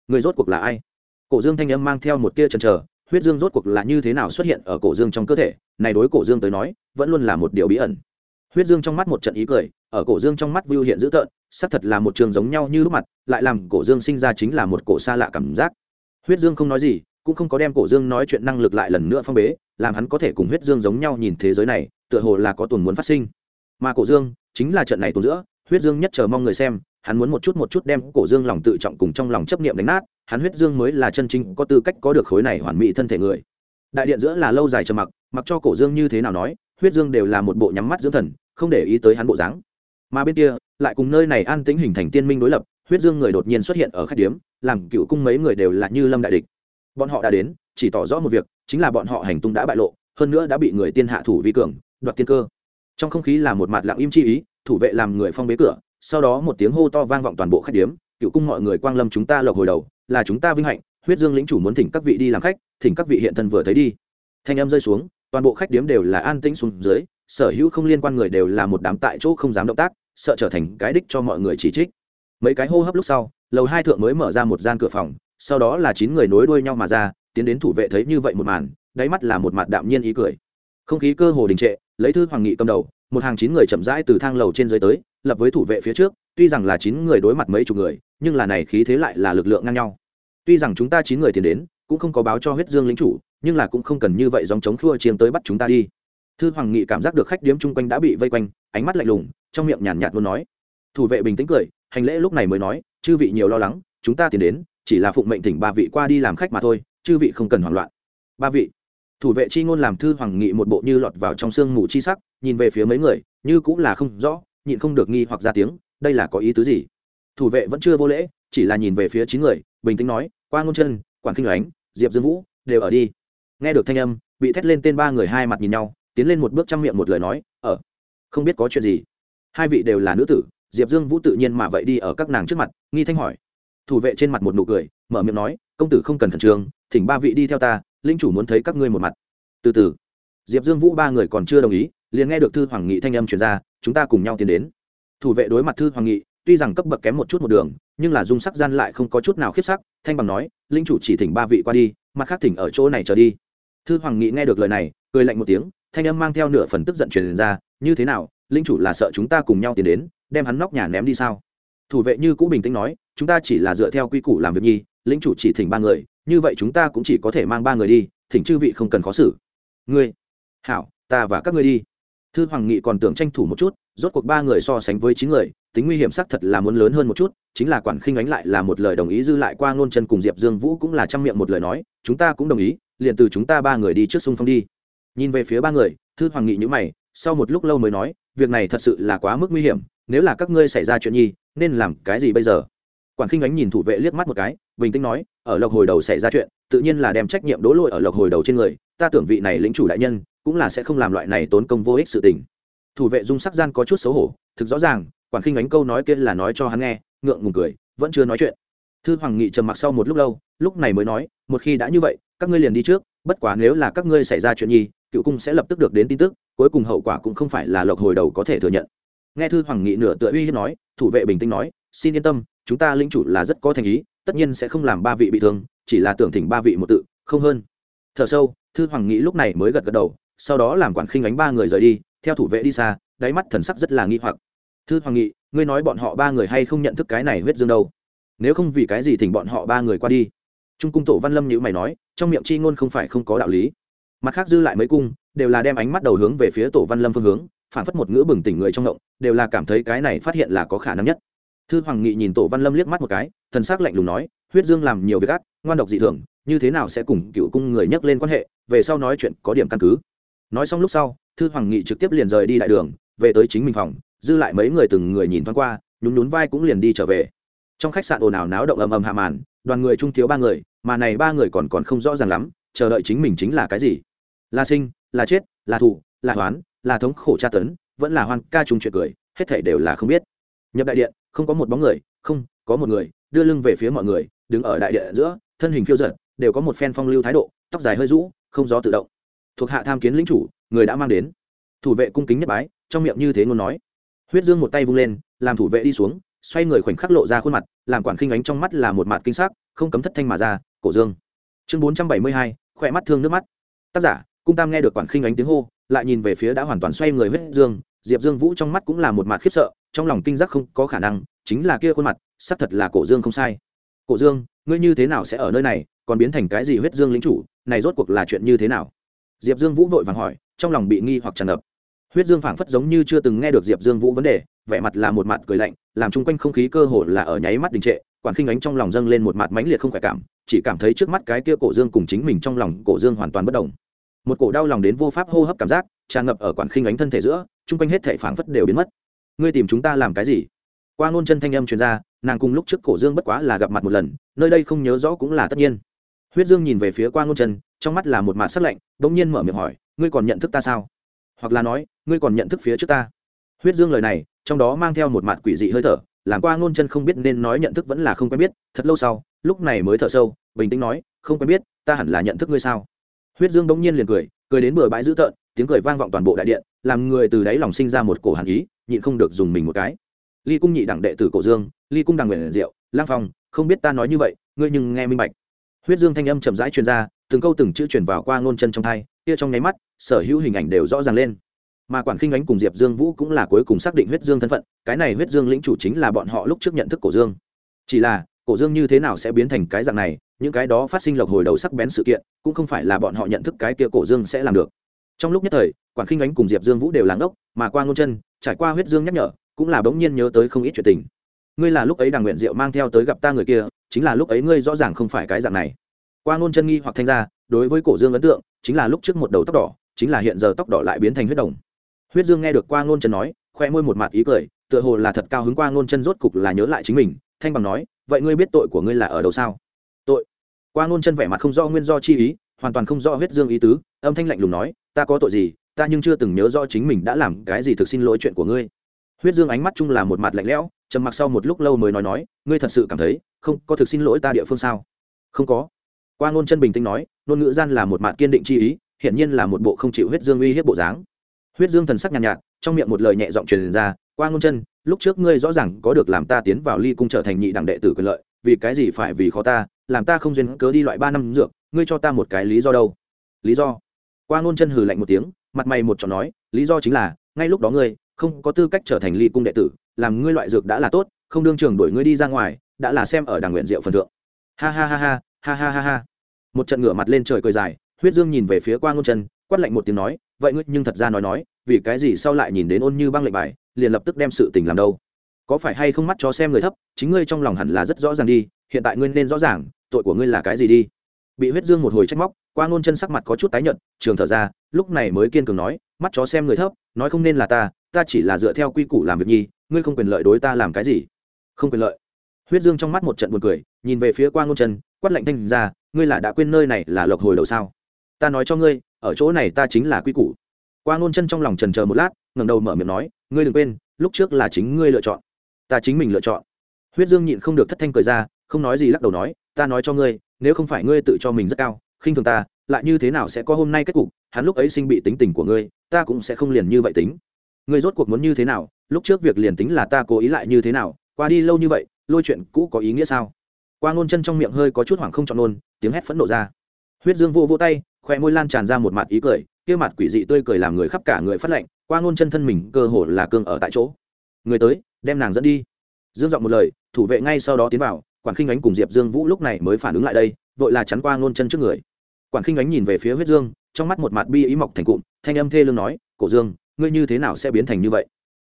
Ngươi rốt cuộc là ai? Cổ dương thanh âm mang theo một tia chần chờ, huyết dương rốt cuộc là như thế nào xuất hiện ở cổ dương trong cơ thể? Này đối cổ dương tới nói, vẫn luôn là một điều bí ẩn. Huyết dương trong mắt một trận ý cười, ở cổ dương trong mắt vưu hiện dữ tợn xác thật là một trường giống nhau như lúc mặt, lại làm cổ dương sinh ra chính là một cổ xa lạ cảm giác. Huyết dương không nói gì, cũng không có đem cổ dương nói chuyện năng lực lại lần nữa phong bế, làm hắn có thể cùng huyết dương giống nhau nhìn thế giới này, tựa hồ là có tuần muốn phát sinh. Mà cổ dương, chính là trận này tuần giữa, huyết dương nhất chờ mong người xem, hắn muốn một chút một chút đem cổ dương lòng tự trọng cùng trong lòng chấp niệm đánh nát, hắn huyết dương mới là chân chính có tư cách có được khối này hoàn mỹ thân thể người. Đại điện giữa là lâu dài trầm mặc mặc cho cổ dương như thế nào nói, huyết dương đều là một bộ nhắm mắt dưỡng thần, không để ý tới hắn bộ dáng. Mà bên kia lại cùng nơi này an tĩnh hình thành tiên minh đối lập, huyết dương người đột nhiên xuất hiện ở khách điếm, làm cựu cung mấy người đều là như lâm đại địch. Bọn họ đã đến, chỉ tỏ rõ một việc, chính là bọn họ hành tung đã bại lộ, hơn nữa đã bị người tiên hạ thủ vi cường, đoạt tiên cơ. Trong không khí là một mặt lặng im chi ý, thủ vệ làm người phong bế cửa, sau đó một tiếng hô to vang vọng toàn bộ khách điếm, cựu cung mọi người quang lâm chúng ta lộc hồi đầu, là chúng ta vinh hạnh, huyết dương lĩnh chủ muốn thỉnh các vị đi làm khách, thỉnh các vị hiện thân vừa thấy đi. Thanh âm rơi xuống, toàn bộ khách điếm đều là an tĩnh xuống dưới, sở hữu không liên quan người đều là một đám tại chỗ không dám động tác sợ trở thành cái đích cho mọi người chỉ trích. Mấy cái hô hấp lúc sau, lầu hai thượng mới mở ra một gian cửa phòng, sau đó là chín người nối đuôi nhau mà ra, tiến đến thủ vệ thấy như vậy một màn, đáy mắt là một mặt đạm nhiên ý cười. Không khí cơ hồ đình trệ, lấy thư hoàng nghị cầm đầu, một hàng chín người chậm rãi từ thang lầu trên dưới tới, lập với thủ vệ phía trước, tuy rằng là chín người đối mặt mấy chục người, nhưng là này khí thế lại là lực lượng ngang nhau. Tuy rằng chúng ta chín người tiến đến, cũng không có báo cho huyết dương lính chủ, nhưng là cũng không cần như vậy dòng chống khua chiếm tới bắt chúng ta đi thư hoàng nghị cảm giác được khách điếm chung quanh đã bị vây quanh, ánh mắt lạnh lùng, trong miệng nhàn nhạt luôn nói. Thủ vệ bình tĩnh cười, hành lễ lúc này mới nói, chư vị nhiều lo lắng, chúng ta tiến đến, chỉ là phụng mệnh thỉnh ba vị qua đi làm khách mà thôi, chư vị không cần hoảng loạn. Ba vị. Thủ vệ chi ngôn làm thư hoàng nghị một bộ như lọt vào trong sương mù chi sắc, nhìn về phía mấy người, như cũng là không rõ, nhịn không được nghi hoặc ra tiếng, đây là có ý tứ gì? Thủ vệ vẫn chưa vô lễ, chỉ là nhìn về phía chín người, bình tĩnh nói, qua ngôn chân, quản kinh ánh, diệp dương vũ, đều ở đi. Nghe được thanh âm, bị thét lên tên ba người hai mặt nhìn nhau tiến lên một bước chăm miệng một lời nói ở không biết có chuyện gì. Hai vị đều là nữ tử, diệp dương vũ tự nhiên mà vậy đi ở các nàng trước mặt, nghi thanh hỏi. Thủ vệ trên mặt một nụ cười, mở miệng nói, công tử không cần khẩn trương, thỉnh ba vị đi theo ta linh chủ muốn thấy các ngươi một mặt. Từ từ, diệp dương vũ ba người còn chưa đồng ý, liền nghe được thư hoàng nghị thanh âm truyền ra, chúng ta cùng nhau tiến đến. Thủ vệ đối mặt thư hoàng nghị, tuy rằng cấp bậc kém một chút một đường, nhưng là dung sắc gian lại không có chút nào khiếp sắc, thanh bằng nói linh chủ chỉ thỉnh ba vị qua đi, mặt khác thỉnh ở chỗ này trở đi. Thư hoàng nghị nghe được lời này, cười lạnh một tiếng thanh âm mang theo nửa phần tức giận truyền ra, như thế nào, linh chủ là sợ chúng ta cùng nhau tiến đến, đem hắn nóc nhà ném đi sao? Thủ vệ như cũ bình tĩnh nói, chúng ta chỉ là dựa theo quy củ làm việc nhi, linh chủ chỉ thỉnh ba người, như vậy chúng ta cũng chỉ có thể mang ba người đi, thỉnh chư vị không cần khó xử. Ngươi, hảo, ta và các ngươi đi. Thư hoàng nghị còn tưởng tranh thủ một chút, rốt cuộc ba người so sánh với chín người, tính nguy hiểm xác thật là muốn lớn hơn một chút, chính là quản khinh ánh lại là một lời đồng ý dư lại qua ngôn chân cùng diệp dương vũ cũng là trăm miệng một lời nói, chúng ta cũng đồng ý, liền từ chúng ta ba người đi trước sung phong đi nhìn về phía ba người, thư hoàng nghị nhữ mày, sau một lúc lâu mới nói, việc này thật sự là quá mức nguy hiểm, nếu là các ngươi xảy ra chuyện nhi, nên làm cái gì bây giờ? Quản khinh ánh nhìn thủ vệ liếc mắt một cái, bình tĩnh nói, ở lộc hồi đầu xảy ra chuyện, tự nhiên là đem trách nhiệm đổ lỗi ở lộc hồi đầu trên người, ta tưởng vị này lĩnh chủ đại nhân, cũng là sẽ không làm loại này tốn công vô ích sự tình. Thủ vệ dung sắc gian có chút xấu hổ, thực rõ ràng, quản khinh ánh câu nói kia là nói cho hắn nghe, ngượng ngùng cười, vẫn chưa nói chuyện. Thư hoàng nghị trầm mặc sau một lúc lâu, lúc này mới nói, một khi đã như vậy, các ngươi liền đi trước, bất quá nếu là các ngươi xảy ra chuyện nhi cựu cung sẽ lập tức được đến tin tức, cuối cùng hậu quả cũng không phải là lộc hồi đầu có thể thừa nhận. Nghe thư hoàng nghị nửa tựa uy hiếp nói, thủ vệ bình tĩnh nói, xin yên tâm, chúng ta linh chủ là rất có thành ý, tất nhiên sẽ không làm ba vị bị thương, chỉ là tưởng thỉnh ba vị một tự, không hơn. Thở sâu, thư hoàng nghị lúc này mới gật gật đầu, sau đó làm quản khinh ánh ba người rời đi, theo thủ vệ đi xa, đáy mắt thần sắc rất là nghi hoặc. Thư hoàng nghị, ngươi nói bọn họ ba người hay không nhận thức cái này huyết dương đâu? Nếu không vì cái gì thỉnh bọn họ ba người qua đi? Trung cung tổ văn lâm nhữ mày nói, trong miệng chi ngôn không phải không có đạo lý mặt khác dư lại mấy cung, đều là đem ánh mắt đầu hướng về phía tổ văn lâm phương hướng, phản phất một ngữ bừng tỉnh người trong động đều là cảm thấy cái này phát hiện là có khả năng nhất. Thư hoàng nghị nhìn tổ văn lâm liếc mắt một cái, thần s ắ c lạnh lùng nói, huyết dương làm nhiều việc ác, ngoan độc dị thường, như thế nào sẽ cùng cựu cung người nhắc lên quan hệ, về sau nói chuyện có điểm căn cứ. Nói xong lúc sau, thư hoàng nghị trực tiếp liền rời đi đại đường, về tới chính mình phòng, dư lại mấy người từng người nhìn thoáng qua, nhún nhún vai cũng liền đi trở về. Trong khách sạn ồn ào náo động ầm ầm hạ màn, đoàn người trung thiếu ba người, mà này ba người còn còn không rõ ràng lắm, chờ đợi chính mình chính là cái gì là sinh là chết là thủ, là hoán là thống khổ tra tấn vẫn là hoan ca trùng chuyện cười hết thảy đều là không biết. Nhập đại điện không có một bóng người không có một người đưa lưng về phía mọi người đứng ở đại điện giữa thân hình phiêu giật đều có một phen phong lưu thái độ tóc dài hơi rũ không gió tự động. Thuộc hạ tham kiến lĩnh chủ người đã mang đến. Thủ vệ cung kính nhất bái trong miệng như thế ngôn nói. Huyết dương một tay vung lên làm thủ vệ đi xuống xoay người khoảnh khắc lộ ra khuôn mặt làm quản kinh ánh trong mắt là một mặt kinh sắc không cấm thất thanh mà ra cổ dương. Chương bốn trăm bảy mươi hai khỏe mắt thương nước mắt. Tác giả cung tam nghe được quản khinh ánh tiếng hô, lại nhìn về phía đã hoàn toàn xoay người huyết dương, diệp dương vũ trong mắt cũng là một mặt khiếp sợ, trong lòng kinh giác không có khả năng, chính là kia khuôn mặt, xác thật là cổ dương không sai. Cổ dương, ngươi như thế nào sẽ ở nơi này, còn biến thành cái gì huyết dương lính chủ, này rốt cuộc là chuyện như thế nào? Diệp dương vũ vội vàng hỏi, trong lòng bị nghi hoặc tràn ngập. Huyết dương phảng phất giống như chưa từng nghe được diệp dương vũ vấn đề, vẻ mặt là một mặt cười lạnh, làm chung quanh không khí cơ hồ là ở nháy mắt đình trệ, quản khinh ánh trong lòng dâng lên một mặt mãnh liệt không khỏe cảm, chỉ cảm thấy trước mắt cái kia cổ dương cùng chính mình trong lòng cổ dương hoàn toàn bất đồng một cổ đau lòng đến vô pháp hô hấp cảm giác, tràn ngập ở quản khinh ánh thân thể giữa, chung quanh hết thể phảng phất đều biến mất. Ngươi tìm chúng ta làm cái gì? Qua ngôn chân thanh âm truyền ra, nàng cùng lúc trước cổ dương bất quá là gặp mặt một lần, nơi đây không nhớ rõ cũng là tất nhiên. Huyết dương nhìn về phía qua ngôn chân, trong mắt là một mạt sắc lạnh, bỗng nhiên mở miệng hỏi, ngươi còn nhận thức ta sao? Hoặc là nói, ngươi còn nhận thức phía trước ta? Huyết dương lời này, trong đó mang theo một mạt quỷ dị hơi thở, làm qua ngôn chân không biết nên nói nhận thức vẫn là không quen biết, thật lâu sau, lúc này mới thở sâu, bình tĩnh nói, không quen biết, ta hẳn là nhận thức ngươi sao? Huyết dương bỗng nhiên liền cười cười đến bừa bãi dữ tợn, tiếng cười vang vọng toàn bộ đại điện, làm người từ đáy lòng sinh ra một cổ hàn ý, nhịn không được dùng mình một cái. Ly cung nhị đẳng đệ tử cổ dương, ly cung đằng nguyện diệu, lang phong, không biết ta nói như vậy, ngươi nhưng nghe minh bạch. Huyết dương thanh âm chậm rãi truyền ra, từng câu từng chữ truyền vào qua ngôn chân trong thai, kia trong nháy mắt, sở hữu hình ảnh đều rõ ràng lên. Mà quản khinh ánh cùng diệp dương vũ cũng là cuối cùng xác định huyết dương thân phận, cái này huyết dương lĩnh chủ chính là bọn họ lúc trước nhận thức cổ dương. Chỉ là, cổ dương như thế nào sẽ biến thành cái dạng này những cái đó phát sinh lộc hồi đầu sắc bén sự kiện, cũng không phải là bọn họ nhận thức cái kia cổ dương sẽ làm được. Trong lúc nhất thời quản khinh ánh cùng diệp dương vũ đều làng ốc mà qua ngôn chân, trải qua huyết dương nhắc nhở, cũng là bỗng nhiên nhớ tới không ít chuyện tình. Ngươi là lúc ấy đàng nguyện diệu mang theo tới gặp ta người kia, chính là lúc ấy ngươi rõ ràng không phải cái dạng này. Qua ngôn chân nghi hoặc thanh ra, đối với cổ dương ấn tượng, chính là lúc trước một đầu tóc đỏ, chính là hiện giờ tóc đỏ lại biến thành huyết đồng. Huyết dương nghe được qua ngôn chân nói, khoe môi một mặt ý cười, tựa hồ là thật cao hứng qua ngôn chân rốt cục là nhớ lại chính mình, thanh bằng nói, vậy ngươi biết tội của ngươi là ở đâu sao? Qua ngôn chân vẻ mặt không rõ nguyên do chi ý hoàn toàn không rõ huyết dương ý tứ âm thanh lạnh lùng nói ta có tội gì ta nhưng chưa từng nhớ rõ chính mình đã làm cái gì thực xin lỗi chuyện của ngươi. Huyết dương ánh mắt chung là một mặt lạnh lẽo trầm mặc sau một lúc lâu mới nói nói ngươi thật sự cảm thấy không có thực xin lỗi ta địa phương sao? Không có. Qua ngôn chân bình tĩnh nói ngôn ngữ gian là một mặt kiên định chi ý hiển nhiên là một bộ không chịu huyết dương uy hiếp bộ dáng. Huyết dương thần sắc nhàn nhạt, nhạt trong miệng một lời nhẹ giọng truyền ra qua ngôn chân lúc trước ngươi rõ ràng có được làm ta tiến vào ly cung trở thành nhị đẳng đệ tử quyền lợi vì cái gì phải vì khó ta làm ta không duyên cớ đi loại ba năm dược, ngươi cho ta một cái lý do đâu? Lý do? Qua ngôn chân hừ lạnh một tiếng, mặt mày một trò nói, lý do chính là, ngay lúc đó ngươi, không có tư cách trở thành ly cung đệ tử, làm ngươi loại dược đã là tốt, không đương trường đuổi ngươi đi ra ngoài, đã là xem ở đàng nguyện diệu phần thượng. Ha ha ha ha ha ha ha ha. Một trận ngửa mặt lên trời cười dài, huyết dương nhìn về phía qua ngôn chân, quát lạnh một tiếng nói, vậy ngươi nhưng thật ra nói nói, vì cái gì sau lại nhìn đến ôn như băng lệnh bài, liền lập tức đem sự tình làm đâu? Có phải hay không mắt cho xem người thấp, chính ngươi trong lòng hẳn là rất rõ ràng đi, hiện tại ngươi nên rõ ràng, tội của ngươi là cái gì đi. Bị huyết dương một hồi trách móc, qua ngôn chân sắc mặt có chút tái nhợt, trường thở ra, lúc này mới kiên cường nói, mắt chó xem người thấp, nói không nên là ta ta chỉ là dựa theo quy củ làm việc nhi, ngươi không quyền lợi đối ta làm cái gì? Không quyền lợi. Huyết dương trong mắt một trận buồn cười, nhìn về phía qua ngôn chân, quát lạnh thanh ra, ngươi là đã quên nơi này là lộc hồi đầu sao? Ta nói cho ngươi, ở chỗ này ta chính là quy củ. Qua ngôn chân trong lòng trần chờ một lát, ngẩng đầu mở miệng nói, ngươi đừng quên, lúc trước là chính ngươi lựa chọn ta chính mình lựa chọn. Huyết dương nhịn không được thất thanh cười ra, không nói gì lắc đầu nói, ta nói cho ngươi, nếu không phải ngươi tự cho mình rất cao, khinh thường ta, lại như thế nào sẽ có hôm nay kết cục, hắn lúc ấy sinh bị tính tình của ngươi, ta cũng sẽ không liền như vậy tính. Ngươi rốt cuộc muốn như thế nào, lúc trước việc liền tính là ta cố ý lại như thế nào, qua đi lâu như vậy, lôi chuyện cũ có ý nghĩa sao? Qua ngôn chân trong miệng hơi có chút hoảng không chọn nôn tiếng hét phẫn nộ ra. Huyết dương vô vô tay khoe môi lan tràn ra một mặt ý cười, kia mặt quỷ dị tươi cười làm người khắp cả người phát lệnh qua ngôn chân thân mình cơ hồ là cương ở tại chỗ. Người tới đem nàng dẫn đi. Dương giọng một lời, thủ vệ ngay sau đó tiến vào, quản khinh ánh cùng diệp dương vũ lúc này mới phản ứng lại đây, vội là chắn qua ngôn chân trước người. Quản khinh ánh nhìn về phía huyết dương, trong mắt một mặt bi ý mọc thành cụm, thanh âm thê lương nói, cổ dương, ngươi như thế nào sẽ biến thành như vậy?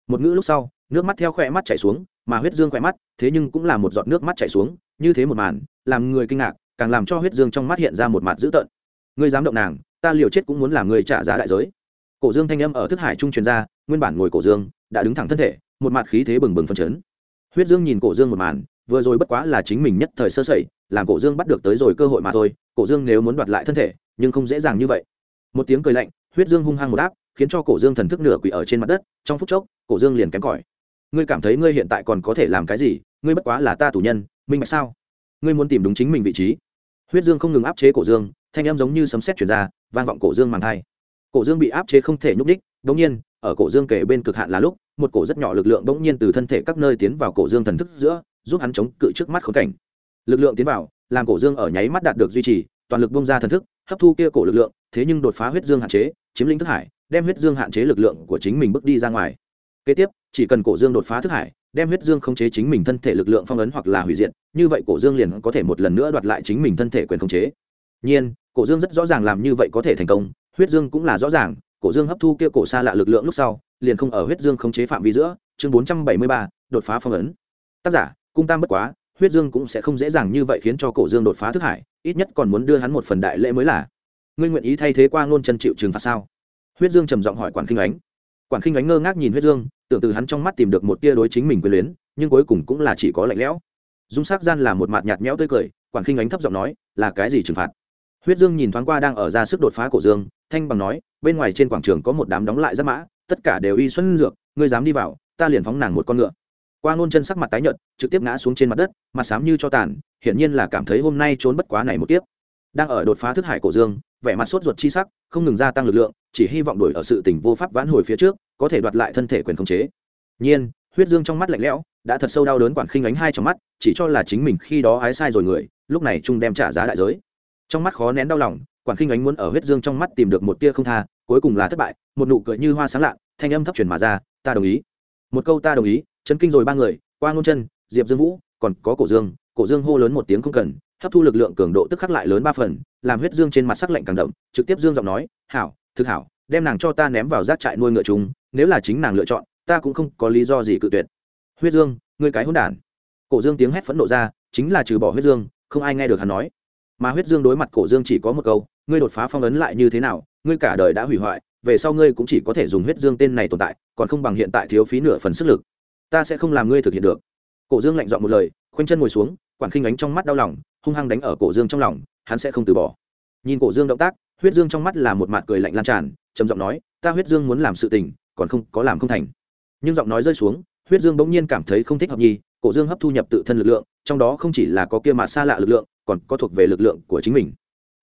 Một ngữ lúc sau, nước mắt theo khỏe mắt chảy xuống, mà huyết dương khỏe mắt, thế nhưng cũng là một giọt nước mắt chảy xuống, như thế một màn, làm người kinh ngạc, càng làm cho huyết dương trong mắt hiện ra một mặt dữ tợn. Ngươi dám động nàng, ta liều chết cũng muốn làm người trả giá đại giới. Cổ dương thanh âm ở thức hải trung truyền ra, nguyên bản ngồi cổ dương, đã đứng thẳng thân thể một mặt khí thế bừng bừng phân chấn. Huyết dương nhìn cổ dương một màn, vừa rồi bất quá là chính mình nhất thời sơ sẩy, làm cổ dương bắt được tới rồi cơ hội mà thôi, cổ dương nếu muốn đoạt lại thân thể, nhưng không dễ dàng như vậy. Một tiếng cười lạnh, huyết dương hung hăng một áp, khiến cho cổ dương thần thức nửa quỷ ở trên mặt đất, trong phút chốc, cổ dương liền kém cỏi. Ngươi cảm thấy ngươi hiện tại còn có thể làm cái gì? Ngươi bất quá là ta tù nhân, minh bạch sao? Ngươi muốn tìm đúng chính mình vị trí. Huyết dương không ngừng áp chế cổ dương, thanh em giống như sấm sét chuyển ra, vang vọng cổ dương màng thai. Cổ dương bị áp chế không thể nhúc đích g nhiên, ở cổ dương kể bên cực hạn là lúc một cổ rất nhỏ lực lượng bỗng nhiên từ thân thể các nơi tiến vào cổ dương thần thức giữa, giúp hắn chống cự trước mắt khốn cảnh. Lực lượng tiến vào, làm cổ dương ở nháy mắt đạt được duy trì, toàn lực bung ra thần thức, hấp thu kia cổ lực lượng, thế nhưng đột phá huyết dương hạn chế, chiếm lĩnh thức hải, đem huyết dương hạn chế lực lượng của chính mình bước đi ra ngoài. Kế tiếp, chỉ cần cổ dương đột phá thức hải, đem huyết dương khống chế chính mình thân thể lực lượng phong ấn hoặc là hủy diệt, như vậy cổ dương liền có thể một lần nữa đoạt lại chính mình thân thể quyền khống chế. Nhiên, cổ dương rất rõ ràng làm như vậy có thể thành công, huyết dương cũng là rõ ràng, cổ dương hấp thu kia cổ xa lạ lực lượng lúc sau liền không ở huyết dương khống chế phạm vi giữa, chương bốn trăm bảy mươi ba, đột phá phong ấn. Tác giả, cung tam bất quá, huyết dương cũng sẽ không dễ dàng như vậy khiến cho cổ dương đột phá thức hải, ít nhất còn muốn đưa hắn một phần đại lễ mới là. Ngươi nguyện ý thay thế qua ngôn chân chịu trừng phạt sao? Huyết dương trầm giọng hỏi quản khinh ánh. Quản khinh ánh ngơ ngác nhìn huyết dương, tưởng từ hắn trong mắt tìm được một tia đối chính mình quyền luyến, nhưng cuối cùng cũng là chỉ có lạnh lẽo. Dung sắc gian là một mặt nhạt nhẽo tươi cười, quản khinh ánh thấp giọng nói, là cái gì trừng phạt? Huyết dương nhìn thoáng qua đang ở ra sức đột phá cổ dương, thanh bằng nói, bên ngoài trên quảng trường có một đám đóng lại giáp mã tất cả đều y xuân dược, ngươi dám đi vào, ta liền phóng nàng một con ngựa. Qua ngôn chân sắc mặt tái nhợt, trực tiếp ngã xuống trên mặt đất, mặt xám như cho tàn, hiển nhiên là cảm thấy hôm nay trốn bất quá này một tiếp đang ở đột phá thức hải cổ dương, vẻ mặt sốt ruột chi sắc, không ngừng gia tăng lực lượng, chỉ hy vọng đổi ở sự tình vô pháp vãn hồi phía trước, có thể đoạt lại thân thể quyền khống chế. Nhiên, huyết dương trong mắt lạnh lẽo, đã thật sâu đau đớn quản khinh ánh hai trong mắt, chỉ cho là chính mình khi đó ái sai rồi người, lúc này trung đem trả giá đại giới. Trong mắt khó nén đau lòng quản khinh ánh muốn ở huyết dương trong mắt tìm được một tia không tha cuối cùng là thất bại, một nụ cười như hoa sáng lạ thanh âm thấp truyền mà ra, ta đồng ý. Một câu ta đồng ý chấn kinh rồi ba người, qua ngôn chân, diệp dương vũ, còn có cổ dương cổ dương hô lớn một tiếng không cần, hấp thu lực lượng cường độ tức khắc lại lớn ba phần, làm huyết dương trên mặt sắc lạnh càng đậm, trực tiếp dương giọng nói, hảo, thực hảo, đem nàng cho ta ném vào rác trại nuôi ngựa chúng, nếu là chính nàng lựa chọn, ta cũng không có lý do gì cự tuyệt. Huyết dương, ngươi cái hỗn đản. Cổ dương tiếng hét phẫn nộ ra, chính là trừ bỏ huyết dương, không ai nghe được hắn nói. Mà huyết dương đối mặt cổ dương chỉ có một câu ngươi đột phá phong ấn lại như thế nào, ngươi cả đời đã hủy hoại, về sau ngươi cũng chỉ có thể dùng huyết dương tên này tồn tại, còn không bằng hiện tại thiếu phí nửa phần sức lực. Ta sẽ không làm ngươi thực hiện được. Cổ dương lạnh dọn một lời, khoanh chân ngồi xuống, quản khinh ánh trong mắt đau lòng, hung hăng đánh ở cổ dương trong lòng, hắn sẽ không từ bỏ. Nhìn cổ dương động tác, huyết dương trong mắt là một mặt cười lạnh lan tràn, trầm giọng nói, ta huyết dương muốn làm sự tình, còn không, có làm không thành. Nhưng giọng nói rơi xuống, huyết dương bỗng nhiên cảm thấy không thích hợp nhi cổ dương hấp thu nhập tự thân lực lượng, trong đó không chỉ là có kia mà xa lạ lực lượng, còn có thuộc về lực lượng của chính mình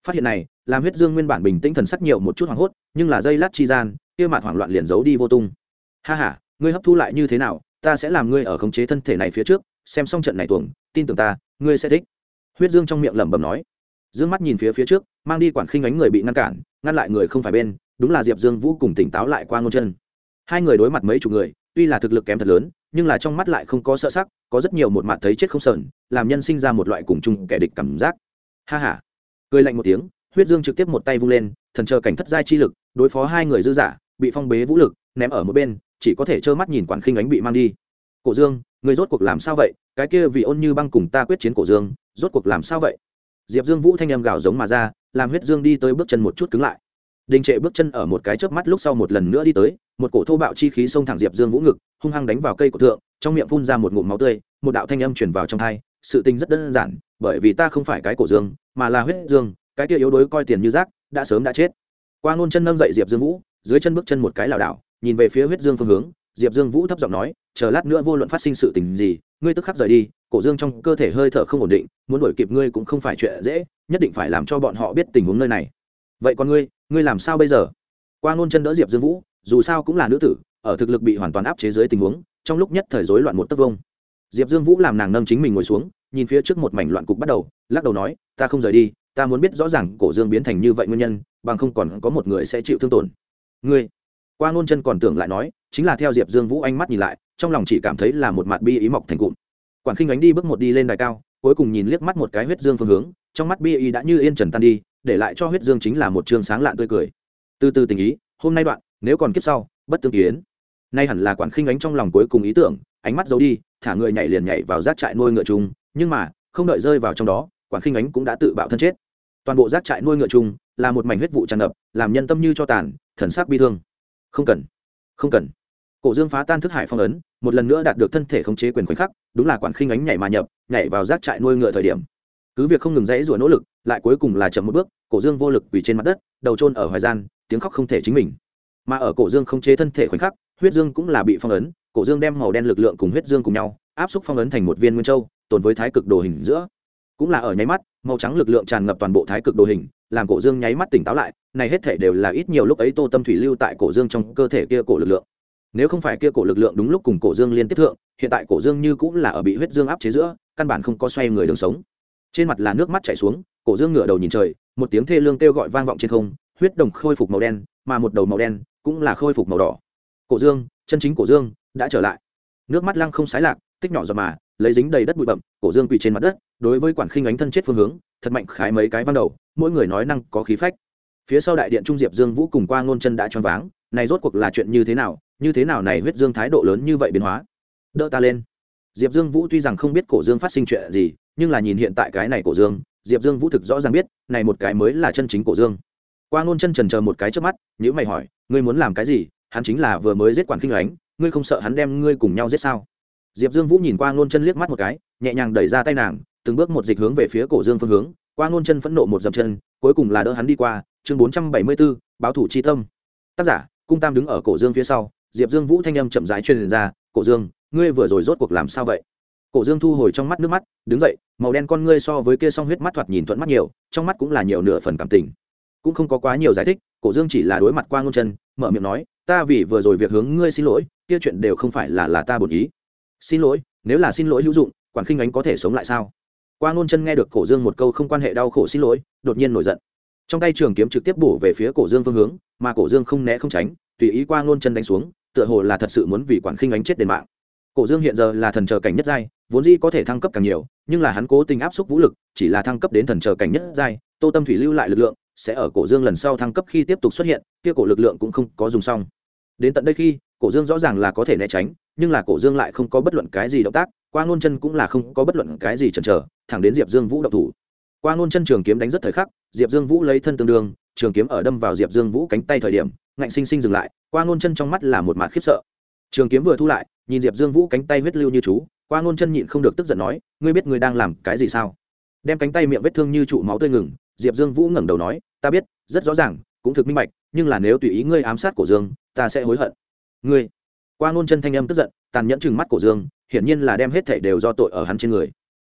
phát hiện này, làm huyết dương nguyên bản bình tĩnh thần sắc nhiều một chút hoảng hốt, nhưng là dây lát chi gian, kia mặt hoảng loạn liền giấu đi vô tung. Ha ha, ngươi hấp thu lại như thế nào, ta sẽ làm ngươi ở khống chế thân thể này phía trước, xem xong trận này tuồng, tin tưởng ta, ngươi sẽ thích. Huyết dương trong miệng lẩm bẩm nói. Dương mắt nhìn phía phía trước, mang đi quản khinh ánh người bị ngăn cản, ngăn lại người không phải bên, đúng là diệp dương vũ cùng tỉnh táo lại qua ngôn chân. Hai người đối mặt mấy chục người, tuy là thực lực kém thật lớn, nhưng là trong mắt lại không có sợ sắc, có rất nhiều một mặt thấy chết không sờn, làm nhân sinh ra một loại cùng chung kẻ địch cảm giác. Ha ha cười lạnh một tiếng, huyết dương trực tiếp một tay vung lên, thần chờ cảnh thất giai chi lực, đối phó hai người dư giả, bị phong bế vũ lực, ném ở một bên, chỉ có thể trơ mắt nhìn quản khinh ánh bị mang đi. Cổ dương, người rốt cuộc làm sao vậy? Cái kia vì ôn như băng cùng ta quyết chiến cổ dương, rốt cuộc làm sao vậy? Diệp dương vũ thanh em gào giống mà ra, làm huyết dương đi tới bước chân một chút cứng lại. Đình trệ bước chân ở một cái chớp mắt lúc sau một lần nữa đi tới, một cổ thô bạo chi khí xông thẳng diệp dương vũ ngực, hung hăng đánh vào cây của thượng, trong miệng phun ra một ngụm máu tươi, một đạo thanh âm chuyển vào trong thai sự tình rất đơn giản, bởi vì ta không phải cái cổ dương, mà là huyết dương, cái kia yếu đuối coi tiền như rác, đã sớm đã chết. Qua ngôn chân nâng dậy diệp dương vũ, dưới chân bước chân một cái lảo đảo, nhìn về phía huyết dương phương hướng, diệp dương vũ thấp giọng nói, chờ lát nữa vô luận phát sinh sự tình gì, ngươi tức khắc rời đi, cổ dương trong cơ thể hơi thở không ổn định, muốn đuổi kịp ngươi cũng không phải chuyện dễ, nhất định phải làm cho bọn họ biết tình huống nơi này. Vậy còn ngươi ngươi làm sao bây giờ? Qua ngôn chân đỡ diệp dương vũ, dù sao cũng là nữ tử, ở thực lực bị hoàn toàn áp chế dưới tình huống, trong lúc nhất thời rối loạn một tấc vông diệp dương vũ làm nàng nâng chính mình ngồi xuống, nhìn phía trước một mảnh loạn cục bắt đầu, lắc đầu nói, ta không rời đi, ta muốn biết rõ ràng cổ dương biến thành như vậy nguyên nhân, bằng không còn có một người sẽ chịu thương tổn. Ngươi? Qua ngôn chân còn tưởng lại nói, chính là theo diệp dương vũ ánh mắt nhìn lại, trong lòng chỉ cảm thấy là một mặt bi ý mọc thành cụm. Quản khinh ánh đi bước một đi lên đài cao, cuối cùng nhìn liếc mắt một cái huyết dương phương hướng, trong mắt bi ý đã như yên trần tan đi, để lại cho huyết dương chính là một chương sáng lạn tươi cười. Từ từ tình ý, hôm nay đoạn, nếu còn kiếp sau, bất tương kiến. Nay hẳn là quản khinh ánh trong lòng cuối cùng ý tưởng ánh mắt giấu đi, thả người nhảy liền nhảy vào rác trại nuôi ngựa chung, nhưng mà, không đợi rơi vào trong đó, quản khinh ánh cũng đã tự bạo thân chết. Toàn bộ rác trại nuôi ngựa chung là một mảnh huyết vụ tràn ngập, làm nhân tâm như cho tàn, thần sắc bi thương. Không cần không cần. Cổ dương phá tan thức hải phong ấn, một lần nữa đạt được thân thể khống chế quyền khoảnh khắc, đúng là quản khinh ánh nhảy mà nhập, nhảy vào rác trại nuôi ngựa thời điểm. Cứ việc không ngừng dãy rủa nỗ lực, lại cuối cùng là chậm một bước, cổ dương vô lực quỳ trên mặt đất, đầu trôn ở hoài gian, tiếng khóc không thể chính mình. Mà ở cổ dương không chế thân thể khoảnh khắc, huyết dương cũng là bị phong ấn cổ dương đem màu đen lực lượng cùng huyết dương cùng nhau, áp xúc phong ấn thành một viên nguyên châu, tồn với thái cực đồ hình giữa. Cũng là ở nháy mắt, màu trắng lực lượng tràn ngập toàn bộ thái cực đồ hình, làm cổ dương nháy mắt tỉnh táo lại, này hết thể đều là ít nhiều lúc ấy tô tâm thủy lưu tại cổ dương trong cơ thể kia cổ lực lượng. Nếu không phải kia cổ lực lượng đúng lúc cùng cổ dương liên tiếp thượng, hiện tại cổ dương như cũng là ở bị huyết dương áp chế giữa, căn bản không có xoay người đường sống. Trên mặt là nước mắt chảy xuống, cổ dương ngửa đầu nhìn trời, một tiếng thê lương kêu gọi vang vọng trên không, huyết đồng khôi phục màu đen, mà một đầu màu đen cũng là khôi phục màu đỏ. Cổ dương, chân chính cổ dương đã trở lại. Nước mắt lăng không sái lạc, tích nhỏ giọt mà, lấy dính đầy đất bụi bậm cổ dương quỳ trên mặt đất, đối với quản khinh ánh thân chết phương hướng, thật mạnh khái mấy cái văn đầu, mỗi người nói năng có khí phách. Phía sau đại điện trung diệp dương vũ cùng qua ngôn chân đã choáng váng, này rốt cuộc là chuyện như thế nào, như thế nào này huyết dương thái độ lớn như vậy biến hóa? Đỡ ta lên. Diệp dương vũ tuy rằng không biết cổ dương phát sinh chuyện gì, nhưng là nhìn hiện tại cái này cổ dương, diệp dương vũ thực rõ ràng biết, này một cái mới là chân chính cổ dương. Qua ngôn chân trần chờ một cái trước mắt nhữ mày hỏi, ngươi muốn làm cái gì? Hắn chính là vừa mới giết quản kinh ánh ngươi không sợ hắn đem ngươi cùng nhau giết sao? Diệp dương vũ nhìn qua ngôn chân liếc mắt một cái, nhẹ nhàng đẩy ra tay nàng, từng bước một dịch hướng về phía cổ dương phương hướng, qua ngôn chân phẫn nộ một dậm chân, cuối cùng là đỡ hắn đi qua, chương bốn trăm bảy mươi b ố báo thủ chi tâm. Tác giả, cung tam đứng ở cổ dương phía sau, diệp dương vũ thanh âm chậm rãi truyền ra, cổ dương, ngươi vừa rồi rốt cuộc làm sao vậy? Cổ dương thu hồi trong mắt nước mắt, đứng dậy, màu đen con ngươi so với kia song huyết mắt thoạt nhìn thuận mắt nhiều, trong mắt cũng là nhiều nửa phần cảm tình. Cũng không có quá nhiều giải thích, cổ dương chỉ là đối mặt qua ngôn chân, mở miệng nói, ta vì vừa rồi việc hướng ngươi xin lỗi kia chuyện đều không phải là là ta bổn ý. Xin lỗi, nếu là xin lỗi hữu dụng, quản khinh ánh có thể sống lại sao? Qua ngôn chân nghe được cổ dương một câu không quan hệ đau khổ xin lỗi, đột nhiên nổi giận. Trong tay trường kiếm trực tiếp bổ về phía cổ dương phương hướng, mà cổ dương không né không tránh, tùy ý qua ngôn chân đánh xuống, tựa hồ là thật sự muốn vì quản khinh ánh chết đền mạng. Cổ dương hiện giờ là thần chờ cảnh nhất giai, vốn dĩ có thể thăng cấp càng nhiều, nhưng là hắn cố tình áp suất vũ lực, chỉ là thăng cấp đến thần chờ cảnh nhất giai, tô tâm thủy lưu lại lực lượng, sẽ ở cổ dương lần sau thăng cấp khi tiếp tục xuất hiện, kia cổ lực lượng cũng không có dùng xong. Đến tận đây khi cổ dương rõ ràng là có thể né tránh, nhưng là cổ dương lại không có bất luận cái gì động tác, qua ngôn chân cũng là không có bất luận cái gì chần chờ, thẳng đến diệp dương vũ động thủ. Qua ngôn chân trường kiếm đánh rất thời khắc, diệp dương vũ lấy thân tương đương, trường kiếm ở đâm vào diệp dương vũ cánh tay thời điểm, ngạnh sinh sinh dừng lại, qua ngôn chân trong mắt là một mạt khiếp sợ. Trường kiếm vừa thu lại, nhìn diệp dương vũ cánh tay huyết lưu như chú, qua ngôn chân nhịn không được tức giận nói, ngươi biết ngươi đang làm cái gì sao? Đem cánh tay miệng vết thương như trụ máu tươi ngừng, diệp dương vũ ngẩng đầu nói, ta biết, rất rõ ràng, cũng thực minh bạch, nhưng là nếu tùy ý ngươi ám sát cổ dương, ta sẽ hối hận ngươi. Qua ngôn chân thanh âm tức giận, tàn nhẫn chừng mắt cổ dương, hiển nhiên là đem hết thảy đều do tội ở hắn trên người.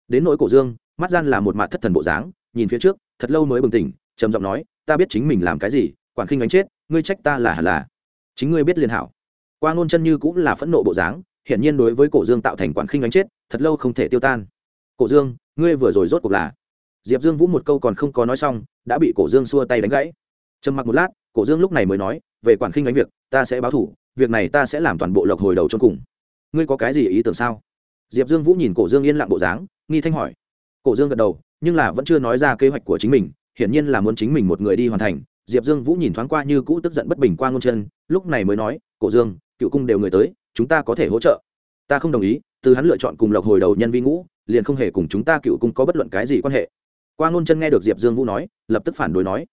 Đến nỗi cổ dương, mắt gian là một mặt thất thần bộ dáng, nhìn phía trước, thật lâu mới bừng tỉnh, trầm giọng nói, ta biết chính mình làm cái gì, quản khinh đánh chết, ngươi trách ta là hẳn là? Chính ngươi biết liên hảo. Qua ngôn chân như cũng là phẫn nộ bộ dáng, hiển nhiên đối với cổ dương tạo thành quản khinh đánh chết, thật lâu không thể tiêu tan. Cổ dương, ngươi vừa rồi rốt cuộc là? Diệp dương vũ một câu còn không có nói xong, đã bị cổ dương xua tay đánh gãy. Trầm mặc một lát, cổ dương lúc này mới nói, về quản khinh đánh việc, ta sẽ báo thủ việc này ta sẽ làm toàn bộ lộc hồi đầu cho cùng. Ngươi có cái gì ý tưởng sao? Diệp dương vũ nhìn cổ dương yên lặng bộ dáng, nghi thanh hỏi. Cổ dương gật đầu, nhưng là vẫn chưa nói ra kế hoạch của chính mình, hiển nhiên là muốn chính mình một người đi hoàn thành. Diệp dương vũ nhìn thoáng qua như cũ tức giận bất bình qua ngôn chân, lúc này mới nói, cổ dương, cựu cung đều người tới, chúng ta có thể hỗ trợ. Ta không đồng ý, từ hắn lựa chọn cùng lộc hồi đầu nhân vi ngũ, liền không hề cùng chúng ta cựu cung có bất luận cái gì quan hệ. Qua ngôn chân nghe được diệp dương vũ nói, lập tức phản đối nói.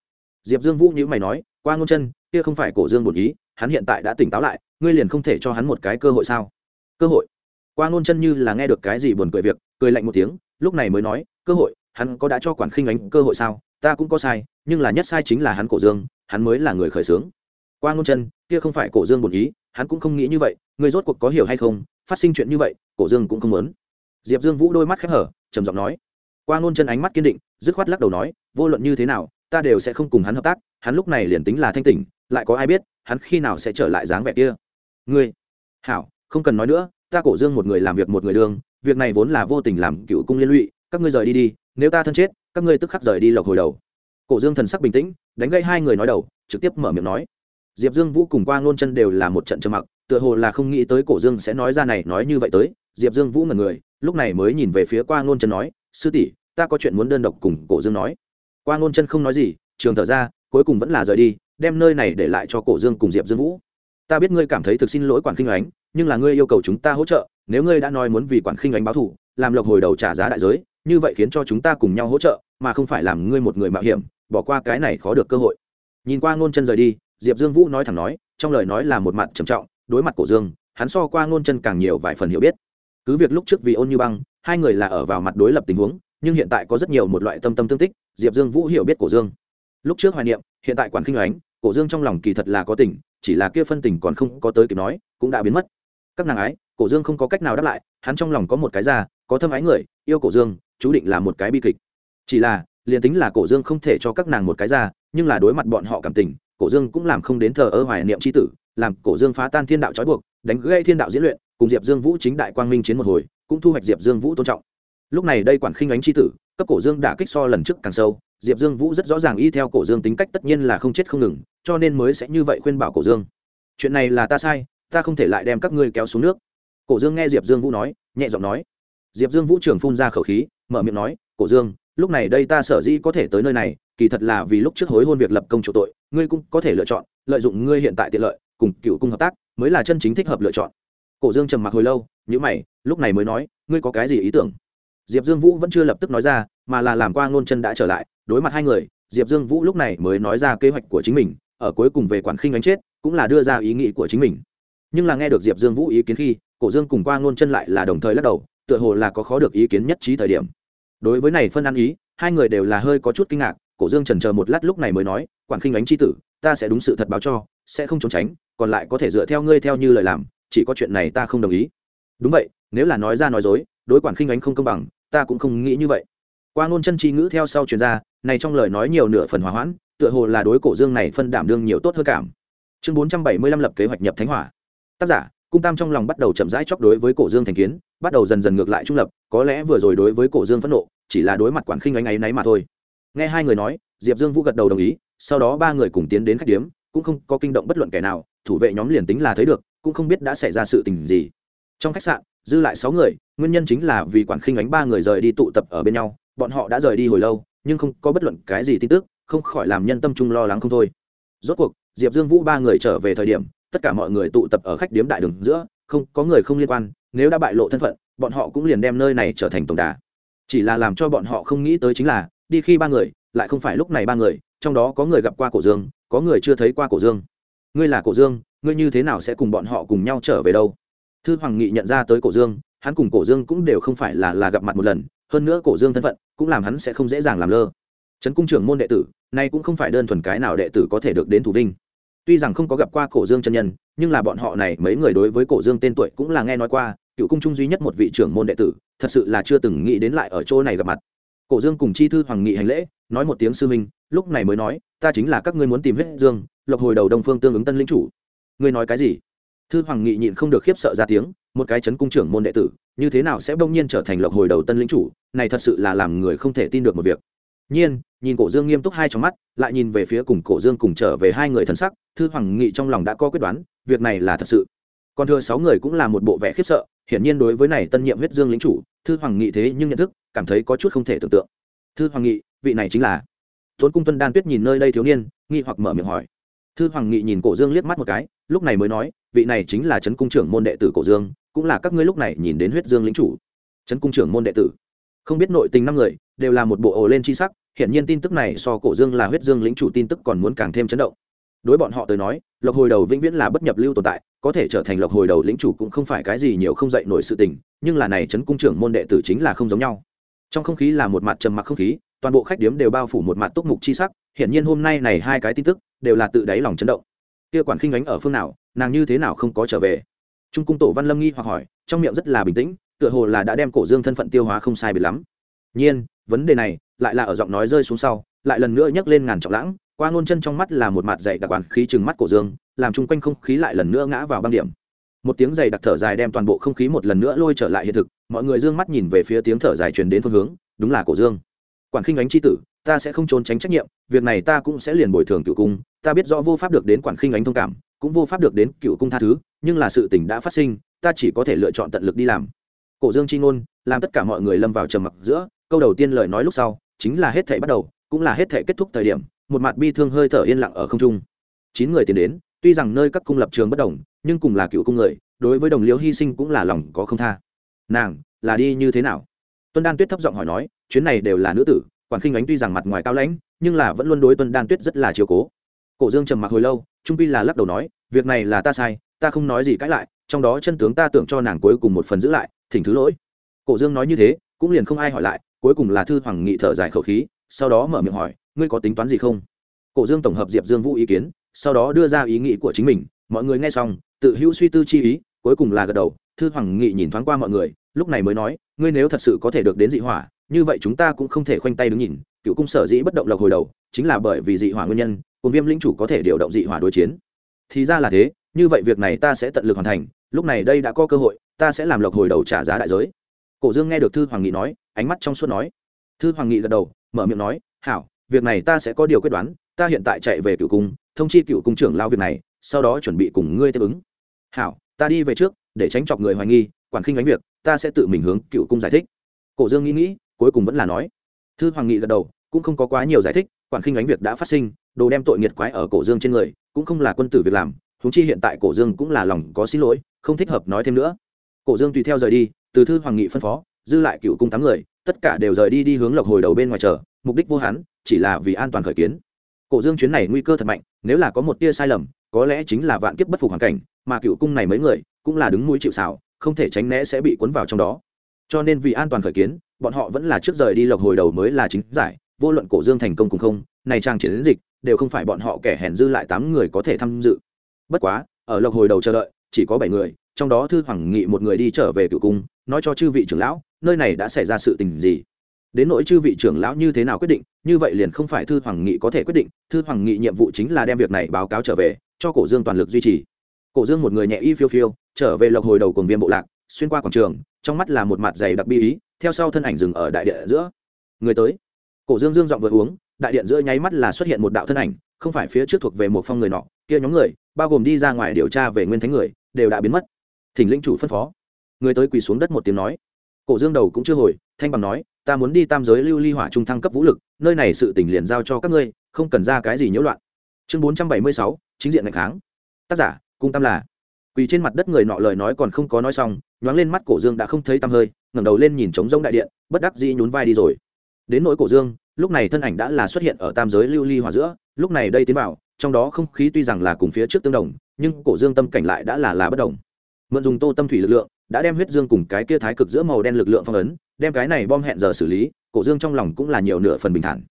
Diệp dương vũ nhữ mày nói, qua ngôn chân, kia không phải cổ dương một ý hắn hiện tại đã tỉnh táo lại, ngươi liền không thể cho hắn một cái cơ hội sao? Cơ hội? Qua ngôn chân như là nghe được cái gì buồn cười việc, cười lạnh một tiếng, lúc này mới nói, cơ hội, hắn có đã cho quản khinh ánh cơ hội sao? Ta cũng có sai, nhưng là nhất sai chính là hắn cổ dương, hắn mới là người khởi xướng. Qua ngôn chân, kia không phải cổ dương một ý, hắn cũng không nghĩ như vậy người rốt cuộc có hiểu hay không? Phát sinh chuyện như vậy, cổ dương cũng không muốn. Diệp dương vũ đôi mắt khép hở, trầm giọng nói. Qua ngôn chân ánh mắt kiên định, dứt khoát lắc đầu nói, vô luận như thế nào, ta đều sẽ không cùng hắn hợp tác, hắn lúc này liền tính là thanh tỉnh lại có ai biết hắn khi nào sẽ trở lại dáng vẻ kia? Ngươi, hảo, không cần nói nữa, ta cổ dương một người làm việc một người đương việc này vốn là vô tình làm cựu cung liên lụy, các ngươi rời đi đi, nếu ta thân chết, các ngươi tức khắc rời đi lộc hồi đầu. Cổ dương thần sắc bình tĩnh, đánh gây hai người nói đầu, trực tiếp mở miệng nói. Diệp dương vũ cùng qua ngôn chân đều là một trận trầm mặc, tựa hồ là không nghĩ tới cổ dương sẽ nói ra này, nói như vậy tới. Diệp dương vũ mật người, lúc này mới nhìn về phía qua ngôn chân nói, sư tỷ, ta có chuyện muốn đơn độc cùng cổ dương nói. Qua ngôn chân không nói gì, trường thở ra, cuối cùng vẫn là rời đi đem nơi này để lại cho cổ dương cùng diệp dương vũ. Ta biết ngươi cảm thấy thực xin lỗi quản khinh ánh nhưng là ngươi yêu cầu chúng ta hỗ trợ, nếu ngươi đã nói muốn vì quản khinh ánh báo thù, làm lộc hồi đầu trả giá đại giới, như vậy khiến cho chúng ta cùng nhau hỗ trợ, mà không phải làm ngươi một người mạo hiểm, bỏ qua cái này khó được cơ hội. Nhìn qua ngôn chân rời đi, diệp dương vũ nói thẳng nói, trong lời nói là một mặt trầm trọng, đối mặt cổ dương, hắn so qua ngôn chân càng nhiều vài phần hiểu biết. Cứ việc lúc trước vì ôn như băng, hai người là ở vào mặt đối lập tình huống, nhưng hiện tại có rất nhiều một loại tâm tâm tương tích, diệp dương vũ hiểu biết cổ dương. Lúc trước hoài niệm hiện tại quản khinh ánh, cổ dương trong lòng kỳ thật là có tình chỉ là kia phân tình còn không có tới kịp nói cũng đã biến mất. Các nàng ái cổ dương không có cách nào đáp lại hắn trong lòng có một cái ra có thâm ái người yêu cổ dương chú định là một cái bi kịch. Chỉ là liền tính là cổ dương không thể cho các nàng một cái ra nhưng là đối mặt bọn họ cảm tình cổ dương cũng làm không đến thờ ơ hoài niệm c h i tử làm cổ dương phá tan thiên đạo trói buộc đánh gây thiên đạo diễn luyện cùng diệp dương vũ chính đại quang minh chiến một hồi cũng thu hoạch diệp dương vũ tôn trọng. Lúc này đây quản khinh ánh c h i tử cấp cổ dương đã kích so lần trước càng sâu diệp dương vũ rất rõ ràng y theo cổ dương tính cách tất nhiên là không chết không ngừng, cho nên mới sẽ như vậy khuyên bảo cổ dương. Chuyện này là ta sai, ta không thể lại đem các ngươi kéo xuống nước. Cổ dương nghe diệp dương vũ nói, nhẹ giọng nói. Diệp dương vũ trưởng phun ra khẩu khí, mở miệng nói, cổ dương, lúc này đây ta sở dĩ có thể tới nơi này, kỳ thật là vì lúc trước hối hôn việc lập công chủ tội, ngươi cũng có thể lựa chọn, lợi dụng ngươi hiện tại tiện lợi, cùng cựu cung hợp tác, mới là chân chính thích hợp lựa chọn. Cổ dương trầm mặc hồi lâu nhữ mày, lúc này mới nói, ngươi có cái gì ý tưởng? Diệp dương vũ vẫn chưa lập tức nói ra, mà là làm qua ngôn chân đã trở lại đối mặt hai người, diệp dương vũ lúc này mới nói ra kế hoạch của chính mình, ở cuối cùng về quản khinh đánh chết, cũng là đưa ra ý nghĩ của chính mình. Nhưng là nghe được diệp dương vũ ý kiến khi, cổ dương cùng qua ngôn chân lại là đồng thời lắc đầu, tựa hồ là có khó được ý kiến nhất trí thời điểm. Đối với này phân ăn ý, hai người đều là hơi có chút kinh ngạc, cổ dương trần chờ một lát lúc này mới nói, quản khinh đánh c h i tử, ta sẽ đúng sự thật báo cho, sẽ không trốn tránh, còn lại có thể dựa theo ngươi theo như lời làm, chỉ có chuyện này ta không đồng ý. Đúng vậy, nếu là nói ra nói dối, đối quản khinh ánh không công bằng, ta cũng không nghĩ như vậy. Qua ngôn chân chi ngữ theo sau truyền ra này trong lời nói nhiều nửa phần hòa hoãn, tựa hồ là đối cổ dương này phân đảm đương nhiều tốt hơn cảm. Chương bốn trăm bảy mươi lăm lập kế hoạch nhập thánh hỏa. Tác giả, cung tam trong lòng bắt đầu chậm rãi chóc đối với cổ dương thành kiến, bắt đầu dần dần ngược lại trung lập, có lẽ vừa rồi đối với cổ dương phẫn nộ, chỉ là đối mặt quản khinh ánh ấy náy mà thôi. Nghe hai người nói, diệp dương vũ gật đầu đồng ý, sau đó ba người cùng tiến đến khách điếm, cũng không có kinh động bất luận kẻ nào, thủ vệ nhóm liền tính là thấy được, cũng không biết đã xảy ra sự tình gì. Trong khách sạn, dư lại sáu người, nguyên nhân chính là vì quản khinh ánh ba người rời đi tụ tập ở bên nhau, bọn họ đã rời đi hồi lâu nhưng không có bất luận cái gì tin tức, không khỏi làm nhân tâm trung lo lắng không thôi. Rốt cuộc, diệp dương vũ ba người trở về thời điểm, tất cả mọi người tụ tập ở khách điếm đại đường giữa, không, có người không liên quan, nếu đã bại lộ thân phận, bọn họ cũng liền đem nơi này trở thành tổng đà. Chỉ là làm cho bọn họ không nghĩ tới chính là, đi khi ba người, lại không phải lúc này ba người, trong đó có người gặp qua cổ dương, có người chưa thấy qua cổ dương. Ngươi là cổ dương, ngươi như thế nào sẽ cùng bọn họ cùng nhau trở về đâu? Thư hoàng nghị nhận ra tới cổ dương, hắn cùng cổ dương cũng đều không phải là là gặp mặt một lần hơn nữa cổ dương thân phận cũng làm hắn sẽ không dễ dàng làm lơ. Trấn cung trưởng môn đệ tử, nay cũng không phải đơn thuần cái nào đệ tử có thể được đến thủ vinh. Tuy rằng không có gặp qua cổ dương chân nhân, nhưng là bọn họ này mấy người đối với cổ dương tên tuổi cũng là nghe nói qua, cựu cung trung duy nhất một vị trưởng môn đệ tử, thật sự là chưa từng nghĩ đến lại ở chỗ này gặp mặt. Cổ dương cùng chi thư hoàng nghị hành lễ, nói một tiếng sư minh lúc này mới nói, ta chính là các ngươi muốn tìm huyết dương, lộc hồi đầu đông phương tương ứng tân linh chủ. Ngươi nói cái gì? Thư hoàng nghị nhịn không được khiếp sợ ra tiếng một cái chấn cung trưởng môn đệ tử, như thế nào sẽ bỗng nhiên trở thành lộc hồi đầu tân linh chủ, này thật sự là làm người không thể tin được một việc. Nhiên, nhìn cổ dương nghiêm túc hai trong mắt, lại nhìn về phía cùng cổ dương cùng trở về hai người thân sắc, thư hoàng nghị trong lòng đã có quyết đoán, việc này là thật sự. Còn thừa sáu người cũng là một bộ vẻ khiếp sợ, hiển nhiên đối với này tân nhiệm huyết dương lính chủ, thư hoàng nghị thế nhưng nhận thức, cảm thấy có chút không thể tưởng tượng. Thư hoàng nghị, vị này chính là tốn cung tuân đan tuyết nhìn nơi đây thiếu niên, nghi hoặc mở miệng hỏi. Thư hoàng nghị nhìn cổ dương liếc mắt một cái lúc này mới nói, vị này chính là trấn cung trưởng môn đệ tử cổ dương, cũng là các ngươi lúc này nhìn đến huyết dương lính chủ. Trấn cung trưởng môn đệ tử. Không biết nội tình năm người, đều là một bộ ồ lên chi sắc hiện nhiên tin tức này so cổ dương là huyết dương lính chủ tin tức còn muốn càng thêm chấn động. Đối bọn họ tới nói, lộc hồi đầu vĩnh viễn là bất nhập lưu tồn tại, có thể trở thành lộc hồi đầu lĩnh chủ cũng không phải cái gì nhiều không dạy nổi sự tình, nhưng là này trấn cung trưởng môn đệ tử chính là không giống nhau. Trong không khí là một mặt trầm mặc không khí, toàn bộ khách điếm đều bao phủ một mặt túc mục chi sắc, hiển nhiên hôm nay này hai cái tin tức, đều là tự đáy lòng chấn động kia quản khinh ánh ở phương nào, nàng như thế nào không có trở về? Trung cung tổ văn lâm nghi hoặc hỏi, trong miệng rất là bình tĩnh, tựa hồ là đã đem cổ dương thân phận tiêu hóa không sai biệt lắm. Nhiên, vấn đề này lại là ở giọng nói rơi xuống sau, lại lần nữa nhấc lên ngàn trọng lãng, qua ngôn chân trong mắt là một mặt dày đặc quản khí chừng mắt cổ dương, làm chung quanh không khí lại lần nữa ngã vào băng điểm. Một tiếng dày đặc thở dài đem toàn bộ không khí một lần nữa lôi trở lại hiện thực, mọi người d ư ơ n g mắt nhìn về phía tiếng thở dài truyền đến phương hướng, đúng là cổ dương. Quản khinh ánh c tử ta sẽ không trốn tránh trách nhiệm, việc này ta cũng sẽ liền bồi thường cựu cung. Ta biết rõ vô pháp được đến quản khinh ánh thông cảm, cũng vô pháp được đến cựu cung tha thứ, nhưng là sự tình đã phát sinh, ta chỉ có thể lựa chọn tận lực đi làm. Cổ dương c h i ngôn, làm tất cả mọi người lâm vào trầm mặc giữa, câu đầu tiên lời nói lúc sau, chính là hết thể bắt đầu, cũng là hết thể kết thúc thời điểm, một mặt bi thương hơi thở yên lặng ở không trung. Chín người tiến đến, tuy rằng nơi các cung lập trường bất đồng, nhưng cùng là cựu cung người, đối với đồng liễu hy sinh cũng là lòng có không tha. Nàng, là đi như thế nào? Tuân đan tuyết thấp giọng hỏi nói, chuyến này đều là nữ tử quản khinh ánh tuy rằng mặt ngoài cao lãnh, nhưng là vẫn luôn đối tuân đan tuyết rất là chiều cố. Cổ dương trầm mặc hồi lâu, trung pi là lắc đầu nói, việc này là ta sai, ta không nói gì cãi lại, trong đó chân tướng ta tưởng cho nàng cuối cùng một phần giữ lại, thỉnh thứ lỗi. Cổ dương nói như thế, cũng liền không ai hỏi lại, cuối cùng là thư hoàng nghị thở dài khẩu khí, sau đó mở miệng hỏi, ngươi có tính toán gì không? Cổ dương tổng hợp diệp dương vũ ý kiến, sau đó đưa ra ý nghĩ của chính mình, mọi người nghe xong, tự hữu suy tư chi ý, cuối cùng là gật đầu. Thư hoàng nghị nhìn thoáng qua mọi người, lúc này mới nói, ngươi nếu thật sự có thể được đến dị hỏa như vậy chúng ta cũng không thể khoanh tay đứng nhìn, cựu cung sở dĩ bất động lộc hồi đầu, chính là bởi vì dị hỏa nguyên nhân, cùng viêm lĩnh chủ có thể điều động dị hỏa đối chiến. Thì ra là thế, như vậy việc này ta sẽ tận lực hoàn thành, lúc này đây đã có cơ hội, ta sẽ làm lộc hồi đầu trả giá đại giới. Cổ dương nghe được thư hoàng nghị nói, ánh mắt trong suốt nói. Thư hoàng nghị gật đầu, mở miệng nói, hảo, việc này ta sẽ có điều quyết đoán, ta hiện tại chạy về cựu cung, thông chi cựu cung trưởng lao việc này, sau đó chuẩn bị cùng ngươi tiếp ứng. Hảo, ta đi về trước, để tránh chọc người hoài nghi, quản khinh ánh việc, ta sẽ tự mình hướng cựu cung giải thích. Cổ dương nghĩ nghĩ cuối cùng vẫn là nói. Thư hoàng nghị gật đầu, cũng không có quá nhiều giải thích, quản khinh ánh việc đã phát sinh, đồ đem tội nghiệt quái ở cổ dương trên người, cũng không là quân tử việc làm húng chi hiện tại cổ dương cũng là lòng có xin lỗi, không thích hợp nói thêm nữa. Cổ dương tùy theo rời đi, từ thư hoàng nghị phân phó, dư lại cựu cung tám người, tất cả đều rời đi đi hướng lộc hồi đầu bên ngoài chờ, mục đích vô hắn, chỉ là vì an toàn khởi kiến. Cổ dương chuyến này nguy cơ thật mạnh, nếu là có một tia sai lầm, có lẽ chính là vạn kiếp bất phục hoàn cảnh, mà cựu cung này mấy người, cũng là đứng mũi chịu xảo không thể tránh né sẽ bị cuốn vào trong đó cho nên vì an toàn khởi kiến, bọn họ vẫn là trước rời đi lộc hồi đầu mới là chính giải, vô luận cổ dương thành công cùng không, này trang chiến dịch, đều không phải bọn họ kẻ hèn dư lại tám người có thể tham dự. Bất quá, ở lộc hồi đầu chờ đợi, chỉ có bảy người, trong đó thư hoàng nghị một người đi trở về cựu cung, nói cho chư vị trưởng lão, nơi này đã xảy ra sự tình gì. Đến nỗi chư vị trưởng lão như thế nào quyết định, như vậy liền không phải thư hoàng nghị có thể quyết định, thư hoàng nghị nhiệm vụ chính là đem việc này báo cáo trở về, cho cổ dương toàn lực duy trì. Cổ dương một người nhẹ y phiêu phiêu, trở về lộc hồi đầu cùng viên bộ lạc xuyên qua quảng trường, trong mắt là một mặt dày đặc bi ý, theo sau thân ảnh dừng ở đại điện giữa. Người tới. Cổ dương dương giọng vừa uống, đại điện giữa nháy mắt là xuất hiện một đạo thân ảnh, không phải phía trước thuộc về một phong người nọ, kia nhóm người, bao gồm đi ra ngoài điều tra về nguyên thánh người, đều đã biến mất. Thỉnh linh chủ phân phó. Người tới quỳ xuống đất một tiếng nói. Cổ dương đầu cũng chưa hồi, thanh bằng nói, ta muốn đi tam giới lưu ly hỏa trung thăng cấp vũ lực, nơi này sự tỉnh liền giao cho các ngươi, không cần ra cái gì nhiễu loạn. Chương bốn trăm bảy mươi sáu, chính diện ngày kháng. Tác giả cung tam là. Quỳ trên mặt đất người nọ lời nói còn không có nói xong nhoáng lên mắt cổ dương đã không thấy tăm hơi, ngẩng đầu lên nhìn trống rông đại điện, bất đắc dĩ nhún vai đi rồi. Đến nỗi cổ dương, lúc này thân ảnh đã là xuất hiện ở tam giới lưu ly hỏa giữa, lúc này đây tiến vào, trong đó không khí tuy rằng là cùng phía trước tương đồng, nhưng cổ dương tâm cảnh lại đã là là bất đồng. Mượn dùng tô tâm thủy lực lượng, đã đem huyết dương cùng cái kia thái cực giữa màu đen lực lượng phong ấn, đem cái này bom hẹn giờ xử lý, cổ dương trong lòng cũng là nhiều nửa phần bình thản.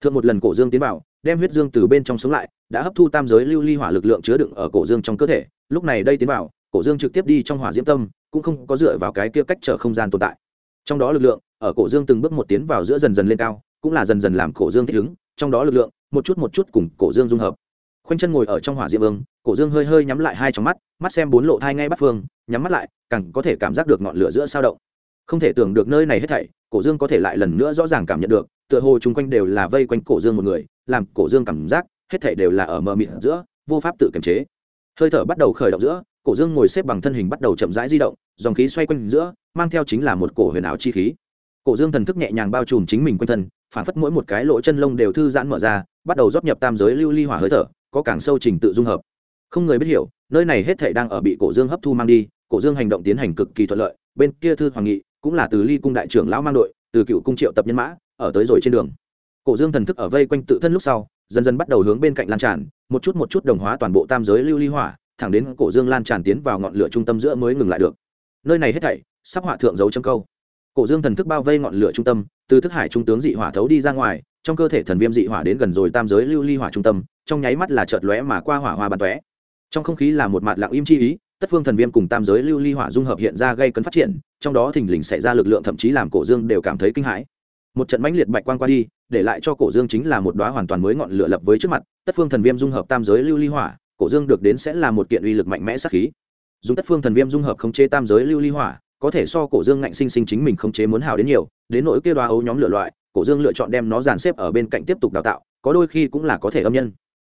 Thượng một lần cổ dương tiến vào, đem huyết dương từ bên trong sống lại, đã hấp thu tam giới lưu ly hỏa lực lượng chứa đựng ở cổ dương trong cơ thể, lúc này đây tiến vào, cổ dương trực tiếp đi trong hỏa diễm tâm cũng không có dựa vào cái kia cách trở không gian tồn tại. Trong đó lực lượng, ở cổ dương từng bước một tiến vào giữa dần dần lên cao, cũng là dần dần làm cổ dương thích ứng, trong đó lực lượng, một chút một chút cùng cổ dương dung hợp. Khoanh chân ngồi ở trong hỏa diễm vương, cổ dương hơi hơi nhắm lại hai trong mắt mắt xem bốn lộ thai ngay bắt phương, nhắm mắt lại, càng có thể cảm giác được ngọn lửa giữa sao động. Không thể tưởng được nơi này hết thảy, cổ dương có thể lại lần nữa rõ ràng cảm nhận được, tựa hồ chung quanh đều là vây quanh cổ dương một người, làm cổ dương cảm giác, hết thảy đều là ở mờ mịt giữa, vô pháp tự kiềm chế. Hơi thở bắt đầu khởi động giữa cổ dương ngồi xếp bằng thân hình bắt đầu chậm rãi di động, dòng khí xoay quanh giữa, mang theo chính là một cổ huyền ảo chi khí. Cổ dương thần thức nhẹ nhàng bao trùm chính mình quanh thân, phản phất mỗi một cái lỗ chân lông đều thư giãn mở ra, bắt đầu rót nhập tam giới lưu ly hỏa hơi thở, có càng sâu trình tự dung hợp. Không người biết hiểu, nơi này hết thảy đang ở bị cổ dương hấp thu mang đi, cổ dương hành động tiến hành cực kỳ thuận lợi, bên kia thư hoàng nghị, cũng là từ ly cung đại trưởng lão mang đội, từ cựu cung triệu tập nhân mã, ở tới rồi trên đường. Cổ dương thần thức ở vây quanh tự thân lúc sau, dần dần bắt đầu hướng bên cạnh lan tràn, một chút một chút đồng hóa toàn bộ tam giới lưu ly hỏa thẳng đến cổ dương lan tràn tiến vào ngọn lửa trung tâm giữa mới ngừng lại được. Nơi này hết thảy, sắp hỏa thượng dấu chấm câu. Cổ dương thần thức bao vây ngọn lửa trung tâm, từ thức hải trung tướng dị hỏa thấu đi ra ngoài, trong cơ thể thần viêm dị hỏa đến gần rồi tam giới lưu ly hỏa trung tâm, trong nháy mắt là chợt lóe mà qua hỏa hoa bắn tóe. Trong không khí là một mặt lặng im chi ý, tất phương thần viêm cùng tam giới lưu ly hỏa dung hợp hiện ra gây cấn phát triển, trong đó thình lình xảy ra lực lượng thậm chí làm cổ dương đều cảm thấy kinh hãi. Một trận mãnh liệt bạch quang qua đi, để lại cho cổ dương chính là một đóa hoàn toàn mới ngọn lửa lập với trước mặt, tất phương thần viêm dung hợp tam giới lưu ly hỏa cổ dương được đến sẽ là một kiện uy lực mạnh mẽ sát khí. Dùng tất phương thần viêm dung hợp khống chế tam giới lưu ly hỏa, có thể so cổ dương ngạnh sinh sinh chính mình khống chế muốn hào đến nhiều, đến nỗi kia đoá ấu nhóm lửa loại, cổ dương lựa chọn đem nó dàn xếp ở bên cạnh tiếp tục đào tạo, có đôi khi cũng là có thể âm nhân.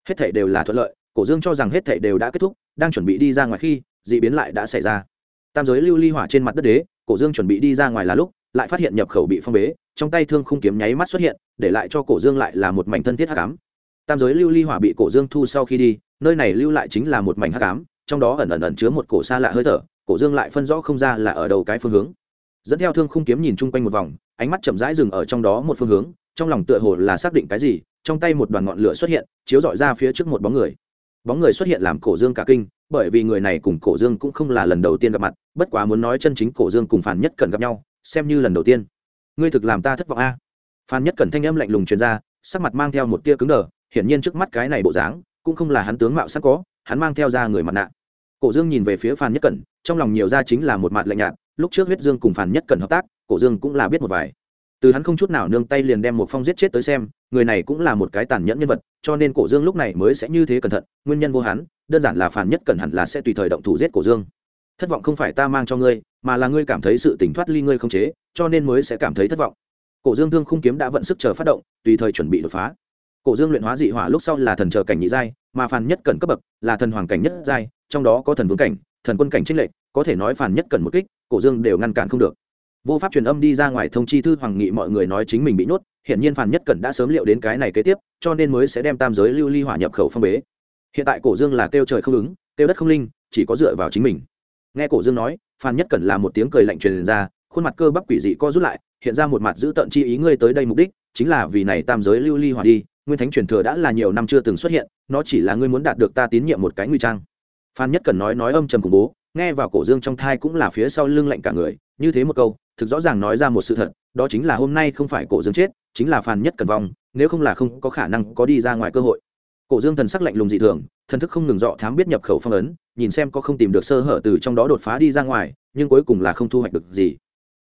Hết thảy đều là thuận lợi, cổ dương cho rằng hết thảy đều đã kết thúc, đang chuẩn bị đi ra ngoài khi, dị biến lại đã xảy ra. Tam giới lưu ly hỏa trên mặt đất đế, cổ dương chuẩn bị đi ra ngoài là lúc, lại phát hiện nhập khẩu bị phong bế, trong tay thương khung kiếm nháy mắt xuất hiện, để lại cho cổ dương lại là một mảnh thân thiết hắc ám. Tam giới lưu ly hỏa bị cổ dương thu sau khi đi nơi này lưu lại chính là một mảnh hắc ám, trong đó ẩn ẩn ẩn chứa một cổ xa lạ hơi thở, cổ dương lại phân rõ không ra là ở đầu cái phương hướng. Dẫn theo thương khung kiếm nhìn chung quanh một vòng, ánh mắt chậm rãi dừng ở trong đó một phương hướng, trong lòng tựa hồ là xác định cái gì, trong tay một đoàn ngọn lửa xuất hiện, chiếu dọi ra phía trước một bóng người. Bóng người xuất hiện làm cổ dương cả kinh, bởi vì người này cùng cổ dương cũng không là lần đầu tiên gặp mặt, bất quá muốn nói chân chính cổ dương cùng phản nhất cần gặp nhau, xem như lần đầu tiên. Ngươi thực làm ta thất vọng a. Phan nhất cẩn thanh âm lạnh lùng truyền ra, sắc mặt mang theo một tia cứng đờ, hiển nhiên trước mắt cái này bộ dáng cũng không là hắn tướng mạo sẵn có, hắn mang theo ra người mặt nạ. Cổ dương nhìn về phía phan nhất cẩn, trong lòng nhiều ra chính là một mặt lạnh nhạt, lúc trước huyết dương cùng phan nhất cẩn hợp tác, cổ dương cũng là biết một vài. Từ hắn không chút nào nương tay liền đem một phong giết chết tới xem, người này cũng là một cái tàn nhẫn nhân vật, cho nên cổ dương lúc này mới sẽ như thế cẩn thận, nguyên nhân vô hắn, đơn giản là phản nhất cẩn hẳn là sẽ tùy thời động thủ giết cổ dương. Thất vọng không phải ta mang cho ngươi, mà là ngươi cảm thấy sự tỉnh thoát ly ngươi không chế, cho nên mới sẽ cảm thấy thất vọng. Cổ dương thương khung kiếm đã vận sức chờ phát động, tùy thời chuẩn bị đột phá cổ dương luyện hóa dị hỏa lúc sau là thần chờ cảnh nhị giai mà Phàn nhất cẩn cấp bậc là thần hoàng cảnh nhất giai trong đó có thần vương cảnh thần quân cảnh trinh lệ, có thể nói Phàn nhất cẩn một kích cổ dương đều ngăn cản không được. Vô pháp truyền âm đi ra ngoài thông chi thư hoàng nghị mọi người nói chính mình bị nhốt hiện nhiên Phàn nhất cẩn đã sớm liệu đến cái này kế tiếp cho nên mới sẽ đem tam giới lưu ly hỏa nhập khẩu phong bế. Hiện tại cổ dương là kêu trời không ứng kêu đất không linh chỉ có dựa vào chính mình. Nghe cổ dương nói Phàn nhất cẩn là một tiếng cười lạnh truyền ra khuôn mặt cơ bắp quỷ dị co rút lại hiện ra một mặt giữ tận chi ý ngươi tới đây mục đích chính là vì này tam giới lưu ly hỏa đi nguyên thánh truyền thừa đã là nhiều năm chưa từng xuất hiện, nó chỉ là ngươi muốn đạt được ta tín nhiệm một cái nguy trang. Phan nhất Cần nói nói âm trầm khủng bố, nghe vào cổ dương trong thai cũng là phía sau lưng lạnh cả người, như thế một câu, thực rõ ràng nói ra một sự thật, đó chính là hôm nay không phải cổ dương chết, chính là phan nhất Cần vong, nếu không là không có khả năng có đi ra ngoài cơ hội. Cổ dương thần sắc lạnh lùng dị thường, thần thức không ngừng dọ thám biết nhập khẩu phong ấn, nhìn xem có không tìm được sơ hở từ trong đó đột phá đi ra ngoài, nhưng cuối cùng là không thu hoạch được gì.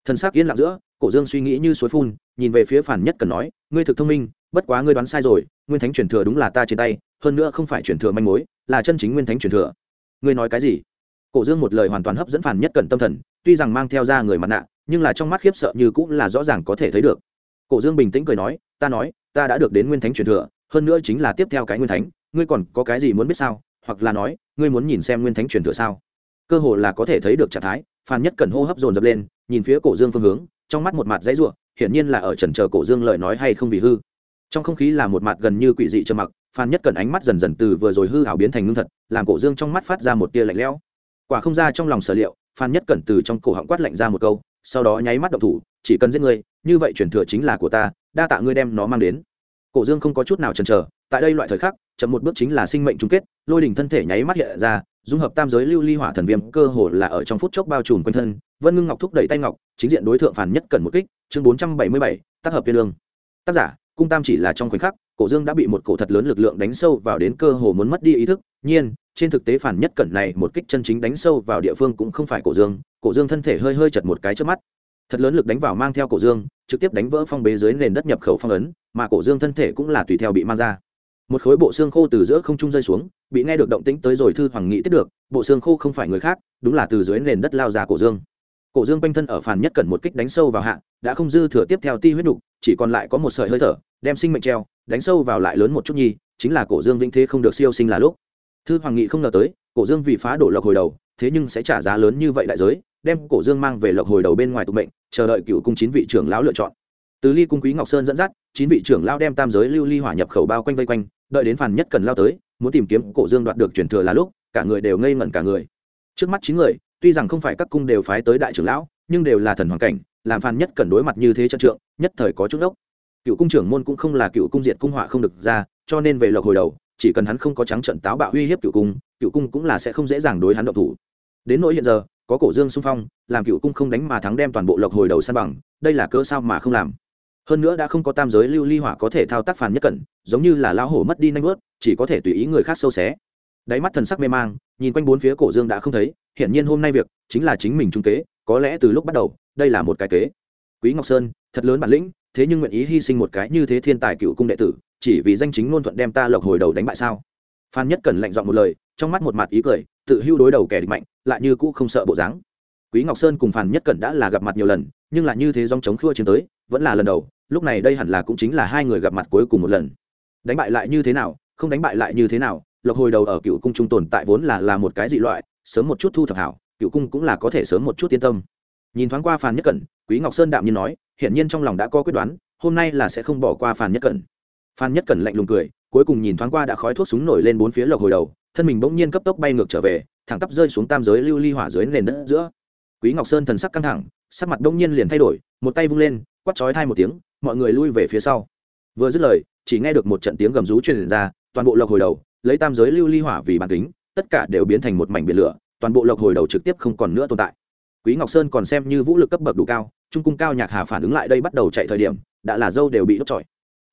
Thần sắc yên lặng giữa, cổ dương suy nghĩ như suối phun, nhìn về phía phản nhất cần nói, ngươi thực thông minh bất quá ngươi đoán sai rồi, nguyên thánh truyền thừa đúng là ta trên tay, hơn nữa không phải truyền thừa manh mối, là chân chính nguyên thánh truyền thừa. Ngươi nói cái gì? Cổ dương một lời hoàn toàn hấp dẫn phản nhất Cẩn tâm thần, tuy rằng mang theo ra người mặt nạ, nhưng là trong mắt khiếp sợ như cũng là rõ ràng có thể thấy được. Cổ dương bình tĩnh cười nói, ta nói, ta đã được đến nguyên thánh truyền thừa, hơn nữa chính là tiếp theo cái nguyên thánh, ngươi còn có cái gì muốn biết sao? Hoặc là nói, ngươi muốn nhìn xem nguyên thánh truyền thừa sao? Cơ hồ là có thể thấy được trạng thái phan nhất cần hô hấp dồn dập lên, nhìn phía cổ dương phương hướng, trong mắt một mặt dãy ruộng hiển nhiên là ở trần chờ cổ dương lời nói hay không vì hư trong không khí là một mặt gần như quỷ dị trầm mặc, phan nhất cần ánh mắt dần dần từ vừa rồi hư hảo biến thành ngưng thật, làm cổ dương trong mắt phát ra một tia lạnh lẽo. Quả không ra trong lòng sở liệu, phan nhất cẩn từ trong cổ họng quát lạnh ra một câu, sau đó nháy mắt động thủ, chỉ cần giết ngươi, như vậy truyền thừa chính là của ta, đa tạ ngươi đem nó mang đến. Cổ dương không có chút nào chần chờ, tại đây loại thời khắc, chậm một bước chính là sinh mệnh chung kết, lôi đỉnh thân thể nháy mắt hiện ra, dung hợp tam giới lưu ly hỏa thần viêm, cơ hồ là ở trong phút chốc bao trùm quanh thân, vân ngưng ngọc thúc đẩy tay ngọc, chính diện đối tượng phản nhất cần một kích, chương bốn trăm bảy mươi bảy, tác hợp tiên lương. Tác giả cung tam chỉ là trong khoảnh khắc, cổ dương đã bị một cổ thật lớn lực lượng đánh sâu vào đến cơ hồ muốn mất đi ý thức. Nhiên, trên thực tế phản nhất cẩn này một kích chân chính đánh sâu vào địa phương cũng không phải cổ dương. Cổ dương thân thể hơi hơi chật một cái trước mắt. Thật lớn lực đánh vào mang theo cổ dương, trực tiếp đánh vỡ phong bế dưới nền đất nhập khẩu phong ấn, mà cổ dương thân thể cũng là tùy theo bị mang ra. Một khối bộ xương khô từ giữa không trung rơi xuống, bị nghe được động tĩnh tới rồi thư hoàng nghị tiếp được, bộ xương khô không phải người khác, đúng là từ dưới nền đất lao ra cổ dương cổ dương quanh thân ở phàn nhất cần một kích đánh sâu vào hạ, đã không dư thừa tiếp theo ti huyết nục chỉ còn lại có một sợi hơi thở, đem sinh mệnh treo, đánh sâu vào lại lớn một chút nhi, chính là cổ dương vĩnh thế không được siêu sinh là lúc. Thư hoàng nghị không ngờ tới, cổ dương vì phá đổ lộc hồi đầu, thế nhưng sẽ trả giá lớn như vậy đại giới, đem cổ dương mang về lộc hồi đầu bên ngoài tụ mệnh, chờ đợi cựu cung chín vị trưởng lão lựa chọn. Từ ly cung quý ngọc sơn dẫn dắt, chín vị trưởng lão đem tam giới lưu ly hỏa nhập khẩu bao quanh vây quanh, đợi đến phàn nhất cần lao tới, muốn tìm kiếm cổ dương đoạt được truyền thừa là lúc, cả người đều ngây ngẩn cả người. Trước mắt chín người tuy rằng không phải các cung đều phái tới đại trưởng lão, nhưng đều là thần hoàng cảnh, làm phan nhất cần đối mặt như thế trận trượng, nhất thời có chút ốc. Cựu cung trưởng môn cũng không là cựu cung diệt cung họa không được ra, cho nên về lộc hồi đầu, chỉ cần hắn không có trắng trận táo bạo uy hiếp cựu cung cựu cung cũng là sẽ không dễ dàng đối hắn động thủ. Đến nỗi hiện giờ, có cổ dương xung phong, làm cựu cung không đánh mà thắng đem toàn bộ lộc hồi đầu san bằng, đây là cơ sao mà không làm? Hơn nữa đã không có tam giới lưu ly hỏa có thể thao tác phản nhất cẩn, giống như là lão hổ mất đi nanh vớt, chỉ có thể tùy ý người khác sâu xé đáy mắt thần sắc mê mang, nhìn quanh bốn phía cổ dương đã không thấy, hiển nhiên hôm nay việc chính là chính mình trung kế, có lẽ từ lúc bắt đầu, đây là một cái kế. Quý ngọc sơn, thật lớn bản lĩnh, thế nhưng nguyện ý hy sinh một cái như thế thiên tài cựu cung đệ tử, chỉ vì danh chính ngôn thuận đem ta lộc hồi đầu đánh bại sao? Phan nhất cần lạnh dọn một lời, trong mắt một mặt ý cười, tự hưu đối đầu kẻ địch mạnh, lại như cũ không sợ bộ dáng. Quý ngọc sơn cùng phan nhất cẩn đã là gặp mặt nhiều lần, nhưng là như thế dòng chống khua chiến tới, vẫn là lần đầu, lúc này đây hẳn là cũng chính là hai người gặp mặt cuối cùng một lần. Đánh bại lại như thế nào, không đánh bại lại như thế nào lộc hồi đầu ở cựu cung trung tồn tại vốn là là một cái dị loại, sớm một chút thu thập hảo, cựu cung cũng là có thể sớm một chút yên tâm. Nhìn thoáng qua phàn nhất cẩn, quý ngọc sơn đạm nhiên nói, hiển nhiên trong lòng đã có quyết đoán, hôm nay là sẽ không bỏ qua phàn nhất cẩn. Phan nhất cẩn lạnh lùng cười, cuối cùng nhìn thoáng qua đã khói thuốc súng nổi lên bốn phía lộc hồi đầu, thân mình bỗng nhiên cấp tốc bay ngược trở về, thẳng tắp rơi xuống tam giới lưu ly hỏa dưới nền đất giữa. Quý ngọc sơn thần sắc căng thẳng, sắc mặt bỗng nhiên liền thay đổi, một tay vung lên quắt chói thai một tiếng, mọi người lui về phía sau. Vừa dứt lời, chỉ nghe được một trận tiếng gầm rú truyền ra, toàn bộ lộc hồi đầu lấy tam giới lưu ly hỏa vì bàn kính, tất cả đều biến thành một mảnh biển lửa, toàn bộ lộc hồi đầu trực tiếp không còn nữa tồn tại. Quý ngọc sơn còn xem như vũ lực cấp bậc đủ cao, trung cung cao nhạc hà phản ứng lại đây bắt đầu chạy thời điểm, đã là dâu đều bị đốt trọi.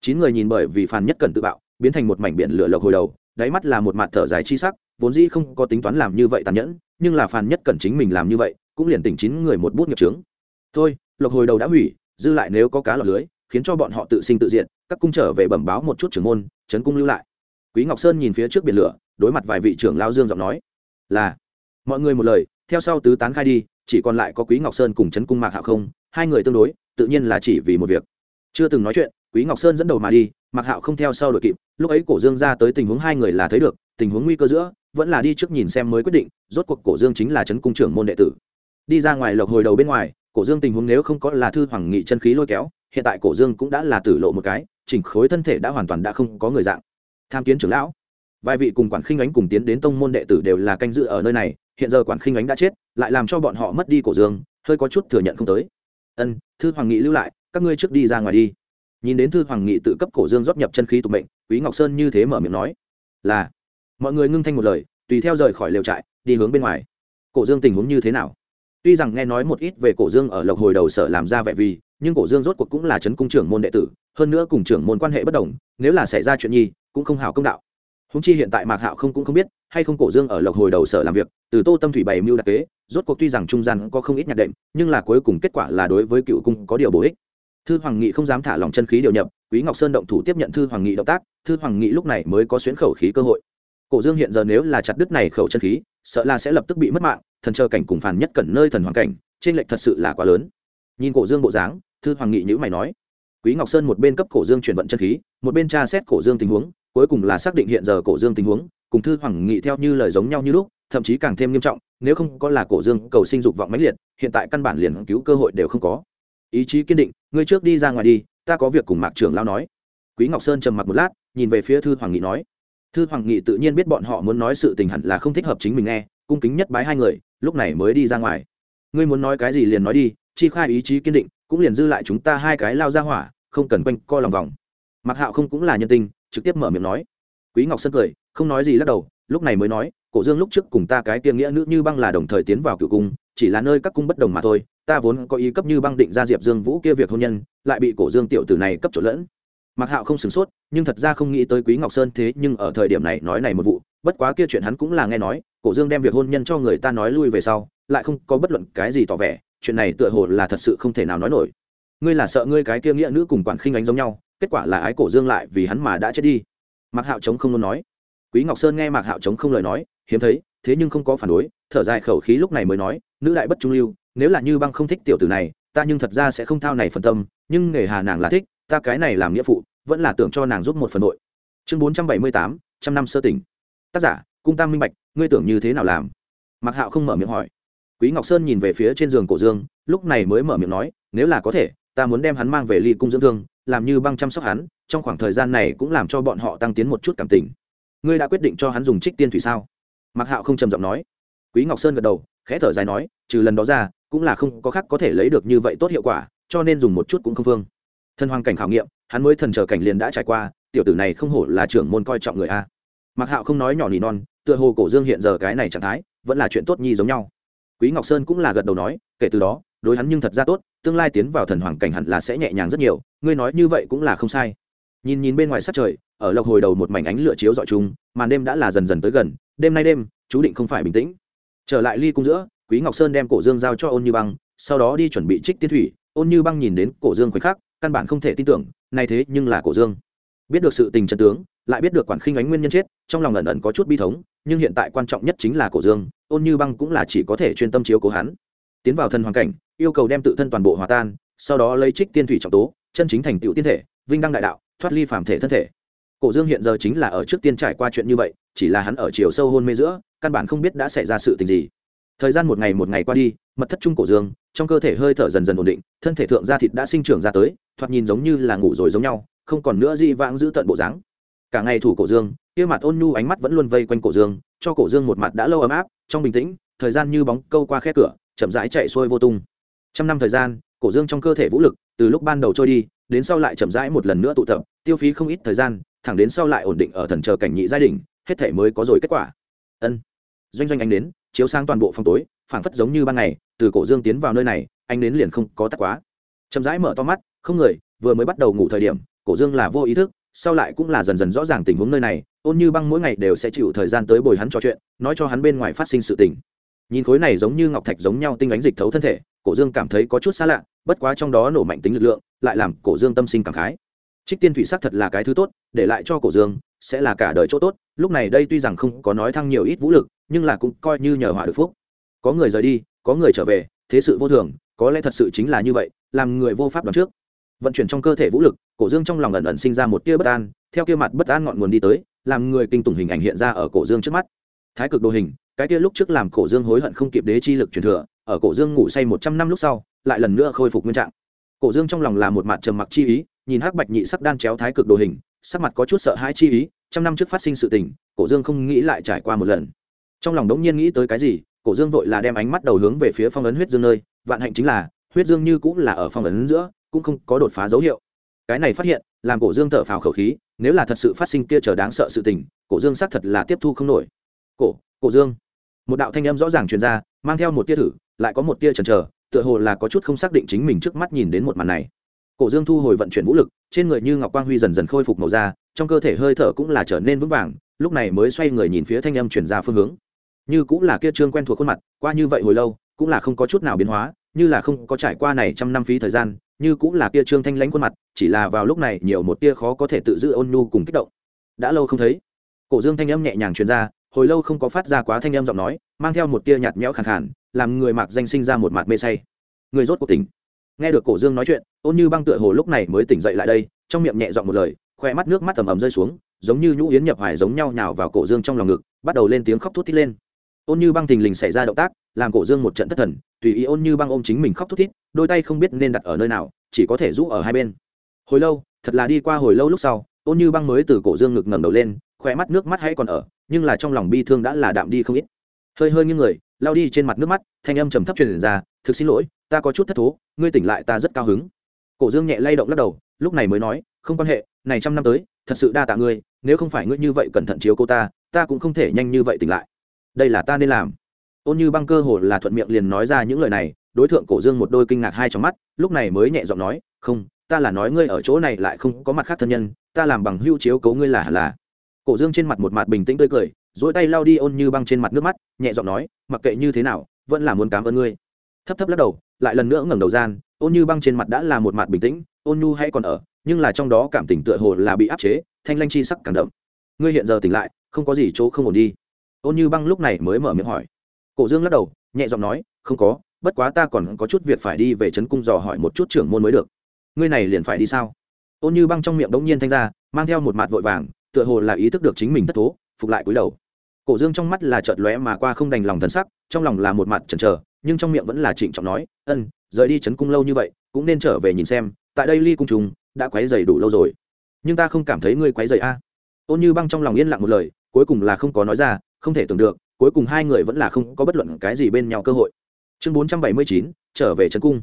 Chín người nhìn bởi vì phàn nhất cần tự bạo, biến thành một mảnh biển lửa lộc hồi đầu, đáy mắt là một mặt thở dài chi sắc, vốn dĩ không có tính toán làm như vậy tàn nhẫn, nhưng là phàn nhất cần chính mình làm như vậy, cũng liền tỉnh chín người một bút nghiệp trướng thôi, lộc hồi đầu đã hủy, dư lại nếu có cá lọc lưới, khiến cho bọn họ tự sinh tự diện các cung trở về bẩm báo một chút trưởng môn trấn cung lưu lại quý ngọc sơn nhìn phía trước biển lửa, đối mặt vài vị trưởng lao dương giọng nói, là, mọi người một lời, theo sau tứ tán khai đi, chỉ còn lại có quý ngọc sơn cùng trấn cung mạc hạo không, hai người tương đối, tự nhiên là chỉ vì một việc. Chưa từng nói chuyện, quý ngọc sơn dẫn đầu mà đi, mạc hạo không theo sau đội kịp, lúc ấy cổ dương ra tới tình huống hai người là thấy được, tình huống nguy cơ giữa, vẫn là đi trước nhìn xem mới quyết định, rốt cuộc cổ dương chính là trấn cung trưởng môn đệ tử. Đi ra ngoài lộc hồi đầu bên ngoài, cổ dương tình huống nếu không có là thư hoàng nghị chân khí lôi kéo, hiện tại cổ dương cũng đã là tử lộ một cái, chỉnh khối thân thể đã hoàn toàn đã không có người dạng tham kiến trưởng lão. Vài vị cùng quản khinh ánh cùng tiến đến tông môn đệ tử đều là canh dự ở nơi này, hiện giờ quản khinh ánh đã chết, lại làm cho bọn họ mất đi cổ dương, hơi có chút thừa nhận không tới. Ân, thư hoàng nghị lưu lại, các ngươi trước đi ra ngoài đi. Nhìn đến thư hoàng nghị tự cấp cổ dương rót nhập chân khí tục mệnh, quý ngọc sơn như thế mở miệng nói. Là. Mọi người ngưng thanh một lời, tùy theo rời khỏi lều trại, đi hướng bên ngoài. Cổ dương tình huống như thế nào? Tuy rằng nghe nói một ít về cổ dương ở lộc hồi đầu sở làm ra vẻ vì, nhưng cổ dương rốt cuộc cũng là trấn cung trưởng môn đệ tử, hơn nữa cùng trưởng môn quan hệ bất đồng, nếu là xảy ra chuyện nhi cũng không hảo công đạo. Húng chi hiện tại mạc hạo không cũng không biết, hay không cổ dương ở lộc hồi đầu sở làm việc, từ tô tâm thủy bày mưu đặc kế, rốt cuộc tuy rằng trung gian có không ít nhạc đệm, nhưng là cuối cùng kết quả là đối với cựu cung có điều bổ ích. Thư hoàng nghị không dám thả lòng chân khí điều nhập, quý ngọc sơn động thủ tiếp nhận thư hoàng nghị động tác, thư hoàng nghị lúc này mới có xuyến khẩu khí cơ hội. Cổ dương hiện giờ nếu là chặt đứt này khẩu chân khí, sợ là sẽ lập tức bị mất mạng, thần chờ cảnh cùng phản nhất cẩn nơi thần hoàng cảnh, trên lệch thật sự là quá lớn. Nhìn cổ dương bộ dáng, thư hoàng nghị nhữ mày nói, quý ngọc sơn một bên cấp cổ dương chuyển vận chân khí, một bên tra xét cổ dương tình huống cuối cùng là xác định hiện giờ cổ dương tình huống, cùng thư hoàng nghị theo như lời giống nhau như lúc, thậm chí càng thêm nghiêm trọng, nếu không có là cổ dương cầu sinh dục vọng mãnh liệt, hiện tại căn bản liền cứu cơ hội đều không có. Ý chí kiên định, ngươi trước đi ra ngoài đi, ta có việc cùng mạc trưởng lao nói. Quý ngọc sơn trầm mặc một lát, nhìn về phía thư hoàng nghị nói. Thư hoàng nghị tự nhiên biết bọn họ muốn nói sự tình hẳn là không thích hợp chính mình nghe, cung kính nhất bái hai người, lúc này mới đi ra ngoài. Ngươi muốn nói cái gì liền nói đi, chi khai ý chí kiên định, cũng liền dư lại chúng ta hai cái lao ra hỏa, không cần quanh co lòng vòng. Mặc hạo không cũng là nhân tình trực tiếp mở miệng nói. Quý ngọc sơn cười, không nói gì lắc đầu, lúc này mới nói, cổ dương lúc trước cùng ta cái tiên nghĩa nữ như băng là đồng thời tiến vào cựu cung, chỉ là nơi các cung bất đồng mà thôi, ta vốn có ý cấp như băng định ra diệp dương vũ kia việc hôn nhân, lại bị cổ dương tiểu tử này cấp chỗ lẫn. Mặc hạo không sửng sốt, nhưng thật ra không nghĩ tới quý ngọc sơn thế nhưng ở thời điểm này nói này một vụ, bất quá kia chuyện hắn cũng là nghe nói, cổ dương đem việc hôn nhân cho người ta nói lui về sau, lại không có bất luận cái gì tỏ vẻ, chuyện này tựa hồ là thật sự không thể nào nói nổi. Ngươi là sợ ngươi cái kia nghĩa nữ cùng quản khinh ánh giống nhau kết quả là ái cổ dương lại vì hắn mà đã chết đi. Mạc hạo chống không luôn nói. Quý ngọc sơn nghe mạc hạo chống không lời nói, hiếm thấy, thế nhưng không có phản đối, thở dài khẩu khí lúc này mới nói, nữ đại bất trung lưu, nếu là như băng không thích tiểu tử này, ta nhưng thật ra sẽ không thao này phần tâm, nhưng nghề hà nàng là thích, ta cái này làm nghĩa phụ, vẫn là tưởng cho nàng giúp một phần nội chương bốn trăm bảy mươi tám, trăm năm sơ tỉnh. Tác giả, cung tam minh bạch, ngươi tưởng như thế nào làm? Mạc hạo không mở miệng hỏi. Quý ngọc sơn nhìn về phía trên giường cổ dương, lúc này mới mở miệng nói, nếu là có thể, ta muốn đem hắn mang về ly cung dưỡng thương làm như băng chăm sóc hắn, trong khoảng thời gian này cũng làm cho bọn họ tăng tiến một chút cảm tình. Ngươi đã quyết định cho hắn dùng trích tiên thủy sao? Mạc hạo không trầm giọng nói. Quý ngọc sơn gật đầu, khẽ thở dài nói, trừ lần đó ra, cũng là không có khác có thể lấy được như vậy tốt hiệu quả, cho nên dùng một chút cũng không phương. Thân hoàng cảnh khảo nghiệm, hắn mới thần chờ cảnh liền đã trải qua, tiểu tử này không hổ là trưởng môn coi trọng người a. Mạc hạo không nói nhỏ nỉ non, tựa hồ cổ dương hiện giờ cái này trạng thái, vẫn là chuyện tốt nhi giống nhau. Quý ngọc sơn cũng là gật đầu nói, kể từ đó, đối hắn nhưng thật ra tốt, tương lai tiến vào thần hoàng cảnh hẳn là sẽ nhẹ nhàng rất nhiều ngươi nói như vậy cũng là không sai. Nhìn nhìn bên ngoài sát trời, ở lộc hồi đầu một mảnh ánh lửa chiếu dọi chung, màn đêm đã là dần dần tới gần, đêm nay đêm, chú định không phải bình tĩnh. Trở lại ly cung giữa, quý ngọc sơn đem cổ dương giao cho ôn như băng, sau đó đi chuẩn bị trích tiên thủy. Ôn như băng nhìn đến cổ dương khoảnh khắc, căn bản không thể tin tưởng, nay thế nhưng là cổ dương. Biết được sự tình chân tướng, lại biết được quản khinh ánh nguyên nhân chết, trong lòng ẩn ẩn có chút bi thống, nhưng hiện tại quan trọng nhất chính là cổ dương, ôn như băng cũng là chỉ có thể chuyên tâm chiếu cố hắn. Tiến vào thân hoàn cảnh, yêu cầu đem tự thân toàn bộ hòa tan, sau đó lấy trích tiên thủy trọng tố chân chính thành tựu tiên thể, vinh đăng đại đạo, thoát ly phàm thể thân thể. Cổ dương hiện giờ chính là ở trước tiên trải qua chuyện như vậy, chỉ là hắn ở chiều sâu hôn mê giữa, căn bản không biết đã xảy ra sự tình gì. Thời gian một ngày một ngày qua đi, mật thất trung cổ dương, trong cơ thể hơi thở dần dần ổn định, thân thể thượng da thịt đã sinh trưởng ra tới, thoạt nhìn giống như là ngủ rồi giống nhau, không còn nữa di vãng giữ tận bộ dáng. Cả ngày thủ cổ dương, kia mặt ôn nhu ánh mắt vẫn luôn vây quanh cổ dương, cho cổ dương một mặt đã lâu ấm áp, trong bình tĩnh, thời gian như bóng câu qua khe cửa, chậm rãi chạy xuôi vô tung. Trăm năm thời gian, cổ dương trong cơ thể vũ lực từ lúc ban đầu trôi đi, đến sau lại chậm rãi một lần nữa tụ tập, tiêu phí không ít thời gian, thẳng đến sau lại ổn định ở thần chờ cảnh nhị gia đình hết thể mới có rồi kết quả. Ân. Doanh doanh anh đến, chiếu sang toàn bộ phòng tối, phảng phất giống như ban ngày, từ cổ dương tiến vào nơi này anh đến liền không có tắt quá. Chậm rãi mở to mắt, không người, vừa mới bắt đầu ngủ thời điểm, cổ dương là vô ý thức, sau lại cũng là dần dần rõ ràng tình huống nơi này, ôn như băng mỗi ngày đều sẽ chịu thời gian tới bồi hắn trò chuyện, nói cho hắn bên ngoài phát sinh sự tình. Nhìn khối này giống như ngọc thạch giống nhau tinh ánh dịch thấu thân thể cổ dương cảm thấy có chút xa lạ, bất quá trong đó nổ mạnh tính lực lượng, lại làm cổ dương tâm sinh cảm khái. Trích tiên thủy sắc thật là cái thứ tốt, để lại cho cổ dương, sẽ là cả đời chỗ tốt, lúc này đây tuy rằng không có nói thăng nhiều ít vũ lực, nhưng là cũng coi như nhờ họa được phúc. Có người rời đi, có người trở về, thế sự vô thường, có lẽ thật sự chính là như vậy, làm người vô pháp đoán trước. Vận chuyển trong cơ thể vũ lực, cổ dương trong lòng ẩn ẩn sinh ra một tia bất an, theo kia mặt bất an ngọn nguồn đi tới, làm người kinh tủng hình ảnh hiện ra ở cổ dương trước mắt. Thái cực đồ hình, cái kia lúc trước làm cổ dương hối hận không kịp đế chi lực truyền thừa ở cổ dương ngủ say một trăm năm lúc sau, lại lần nữa khôi phục nguyên trạng. Cổ dương trong lòng là một mặt trầm mặc chi ý, nhìn hắc bạch nhị sắc đan chéo thái cực đồ hình, sắc mặt có chút sợ hãi chi ý, trăm năm trước phát sinh sự tình, cổ dương không nghĩ lại trải qua một lần. Trong lòng đống nhiên nghĩ tới cái gì, cổ dương vội là đem ánh mắt đầu hướng về phía phong ấn huyết dương nơi, vạn hạnh chính là, huyết dương như cũng là ở phong ấn giữa, cũng không có đột phá dấu hiệu. Cái này phát hiện, làm cổ dương thở phào khẩu khí, nếu là thật sự phát sinh kia chờ đáng sợ sự tình, cổ dương xác thật là tiếp thu không nổi. Cổ cổ dương. Một đạo thanh âm rõ ràng truyền ra, mang theo một tia thử lại có một tia chần chờ, tựa hồ là có chút không xác định chính mình trước mắt nhìn đến một màn này. Cổ dương thu hồi vận chuyển vũ lực, trên người như ngọc quang huy dần dần khôi phục màu da, trong cơ thể hơi thở cũng là trở nên vững vàng, lúc này mới xoay người nhìn phía thanh âm chuyển ra phương hướng. Như cũng là kia trương quen thuộc khuôn mặt, qua như vậy hồi lâu, cũng là không có chút nào biến hóa, như là không có trải qua này trăm năm phí thời gian, như cũng là kia trương thanh lãnh khuôn mặt, chỉ là vào lúc này nhiều một tia khó có thể tự giữ ôn nhu cùng kích động. Đã lâu không thấy, cổ dương thanh âm nhẹ nhàng truyền ra, hồi lâu không có phát ra quá thanh âm giọng nói, mang theo một tia nhạt nhẽo khàn khàn làm người mạc danh sinh ra một mặt mê say. Người rốt cuộc tỉnh. Nghe được cổ dương nói chuyện, ôn như băng tựa hồ lúc này mới tỉnh dậy lại đây, trong miệng nhẹ giọng một lời khoe mắt nước mắt tầm ầm rơi xuống, giống như nhũ yến nhập Hoài giống nhau nhào vào cổ dương trong lòng ngực, bắt đầu lên tiếng khóc thút thít lên. Ôn như băng thình lình xảy ra động tác, làm cổ dương một trận thất thần, tùy ý ôn như băng ôm chính mình khóc thút thít, đôi tay không biết nên đặt ở nơi nào, chỉ có thể rũ ở hai bên. Hồi lâu, thật là đi qua hồi lâu lúc sau, ôn như băng mới từ cổ dương ngực ngẩng đầu lên khoe mắt nước mắt hay còn ở, nhưng là trong lòng bi thương đã là đạm đi không ít hơi hơi như người, lao đi trên mặt nước mắt, thanh âm trầm thấp truyền ra, thực xin lỗi, ta có chút thất thố, ngươi tỉnh lại ta rất cao hứng. Cổ dương nhẹ lay động lắc đầu, lúc này mới nói, không quan hệ, này trăm năm tới, thật sự đa tạ ngươi, nếu không phải ngươi như vậy cẩn thận chiếu cô ta ta cũng không thể nhanh như vậy tỉnh lại. Đây là ta nên làm. Ôn như băng cơ hồ là thuận miệng liền nói ra những lời này, đối tượng cổ dương một đôi kinh ngạc hai trong mắt, lúc này mới nhẹ giọng nói, không, ta là nói ngươi ở chỗ này lại không có mặt khác thân nhân, ta làm bằng hưu chiếu cấu ngươi là là. Cổ dương trên mặt một mặt bình tĩnh tươi cười dỗi tay lau đi ôn như băng trên mặt nước mắt, nhẹ giọng nói, mặc kệ như thế nào, vẫn là muốn cảm ơn ngươi. Thấp thấp lắc đầu, lại lần nữa ngẩng đầu gian, ôn như băng trên mặt đã là một mặt bình tĩnh, ôn nhu hay còn ở, nhưng là trong đó cảm tình tựa hồ là bị áp chế, thanh lanh chi sắc càng đậm. Ngươi hiện giờ tỉnh lại, không có gì chỗ không ổn đi. Ôn như băng lúc này mới mở miệng hỏi. Cổ dương lắc đầu, nhẹ giọng nói, không có, bất quá ta còn có chút việc phải đi về trấn cung dò hỏi một chút trưởng môn mới được. Ngươi này liền phải đi sao? Ôn như băng trong miệng đống nhiên thanh ra, mang theo một mặt vội vàng, tựa hồ là ý thức được chính mình thất thố, phục lại cúi đầu cổ dương trong mắt là chợt lóe mà qua không đành lòng thần sắc, trong lòng là một mặt chần chờ, nhưng trong miệng vẫn là trịnh trọng nói, ân, rời đi trấn cung lâu như vậy, cũng nên trở về nhìn xem, tại đây ly cung trùng đã quấy dày đủ lâu rồi. Nhưng ta không cảm thấy ngươi quấy dày a. Ôn như băng trong lòng yên lặng một lời, cuối cùng là không có nói ra, không thể tưởng được, cuối cùng hai người vẫn là không có bất luận cái gì bên nhau cơ hội. Chương bốn trăm bảy mươi chín, trở về trấn cung.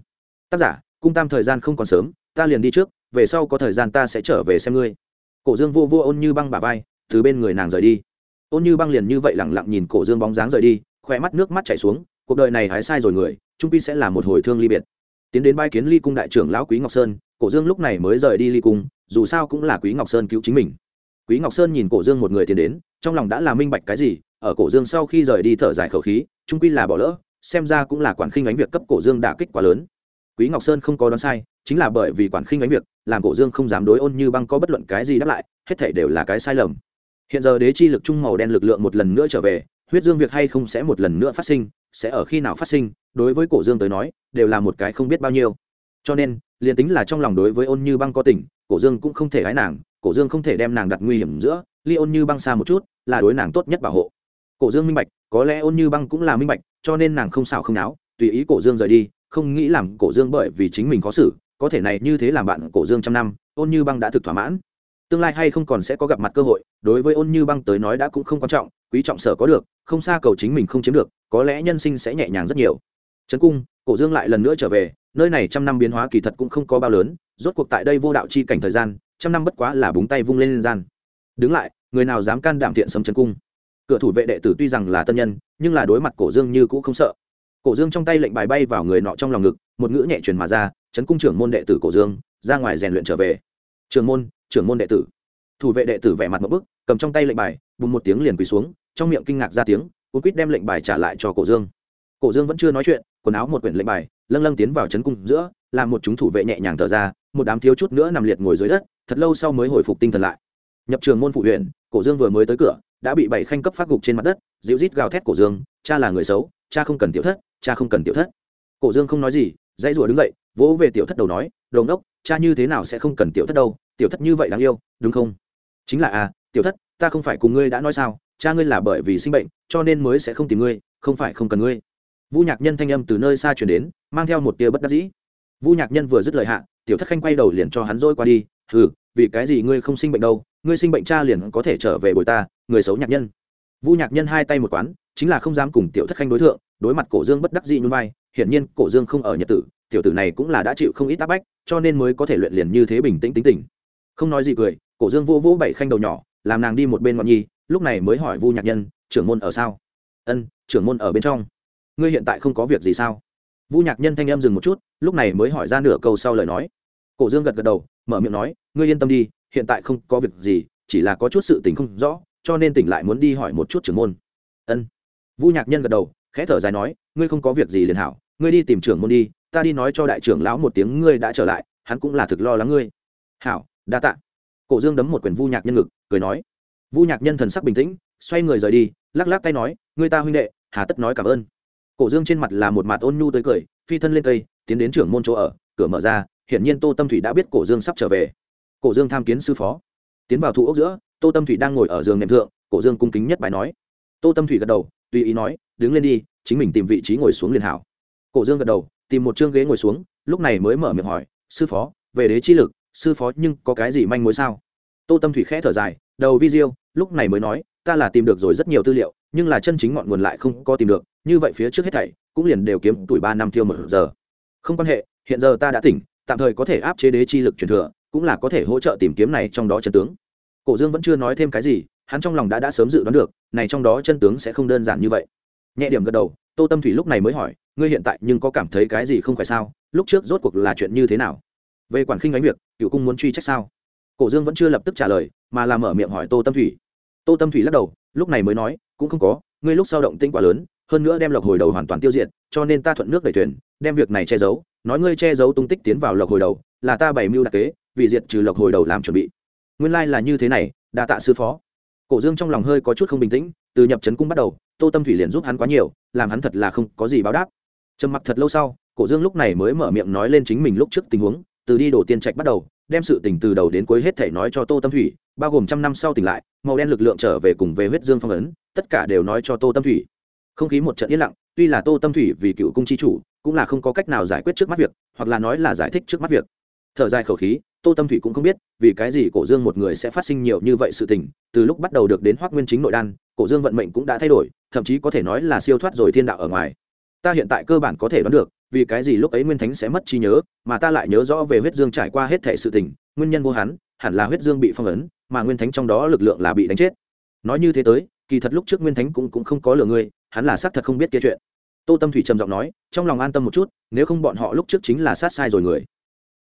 Tác giả, cung tam thời gian không còn sớm, ta liền đi trước, về sau có thời gian ta sẽ trở về xem ngươi. Cổ dương vô vô ôn như băng bà vai, từ bên người nàng rời đi ôn như băng liền như vậy lẳng lặng nhìn cổ dương bóng dáng rời đi khoe mắt nước mắt chảy xuống, cuộc đời này hái sai rồi người, trung pi sẽ là một hồi thương ly biệt. Tiến đến bai kiến ly cung đại trưởng lão quý ngọc sơn, cổ dương lúc này mới rời đi ly cung, dù sao cũng là quý ngọc sơn cứu chính mình. Quý ngọc sơn nhìn cổ dương một người tiến đến, trong lòng đã là minh bạch cái gì, ở cổ dương sau khi rời đi thở dài khẩu khí, trung pi là bỏ lỡ, xem ra cũng là quản khinh ánh việc cấp cổ dương đả kích quá lớn. Quý ngọc sơn không có đoán sai, chính là bởi vì quản khinh ánh việc, làm cổ dương không dám đối ôn như băng có bất luận cái gì đáp lại, hết thể đều là cái sai lầm hiện giờ đế chi lực trung màu đen lực lượng một lần nữa trở về, huyết dương việc hay không sẽ một lần nữa phát sinh, sẽ ở khi nào phát sinh, đối với cổ dương tới nói, đều là một cái không biết bao nhiêu. Cho nên, liền tính là trong lòng đối với ôn như băng có tình, cổ dương cũng không thể gái nàng, cổ dương không thể đem nàng đặt nguy hiểm giữa, ly ôn như băng xa một chút, là đối nàng tốt nhất bảo hộ. Cổ dương minh bạch, có lẽ ôn như băng cũng là minh bạch, cho nên nàng không xảo không náo, tùy ý cổ dương rời đi, không nghĩ làm cổ dương bởi vì chính mình khó xử, có thể này như thế làm bạn cổ dương trăm năm, ôn như băng đã thực thỏa mãn tương lai hay không còn sẽ có gặp mặt cơ hội, đối với ôn như băng tới nói đã cũng không quan trọng, quý trọng sở có được, không xa cầu chính mình không chiếm được, có lẽ nhân sinh sẽ nhẹ nhàng rất nhiều. Trấn cung, cổ dương lại lần nữa trở về, nơi này trăm năm biến hóa kỳ thật cũng không có bao lớn, rốt cuộc tại đây vô đạo chi cảnh thời gian, trăm năm bất quá là búng tay vung lên lên gian. Đứng lại, người nào dám can đảm thiện sấm trấn cung? Cửa thủ vệ đệ tử tuy rằng là tân nhân, nhưng là đối mặt cổ dương như cũ không sợ. Cổ dương trong tay lệnh bài bay vào người nọ trong lòng ngực, một ngữ nhẹ truyền mà ra, trấn cung trưởng môn đệ tử cổ dương, ra ngoài rèn luyện trở về trưởng môn trưởng môn đệ tử. Thủ vệ đệ tử vẻ mặt một bức, cầm trong tay lệnh bài, bùng một tiếng liền quỳ xuống, trong miệng kinh ngạc ra tiếng, cuốn quýt đem lệnh bài trả lại cho cổ dương. Cổ dương vẫn chưa nói chuyện, quần áo một quyển lệnh bài, lâng lâng tiến vào trấn cung giữa, làm một chúng thủ vệ nhẹ nhàng thở ra, một đám thiếu chút nữa nằm liệt ngồi dưới đất, thật lâu sau mới hồi phục tinh thần lại. Nhập trường môn phụ huyện, cổ dương vừa mới tới cửa, đã bị bảy khanh cấp phát gục trên mặt đất, dịu rít gào thét cổ dương, cha là người xấu, cha không cần tiểu thất, cha không cần tiểu thất. Cổ dương không nói gì, dãy rủa đứng dậy, vỗ về tiểu thất đầu nói đồn đốc, cha như thế nào sẽ không cần tiểu thất đâu? Tiểu thất như vậy đáng yêu, đúng không? Chính là à tiểu thất, ta không phải cùng ngươi đã nói sao, cha ngươi là bởi vì sinh bệnh, cho nên mới sẽ không tìm ngươi, không phải không cần ngươi. Vu nhạc nhân thanh âm từ nơi xa chuyển đến, mang theo một tia bất đắc dĩ. Vu nhạc nhân vừa dứt lời hạ, tiểu thất khanh quay đầu liền cho hắn dôi qua đi ừ vì cái gì ngươi không sinh bệnh đâu, ngươi sinh bệnh cha liền có thể trở về bồi ta, người xấu nhạc nhân. Vu nhạc nhân hai tay một quán, chính là không dám cùng tiểu thất khanh đối tượng đối mặt cổ dương bất đắc dĩ nhún vai, hiển nhiên cổ dương không ở nhật tử, tiểu tử này cũng là đã chịu không ít áp bách, cho nên mới có thể luyện liền như thế bình tĩnh tính tình không nói gì cười, cổ dương vô vỗ bảy khanh đầu nhỏ, làm nàng đi một bên ngọn nhi, lúc này mới hỏi vu nhạc nhân, trưởng môn ở sao? Ân, trưởng môn ở bên trong. Ngươi hiện tại không có việc gì sao? Vu nhạc nhân thanh em dừng một chút, lúc này mới hỏi ra nửa câu sau lời nói. Cổ dương gật gật đầu, mở miệng nói, ngươi yên tâm đi, hiện tại không có việc gì, chỉ là có chút sự tình không rõ, cho nên tỉnh lại muốn đi hỏi một chút trưởng môn. Ân. Vu nhạc nhân gật đầu, khẽ thở dài nói, ngươi không có việc gì liền hảo, ngươi đi tìm trưởng môn đi, ta đi nói cho đại trưởng lão một tiếng ngươi đã trở lại, hắn cũng là thực lo lắng ngươi. Hảo đa tạ cổ dương đấm một quyền vu nhạc nhân ngực cười nói vu nhạc nhân thần sắc bình tĩnh xoay người rời đi lắc lắc tay nói người ta huynh đệ hà tất nói cảm ơn cổ dương trên mặt là một mặt ôn nhu tới cười phi thân lên cây tiến đến trưởng môn chỗ ở cửa mở ra hiển nhiên tô tâm thủy đã biết cổ dương sắp trở về cổ dương tham kiến sư phó tiến vào thụ ốc giữa tô tâm thủy đang ngồi ở giường nệm thượng cổ dương cung kính nhất bài nói tô tâm thủy gật đầu tùy ý nói đứng lên đi chính mình tìm vị trí ngồi xuống liền hảo cổ dương gật đầu tìm một chương ghế ngồi xuống lúc này mới mở miệng hỏi sư phó về đế chi lực sư phó nhưng có cái gì manh mối sao? Tô tâm thủy khẽ thở dài, đầu video lúc này mới nói, ta là tìm được rồi rất nhiều tư liệu, nhưng là chân chính ngọn nguồn lại không có tìm được, như vậy phía trước hết thảy, cũng liền đều kiếm tuổi ba năm thiêu một giờ. Không quan hệ, hiện giờ ta đã tỉnh, tạm thời có thể áp chế đế chi lực truyền thừa, cũng là có thể hỗ trợ tìm kiếm này trong đó chân tướng. Cổ dương vẫn chưa nói thêm cái gì, hắn trong lòng đã đã sớm dự đoán được, này trong đó chân tướng sẽ không đơn giản như vậy. Nhẹ điểm gật đầu, tô tâm thủy lúc này mới hỏi, ngươi hiện tại nhưng có cảm thấy cái gì không phải sao? Lúc trước rốt cuộc là chuyện như thế nào? Về quản khinh ánh việc, cựu cung muốn truy trách sao? Cổ dương vẫn chưa lập tức trả lời, mà làm mở miệng hỏi tô tâm thủy. Tô tâm thủy lắc đầu, lúc này mới nói, cũng không có, ngươi lúc sao động tinh quá lớn, hơn nữa đem lộc hồi đầu hoàn toàn tiêu diệt, cho nên ta thuận nước đẩy thuyền, đem việc này che giấu, nói ngươi che giấu tung tích tiến vào lộc hồi đầu, là ta bày mưu đặc kế, vì diệt trừ lộc hồi đầu làm chuẩn bị. Nguyên lai là như thế này, đa tạ sư phó. Cổ dương trong lòng hơi có chút không bình tĩnh, từ nhập trấn cung bắt đầu, tô tâm thủy liền giúp hắn quá nhiều, làm hắn thật là không có gì báo đáp. Trầm mặc thật lâu sau, cổ dương lúc này mới mở miệng nói lên chính mình lúc trước tình huống từ đi đổ tiên trạch bắt đầu, đem sự tình từ đầu đến cuối hết thể nói cho tô tâm thủy, bao gồm trăm năm sau tỉnh lại, màu đen lực lượng trở về cùng về huyết dương phong ấn, tất cả đều nói cho tô tâm thủy. Không khí một trận yên lặng, tuy là tô tâm thủy vì cựu cung chi chủ, cũng là không có cách nào giải quyết trước mắt việc, hoặc là nói là giải thích trước mắt việc. Thở dài khẩu khí, tô tâm thủy cũng không biết, vì cái gì cổ dương một người sẽ phát sinh nhiều như vậy sự tình, từ lúc bắt đầu được đến hoác nguyên chính nội đan, cổ dương vận mệnh cũng đã thay đổi, thậm chí có thể nói là siêu thoát rồi thiên đạo ở ngoài. Ta hiện tại cơ bản có thể đoán được vì cái gì lúc ấy nguyên thánh sẽ mất trí nhớ mà ta lại nhớ rõ về huyết dương trải qua hết thể sự tình nguyên nhân vô hắn hẳn là huyết dương bị phong ấn mà nguyên thánh trong đó lực lượng là bị đánh chết. Nói như thế tới kỳ thật lúc trước nguyên thánh cũng, cũng không có lừa ngươi hắn là xác thật không biết kia chuyện. Tô tâm thủy trầm giọng nói trong lòng an tâm một chút nếu không bọn họ lúc trước chính là sát sai rồi người.